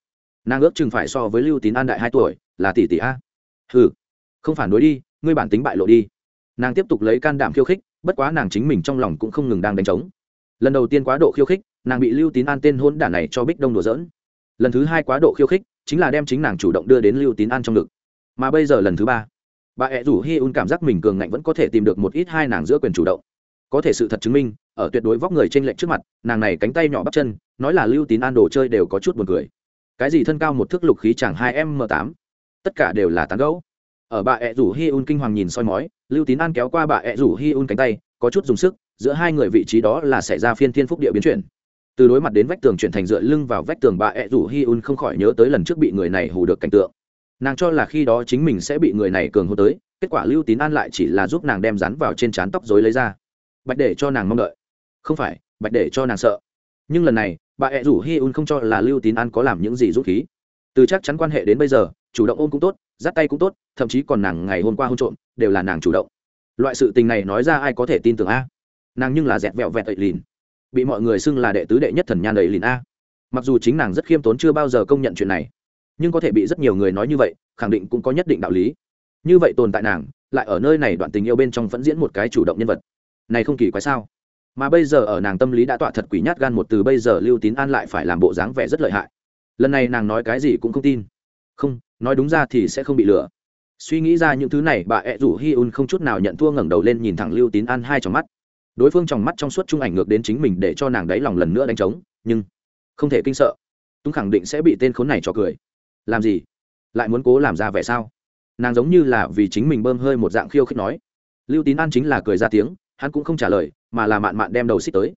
Nàng ước chừng phải so với lưu tín an đại hai tuổi, là tỷ tỷ a. Ừ không phản đối đi, ngươi bản tính bại lộ đi. Nàng tiếp tục lấy can đảm khiêu khích, bất quá nàng chính mình trong lòng cũng không ngừng đang đánh trống. Lần đầu tiên quá độ khiêu khích, nàng bị lưu tín an tên hôn đản này cho bích đông đùa dỡn lần thứ hai quá độ khiêu khích, chính là đem chính nàng chủ động đưa đến lưu tín an trong ngực. Mà bây giờ lần thứ ba, bà ẹ rủ hi un cảm giác mình cường ngạnh vẫn có thể tìm được một ít hai nàng giữa quyền chủ động. Có thể sự thật chứng minh ở tuyệt đối vóc người trên lệnh trước mặt, nàng này cánh tay nhỏ bắp chân, nói là lưu tín an đồ chơi đều có chút buồn cười. Cái gì thân cao một thước lục khí chẳng hai m tám. Tất cả đều là tán gấu ở bà ẹ rủ hi un kinh hoàng nhìn soi mói, lưu tín an kéo qua bà ẹ rủ hi un cánh tay, có chút dùng sức, giữa hai người vị trí đó là xảy ra phiên thiên phúc địa biến chuyển. Từ đối mặt đến vách tường chuyển thành dựa lưng vào vách tường bà ẹ rủ hi un không khỏi nhớ tới lần trước bị người này hù được cảnh tượng. Nàng cho là khi đó chính mình sẽ bị người này cường hô tới, kết quả lưu tín an lại chỉ là giúp nàng đem rắn vào trên trán tóc dối lấy ra. Bạch để cho nàng mong đợi không phải, bạch để cho nàng sợ. Nhưng lần này, bà ẹ rủ hi un không cho là lưu tín an có làm những gì rút khí. Từ chắc chắn quan hệ đến bây giờ, chủ động ôm cũng tốt, dắt tay cũng tốt, thậm chí còn nàng ngày hôm qua hôn trộm, đều là nàng chủ động. Loại sự tình này nói ra ai có thể tin tưởng a? Nàng nhưng là dẹt vẹo vẹt ậy lìn. Bị mọi người xưng là đệ tứ đệ nhất thần nhan ậy lìn a. Mặc dù chính nàng rất khiêm tốn chưa bao giờ công nhận chuyện này, nhưng có thể bị rất nhiều người nói như vậy, khẳng định cũng có nhất định đạo lý. Như vậy tồn tại nàng, lại ở nơi này đoạn tình yêu bên trong vẫn diễn một cái chủ động nhân vật. Này không kỳ quái sao? Mà bây giờ ở nàng tâm lý đã tọa thật quỷ nhát gan một từ bây giờ lưu tín an lại phải làm bộ dáng vẻ rất lợi hại. Lần này nàng nói cái gì cũng không tin. Không, nói đúng ra thì sẽ không bị lừa. Suy nghĩ ra những thứ này, bà ẹ rủ hi un không chút nào nhận thua ngẩng đầu lên nhìn thẳng lưu tín an hai trong mắt. Đối phương trong mắt trong suốt trung ảnh ngược đến chính mình để cho nàng đáy lòng lần nữa đánh trống, nhưng không thể kinh sợ. Tung khẳng định sẽ bị tên khốn này cho cười. Làm gì? Lại muốn cố làm ra vẻ sao? Nàng giống như là vì chính mình bơm hơi một dạng khiêu khích nói. Lưu tín an chính là cười ra tiếng hắn cũng không trả lời, mà là mạn mạn đem đầu xích tới.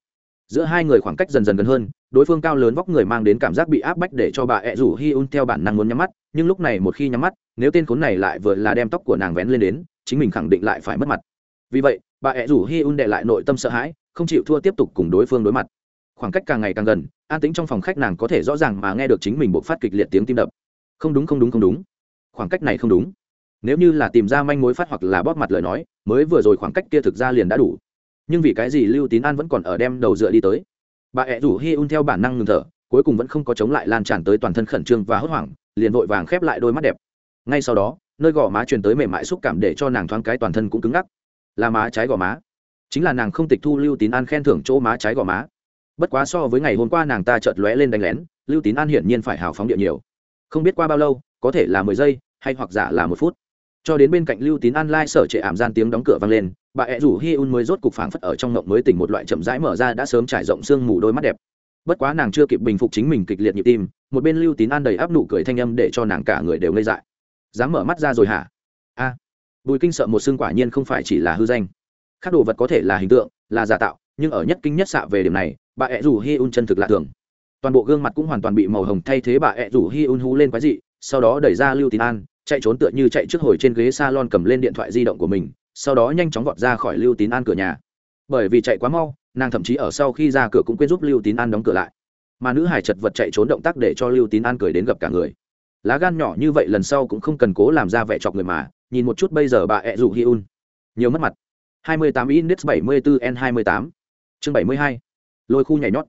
Giữa hai người khoảng cách dần dần gần hơn, đối phương cao lớn vóc người mang đến cảm giác bị áp bách để cho bà ẹ rủ hi un theo bản năng muốn nhắm mắt, nhưng lúc này một khi nhắm mắt, nếu tên khốn này lại vừa là đem tóc của nàng vén lên đến, chính mình khẳng định lại phải mất mặt. Vì vậy, bà ẹ rủ hi un đệ lại nội tâm sợ hãi, không chịu thua tiếp tục cùng đối phương đối mặt. Khoảng cách càng ngày càng gần, an tính trong phòng khách nàng có thể rõ ràng mà nghe được chính mình buộc phát kịch liệt tiếng tim đập. Không đúng không đúng không đúng. Khoảng cách này không đúng nếu như là tìm ra manh mối phát hoặc là bóp mặt lời nói, mới vừa rồi khoảng cách kia thực ra liền đã đủ. Nhưng vì cái gì lưu tín an vẫn còn ở đem đầu dựa đi tới? Bà ẹ rủ hi un theo bản năng ngừng thở, cuối cùng vẫn không có chống lại lan tràn tới toàn thân khẩn trương và hốt hoảng, liền vội vàng khép lại đôi mắt đẹp. Ngay sau đó, nơi gò má truyền tới mềm mại xúc cảm để cho nàng thoáng cái toàn thân cũng cứng ngắc. Là má trái gò má. Chính là nàng không tịch thu lưu tín an khen thưởng chỗ má trái gò má. Bất quá so với ngày hôm qua nàng ta chợt lóe lên đánh lén, lưu tín an hiển nhiên phải hào phóng địa nhiều. Không biết qua bao lâu, có thể là mười giây, hay hoặc giả là một phút cho đến bên cạnh lưu tín an lai sở trệ ảm gian tiếng đóng cửa vang lên, bà ẹ rủ hi un mới rốt cục phảng phất ở trong ngộng mới tỉnh một loại chậm rãi mở ra đã sớm trải rộng sương mù đôi mắt đẹp. Bất quá nàng chưa kịp bình phục chính mình kịch liệt nhịp tim, một bên lưu tín an đầy áp nụ cười thanh âm để cho nàng cả người đều ngây dại. Dám mở mắt ra rồi hả? A. Bùi kinh sợ một xương quả nhiên không phải chỉ là hư danh. Các đồ vật có thể là hình tượng, là giả tạo, nhưng ở nhất kinh nhất xạ về điểm này, bà ẹ rủ hi un chân thực lạ thường. Toàn bộ gương mặt cũng hoàn toàn bị màu hồng thay thế bà ẹ rủ hi un hú lên quái dị, sau đó đẩy ra lưu tín an chạy trốn tựa như chạy trước hồi trên ghế salon cầm lên điện thoại di động của mình, sau đó nhanh chóng vọt ra khỏi lưu tín an cửa nhà. Bởi vì chạy quá mau, nàng thậm chí ở sau khi ra cửa cũng quên giúp lưu tín an đóng cửa lại. Mà nữ hải chật vật chạy trốn động tác để cho lưu tín an cười đến gặp cả người. Lá gan nhỏ như vậy lần sau cũng không cần cố làm ra vẻ chọc người mà, nhìn một chút bây giờ bà ẹ rủ hi un nhiều mất mặt. 28 index 74 n 28 chương 72 lôi khu nhảy nhót.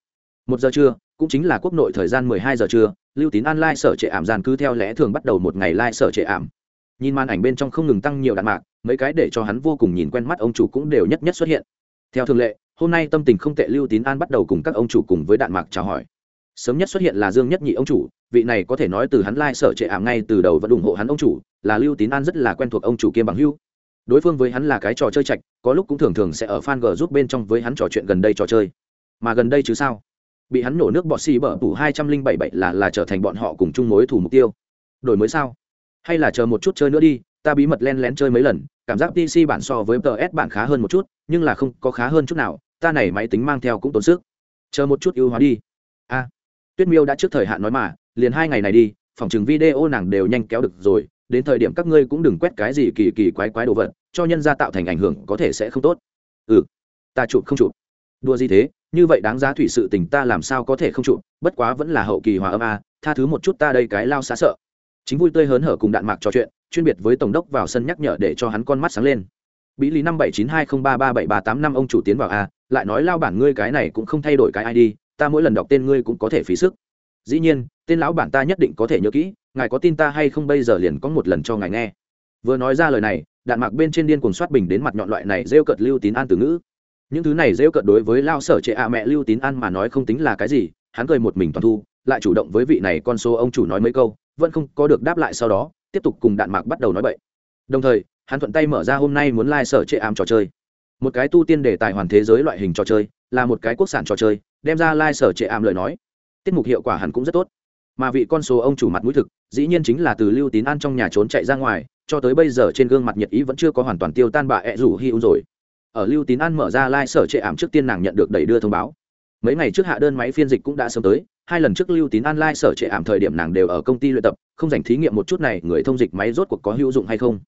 Một giờ trưa, cũng chính là quốc nội thời gian 12 giờ trưa lưu tín an lai sở trệ ảm gian cứ theo lẽ thường bắt đầu một ngày lai sở trệ ảm. Nhìn màn ảnh bên trong không ngừng tăng nhiều đạn mạc, mấy cái để cho hắn vô cùng nhìn quen mắt ông chủ cũng đều nhất nhất xuất hiện. Theo thường lệ, hôm nay tâm tình không tệ lưu tín an bắt đầu cùng các ông chủ cùng với đạn mạc chào hỏi. Sớm nhất xuất hiện là dương nhất nhị ông chủ, vị này có thể nói từ hắn lai、like、sở trệ ảm ngay từ đầu vẫn ủng hộ hắn ông chủ, là lưu tín an rất là quen thuộc ông chủ kiêm bằng hưu đối phương với hắn là cái trò chơi chạch có lúc cũng thường thường sẽ ở fan g giúp bên trong với hắn trò chuyện gần đây trò chơi. Mà gần đây chứ sao? Bị hắn nổ nước bọt xì bở tủ hai trăm linh bảy bảy là là trở thành bọn họ cùng chung mối thủ mục tiêu. Đổi mới sao? Hay là chờ một chút chơi nữa đi, ta bí mật len lén chơi mấy lần, cảm giác pc bản so với ts bản khá hơn một chút, nhưng là không có khá hơn chút nào, ta này máy tính mang theo cũng tốn sức. Chờ một chút ưu hóa đi. A. Tuyết miêu đã trước thời hạn nói mà, liền hai ngày này đi, phòng chừng video nàng đều nhanh kéo được rồi, đến thời điểm các ngươi cũng đừng quét cái gì kỳ kỳ quái quái đồ vật, cho nhân gia tạo thành ảnh hưởng có thể sẽ không tốt. Ừ. Ta chụp không chụp. Đua gì thế? Như vậy đáng giá thủy sự tình ta làm sao có thể không trụ, bất quá vẫn là hậu kỳ hòa âm a, tha thứ một chút ta đây cái lao xá sợ. Chính vui tươi hớn hở cùng đạn mạc trò chuyện, chuyên biệt với tổng đốc vào sân nhắc nhở để cho hắn con mắt sáng lên. Bí lý năm bảy chín hai không ba ba bảy ba tám năm ông chủ tiến vào a, lại nói lao bản ngươi cái này cũng không thay đổi cái id ta mỗi lần đọc tên ngươi cũng có thể phí sức. Dĩ nhiên, tên lão bản ta nhất định có thể nhớ kỹ, ngài có tin ta hay không bây giờ liền có một lần cho ngài nghe. Vừa nói ra lời này, đạn mạc bên trên điên cuồng soát bình đến mặt nhọn loại này rêu cợt lưu tín an từ ngữ những thứ này rêu cợt đối với lao sở trệ ạ mẹ lưu tín an mà nói không tính là cái gì, hắn cười một mình toàn thu, lại chủ động với vị này con số ông chủ nói mấy câu, vẫn không có được đáp lại sau đó, tiếp tục cùng đạn mạc bắt đầu nói bậy. Đồng thời, hắn thuận tay mở ra hôm nay muốn lai、like、sở trệ ám trò chơi. Một cái tu tiên đề tài hoàn thế giới loại hình trò chơi, là một cái quốc sản trò chơi, đem ra lai、like、sở trệ ám lời nói. Tiết mục hiệu quả hẳn cũng rất tốt. Mà vị con số ông chủ mặt mũi thực, dĩ nhiên chính là từ lưu tín an trong nhà trốn chạy ra ngoài, cho tới bây giờ trên gương mặt nhiệt ý vẫn chưa có hoàn toàn tiêu tan bà ẹ rủ hi un rồi ở lưu tín an mở ra lai、like、sở trệ ảm trước tiên nàng nhận được đẩy đưa thông báo. Mấy ngày trước hạ đơn máy phiên dịch cũng đã sớm tới, hai lần trước lưu tín an lai、like、sở trệ ảm thời điểm nàng đều ở công ty luyện tập, không dành thí nghiệm một chút này, người thông dịch máy rốt cuộc có hữu dụng hay không?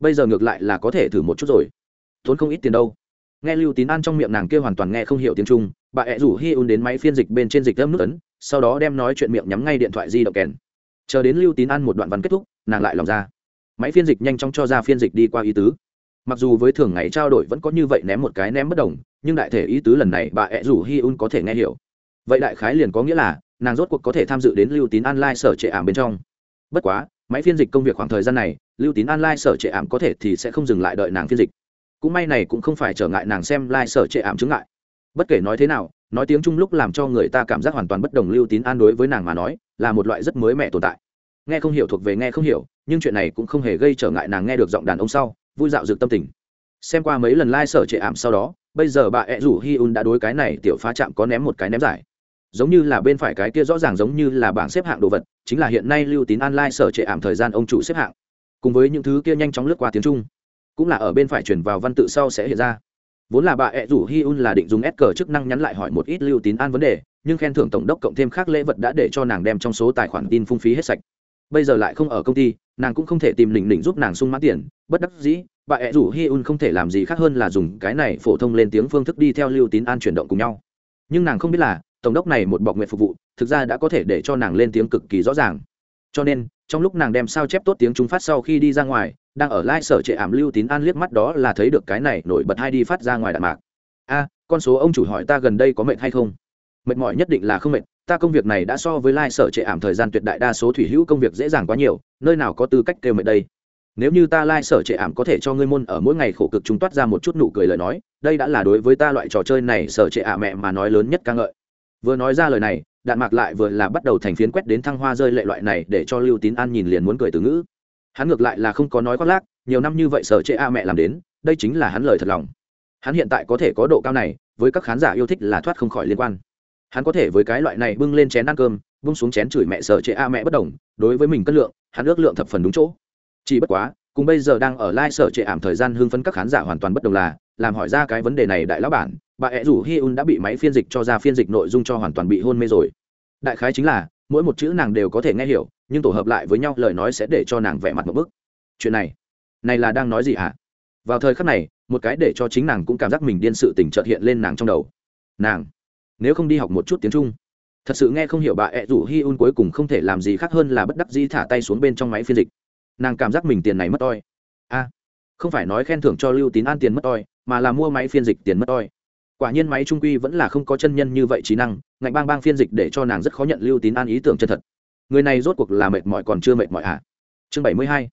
Bây giờ ngược lại là có thể thử một chút rồi. Tốn không ít tiền đâu. Nghe lưu tín an trong miệng nàng kia hoàn toàn nghe không hiểu tiếng trung, bà ẹ rủ hi un đến máy phiên dịch bên trên dịch âm nước ấn, sau đó đem nói chuyện miệng nhắm ngay điện thoại di động kèn. Chờ đến lưu tín an một đoạn văn kết thúc, nàng lại lòng ra. Máy phiên dịch nhanh chóng cho ra phiên dịch đi qua ý tứ mặc dù với thường ngày trao đổi vẫn có như vậy ném một cái ném bất đồng, nhưng đại thể ý tứ lần này bà ẹ rủ hi un có thể nghe hiểu. Vậy đại khái liền có nghĩa là, nàng rốt cuộc có thể tham dự đến lưu tín an lai sở trệ ảm bên trong. Bất quá, máy phiên dịch công việc khoảng thời gian này, lưu tín an lai sở trệ ảm có thể thì sẽ không dừng lại đợi nàng phiên dịch. Cũng may này cũng không phải trở ngại nàng xem lai sở trệ ảm chứng ngại. Bất kể nói thế nào, nói tiếng trung lúc làm cho người ta cảm giác hoàn toàn bất đồng lưu tín an đối với nàng mà nói, là một loại rất mới mẻ tồn tại. Nghe không hiểu thuộc về nghe không hiểu, nhưng chuyện này cũng không hề gây trở ngại nàng nghe được giọng đàn ông sau vui dạo dược tâm tình. Xem qua mấy lần lai、like、sở trệ ảm sau đó, bây giờ bà ed rủ hi un đã đối cái này tiểu phá chạm có ném một cái ném giải. Giống như là bên phải cái kia rõ ràng giống như là bảng xếp hạng đồ vật, chính là hiện nay lưu tín an lai、like、sở trệ ảm thời gian ông chủ xếp hạng. Cùng với những thứ kia nhanh chóng lướt qua tiếng trung, cũng là ở bên phải chuyển vào văn tự sau sẽ hiện ra. Vốn là bà ed rủ hi un là định dùng s cờ chức năng nhắn lại hỏi một ít lưu tín an vấn đề, nhưng khen thưởng tổng đốc cộng thêm khác lễ vật đã để cho nàng đem trong số tài khoản tin phung phí hết sạch bây giờ lại không ở công ty, nàng cũng không thể tìm lỉnh lỉnh giúp nàng sung mãn tiền. Bất đắc dĩ, bà ẹ rủ hi un không thể làm gì khác hơn là dùng cái này phổ thông lên tiếng phương thức đi theo lưu tín an chuyển động cùng nhau. Nhưng nàng không biết là, tổng đốc này một bọc nguyện phục vụ, thực ra đã có thể để cho nàng lên tiếng cực kỳ rõ ràng. Cho nên, trong lúc nàng đem sao chép tốt tiếng chúng phát sau khi đi ra ngoài, đang ở lai sở trệ ảm lưu tín an liếc mắt đó là thấy được cái này nổi bật hai đi phát ra ngoài đạn mạc. A, con số ông chủ hỏi ta gần đây có mệt hay không? Mệt mỏi nhất định là không mệt ta công việc này đã so với lai sở trệ ảm thời gian tuyệt đại đa số thủy hữu công việc dễ dàng quá nhiều, nơi nào có tư cách kêu mệt đây? Nếu như ta lai sở trệ ảm có thể cho ngươi môn ở mỗi ngày khổ cực chúng toát ra một chút nụ cười lời nói, đây đã là đối với ta loại trò chơi này sở trệ ả mẹ mà nói lớn nhất ca ngợi. Vừa nói ra lời này, đạn mạc lại vừa là bắt đầu thành phiến quét đến thăng hoa rơi lệ loại này để cho lưu tín an nhìn liền muốn cười từ ngữ. Hắn ngược lại là không có nói khoác lác, nhiều năm như vậy sở trệ a mẹ làm đến, đây chính là hắn lời thật lòng. Hắn hiện tại có thể có độ cao này, với các khán giả yêu thích là thoát không khỏi liên quan hắn có thể với cái loại này bưng lên chén ăn cơm bưng xuống chén chửi mẹ sợ chế a mẹ bất đồng, đối với mình cân lượng, hắn ước lượng thập phần đúng chỗ. Chỉ bất quá, cùng bây giờ đang ở lai sở trệ ảm thời gian hưng phấn các khán giả hoàn toàn bất đồng là, làm hỏi ra cái vấn đề này đại lão bản, bà ẹ rủ hi un đã bị máy phiên dịch cho ra phiên dịch nội dung cho hoàn toàn bị hôn mê rồi. Đại khái chính là, mỗi một chữ nàng đều có thể nghe hiểu, nhưng tổ hợp lại với nhau lời nói sẽ để cho nàng vẻ mặt một bức. Chuyện này này là đang nói gì hả? Vào thời khắc này, một cái để cho chính nàng cũng cảm giác mình điên sự tình trợt hiện lên nàng trong đầu. Nàng nếu không đi học một chút tiếng trung. Thật sự nghe không hiểu bà ẹ rủ hi un cuối cùng không thể làm gì khác hơn là bất đắc dĩ thả tay xuống bên trong máy phiên dịch. Nàng cảm giác mình tiền này mất oi. A, không phải nói khen thưởng cho lưu tín an tiền mất oi, mà là mua máy phiên dịch tiền mất oi. Quả nhiên máy trung quy vẫn là không có chân nhân như vậy trí năng, ngạnh bang bang phiên dịch để cho nàng rất khó nhận lưu tín an ý tưởng chân thật. Người này rốt cuộc là mệt mỏi còn chưa mệt mỏi à? Chương bảy mươi hai,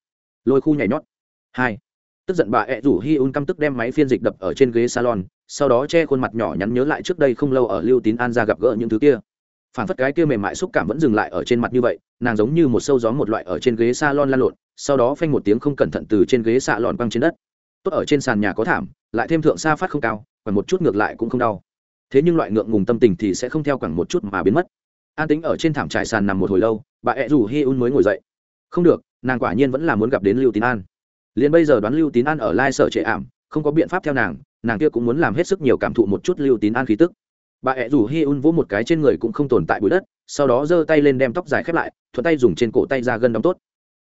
lôi khu nhảy nhót. Hai, tức giận bà ẹ rủ hi un căm tức đem máy phiên dịch đập ở trên ghế salon sau đó che khuôn mặt nhỏ nhắn nhớ lại trước đây không lâu ở lưu tín an ra gặp gỡ những thứ kia. Phản phất cái kia mềm mại xúc cảm vẫn dừng lại ở trên mặt như vậy, nàng giống như một sâu gió một loại ở trên ghế s a lon lan lộn, sau đó phanh một tiếng không cẩn thận từ trên ghế xạ lọn băng trên đất. Tốt ở trên sàn nhà có thảm, lại thêm thượng xa phát không cao còn một chút ngược lại cũng không đau. Thế nhưng loại ngượng ngùng tâm tình thì sẽ không theo quẳng một chút mà biến mất. An tính ở trên thảm trải sàn nằm một hồi lâu, bà ẹ rủ hi un mới ngồi dậy. Không được, nàng quả nhiên vẫn là muốn gặp đến lưu tín an. Liền bây giờ đoán lưu tín an ở lai sở trệ ảm, không có biện pháp theo nàng nàng kia cũng muốn làm hết sức nhiều cảm thụ một chút lưu tín an khí tức. Bà ẹ rủ hi un vỗ một cái trên người cũng không tồn tại bụi đất, sau đó giơ tay lên đem tóc dài khép lại, thuận tay dùng trên cổ tay ra gân đóng tốt.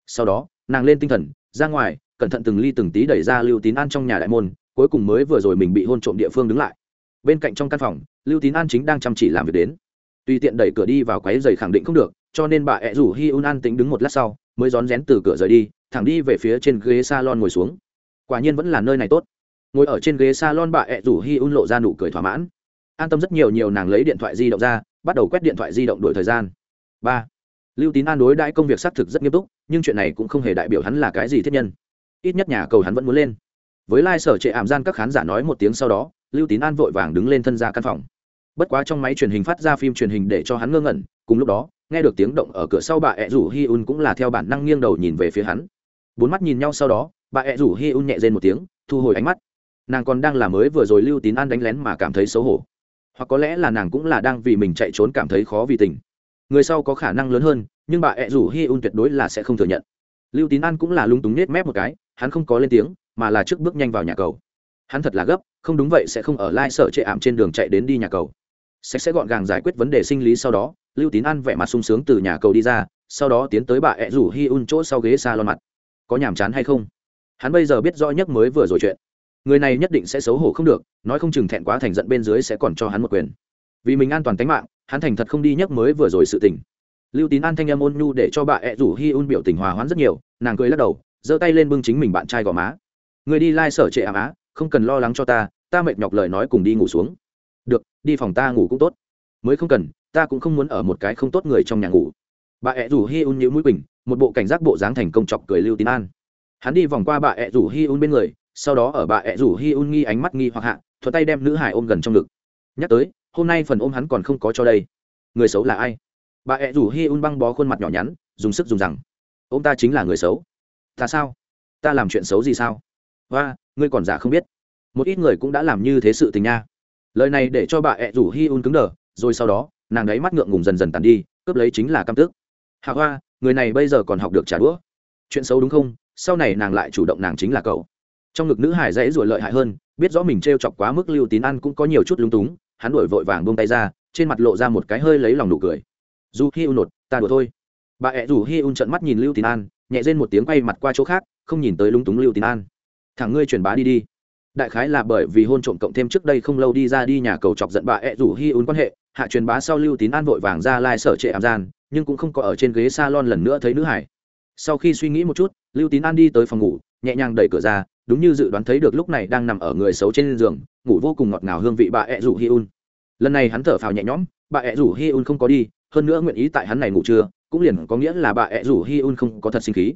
Sau đó, nàng lên tinh thần, ra ngoài, cẩn thận từng ly từng tí đẩy ra lưu tín an trong nhà đại môn, cuối cùng mới vừa rồi mình bị hôn trộm địa phương đứng lại. Bên cạnh trong căn phòng, lưu tín an chính đang chăm chỉ làm việc đến. Tùy tiện đẩy cửa đi vào quáy giày khẳng định không được, cho nên bà ẹ rủ hi un an tính đứng một lát sau, mới rón rén từ cửa rời đi, thẳng đi về phía trên ghế salon ngồi xuống. Quả nhiên vẫn là nơi này tốt ngồi ở trên ghế s a lon bà ẹ rủ hi un lộ ra nụ cười thỏa mãn. An tâm rất nhiều nhiều nàng lấy điện thoại di động ra, bắt đầu quét điện thoại di động đổi thời gian. Ba, lưu tín an đối đãi công việc xác thực rất nghiêm túc, nhưng chuyện này cũng không hề đại biểu hắn là cái gì thiết nhân. Ít nhất nhà cầu hắn vẫn muốn lên. Với lai、like、sở trệ ảm gian các khán giả nói một tiếng sau đó, lưu tín an vội vàng đứng lên thân ra căn phòng. Bất quá trong máy truyền hình phát ra phim truyền hình để cho hắn ngơ ngẩn, cùng lúc đó, nghe được tiếng động ở cửa sau bà ẹ rủ hi un cũng là theo bản năng nghiêng đầu nhìn về phía hắn. Bốn mắt nhìn nhau sau đó, bà ẹ rủ hi un nhẹ rên một tiếng, thu hồi ánh mắt nàng còn đang là mới vừa rồi lưu tín an đánh lén mà cảm thấy xấu hổ. Hoặc có lẽ là nàng cũng là đang vì mình chạy trốn cảm thấy khó vì tình. Người sau có khả năng lớn hơn, nhưng bà ẹ rủ hi un tuyệt đối là sẽ không thừa nhận. Lưu tín an cũng là lung túng nết mép một cái, hắn không có lên tiếng, mà là trước bước nhanh vào nhà cầu. Hắn thật là gấp, không đúng vậy sẽ không ở lai sợ chệ ảm trên đường chạy đến đi nhà cầu. Sẽ sẽ gọn gàng giải quyết vấn đề sinh lý sau đó, lưu tín an vẻ mặt sung sướng từ nhà cầu đi ra, sau đó tiến tới bà ẹ rủ hi un chỗ sau ghế xa lon mặt. Có nhàm chán hay không? Hắn bây giờ biết rõ nhất mới vừa rồi chuyện người này nhất định sẽ xấu hổ không được, nói không chừng thẹn quá thành giận bên dưới sẽ còn cho hắn một quyền. Vì mình an toàn tính mạng, hắn thành thật không đi nhắc mới vừa rồi sự tình. Lưu tín an thanh âm ôn nhu để cho bà ẹ rủ hi un biểu tình hòa hoãn rất nhiều, nàng cười lắc đầu, giơ tay lên bưng chính mình bạn trai gò má. Người đi lai、like、sở trệ ảm á không cần lo lắng cho ta ta mệt nhọc lời nói cùng đi ngủ xuống. Được, đi phòng ta ngủ cũng tốt. Mới không cần, ta cũng không muốn ở một cái không tốt người trong nhà ngủ. Bà ẹ rủ hi un nhữ mũi quỳnh, một bộ cảnh giác bộ dáng thành công chọc cười lưu tín an. Hắn đi vòng qua bà ẹ rủ hi un bên người sau đó ở bà ẹ rủ hi un nghi ánh mắt nghi hoặc hạ thuật tay đem nữ hải ôm gần trong ngực. Nhắc tới, hôm nay phần ôm hắn còn không có cho đây. Người xấu là ai? Bà ẹ rủ hi un băng bó khuôn mặt nhỏ nhắn, dùng sức dùng rằng, ông ta chính là người xấu. Ta sao? Ta làm chuyện xấu gì sao? Và ngươi còn giả không biết. Một ít người cũng đã làm như thế sự tình nha. Lời này để cho bà ẹ rủ hi un cứng đờ, rồi sau đó, nàng ấy mắt ngượng ngùng dần dần tàn đi, cướp lấy chính là căm tức. Hạ hoa, người này bây giờ còn học được trả đũa. Chuyện xấu đúng không? Sau này nàng lại chủ động nàng chính là cậu trong ngực nữ hải dãy ruổi lợi hại hơn, biết rõ mình t r e o chọc quá mức lưu tín ăn cũng có nhiều chút lung túng, hắn đuổi vội vàng buông tay ra, trên mặt lộ ra một cái hơi lấy lòng nụ cười. Dù hi un nột, ta đùa thôi. Bà ẹ rủ hi un trận mắt nhìn lưu tín an, nhẹ rên một tiếng quay mặt qua chỗ khác, không nhìn tới lúng túng lưu tín an. Thằng ngươi truyền bá đi đi. Đại khái là bởi vì hôn trộm cộng thêm trước đây không lâu đi ra đi nhà cầu chọc giận bà ẹ rủ hi un quan hệ, hạ truyền bá sau lưu tín an vội vàng ra lai sở trệ ảm gian, nhưng cũng không có ở trên ghế s a lon lần nữa thấy nữ hải. Sau khi suy nghĩ một chút, lưu tín an đi tới phòng ngủ, nhẹ nhàng đẩy cửa ra đúng như dự đoán thấy được lúc này đang nằm ở người xấu trên giường, ngủ vô cùng ngọt ngào hương vị bà ẹ rủ hi un. Lần này hắn thở phào nhẹ nhõm, bà ẹ rủ hi un không có đi, hơn nữa nguyện ý tại hắn này ngủ trưa, cũng liền có nghĩa là bà ẹ rủ hi un không có thật sinh khí.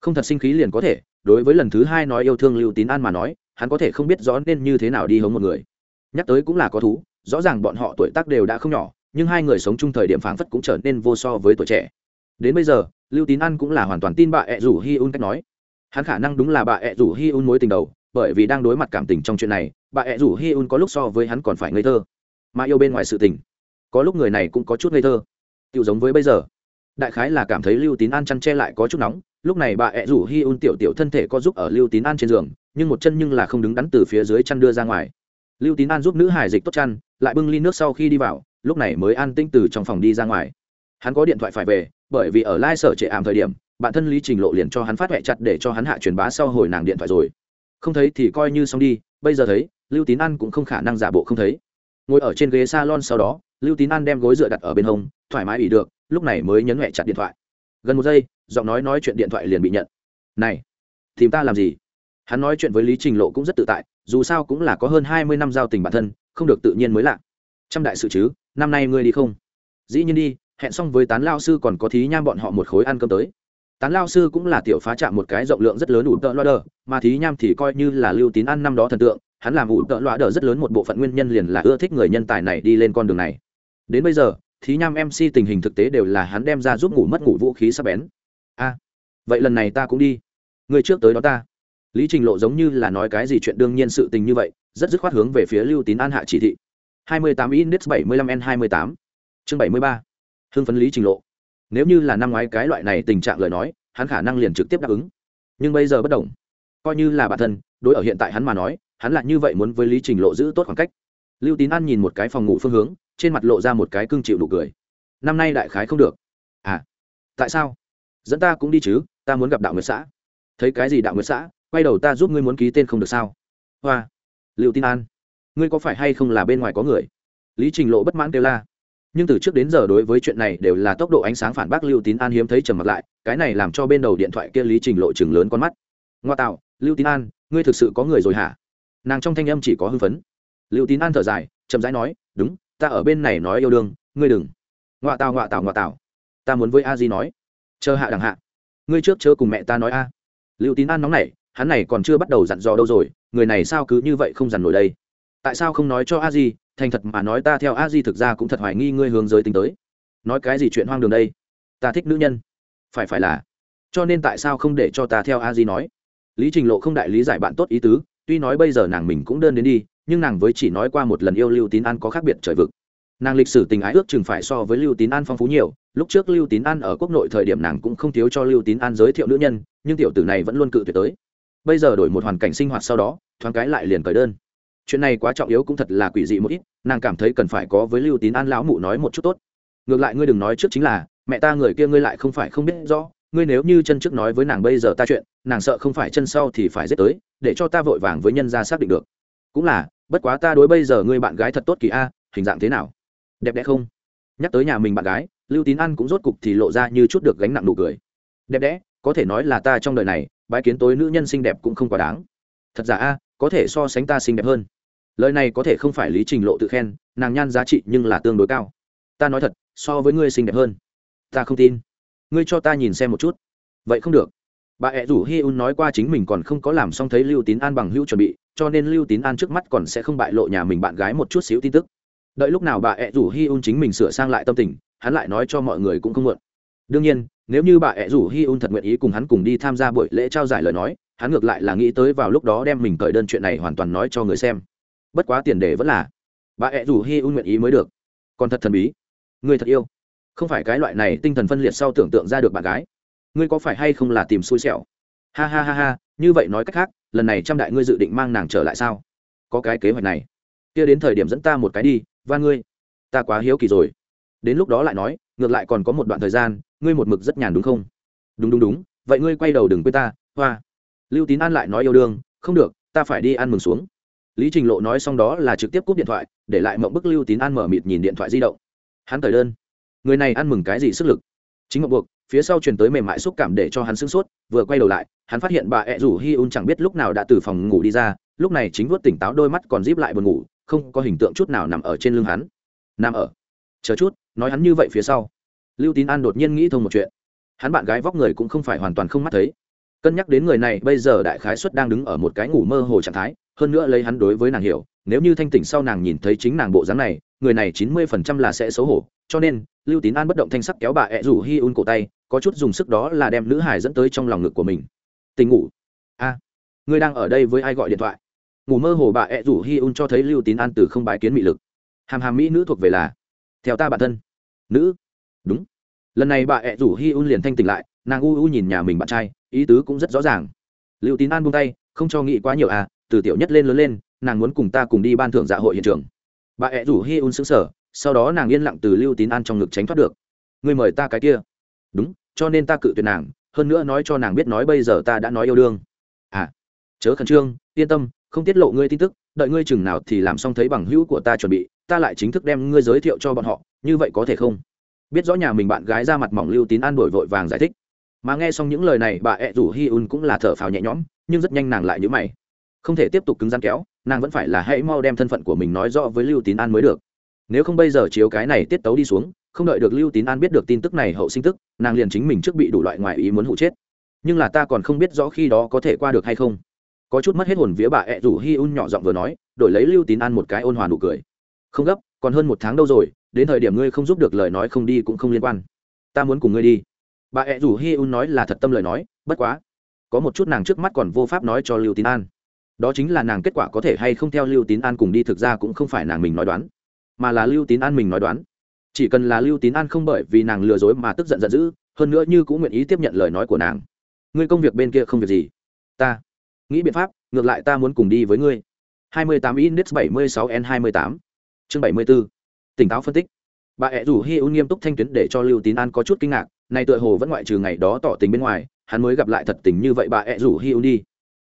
Không thật sinh khí liền có thể, đối với lần thứ hai nói yêu thương lưu tín an mà nói, hắn có thể không biết rõ nên như thế nào đi hống một người. Nhắc tới cũng là có thú, rõ ràng bọn họ tuổi tác đều đã không nhỏ, nhưng hai người sống chung thời điểm phảng phất cũng trở nên vô so với tuổi trẻ. Đến bây giờ, lưu tín an cũng là hoàn toàn tin bà ẹ rủ hi un cách nói hắn khả năng đúng là bà ẹ rủ hi un mối tình đầu, bởi vì đang đối mặt cảm tình trong chuyện này, bà ẹ rủ hi un có lúc so với hắn còn phải ngây thơ. Mà yêu bên ngoài sự tình, có lúc người này cũng có chút ngây thơ. Tiêu giống với bây giờ, đại khái là cảm thấy lưu tín an chăn che lại có chút nóng. Lúc này bà ẹ rủ hi un tiểu tiểu thân thể có giúp ở lưu tín an trên giường, nhưng một chân nhưng là không đứng đắn từ phía dưới chăn đưa ra ngoài. Lưu tín an giúp nữ hải dịch tốt chăn, lại bưng ly nước sau khi đi vào, lúc này mới an tinh từ trong phòng đi ra ngoài. Hắn có điện thoại phải về, bởi vì ở lai sở trệ ảm thời điểm bạn thân lý trình lộ liền cho hắn phát huệ chặt để cho hắn hạ truyền bá sau hồi nàng điện thoại rồi. Không thấy thì coi như xong đi, bây giờ thấy, lưu tín an cũng không khả năng giả bộ không thấy. Ngồi ở trên ghế s a lon sau đó, lưu tín an đem gối dựa đặt ở bên hông, thoải mái ỉ được, lúc này mới nhấn huệ chặt điện thoại. Gần một giây, giọng nói nói chuyện điện thoại liền bị nhận. Này, tìm ta làm gì? Hắn nói chuyện với lý trình lộ cũng rất tự tại, dù sao cũng là có hơn hai mươi năm giao tình bản thân, không được tự nhiên mới lạ. Trăm đại sự chứ, năm nay ngươi đi không? Dĩ nhiên đi, hẹn xong với tán lao sư còn có thí nham bọn họ một khối ăn cơm tới tán lao sư cũng là tiểu phá chạm một cái rộng lượng rất lớn ủ tợ loa đờ, mà thí nham thì coi như là lưu tín ăn năm đó thần tượng, hắn làm ủ tợ loa đờ rất lớn một bộ phận nguyên nhân liền là ưa thích người nhân tài này đi lên con đường này. Đến bây giờ, thí nham mc tình hình thực tế đều là hắn đem ra giúp ngủ mất ngủ vũ khí sắp bén. A, vậy lần này ta cũng đi. Người trước tới đó ta. Lý trình lộ giống như là nói cái gì chuyện đương nhiên sự tình như vậy, rất dứt khoát hướng về phía lưu tín an hạ chỉ thị. 28 index 75 n 28 chương 73 hưng phấn lý trình lộ nếu như là năm ngoái cái loại này tình trạng lời nói, hắn khả năng liền trực tiếp đáp ứng. Nhưng bây giờ bất đồng. Coi như là bản thân, đối ở hiện tại hắn mà nói, hắn lại như vậy muốn với lý trình lộ giữ tốt khoảng cách. Lưu tín an nhìn một cái phòng ngủ phương hướng, trên mặt lộ ra một cái cưng chịu đủ cười. Năm nay đại khái không được. À tại sao? Dẫn ta cũng đi chứ, ta muốn gặp đạo nguyệt xã. Thấy cái gì đạo nguyệt xã, quay đầu ta giúp ngươi muốn ký tên không được sao? Hoa liệu tin an, ngươi có phải hay không là bên ngoài có người? Lý trình lộ bất mãn kêu la nhưng từ trước đến giờ đối với chuyện này đều là tốc độ ánh sáng phản bác lưu tín an hiếm thấy trầm mặt lại, cái này làm cho bên đầu điện thoại kia lý trình lộ chừng lớn con mắt. Ngoa tạo, lưu tín an, ngươi thực sự có người rồi hả? Nàng trong thanh âm chỉ có hưng phấn. Lưu tín an thở dài, chậm rãi nói, đúng, ta ở bên này nói yêu đương, ngươi đừng. Ngoa tào ngoa tào ngoa tào ta muốn với a di nói. Chờ hạ đằng hạ. Ngươi trước chớ cùng mẹ ta nói a. Lưu tín an nóng nảy, hắn này còn chưa bắt đầu dặn dò đâu rồi, người này sao cứ như vậy không dằn nổi đây? Tại sao không nói cho a di thành thật mà nói ta theo a di thực ra cũng thật hoài nghi ngươi hướng giới tính tới. Nói cái gì chuyện hoang đường đây? Ta thích nữ nhân. Phải phải là. Cho nên tại sao không để cho ta theo a di nói? Lý trình lộ không đại lý giải bạn tốt ý tứ, tuy nói bây giờ nàng mình cũng đơn đến đi, nhưng nàng với chỉ nói qua một lần yêu lưu tín an có khác biệt trời vực. Nàng lịch sử tình ái ước chừng phải so với lưu tín an phong phú nhiều, lúc trước lưu tín an ở quốc nội thời điểm nàng cũng không thiếu cho lưu tín an giới thiệu nữ nhân, nhưng tiểu tử này vẫn luôn cự tuyệt tới. Bây giờ đổi một hoàn cảnh sinh hoạt sau đó, thoáng cái lại liền cởi đơn chuyện này quá trọng yếu cũng thật là quỷ dị một ít, nàng cảm thấy cần phải có với lưu tín an lão mụ nói một chút tốt. Ngược lại ngươi đừng nói trước chính là, mẹ ta người kia ngươi lại không phải không biết rõ, ngươi nếu như chân trước nói với nàng bây giờ ta chuyện, nàng sợ không phải chân sau thì phải giết tới, để cho ta vội vàng với nhân ra xác định được. Cũng là, bất quá ta đối bây giờ ngươi bạn gái thật tốt kỳ a, hình dạng thế nào? Đẹp đẽ không? Nhắc tới nhà mình bạn gái, lưu tín ăn cũng rốt cục thì lộ ra như chút được gánh nặng nụ cười. Đẹp đẽ, có thể nói là ta trong đời này bãi kiến tối nữ nhân xinh đẹp cũng không quá đáng. Thật giả a, có thể so sánh ta xinh đẹp hơn lời này có thể không phải lý trình lộ tự khen, nàng nhan giá trị nhưng là tương đối cao. Ta nói thật, so với ngươi xinh đẹp hơn. Ta không tin. Ngươi cho ta nhìn xem một chút. Vậy không được. Bà ẹ rủ hi un nói qua chính mình còn không có làm xong thấy lưu tín an bằng hữu chuẩn bị, cho nên lưu tín an trước mắt còn sẽ không bại lộ nhà mình bạn gái một chút xíu tin tức. Đợi lúc nào bà ẹ rủ hi un chính mình sửa sang lại tâm tình, hắn lại nói cho mọi người cũng không muộn. Đương nhiên, nếu như bà ẹ rủ hi un thật nguyện ý cùng hắn cùng đi tham gia buổi lễ trao giải lời nói, hắn ngược lại là nghĩ tới vào lúc đó đem mình cởi đơn chuyện này hoàn toàn nói cho người xem bất quá tiền đề vẫn là, bà ẹ rủ hi un nguyện ý mới được. Còn thật thần bí. Người thật yêu. Không phải cái loại này tinh thần phân liệt sau tưởng tượng ra được bạn gái. Ngươi có phải hay không là tìm xui xẻo? Ha ha ha ha, như vậy nói cách khác, lần này trăm đại ngươi dự định mang nàng trở lại sao? Có cái kế hoạch này. Kia đến thời điểm dẫn ta một cái đi, và ngươi. Ta quá hiếu kỳ rồi. Đến lúc đó lại nói, ngược lại còn có một đoạn thời gian, ngươi một mực rất nhàn đúng không? Đúng đúng đúng, vậy ngươi quay đầu đừng quên ta, hoa. Lưu tín an lại nói yêu đương, không được, ta phải đi ăn mừng xuống lý trình lộ nói xong đó là trực tiếp cúp điện thoại, để lại mộng bức lưu tín an mở mịt nhìn điện thoại di động. Hắn thời đơn. Người này ăn mừng cái gì sức lực? Chính mộng buộc, phía sau truyền tới mềm mại xúc cảm để cho hắn sưng sốt, vừa quay đầu lại, hắn phát hiện bà ẹ rủ hi un chẳng biết lúc nào đã từ phòng ngủ đi ra, lúc này chính vuốt tỉnh táo đôi mắt còn díp lại buồn ngủ, không có hình tượng chút nào nằm ở trên lưng hắn. Nằm ở. Chờ chút, nói hắn như vậy phía sau. Lưu tín an đột nhiên nghĩ thông một chuyện. Hắn bạn gái vóc người cũng không phải hoàn toàn không mắt thấy. Cân nhắc đến người này, bây giờ đại khái xuất đang đứng ở một cái ngủ mơ hồ trạng thái hơn nữa lấy hắn đối với nàng hiểu nếu như thanh tỉnh sau nàng nhìn thấy chính nàng bộ dáng này người này chín mươi phần trăm là sẽ xấu hổ cho nên lưu tín an bất động thanh sắc kéo bà ẹ rủ hi un cổ tay có chút dùng sức đó là đem nữ hải dẫn tới trong lòng ngực của mình. Tình ngủ. A à, ngươi đang ở đây với ai gọi điện thoại? Ngủ mơ hồ bà ẹ rủ hi un cho thấy lưu tín an từ không bài kiến mị lực. Hàm hàm mỹ nữ thuộc về là theo ta bản thân. Nữ. Đúng. Lần này bà ẹ rủ hi un liền thanh tỉnh lại nàng u u nhìn nhà mình bạn trai ý tứ cũng rất rõ ràng. Lưu tín an buông tay không cho nghĩ quá nhiều à từ tiểu nhất lên lớn lên, nàng muốn cùng ta cùng đi ban thưởng dạ hội hiện trường. Bà ẹ rủ hi un xứng sở sau đó nàng yên lặng từ lưu tín an trong ngực tránh thoát được. Ngươi mời ta cái kia. Đúng, cho nên ta cự tuyệt nàng, hơn nữa nói cho nàng biết nói bây giờ ta đã nói yêu đương. À chớ khẩn trương, yên tâm, không tiết lộ ngươi tin tức, đợi ngươi chừng nào thì làm xong thấy bằng hữu của ta chuẩn bị, ta lại chính thức đem ngươi giới thiệu cho bọn họ, như vậy có thể không? Biết rõ nhà mình bạn gái ra mặt mỏng lưu tín an đổi vội vàng giải thích. Mà nghe xong những lời này, bà ẹ rủ hi un cũng là thở phào nhẹ nhõm, nhưng rất nhanh nàng lại nhữ mày không thể tiếp tục cứng rắn kéo, nàng vẫn phải là hãy mau đem thân phận của mình nói rõ với lưu tín an mới được. Nếu không bây giờ chiếu cái này tiết tấu đi xuống, không đợi được lưu tín an biết được tin tức này hậu sinh tức, nàng liền chính mình trước bị đủ loại ngoài ý muốn hụ chết. Nhưng là ta còn không biết rõ khi đó có thể qua được hay không. Có chút mất hết hồn vía bà ẹ rủ hi un nhỏ giọng vừa nói, đổi lấy lưu tín an một cái ôn hòa nụ cười. Không gấp, còn hơn một tháng đâu rồi, đến thời điểm ngươi không giúp được lời nói không đi cũng không liên quan. Ta muốn cùng ngươi đi. Bà ẹ rủ hi un nói là thật tâm lời nói, bất quá. Có một chút nàng trước mắt còn vô pháp nói cho lưu tín an đó chính là nàng kết quả có thể hay không theo lưu tín an cùng đi, thực ra cũng không phải nàng mình nói đoán, mà là lưu tín an mình nói đoán. Chỉ cần là lưu tín an không bởi vì nàng lừa dối mà tức giận giận dữ, hơn nữa như cũng nguyện ý tiếp nhận lời nói của nàng. Ngươi công việc bên kia không việc gì. Ta nghĩ biện pháp, ngược lại ta muốn cùng đi với ngươi. 28 index 76 n 28 chương 74 tỉnh táo phân tích. Bà ẹ rủ hi un nghiêm túc thanh tuyến để cho lưu tín an có chút kinh ngạc này tựa hồ vẫn ngoại trừ ngày đó tỏ tình bên ngoài, hắn mới gặp lại thật tình như vậy bà ẹ rủ hi un đi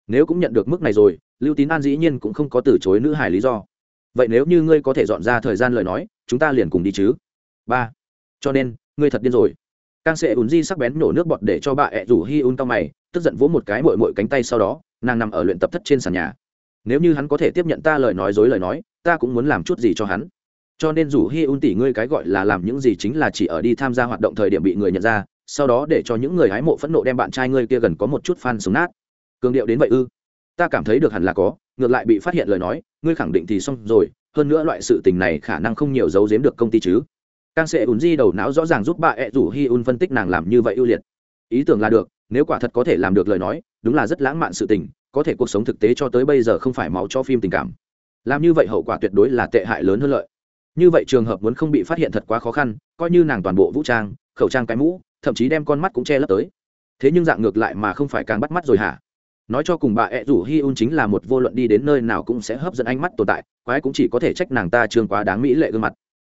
nếu cũng nhận được mức này rồi, lưu tín an dĩ nhiên cũng không có từ chối nữ hải lý do. Vậy nếu như ngươi có thể dọn ra thời gian lời nói, chúng ta liền cùng đi chứ. Ba. Cho nên, ngươi thật điên rồi. Càng sẽ ùn di sắc bén nổ nước bọt để cho bà ẹ rủ hi un tao mày, tức giận vỗ một cái mội mội cánh tay sau đó, nàng nằm ở luyện tập thất trên sàn nhà. Nếu như hắn có thể tiếp nhận ta lời nói dối lời nói, ta cũng muốn làm chút gì cho hắn. Cho nên rủ hi un tỷ ngươi cái gọi là làm những gì chính là chỉ ở đi tham gia hoạt động thời điểm bị người nhận ra, sau đó để cho những người hái mộ phẫn nộ đem bạn trai ngươi kia gần có một chút fan sống nát cường điệu đến vậy ư? Ta cảm thấy được hẳn là có, ngược lại bị phát hiện lời nói, ngươi khẳng định thì xong rồi, hơn nữa loại sự tình này khả năng không nhiều giấu giếm được công ty chứ. Càng sẽ ùn di đầu não rõ ràng giúp bà ẹ rủ hi un phân tích nàng làm như vậy ưu liệt. Ý tưởng là được, nếu quả thật có thể làm được lời nói, đúng là rất lãng mạn sự tình, có thể cuộc sống thực tế cho tới bây giờ không phải máu cho phim tình cảm. Làm như vậy hậu quả tuyệt đối là tệ hại lớn hơn lợi. Như vậy trường hợp muốn không bị phát hiện thật quá khó khăn, coi như nàng toàn bộ vũ trang, khẩu trang cái mũ, thậm chí đem con mắt cũng che lấp tới. Thế nhưng dạng ngược lại mà không phải càng bắt mắt rồi hả? Nói cho cùng bà ẹ rủ hi un chính là một vô luận đi đến nơi nào cũng sẽ hấp dẫn ánh mắt tồn tại, quái cũng chỉ có thể trách nàng ta trương quá đáng mỹ lệ gương mặt.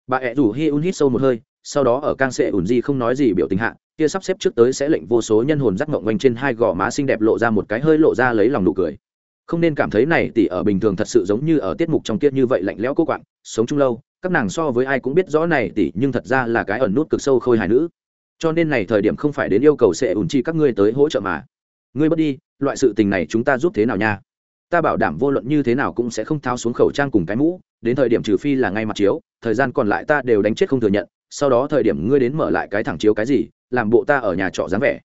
Bà ẹ rủ hi un hít sâu một hơi, sau đó ở càng sệ ủn di không nói gì biểu tình hạ, kia sắp xếp trước tới sẽ lệnh vô số nhân hồn rắc ngộng quanh trên hai gò má xinh đẹp lộ ra một cái hơi lộ ra lấy lòng nụ cười. Không nên cảm thấy này tỷ ở bình thường thật sự giống như ở tiết mục trong tiết như vậy lạnh lẽo cố quạng, sống chung lâu, các nàng so với ai cũng biết rõ này tỷ nhưng thật ra là cái ẩn nút cực sâu khôi hài nữ. Cho nên này thời điểm không phải đến yêu cầu sẽ ủn chi các ngươi tới hỗ trợ mà. Ngươi bớt đi loại sự tình này chúng ta giúp thế nào nha? Ta bảo đảm vô luận như thế nào cũng sẽ không tháo xuống khẩu trang cùng cái mũ, đến thời điểm trừ phi là ngay mặt chiếu, thời gian còn lại ta đều đánh chết không thừa nhận, sau đó thời điểm ngươi đến mở lại cái thẳng chiếu cái gì, làm bộ ta ở nhà trọ dáng vẻ.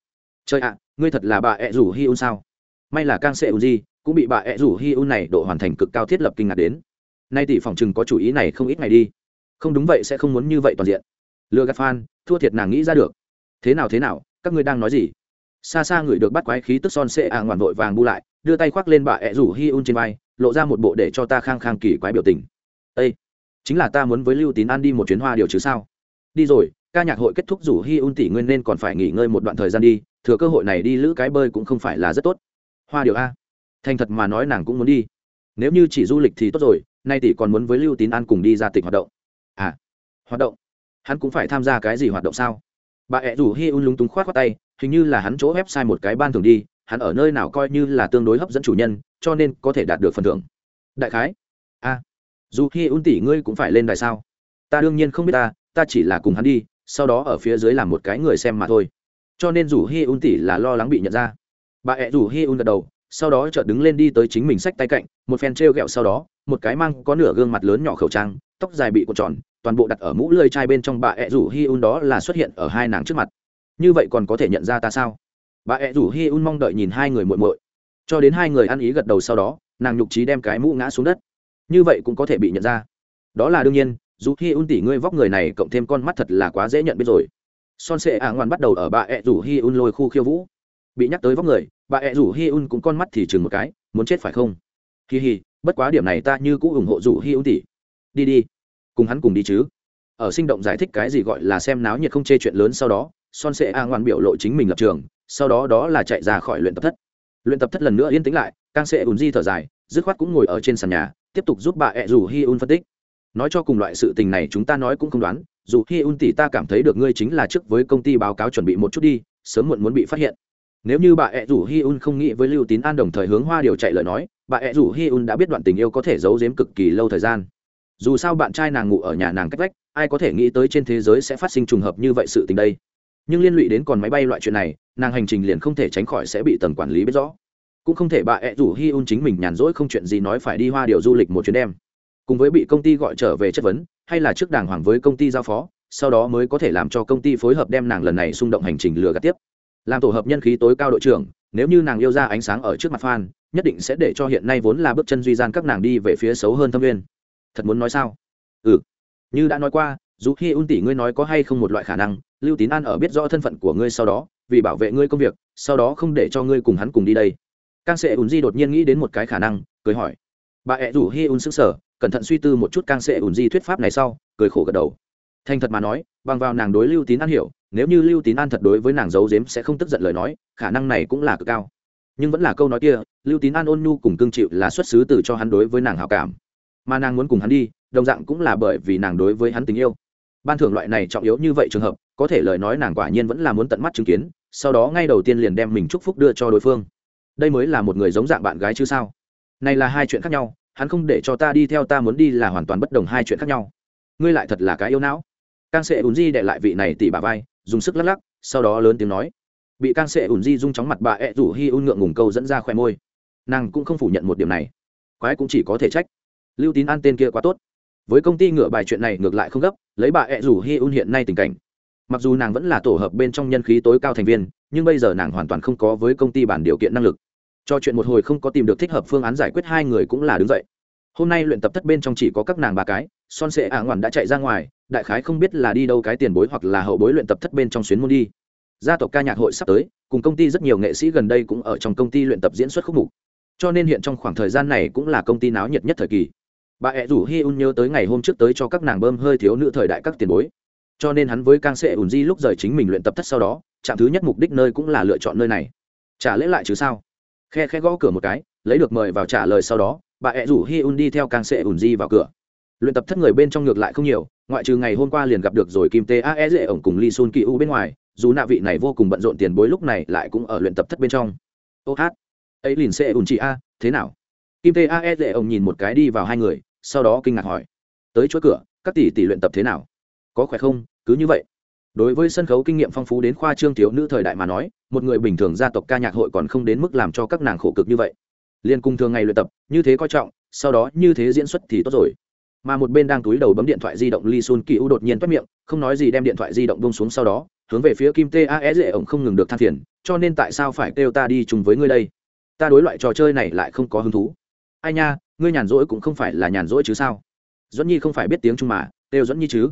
Chơi ạ, ngươi thật là bà ẹ rủ hi un sao? May là càng sẽ un di cũng bị bà ẹ rủ hi un này độ hoàn thành cực cao thiết lập kinh ngạc đến. Nay tỷ phòng chừng có chủ ý này không ít ngày đi. Không đúng vậy sẽ không muốn như vậy toàn diện. Lừa gạt fan, thua thiệt nàng nghĩ ra được. Thế nào thế nào, các ngươi đang nói gì? Xa xa người được bắt quái khí tức son sệ à ngoạn vội vàng bu lại, đưa tay khoác lên bà ẹ rủ hi un trên vai, lộ ra một bộ để cho ta khang khang kỳ quái biểu tình. Ây chính là ta muốn với lưu tín an đi một chuyến hoa điều chứ sao? Đi rồi, ca nhạc hội kết thúc rủ hi un tỷ nguyên nên còn phải nghỉ ngơi một đoạn thời gian đi, thừa cơ hội này đi lữ cái bơi cũng không phải là rất tốt. Hoa điều a? Thành thật mà nói nàng cũng muốn đi. Nếu như chỉ du lịch thì tốt rồi, nay tỷ còn muốn với lưu tín an cùng đi ra tỉnh hoạt động. À hoạt động? Hắn cũng phải tham gia cái gì hoạt động sao? Bà ẹ rủ hi un lúng túng khoát khoát tay hình như là hắn chỗ sai một cái ban thường đi, hắn ở nơi nào coi như là tương đối hấp dẫn chủ nhân, cho nên có thể đạt được phần thưởng. Đại khái, a, dù hi un tỷ ngươi cũng phải lên đài sao? Ta đương nhiên không biết ta ta chỉ là cùng hắn đi, sau đó ở phía dưới làm một cái người xem mà thôi. Cho nên dù hi un tỷ là lo lắng bị nhận ra, bà ẹ rủ hi un gật đầu, sau đó chợt đứng lên đi tới chính mình sách tay cạnh, một phen t r sau đó, một cái mang có nửa gương mặt lớn nhỏ khẩu trang, tóc dài bị cột tròn, toàn bộ đặt ở mũ lơi chai bên trong bà ẹ rủ hi un đó là xuất hiện ở hai nàng trước mặt như vậy còn có thể nhận ra ta sao? Bà ẹ rủ hi un mong đợi nhìn hai người muộn muội. Cho đến hai người ăn ý gật đầu sau đó, nàng nhục trí đem cái mũ ngã xuống đất. Như vậy cũng có thể bị nhận ra. Đó là đương nhiên, dù hi un tỷ ngươi vóc người này cộng thêm con mắt thật là quá dễ nhận biết rồi. Son sệ à ngoan bắt đầu ở bà ẹ rủ hi un lôi khu khiêu vũ. Bị nhắc tới vóc người, bà ẹ rủ hi un cũng con mắt thì chừng một cái, muốn chết phải không? Hi hi, bất quá điểm này ta như cũng ủng hộ rủ hi un tỷ đi đi, cùng hắn cùng đi chứ. Ở sinh động giải thích cái gì gọi là xem náo nhiệt không chê chuyện lớn sau đó son sệ a ngoan biểu lộ chính mình lập trường, sau đó đó là chạy ra khỏi luyện tập thất. Luyện tập thất lần nữa yên tĩnh lại càng sệ ùn di thở dài, dứt khoát cũng ngồi ở trên sàn nhà, tiếp tục giúp bà ẹ rủ hi un phân tích. Nói cho cùng loại sự tình này chúng ta nói cũng không đoán, dù hi un tỷ ta cảm thấy được ngươi chính là trước với công ty báo cáo chuẩn bị một chút đi, sớm muộn muốn bị phát hiện. Nếu như bà ẹ rủ hi un không nghĩ với lưu tín an đồng thời hướng hoa điều chạy lời nói, bà ẹ rủ hi un đã biết đoạn tình yêu có thể giấu giếm cực kỳ lâu thời gian. Dù sao bạn trai nàng ngủ ở nhà nàng cách vách, ai có thể nghĩ tới trên thế giới sẽ phát sinh trùng hợp như vậy sự tình đây nhưng liên lụy đến còn máy bay loại chuyện này, nàng hành trình liền không thể tránh khỏi sẽ bị tầng quản lý biết rõ. Cũng không thể bà ẹ rủ hi un chính mình nhàn rỗi không chuyện gì nói phải đi hoa điều du lịch một chuyến đêm cùng với bị công ty gọi trở về chất vấn, hay là trước đàng hoàng với công ty giao phó, sau đó mới có thể làm cho công ty phối hợp đem nàng lần này xung động hành trình lừa gạt tiếp. Làm tổ hợp nhân khí tối cao đội trưởng, nếu như nàng yêu ra ánh sáng ở trước mặt fan, nhất định sẽ để cho hiện nay vốn là bước chân duy gian các nàng đi về phía xấu hơn thâm viên. Thật muốn nói sao? Ừ. Như đã nói qua dù khi un tỷ ngươi nói có hay không một loại khả năng, lưu tín an ở biết rõ thân phận của ngươi sau đó, vì bảo vệ ngươi công việc, sau đó không để cho ngươi cùng hắn cùng đi đây. Càng sẽ ùn di đột nhiên nghĩ đến một cái khả năng, cười hỏi. Bà ẹ rủ hi un sững sờ, cẩn thận suy tư một chút càng sẽ ùn di thuyết pháp này sau, cười khổ gật đầu. Thành thật mà nói, bằng vào nàng đối lưu tín an hiểu, nếu như lưu tín an thật đối với nàng giấu giếm sẽ không tức giận lời nói, khả năng này cũng là cực cao. Nhưng vẫn là câu nói kia, lưu tín an ôn nhu cùng cương chịu là xuất xứ từ cho hắn đối với nàng hảo cảm. Mà nàng muốn cùng hắn đi, đồng dạng cũng là bởi vì nàng đối với hắn tình yêu ban thưởng loại này trọng yếu như vậy trường hợp, có thể lời nói nàng quả nhiên vẫn là muốn tận mắt chứng kiến, sau đó ngay đầu tiên liền đem mình chúc phúc đưa cho đối phương. Đây mới là một người giống dạng bạn gái chứ sao? Này là hai chuyện khác nhau, hắn không để cho ta đi theo ta muốn đi là hoàn toàn bất đồng hai chuyện khác nhau. Ngươi lại thật là cái yêu não. Càng sẽ ùn di để lại vị này tỉ bà vai, dùng sức lắc lắc, sau đó lớn tiếng nói. Bị càng sẽ ùn di rung chóng mặt bà ẹ rủ hi un ngượng ngùng câu dẫn ra khoe môi. Nàng cũng không phủ nhận một điểm này. Quái cũng chỉ có thể trách. Lưu tín an tên kia quá tốt với công ty ngựa bài chuyện này ngược lại không gấp, lấy bà ẹ rủ hi un hiện nay tình cảnh. Mặc dù nàng vẫn là tổ hợp bên trong nhân khí tối cao thành viên, nhưng bây giờ nàng hoàn toàn không có với công ty bản điều kiện năng lực. Cho chuyện một hồi không có tìm được thích hợp phương án giải quyết hai người cũng là đứng dậy. Hôm nay luyện tập thất bên trong chỉ có các nàng ba cái, son sệ ả ngoản đã chạy ra ngoài, đại khái không biết là đi đâu cái tiền bối hoặc là hậu bối luyện tập thất bên trong xuyến môn đi. Gia tộc ca nhạc hội sắp tới, cùng công ty rất nhiều nghệ sĩ gần đây cũng ở trong công ty luyện tập diễn xuất khúc mục. Cho nên hiện trong khoảng thời gian này cũng là công ty náo nhiệt nhất thời kỳ bà ẹ rủ hi un nhớ tới ngày hôm trước tới cho các nàng bơm hơi thiếu nữ thời đại các tiền bối. Cho nên hắn với càng sệ ùn di lúc rời chính mình luyện tập thất sau đó trạm thứ nhất mục đích nơi cũng là lựa chọn nơi này. Trả lễ lại chứ sao? Khe khe gõ cửa một cái, lấy được mời vào trả lời sau đó, bà ẹ rủ hi un đi theo càng sệ ùn di vào cửa. Luyện tập thất người bên trong ngược lại không nhiều, ngoại trừ ngày hôm qua liền gặp được rồi kim tê ae dễ ổng cùng li sun kỳ u bên ngoài, dù nạ vị này vô cùng bận rộn tiền bối lúc này lại cũng ở luyện tập thất bên trong. Ô hát. Ấy liền sệ ùn chị a, thế nào? Kim tê ae dễ ổng nhìn một cái đi vào hai người sau đó kinh ngạc hỏi, tới chỗ cửa, các tỷ tỷ luyện tập thế nào? Có khỏe không? Cứ như vậy. Đối với sân khấu kinh nghiệm phong phú đến khoa trương thiếu nữ thời đại mà nói, một người bình thường gia tộc ca nhạc hội còn không đến mức làm cho các nàng khổ cực như vậy. Liên cung thường ngày luyện tập, như thế coi trọng, sau đó như thế diễn xuất thì tốt rồi. Mà một bên đang túi đầu bấm điện thoại di động li sun kỳ u đột nhiên toát miệng, không nói gì đem điện thoại di động bông xuống sau đó, hướng về phía kim tae dễ ổng không ngừng được than phiền, cho nên tại sao phải kêu ta đi chung với ngươi đây? Ta đối loại trò chơi này lại không có hứng thú ai nha, ngươi nhàn rỗi cũng không phải là nhàn rỗi chứ sao? Dẫn nhi không phải biết tiếng trung mà đều dẫn nhi chứ.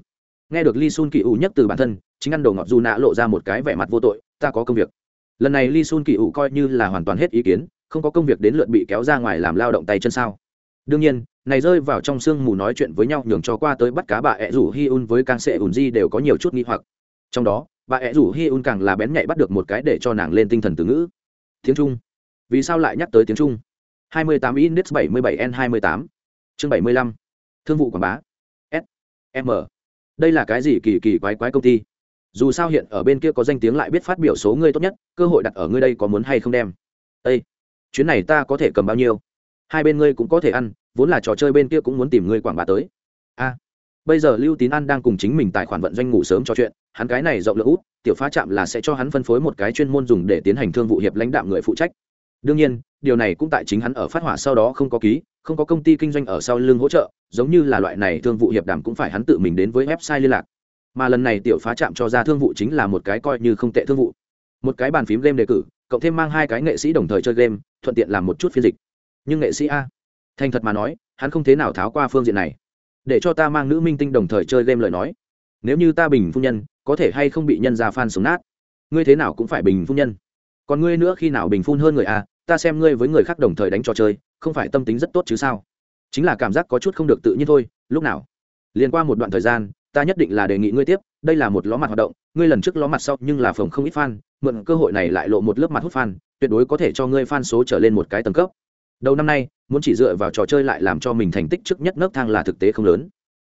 Nghe được li sun kỳ ủ nhắc từ bản thân, chính ăn đồ ngọt dù nạ lộ ra một cái vẻ mặt vô tội, ta có công việc. Lần này li sun kỳ ủ coi như là hoàn toàn hết ý kiến, không có công việc đến lượt bị kéo ra ngoài làm lao động tay chân sao. Đương nhiên, này rơi vào trong sương mù nói chuyện với nhau nhường cho qua tới bắt cá bà ẹ rủ hi un với càng sệ ùn di đều có nhiều chút nghi hoặc. Trong đó, bà ẹ rủ hi un càng là bén nhạy bắt được một cái để cho nàng lên tinh thần từ ngữ. Tiếng trung. Vì sao lại nhắc tới tiếng trung? 28 index 77 n 28 chương 75 thương vụ quảng bá. S. M. Đây là cái gì kỳ kỳ quái quái công ty? Dù sao hiện ở bên kia có danh tiếng lại biết phát biểu số ngươi tốt nhất cơ hội đặt ở ngươi đây có muốn hay không đem? Ê, chuyến này ta có thể cầm bao nhiêu? Hai bên ngươi cũng có thể ăn vốn là trò chơi bên kia cũng muốn tìm ngươi quảng bá tới. A. Bây giờ lưu tín an đang cùng chính mình tài khoản vận doanh ngủ sớm trò chuyện hắn cái này rộng lượng út tiểu phá chạm là sẽ cho hắn phân phối một cái chuyên môn dùng để tiến hành thương vụ hiệp lãnh đạo người phụ trách đương nhiên, điều này cũng tại chính hắn ở phát hỏa sau đó không có ký, không có công ty kinh doanh ở sau lưng hỗ trợ, giống như là loại này thương vụ hiệp đàm cũng phải hắn tự mình đến với website liên lạc. Mà lần này tiểu phá chạm cho ra thương vụ chính là một cái coi như không tệ thương vụ. Một cái bàn phím game đề cử, cộng thêm mang hai cái nghệ sĩ đồng thời chơi game, thuận tiện làm một chút phiên dịch. Nhưng nghệ sĩ a, thành thật mà nói, hắn không thế nào tháo qua phương diện này. Để cho ta mang nữ minh tinh đồng thời chơi game lời nói. Nếu như ta bình phu nhân, có thể hay không bị nhân ra phan sống nát? Ngươi thế nào cũng phải bình phu nhân còn ngươi nữa khi nào bình phun hơn người a ta xem ngươi với người khác đồng thời đánh trò chơi, không phải tâm tính rất tốt chứ sao? Chính là cảm giác có chút không được tự nhiên thôi, lúc nào? Liên qua một đoạn thời gian, ta nhất định là đề nghị ngươi tiếp, đây là một ló mặt hoạt động, ngươi lần trước ló mặt sau nhưng là phòng không ít fan, mượn cơ hội này lại lộ một lớp mặt hút fan, tuyệt đối có thể cho ngươi fan số trở lên một cái tầng cấp. Đầu năm nay, muốn chỉ dựa vào trò chơi lại làm cho mình thành tích trước nhất nấc thang là thực tế không lớn.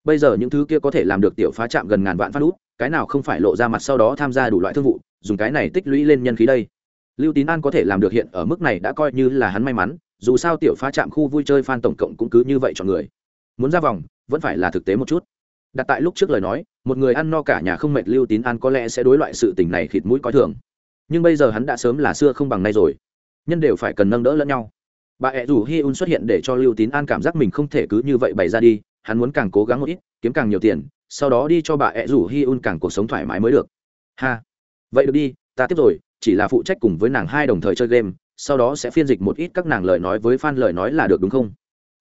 Bây giờ những thứ kia có thể làm được tiểu phá chạm gần ngàn vạn fan út, cái nào không phải lộ ra mặt sau đó tham gia đủ loại thương vụ, dùng cái này tích lũy lên nhân khí đây lưu tín an có thể làm được hiện ở mức này đã coi như là hắn may mắn, dù sao tiểu phá chạm khu vui chơi phan tổng cộng cũng cứ như vậy chọn người. Muốn ra vòng, vẫn phải là thực tế một chút. Đặt tại lúc trước lời nói, một người ăn no cả nhà không mệt lưu tín an có lẽ sẽ đối loại sự tình này khịt mũi coi thường. Nhưng bây giờ hắn đã sớm là xưa không bằng nay rồi. Nhân đều phải cần nâng đỡ lẫn nhau. Bà ẹ rủ hi un xuất hiện để cho lưu tín an cảm giác mình không thể cứ như vậy bày ra đi, hắn muốn càng cố gắng một ít, kiếm càng nhiều tiền, sau đó đi cho bà ẹ rủ hi un càng cuộc sống thoải mái mới được. Ha, vậy được đi, ta tiếp rồi chỉ là phụ trách cùng với nàng hai đồng thời chơi game, sau đó sẽ phiên dịch một ít các nàng lời nói với fan lời nói là được đúng không?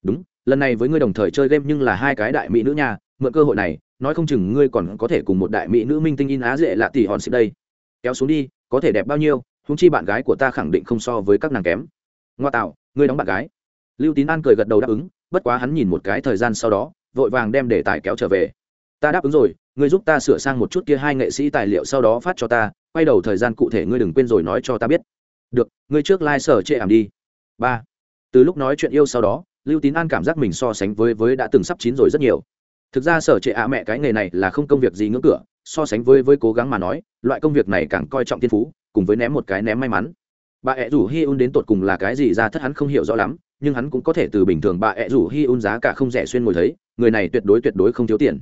Đúng, lần này với ngươi đồng thời chơi game nhưng là hai cái đại mỹ nữ nha, mượn cơ hội này, nói không chừng ngươi còn có thể cùng một đại mỹ nữ minh tinh in á dễ lạ tỷ hòn xịt đây. Kéo xuống đi, có thể đẹp bao nhiêu húng chi bạn gái của ta khẳng định không so với các nàng kém. Ngoa tạo, ngươi đóng bạn gái. Lưu tín an cười gật đầu đáp ứng, bất quá hắn nhìn một cái thời gian sau đó, vội vàng đem để tài kéo trở về. Ta đáp ứng rồi, ngươi giúp ta sửa sang một chút kia hai nghệ sĩ tài liệu sau đó phát cho ta quay đầu thời gian cụ thể ngươi đừng quên rồi nói cho ta biết. Được, ngươi trước lai、like、sở chệ ảm đi. Ba. Từ lúc nói chuyện yêu sau đó, lưu tín an cảm giác mình so sánh với với đã từng sắp chín rồi rất nhiều. Thực ra sở trệ ạ mẹ cái nghề này là không công việc gì ngưỡng cửa, so sánh với với cố gắng mà nói, loại công việc này càng coi trọng thiên phú, cùng với ném một cái ném may mắn. Bà ẹ rủ hi un đến tột cùng là cái gì ra thất hắn không hiểu rõ lắm, nhưng hắn cũng có thể từ bình thường bà ẹ rủ hi un giá cả không rẻ xuyên ngồi thấy, người này tuyệt đối tuyệt đối không thiếu tiền.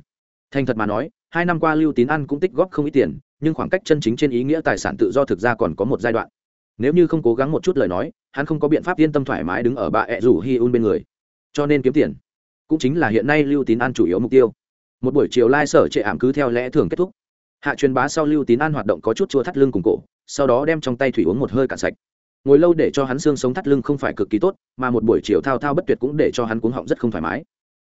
Thành thật mà nói, hai năm qua lưu tín ăn cũng tích góp không ít tiền nhưng khoảng cách chân chính trên ý nghĩa tài sản tự do thực ra còn có một giai đoạn. Nếu như không cố gắng một chút lời nói, hắn không có biện pháp yên tâm thoải mái đứng ở bà ẹ rủ hi un bên người. Cho nên kiếm tiền cũng chính là hiện nay lưu tín an chủ yếu mục tiêu. Một buổi chiều lai sở trệ ảm cứ theo lẽ thường kết thúc. Hạ truyền bá sau lưu tín an hoạt động có chút chua thắt lưng cùng cổ, sau đó đem trong tay thủy uống một hơi cạn sạch. Ngồi lâu để cho hắn xương sống thắt lưng không phải cực kỳ tốt, mà một buổi chiều thao thao bất tuyệt cũng để cho hắn cuống họng rất không thoải mái.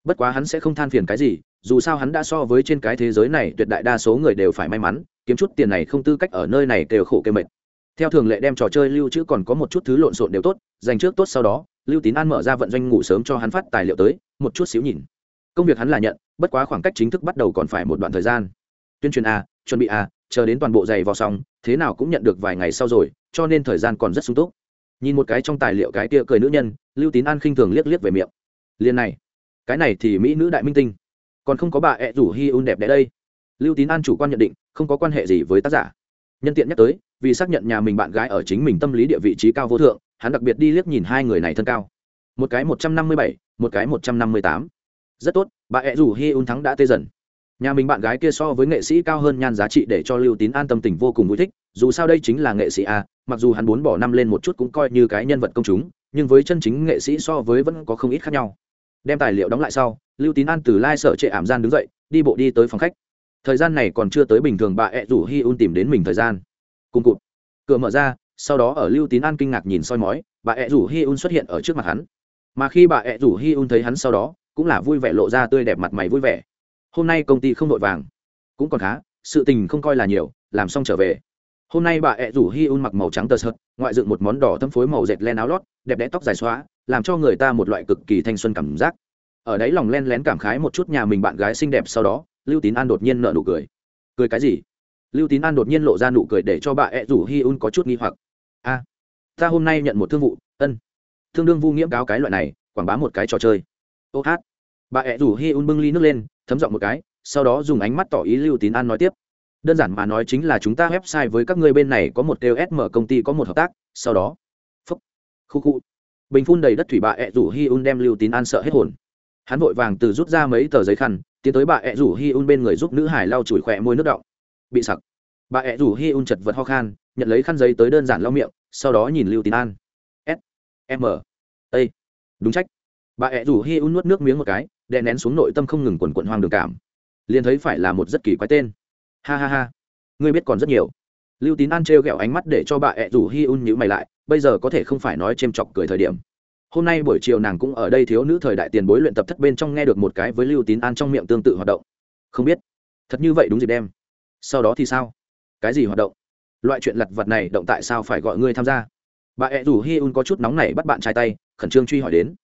Bất quá hắn sẽ không than phiền cái gì, dù sao hắn đã so với trên cái thế giới này tuyệt đại đa số người đều phải may mắn kiếm chút tiền này không tư cách ở nơi này kêu khổ kêu mệt. Theo thường lệ đem trò chơi lưu trữ còn có một chút thứ lộn xộn đều tốt, dành trước tốt sau đó, lưu tín an mở ra vận doanh ngủ sớm cho hắn phát tài liệu tới, một chút xíu nhìn. Công việc hắn là nhận, bất quá khoảng cách chính thức bắt đầu còn phải một đoạn thời gian. Tuyên truyền a, chuẩn bị a, chờ đến toàn bộ giày vào xong, thế nào cũng nhận được vài ngày sau rồi, cho nên thời gian còn rất sung túc. Nhìn một cái trong tài liệu cái kia cười nữ nhân, lưu tín an khinh thường liếc liếc về miệng. Liền này, cái này thì mỹ nữ đại minh tinh. Còn không có bà ẹ rủ hi un đẹp đẽ đây. Lưu tín an chủ quan nhận định không có quan hệ gì với tác giả. Nhân tiện nhắc tới, vì xác nhận nhà mình bạn gái ở chính mình tâm lý địa vị trí cao vô thượng, hắn đặc biệt đi liếc nhìn hai người này thân cao. Một cái một trăm năm mươi bảy, một cái một trăm năm mươi tám. Rất tốt, bà ẹ rủ hi un thắng đã tê dần. Nhà mình bạn gái kia so với nghệ sĩ cao hơn nhan giá trị để cho lưu tín an tâm tình vô cùng vui thích, dù sao đây chính là nghệ sĩ a, mặc dù hắn muốn bỏ năm lên một chút cũng coi như cái nhân vật công chúng, nhưng với chân chính nghệ sĩ so với vẫn có không ít khác nhau. Đem tài liệu đóng lại sau, lưu tín an từ lai sở trệ ảm gian đứng dậy, đi bộ đi tới phòng khách thời gian này còn chưa tới bình thường bà ẹ rủ hi un tìm đến mình thời gian. Cùng cụt. Cửa mở ra, sau đó ở lưu tín an kinh ngạc nhìn soi mói, bà ẹ rủ hi un xuất hiện ở trước mặt hắn. Mà khi bà ẹ rủ hi un thấy hắn sau đó, cũng là vui vẻ lộ ra tươi đẹp mặt mày vui vẻ. Hôm nay công ty không vội vàng. Cũng còn khá, sự tình không coi là nhiều, làm xong trở về. Hôm nay bà ẹ rủ hi un mặc màu trắng tờ sợt, ngoại dựng một món đỏ thâm phối màu dệt len áo lót, đẹp đẽ tóc dài xóa, làm cho người ta một loại cực kỳ thanh xuân cảm giác. Ở đấy lòng len lén cảm khái một chút nhà mình bạn gái xinh đẹp sau đó lưu tín an đột nhiên nợ nụ cười. Cười cái gì? Lưu tín an đột nhiên lộ ra nụ cười để cho bà ẹ rủ hi un có chút nghi hoặc. A, ta hôm nay nhận một thương vụ, ân. Thương đương vu nghiễm cáo cái loại này, quảng bá một cái trò chơi. Ô hát. Bà ẹ rủ hi un bưng ly nước lên, thấm giọng một cái, sau đó dùng ánh mắt tỏ ý lưu tín an nói tiếp. Đơn giản mà nói chính là chúng ta website với các ngươi bên này có một kêu sm công ty có một hợp tác, sau đó. Phúc. Khu khu. Bình phun đầy đất thủy bà ẹ rủ hi un đem lưu tín an sợ hết hồn. Hắn vội vàng từ rút ra mấy tờ giấy khăn tiến tới bà ẹ rủ hi un bên người giúp nữ hải lau chùi khỏe môi nước động. Bị sặc. Bà ẹ rủ hi un chật vật ho khan, nhận lấy khăn giấy tới đơn giản lau miệng, sau đó nhìn lưu tín an. S, m, a. Đúng trách. Bà ẹ rủ hi un nuốt nước miếng một cái, đè nén xuống nội tâm không ngừng quần quận hoang đường cảm. Liền thấy phải là một rất kỳ quái tên. Ha ha ha. Ngươi biết còn rất nhiều. Lưu tín an trêu ghẹo ánh mắt để cho bà ẹ rủ hi un nhữ mày lại, bây giờ có thể không phải nói c h ê m chọc cười thời điểm hôm nay buổi chiều nàng cũng ở đây thiếu nữ thời đại tiền bối luyện tập thất bên trong nghe được một cái với lưu tín an trong miệng tương tự hoạt động. Không biết. Thật như vậy đúng dịp đem. Sau đó thì sao? Cái gì hoạt động? Loại chuyện lặt vặt này động tại sao phải gọi ngươi tham gia? Bà ẹ rủ hi un có chút nóng này bắt bạn trai tay, khẩn trương truy hỏi đến.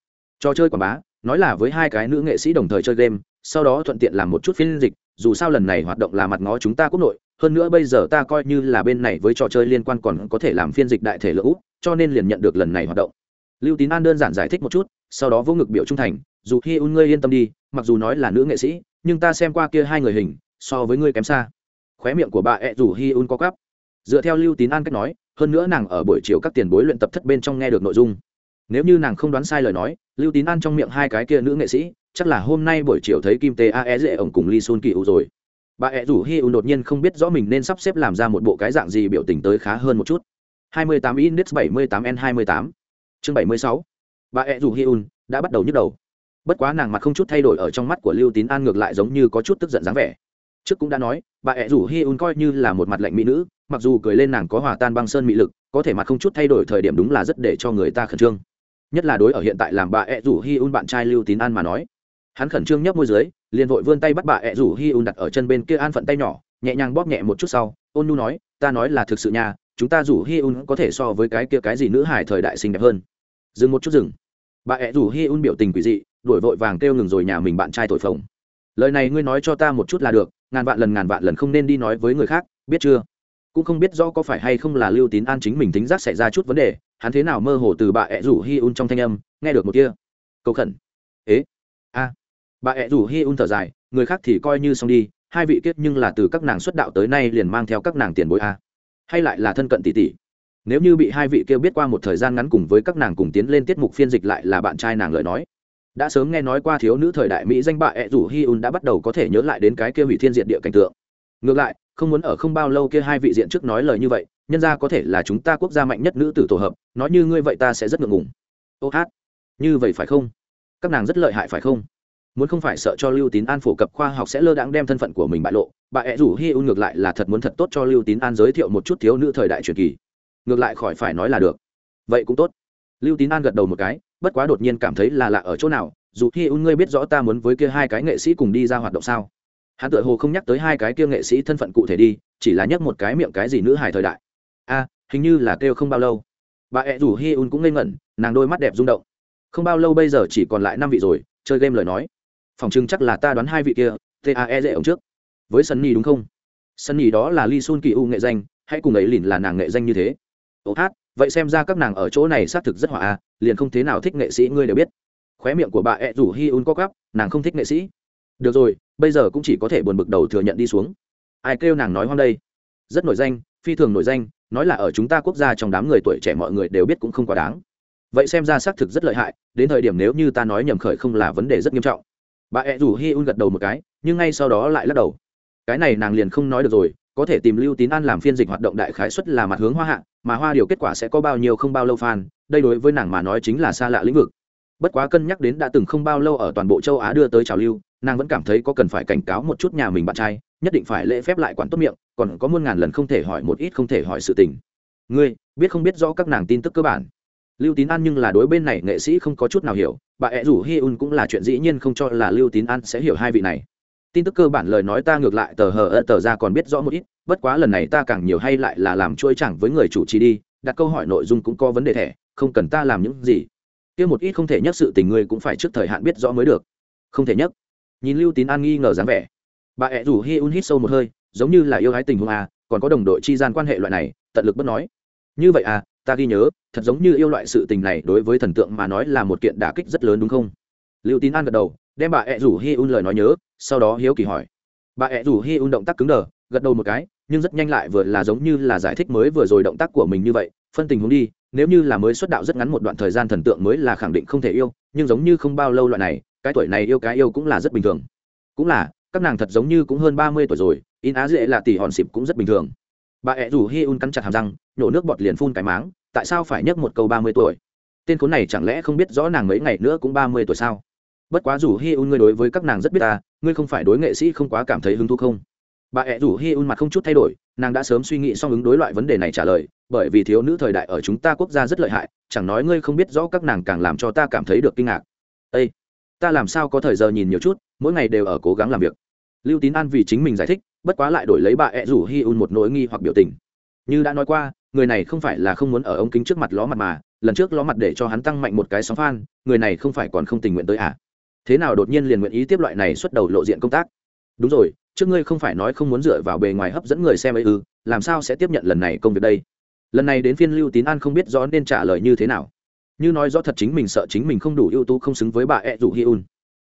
Trò chơi quảng bá, nói là với hai cái nữ nghệ sĩ đồng thời chơi game, sau đó thuận tiện làm một chút phiên dịch, dù sao lần này hoạt động là mặt ngó chúng ta quốc nội, hơn nữa bây giờ ta coi như là bên này với trò chơi liên quan còn có thể làm phiên dịch đại thể lữ cho nên liền nhận được lần này hoạt động lưu tín an đơn giản giải thích một chút, sau đó vỗ ngực biểu trung thành, dù khi un ngươi yên tâm đi, mặc dù nói là nữ nghệ sĩ, nhưng ta xem qua kia hai người hình, so với ngươi kém xa. Khóe miệng của bà ẹ rủ hi un có cắp dựa theo lưu tín an cách nói, hơn nữa nàng ở buổi chiều các tiền bối luyện tập thất bên trong nghe được nội dung. Nếu như nàng không đoán sai lời nói, lưu tín an trong miệng hai cái kia nữ nghệ sĩ, chắc là hôm nay buổi chiều thấy kim tê a e dễ ổng cùng lee sun kỳ u rồi. Bà ẹ rủ hi un đột nhiên không biết rõ mình nên sắp xếp làm ra một bộ cái dạng gì biểu tình tới khá hơn một chút. 28 index 78 n 28 chương 76 bà ẹ rủ hi un đã bắt đầu nhức đầu. Bất quá nàng mặt không chút thay đổi ở trong mắt của lưu tín an ngược lại giống như có chút tức giận dáng vẻ. Trước cũng đã nói, bà ẹ rủ hi un coi như là một mặt lạnh mỹ nữ, mặc dù cười lên nàng có hòa tan băng sơn mỹ lực, có thể mặt không chút thay đổi thời điểm đúng là rất để cho người ta khẩn trương. Nhất là đối ở hiện tại làm bà ẹ rủ hi un bạn trai lưu tín an mà nói. Hắn khẩn trương nhấp môi dưới, liền vội vươn tay bắt bà ẹ rủ hi un đặt ở chân bên kia an phận tay nhỏ, nhẹ nhàng bóp nhẹ một chút sau, ôn nu nói, ta nói là thực sự nha chúng ta rủ hi un có thể so với cái kia cái gì nữ hải thời đại xinh đẹp hơn. Dừng một chút dừng. Bà ẹ rủ hi un biểu tình quỷ dị, đuổi vội vàng kêu ngừng rồi nhà mình bạn trai thổi phồng. Lời này ngươi nói cho ta một chút là được, ngàn vạn lần ngàn vạn lần không nên đi nói với người khác, biết chưa? Cũng không biết rõ có phải hay không là lưu tín an chính mình tính giác xảy ra chút vấn đề, hắn thế nào mơ hồ từ bà ẹ rủ hi un trong thanh âm, nghe được một kia cầu khẩn. Ế? A. Bà ẹ rủ hi un thở dài, người khác thì coi như xong đi, hai vị kết nhưng là từ các nàng xuất đạo tới nay liền mang theo các nàng tiền bối a hay lại là thân cận tỷ tỷ? Nếu như bị hai vị kêu biết qua một thời gian ngắn cùng với các nàng cùng tiến lên tiết mục phiên dịch lại là bạn trai nàng lời nói. Đã sớm nghe nói qua thiếu nữ thời đại mỹ danh bạ ẹ rủ hi un đã bắt đầu có thể nhớ lại đến cái kia hủy thiên diện địa cảnh tượng. Ngược lại, không muốn ở không bao lâu kia hai vị diện trước nói lời như vậy, nhân ra có thể là chúng ta quốc gia mạnh nhất nữ tử tổ hợp, nói như ngươi vậy ta sẽ rất ngượng ngùng. Ô hát, như vậy phải không? Các nàng rất lợi hại phải không? Muốn không phải sợ cho lưu tín an phổ cập khoa học sẽ lơ đãng đem thân phận của mình bại lộ bà ẹ rủ hi un ngược lại là thật muốn thật tốt cho lưu tín an giới thiệu một chút thiếu nữ thời đại truyền kỳ. Ngược lại khỏi phải nói là được. Vậy cũng tốt. Lưu tín an gật đầu một cái, bất quá đột nhiên cảm thấy là lạ ở chỗ nào, dù hi un ngươi biết rõ ta muốn với kia hai cái nghệ sĩ cùng đi ra hoạt động sao? Hắn tự hồ không nhắc tới hai cái kia nghệ sĩ thân phận cụ thể đi, chỉ là nhắc một cái miệng cái gì nữ hài thời đại. A, hình như là kêu không bao lâu. Bà ẹ rủ hi un cũng ngây ngẩn, nàng đôi mắt đẹp rung động. Không bao lâu bây giờ chỉ còn lại năm vị rồi, chơi game lời nói. Phòng chừng chắc là ta đoán hai vị kia tae dễ ông trước với sunny đúng không? Sunny đó là lee sun kỳ u nghệ danh hãy cùng ấy lìn là nàng nghệ danh như thế. Ô hát vậy xem ra các nàng ở chỗ này xác thực rất hòa à, liền không thế nào thích nghệ sĩ ngươi đều biết. Khóe miệng của bà ẹ rủ hi un có gắp nàng không thích nghệ sĩ. Được rồi bây giờ cũng chỉ có thể buồn bực đầu thừa nhận đi xuống. Ai kêu nàng nói hoang đây? Rất nổi danh phi thường nổi danh nói là ở chúng ta quốc gia trong đám người tuổi trẻ mọi người đều biết cũng không quá đáng. Vậy xem ra xác thực rất lợi hại đến thời điểm nếu như ta nói nhầm khởi không là vấn đề rất nghiêm trọng. Bà ẹ rủ hi un gật đầu một cái nhưng ngay sau đó lại lắc đầu cái này nàng liền không nói được rồi, có thể tìm lưu tín an làm phiên dịch hoạt động đại khái xuất là mặt hướng hoa hạ, mà hoa điều kết quả sẽ có bao nhiêu không bao lâu fan, đây đối với nàng mà nói chính là xa lạ lĩnh vực. Bất quá cân nhắc đến đã từng không bao lâu ở toàn bộ châu á đưa tới trào lưu, nàng vẫn cảm thấy có cần phải cảnh cáo một chút nhà mình bạn trai, nhất định phải lễ phép lại quản tốt miệng, còn có muôn ngàn lần không thể hỏi một ít không thể hỏi sự tình. Ngươi, biết không biết rõ các nàng tin tức cơ bản. Lưu tín an nhưng là đối bên này nghệ sĩ không có chút nào hiểu, bà ẹ rủ hi un cũng là chuyện dĩ nhiên không cho là lưu tín an sẽ hiểu hai vị này tin tức cơ bản lời nói ta ngược lại tờ hờ ơ tờ ra còn biết rõ một ít, bất quá lần này ta càng nhiều hay lại là làm chuỗi chẳng với người chủ trì đi, đặt câu hỏi nội dung cũng có vấn đề thẻ, không cần ta làm những gì. Kia một ít không thể nhắc sự tình ngươi cũng phải trước thời hạn biết rõ mới được. Không thể nhắc. Nhìn lưu tín an nghi ngờ dáng vẻ. Bà ẹ rủ hi un hít sâu một hơi, giống như là yêu hái tình huống à còn có đồng đội chi gian quan hệ loại này, tận lực bất nói. Như vậy à ta ghi nhớ, thật giống như yêu loại sự tình này đối với thần tượng mà nói là một kiện đả kích rất lớn đúng không? Lưu tín an gật đầu, đem bà ẹ rủ hi un lời nói nhớ, sau đó hiếu kỳ hỏi. Bà ẹ rủ hi un động tác cứng đờ, gật đầu một cái, nhưng rất nhanh lại vừa là giống như là giải thích mới vừa rồi động tác của mình như vậy, phân tình huống đi, nếu như là mới xuất đạo rất ngắn một đoạn thời gian thần tượng mới là khẳng định không thể yêu, nhưng giống như không bao lâu loại này, cái tuổi này yêu cái yêu cũng là rất bình thường. Cũng là, các nàng thật giống như cũng hơn ba mươi tuổi rồi, in á dễ là tỷ hòn xịp cũng rất bình thường. Bà ẹ rủ hi un cắn chặt hàm răng, nhổ nước bọt liền phun cái máng, tại sao phải nhắc một câu ba mươi tuổi? Tên khốn này chẳng lẽ không biết rõ nàng mấy ngày nữa cũng ba mươi tuổi sao? Bất quá rủ hi un ngươi đối với các nàng rất biết ta, ngươi không phải đối nghệ sĩ không quá cảm thấy hứng thú không? Bà ẹ rủ hi un mặt không chút thay đổi, nàng đã sớm suy nghĩ xong ứng đối loại vấn đề này trả lời, bởi vì thiếu nữ thời đại ở chúng ta quốc gia rất lợi hại, chẳng nói ngươi không biết rõ các nàng càng làm cho ta cảm thấy được kinh ngạc. Ây ta làm sao có thời giờ nhìn nhiều chút, mỗi ngày đều ở cố gắng làm việc. Lưu tín an vì chính mình giải thích, bất quá lại đổi lấy bà ẹ rủ hi un một nỗi nghi hoặc biểu tình. Như đã nói qua, người này không phải là không muốn ở ống kính trước mặt ló mặt mà, lần trước ló mặt để cho hắn tăng mạnh một cái sóng phan người này không phải còn không tình nguyện tới à? Thế nào đột nhiên liền nguyện ý tiếp loại này xuất đầu lộ diện công tác? Đúng rồi, trước ngươi không phải nói không muốn dựa vào bề ngoài hấp dẫn người xem ấy ư, làm sao sẽ tiếp nhận lần này công việc đây? Lần này đến phiên lưu tín an không biết rõ nên trả lời như thế nào. Như nói rõ thật chính mình sợ chính mình không đủ ưu tú không xứng với bà e ẹ rủ hi un.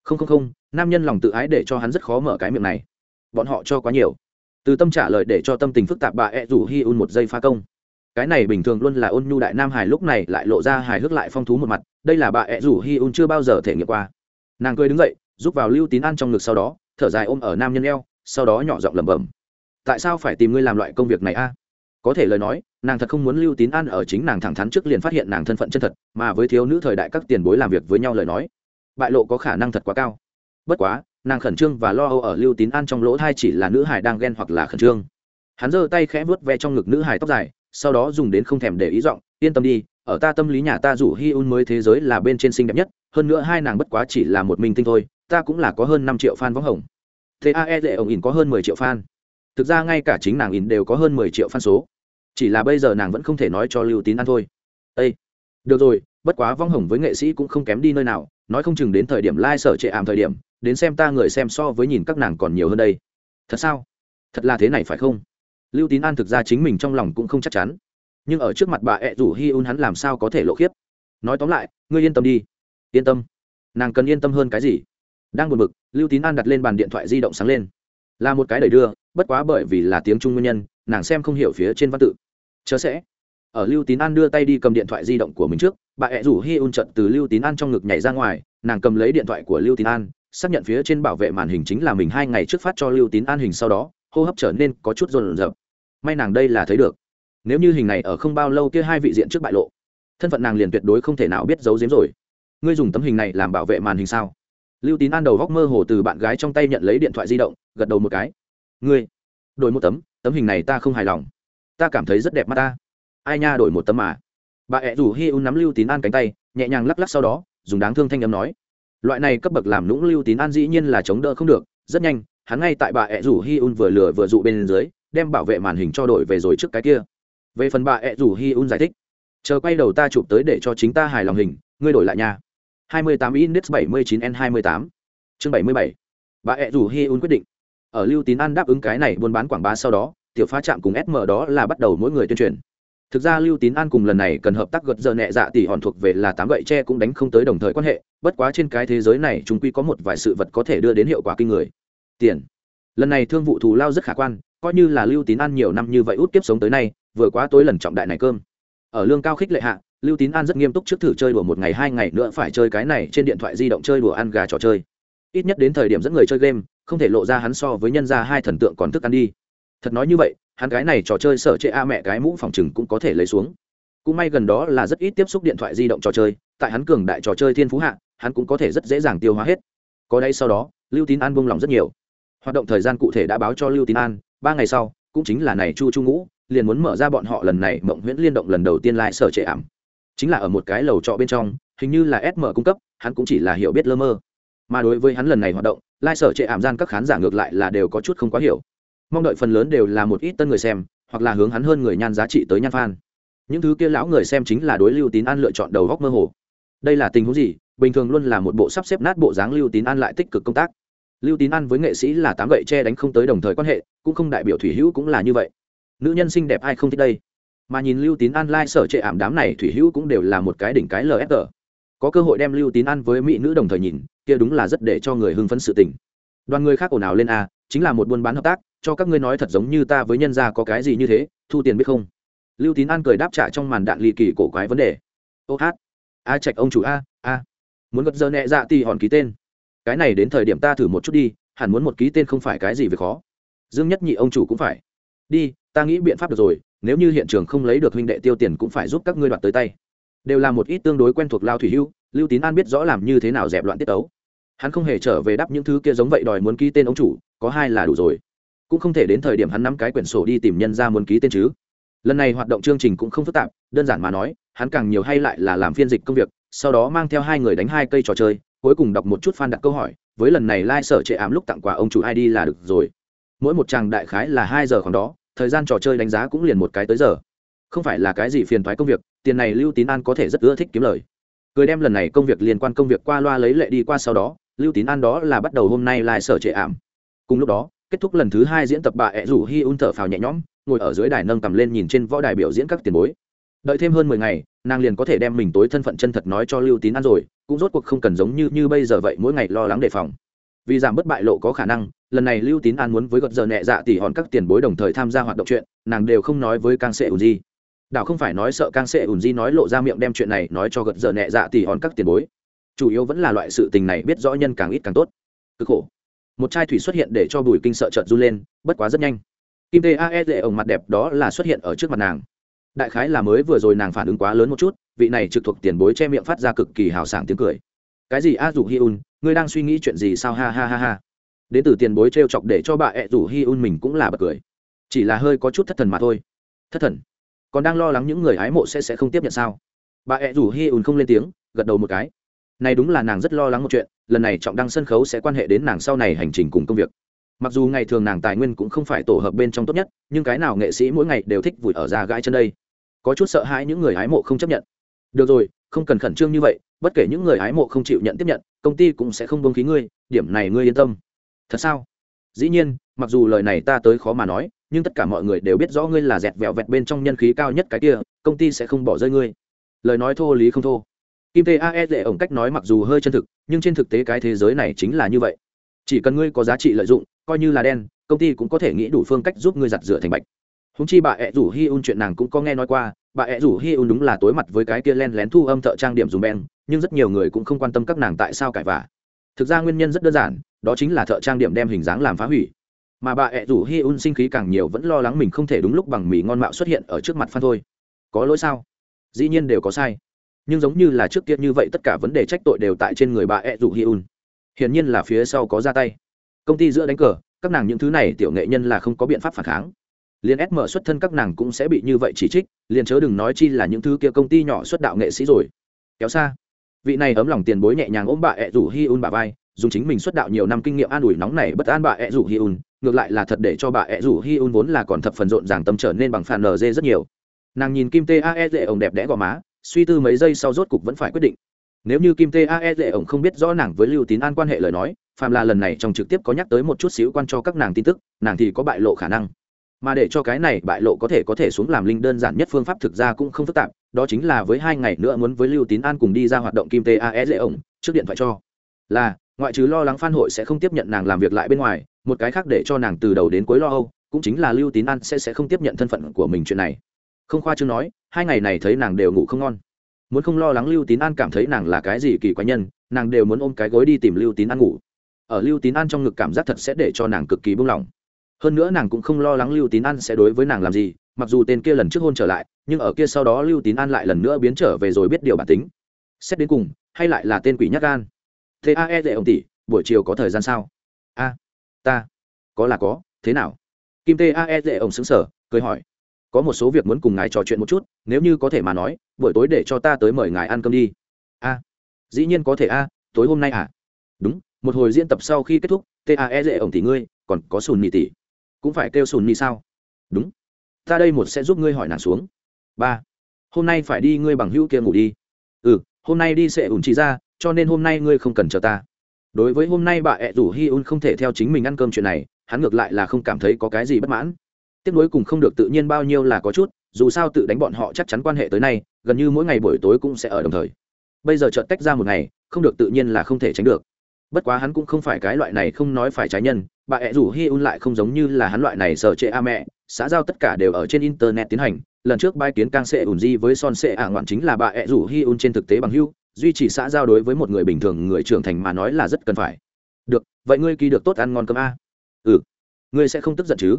Không không không, nam nhân lòng tự ái để cho hắn rất khó mở cái miệng này. Bọn họ cho quá nhiều. Từ tâm trả lời để cho tâm tình phức tạp bà e ẹ rủ hi un một giây phá công. Cái này bình thường luôn là ôn nhu đại nam hải lúc này lại lộ ra hài hước lại phong thú một mặt, đây là bà e ẹ rủ hi un chưa bao giờ thể nghiệm qua nàng cười đứng dậy giúp vào lưu tín an trong ngực sau đó, thở dài ôm ở nam nhân eo, sau đó nhỏ giọng lẩm bẩm. Tại sao phải tìm ngươi làm loại công việc này a? Có thể lời nói, nàng thật không muốn lưu tín an ở chính nàng thẳng thắn trước liền phát hiện nàng thân phận chân thật, mà với thiếu nữ thời đại các tiền bối làm việc với nhau lời nói, bại lộ có khả năng thật quá cao. Bất quá, nàng khẩn trương và lo âu ở lưu tín an trong lỗ thai chỉ là nữ hải đang ghen hoặc là khẩn trương. Hắn giơ tay khẽ vuốt ve trong ngực nữ hải tóc dài, sau đó dùng đến không thèm để ý giọng, yên tâm đi, ở ta tâm lý nhà ta rủ hi un mới thế giới là bên trên xinh đẹp nhất hơn nữa hai nàng bất quá chỉ là một minh tinh thôi, ta cũng là có hơn năm triệu fan võng hồng. Tae dễ ổng ỉn có hơn mười triệu fan. Thực ra ngay cả chính nàng ỉn đều có hơn mười triệu fan số. Chỉ là bây giờ nàng vẫn không thể nói cho lưu tín ăn thôi. Ây được rồi, bất quá vong hồng với nghệ sĩ cũng không kém đi nơi nào, nói không chừng đến thời điểm lai、like、sở trệ ảm thời điểm, đến xem ta người xem so với nhìn các nàng còn nhiều hơn đây. Thật sao? Thật là thế này phải không? Lưu tín an thực ra chính mình trong lòng cũng không chắc chắn. Nhưng ở trước mặt bà ẹ rủ hi un hắn làm sao có thể lộ khiếp? Nói tóm lại, ngươi yên tâm đi yên tâm. Nàng cần yên tâm hơn cái gì? Đang buồn bực, lưu tín an đặt lên bàn điện thoại di động sáng lên. Là một cái đẩy đưa, bất quá bởi vì là tiếng trung nguyên nhân, nàng xem không hiểu phía trên văn tự. Chớ sẽ. Ở lưu tín an đưa tay đi cầm điện thoại di động của mình trước, bà hẹ rủ hi un trận từ lưu tín an trong ngực nhảy ra ngoài, nàng cầm lấy điện thoại của lưu tín an, xác nhận phía trên bảo vệ màn hình chính là mình hai ngày trước phát cho lưu tín an hình sau đó, hô hấp trở nên có chút rồn rập may nàng đây là thấy được. Nếu như hình này ở không bao lâu kia hai vị diện trước bại lộ, thân phận nàng liền tuyệt đối không thể nào biết giấu giếm rồi ngươi dùng tấm hình này làm bảo vệ màn hình sao? Lưu tín an đầu góc mơ hồ từ bạn gái trong tay nhận lấy điện thoại di động, gật đầu một cái. Ngươi, đổi một tấm tấm hình này ta không hài lòng. Ta cảm thấy rất đẹp mắt ta. Ai nha, đổi một tấm mà. Bà ẹ rủ hi un nắm lưu tín an cánh tay, nhẹ nhàng lắc lắc sau đó, dùng đáng thương thanh âm nói. Loại này cấp bậc làm lũng lưu tín an dĩ nhiên là chống đỡ không được. Rất nhanh, hắn ngay tại bà ẹ rủ hi un vừa lừa vừa dụ bên dưới, đem bảo vệ màn hình cho đổi về rồi trước cái kia. Về phần bà ẹ rủ hi un giải thích. Chờ quay đầu ta chụp tới để cho chính ta hài lòng hình, ngươi đổi lại nha. 28 index 79 n 28 chương 77 bà ẹ rủ hi un quyết định. Ở lưu tín an đáp ứng cái này buôn bán quảng bá sau đó, tiểu phá trạm cùng sm đó là bắt đầu mỗi người tuyên truyền. Thực ra lưu tín an cùng lần này cần hợp tác gật giờ nhẹ dạ tỷ hòn thuộc về là tám gậy tre cũng đánh không tới đồng thời quan hệ, bất quá trên cái thế giới này chúng quy có một vài sự vật có thể đưa đến hiệu quả kinh người. Tiền. Lần này thương vụ thù lao rất khả quan, coi như là lưu tín an nhiều năm như vậy út tiếp sống tới nay, vừa quá tối lần trọng đại này cơm. Ở lương cao khích lệ hạ lưu tín an rất nghiêm túc trước thử chơi đùa một ngày, hai ngày nữa phải chơi cái này trên điện thoại di động chơi đùa ăn gà trò chơi. Ít nhất đến thời điểm dẫn người chơi game, không thể lộ ra hắn so với nhân gia hai thần tượng còn thức ăn đi. Thật nói như vậy, hắn cái này trò chơi sở chệ a mẹ cái mũ phòng chừng cũng có thể lấy xuống. Cũng may gần đó là rất ít tiếp xúc điện thoại di động trò chơi, tại hắn cường đại trò chơi thiên phú hạ, hắn cũng có thể rất dễ dàng tiêu hóa hết. Có đây sau đó, lưu tín an buông lòng rất nhiều. Hoạt động thời gian cụ thể đã báo cho lưu tín an, ba ngày sau, cũng chính là này chu chu ngũ, liền muốn mở ra bọn họ lần này mộng nguyễn liên động lần đầu tiên lại sở trệ ảm chính là ở một cái lầu trọ bên trong, hình như là sm cung cấp, hắn cũng chỉ là hiểu biết lơ mơ. Mà đối với hắn lần này hoạt động, lai sở trệ ảm gian các khán giả ngược lại là đều có chút không quá hiểu. Mong đợi phần lớn đều là một ít tân người xem, hoặc là hướng hắn hơn người nhan giá trị tới nhan phan những thứ kia lão người xem chính là đối lưu tín an lựa chọn đầu góc mơ hồ. Đây là tình huống gì? Bình thường luôn là một bộ sắp xếp nát bộ dáng lưu tín an lại tích cực công tác. Lưu tín an với nghệ sĩ là tám gậy che đánh không tới đồng thời quan hệ, cũng không đại biểu thủy hữu cũng là như vậy. Nữ nhân xinh đẹp ai không thích đây? Mà nhìn lưu tín an lai、like、sở trệ ảm đám này thủy hữu cũng đều là một cái đỉnh cái lfg có cơ hội đem lưu tín an với mỹ nữ đồng thời nhìn, kia đúng là rất để cho người hưng phấn sự tình. Đoàn người khác ồn ào lên a chính là một buôn bán hợp tác, cho các ngươi nói thật giống như ta với nhân gia có cái gì như thế, thu tiền biết không? Lưu tín an cười đáp trả trong màn đạn lì kỳ cổ quái vấn đề. Ô hát, a trạch ông chủ a a. Muốn gật giờ nhẹ dạ thì hòn ký tên. Cái này đến thời điểm ta thử một chút đi, hẳn muốn một ký tên không phải cái gì về khó. Dương nhất nhị ông chủ cũng phải. Đi ta nghĩ biện pháp được rồi, nếu như hiện trường không lấy được huynh đệ tiêu tiền cũng phải giúp các ngươi đoạt tới tay. Đều là một ít tương đối quen thuộc lao thủy hưu, lưu tín an biết rõ làm như thế nào dẹp loạn tiết tấu. Hắn không hề trở về đáp những thứ kia giống vậy đòi muốn ký tên ông chủ, có hai là đủ rồi. Cũng không thể đến thời điểm hắn nắm cái quyển sổ đi tìm nhân ra muốn ký tên chứ. Lần này hoạt động chương trình cũng không phức tạp, đơn giản mà nói, hắn càng nhiều hay lại là làm phiên dịch công việc, sau đó mang theo hai người đánh hai cây trò chơi, cuối cùng đọc một chút fan đặt câu hỏi, với lần này lai、like、sở trệ ám lúc tặng quà ông chủ id là được rồi. Mỗi một chàng đại khái là hai giờ khoảng đó thời gian trò chơi đánh giá cũng liền một cái tới giờ. Không phải là cái gì phiền thoái công việc, tiền này lưu tín an có thể rất ưa thích kiếm lời. Cười đem lần này công việc liên quan công việc qua loa lấy lệ đi qua sau đó, lưu tín an đó là bắt đầu hôm nay lại sở trệ ảm. Cùng lúc đó, kết thúc lần thứ hai diễn tập bà ẹ rủ hi un thở phào nhẹ nhõm, ngồi ở dưới đài nâng cầm lên nhìn trên võ đài biểu diễn các tiền bối. Đợi thêm hơn mười ngày, nàng liền có thể đem mình tối thân phận chân thật nói cho lưu tín an rồi, cũng rốt cuộc không cần giống như như bây giờ vậy mỗi ngày lo lắng đề phòng vì giảm bất bại lộ có khả năng, lần này lưu tín an muốn với gật giờ nhẹ dạ tỉ hòn các tiền bối đồng thời tham gia hoạt động chuyện, nàng đều không nói với càng sệ ùn di. Đảo không phải nói sợ càng sệ ùn di nói lộ ra miệng đem chuyện này nói cho gật giờ nhẹ dạ tỉ hòn các tiền bối. Chủ yếu vẫn là loại sự tình này biết rõ nhân càng ít càng tốt. Cực khổ. Một chai thủy xuất hiện để cho bùi kinh sợ trợt run lên, bất quá rất nhanh. Kim tê ae lệ ổng mặt đẹp đó là xuất hiện ở trước mặt nàng. Đại khái là mới vừa rồi nàng phản ứng quá lớn một chút, vị này trực thuộc tiền bối che miệng phát ra cực kỳ hào sảng tiếng cười cái gì a dù hi un, ngươi đang suy nghĩ chuyện gì sao? Ha ha ha ha. Đến từ tiền bối t r e o chọc để cho bà ẹ rủ hi un mình cũng là bật cười. Chỉ là hơi có chút thất thần mà thôi. Thất thần? Còn đang lo lắng những người hái mộ sẽ sẽ không tiếp nhận sao? Bà ẹ rủ hi un không lên tiếng, gật đầu một cái. Này đúng là nàng rất lo lắng một chuyện, lần này trọng đăng sân khấu sẽ quan hệ đến nàng sau này hành trình cùng công việc. Mặc dù ngày thường nàng tài nguyên cũng không phải tổ hợp bên trong tốt nhất, nhưng cái nào nghệ sĩ mỗi ngày đều thích vùi ở ra gãi chân đây. Có chút sợ hãi những người hái mộ không chấp nhận. Được rồi không cần khẩn trương như vậy, bất kể những người hái mộ không chịu nhận tiếp nhận, công ty cũng sẽ không bông khí ngươi, điểm này ngươi yên tâm. Thật sao? Dĩ nhiên, mặc dù lời này ta tới khó mà nói, nhưng tất cả mọi người đều biết rõ ngươi là dẹt vẹo vẹt bên trong nhân khí cao nhất cái kia, công ty sẽ không bỏ rơi ngươi. Lời nói thô lý không thô. Kim tê ae lệ ổng cách nói mặc dù hơi chân thực, nhưng trên thực tế cái thế giới này chính là như vậy. Chỉ cần ngươi có giá trị lợi dụng, coi như là đen, công ty cũng có thể nghĩ đủ phương cách giúp ngươi giặt rửa thành bạch húng chi bà ẹ rủ hi un chuyện nàng cũng có nghe nói qua, bà ẹ rủ hi un đúng là tối mặt với cái kia len lén thu âm thợ trang điểm dùng beng, nhưng rất nhiều người cũng không quan tâm các nàng tại sao cãi vả thực ra nguyên nhân rất đơn giản, đó chính là thợ trang điểm đem hình dáng làm phá hủy. Mà bà ẹ rủ hi un sinh khí càng nhiều vẫn lo lắng mình không thể đúng lúc bằng mì ngon mạo xuất hiện ở trước mặt phan thôi. Có lỗi sao? Dĩ nhiên đều có sai. Nhưng giống như là trước kia như vậy tất cả vấn đề trách tội đều tại trên người bà ẹ rủ hi un. Hiển nhiên là phía sau có ra tay. Công ty giữa đánh cờ, các nàng những thứ này tiểu nghệ nhân là không có biện pháp phản kháng liền ép mở xuất thân các nàng cũng sẽ bị như vậy chỉ trích, liền chớ đừng nói chi là những thứ kia công ty nhỏ xuất đạo nghệ sĩ rồi. Kéo xa. Vị này ấm lòng tiền bối nhẹ nhàng ôm bà ẹ rủ hi un bà vai, dùng chính mình xuất đạo nhiều năm kinh nghiệm an ủi nóng này bất an bà ẹ rủ hi un, ngược lại là thật để cho bà ẹ rủ hi un vốn là còn thập phần rộn ràng tâm trở nên bằng phàn nz rất nhiều. Nàng nhìn kim tae dễ ổng đẹp đẽ gò má, suy tư mấy giây sau rốt cục vẫn phải quyết định. Nếu như kim tae dễ ổng không biết rõ nàng với lưu tín an quan hệ lời nói, phàm là lần này trong trực tiếp có nhắc tới một chút xíu quan cho các nàng tin tức, nàng thì có bại lộ khả năng mà để cho cái này bại lộ có thể có thể xuống làm linh đơn giản nhất phương pháp thực ra cũng không phức tạp, đó chính là với hai ngày nữa muốn với lưu tín an cùng đi ra hoạt động kim tê ae dễ ổng, trước điện thoại cho. Là, ngoại trừ lo lắng phan hội sẽ không tiếp nhận nàng làm việc lại bên ngoài, một cái khác để cho nàng từ đầu đến cuối lo âu, cũng chính là lưu tín an sẽ sẽ không tiếp nhận thân phận của mình chuyện này. Không khoa chương nói, hai ngày này thấy nàng đều ngủ không ngon. Muốn không lo lắng lưu tín an cảm thấy nàng là cái gì kỳ quái nhân, nàng đều muốn ôm cái gối đi tìm lưu tín an ngủ. Ở lưu tín an trong ngực cảm giác thật sẽ để cho nàng cực kỳ buông lỏng hơn nữa nàng cũng không lo lắng lưu tín an sẽ đối với nàng làm gì, mặc dù tên kia lần trước hôn trở lại, nhưng ở kia sau đó lưu tín an lại lần nữa biến trở về rồi biết điều bản tính. Xét đến cùng, hay lại là tên quỷ nhắc gan? Thế a e dễ ông tỷ, buổi chiều có thời gian sao? A, ta, có là có, thế nào? Kim tê a e dễ ông xứng sở cười hỏi. Có một số việc muốn cùng ngài trò chuyện một chút, nếu như có thể mà nói, buổi tối để cho ta tới mời ngài ăn cơm đi. A, dĩ nhiên có thể a, tối hôm nay à? Đúng, một hồi diễn tập sau khi kết thúc tae dễ ổng tỷ ngươi, còn có sùn nhị tỷ cũng phải kêu sùn ni sao? Đúng. Ta đây một sẽ giúp ngươi hỏi nàng xuống. Ba. Hôm nay phải đi ngươi bằng hữu kia ngủ đi. Ừ hôm nay đi sẽ ủn chị ra, cho nên hôm nay ngươi không cần chờ ta. Đối với hôm nay bà ẹ rủ hi un không thể theo chính mình ăn cơm chuyện này, hắn ngược lại là không cảm thấy có cái gì bất mãn. Tiếp nối cùng không được tự nhiên bao nhiêu là có chút, dù sao tự đánh bọn họ chắc chắn quan hệ tới nay, gần như mỗi ngày buổi tối cũng sẽ ở đồng thời. Bây giờ chợt tách ra một ngày, không được tự nhiên là không thể tránh được bất quá hắn cũng không phải cái loại này không nói phải trái nhân, bà ẹ rủ hi un lại không giống như là hắn loại này sở trệ a mẹ, xã giao tất cả đều ở trên internet tiến hành, lần trước bai kiến càng sệ ủn di với son sệ ả ngoạn chính là bà ẹ rủ hi un trên thực tế bằng hưu duy trì xã giao đối với một người bình thường người trưởng thành mà nói là rất cần phải. Được, vậy ngươi kỳ được tốt ăn ngon cơm a? Ừ. Ngươi sẽ không tức giận chứ?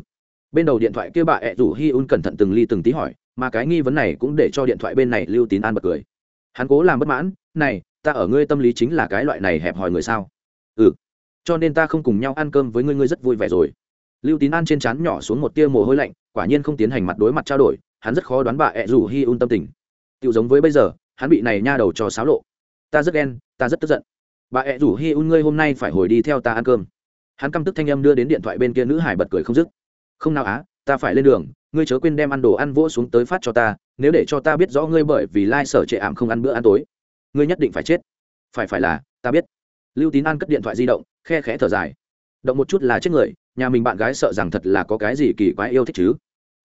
Bên đầu điện thoại kia bà ẹ rủ hi un cẩn thận từng ly từng tí hỏi, mà cái nghi vấn này cũng để cho điện thoại bên này lưu tín an bật cười. Hắn cố làm bất mãn, này, ta ở ngươi tâm lý chính là cái loại này hẹp hòi người sao? Ừ. Cho nên ta không cùng nhau ăn cơm với ngươi ngươi rất vui vẻ rồi. Lưu tín an trên trán nhỏ xuống một tia mồ hôi lạnh, quả nhiên không tiến hành mặt đối mặt trao đổi, hắn rất khó đoán bà ẹ rủ hi un tâm tình. Tự giống với bây giờ, hắn bị này nha đầu cho xáo lộ. Ta rất ghen, ta rất tức giận. Bà ẹ rủ hi un, ngươi hôm nay phải hồi đi theo ta ăn cơm. Hắn căm tức thanh âm đưa đến điện thoại bên kia nữ hải bật cười không dứt. Không nào á, ta phải lên đường, ngươi chớ quên đem ăn đồ ăn vỗ xuống tới phát cho ta, nếu để cho ta biết rõ ngươi bởi vì lai sở trệ ảm không ăn bữa ăn tối, ngươi nhất định phải chết. Phải phải là, ta biết lưu tín an cất điện thoại di động, khe khẽ thở dài. Động một chút là chết người, nhà mình bạn gái sợ rằng thật là có cái gì kỳ quái yêu thích chứ.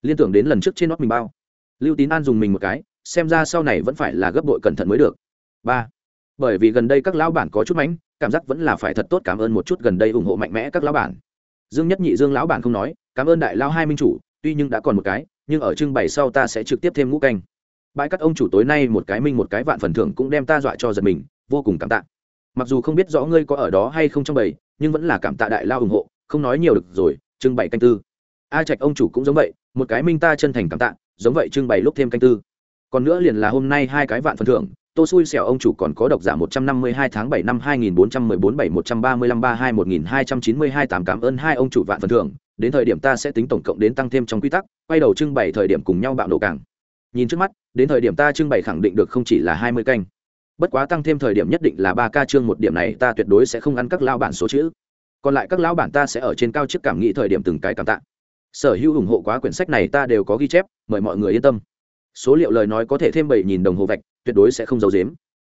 Liên tưởng đến lần trước trên nót mình bao. Lưu tín an dùng mình một cái, xem ra sau này vẫn phải là gấp bội cẩn thận mới được. Ba. Bởi vì gần đây các lão bản có chút mánh, cảm giác vẫn là phải thật tốt cảm ơn một chút gần đây ủng hộ mạnh mẽ các lão bản. Dương nhất nhị dương lão bản không nói, cảm ơn đại lao hai minh chủ, tuy nhưng đã còn một cái, nhưng ở trưng bày sau ta sẽ trực tiếp thêm ngũ canh. Bãi các ông chủ tối nay một cái minh một cái vạn phần thưởng cũng đem ta dọa cho giật mình, vô cùng cảm tạ mặc dù không biết rõ ngươi có ở đó hay không trong bầy, nhưng vẫn là cảm tạ đại lao ủng hộ, không nói nhiều được rồi, trưng bày canh tư. A trạch ông chủ cũng giống vậy, một cái minh ta chân thành cảm tạ, giống vậy trưng bày lúc thêm canh tư. Còn nữa liền là hôm nay hai cái vạn phần thưởng, tô xui xẻo ông chủ còn có độc giả một trăm năm mươi hai tháng bảy năm hai nghìn bốn trăm mười bốn, bảy một trăm ba mươi lăm ba hai một nghìn hai trăm chín mươi hai, tám cảm ơn hai ông chủ vạn phần thưởng. Đến thời điểm ta sẽ tính tổng cộng đến tăng thêm trong quy tắc, quay đầu trưng bày thời điểm cùng nhau bạo nổ càng. Nhìn trước mắt, đến thời điểm ta trưng bày khẳng định được không chỉ là hai mươi canh bất quá tăng thêm thời điểm nhất định là ba ca chương một điểm này, ta tuyệt đối sẽ không ăn các lao bản số chữ. Còn lại các lão bản ta sẽ ở trên cao trước cảm nghĩ thời điểm từng cái cảm tạ. Sở hữu ủng hộ quá quyển sách này ta đều có ghi chép, mời mọi người yên tâm. Số liệu lời nói có thể thêm bảy nghìn đồng hồ vạch, tuyệt đối sẽ không giấu dếm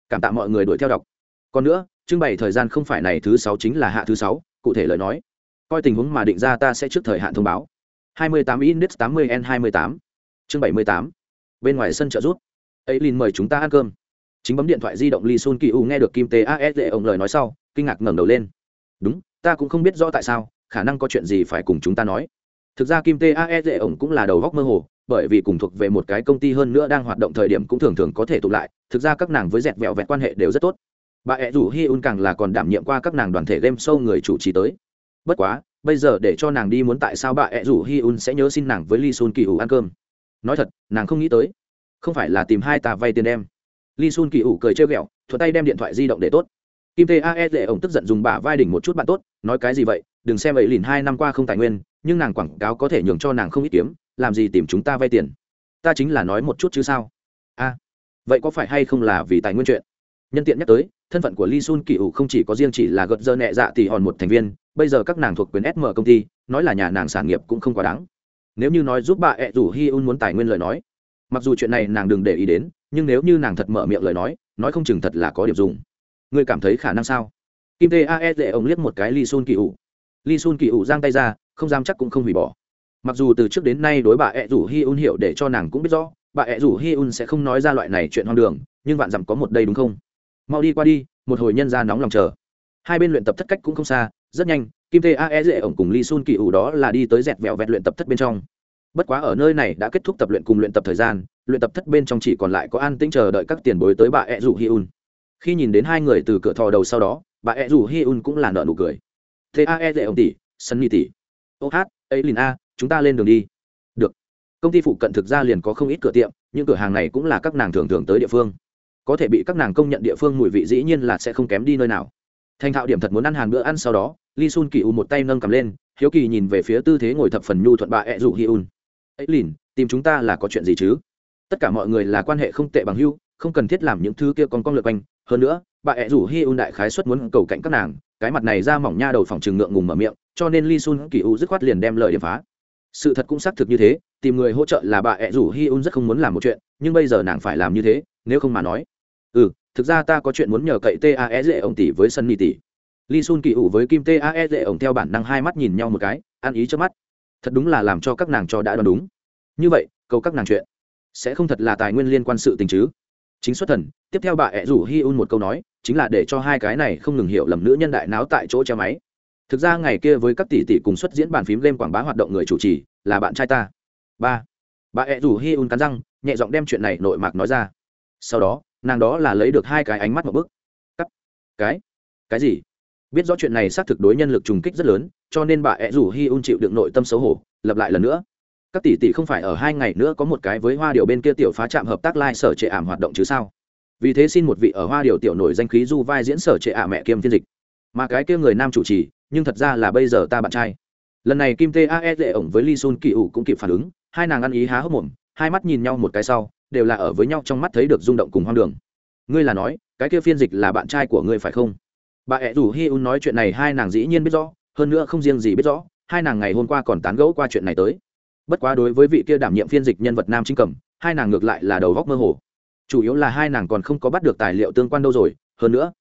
cảm tạ mọi người đuổi theo đọc. Còn nữa, trưng bày thời gian không phải này thứ sáu chính là hạ thứ sáu, cụ thể lời nói. Coi tình huống mà định ra ta sẽ trước thời hạn thông báo. 28 index 80 n 28 chương 78 bên ngoài sân trợ rút ấy lin mời chúng ta ăn cơm chính bấm điện thoại di động Lee Sun Kỳ U nghe được Kim Tê AS để ông lời nói sau, kinh ngạc ngẩng đầu lên. "Đúng, ta cũng không biết rõ tại sao, khả năng có chuyện gì phải cùng chúng ta nói." Thực ra Kim Tê AS để ông cũng là đầu góc mơ hồ, bởi vì cùng thuộc về một cái công ty hơn nữa đang hoạt động thời điểm cũng thường thường có thể tụ lại, thực ra các nàng với dẹt vẹo vẹt quan hệ đều rất tốt. Bà ẹ rủ Hi Un càng là còn đảm nhiệm qua các nàng đoàn thể game show người chủ trì tới. Bất quá, bây giờ để cho nàng đi muốn tại sao bà ẹ rủ Hi Un sẽ nhớ xin nàng với Lee Sun Kỳ U ăn cơm. Nói thật, nàng không nghĩ tới, không phải là tìm hai ta vay tiền đem li sun kỳ ủ cười trêu ghẹo thuận tay đem điện thoại di động để tốt. Kim tê ae dễ ổng tức giận dùng bả vai đỉnh một chút bạn tốt nói cái gì vậy đừng xem vậy lìn hai năm qua không tài nguyên nhưng nàng quảng cáo có thể nhường cho nàng không ít kiếm làm gì tìm chúng ta vay tiền. Ta chính là nói một chút chứ sao? A vậy có phải hay không là vì tài nguyên chuyện? Nhân tiện nhắc tới thân phận của Li Sun Kỳ ủ không chỉ có riêng chỉ là gật dơ nhẹ dạ tỷ hòn một thành viên, bây giờ các nàng thuộc quyền SM công ty, nói là nhà nàng sản nghiệp cũng không quá đáng. Nếu như nói giúp bà ẹ rủ Hi Un muốn tài nguyên lời nói, mặc dù chuyện này nàng đừng để ý đến, nhưng nếu như nàng thật mở miệng lời nói nói không chừng thật là có điểm dùng. Ngươi cảm thấy khả năng sao? Kim tê ae dễ ông liếc một cái li sun kỳ ủ. Li sun kỳ ủ giang tay ra, không dám chắc cũng không hủy bỏ. Mặc dù từ trước đến nay đối bà ẹ rủ hi un hiểu để cho nàng cũng biết rõ, bà ẹ rủ hi un sẽ không nói ra loại này chuyện hoang đường, nhưng vạn dặm có một đây đúng không? Mau đi qua đi, một hồi nhân ra nóng lòng chờ. Hai bên luyện tập thất cách cũng không xa, rất nhanh, kim tê ae dễ ổng cùng li sun kỳ ủ đó là đi tới dẹt vẹo vẹt luyện tập thất bên trong bất quá ở nơi này đã kết thúc tập luyện cùng luyện tập thời gian, luyện tập thất bên trong chỉ còn lại có an tĩnh chờ đợi các tiền bối tới bà ed rủ hi un. Khi nhìn đến hai người từ cửa thò đầu sau đó, bà ed rủ hi un cũng là nợ nụ cười. Thế a e dễ ông tỷ, sân nhi tỷ. Ô hát, ấy liền a, chúng ta lên đường đi. Được. Công ty phụ cận thực ra liền có không ít cửa tiệm nhưng cửa hàng này cũng là các nàng thường thường tới địa phương. Có thể bị các nàng công nhận địa phương mùi vị dĩ nhiên là sẽ không kém đi nơi nào. Thành thạo điểm thật muốn ăn hàng bữa ăn sau đó li sun kỳ u một tay nâng cầm lên, hiếu kỳ nhìn về phía tư thế ngồi thập phần nhu thuận bà e ẹ rủ hi un ấy lìn, tìm chúng ta là có chuyện gì chứ? Tất cả mọi người là quan hệ không tệ bằng hưu, không cần thiết làm những thứ kia con con lượt quanh. Hơn nữa, bà ẹ rủ hi un đại khái xuất muốn cầu cạnh các nàng, cái mặt này ra mỏng nha đầu phòng trừng ngượng ngùng mở miệng, cho nên li sun kỳ u dứt khoát liền đem lời điểm phá. Sự thật cũng xác thực như thế, tìm người hỗ trợ là bà ẹ rủ hi un rất không muốn làm một chuyện, nhưng bây giờ nàng phải làm như thế, nếu không mà nói. Ừ thực ra ta có chuyện muốn nhờ cậy tae dễ ông tỷ với sân ni tỷ. Li sun kỳ u với kim tae dễ ông theo bản năng hai mắt nhìn nhau một cái, ăn ý trước mắt thật đúng là làm cho các nàng cho đã đoán đúng. Như vậy, cầu các nàng chuyện sẽ không thật là tài nguyên liên quan sự tình chứ? Chính xuất thần, tiếp theo bà ẹ rủ hi un một câu nói, chính là để cho hai cái này không ngừng hiểu lầm nữ nhân đại náo tại chỗ che máy. Thực ra ngày kia với các tỷ tỷ cùng xuất diễn bàn phím game quảng bá hoạt động người chủ trì, là bạn trai ta. Ba. Bà ẹ rủ hi un cắn răng, nhẹ giọng đem chuyện này nội mạc nói ra. Sau đó, nàng đó là lấy được hai cái ánh mắt một bức. Cắt. Cái? Cái gì? Biết rõ chuyện này xác thực đối nhân lực trùng kích rất lớn, cho nên bà ed rủ hi un chịu đựng nội tâm xấu hổ lập lại lần nữa. Các tỷ tỷ không phải ở hai ngày nữa có một cái với hoa điều bên kia tiểu phá trạm hợp tác lai、like、sở trệ ảm hoạt động chứ sao? Vì thế xin một vị ở hoa điều tiểu nổi danh khí du vai diễn sở trệ ả mẹ kiêm phiên dịch. Mà cái kia người nam chủ trì, nhưng thật ra là bây giờ ta bạn trai. Lần này kim tae lệ ổng với lee sun kỳ ủ cũng kịp phản ứng, hai nàng ăn ý há hốc mồm, hai mắt nhìn nhau một cái sau, đều là ở với nhau trong mắt thấy được rung động cùng hoang đường. Ngươi là nói, cái kia phiên dịch là bạn trai của ngươi phải không? Bà ẹ rủ hi un nói chuyện này hai nàng dĩ nhiên biết rõ, hơn nữa không riêng gì biết rõ, hai nàng ngày hôm qua còn tán gẫu qua chuyện này tới. Bất quá đối với vị kia đảm nhiệm phiên dịch nhân vật nam chính cầm, hai nàng ngược lại là đầu góc mơ hồ. Chủ yếu là hai nàng còn không có bắt được tài liệu tương quan đâu rồi, hơn nữa,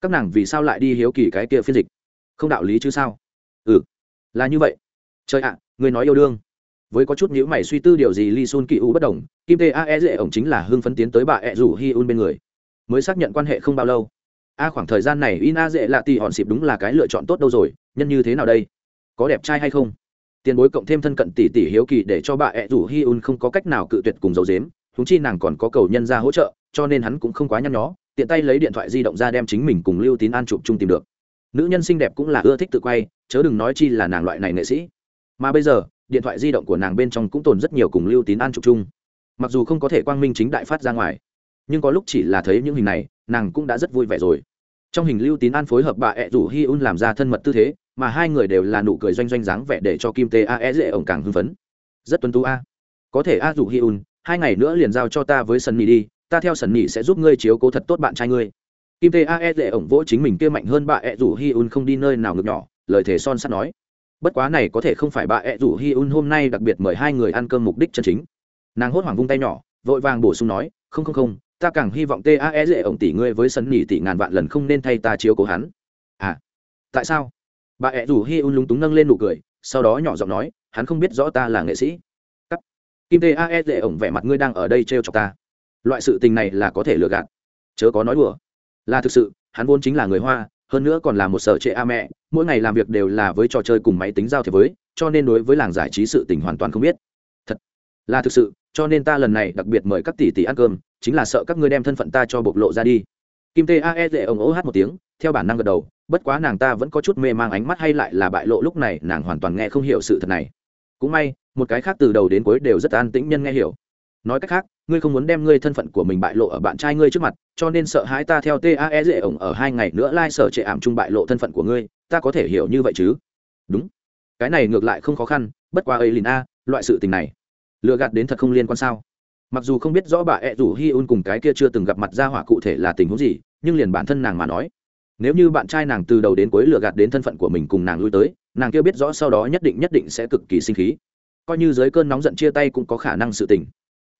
các nàng vì sao lại đi hiếu kỳ cái kia phiên dịch? Không đạo lý chứ sao? Ừ là như vậy. Trời ạ, người nói yêu đương. Với có chút nhữ mày suy tư điều gì li sun kỳ u bất đồng, kim tê a e dễ ổng chính là hưng phấn tiến tới bà ẹ rủ hi un bên người. Mới xác nhận quan hệ không bao lâu a khoảng thời gian này ina dễ lạ tì hòn xịp đúng là cái lựa chọn tốt đâu rồi, nhân như thế nào đây? Có đẹp trai hay không? Tiền bối cộng thêm thân cận tỷ tỷ hiếu kỳ để cho bà ẹ rủ hi un không có cách nào cự tuyệt cùng dấu dếm húng chi nàng còn có cầu nhân ra hỗ trợ, cho nên hắn cũng không quá nhăn nhó, tiện tay lấy điện thoại di động ra đem chính mình cùng lưu tín an chụp chung tìm được. Nữ nhân xinh đẹp cũng là ưa thích tự quay, chớ đừng nói chi là nàng loại này nghệ sĩ. Mà bây giờ, điện thoại di động của nàng bên trong cũng tồn rất nhiều cùng lưu tín an chụp chung. Mặc dù không có thể quang minh chính đại phát ra ngoài, nhưng có lúc chỉ là thấy những hình này nàng cũng đã rất vui vẻ rồi. Trong hình lưu tín an phối hợp bà ẹ rủ hi un làm ra thân mật tư thế, mà hai người đều là nụ cười doanh doanh dáng vẻ để cho kim tê a e dễ ổng càng hưng phấn. Rất tuân tú a. Có thể a rủ hi un, hai ngày nữa liền giao cho ta với sân đi, ta theo sân nhị sẽ giúp ngươi chiếu cố thật tốt bạn trai ngươi. Kim tê ae dễ ổng vỗ chính mình kia mạnh hơn bà ẹ rủ hi un không đi nơi nào ngược nhỏ, lời thề son sắt nói. Bất quá này có thể không phải bà ẹ rủ hi un hôm nay đặc biệt mời hai người ăn cơm mục đích chân chính. Nàng hốt hoảng vung tay nhỏ, vội vàng bổ sung nói, không không không ta càng hy vọng tae dễ ổng tỷ ngươi với sân nhị tỷ ngàn vạn lần không nên thay ta chiếu cố hắn. À tại sao? Bà ẹ rủ hi un lúng túng nâng lên nụ cười, sau đó nhỏ giọng nói, hắn không biết rõ ta là nghệ sĩ. Cắt. kim tae dễ ổng vẻ mặt ngươi đang ở đây t chọc ta. Loại sự tình này là có thể lừa gạt. Chớ có nói đùa. Là thực sự, hắn vốn chính là người hoa, hơn nữa còn là một sở trệ a mẹ, mỗi ngày làm việc đều là với trò chơi cùng máy tính giao thế với, cho nên đối với làng giải trí sự tình hoàn toàn không biết. Thật. Là thực sự cho nên ta lần này đặc biệt mời các tỷ tỷ ăn cơm, chính là sợ các ngươi đem thân phận ta cho bộc lộ ra đi. Kim tê ae dễ ông ố hát một tiếng, theo bản năng gật đầu, bất quá nàng ta vẫn có chút mê mang ánh mắt hay lại là bại lộ lúc này nàng hoàn toàn nghe không hiểu sự thật này. Cũng may, một cái khác từ đầu đến cuối đều rất an tĩnh nhân nghe hiểu. Nói cách khác, ngươi không muốn đem ngươi thân phận của mình bại lộ ở bạn trai ngươi trước mặt, cho nên sợ hãi ta theo tae dễ ổng ở hai ngày nữa lai、like、sở trệ ảm chung bại lộ thân phận của ngươi, ta có thể hiểu như vậy chứ? Đúng. Cái này ngược lại không khó khăn, bất quá ấy lìn a, loại sự tình này lựa gạt đến thật không liên quan sao? Mặc dù không biết rõ bà ẹ rủ hi un cùng cái kia chưa từng gặp mặt ra hỏa cụ thể là tình huống gì, nhưng liền bản thân nàng mà nói, nếu như bạn trai nàng từ đầu đến cuối lừa gạt đến thân phận của mình cùng nàng lui tới, nàng kia biết rõ sau đó nhất định nhất định sẽ cực kỳ sinh khí. Coi như dưới cơn nóng giận chia tay cũng có khả năng sự tình.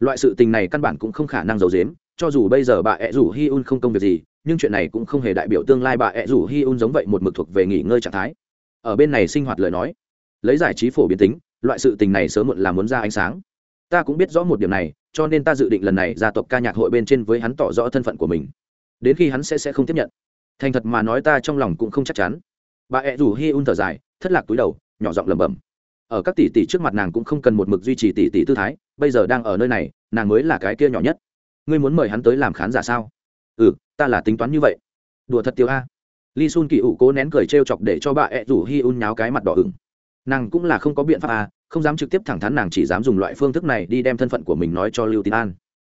Loại sự tình này căn bản cũng không khả năng giấu dếm cho dù bây giờ bà ẹ rủ hi un không công việc gì, nhưng chuyện này cũng không hề đại biểu tương lai bà ẹ rủ hi un giống vậy một mực thuộc về nghỉ ngơi trạng thái. Ở bên này sinh hoạt lời nói, lấy giải trí phổ biến tính, loại sự tình này sớm muộn là muốn ra ánh sáng ta cũng biết rõ một điểm này, cho nên ta dự định lần này gia tộc ca nhạc hội bên trên với hắn tỏ rõ thân phận của mình. Đến khi hắn sẽ sẽ không tiếp nhận. Thành thật mà nói ta trong lòng cũng không chắc chắn. Bà ẹ rủ hi un thở dài, thất lạc túi đầu, nhỏ giọng lẩm bẩm. Ở các tỷ tỷ trước mặt nàng cũng không cần một mực duy trì tỷ tỷ tư thái, bây giờ đang ở nơi này, nàng mới là cái kia nhỏ nhất. Ngươi muốn mời hắn tới làm khán giả sao? Ừ ta là tính toán như vậy. Đùa thật tiêu a. Li sun kỳ ủ cố nén cười trêu chọc để cho bà ẹ rủ hi un nháo cái mặt đỏ ửng. Nàng cũng là không có biện pháp à? Không dám trực tiếp thẳng thắn nàng chỉ dám dùng loại phương thức này đi đem thân phận của mình nói cho lưu tín an.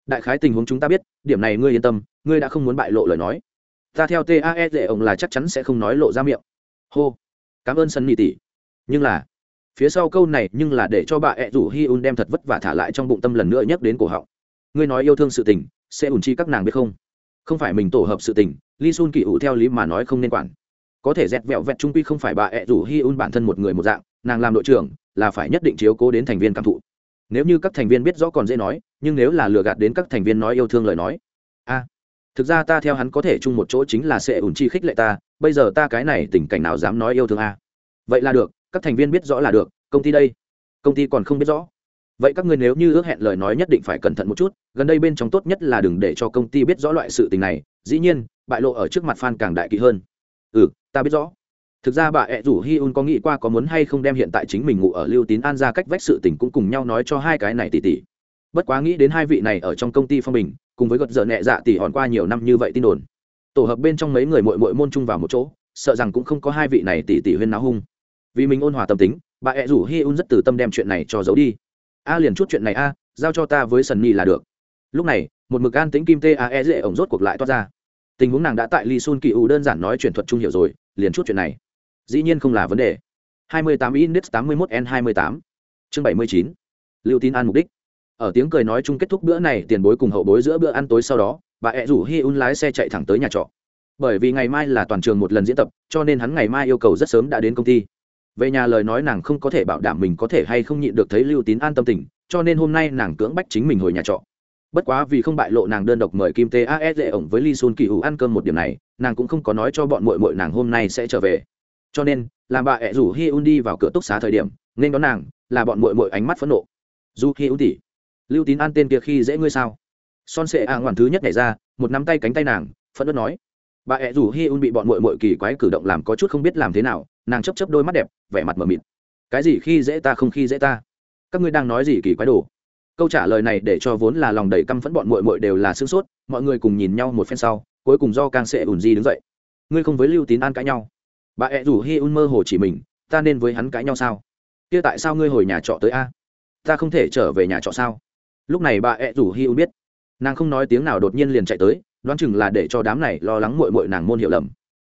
Đại khái tình huống chúng ta biết, điểm này ngươi yên tâm, ngươi đã không muốn bại lộ lời nói. Ta theo tae dễ ông là chắc chắn sẽ không nói lộ ra miệng. Hô. Cảm ơn sân nhị tỷ. Nhưng là, phía sau câu này nhưng là để cho bà ẹ rủ hi un đem thật vất vả thả lại trong bụng tâm lần nữa nhắc đến cổ họng. Ngươi nói yêu thương sự tình, sẽ ủn chi các nàng biết không? Không phải mình tổ hợp sự tình li sun kỳ ủ theo lý mà nói không nên quản. Có thể dẹt vẹo vẹt trung quy không phải bà ẹ rủ hi un bản thân một người một dạng nàng làm đội trưởng là phải nhất định chiếu cố đến thành viên cảm thụ. Nếu như các thành viên biết rõ còn dễ nói, nhưng nếu là lừa gạt đến các thành viên nói yêu thương lời nói, a, thực ra ta theo hắn có thể chung một chỗ chính là sẽ ủn chi khích lệ ta, bây giờ ta cái này tình cảnh nào dám nói yêu thương a? Vậy là được, các thành viên biết rõ là được, công ty đây, công ty còn không biết rõ. Vậy các người nếu như ước hẹn lời nói nhất định phải cẩn thận một chút, gần đây bên trong tốt nhất là đừng để cho công ty biết rõ loại sự tình này, dĩ nhiên, bại lộ ở trước mặt f a n càng đại kỵ hơn. Ừ ta biết rõ thực ra bà ẹ rủ hi un có nghĩ qua có muốn hay không đem hiện tại chính mình ngủ ở lưu tín an ra cách vách sự tình cũng cùng nhau nói cho hai cái này tỉ tỉ. Bất quá nghĩ đến hai vị này ở trong công ty phong bình, cùng với gật dở nhẹ dạ tỉ hòn qua nhiều năm như vậy tin đồn. Tổ hợp bên trong mấy người mội mội môn chung vào một chỗ, sợ rằng cũng không có hai vị này tỉ tỉ huyên náo hung. Vì mình ôn hòa tâm tính, bà ẹ rủ hi un rất từ tâm đem chuyện này cho giấu đi. A, liền chút chuyện này a, giao cho ta với sần ni là được. Lúc này, một mực an tính kim tê a e dễ ổng rốt cuộc lại toát ra. Tình huống nàng đã tại ly sun kỳ u đơn giản nói chuyển thuật trung hiểu rồi, liền chút chuyện này dĩ nhiên không là vấn đề. 28 index 81 n 28 chương 79 lưu tín an mục đích. Ở tiếng cười nói chung kết thúc bữa này, tiền bối cùng hậu bối giữa bữa ăn tối sau đó, bà ẹ rủ hi un lái xe chạy thẳng tới nhà trọ. Bởi vì ngày mai là toàn trường một lần diễn tập, cho nên hắn ngày mai yêu cầu rất sớm đã đến công ty. Về nhà lời nói nàng không có thể bảo đảm mình có thể hay không nhịn được thấy lưu tín an tâm tình, cho nên hôm nay nàng cưỡng bách chính mình hồi nhà trọ. Bất quá vì không bại lộ nàng đơn độc mời kim tae dễ ổng với Lee sun kỳ hữu ăn cơm một điểm này, nàng cũng không có nói cho bọn mội mội nàng hôm nay sẽ trở về cho nên, làm bà ẹ rủ hi un đi vào cửa túc xá thời điểm, nên đón nàng, là bọn mội mội ánh mắt phẫn nộ. Du hi un tỉ, lưu tín an tên kia khi dễ ngươi sao? Son sệ a ngoản thứ nhất nhảy ra, một nắm tay cánh tay nàng, phẫn nộ nói. Bà ẹ rủ hi un bị bọn mội mội kỳ quái cử động làm có chút không biết làm thế nào, nàng chấp chấp đôi mắt đẹp, vẻ mặt mờ mịt. Cái gì khi dễ ta không khi dễ ta? Các ngươi đang nói gì kỳ quái đồ? Câu trả lời này để cho vốn là lòng đầy căm phẫn bọn mội mội đều là sương sốt, mọi người cùng nhìn nhau một phen sau, cuối cùng do càng sệ ủn di đứng dậy. Ngươi không với lưu tín an cãi nhau? Bà ẹ rủ hi un mơ hồ chỉ mình, ta nên với hắn cãi nhau sao? Kia tại sao ngươi hồi nhà trọ tới a? Ta không thể trở về nhà trọ sao? Lúc này bà ẹ rủ hi un biết. Nàng không nói tiếng nào đột nhiên liền chạy tới, đoán chừng là để cho đám này lo lắng mội mội nàng môn hiểu lầm.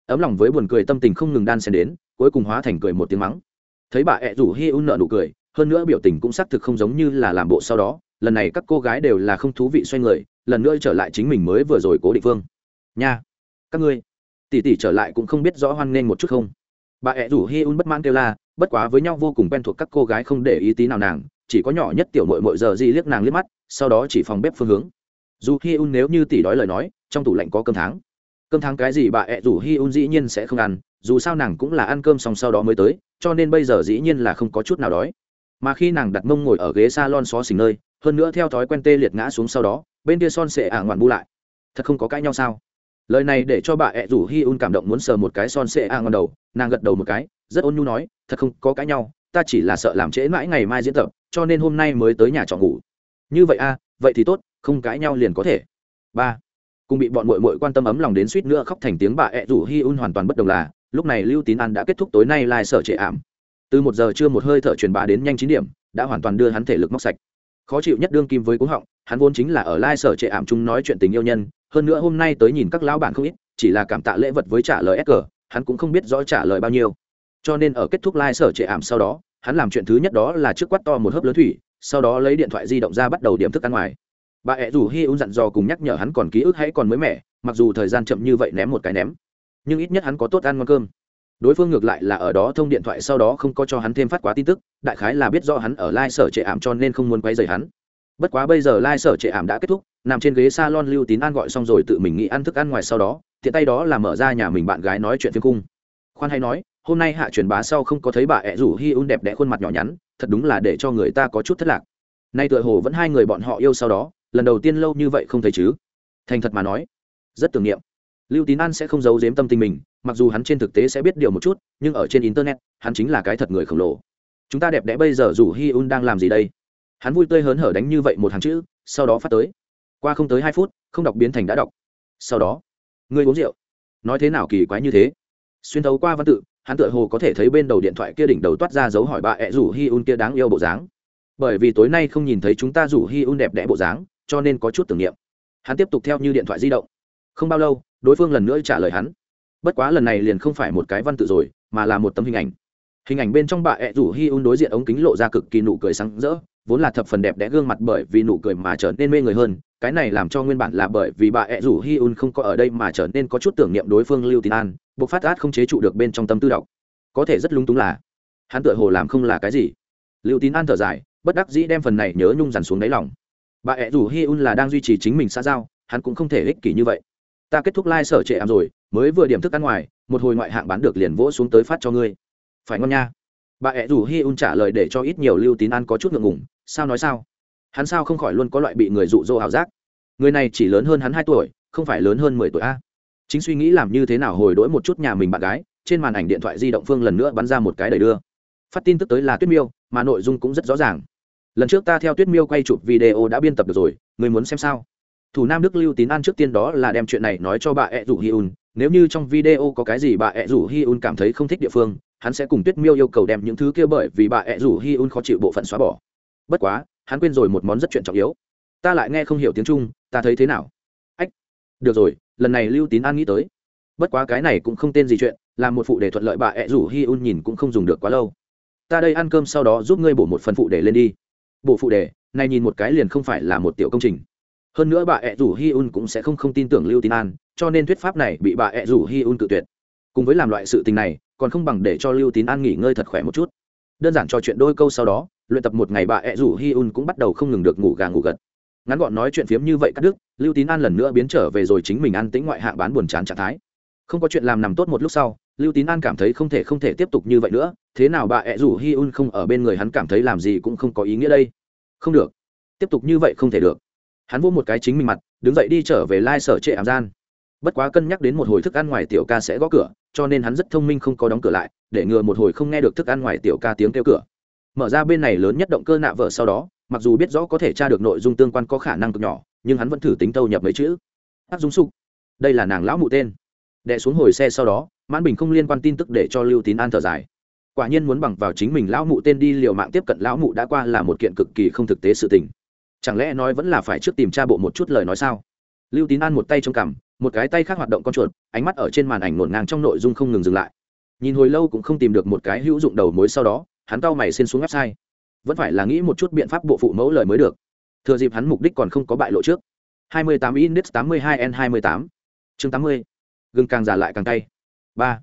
Ấm lòng với buồn cười tâm tình không ngừng đan xen đến, cuối cùng hóa thành cười một tiếng mắng. Thấy bà ẹ rủ hi un nợ nụ cười, hơn nữa biểu tình cũng xác thực không giống như là làm bộ sau đó, lần này các cô gái đều là không thú vị xoay người, lần nữa trở lại chính mình mới vừa rồi cố định phương. Nha, các ngươi tỷ tỷ trở lại cũng không biết rõ hoan nghênh một chút không. Bà ẹ rủ hi un bất mãn kêu la, bất quá với nhau vô cùng quen thuộc các cô gái không để ý tí nào nàng, chỉ có nhỏ nhất tiểu mội mội giờ di liếc nàng liếc mắt, sau đó chỉ phòng bếp phương hướng. Dù hi un nếu như tỷ đói lời nói, trong tủ lạnh có cơm tháng. Cơm tháng cái gì bà ẹ rủ hi un dĩ nhiên sẽ không ăn, dù sao nàng cũng là ăn cơm xong sau đó mới tới, cho nên bây giờ dĩ nhiên là không có chút nào đói. Mà khi nàng đặt mông ngồi ở ghế s a lon xó xỉnh nơi, hơn nữa theo thói quen tê liệt ngã xuống sau đó, bên kia son sệ ả ngoạn bu lại. Thật không có cãi nhau sao? Lời này để cho bà ẹ rủ hi un cảm động muốn sờ một cái son sệ a ngon đầu. Nàng gật đầu một cái rất ôn nhu nói thật không có cãi nhau ta chỉ là sợ làm trễ mãi ngày mai diễn tập cho nên hôm nay mới tới nhà trọ ngủ. Như vậy a à, vậy thì tốt không cãi nhau liền có thể. Ba cùng bị bọn mội mội quan tâm ấm lòng đến suýt nữa khóc thành tiếng bà ẹ rủ hi un hoàn toàn bất đồng là lúc này lưu tín an đã kết thúc tối nay lai、like、sở trệ ảm. Từ một giờ trưa một hơi thở truyền bá đến nhanh chín điểm đã hoàn toàn đưa hắn thể lực móc sạch khó chịu nhất đương kim với cúng họng, hắn vốn chính là ở lai sở trệ ảm chung nói chuyện tình yêu nhân, hơn nữa hôm nay tới nhìn các lão bản không ít, chỉ là cảm tạ lễ vật với trả lời s hắn cũng không biết rõ trả lời bao nhiêu. Cho nên ở kết thúc lai sở trệ ảm sau đó, hắn làm chuyện thứ nhất đó là trước quát to một hớp lớn thủy, sau đó lấy điện thoại di động ra bắt đầu điểm thức ăn ngoài. Bà ẹ rủ hi un dặn dò cùng nhắc nhở hắn còn ký ức hãy còn mới mẻ, mặc dù thời gian chậm như vậy ném một cái ném, nhưng ít nhất hắn có tốt ăn ngon cơm đối phương ngược lại là ở đó thông điện thoại sau đó không có cho hắn thêm phát quá tin tức, đại khái là biết do hắn ở lai sở trệ ảm cho nên không muốn quay dày hắn. Bất quá bây giờ lai sở trệ ảm đã kết thúc, nằm trên ghế s a lon lưu tín an gọi xong rồi tự mình nghĩ ăn thức ăn ngoài sau đó, tiện tay đó là mở ra nhà mình bạn gái nói chuyện phim cung. Khoan hay nói, hôm nay hạ truyền bá sau không có thấy bà ẹ rủ hi un đẹp đẽ khuôn mặt nhỏ nhắn, thật đúng là để cho người ta có chút thất lạc. Nay tựa hồ vẫn hai người bọn họ yêu sau đó, lần đầu tiên lâu như vậy không thấy chứ. Thành thật mà nói, rất tưởng niệm lưu tín an sẽ không giấu giếm tâm tình mình, mặc dù hắn trên thực tế sẽ biết điều một chút, nhưng ở trên internet, hắn chính là cái thật người khổng lồ. Chúng ta đẹp đẽ bây giờ dù hi un đang làm gì đây? Hắn vui tươi hớn hở đánh như vậy một hàng chữ, sau đó phát tới. Qua không tới hai phút, không đọc biến thành đã đọc. Sau đó, ngươi uống rượu. Nói thế nào kỳ quái như thế? Xuyên thấu qua văn tự, hắn tựa hồ có thể thấy bên đầu điện thoại kia đỉnh đầu toát ra dấu hỏi bà ẹ rủ hi un kia đáng yêu bộ dáng. Bởi vì tối nay không nhìn thấy chúng ta rủ hi un đẹp đẽ bộ dáng, cho nên có chút tưởng niệm. Hắn tiếp tục theo như điện thoại di động. Không bao lâu đối phương lần nữa trả lời hắn. Bất quá lần này liền không phải một cái văn tự rồi, mà là một tấm hình ảnh. Hình ảnh bên trong bà ẹ rủ hi un đối diện ống kính lộ ra cực kỳ nụ cười sáng rỡ, vốn là thập phần đẹp đẽ gương mặt bởi vì nụ cười mà trở nên mê người hơn, cái này làm cho nguyên bản là bởi vì bà ẹ rủ hi un không có ở đây mà trở nên có chút tưởng niệm đối phương lưu tín an buộc phát át không chế trụ được bên trong tâm tư đọc. Có thể rất lung túng là, hắn tựa hồ làm không là cái gì. Lưu tín an thở dài, bất đắc dĩ đem phần này nhớ nhung dằn xuống đáy lòng. Bà ẹ rủ hi un là đang duy trì chính mình xã giao, hắn cũng không thể ích kỷ như vậy ta kết thúc lai、like、sở trệ ảm rồi, mới vừa điểm thức ăn ngoài, một hồi ngoại hạng bán được liền vỗ xuống tới phát cho ngươi. Phải ngon nha. Bà ẹ rủ hi un trả lời để cho ít nhiều lưu tín an có chút ngượng ngùng, sao nói sao? Hắn sao không khỏi luôn có loại bị người rụ rỗ ảo giác? Người này chỉ lớn hơn hắn hai tuổi, không phải lớn hơn mười tuổi a. Chính suy nghĩ làm như thế nào hồi đỗi một chút nhà mình bạn gái, trên màn ảnh điện thoại di động phương lần nữa bắn ra một cái đầy đưa. Phát tin tức tới là tuyết miêu, mà nội dung cũng rất rõ ràng. Lần trước ta theo tuyết miêu quay chụp video đã biên tập được rồi, người muốn xem sao? Thủ nam đức lưu tín an trước tiên đó là đem chuyện này nói cho bà ẹ rủ hi un nếu như trong video có cái gì bà ẹ rủ hi un cảm thấy không thích địa phương, hắn sẽ cùng tuyết miêu yêu cầu đem những thứ kia bởi vì bà ẹ rủ hi un khó chịu bộ phận xóa bỏ. Bất quá, hắn quên rồi một món rất chuyện trọng yếu. Ta lại nghe không hiểu tiếng trung, ta thấy thế nào? Ách, được rồi, lần này lưu tín an nghĩ tới. Bất quá cái này cũng không tên gì chuyện, là một phụ đề thuận lợi bà ẹ rủ hi un nhìn cũng không dùng được quá lâu. Ta đây ăn cơm sau đó giúp ngươi bổ một phần phụ đề lên đi. Bộ phụ đề này nhìn một cái liền không phải là một tiểu công trình hơn nữa bà ẹ rủ hi un cũng sẽ không không tin tưởng lưu tín an, cho nên thuyết pháp này bị bà ẹ rủ hi un cự tuyệt. Cùng với làm loại sự tình này, còn không bằng để cho lưu tín an nghỉ ngơi thật khỏe một chút. Đơn giản trò chuyện đôi câu sau đó, luyện tập một ngày bà ẹ rủ hi un cũng bắt đầu không ngừng được ngủ gà ngủ gật. Ngắn gọn nói chuyện phiếm như vậy cắt đứt, lưu tín an lần nữa biến trở về rồi chính mình ăn tĩnh ngoại hạng bán buồn chán trạng thái. Không có chuyện làm nằm tốt một lúc sau, lưu tín an cảm thấy không thể không thể tiếp tục như vậy nữa, thế nào bà ẹ rủ hi un không ở bên người hắn cảm thấy làm gì cũng không có ý nghĩa đây. Không được. Tiếp tục như vậy không thể được hắn vô một cái chính mình mặt, đứng dậy đi trở về lai sở trệ ảm gian. Bất quá cân nhắc đến một hồi thức ăn ngoài tiểu ca sẽ gõ cửa, cho nên hắn rất thông minh không có đóng cửa lại, để ngừa một hồi không nghe được thức ăn ngoài tiểu ca tiếng kêu cửa. Mở ra bên này lớn nhất động cơ nạ vợ sau đó, mặc dù biết rõ có thể tra được nội dung tương quan có khả năng cực nhỏ, nhưng hắn vẫn thử tính tâu nhập mấy chữ. Ác dung sục. Đây là nàng lão mụ tên. Đệ xuống hồi xe sau đó, mãn bình không liên quan tin tức để cho lưu tín an thở dài. Quả nhiên muốn bằng vào chính mình lão mụ tên đi liều mạng tiếp cận lão mụ đã qua là một kiện cực kỳ không thực tế sự tình chẳng lẽ nói vẫn là phải trước tìm tra bộ một chút lời nói sao? Lưu tín an một tay trong cằm, một cái tay khác hoạt động con chuột, ánh mắt ở trên màn ảnh ngổn ngang trong nội dung không ngừng dừng lại. Nhìn hồi lâu cũng không tìm được một cái hữu dụng đầu mối sau đó, hắn cau mày xin xuống website. Vẫn phải là nghĩ một chút biện pháp bộ phụ mẫu lời mới được. Thừa dịp hắn mục đích còn không có bại lộ trước. 28 index 82 n 28 chương 80 gừng càng già lại càng cay. Ba.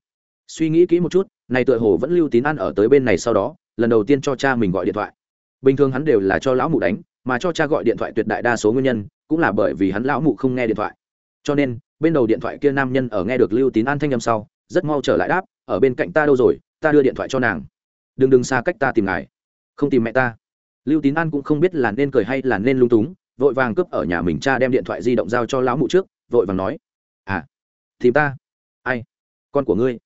Suy nghĩ kỹ một chút, này tựa hồ vẫn lưu tín ăn ở tới bên này sau đó, lần đầu tiên cho cha mình gọi điện thoại. Bình thường hắn đều là cho lão mụ đánh mà cho cha gọi điện thoại tuyệt đại đa số nguyên nhân cũng là bởi vì hắn lão mụ không nghe điện thoại. Cho nên, bên đầu điện thoại kia nam nhân ở nghe được lưu tín an thanh â m sau, rất mau trở lại đáp, ở bên cạnh ta đâu rồi? Ta đưa điện thoại cho nàng. Đừng đừng xa cách ta tìm ngài. Không tìm mẹ ta. Lưu tín an cũng không biết là nên cười hay là nên lung túng, vội vàng cướp ở nhà mình cha đem điện thoại di động giao cho lão mụ trước, vội vàng nói à tìm ta? Ai? Con của ngươi?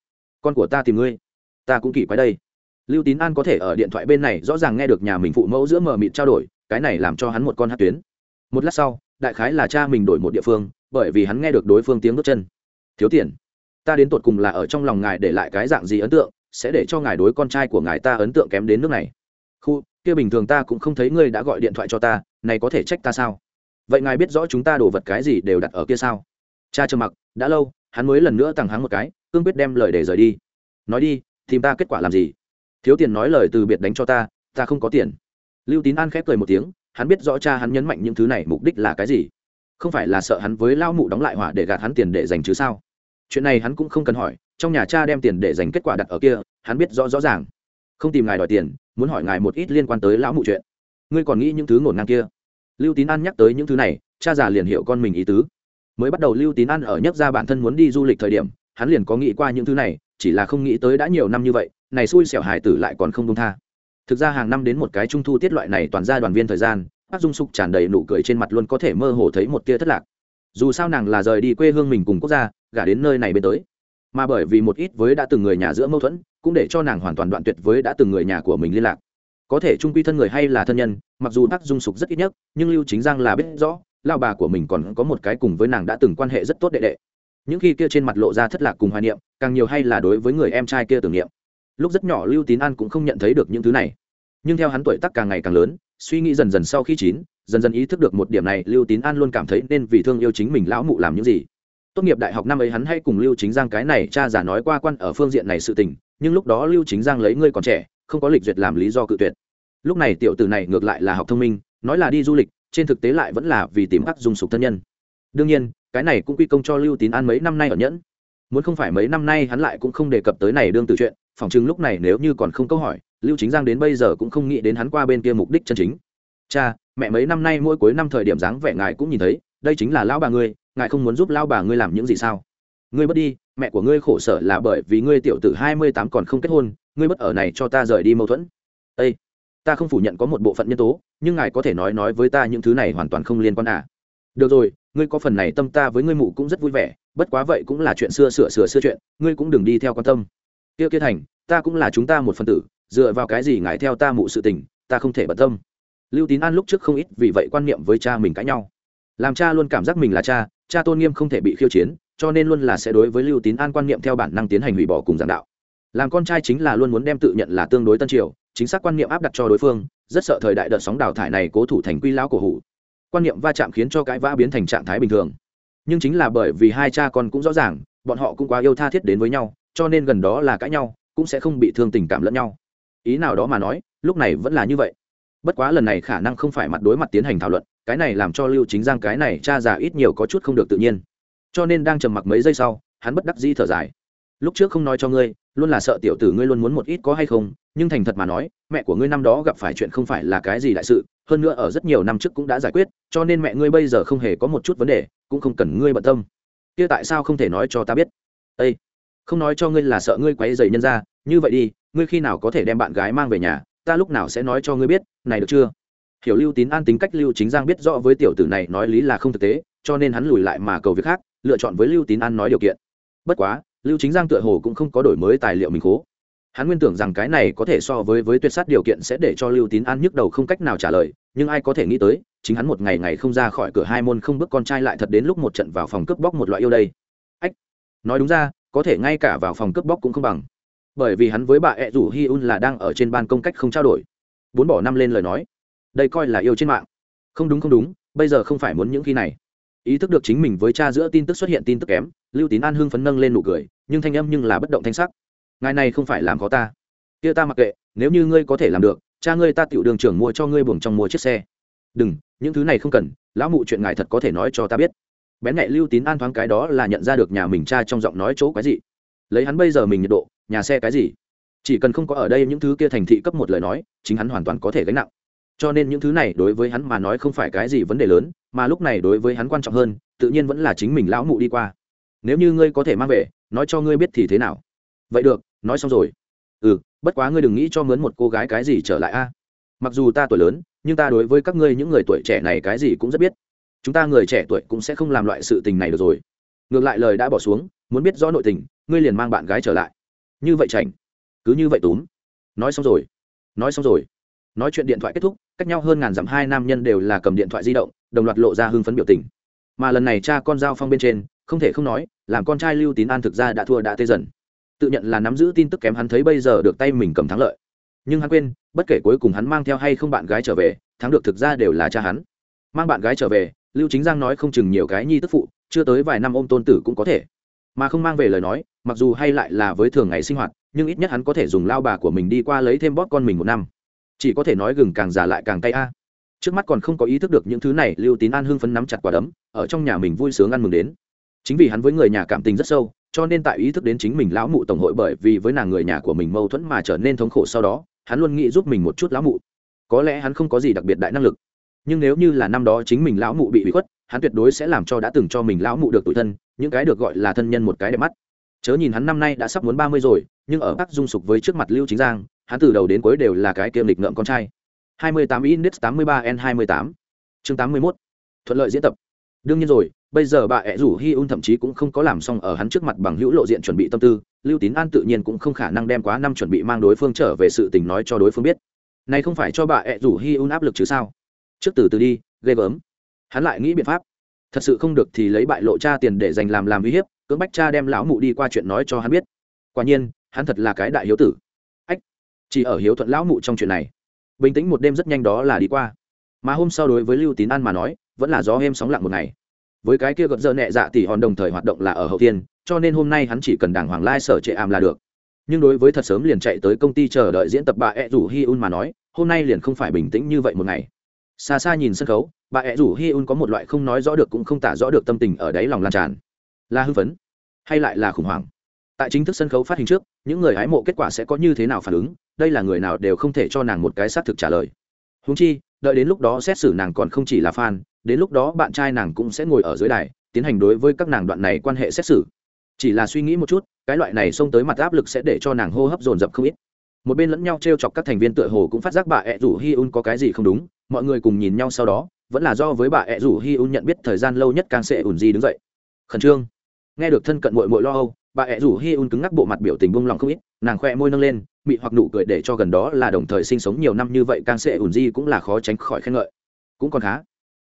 Con của ta tìm ngươi? Ta cũng kỳ quái đây. Lưu tín an có thể ở điện thoại bên này rõ ràng nghe được nhà mình phụ mẫu giữa mờ mịt trao đổi cái này làm cho hắn một con hát tuyến. Một lát sau, đại khái là cha mình đổi một địa phương, bởi vì hắn nghe được đối phương tiếng bước chân. Thiếu tiền, ta đến tột cùng là ở trong lòng ngài để lại cái dạng gì ấn tượng, sẽ để cho ngài đối con trai của ngài ta ấn tượng kém đến nước này? Khu, kia bình thường ta cũng không thấy ngươi đã gọi điện thoại cho ta, này có thể trách ta sao? Vậy ngài biết rõ chúng ta đổ vật cái gì đều đặt ở kia sao? Cha trầm mặc, đã lâu, hắn mới lần nữa tặng hắn một cái, cương quyết đem lời để rời đi. Nói đi, tìm ta kết quả làm gì? Thiếu tiền nói lời từ biệt đánh cho ta ta không có tiền lưu tín an khép cười một tiếng, hắn biết rõ cha hắn nhấn mạnh những thứ này mục đích là cái gì. Không phải là sợ hắn với lao mụ đóng lại hỏa để gạt hắn tiền để dành chứ sao? Chuyện này hắn cũng không cần hỏi, trong nhà cha đem tiền để dành kết quả đặt ở kia, hắn biết rõ rõ ràng. Không tìm ngài đòi tiền, muốn hỏi ngài một ít liên quan tới lão mụ chuyện. Ngươi còn nghĩ những thứ ngổn ngang kia? Lưu tín an nhắc tới những thứ này, cha già liền hiểu con mình ý tứ. Mới bắt đầu lưu tín an ở nhắc ra bản thân muốn đi du lịch thời điểm, hắn liền có nghĩ qua những thứ này, chỉ là không nghĩ tới đã nhiều năm như vậy, này xui xẻo hải tử lại còn không công tha thực ra hàng năm đến một cái trung thu tiết loại này toàn ra đoàn viên thời gian bác dung sục tràn đầy nụ cười trên mặt luôn có thể mơ hồ thấy một tia thất lạc. Dù sao nàng là rời đi quê hương mình cùng quốc gia, gả đến nơi này bên tới. Mà bởi vì một ít với đã từng người nhà giữa mâu thuẫn, cũng để cho nàng hoàn toàn đoạn tuyệt với đã từng người nhà của mình liên lạc. Có thể trung quy thân người hay là thân nhân, mặc dù bác dung sục rất ít nhất, nhưng lưu chính giang là biết rõ lao bà của mình còn có một cái cùng với nàng đã từng quan hệ rất tốt đệ đệ. Những khi kia trên mặt lộ ra thất lạc cùng hoài niệm, càng nhiều hay là đối với người em trai kia tưởng niệm lúc rất nhỏ lưu tín an cũng không nhận thấy được những thứ này nhưng theo hắn tuổi tác càng ngày càng lớn suy nghĩ dần dần sau khi chín dần dần ý thức được một điểm này lưu tín an luôn cảm thấy nên vì thương yêu chính mình lão mụ làm những gì tốt nghiệp đại học năm ấy hắn hay cùng lưu chính giang cái này cha giả nói qua quan ở phương diện này sự tình nhưng lúc đó lưu chính giang lấy ngươi còn trẻ không có lịch duyệt làm lý do cự tuyệt lúc này tiểu tử này ngược lại là học thông minh nói là đi du lịch trên thực tế lại vẫn là vì tìm ác dùng sục thân nhân đương nhiên cái này cũng quy công cho lưu tín an mấy năm nay ở nhẫn muốn không phải mấy năm nay hắn lại cũng không đề cập tới này đương từ chuyện phỏng chừng lúc này nếu như còn không câu hỏi, lưu chính giang đến bây giờ cũng không nghĩ đến hắn qua bên kia mục đích chân chính. Cha, mẹ mấy năm nay mỗi cuối năm thời điểm dáng vẻ ngài cũng nhìn thấy, đây chính là lão bà ngươi, ngài không muốn giúp lão bà ngươi làm những gì sao? Ngươi bất đi, mẹ của ngươi khổ sở là bởi vì ngươi tiểu tử hai mươi tám còn không kết hôn, ngươi bất ở này cho ta rời đi mâu thuẫn. Â ta không phủ nhận có một bộ phận nhân tố, nhưng ngài có thể nói nói với ta những thứ này hoàn toàn không liên quan à? Được rồi, ngươi có phần này tâm ta với ngươi mụ cũng rất vui vẻ, bất quá vậy cũng là chuyện xưa sửa sửa xưa chuyện, ngươi cũng đừng đi theo quan tâm kia kia thành, ta cũng là chúng ta một phần tử, dựa vào cái gì ngài theo ta mụ sự tình, ta không thể bận tâm. Lưu tín an lúc trước không ít vì vậy quan niệm với cha mình cãi nhau. Làm cha luôn cảm giác mình là cha cha tôn nghiêm không thể bị khiêu chiến, cho nên luôn là sẽ đối với lưu tín an quan niệm theo bản năng tiến hành hủy bỏ cùng giảng đạo. Làm con trai chính là luôn muốn đem tự nhận là tương đối tân triều, chính xác quan niệm áp đặt cho đối phương, rất sợ thời đại đợt sóng đào thải này cố thủ thành quy lão cổ hủ. Quan niệm va chạm khiến cho cãi vã biến thành trạng thái bình thường. Nhưng chính là bởi vì hai cha con cũng rõ ràng, bọn họ cũng quá yêu tha thiết đến với nhau cho nên gần đó là cãi nhau, cũng sẽ không bị thương tình cảm lẫn nhau. Ý nào đó mà nói, lúc này vẫn là như vậy. Bất quá lần này khả năng không phải mặt đối mặt tiến hành thảo luận, cái này làm cho lưu chính giang cái này cha già ít nhiều có chút không được tự nhiên. Cho nên đang trầm mặc mấy giây sau, hắn bất đắc dĩ thở dài. Lúc trước không nói cho ngươi, luôn là sợ tiểu tử ngươi luôn muốn một ít có hay không, nhưng thành thật mà nói, mẹ của ngươi năm đó gặp phải chuyện không phải là cái gì đại sự, hơn nữa ở rất nhiều năm trước cũng đã giải quyết, cho nên mẹ ngươi bây giờ không hề có một chút vấn đề, cũng không cần ngươi bận tâm. Kia tại sao không thể nói cho ta biết? Ây không nói cho ngươi là sợ ngươi quấy dày nhân ra như vậy đi ngươi khi nào có thể đem bạn gái mang về nhà ta lúc nào sẽ nói cho ngươi biết này được chưa? Hiểu lưu tín an tính cách lưu chính giang biết rõ với tiểu tử này nói lý là không thực tế cho nên hắn lùi lại mà cầu việc khác lựa chọn với lưu tín an nói điều kiện. Bất quá lưu chính giang tựa hồ cũng không có đổi mới tài liệu mình cố, hắn nguyên tưởng rằng cái này có thể so với với tuyệt sát điều kiện sẽ để cho lưu tín an nhức đầu không cách nào trả lời nhưng ai có thể nghĩ tới chính hắn một ngày ngày không ra khỏi cửa hai môn không bước con trai lại thật đến lúc một trận vào phòng cướp bóc một loại yêu đây. Ách nói đúng ra có thể ngay cả vào phòng cướp bóc cũng không bằng. Bởi vì hắn với bà ẹ rủ hi un là đang ở trên ban công cách không trao đổi. Bốn bỏ năm lên lời nói. Đây coi là yêu trên mạng. Không đúng không đúng, bây giờ không phải muốn những khi này. Ý thức được chính mình với cha giữa tin tức xuất hiện tin tức kém, lưu tín an hưng phấn nâng lên nụ cười, nhưng thanh âm nhưng là bất động thanh sắc. Ngài này không phải làm khó ta. Kia ta mặc kệ, nếu như ngươi có thể làm được, cha ngươi ta tiểu đường trưởng mua cho ngươi buồng trong mua chiếc xe. Đừng, những thứ này không cần, lão mụ chuyện ngài thật có thể nói cho ta biết bén nhẹ lưu tín an thoáng cái đó là nhận ra được nhà mình cha trong giọng nói chỗ cái gì lấy hắn bây giờ mình nhiệt độ, nhà xe cái gì? Chỉ cần không có ở đây những thứ kia thành thị cấp một lời nói, chính hắn hoàn toàn có thể gánh nặng. Cho nên những thứ này đối với hắn mà nói không phải cái gì vấn đề lớn, mà lúc này đối với hắn quan trọng hơn, tự nhiên vẫn là chính mình lão mụ đi qua. Nếu như ngươi có thể mang về, nói cho ngươi biết thì thế nào? Vậy được, nói xong rồi. Ừ bất quá ngươi đừng nghĩ cho mướn một cô gái cái gì trở lại a. Mặc dù ta tuổi lớn, nhưng ta đối với các ngươi những người tuổi trẻ này cái gì cũng rất biết chúng ta người trẻ tuổi cũng sẽ không làm loại sự tình này được rồi. Ngược lại lời đã bỏ xuống, muốn biết rõ nội tình, ngươi liền mang bạn gái trở lại. Như vậy chảnh. Cứ như vậy túm. Nói xong rồi. Nói xong rồi. Nói chuyện điện thoại kết thúc, cách nhau hơn ngàn dặm hai nam nhân đều là cầm điện thoại di động, đồng loạt lộ ra hưng phấn biểu tình. Mà lần này cha con giao phong bên trên, không thể không nói, làm con trai lưu tín an thực ra đã thua đã tê dần. Tự nhận là nắm giữ tin tức kém hắn thấy bây giờ được tay mình cầm thắng lợi. Nhưng hắn quên, bất kể cuối cùng hắn mang theo hay không bạn gái trở về, thắng được thực ra đều là cha hắn. Mang bạn gái trở về lưu chính giang nói không chừng nhiều cái nhi tức phụ, chưa tới vài năm ôm tôn tử cũng có thể. Mà không mang về lời nói, mặc dù hay lại là với thường ngày sinh hoạt, nhưng ít nhất hắn có thể dùng lao bà của mình đi qua lấy thêm bóp con mình một năm. Chỉ có thể nói gừng càng già lại càng cay a. Trước mắt còn không có ý thức được những thứ này, lưu tín an hưng phấn nắm chặt quả đấm, ở trong nhà mình vui sướng ăn mừng đến. Chính vì hắn với người nhà cảm tình rất sâu, cho nên tại ý thức đến chính mình lão mụ tổng hội bởi vì với nàng người nhà của mình mâu thuẫn mà trở nên thống khổ sau đó, hắn luôn nghĩ giúp mình một chút lão mụ. Có lẽ hắn không có gì đặc biệt đại năng lực nhưng nếu như là năm đó chính mình lão mụ bị bị khuất, hắn tuyệt đối sẽ làm cho đã từng cho mình lão mụ được tủi thân, những cái được gọi là thân nhân một cái đẹp mắt. Chớ nhìn hắn năm nay đã sắp muốn ba mươi rồi, nhưng ở bắc dung sục với trước mặt lưu chính giang, hắn từ đầu đến cuối đều là cái kiêm lịch ngợm con trai. 28 index 83 n 28 chương 81 thuận lợi diễn tập. Đương nhiên rồi, bây giờ bà ẹ rủ hi un thậm chí cũng không có làm xong ở hắn trước mặt bằng hữu lộ diện chuẩn bị tâm tư, lưu tín an tự nhiên cũng không khả năng đem quá năm chuẩn bị mang đối phương trở về sự tình nói cho đối phương biết. Này không phải cho bà ẹ rủ hi un áp lực chứ sao? Trước từ từ đi, ghê gớm. Hắn lại nghĩ biện pháp. Thật sự không được thì lấy bại lộ cha tiền để dành làm làm uy hiếp, cưỡng bách cha đem lão mụ đi qua chuyện nói cho hắn biết. Quả nhiên, hắn thật là cái đại hiếu tử. Ách, chỉ ở hiếu thuận lão mụ trong chuyện này. Bình tĩnh một đêm rất nhanh đó là đi qua. Mà hôm sau đối với lưu tín an mà nói, vẫn là gió êm sóng lặng một ngày. Với cái kia gợt dơ nhẹ dạ tỷ hòn đồng thời hoạt động là ở hậu tiên, cho nên hôm nay hắn chỉ cần đàng hoàng lai sở trệ ảm là được. Nhưng đối với thật sớm liền chạy tới công ty chờ đợi diễn tập bà ed rủ hi un mà nói, hôm nay liền không phải bình tĩnh như vậy một ngày xa xa nhìn sân khấu, bà ẹ rủ hi un có một loại không nói rõ được cũng không tả rõ được tâm tình ở đáy lòng lan tràn. Là hưng phấn, hay lại là khủng hoảng? Tại chính thức sân khấu phát hình trước, những người hái mộ kết quả sẽ có như thế nào phản ứng, đây là người nào đều không thể cho nàng một cái xác thực trả lời. Húng chi, đợi đến lúc đó xét xử nàng còn không chỉ là fan, đến lúc đó bạn trai nàng cũng sẽ ngồi ở dưới đài, tiến hành đối với các nàng đoạn này quan hệ xét xử. Chỉ là suy nghĩ một chút, cái loại này xông tới mặt áp lực sẽ để cho nàng hô hấp dồn dập không ít một bên lẫn nhau t r e o chọc các thành viên tựa hồ cũng phát giác bà ẹ rủ hi un có cái gì không đúng, mọi người cùng nhìn nhau sau đó, vẫn là do với bà ẹ rủ hi un nhận biết thời gian lâu nhất càng sẽ ủn di đứng dậy. Khẩn trương. Nghe được thân cận mội mội lo âu, bà ẹ rủ hi un cứng ngắc bộ mặt biểu tình bung lòng không ít, nàng khoe môi nâng lên, mị hoặc nụ cười để cho gần đó là đồng thời sinh sống nhiều năm như vậy càng sẽ ủn di cũng là khó tránh khỏi khen ngợi. Cũng còn khá.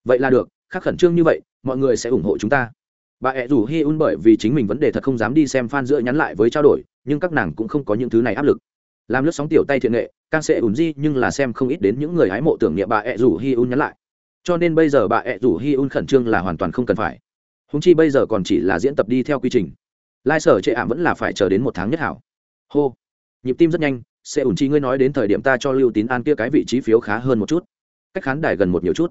Vậy là được, khác khẩn trương như vậy, mọi người sẽ ủng hộ chúng ta. Bà ẹ rủ hi un bởi vì chính mình vấn đề thật không dám đi xem f a n giữa nhắn lại với trao đổi, nhưng các nàng cũng không có những thứ này áp lực làm lướt sóng tiểu tay thiện nghệ càng sẽ ủn di nhưng là xem không ít đến những người hái mộ tưởng niệm bà ẹ rủ hi un nhắn lại. Cho nên bây giờ bà ẹ rủ hi un khẩn trương là hoàn toàn không cần phải. Húng chi bây giờ còn chỉ là diễn tập đi theo quy trình. Lai sở chệ ảm vẫn là phải chờ đến một tháng nhất hảo. Hô. Nhịp tim rất nhanh sẽ ủn chi ngươi nói đến thời điểm ta cho lưu tín an kia cái vị trí phiếu khá hơn một chút. Cách khán đài gần một nhiều chút.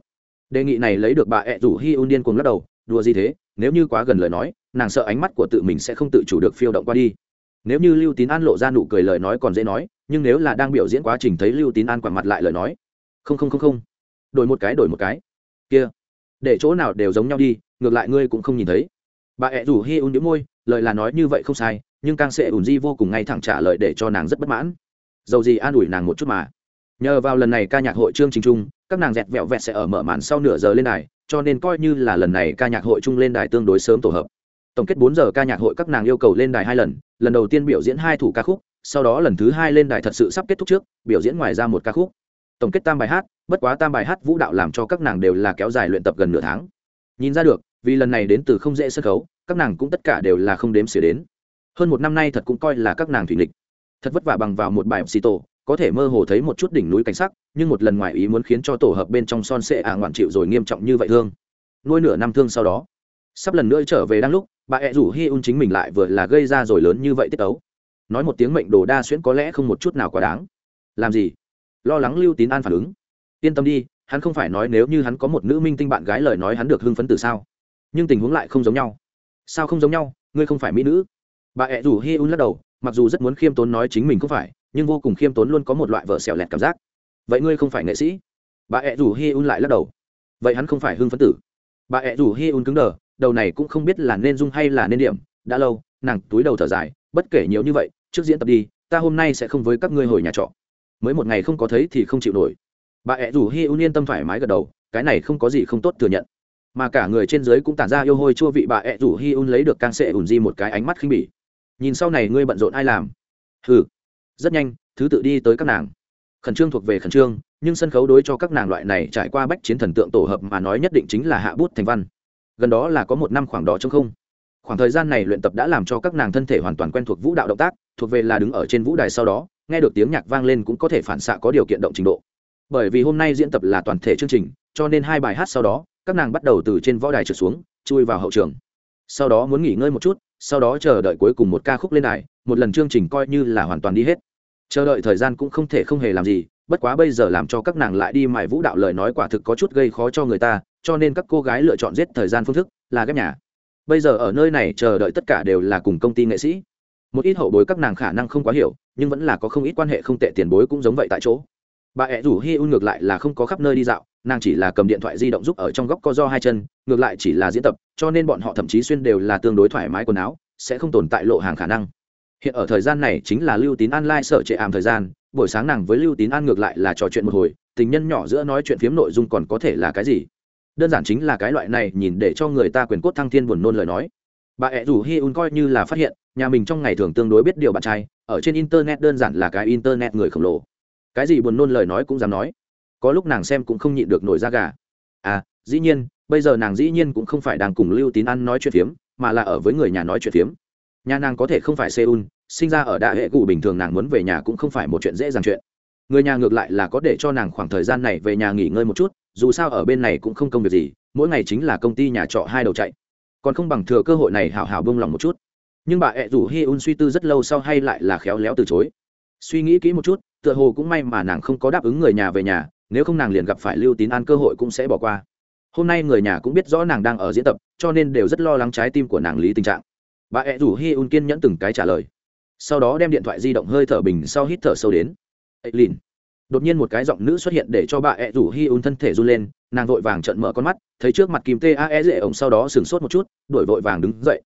Đề nghị này lấy được bà ẹ rủ hi un điên cuồng lắc đầu. Đùa gì thế? Nếu như quá gần lời nói, nàng sợ ánh mắt của tự mình sẽ không tự chủ được phiêu động qua đi nếu như lưu tín an lộ ra nụ cười lời nói còn dễ nói, nhưng nếu là đang biểu diễn quá trình thấy lưu tín an quẳng mặt lại lời nói. Không không không không. Đổi một cái, đổi một cái. Kia. Để chỗ nào đều giống nhau đi, ngược lại ngươi cũng không nhìn thấy. Bà ẹ rủ hi un đĩu môi, lời là nói như vậy không sai, nhưng càng sẽ ủn di vô cùng ngay thẳng trả lời để cho nàng rất bất mãn. Dầu gì an ủi nàng một chút mà. Nhờ vào lần này ca nhạc hội trương trình trung các nàng dẹt vẹo vẹt sẽ ở mở màn sau nửa giờ lên đài, cho nên coi như là lần này ca nhạc hội chung lên đài tương đối sớm tổ hợp tổng kết bốn giờ ca nhạc hội các nàng yêu cầu lên đài hai lần lần đầu tiên biểu diễn hai thủ ca khúc, sau đó lần thứ hai lên đài thật sự sắp kết thúc trước, biểu diễn ngoài ra một ca khúc. Tổng kết tam bài hát, bất quá tam bài hát vũ đạo làm cho các nàng đều là kéo dài luyện tập gần nửa tháng. Nhìn ra được, vì lần này đến từ không dễ sân khấu, các nàng cũng tất cả đều là không đếm xỉa đến. Hơn một năm nay thật cũng coi là các nàng thủy lịch thật vất vả bằng vào một bài xì tổ có thể mơ hồ thấy một chút đỉnh núi cảnh sắc, nhưng một lần ngoài ý muốn khiến cho tổ hợp bên trong son sệ ả ngoạn chịu rồi nghiêm trọng như vậy thương. Nuôi nửa năm thương sau đó sắp lần nữa trở về đang lúc, bà ẹ rủ hi un chính mình lại vừa là gây ra rồi lớn như vậy tiết tấu. Nói một tiếng mệnh đồ đa xuyễn có lẽ không một chút nào quá đáng. Làm gì? Lo lắng lưu tín an phản ứng. Yên tâm đi, hắn không phải nói nếu như hắn có một nữ minh tinh bạn gái lời nói hắn được hưng phấn từ sao. Nhưng tình huống lại không giống nhau. Sao không giống nhau? Ngươi không phải mỹ nữ. Bà ẹ rủ hi un lắc đầu, mặc dù rất muốn khiêm tốn nói chính mình không phải, nhưng vô cùng khiêm tốn luôn có một loại vợ xẻo lẹt cảm giác. Vậy ngươi không phải nghệ sĩ? Bà ẹ rủ hi un lại lắc đầu. Vậy hắn không phải hưng phấn tử. Bà ẹ rủ hi un cứng đờ đầu này cũng không biết là nên dung hay là nên điểm, đã lâu, nàng túi đầu thở dài, bất kể nhiều như vậy, trước diễn tập đi, ta hôm nay sẽ không với các ngươi hồi nhà trọ. Mới một ngày không có thấy thì không chịu nổi. Bà ẹ rủ hi un niên tâm thoải mái gật đầu, cái này không có gì không tốt thừa nhận. Mà cả người trên dưới cũng tản ra yêu hôi chua vị bà ẹ rủ hi un lấy được càng sệ ủn di một cái ánh mắt khinh bỉ. Nhìn sau này ngươi bận rộn ai làm? Ừ rất nhanh, thứ tự đi tới các nàng. Khẩn trương thuộc về khẩn trương, nhưng sân khấu đối cho các nàng loại này trải qua bách chiến thần tượng tổ hợp mà nói nhất định chính là hạ bút thành văn gần đó là có một năm khoảng đó trong không. Khoảng thời gian này luyện tập đã làm cho các nàng thân thể hoàn toàn quen thuộc vũ đạo động tác, thuộc về là đứng ở trên vũ đài sau đó, nghe được tiếng nhạc vang lên cũng có thể phản xạ có điều kiện động trình độ. Bởi vì hôm nay diễn tập là toàn thể chương trình, cho nên hai bài hát sau đó, các nàng bắt đầu từ trên võ đài trượt xuống, chui vào hậu trường. Sau đó muốn nghỉ ngơi một chút, sau đó chờ đợi cuối cùng một ca khúc lên đài, một lần chương trình coi như là hoàn toàn đi hết. Chờ đợi thời gian cũng không thể không hề làm gì, bất quá bây giờ làm cho các nàng lại đi mải vũ đạo lời nói quả thực có chút gây khó cho người ta cho nên các cô gái lựa chọn giết thời gian phương thức là ghép nhà. Bây giờ ở nơi này chờ đợi tất cả đều là cùng công ty nghệ sĩ. Một ít hậu bối các nàng khả năng không quá hiểu, nhưng vẫn là có không ít quan hệ không tệ tiền bối cũng giống vậy tại chỗ. Bà ẹ rủ hi un ngược lại là không có khắp nơi đi dạo, nàng chỉ là cầm điện thoại di động giúp ở trong góc co do hai chân, ngược lại chỉ là diễn tập, cho nên bọn họ thậm chí xuyên đều là tương đối thoải mái quần áo, sẽ không tồn tại lộ hàng khả năng. Hiện ở thời gian này chính là lưu tín an lai、like、sợ trệ ảm thời gian, buổi sáng nàng với lưu tín an ngược lại là trò chuyện một hồi, tình nhân nhỏ giữa nói chuyện phiếm nội dung còn có thể là cái gì? Đơn giản chính là cái loại này nhìn để cho người ta quyền cốt thăng thiên buồn nôn lời nói. Bà ẹ rủ hi un coi như là phát hiện, nhà mình trong ngày thường tương đối biết điều bạn trai, ở trên internet đơn giản là cái internet người khổng lồ. Cái gì buồn nôn lời nói cũng dám nói. Có lúc nàng xem cũng không nhịn được nổi da gà. À dĩ nhiên, bây giờ nàng dĩ nhiên cũng không phải đang cùng lưu tín ăn nói chuyện phiếm, mà là ở với người nhà nói chuyện phiếm. Nhà nàng có thể không phải seoul, sinh ra ở đại hệ cụ bình thường nàng muốn về nhà cũng không phải một chuyện dễ dàng chuyện. Người nhà ngược lại là có để cho nàng khoảng thời gian này về nhà nghỉ ngơi một chút dù sao ở bên này cũng không công việc gì, mỗi ngày chính là công ty nhà trọ hai đầu chạy. Còn không bằng thừa cơ hội này hào hào bông lòng một chút. Nhưng bà ẹ rủ hi un suy tư rất lâu sau hay lại là khéo léo từ chối. Suy nghĩ kỹ một chút, tựa hồ cũng may mà nàng không có đáp ứng người nhà về nhà, nếu không nàng liền gặp phải lưu tín an cơ hội cũng sẽ bỏ qua. Hôm nay người nhà cũng biết rõ nàng đang ở diễn tập, cho nên đều rất lo lắng trái tim của nàng lý tình trạng. Bà ẹ rủ hi un kiên nhẫn từng cái trả lời. Sau đó đem điện thoại di động hơi thở bình sau hít thở sâu đến. Ấy lìn đột nhiên một cái giọng nữ xuất hiện để cho bà ẹ rủ hi un thân thể run lên, nàng vội vàng trợn mở con mắt, thấy trước mặt kim tae dễ ổng sau đó sửng sốt một chút đổi vội vàng đứng dậy.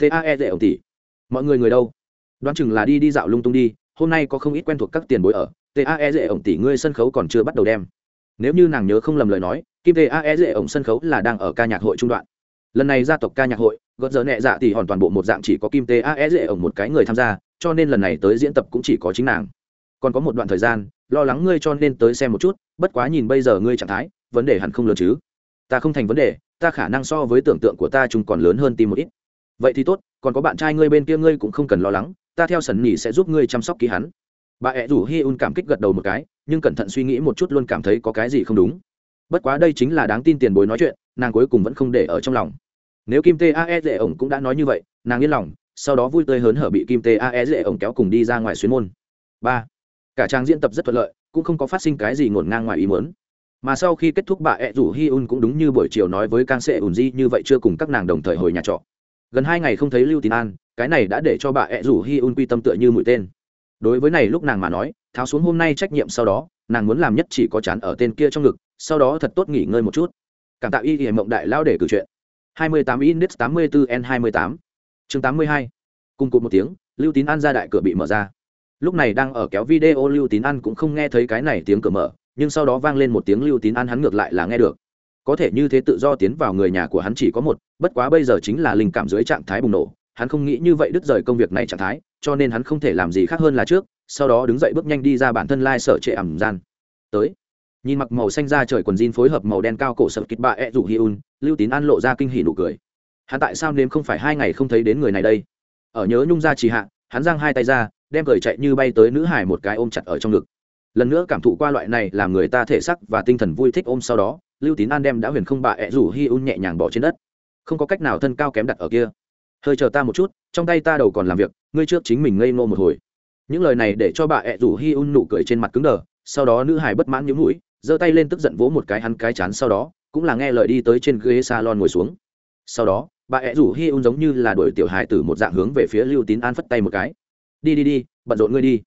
Tae dễ ổng tỉ. Mọi người người đâu? Đoán chừng là đi đi dạo lung tung đi, hôm nay có không ít quen thuộc các tiền bối ở. Tae dễ ổng tỷ ngươi sân khấu còn chưa bắt đầu đem. Nếu như nàng nhớ không lầm lời nói, kim tae dễ ổng sân khấu là đang ở ca nhạc hội trung đoạn. Lần này gia tộc ca nhạc hội, gợt giờ nhẹ dạ tỉ hoàn toàn bộ một dạng chỉ có kim tae dễ ổng một cái người tham gia, cho nên lần này tới diễn tập cũng chỉ có chính nàng. Còn có một đoạn thời gian lo lắng ngươi cho nên tới xem một chút, bất quá nhìn bây giờ ngươi trạng thái, vấn đề hẳn không lớn chứ. Ta không thành vấn đề, ta khả năng so với tưởng tượng của ta chúng còn lớn hơn tim một ít. Vậy thì tốt, còn có bạn trai ngươi bên kia ngươi cũng không cần lo lắng, ta theo sần nhỉ sẽ giúp ngươi chăm sóc ký hắn. Bà ẹ rủ hi un cảm kích gật đầu một cái, nhưng cẩn thận suy nghĩ một chút luôn cảm thấy có cái gì không đúng. Bất quá đây chính là đáng tin tiền bối nói chuyện, nàng cuối cùng vẫn không để ở trong lòng. Nếu kim tae dễ ổng cũng đã nói như vậy, nàng yên lòng, sau đó vui tươi hớn hở bị kim tae dễ ổng kéo cùng đi ra ngoài xuyên môn. Ba cả trang diễn tập rất thuận lợi, cũng không có phát sinh cái gì ngổn ngang ngoài ý muốn. Mà sau khi kết thúc bà ẹ rủ hi un cũng đúng như buổi chiều nói với can sệ ùn di như vậy chưa cùng các nàng đồng thời hồi nhà trọ. Gần hai ngày không thấy lưu tín an, cái này đã để cho bà ẹ rủ hi un quy tâm tựa như mũi tên. Đối với này lúc nàng mà nói, tháo xuống hôm nay trách nhiệm sau đó, nàng muốn làm nhất chỉ có chán ở tên kia trong ngực, sau đó thật tốt nghỉ ngơi một chút. Cảm tạo y hiểm mộng đại lao để cử chuyện. 28 index 84 n 28 chương 82 cùng cụt một tiếng, lưu tín an ra đại cửa bị mở ra lúc này đang ở kéo video lưu tín an cũng không nghe thấy cái này tiếng cửa mở, nhưng sau đó vang lên một tiếng lưu tín an hắn ngược lại là nghe được. Có thể như thế tự do tiến vào người nhà của hắn chỉ có một, bất quá bây giờ chính là linh cảm dưới trạng thái bùng nổ, hắn không nghĩ như vậy đứt rời công việc này trạng thái, cho nên hắn không thể làm gì khác hơn là trước, sau đó đứng dậy bước nhanh đi ra bản thân lai、like、sở trệ ẩm gian. Tới, nhìn mặc màu xanh ra trời quần jean phối hợp màu đen cao cổ sợ kịch bạ ẹ rủ hi un, lưu tín an lộ ra kinh hỉ nụ cười. Hắn tại sao nếm không phải hai ngày không thấy đến người này đây? Ở nhớ nhung ra trì hạ, hắn giang hai tay ra đem cười chạy như bay tới nữ hải một cái ôm chặt ở trong ngực. Lần nữa cảm thụ qua loại này làm người ta thể sắc và tinh thần vui thích ôm sau đó, lưu tín an đem đã huyền không bà ẹ rủ hi un nhẹ nhàng bỏ trên đất. Không có cách nào thân cao kém đặt ở kia. Hơi chờ ta một chút, trong tay ta đầu còn làm việc, ngươi trước chính mình ngây ngô một hồi. Những lời này để cho bà ẹ rủ hi un nụ cười trên mặt cứng đờ, sau đó nữ hải bất mãn nhíu mũi, giơ tay lên tức giận vỗ một cái hắn cái chán sau đó, cũng là nghe lời đi tới trên ghế salon ngồi xuống. Sau đó, bà ẹ rủ hi un giống như là đuổi tiểu hài từ một dạng hướng về phía lưu tín an phất tay một cái đi đi đi, bận rộn ngươi đi.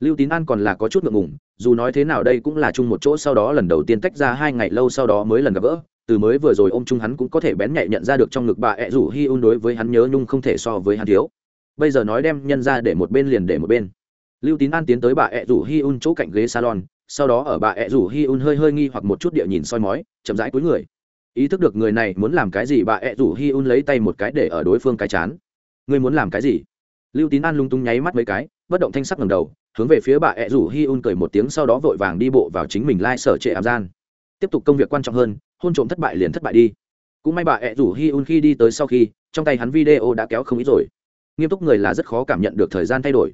Lưu tín an còn là có chút ngượng ngùng, dù nói thế nào đây cũng là chung một chỗ sau đó lần đầu tiên tách ra hai ngày lâu sau đó mới lần gặp gỡ. Từ mới vừa rồi ôm chung hắn cũng có thể bén nhạy nhận ra được trong ngực bà ẹ rủ hi un đối với hắn nhớ nhung không thể so với hắn thiếu. Bây giờ nói đem nhân ra để một bên liền để một bên. Lưu tín an tiến tới bà ẹ rủ hi un chỗ cạnh ghế salon, sau đó ở bà ẹ rủ hi un hơi hơi nghi hoặc một chút địa nhìn soi mói, chậm rãi cuối người. Ý thức được người này muốn làm cái gì bà ẹ rủ hi un lấy tay một cái để ở đối phương cái chán. Ngươi muốn làm cái gì? Lưu tín an lung tung nháy mắt mấy cái, bất động thanh sắc ngầm đầu, hướng về phía bà ẹ rủ hi un cười một tiếng sau đó vội vàng đi bộ vào chính mình lai、like、sở trệ ảm gian. Tiếp tục công việc quan trọng hơn, hôn trộm thất bại liền thất bại đi. Cũng may bà ẹ rủ hi un khi đi tới sau khi, trong tay hắn video đã kéo không ít rồi. Nghiêm túc người là rất khó cảm nhận được thời gian thay đổi.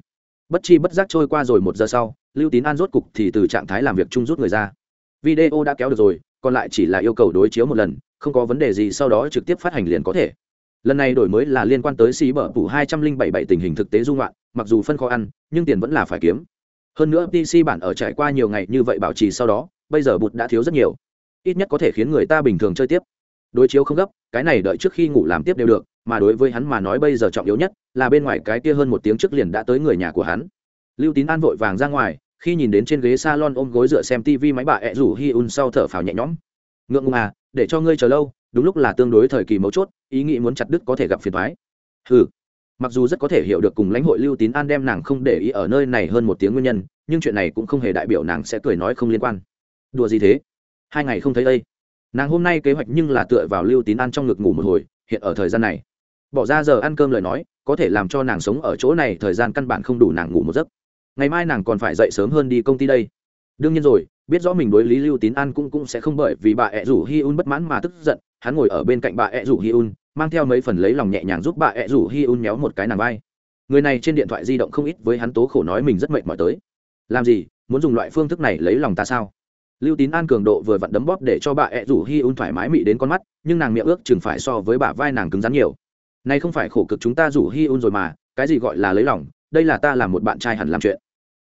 Bất chi bất giác trôi qua rồi một giờ sau, lưu tín an rốt cục thì từ trạng thái làm việc chung rút người ra. Video đã kéo được rồi, còn lại chỉ là yêu cầu đối chiếu một lần, không có vấn đề gì sau đó trực tiếp phát hành liền có thể lần này đổi mới là liên quan tới xí bở phủ hai trăm linh bảy bảy tình hình thực tế dung loạn, mặc dù phân khó ăn, nhưng tiền vẫn là phải kiếm. Hơn nữa pc bản ở trải qua nhiều ngày như vậy bảo trì sau đó, bây giờ bụt đã thiếu rất nhiều. Ít nhất có thể khiến người ta bình thường chơi tiếp. Đối chiếu không gấp, cái này đợi trước khi ngủ làm tiếp đều được, mà đối với hắn mà nói bây giờ trọng yếu nhất là bên ngoài cái kia hơn một tiếng trước liền đã tới người nhà của hắn. Lưu tín an vội vàng ra ngoài, khi nhìn đến trên ghế s a lon ôm gối dựa xem tv máy bà ẹ rủ hi un sau thở phào nhẹ nhõm. Ngượng ngùng à để cho ngươi chờ lâu đúng lúc là tương đối thời kỳ mấu chốt, ý nghĩ muốn chặt đứt có thể gặp phiền thoái ừ mặc dù rất có thể hiểu được cùng lãnh hội lưu tín an đem nàng không để ý ở nơi này hơn một tiếng nguyên nhân, nhưng chuyện này cũng không hề đại biểu nàng sẽ cười nói không liên quan. Đùa gì thế? Hai ngày không thấy đây. Nàng hôm nay kế hoạch nhưng là tựa vào lưu tín an trong ngực ngủ một hồi, hiện ở thời gian này. Bỏ ra giờ ăn cơm lời nói, có thể làm cho nàng sống ở chỗ này thời gian căn bản không đủ nàng ngủ một giấc. Ngày mai nàng còn phải dậy sớm hơn đi công ty đây. Đương nhiên rồi, biết rõ mình đối lý lưu tín an cũng cũng sẽ không bởi vì bà ẹ rủ hi un bất mãn mà tức giận hắn ngồi ở bên cạnh bà ẹ rủ hi un, mang theo mấy phần lấy lòng nhẹ nhàng giúp bà ẹ rủ hi un méo một cái nàng vai. Người này trên điện thoại di động không ít với hắn tố khổ nói mình rất mệt mỏi tới. Làm gì, muốn dùng loại phương thức này lấy lòng ta sao? Lưu tín an cường độ vừa vặn đấm bóp để cho bà ẹ rủ hi un thoải mái mị đến con mắt, nhưng nàng miệng ước chừng phải so với bà vai nàng cứng rắn nhiều. Nay không phải khổ cực chúng ta rủ hi un rồi mà, cái gì gọi là lấy lòng, đây là ta làm một bạn trai hẳn làm chuyện.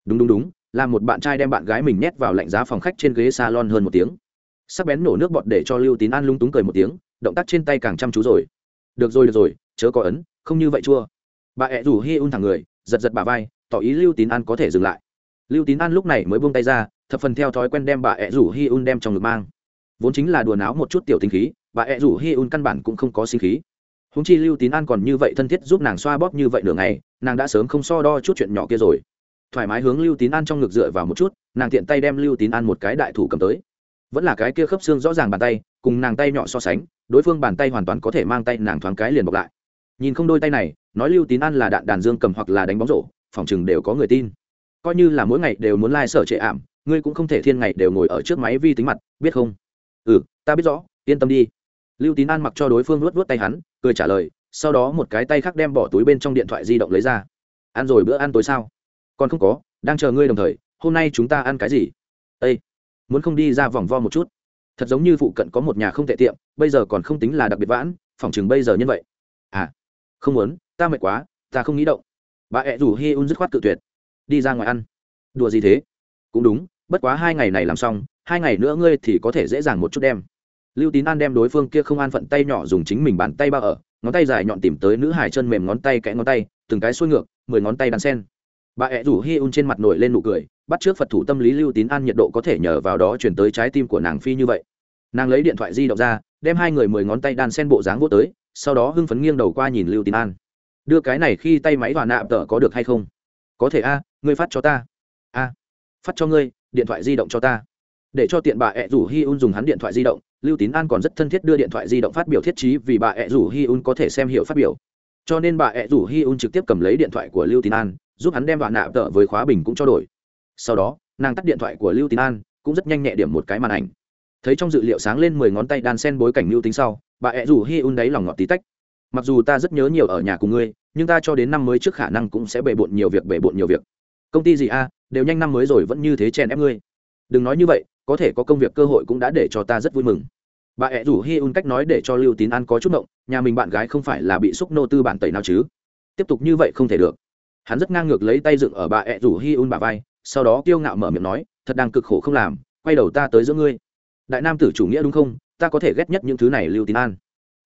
Đúng đúng đúng, là một bạn trai đem bạn gái mình nhét vào lạnh giá phòng khách trên ghế salon hơn một tiếng sắc bén nổ nước bọt để cho lưu tín an lung túng cười một tiếng, động tác trên tay càng chăm chú rồi. Được rồi được rồi, chớ có ấn, không như vậy chua. Bà ẹ rủ hi un thẳng người, giật giật bà vai, tỏ ý lưu tín an có thể dừng lại. Lưu tín an lúc này mới buông tay ra, thập phần theo thói quen đem bà ẹ rủ hi un đem trong ngực mang. Vốn chính là đùa náo một chút tiểu tinh khí, bà ẹ rủ hi un căn bản cũng không có sinh khí. Húng chi lưu tín an còn như vậy thân thiết giúp nàng xoa bóp như vậy nửa ngày, nàng đã sớm không so đo chút chuyện nhỏ kia rồi. Thoải mái hướng lưu tín an trong ngực dựa vào một chút, nàng tiện tay đem lưu tín an một cái đại thủ cầm tới vẫn là cái kia khớp xương rõ ràng bàn tay, cùng nàng tay nhỏ so sánh, đối phương bàn tay hoàn toàn có thể mang tay nàng thoáng cái liền bọc lại. Nhìn không đôi tay này, nói lưu tín an là đạn đàn dương cầm hoặc là đánh bóng rổ, phòng chừng đều có người tin. Coi như là mỗi ngày đều muốn lai、like、sở trệ ảm, ngươi cũng không thể thiên ngày đều ngồi ở trước máy vi tính mặt, biết không? Ừ ta biết rõ, yên tâm đi. Lưu tín an mặc cho đối phương luốt vớt tay hắn, cười trả lời, sau đó một cái tay khác đem bỏ túi bên trong điện thoại di động lấy ra. Ăn rồi bữa ăn tối sao? Còn không có, đang chờ ngươi đồng thời, hôm nay chúng ta ăn cái gì? Ây muốn không đi ra vòng vo một chút. Thật giống như phụ cận có một nhà không tệ tiệm, bây giờ còn không tính là đặc biệt vãn, phòng chừng bây giờ như vậy. À không muốn, ta mệt quá, ta không nghĩ động. Bà ẹ rủ hi un dứt khoát tự tuyệt. Đi ra ngoài ăn. Đùa gì thế? Cũng đúng, bất quá hai ngày này làm xong, hai ngày nữa ngươi thì có thể dễ dàng một chút đem. Lưu tín an đem đối phương kia không an phận tay nhỏ dùng chính mình bàn tay bao ở, ngón tay dài nhọn tìm tới nữ hải chân mềm ngón tay kẽ ngón tay, từng cái xuôi ngược, mười ngón tay đàn sen bà ẹ rủ hi un trên mặt nổi lên nụ cười, bắt trước phật thủ tâm lý lưu tín an nhiệt độ có thể nhờ vào đó chuyển tới trái tim của nàng phi như vậy. Nàng lấy điện thoại di động ra, đem hai người mười ngón tay đan sen bộ dáng vô tới, sau đó hưng phấn nghiêng đầu qua nhìn lưu tín an. Đưa cái này khi tay máy và nạm tờ có được hay không? Có thể a, ngươi phát cho ta. A, phát cho ngươi, điện thoại di động cho ta. Để cho tiện bà ẹ rủ hi un dùng hắn điện thoại di động, lưu tín an còn rất thân thiết đưa điện thoại di động phát biểu thiết trí vì bà ẹ rủ hi un có thể xem hiệu phát biểu. Cho nên bà ẹ rủ hi un trực tiếp cầm lấy điện thoại của lưu tín an giúp hắn đem đoạn nạ tợ với khóa bình cũng cho đổi. Sau đó, nàng tắt điện thoại của lưu tín an, cũng rất nhanh nhẹ điểm một cái màn ảnh. Thấy trong dự liệu sáng lên mười ngón tay đan sen bối cảnh lưu tính sau, bà ẹ rủ hi un đáy lòng ngọt tí tách. Mặc dù ta rất nhớ nhiều ở nhà cùng ngươi, nhưng ta cho đến năm mới trước khả năng cũng sẽ bề bộn nhiều việc, bề bộn nhiều việc. Công ty gì a, đều nhanh năm mới rồi vẫn như thế chèn ép ngươi. Đừng nói như vậy, có thể có công việc cơ hội cũng đã để cho ta rất vui mừng. Bà ẹ rủ hi un cách nói để cho lưu tín an có chút động nhà mình bạn gái không phải là bị xúc nô tư bản tẩy nào chứ. Tiếp tục như vậy không thể được hắn rất ngang ngược lấy tay dựng ở bà ẹ rủ hi un bà vai, sau đó kiêu ngạo mở miệng nói, thật đang cực khổ không làm, quay đầu ta tới giữa ngươi. Đại nam tử chủ nghĩa đúng không? Ta có thể ghét nhất những thứ này lưu tín an.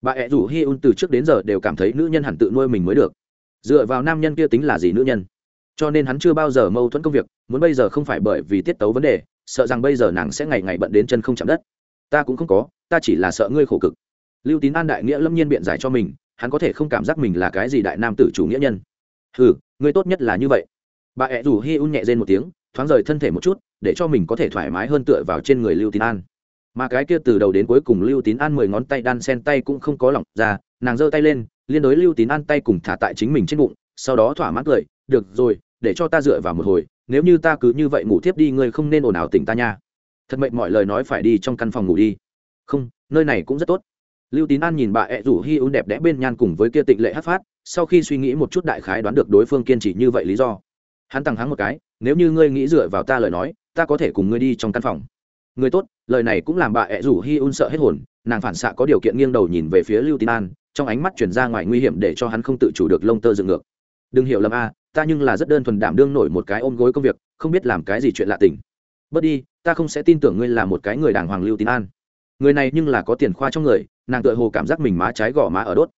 Bà ẹ rủ hi un từ trước đến giờ đều cảm thấy nữ nhân hẳn tự nuôi mình mới được. Dựa vào nam nhân kia tính là gì nữ nhân? Cho nên hắn chưa bao giờ mâu thuẫn công việc, muốn bây giờ không phải bởi vì tiết tấu vấn đề, sợ rằng bây giờ nàng sẽ ngày ngày bận đến chân không chạm đất. Ta cũng không có, ta chỉ là sợ ngươi khổ cực. Lưu tín an đại nghĩa lâm nhiên biện giải cho mình, hắn có thể không cảm giác mình là cái gì đại nam tử chủ nghĩa nhân ừ ngươi tốt nhất là như vậy. Bà ẹ rủ hi un nhẹ rên một tiếng, thoáng rời thân thể một chút, để cho mình có thể thoải mái hơn tựa vào trên người lưu tín an. Mà cái kia từ đầu đến cuối cùng lưu tín an mười ngón tay đan sen tay cũng không có lỏng ra, nàng giơ tay lên, liên đối lưu tín an tay cùng thả tại chính mình trên bụng, sau đó thỏa mãn cười, được rồi, để cho ta dựa vào một hồi, nếu như ta cứ như vậy ngủ tiếp đi, ngươi không nên ồn ào tỉnh ta nha. Thật mệnh mọi lời nói phải đi trong căn phòng ngủ đi. Không, nơi này cũng rất tốt. Lưu tín an nhìn bà ẹ rủ hi un đẹp đẽ bên nhan cùng với kia tịnh lệ hát phát sau khi suy nghĩ một chút đại khái đoán được đối phương kiên trì như vậy lý do, hắn tăng hắng một cái, nếu như ngươi nghĩ dựa vào ta lời nói, ta có thể cùng ngươi đi trong căn phòng. Người tốt, lời này cũng làm bà ẹ rủ hi un sợ hết hồn, nàng phản xạ có điều kiện nghiêng đầu nhìn về phía lưu tín an, trong ánh mắt chuyển ra ngoài nguy hiểm để cho hắn không tự chủ được lông tơ dựng ngược. Đừng hiểu lầm a, ta nhưng là rất đơn thuần đảm đương nổi một cái ôm gối công việc, không biết làm cái gì chuyện lạ tình. Bớt đi, ta không sẽ tin tưởng ngươi là một cái người đàng hoàng lưu tín an. Người này nhưng là có tiền khoa trong người, nàng tựa hồ cảm giác mình má trái gò má ở đốt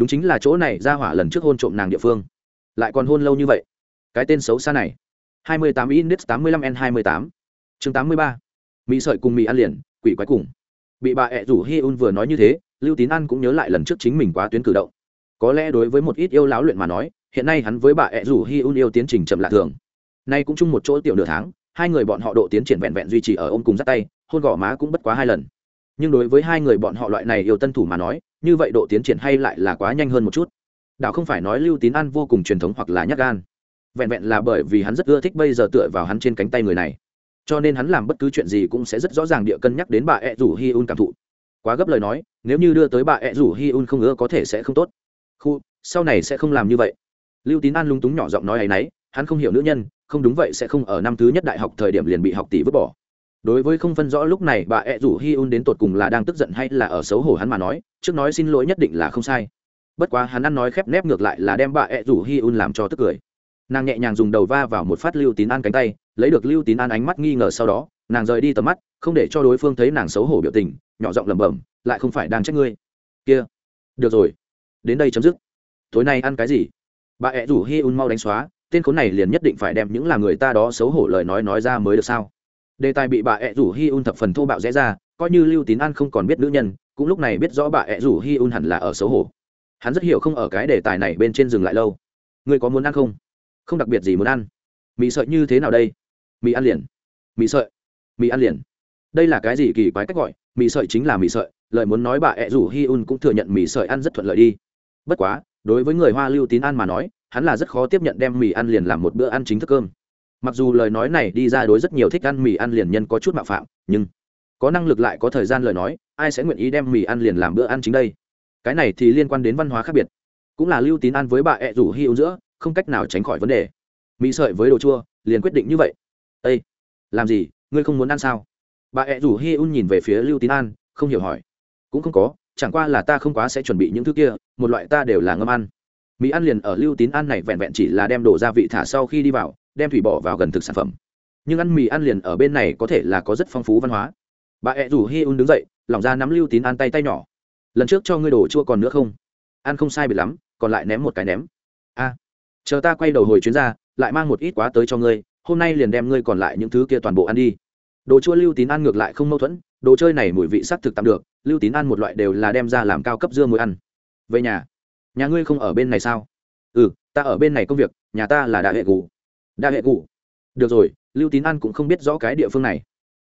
đúng chính là chỗ này ra hỏa lần trước hôn trộm nàng địa phương. Lại còn hôn lâu như vậy. Cái tên xấu xa này. 28 index 85 n 28 chương 83 mỹ sợi cùng mỹ ăn liền, quỷ quái cùng. Bị bà ẹ rủ hi un vừa nói như thế, lưu tín an cũng nhớ lại lần trước chính mình quá tuyến cử động. Có lẽ đối với một ít yêu láo luyện mà nói, hiện nay hắn với bà ẹ rủ hi un yêu tiến trình chậm lạ thường. Nay cũng chung một chỗ tiểu nửa tháng, hai người bọn họ độ tiến triển vẹn vẹn duy trì ở ôm cùng dắt tay, hôn gò má cũng bất quá hai lần. Nhưng đối với hai người bọn họ loại này yêu tân thủ mà nói như vậy độ tiến triển hay lại là quá nhanh hơn một chút. Đạo không phải nói lưu tín an vô cùng truyền thống hoặc là nhát gan. Vẹn vẹn là bởi vì hắn rất ưa thích bây giờ tựa vào hắn trên cánh tay người này. Cho nên hắn làm bất cứ chuyện gì cũng sẽ rất rõ ràng địa cân nhắc đến bà e ẹ rủ hi un cảm thụ. Quá gấp lời nói, nếu như đưa tới bà e ẹ rủ hi un không ưa có thể sẽ không tốt. Khu, sau này sẽ không làm như vậy. Lưu tín an lung túng nhỏ giọng nói ấ y n ấ y hắn không hiểu nữ nhân, không đúng vậy sẽ không ở năm thứ nhất đại học thời điểm liền bị học tỷ vứt bỏ đối với không phân rõ lúc này bà ẹ rủ hi un đến tột cùng là đang tức giận hay là ở xấu hổ hắn mà nói, trước nói xin lỗi nhất định là không sai. Bất quá hắn ăn nói khép nép ngược lại là đem bà ẹ rủ hi un làm cho tức cười. Nàng nhẹ nhàng dùng đầu va vào một phát lưu tín an cánh tay, lấy được lưu tín an ánh mắt nghi ngờ sau đó, nàng rời đi tầm mắt, không để cho đối phương thấy nàng xấu hổ biểu tình, nhỏ giọng lẩm bẩm, lại không phải đang trách ngươi. Kia, được rồi. Đến đây chấm dứt. Tối nay ăn cái gì? Bà ẹ rủ hi un mau đánh xóa, tên khốn này liền nhất định phải đem những là người ta đó xấu hổ lời nói nói ra mới được sao? Đề tài bị bà ẹ rủ hi un thập phần thô bạo rẽ ra, coi như lưu tín an không còn biết nữ nhân, cũng lúc này biết rõ bà ẹ rủ hi un hẳn là ở xấu hổ. Hắn rất hiểu không ở cái đề tài này bên trên dừng lại lâu. Ngươi có muốn ăn không? Không đặc biệt gì muốn ăn. Mì sợi như thế nào đây? Mì ăn liền. Mì sợi. Mì ăn liền. Đây là cái gì kỳ quái cách gọi? Mì sợi chính là mì sợi, lời muốn nói bà ẹ rủ hi un cũng thừa nhận mì sợi ăn rất thuận lợi đi. Bất quá, đối với người hoa lưu tín ăn mà nói, hắn là rất khó tiếp nhận đem mì ăn liền làm một bữa ăn chính thức cơm mặc dù lời nói này đi ra đối rất nhiều thích ăn mì ăn liền nhân có chút mạo phạm, nhưng có năng lực lại có thời gian lời nói, ai sẽ nguyện ý đem mì ăn liền làm bữa ăn chính đây? Cái này thì liên quan đến văn hóa khác biệt. Cũng là lưu tín ăn với bà ẹ rủ hy ưu giữa, không cách nào tránh khỏi vấn đề. Mì sợi với đồ chua, liền quyết định như vậy. Ây làm gì? Ngươi không muốn ăn sao? Bà ẹ rủ hi un nhìn về phía lưu tín an, không hiểu hỏi. Cũng không có, chẳng qua là ta không quá sẽ chuẩn bị những thứ kia, một loại ta đều là ngâm ăn. Mì ăn liền ở lưu tín ăn này vẹn vẹn chỉ là đem đồ gia vị thả sau khi đi vào đem thủy bỏ vào gần thực sản phẩm. Nhưng ăn mì ăn liền ở bên này có thể là có rất phong phú văn hóa. Bà ẹ rủ hi un đứng dậy, lỏng ra nắm lưu tín ăn tay tay nhỏ. Lần trước cho ngươi đổ chua còn nữa không? Ăn không sai bị lắm, còn lại ném một cái ném. A, chờ ta quay đầu hồi chuyến ra, lại mang một ít quá tới cho ngươi, hôm nay liền đem ngươi còn lại những thứ kia toàn bộ ăn đi. Đồ chua lưu tín ăn ngược lại không mâu thuẫn, đồ chơi này mùi vị sắc thực tạm được, lưu tín ăn một loại đều là đem ra làm cao cấp dưa muối ăn. Về nhà nhà ngươi không ở bên này sao? Ừ ta ở bên này công việc, nhà ta là đại hệ gù đại hệ cụ. Được rồi, lưu tín an cũng không biết rõ cái địa phương này.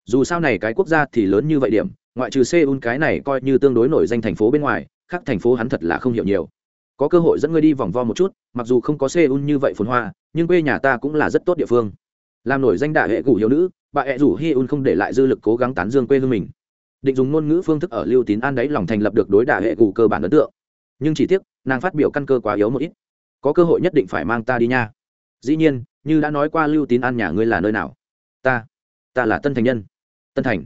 Dù sao này cái quốc gia thì lớn như vậy điểm, ngoại trừ seoul cái này coi như tương đối nổi danh thành phố bên ngoài, khác thành phố hắn thật là không hiểu nhiều. Có cơ hội dẫn ngươi đi vòng vo một chút, mặc dù không có seoul như vậy phồn hoa, nhưng quê nhà ta cũng là rất tốt địa phương. Làm nổi danh đại hệ cụ hiếu nữ, bà hẹ rủ hi un không để lại dư lực cố gắng tán dương quê hương mình. Định dùng ngôn ngữ phương thức ở lưu tín an đấy lòng thành lập được đối đả hệ cụ cơ bản ấn tượng. Nhưng chỉ tiếc, nàng phát biểu căn cơ quá yếu một ít. Có cơ hội nhất định phải mang ta đi nha. Dĩ nhiên như đã nói qua lưu tín an nhà ngươi là nơi nào? Ta ta là tân thành nhân. Tân thành.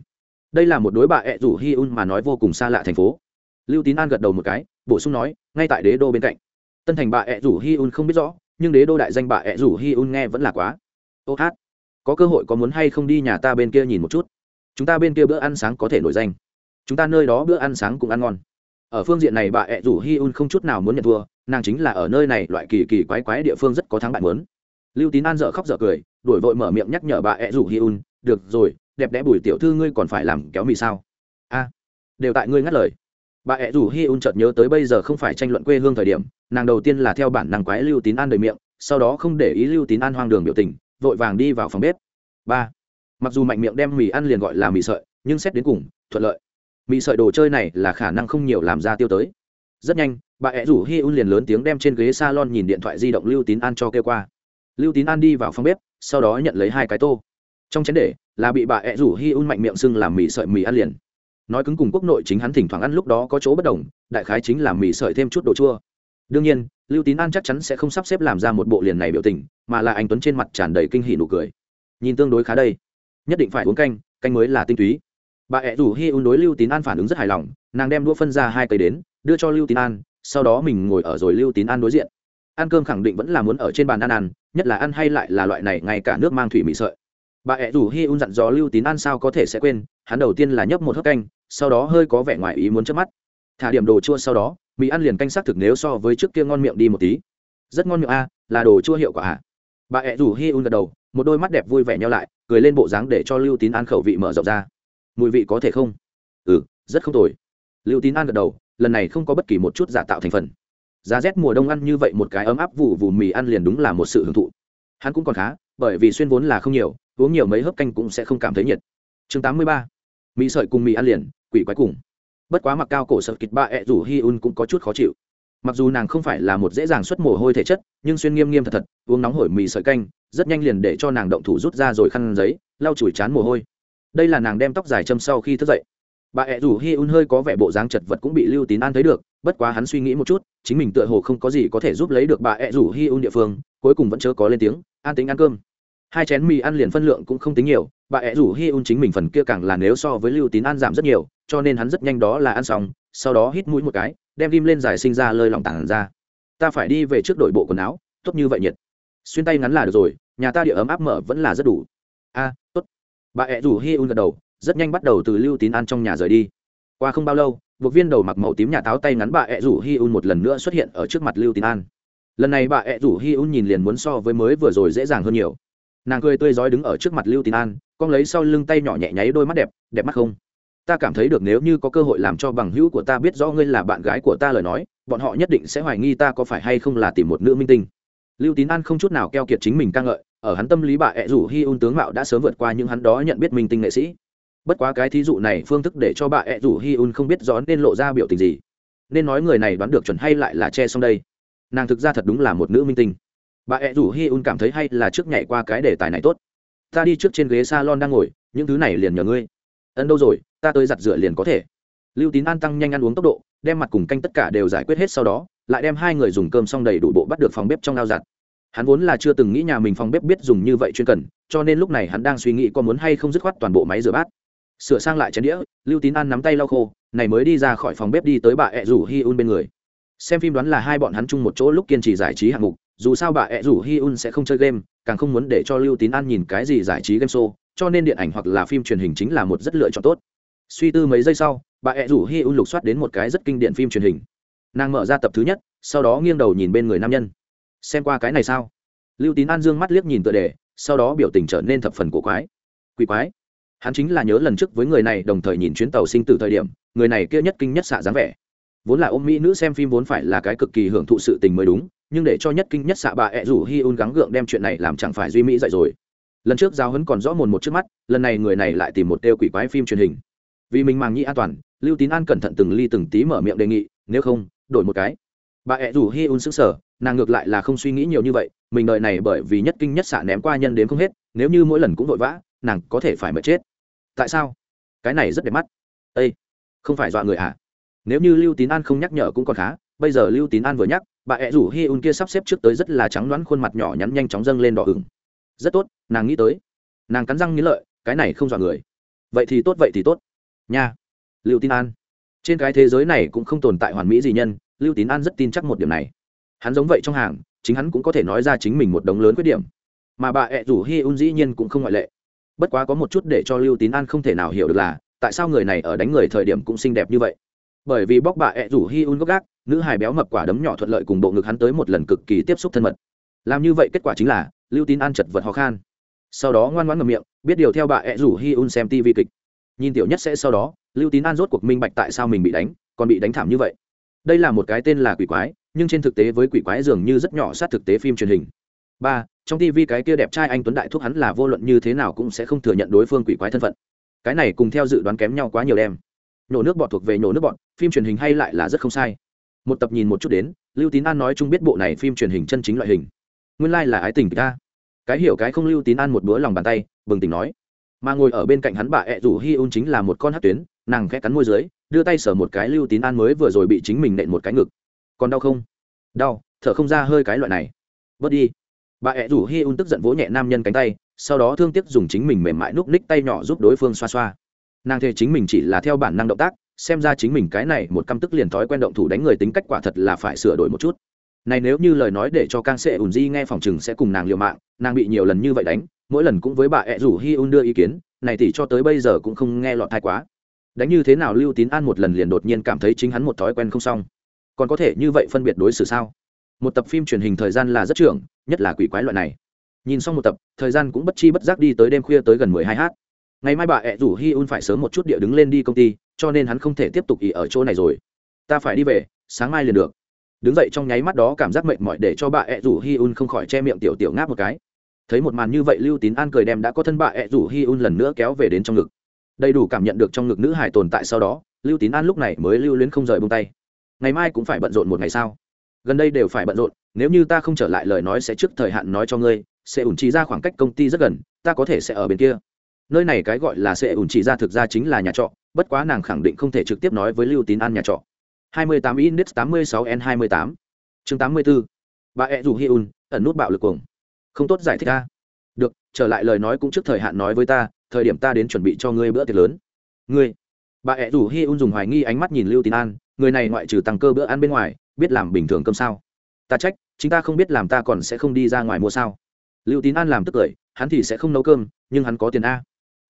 Đây là một đối bà ẹ rủ hi un mà nói vô cùng xa lạ thành phố. Lưu tín an gật đầu một cái, bổ sung nói, ngay tại đế đô bên cạnh. Tân thành bà ẹ rủ hi un không biết rõ, nhưng đế đô đại danh bà ẹ rủ hi un nghe vẫn là quá. Ô hát, có cơ hội có muốn hay không đi nhà ta bên kia nhìn một chút? Chúng ta bên kia bữa ăn sáng có thể nổi danh. Chúng ta nơi đó bữa ăn sáng cũng ăn ngon. Ở phương diện này bà ẹ rủ hi un không chút nào muốn nhận thua, nàng chính là ở nơi này loại kỳ kỳ quái quái địa phương rất có thắng bạn muốn lưu tín an dợ khóc dợ cười, đổi vội mở miệng nhắc nhở bà ẹ rủ hi un, được rồi, đẹp đẽ bùi tiểu thư ngươi còn phải làm kéo mì sao? A, đều tại ngươi ngắt lời. Bà ẹ rủ hi un chợt nhớ tới bây giờ không phải tranh luận quê hương thời điểm, nàng đầu tiên là theo bản năng quái lưu tín an đời miệng, sau đó không để ý lưu tín an hoang đường biểu tình, vội vàng đi vào phòng bếp. Ba, mặc dù mạnh miệng đem mì ăn liền gọi là mì sợi, nhưng xét đến cùng, thuận lợi. Mì sợi đồ chơi này là khả năng không nhiều làm ra tiêu tới. Rất nhanh, bà ẹ rủ hi un liền lớn tiếng đem trên ghế s a lon nhìn điện thoại di động lưu tín an cho kêu qua lưu tín an đi vào phòng bếp, sau đó nhận lấy hai cái tô. Trong chén để là bị bà ẹ rủ hi un mạnh miệng sưng làm mì sợi mì ăn liền. Nói cứng cùng quốc nội chính hắn thỉnh thoảng ăn lúc đó có chỗ bất đồng, đại khái chính là mì sợi thêm chút đồ chua. Đương nhiên, lưu tín an chắc chắn sẽ không sắp xếp làm ra một bộ liền này biểu tình, mà là anh tuấn trên mặt tràn đầy kinh hỉ nụ cười. Nhìn tương đối khá đây. Nhất định phải uống canh canh mới là tinh túy. Bà ẹ rủ hi un đối lưu tín an phản ứng rất hài lòng, nàng đem đũa phân ra hai cây đến, đưa cho lưu tín an, sau đó mình ngồi ở rồi lưu tín an đối diện. Ăn cơm khẳng định vẫn là muốn ở trên bàn ăn ăn nhất là ăn hay lại là loại này, ngay cả nước mang thủy mị sợi. Bà ẹ rủ hi un dặn dò lưu tín ăn sao có thể sẽ quên, hắn đầu tiên là nhấp một hớp canh, sau đó hơi có vẻ ngoài ý muốn chớp mắt. Thả điểm đồ chua sau đó, mì ăn liền canh xác thực nếu so với trước kia ngon miệng đi một tí. Rất ngon miệng a, là đồ chua hiệu quả à? Bà ẹ rủ hi un gật đầu, một đôi mắt đẹp vui vẻ nhau lại, cười lên bộ dáng để cho lưu tín ăn khẩu vị mở rộng ra. Mùi vị có thể không? Ừ rất không tồi. Lưu tín ăn gật đầu, lần này không có bất kỳ một chút giả tạo thành phần giá rét mùa đông ăn như vậy một cái ấm áp vụ vụ mì ăn liền đúng là một sự hưởng thụ. Hắn cũng còn khá, bởi vì xuyên vốn là không nhiều, uống nhiều mấy hớp canh cũng sẽ không cảm thấy nhiệt. Chương tám mươi ba, mì sợi cùng mì ăn liền, quỷ quái cùng. Bất quá mặc cao cổ sợ kịch ba ẹ rủ hi un cũng có chút khó chịu. Mặc dù nàng không phải là một dễ dàng xuất mồ hôi thể chất, nhưng xuyên nghiêm nghiêm thật thật, uống nóng hổi mì sợi canh, rất nhanh liền để cho nàng động thủ rút ra rồi khăn giấy, lau chùi chán mồ hôi. Đây là nàng đem tóc dài châm sau khi thức dậy. Bà ẹ rủ hi un hơi có vẻ bộ dáng chật vật cũng bị lưu tín an thấy được bất quá hắn suy nghĩ một chút, chính mình tựa hồ không có gì có thể giúp lấy được bà ẹ rủ hi un địa phương, cuối cùng vẫn chớ có lên tiếng, an tính ăn cơm. Hai chén mì ăn liền phân lượng cũng không tính nhiều, bà ẹ rủ hi un chính mình phần kia càng là nếu so với lưu tín ăn giảm rất nhiều, cho nên hắn rất nhanh đó là ăn xong, sau đó hít mũi một cái, đem ghim lên giải sinh ra lơi lòng tảng ra. Ta phải đi về trước đội bộ quần áo, tốt như vậy nhiệt. Xuyên tay ngắn là được rồi, nhà ta địa ấm áp mở vẫn là rất đủ. A, tốt. Bà ẹ rủ hi un gật đầu, rất nhanh bắt đầu từ lưu tín ăn trong nhà rời đi. Qua không bao lâu buộc viên đầu mặc màu tím nhà táo tay ngắn bà ẹ rủ hi un một lần nữa xuất hiện ở trước mặt lưu tín an. Lần này bà ẹ rủ hi un nhìn liền muốn so với mới vừa rồi dễ dàng hơn nhiều. Nàng cười tươi rói đứng ở trước mặt lưu tín an, con lấy sau lưng tay nhỏ nhẹ nháy đôi mắt đẹp đẹp mắt không? Ta cảm thấy được nếu như có cơ hội làm cho bằng hữu của ta biết rõ ngươi là bạn gái của ta lời nói, bọn họ nhất định sẽ hoài nghi ta có phải hay không là tìm một nữ minh tinh. Lưu tín an không chút nào keo kiệt chính mình ca ngợi, ở hắn tâm lý bà ẹ rủ hi un tướng mạo đã sớm vượt qua những hắn đó nhận biết minh tinh nghệ sĩ bất quá cái thí dụ này phương thức để cho bà ẹ rủ hi un không biết rõ nên lộ ra biểu tình gì. Nên nói người này đoán được chuẩn hay lại là che xong đây. Nàng thực ra thật đúng là một nữ minh tinh. Bà ẹ rủ hi un cảm thấy hay là trước nhảy qua cái đề tài này tốt. Ta đi trước trên ghế s a lon đang ngồi, những thứ này liền nhờ ngươi. Ấn đâu rồi, ta tới giặt rửa liền có thể. Lưu tín an tăng nhanh ăn uống tốc độ, đem mặt cùng canh tất cả đều giải quyết hết sau đó, lại đem hai người dùng cơm xong đầy đủ bộ bắt được phòng bếp trong ao giặt. Hắn vốn là chưa từng nghĩ nhà mình phòng bếp biết dùng như vậy chuyên cần, cho nên lúc này hắn đang suy nghĩ có muốn hay không dứt khoát toàn bộ máy rửa bát sửa sang lại chén đĩa, lưu tín an nắm tay lau khô, này mới đi ra khỏi phòng bếp đi tới bà ẹ rủ hi un bên người. Xem phim đoán là hai bọn hắn chung một chỗ lúc kiên trì giải trí hạng mục, dù sao bà ẹ rủ hi un sẽ không chơi game, càng không muốn để cho lưu tín an nhìn cái gì giải trí game show, cho nên điện ảnh hoặc là phim truyền hình chính là một rất lựa chọn tốt. Suy tư mấy giây sau, bà ẹ rủ hi un lục soát đến một cái rất kinh điện phim truyền hình. Nàng mở ra tập thứ nhất, sau đó nghiêng đầu nhìn bên người nam nhân. Xem qua cái này sao? Lưu tín an dương mắt liếc nhìn tựa đề, sau đó biểu tình trở nên thập phần cổ quái. Quỷ quái hắn chính là nhớ lần trước với người này đồng thời nhìn chuyến tàu sinh tử thời điểm, người này kia nhất kinh nhất xạ dáng vẻ. Vốn là ôm mỹ nữ xem phim vốn phải là cái cực kỳ hưởng thụ sự tình mới đúng, nhưng để cho nhất kinh nhất xạ bà ẹ rủ hi un gắng gượng đem chuyện này làm chẳng phải duy mỹ dạy rồi. Lần trước giao hấn còn rõ mồn một trước mắt, lần này người này lại tìm một tiêu quỷ quái phim truyền hình. Vì mình màng nhĩ an toàn, lưu tín an cẩn thận từng ly từng tí mở miệng đề nghị, nếu không, đổi một cái. Bà ẹ rủ hi un sức sở nàng ngược lại là không suy nghĩ nhiều như vậy, mình đợi này bởi vì nhất kinh nhất xạ ném qua nhân đến không hết, nếu như mỗi lần cũng vội vã nàng có thể phải mệt chết. Tại sao? Cái này rất đẹp mắt. Ây không phải dọa người à? Nếu như lưu tín an không nhắc nhở cũng còn khá, bây giờ lưu tín an vừa nhắc, bà ẹ rủ hi un kia sắp xếp trước tới rất là trắng đoán khuôn mặt nhỏ nhắn nhanh chóng dâng lên đỏ ửng. Rất tốt, nàng nghĩ tới. Nàng cắn răng nghĩ lợi, cái này không dọa người. Vậy thì tốt, vậy thì tốt. Nha. Lưu tín an. Trên cái thế giới này cũng không tồn tại hoàn mỹ gì nhân, lưu tín an rất tin chắc một điểm này. Hắn giống vậy trong hàng, chính hắn cũng có thể nói ra chính mình một đống lớn khuyết điểm. Mà bà ẹ rủ hi un dĩ nhiên cũng không ngoại lệ bất quá có một chút để cho lưu tín an không thể nào hiểu được là, tại sao người này ở đánh người thời điểm cũng xinh đẹp như vậy. Bởi vì bóc bà ẹ rủ hi un gốc gác, nữ hài béo mập quả đấm nhỏ thuận lợi cùng bộ ngực hắn tới một lần cực kỳ tiếp xúc thân mật. Làm như vậy kết quả chính là, lưu tín an chật vật ho khan. Sau đó ngoan ngoãn ngầm miệng, biết điều theo bà ẹ rủ hi un xem tv kịch. Nhìn tiểu nhất sẽ sau đó, lưu tín an rốt cuộc minh bạch tại sao mình bị đánh, còn bị đánh thảm như vậy. Đây là một cái tên là quỷ quái, nhưng trên thực tế với quỷ quái dường như rất nhỏ sát thực tế phim truyền hình ba, trong tv cái kia đẹp trai anh tuấn đại thúc hắn là vô luận như thế nào cũng sẽ không thừa nhận đối phương quỷ quái thân phận. Cái này cùng theo dự đoán kém nhau quá nhiều đem. Nhổ nước bọt thuộc về nhổ nước bọt, phim truyền hình hay lại là rất không sai. Một tập nhìn một chút đến, lưu tín an nói chung biết bộ này phim truyền hình chân chính loại hình. Nguyên lai、like、là ái tình ta. Cái hiểu cái không lưu tín an một bữa lòng bàn tay, bừng tỉnh nói. Mà ngồi ở bên cạnh hắn bà ẹ rủ hi un chính là một con hát tuyến, nàng khẽ cắn môi dưới, đưa tay sờ một cái lưu tín an mới vừa rồi bị chính mình nện một cái ngực. Còn đau không? Đau, thở không ra hơi cái loại này. Bớt đi bà ẹ rủ hi un tức giận vỗ nhẹ nam nhân cánh tay sau đó thương tiếc dùng chính mình mềm mại núp ních tay nhỏ giúp đối phương xoa xoa nàng thề chính mình chỉ là theo bản năng động tác xem ra chính mình cái này một căm tức liền thói quen động thủ đánh người tính cách quả thật là phải sửa đổi một chút này nếu như lời nói để cho càng sệ ùn di nghe phòng chừng sẽ cùng nàng liều mạng, nàng bị nhiều lần như vậy đánh, mỗi lần cũng với bà ẹ rủ hi un đưa ý kiến, này thì cho tới bây giờ cũng không nghe lọt thai quá. Đánh như thế nào lưu tín an một lần liền đột nhiên cảm thấy chính hắn một thói quen không xong. Còn có thể như vậy phân biệt đối xử sao? Một tập phim truyền hình thời gian là rất trưởng, nhất là quỷ quái loại này. Nhìn xong một tập, thời gian cũng bất chi bất giác đi tới đêm khuya tới gần mười hai h ngày mai bà ẹ rủ hi un phải sớm một chút địa đứng lên đi công ty, cho nên hắn không thể tiếp tục ỉ ở chỗ này rồi. Ta phải đi về, sáng mai liền được. Đứng dậy trong nháy mắt đó cảm giác mệt mỏi để cho bà ẹ rủ hi un không khỏi che miệng tiểu tiểu ngáp một cái. Thấy một màn như vậy lưu tín an cười đem đã có thân bà ẹ rủ hi un lần nữa kéo về đến trong ngực. Đầy đủ cảm nhận được trong ngực nữ hải tồn tại sau đó, lưu tín an lúc này mới lưu luyến không rời bông tay. Ngày mai cũng phải bận rộn một ngày sao? Gần đây đều phải bận rộn, nếu như ta không trở lại lời nói sẽ trước thời hạn nói cho ngươi, sẽ ủn trí ra khoảng cách công ty rất gần, ta có thể sẽ ở bên kia. Nơi này cái gọi là sẽ ủn trí ra thực ra chính là nhà trọ, bất quá nàng khẳng định không thể trực tiếp nói với lưu tín an nhà trọ. 28 index 86 n 28 chương 84 bà ẹ rủ hi un, ẩn nút bạo lực cuồng. Không tốt giải thích ta được, trở lại lời nói cũng trước thời hạn nói với ta, thời điểm ta đến chuẩn bị cho ngươi bữa tiệc lớn. Ngươi. Bà ẹ rủ hi un dùng hoài nghi ánh mắt nhìn lưu tín an, người này ngoại trừ tăng cơ bữa ăn bên ngoài biết làm bình thường cơm sao? Ta trách, chính ta không biết làm ta còn sẽ không đi ra ngoài mua sao. Lưu tín an làm tức cười, hắn thì sẽ không nấu cơm, nhưng hắn có tiền a.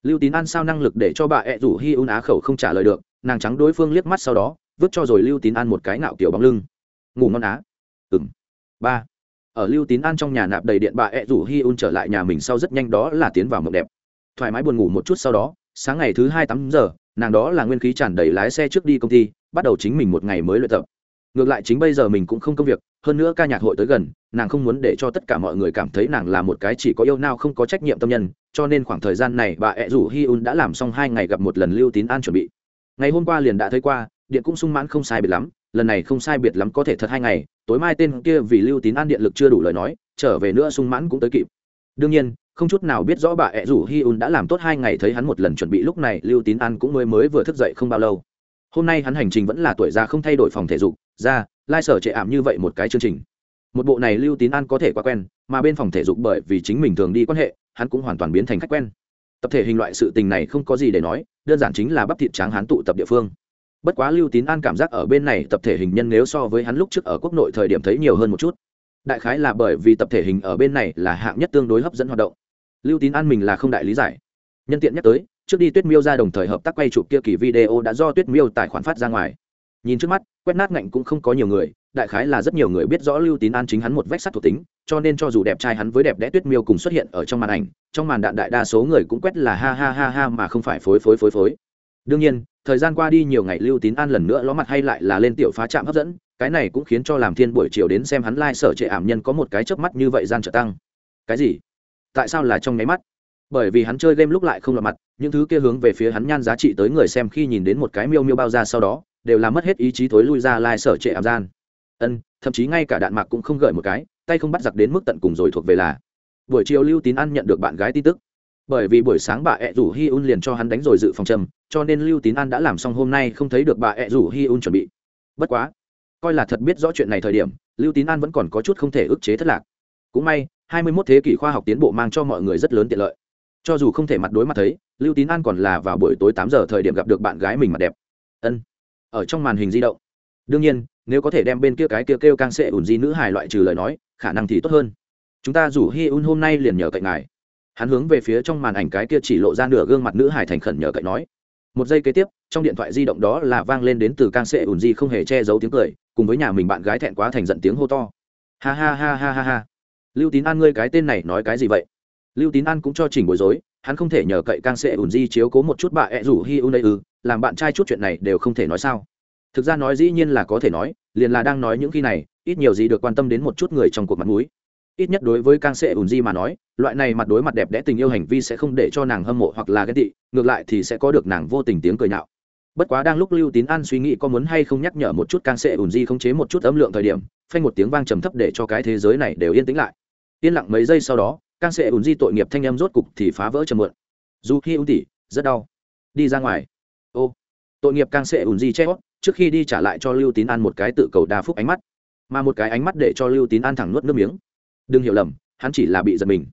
Lưu tín an sao năng lực để cho bà ẹ rủ hi un á khẩu không trả lời được, nàng trắng đối phương liếc mắt sau đó, vứt cho rồi lưu tín an một cái nạo kiểu bóng lưng. Ngủ ngon á. Ừng ba. Ở lưu tín an trong nhà nạp đầy điện, bà ẹ rủ hi un trở lại nhà mình sau rất nhanh đó là tiến vào mộng đẹp. Thoải mái buồn ngủ một chút sau đó, sáng ngày thứ hai tám giờ, nàng đó là nguyên khí tràn đầy lái xe trước đi công ty, bắt đầu chính mình một ngày mới luyện tập ngược lại chính bây giờ mình cũng không công việc, hơn nữa ca nhạc hội tới gần, nàng không muốn để cho tất cả mọi người cảm thấy nàng là một cái chỉ có yêu nào không có trách nhiệm tâm nhân, cho nên khoảng thời gian này bà ẹ rủ hi un đã làm xong hai ngày gặp một lần lưu tín an chuẩn bị. Ngày hôm qua liền đã thấy qua, điện cũng sung mãn không sai biệt lắm, lần này không sai biệt lắm có thể thật hai ngày, tối mai tên kia vì lưu tín an điện lực chưa đủ lời nói, trở về nữa sung mãn cũng tới kịp. Đương nhiên, không chút nào biết rõ bà ẹ rủ hi un đã làm tốt hai ngày thấy hắn một lần chuẩn bị, lúc này lưu tín an cũng mới mới vừa thức dậy không bao lâu hôm nay hắn hành trình vẫn là tuổi già không thay đổi phòng thể dục ra lai sở trệ ảm như vậy một cái chương trình. Một bộ này lưu tín an có thể quá quen, mà bên phòng thể dục bởi vì chính mình thường đi quan hệ, hắn cũng hoàn toàn biến thành khách quen. Tập thể hình loại sự tình này không có gì để nói, đơn giản chính là bắp thịt tráng hắn tụ tập địa phương. Bất quá lưu tín an cảm giác ở bên này tập thể hình nhân nếu so với hắn lúc trước ở quốc nội thời điểm thấy nhiều hơn một chút. Đại khái là bởi vì tập thể hình ở bên này là hạng nhất tương đối hấp dẫn hoạt động. Lưu tín an mình là không đại lý giải. Nhân tiện nhắc tới trước đi tuyết miêu ra đồng thời hợp tác quay chụp kia kỳ video đã do tuyết miêu tài khoản phát ra ngoài. Nhìn trước mắt, quét nát ngạnh cũng không có nhiều người, đại khái là rất nhiều người biết rõ lưu tín an chính hắn một vách sắt thuộc tính, cho nên cho dù đẹp trai hắn với đẹp đẽ tuyết miêu cùng xuất hiện ở trong màn ảnh, trong màn đạn đại đa số người cũng quét là ha ha ha ha mà không phải phối phối phối phối. Đương nhiên, thời gian qua đi nhiều ngày lưu tín an lần nữa ló mặt hay lại là lên tiểu phá trạm hấp dẫn, cái này cũng khiến cho làm thiên buổi chiều đến xem hắn lai、like、sở trệ ảm nhân có một cái chớp mắt như vậy gian trở tăng. Cái gì? Tại sao là trong nháy mắt? Bởi vì hắn chơi game lúc lại không lọt mặt những thứ kia hướng về phía hắn nhan giá trị tới người xem khi nhìn đến một cái miêu miêu bao ra sau đó, đều làm mất hết ý chí thối lui ra lai sở trệ ảm gian. Ân, thậm chí ngay cả đạn mạc cũng không gợi một cái, tay không bắt giặc đến mức tận cùng rồi thuộc về là. Buổi chiều lưu tín ăn nhận được bạn gái tin tức. Bởi vì buổi sáng bà ẹ rủ hi un liền cho hắn đánh rồi dự phòng trầm, cho nên lưu tín an đã làm xong hôm nay không thấy được bà ẹ rủ hi un chuẩn bị. Bất quá, coi là thật biết rõ chuyện này thời điểm, lưu tín an vẫn còn có chút không thể ức chế thất lạc. Cũng may, hai mươi 21 thế kỷ khoa học tiến bộ mang cho mọi người rất lớn tiện lợi cho dù không thể mặt đối mặt thấy, lưu tín an còn là vào buổi tối tám giờ thời điểm gặp được bạn gái mình mặt đẹp. Ân, ở trong màn hình di động. Đương nhiên, nếu có thể đem bên kia cái kia kêu càng sệ ủn di nữ hài loại trừ lời nói, khả năng thì tốt hơn. Chúng ta rủ hi un hôm nay liền nhờ cạnh ngài. Hắn hướng về phía trong màn ảnh cái kia chỉ lộ ra nửa gương mặt nữ hài thành khẩn nhờ cậy nói. Một giây kế tiếp, trong điện thoại di động đó là vang lên đến từ càng sệ ủn di không hề che giấu tiếng cười, cùng với nhà mình bạn gái thẹn quá thành giận tiếng hô to. Ha ha ha ha ha ha. Lưu tín an ngươi cái tên này nói cái gì vậy? Lưu tín an cũng cho chỉnh bối rối, hắn không thể nhờ cậy càng sẽ ủn di chiếu cố một chút bà ẹ rủ hi un đây ư, làm bạn trai chút chuyện này đều không thể nói sao. Thực ra nói dĩ nhiên là có thể nói, liền là đang nói những khi này, ít nhiều gì được quan tâm đến một chút người trong cuộc mặt mũi. Ít nhất đối với càng sẽ ủn di mà nói, loại này mặt đối mặt đẹp đẽ tình yêu hành vi sẽ không để cho nàng hâm mộ hoặc là ghét tị, ngược lại thì sẽ có được nàng vô tình tiếng cười nhạo bất quá đang lúc lưu tín an suy nghĩ có muốn hay không nhắc nhở một chút càng sẽ ủn di không chế một chút âm lượng thời điểm, phanh một tiếng vang trầm thấp để cho cái thế giới này đều yên tĩnh lại. Yên lặng mấy giây sau đó càng sệ ùn di tội nghiệp thanh âm rốt cục thì phá vỡ trầm mượn dù khi ùn tỉ, rất đau. Đi ra ngoài. Ô. Tội nghiệp càng sệ ùn di che trước khi đi trả lại cho lưu tín an một cái tự cầu đa phúc ánh mắt. Mà một cái ánh mắt để cho lưu tín an thẳng nuốt nước miếng. Đừng hiểu lầm, hắn chỉ là bị giật mình.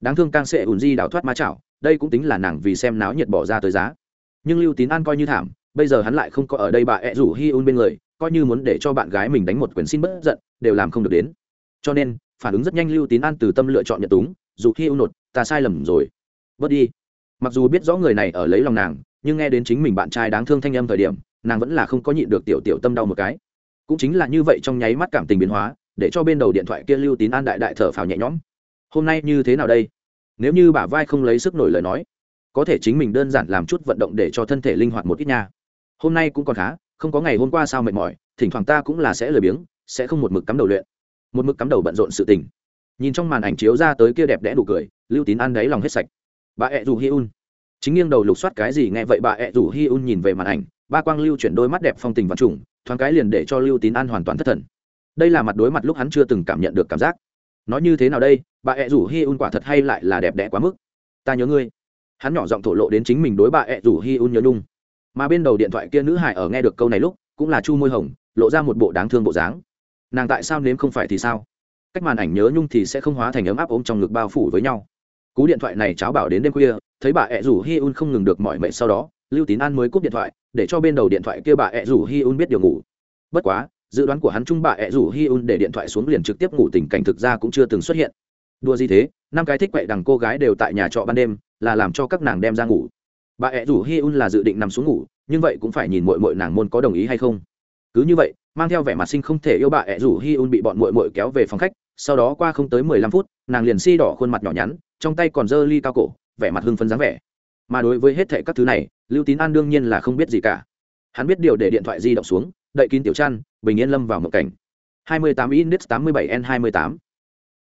Đáng thương càng sẽ ùn di đào thoát ma chảo, đây cũng tính là nàng vì xem náo nhiệt bỏ ra tới giá. Nhưng lưu tín an coi như thảm, bây giờ hắn lại không có ở đây bà ẹ rủ hi un bên người, coi như muốn để cho bạn gái mình đánh một quyền xin bất giận, đều làm không được đến. Cho nên, phản ứng rất nhanh lưu tín an từ tâm lựa chọn nhận túng dù khi un nột, ta sai lầm rồi. Bớt đi. Mặc dù biết rõ người này ở lấy lòng nàng, nhưng nghe đến chính mình bạn trai đáng thương thanh âm thời điểm, nàng vẫn là không có nhịn được tiểu tiểu tâm đau một cái. Cũng chính là như vậy trong nháy mắt cảm tình biến hóa, để cho bên đầu điện thoại kia lưu tín an đại đại thở phào nhẹ nhõm. Hôm nay như thế nào đây? Nếu như bả vai không lấy sức nổi lời nói, có thể chính mình đơn giản làm chút vận động để cho thân thể linh hoạt một ít nha. Hôm nay cũng còn khá, không có ngày hôm qua sao mệt mỏi, thỉnh thoảng ta cũng là sẽ lười biếng, sẽ không một mực cắm đầu luyện. Một mực cắm đầu bận rộn sự tình nhìn trong màn ảnh chiếu ra tới kia đẹp đẽ đủ cười, lưu tín ăn đáy lòng hết sạch. Bà ẹ rủ hi un. Chính nghiêng đầu lục soát cái gì nghe vậy bà ẹ rủ hi un nhìn về màn ảnh, ba quang lưu chuyển đôi mắt đẹp phong tình và trùng, thoáng cái liền để cho lưu tín an hoàn toàn thất thần. Đây là mặt đối mặt lúc hắn chưa từng cảm nhận được cảm giác. Nói như thế nào đây? Bà ẹ rủ hi un quả thật hay lại là đẹp đẽ quá mức. Ta nhớ ngươi. Hắn nhỏ giọng thổ lộ đến chính mình đối bà ẹ rủ hi un nhớ nhung. Mà bên đầu điện thoại kia nữ hải ở nghe được câu này lúc, cũng là chu môi hồng, lộ ra một bộ đáng thương bộ dáng. Nàng tại sao nếm không phải thì sao? Cách màn ảnh nhớ nhung thì sẽ không hóa thành ấm áp ôm trong ngực bao phủ với nhau. Cú điện thoại này cháo bảo đến đêm khuya, thấy bà ẹ rủ hi un không ngừng được mọi mệnh sau đó, lưu tín an mới cúp điện thoại, để cho bên đầu điện thoại kia bà ẹ rủ hi un biết điều ngủ. Bất quá, dự đoán của hắn chung bà ẹ rủ hi un để điện thoại xuống liền trực tiếp ngủ tình cảnh thực ra cũng chưa từng xuất hiện. Đua gì thế, năm cái thích quậy đằng cô gái đều tại nhà trọ ban đêm, là làm cho các nàng đem ra ngủ. Bà ẹ rủ hi un là dự định nằm xuống ngủ, nhưng vậy cũng phải nhìn mội mội nàng môn có đồng ý hay không. Cứ như vậy mang theo vẻ mặt sinh không thể yêu bà ẹ rủ hi un bị bọn mội mội kéo về phòng khách, sau đó qua không tới mười lăm phút, nàng liền si đỏ khuôn mặt nhỏ nhắn, trong tay còn dơ ly cao cổ, vẻ mặt hưng phấn dáng vẻ. Mà đối với hết thệ các thứ này, lưu tín an đương nhiên là không biết gì cả. Hắn biết điều để điện thoại di động xuống, đậy kín tiểu trăn, bình yên lâm vào một cảnh. 28 index 87 n 28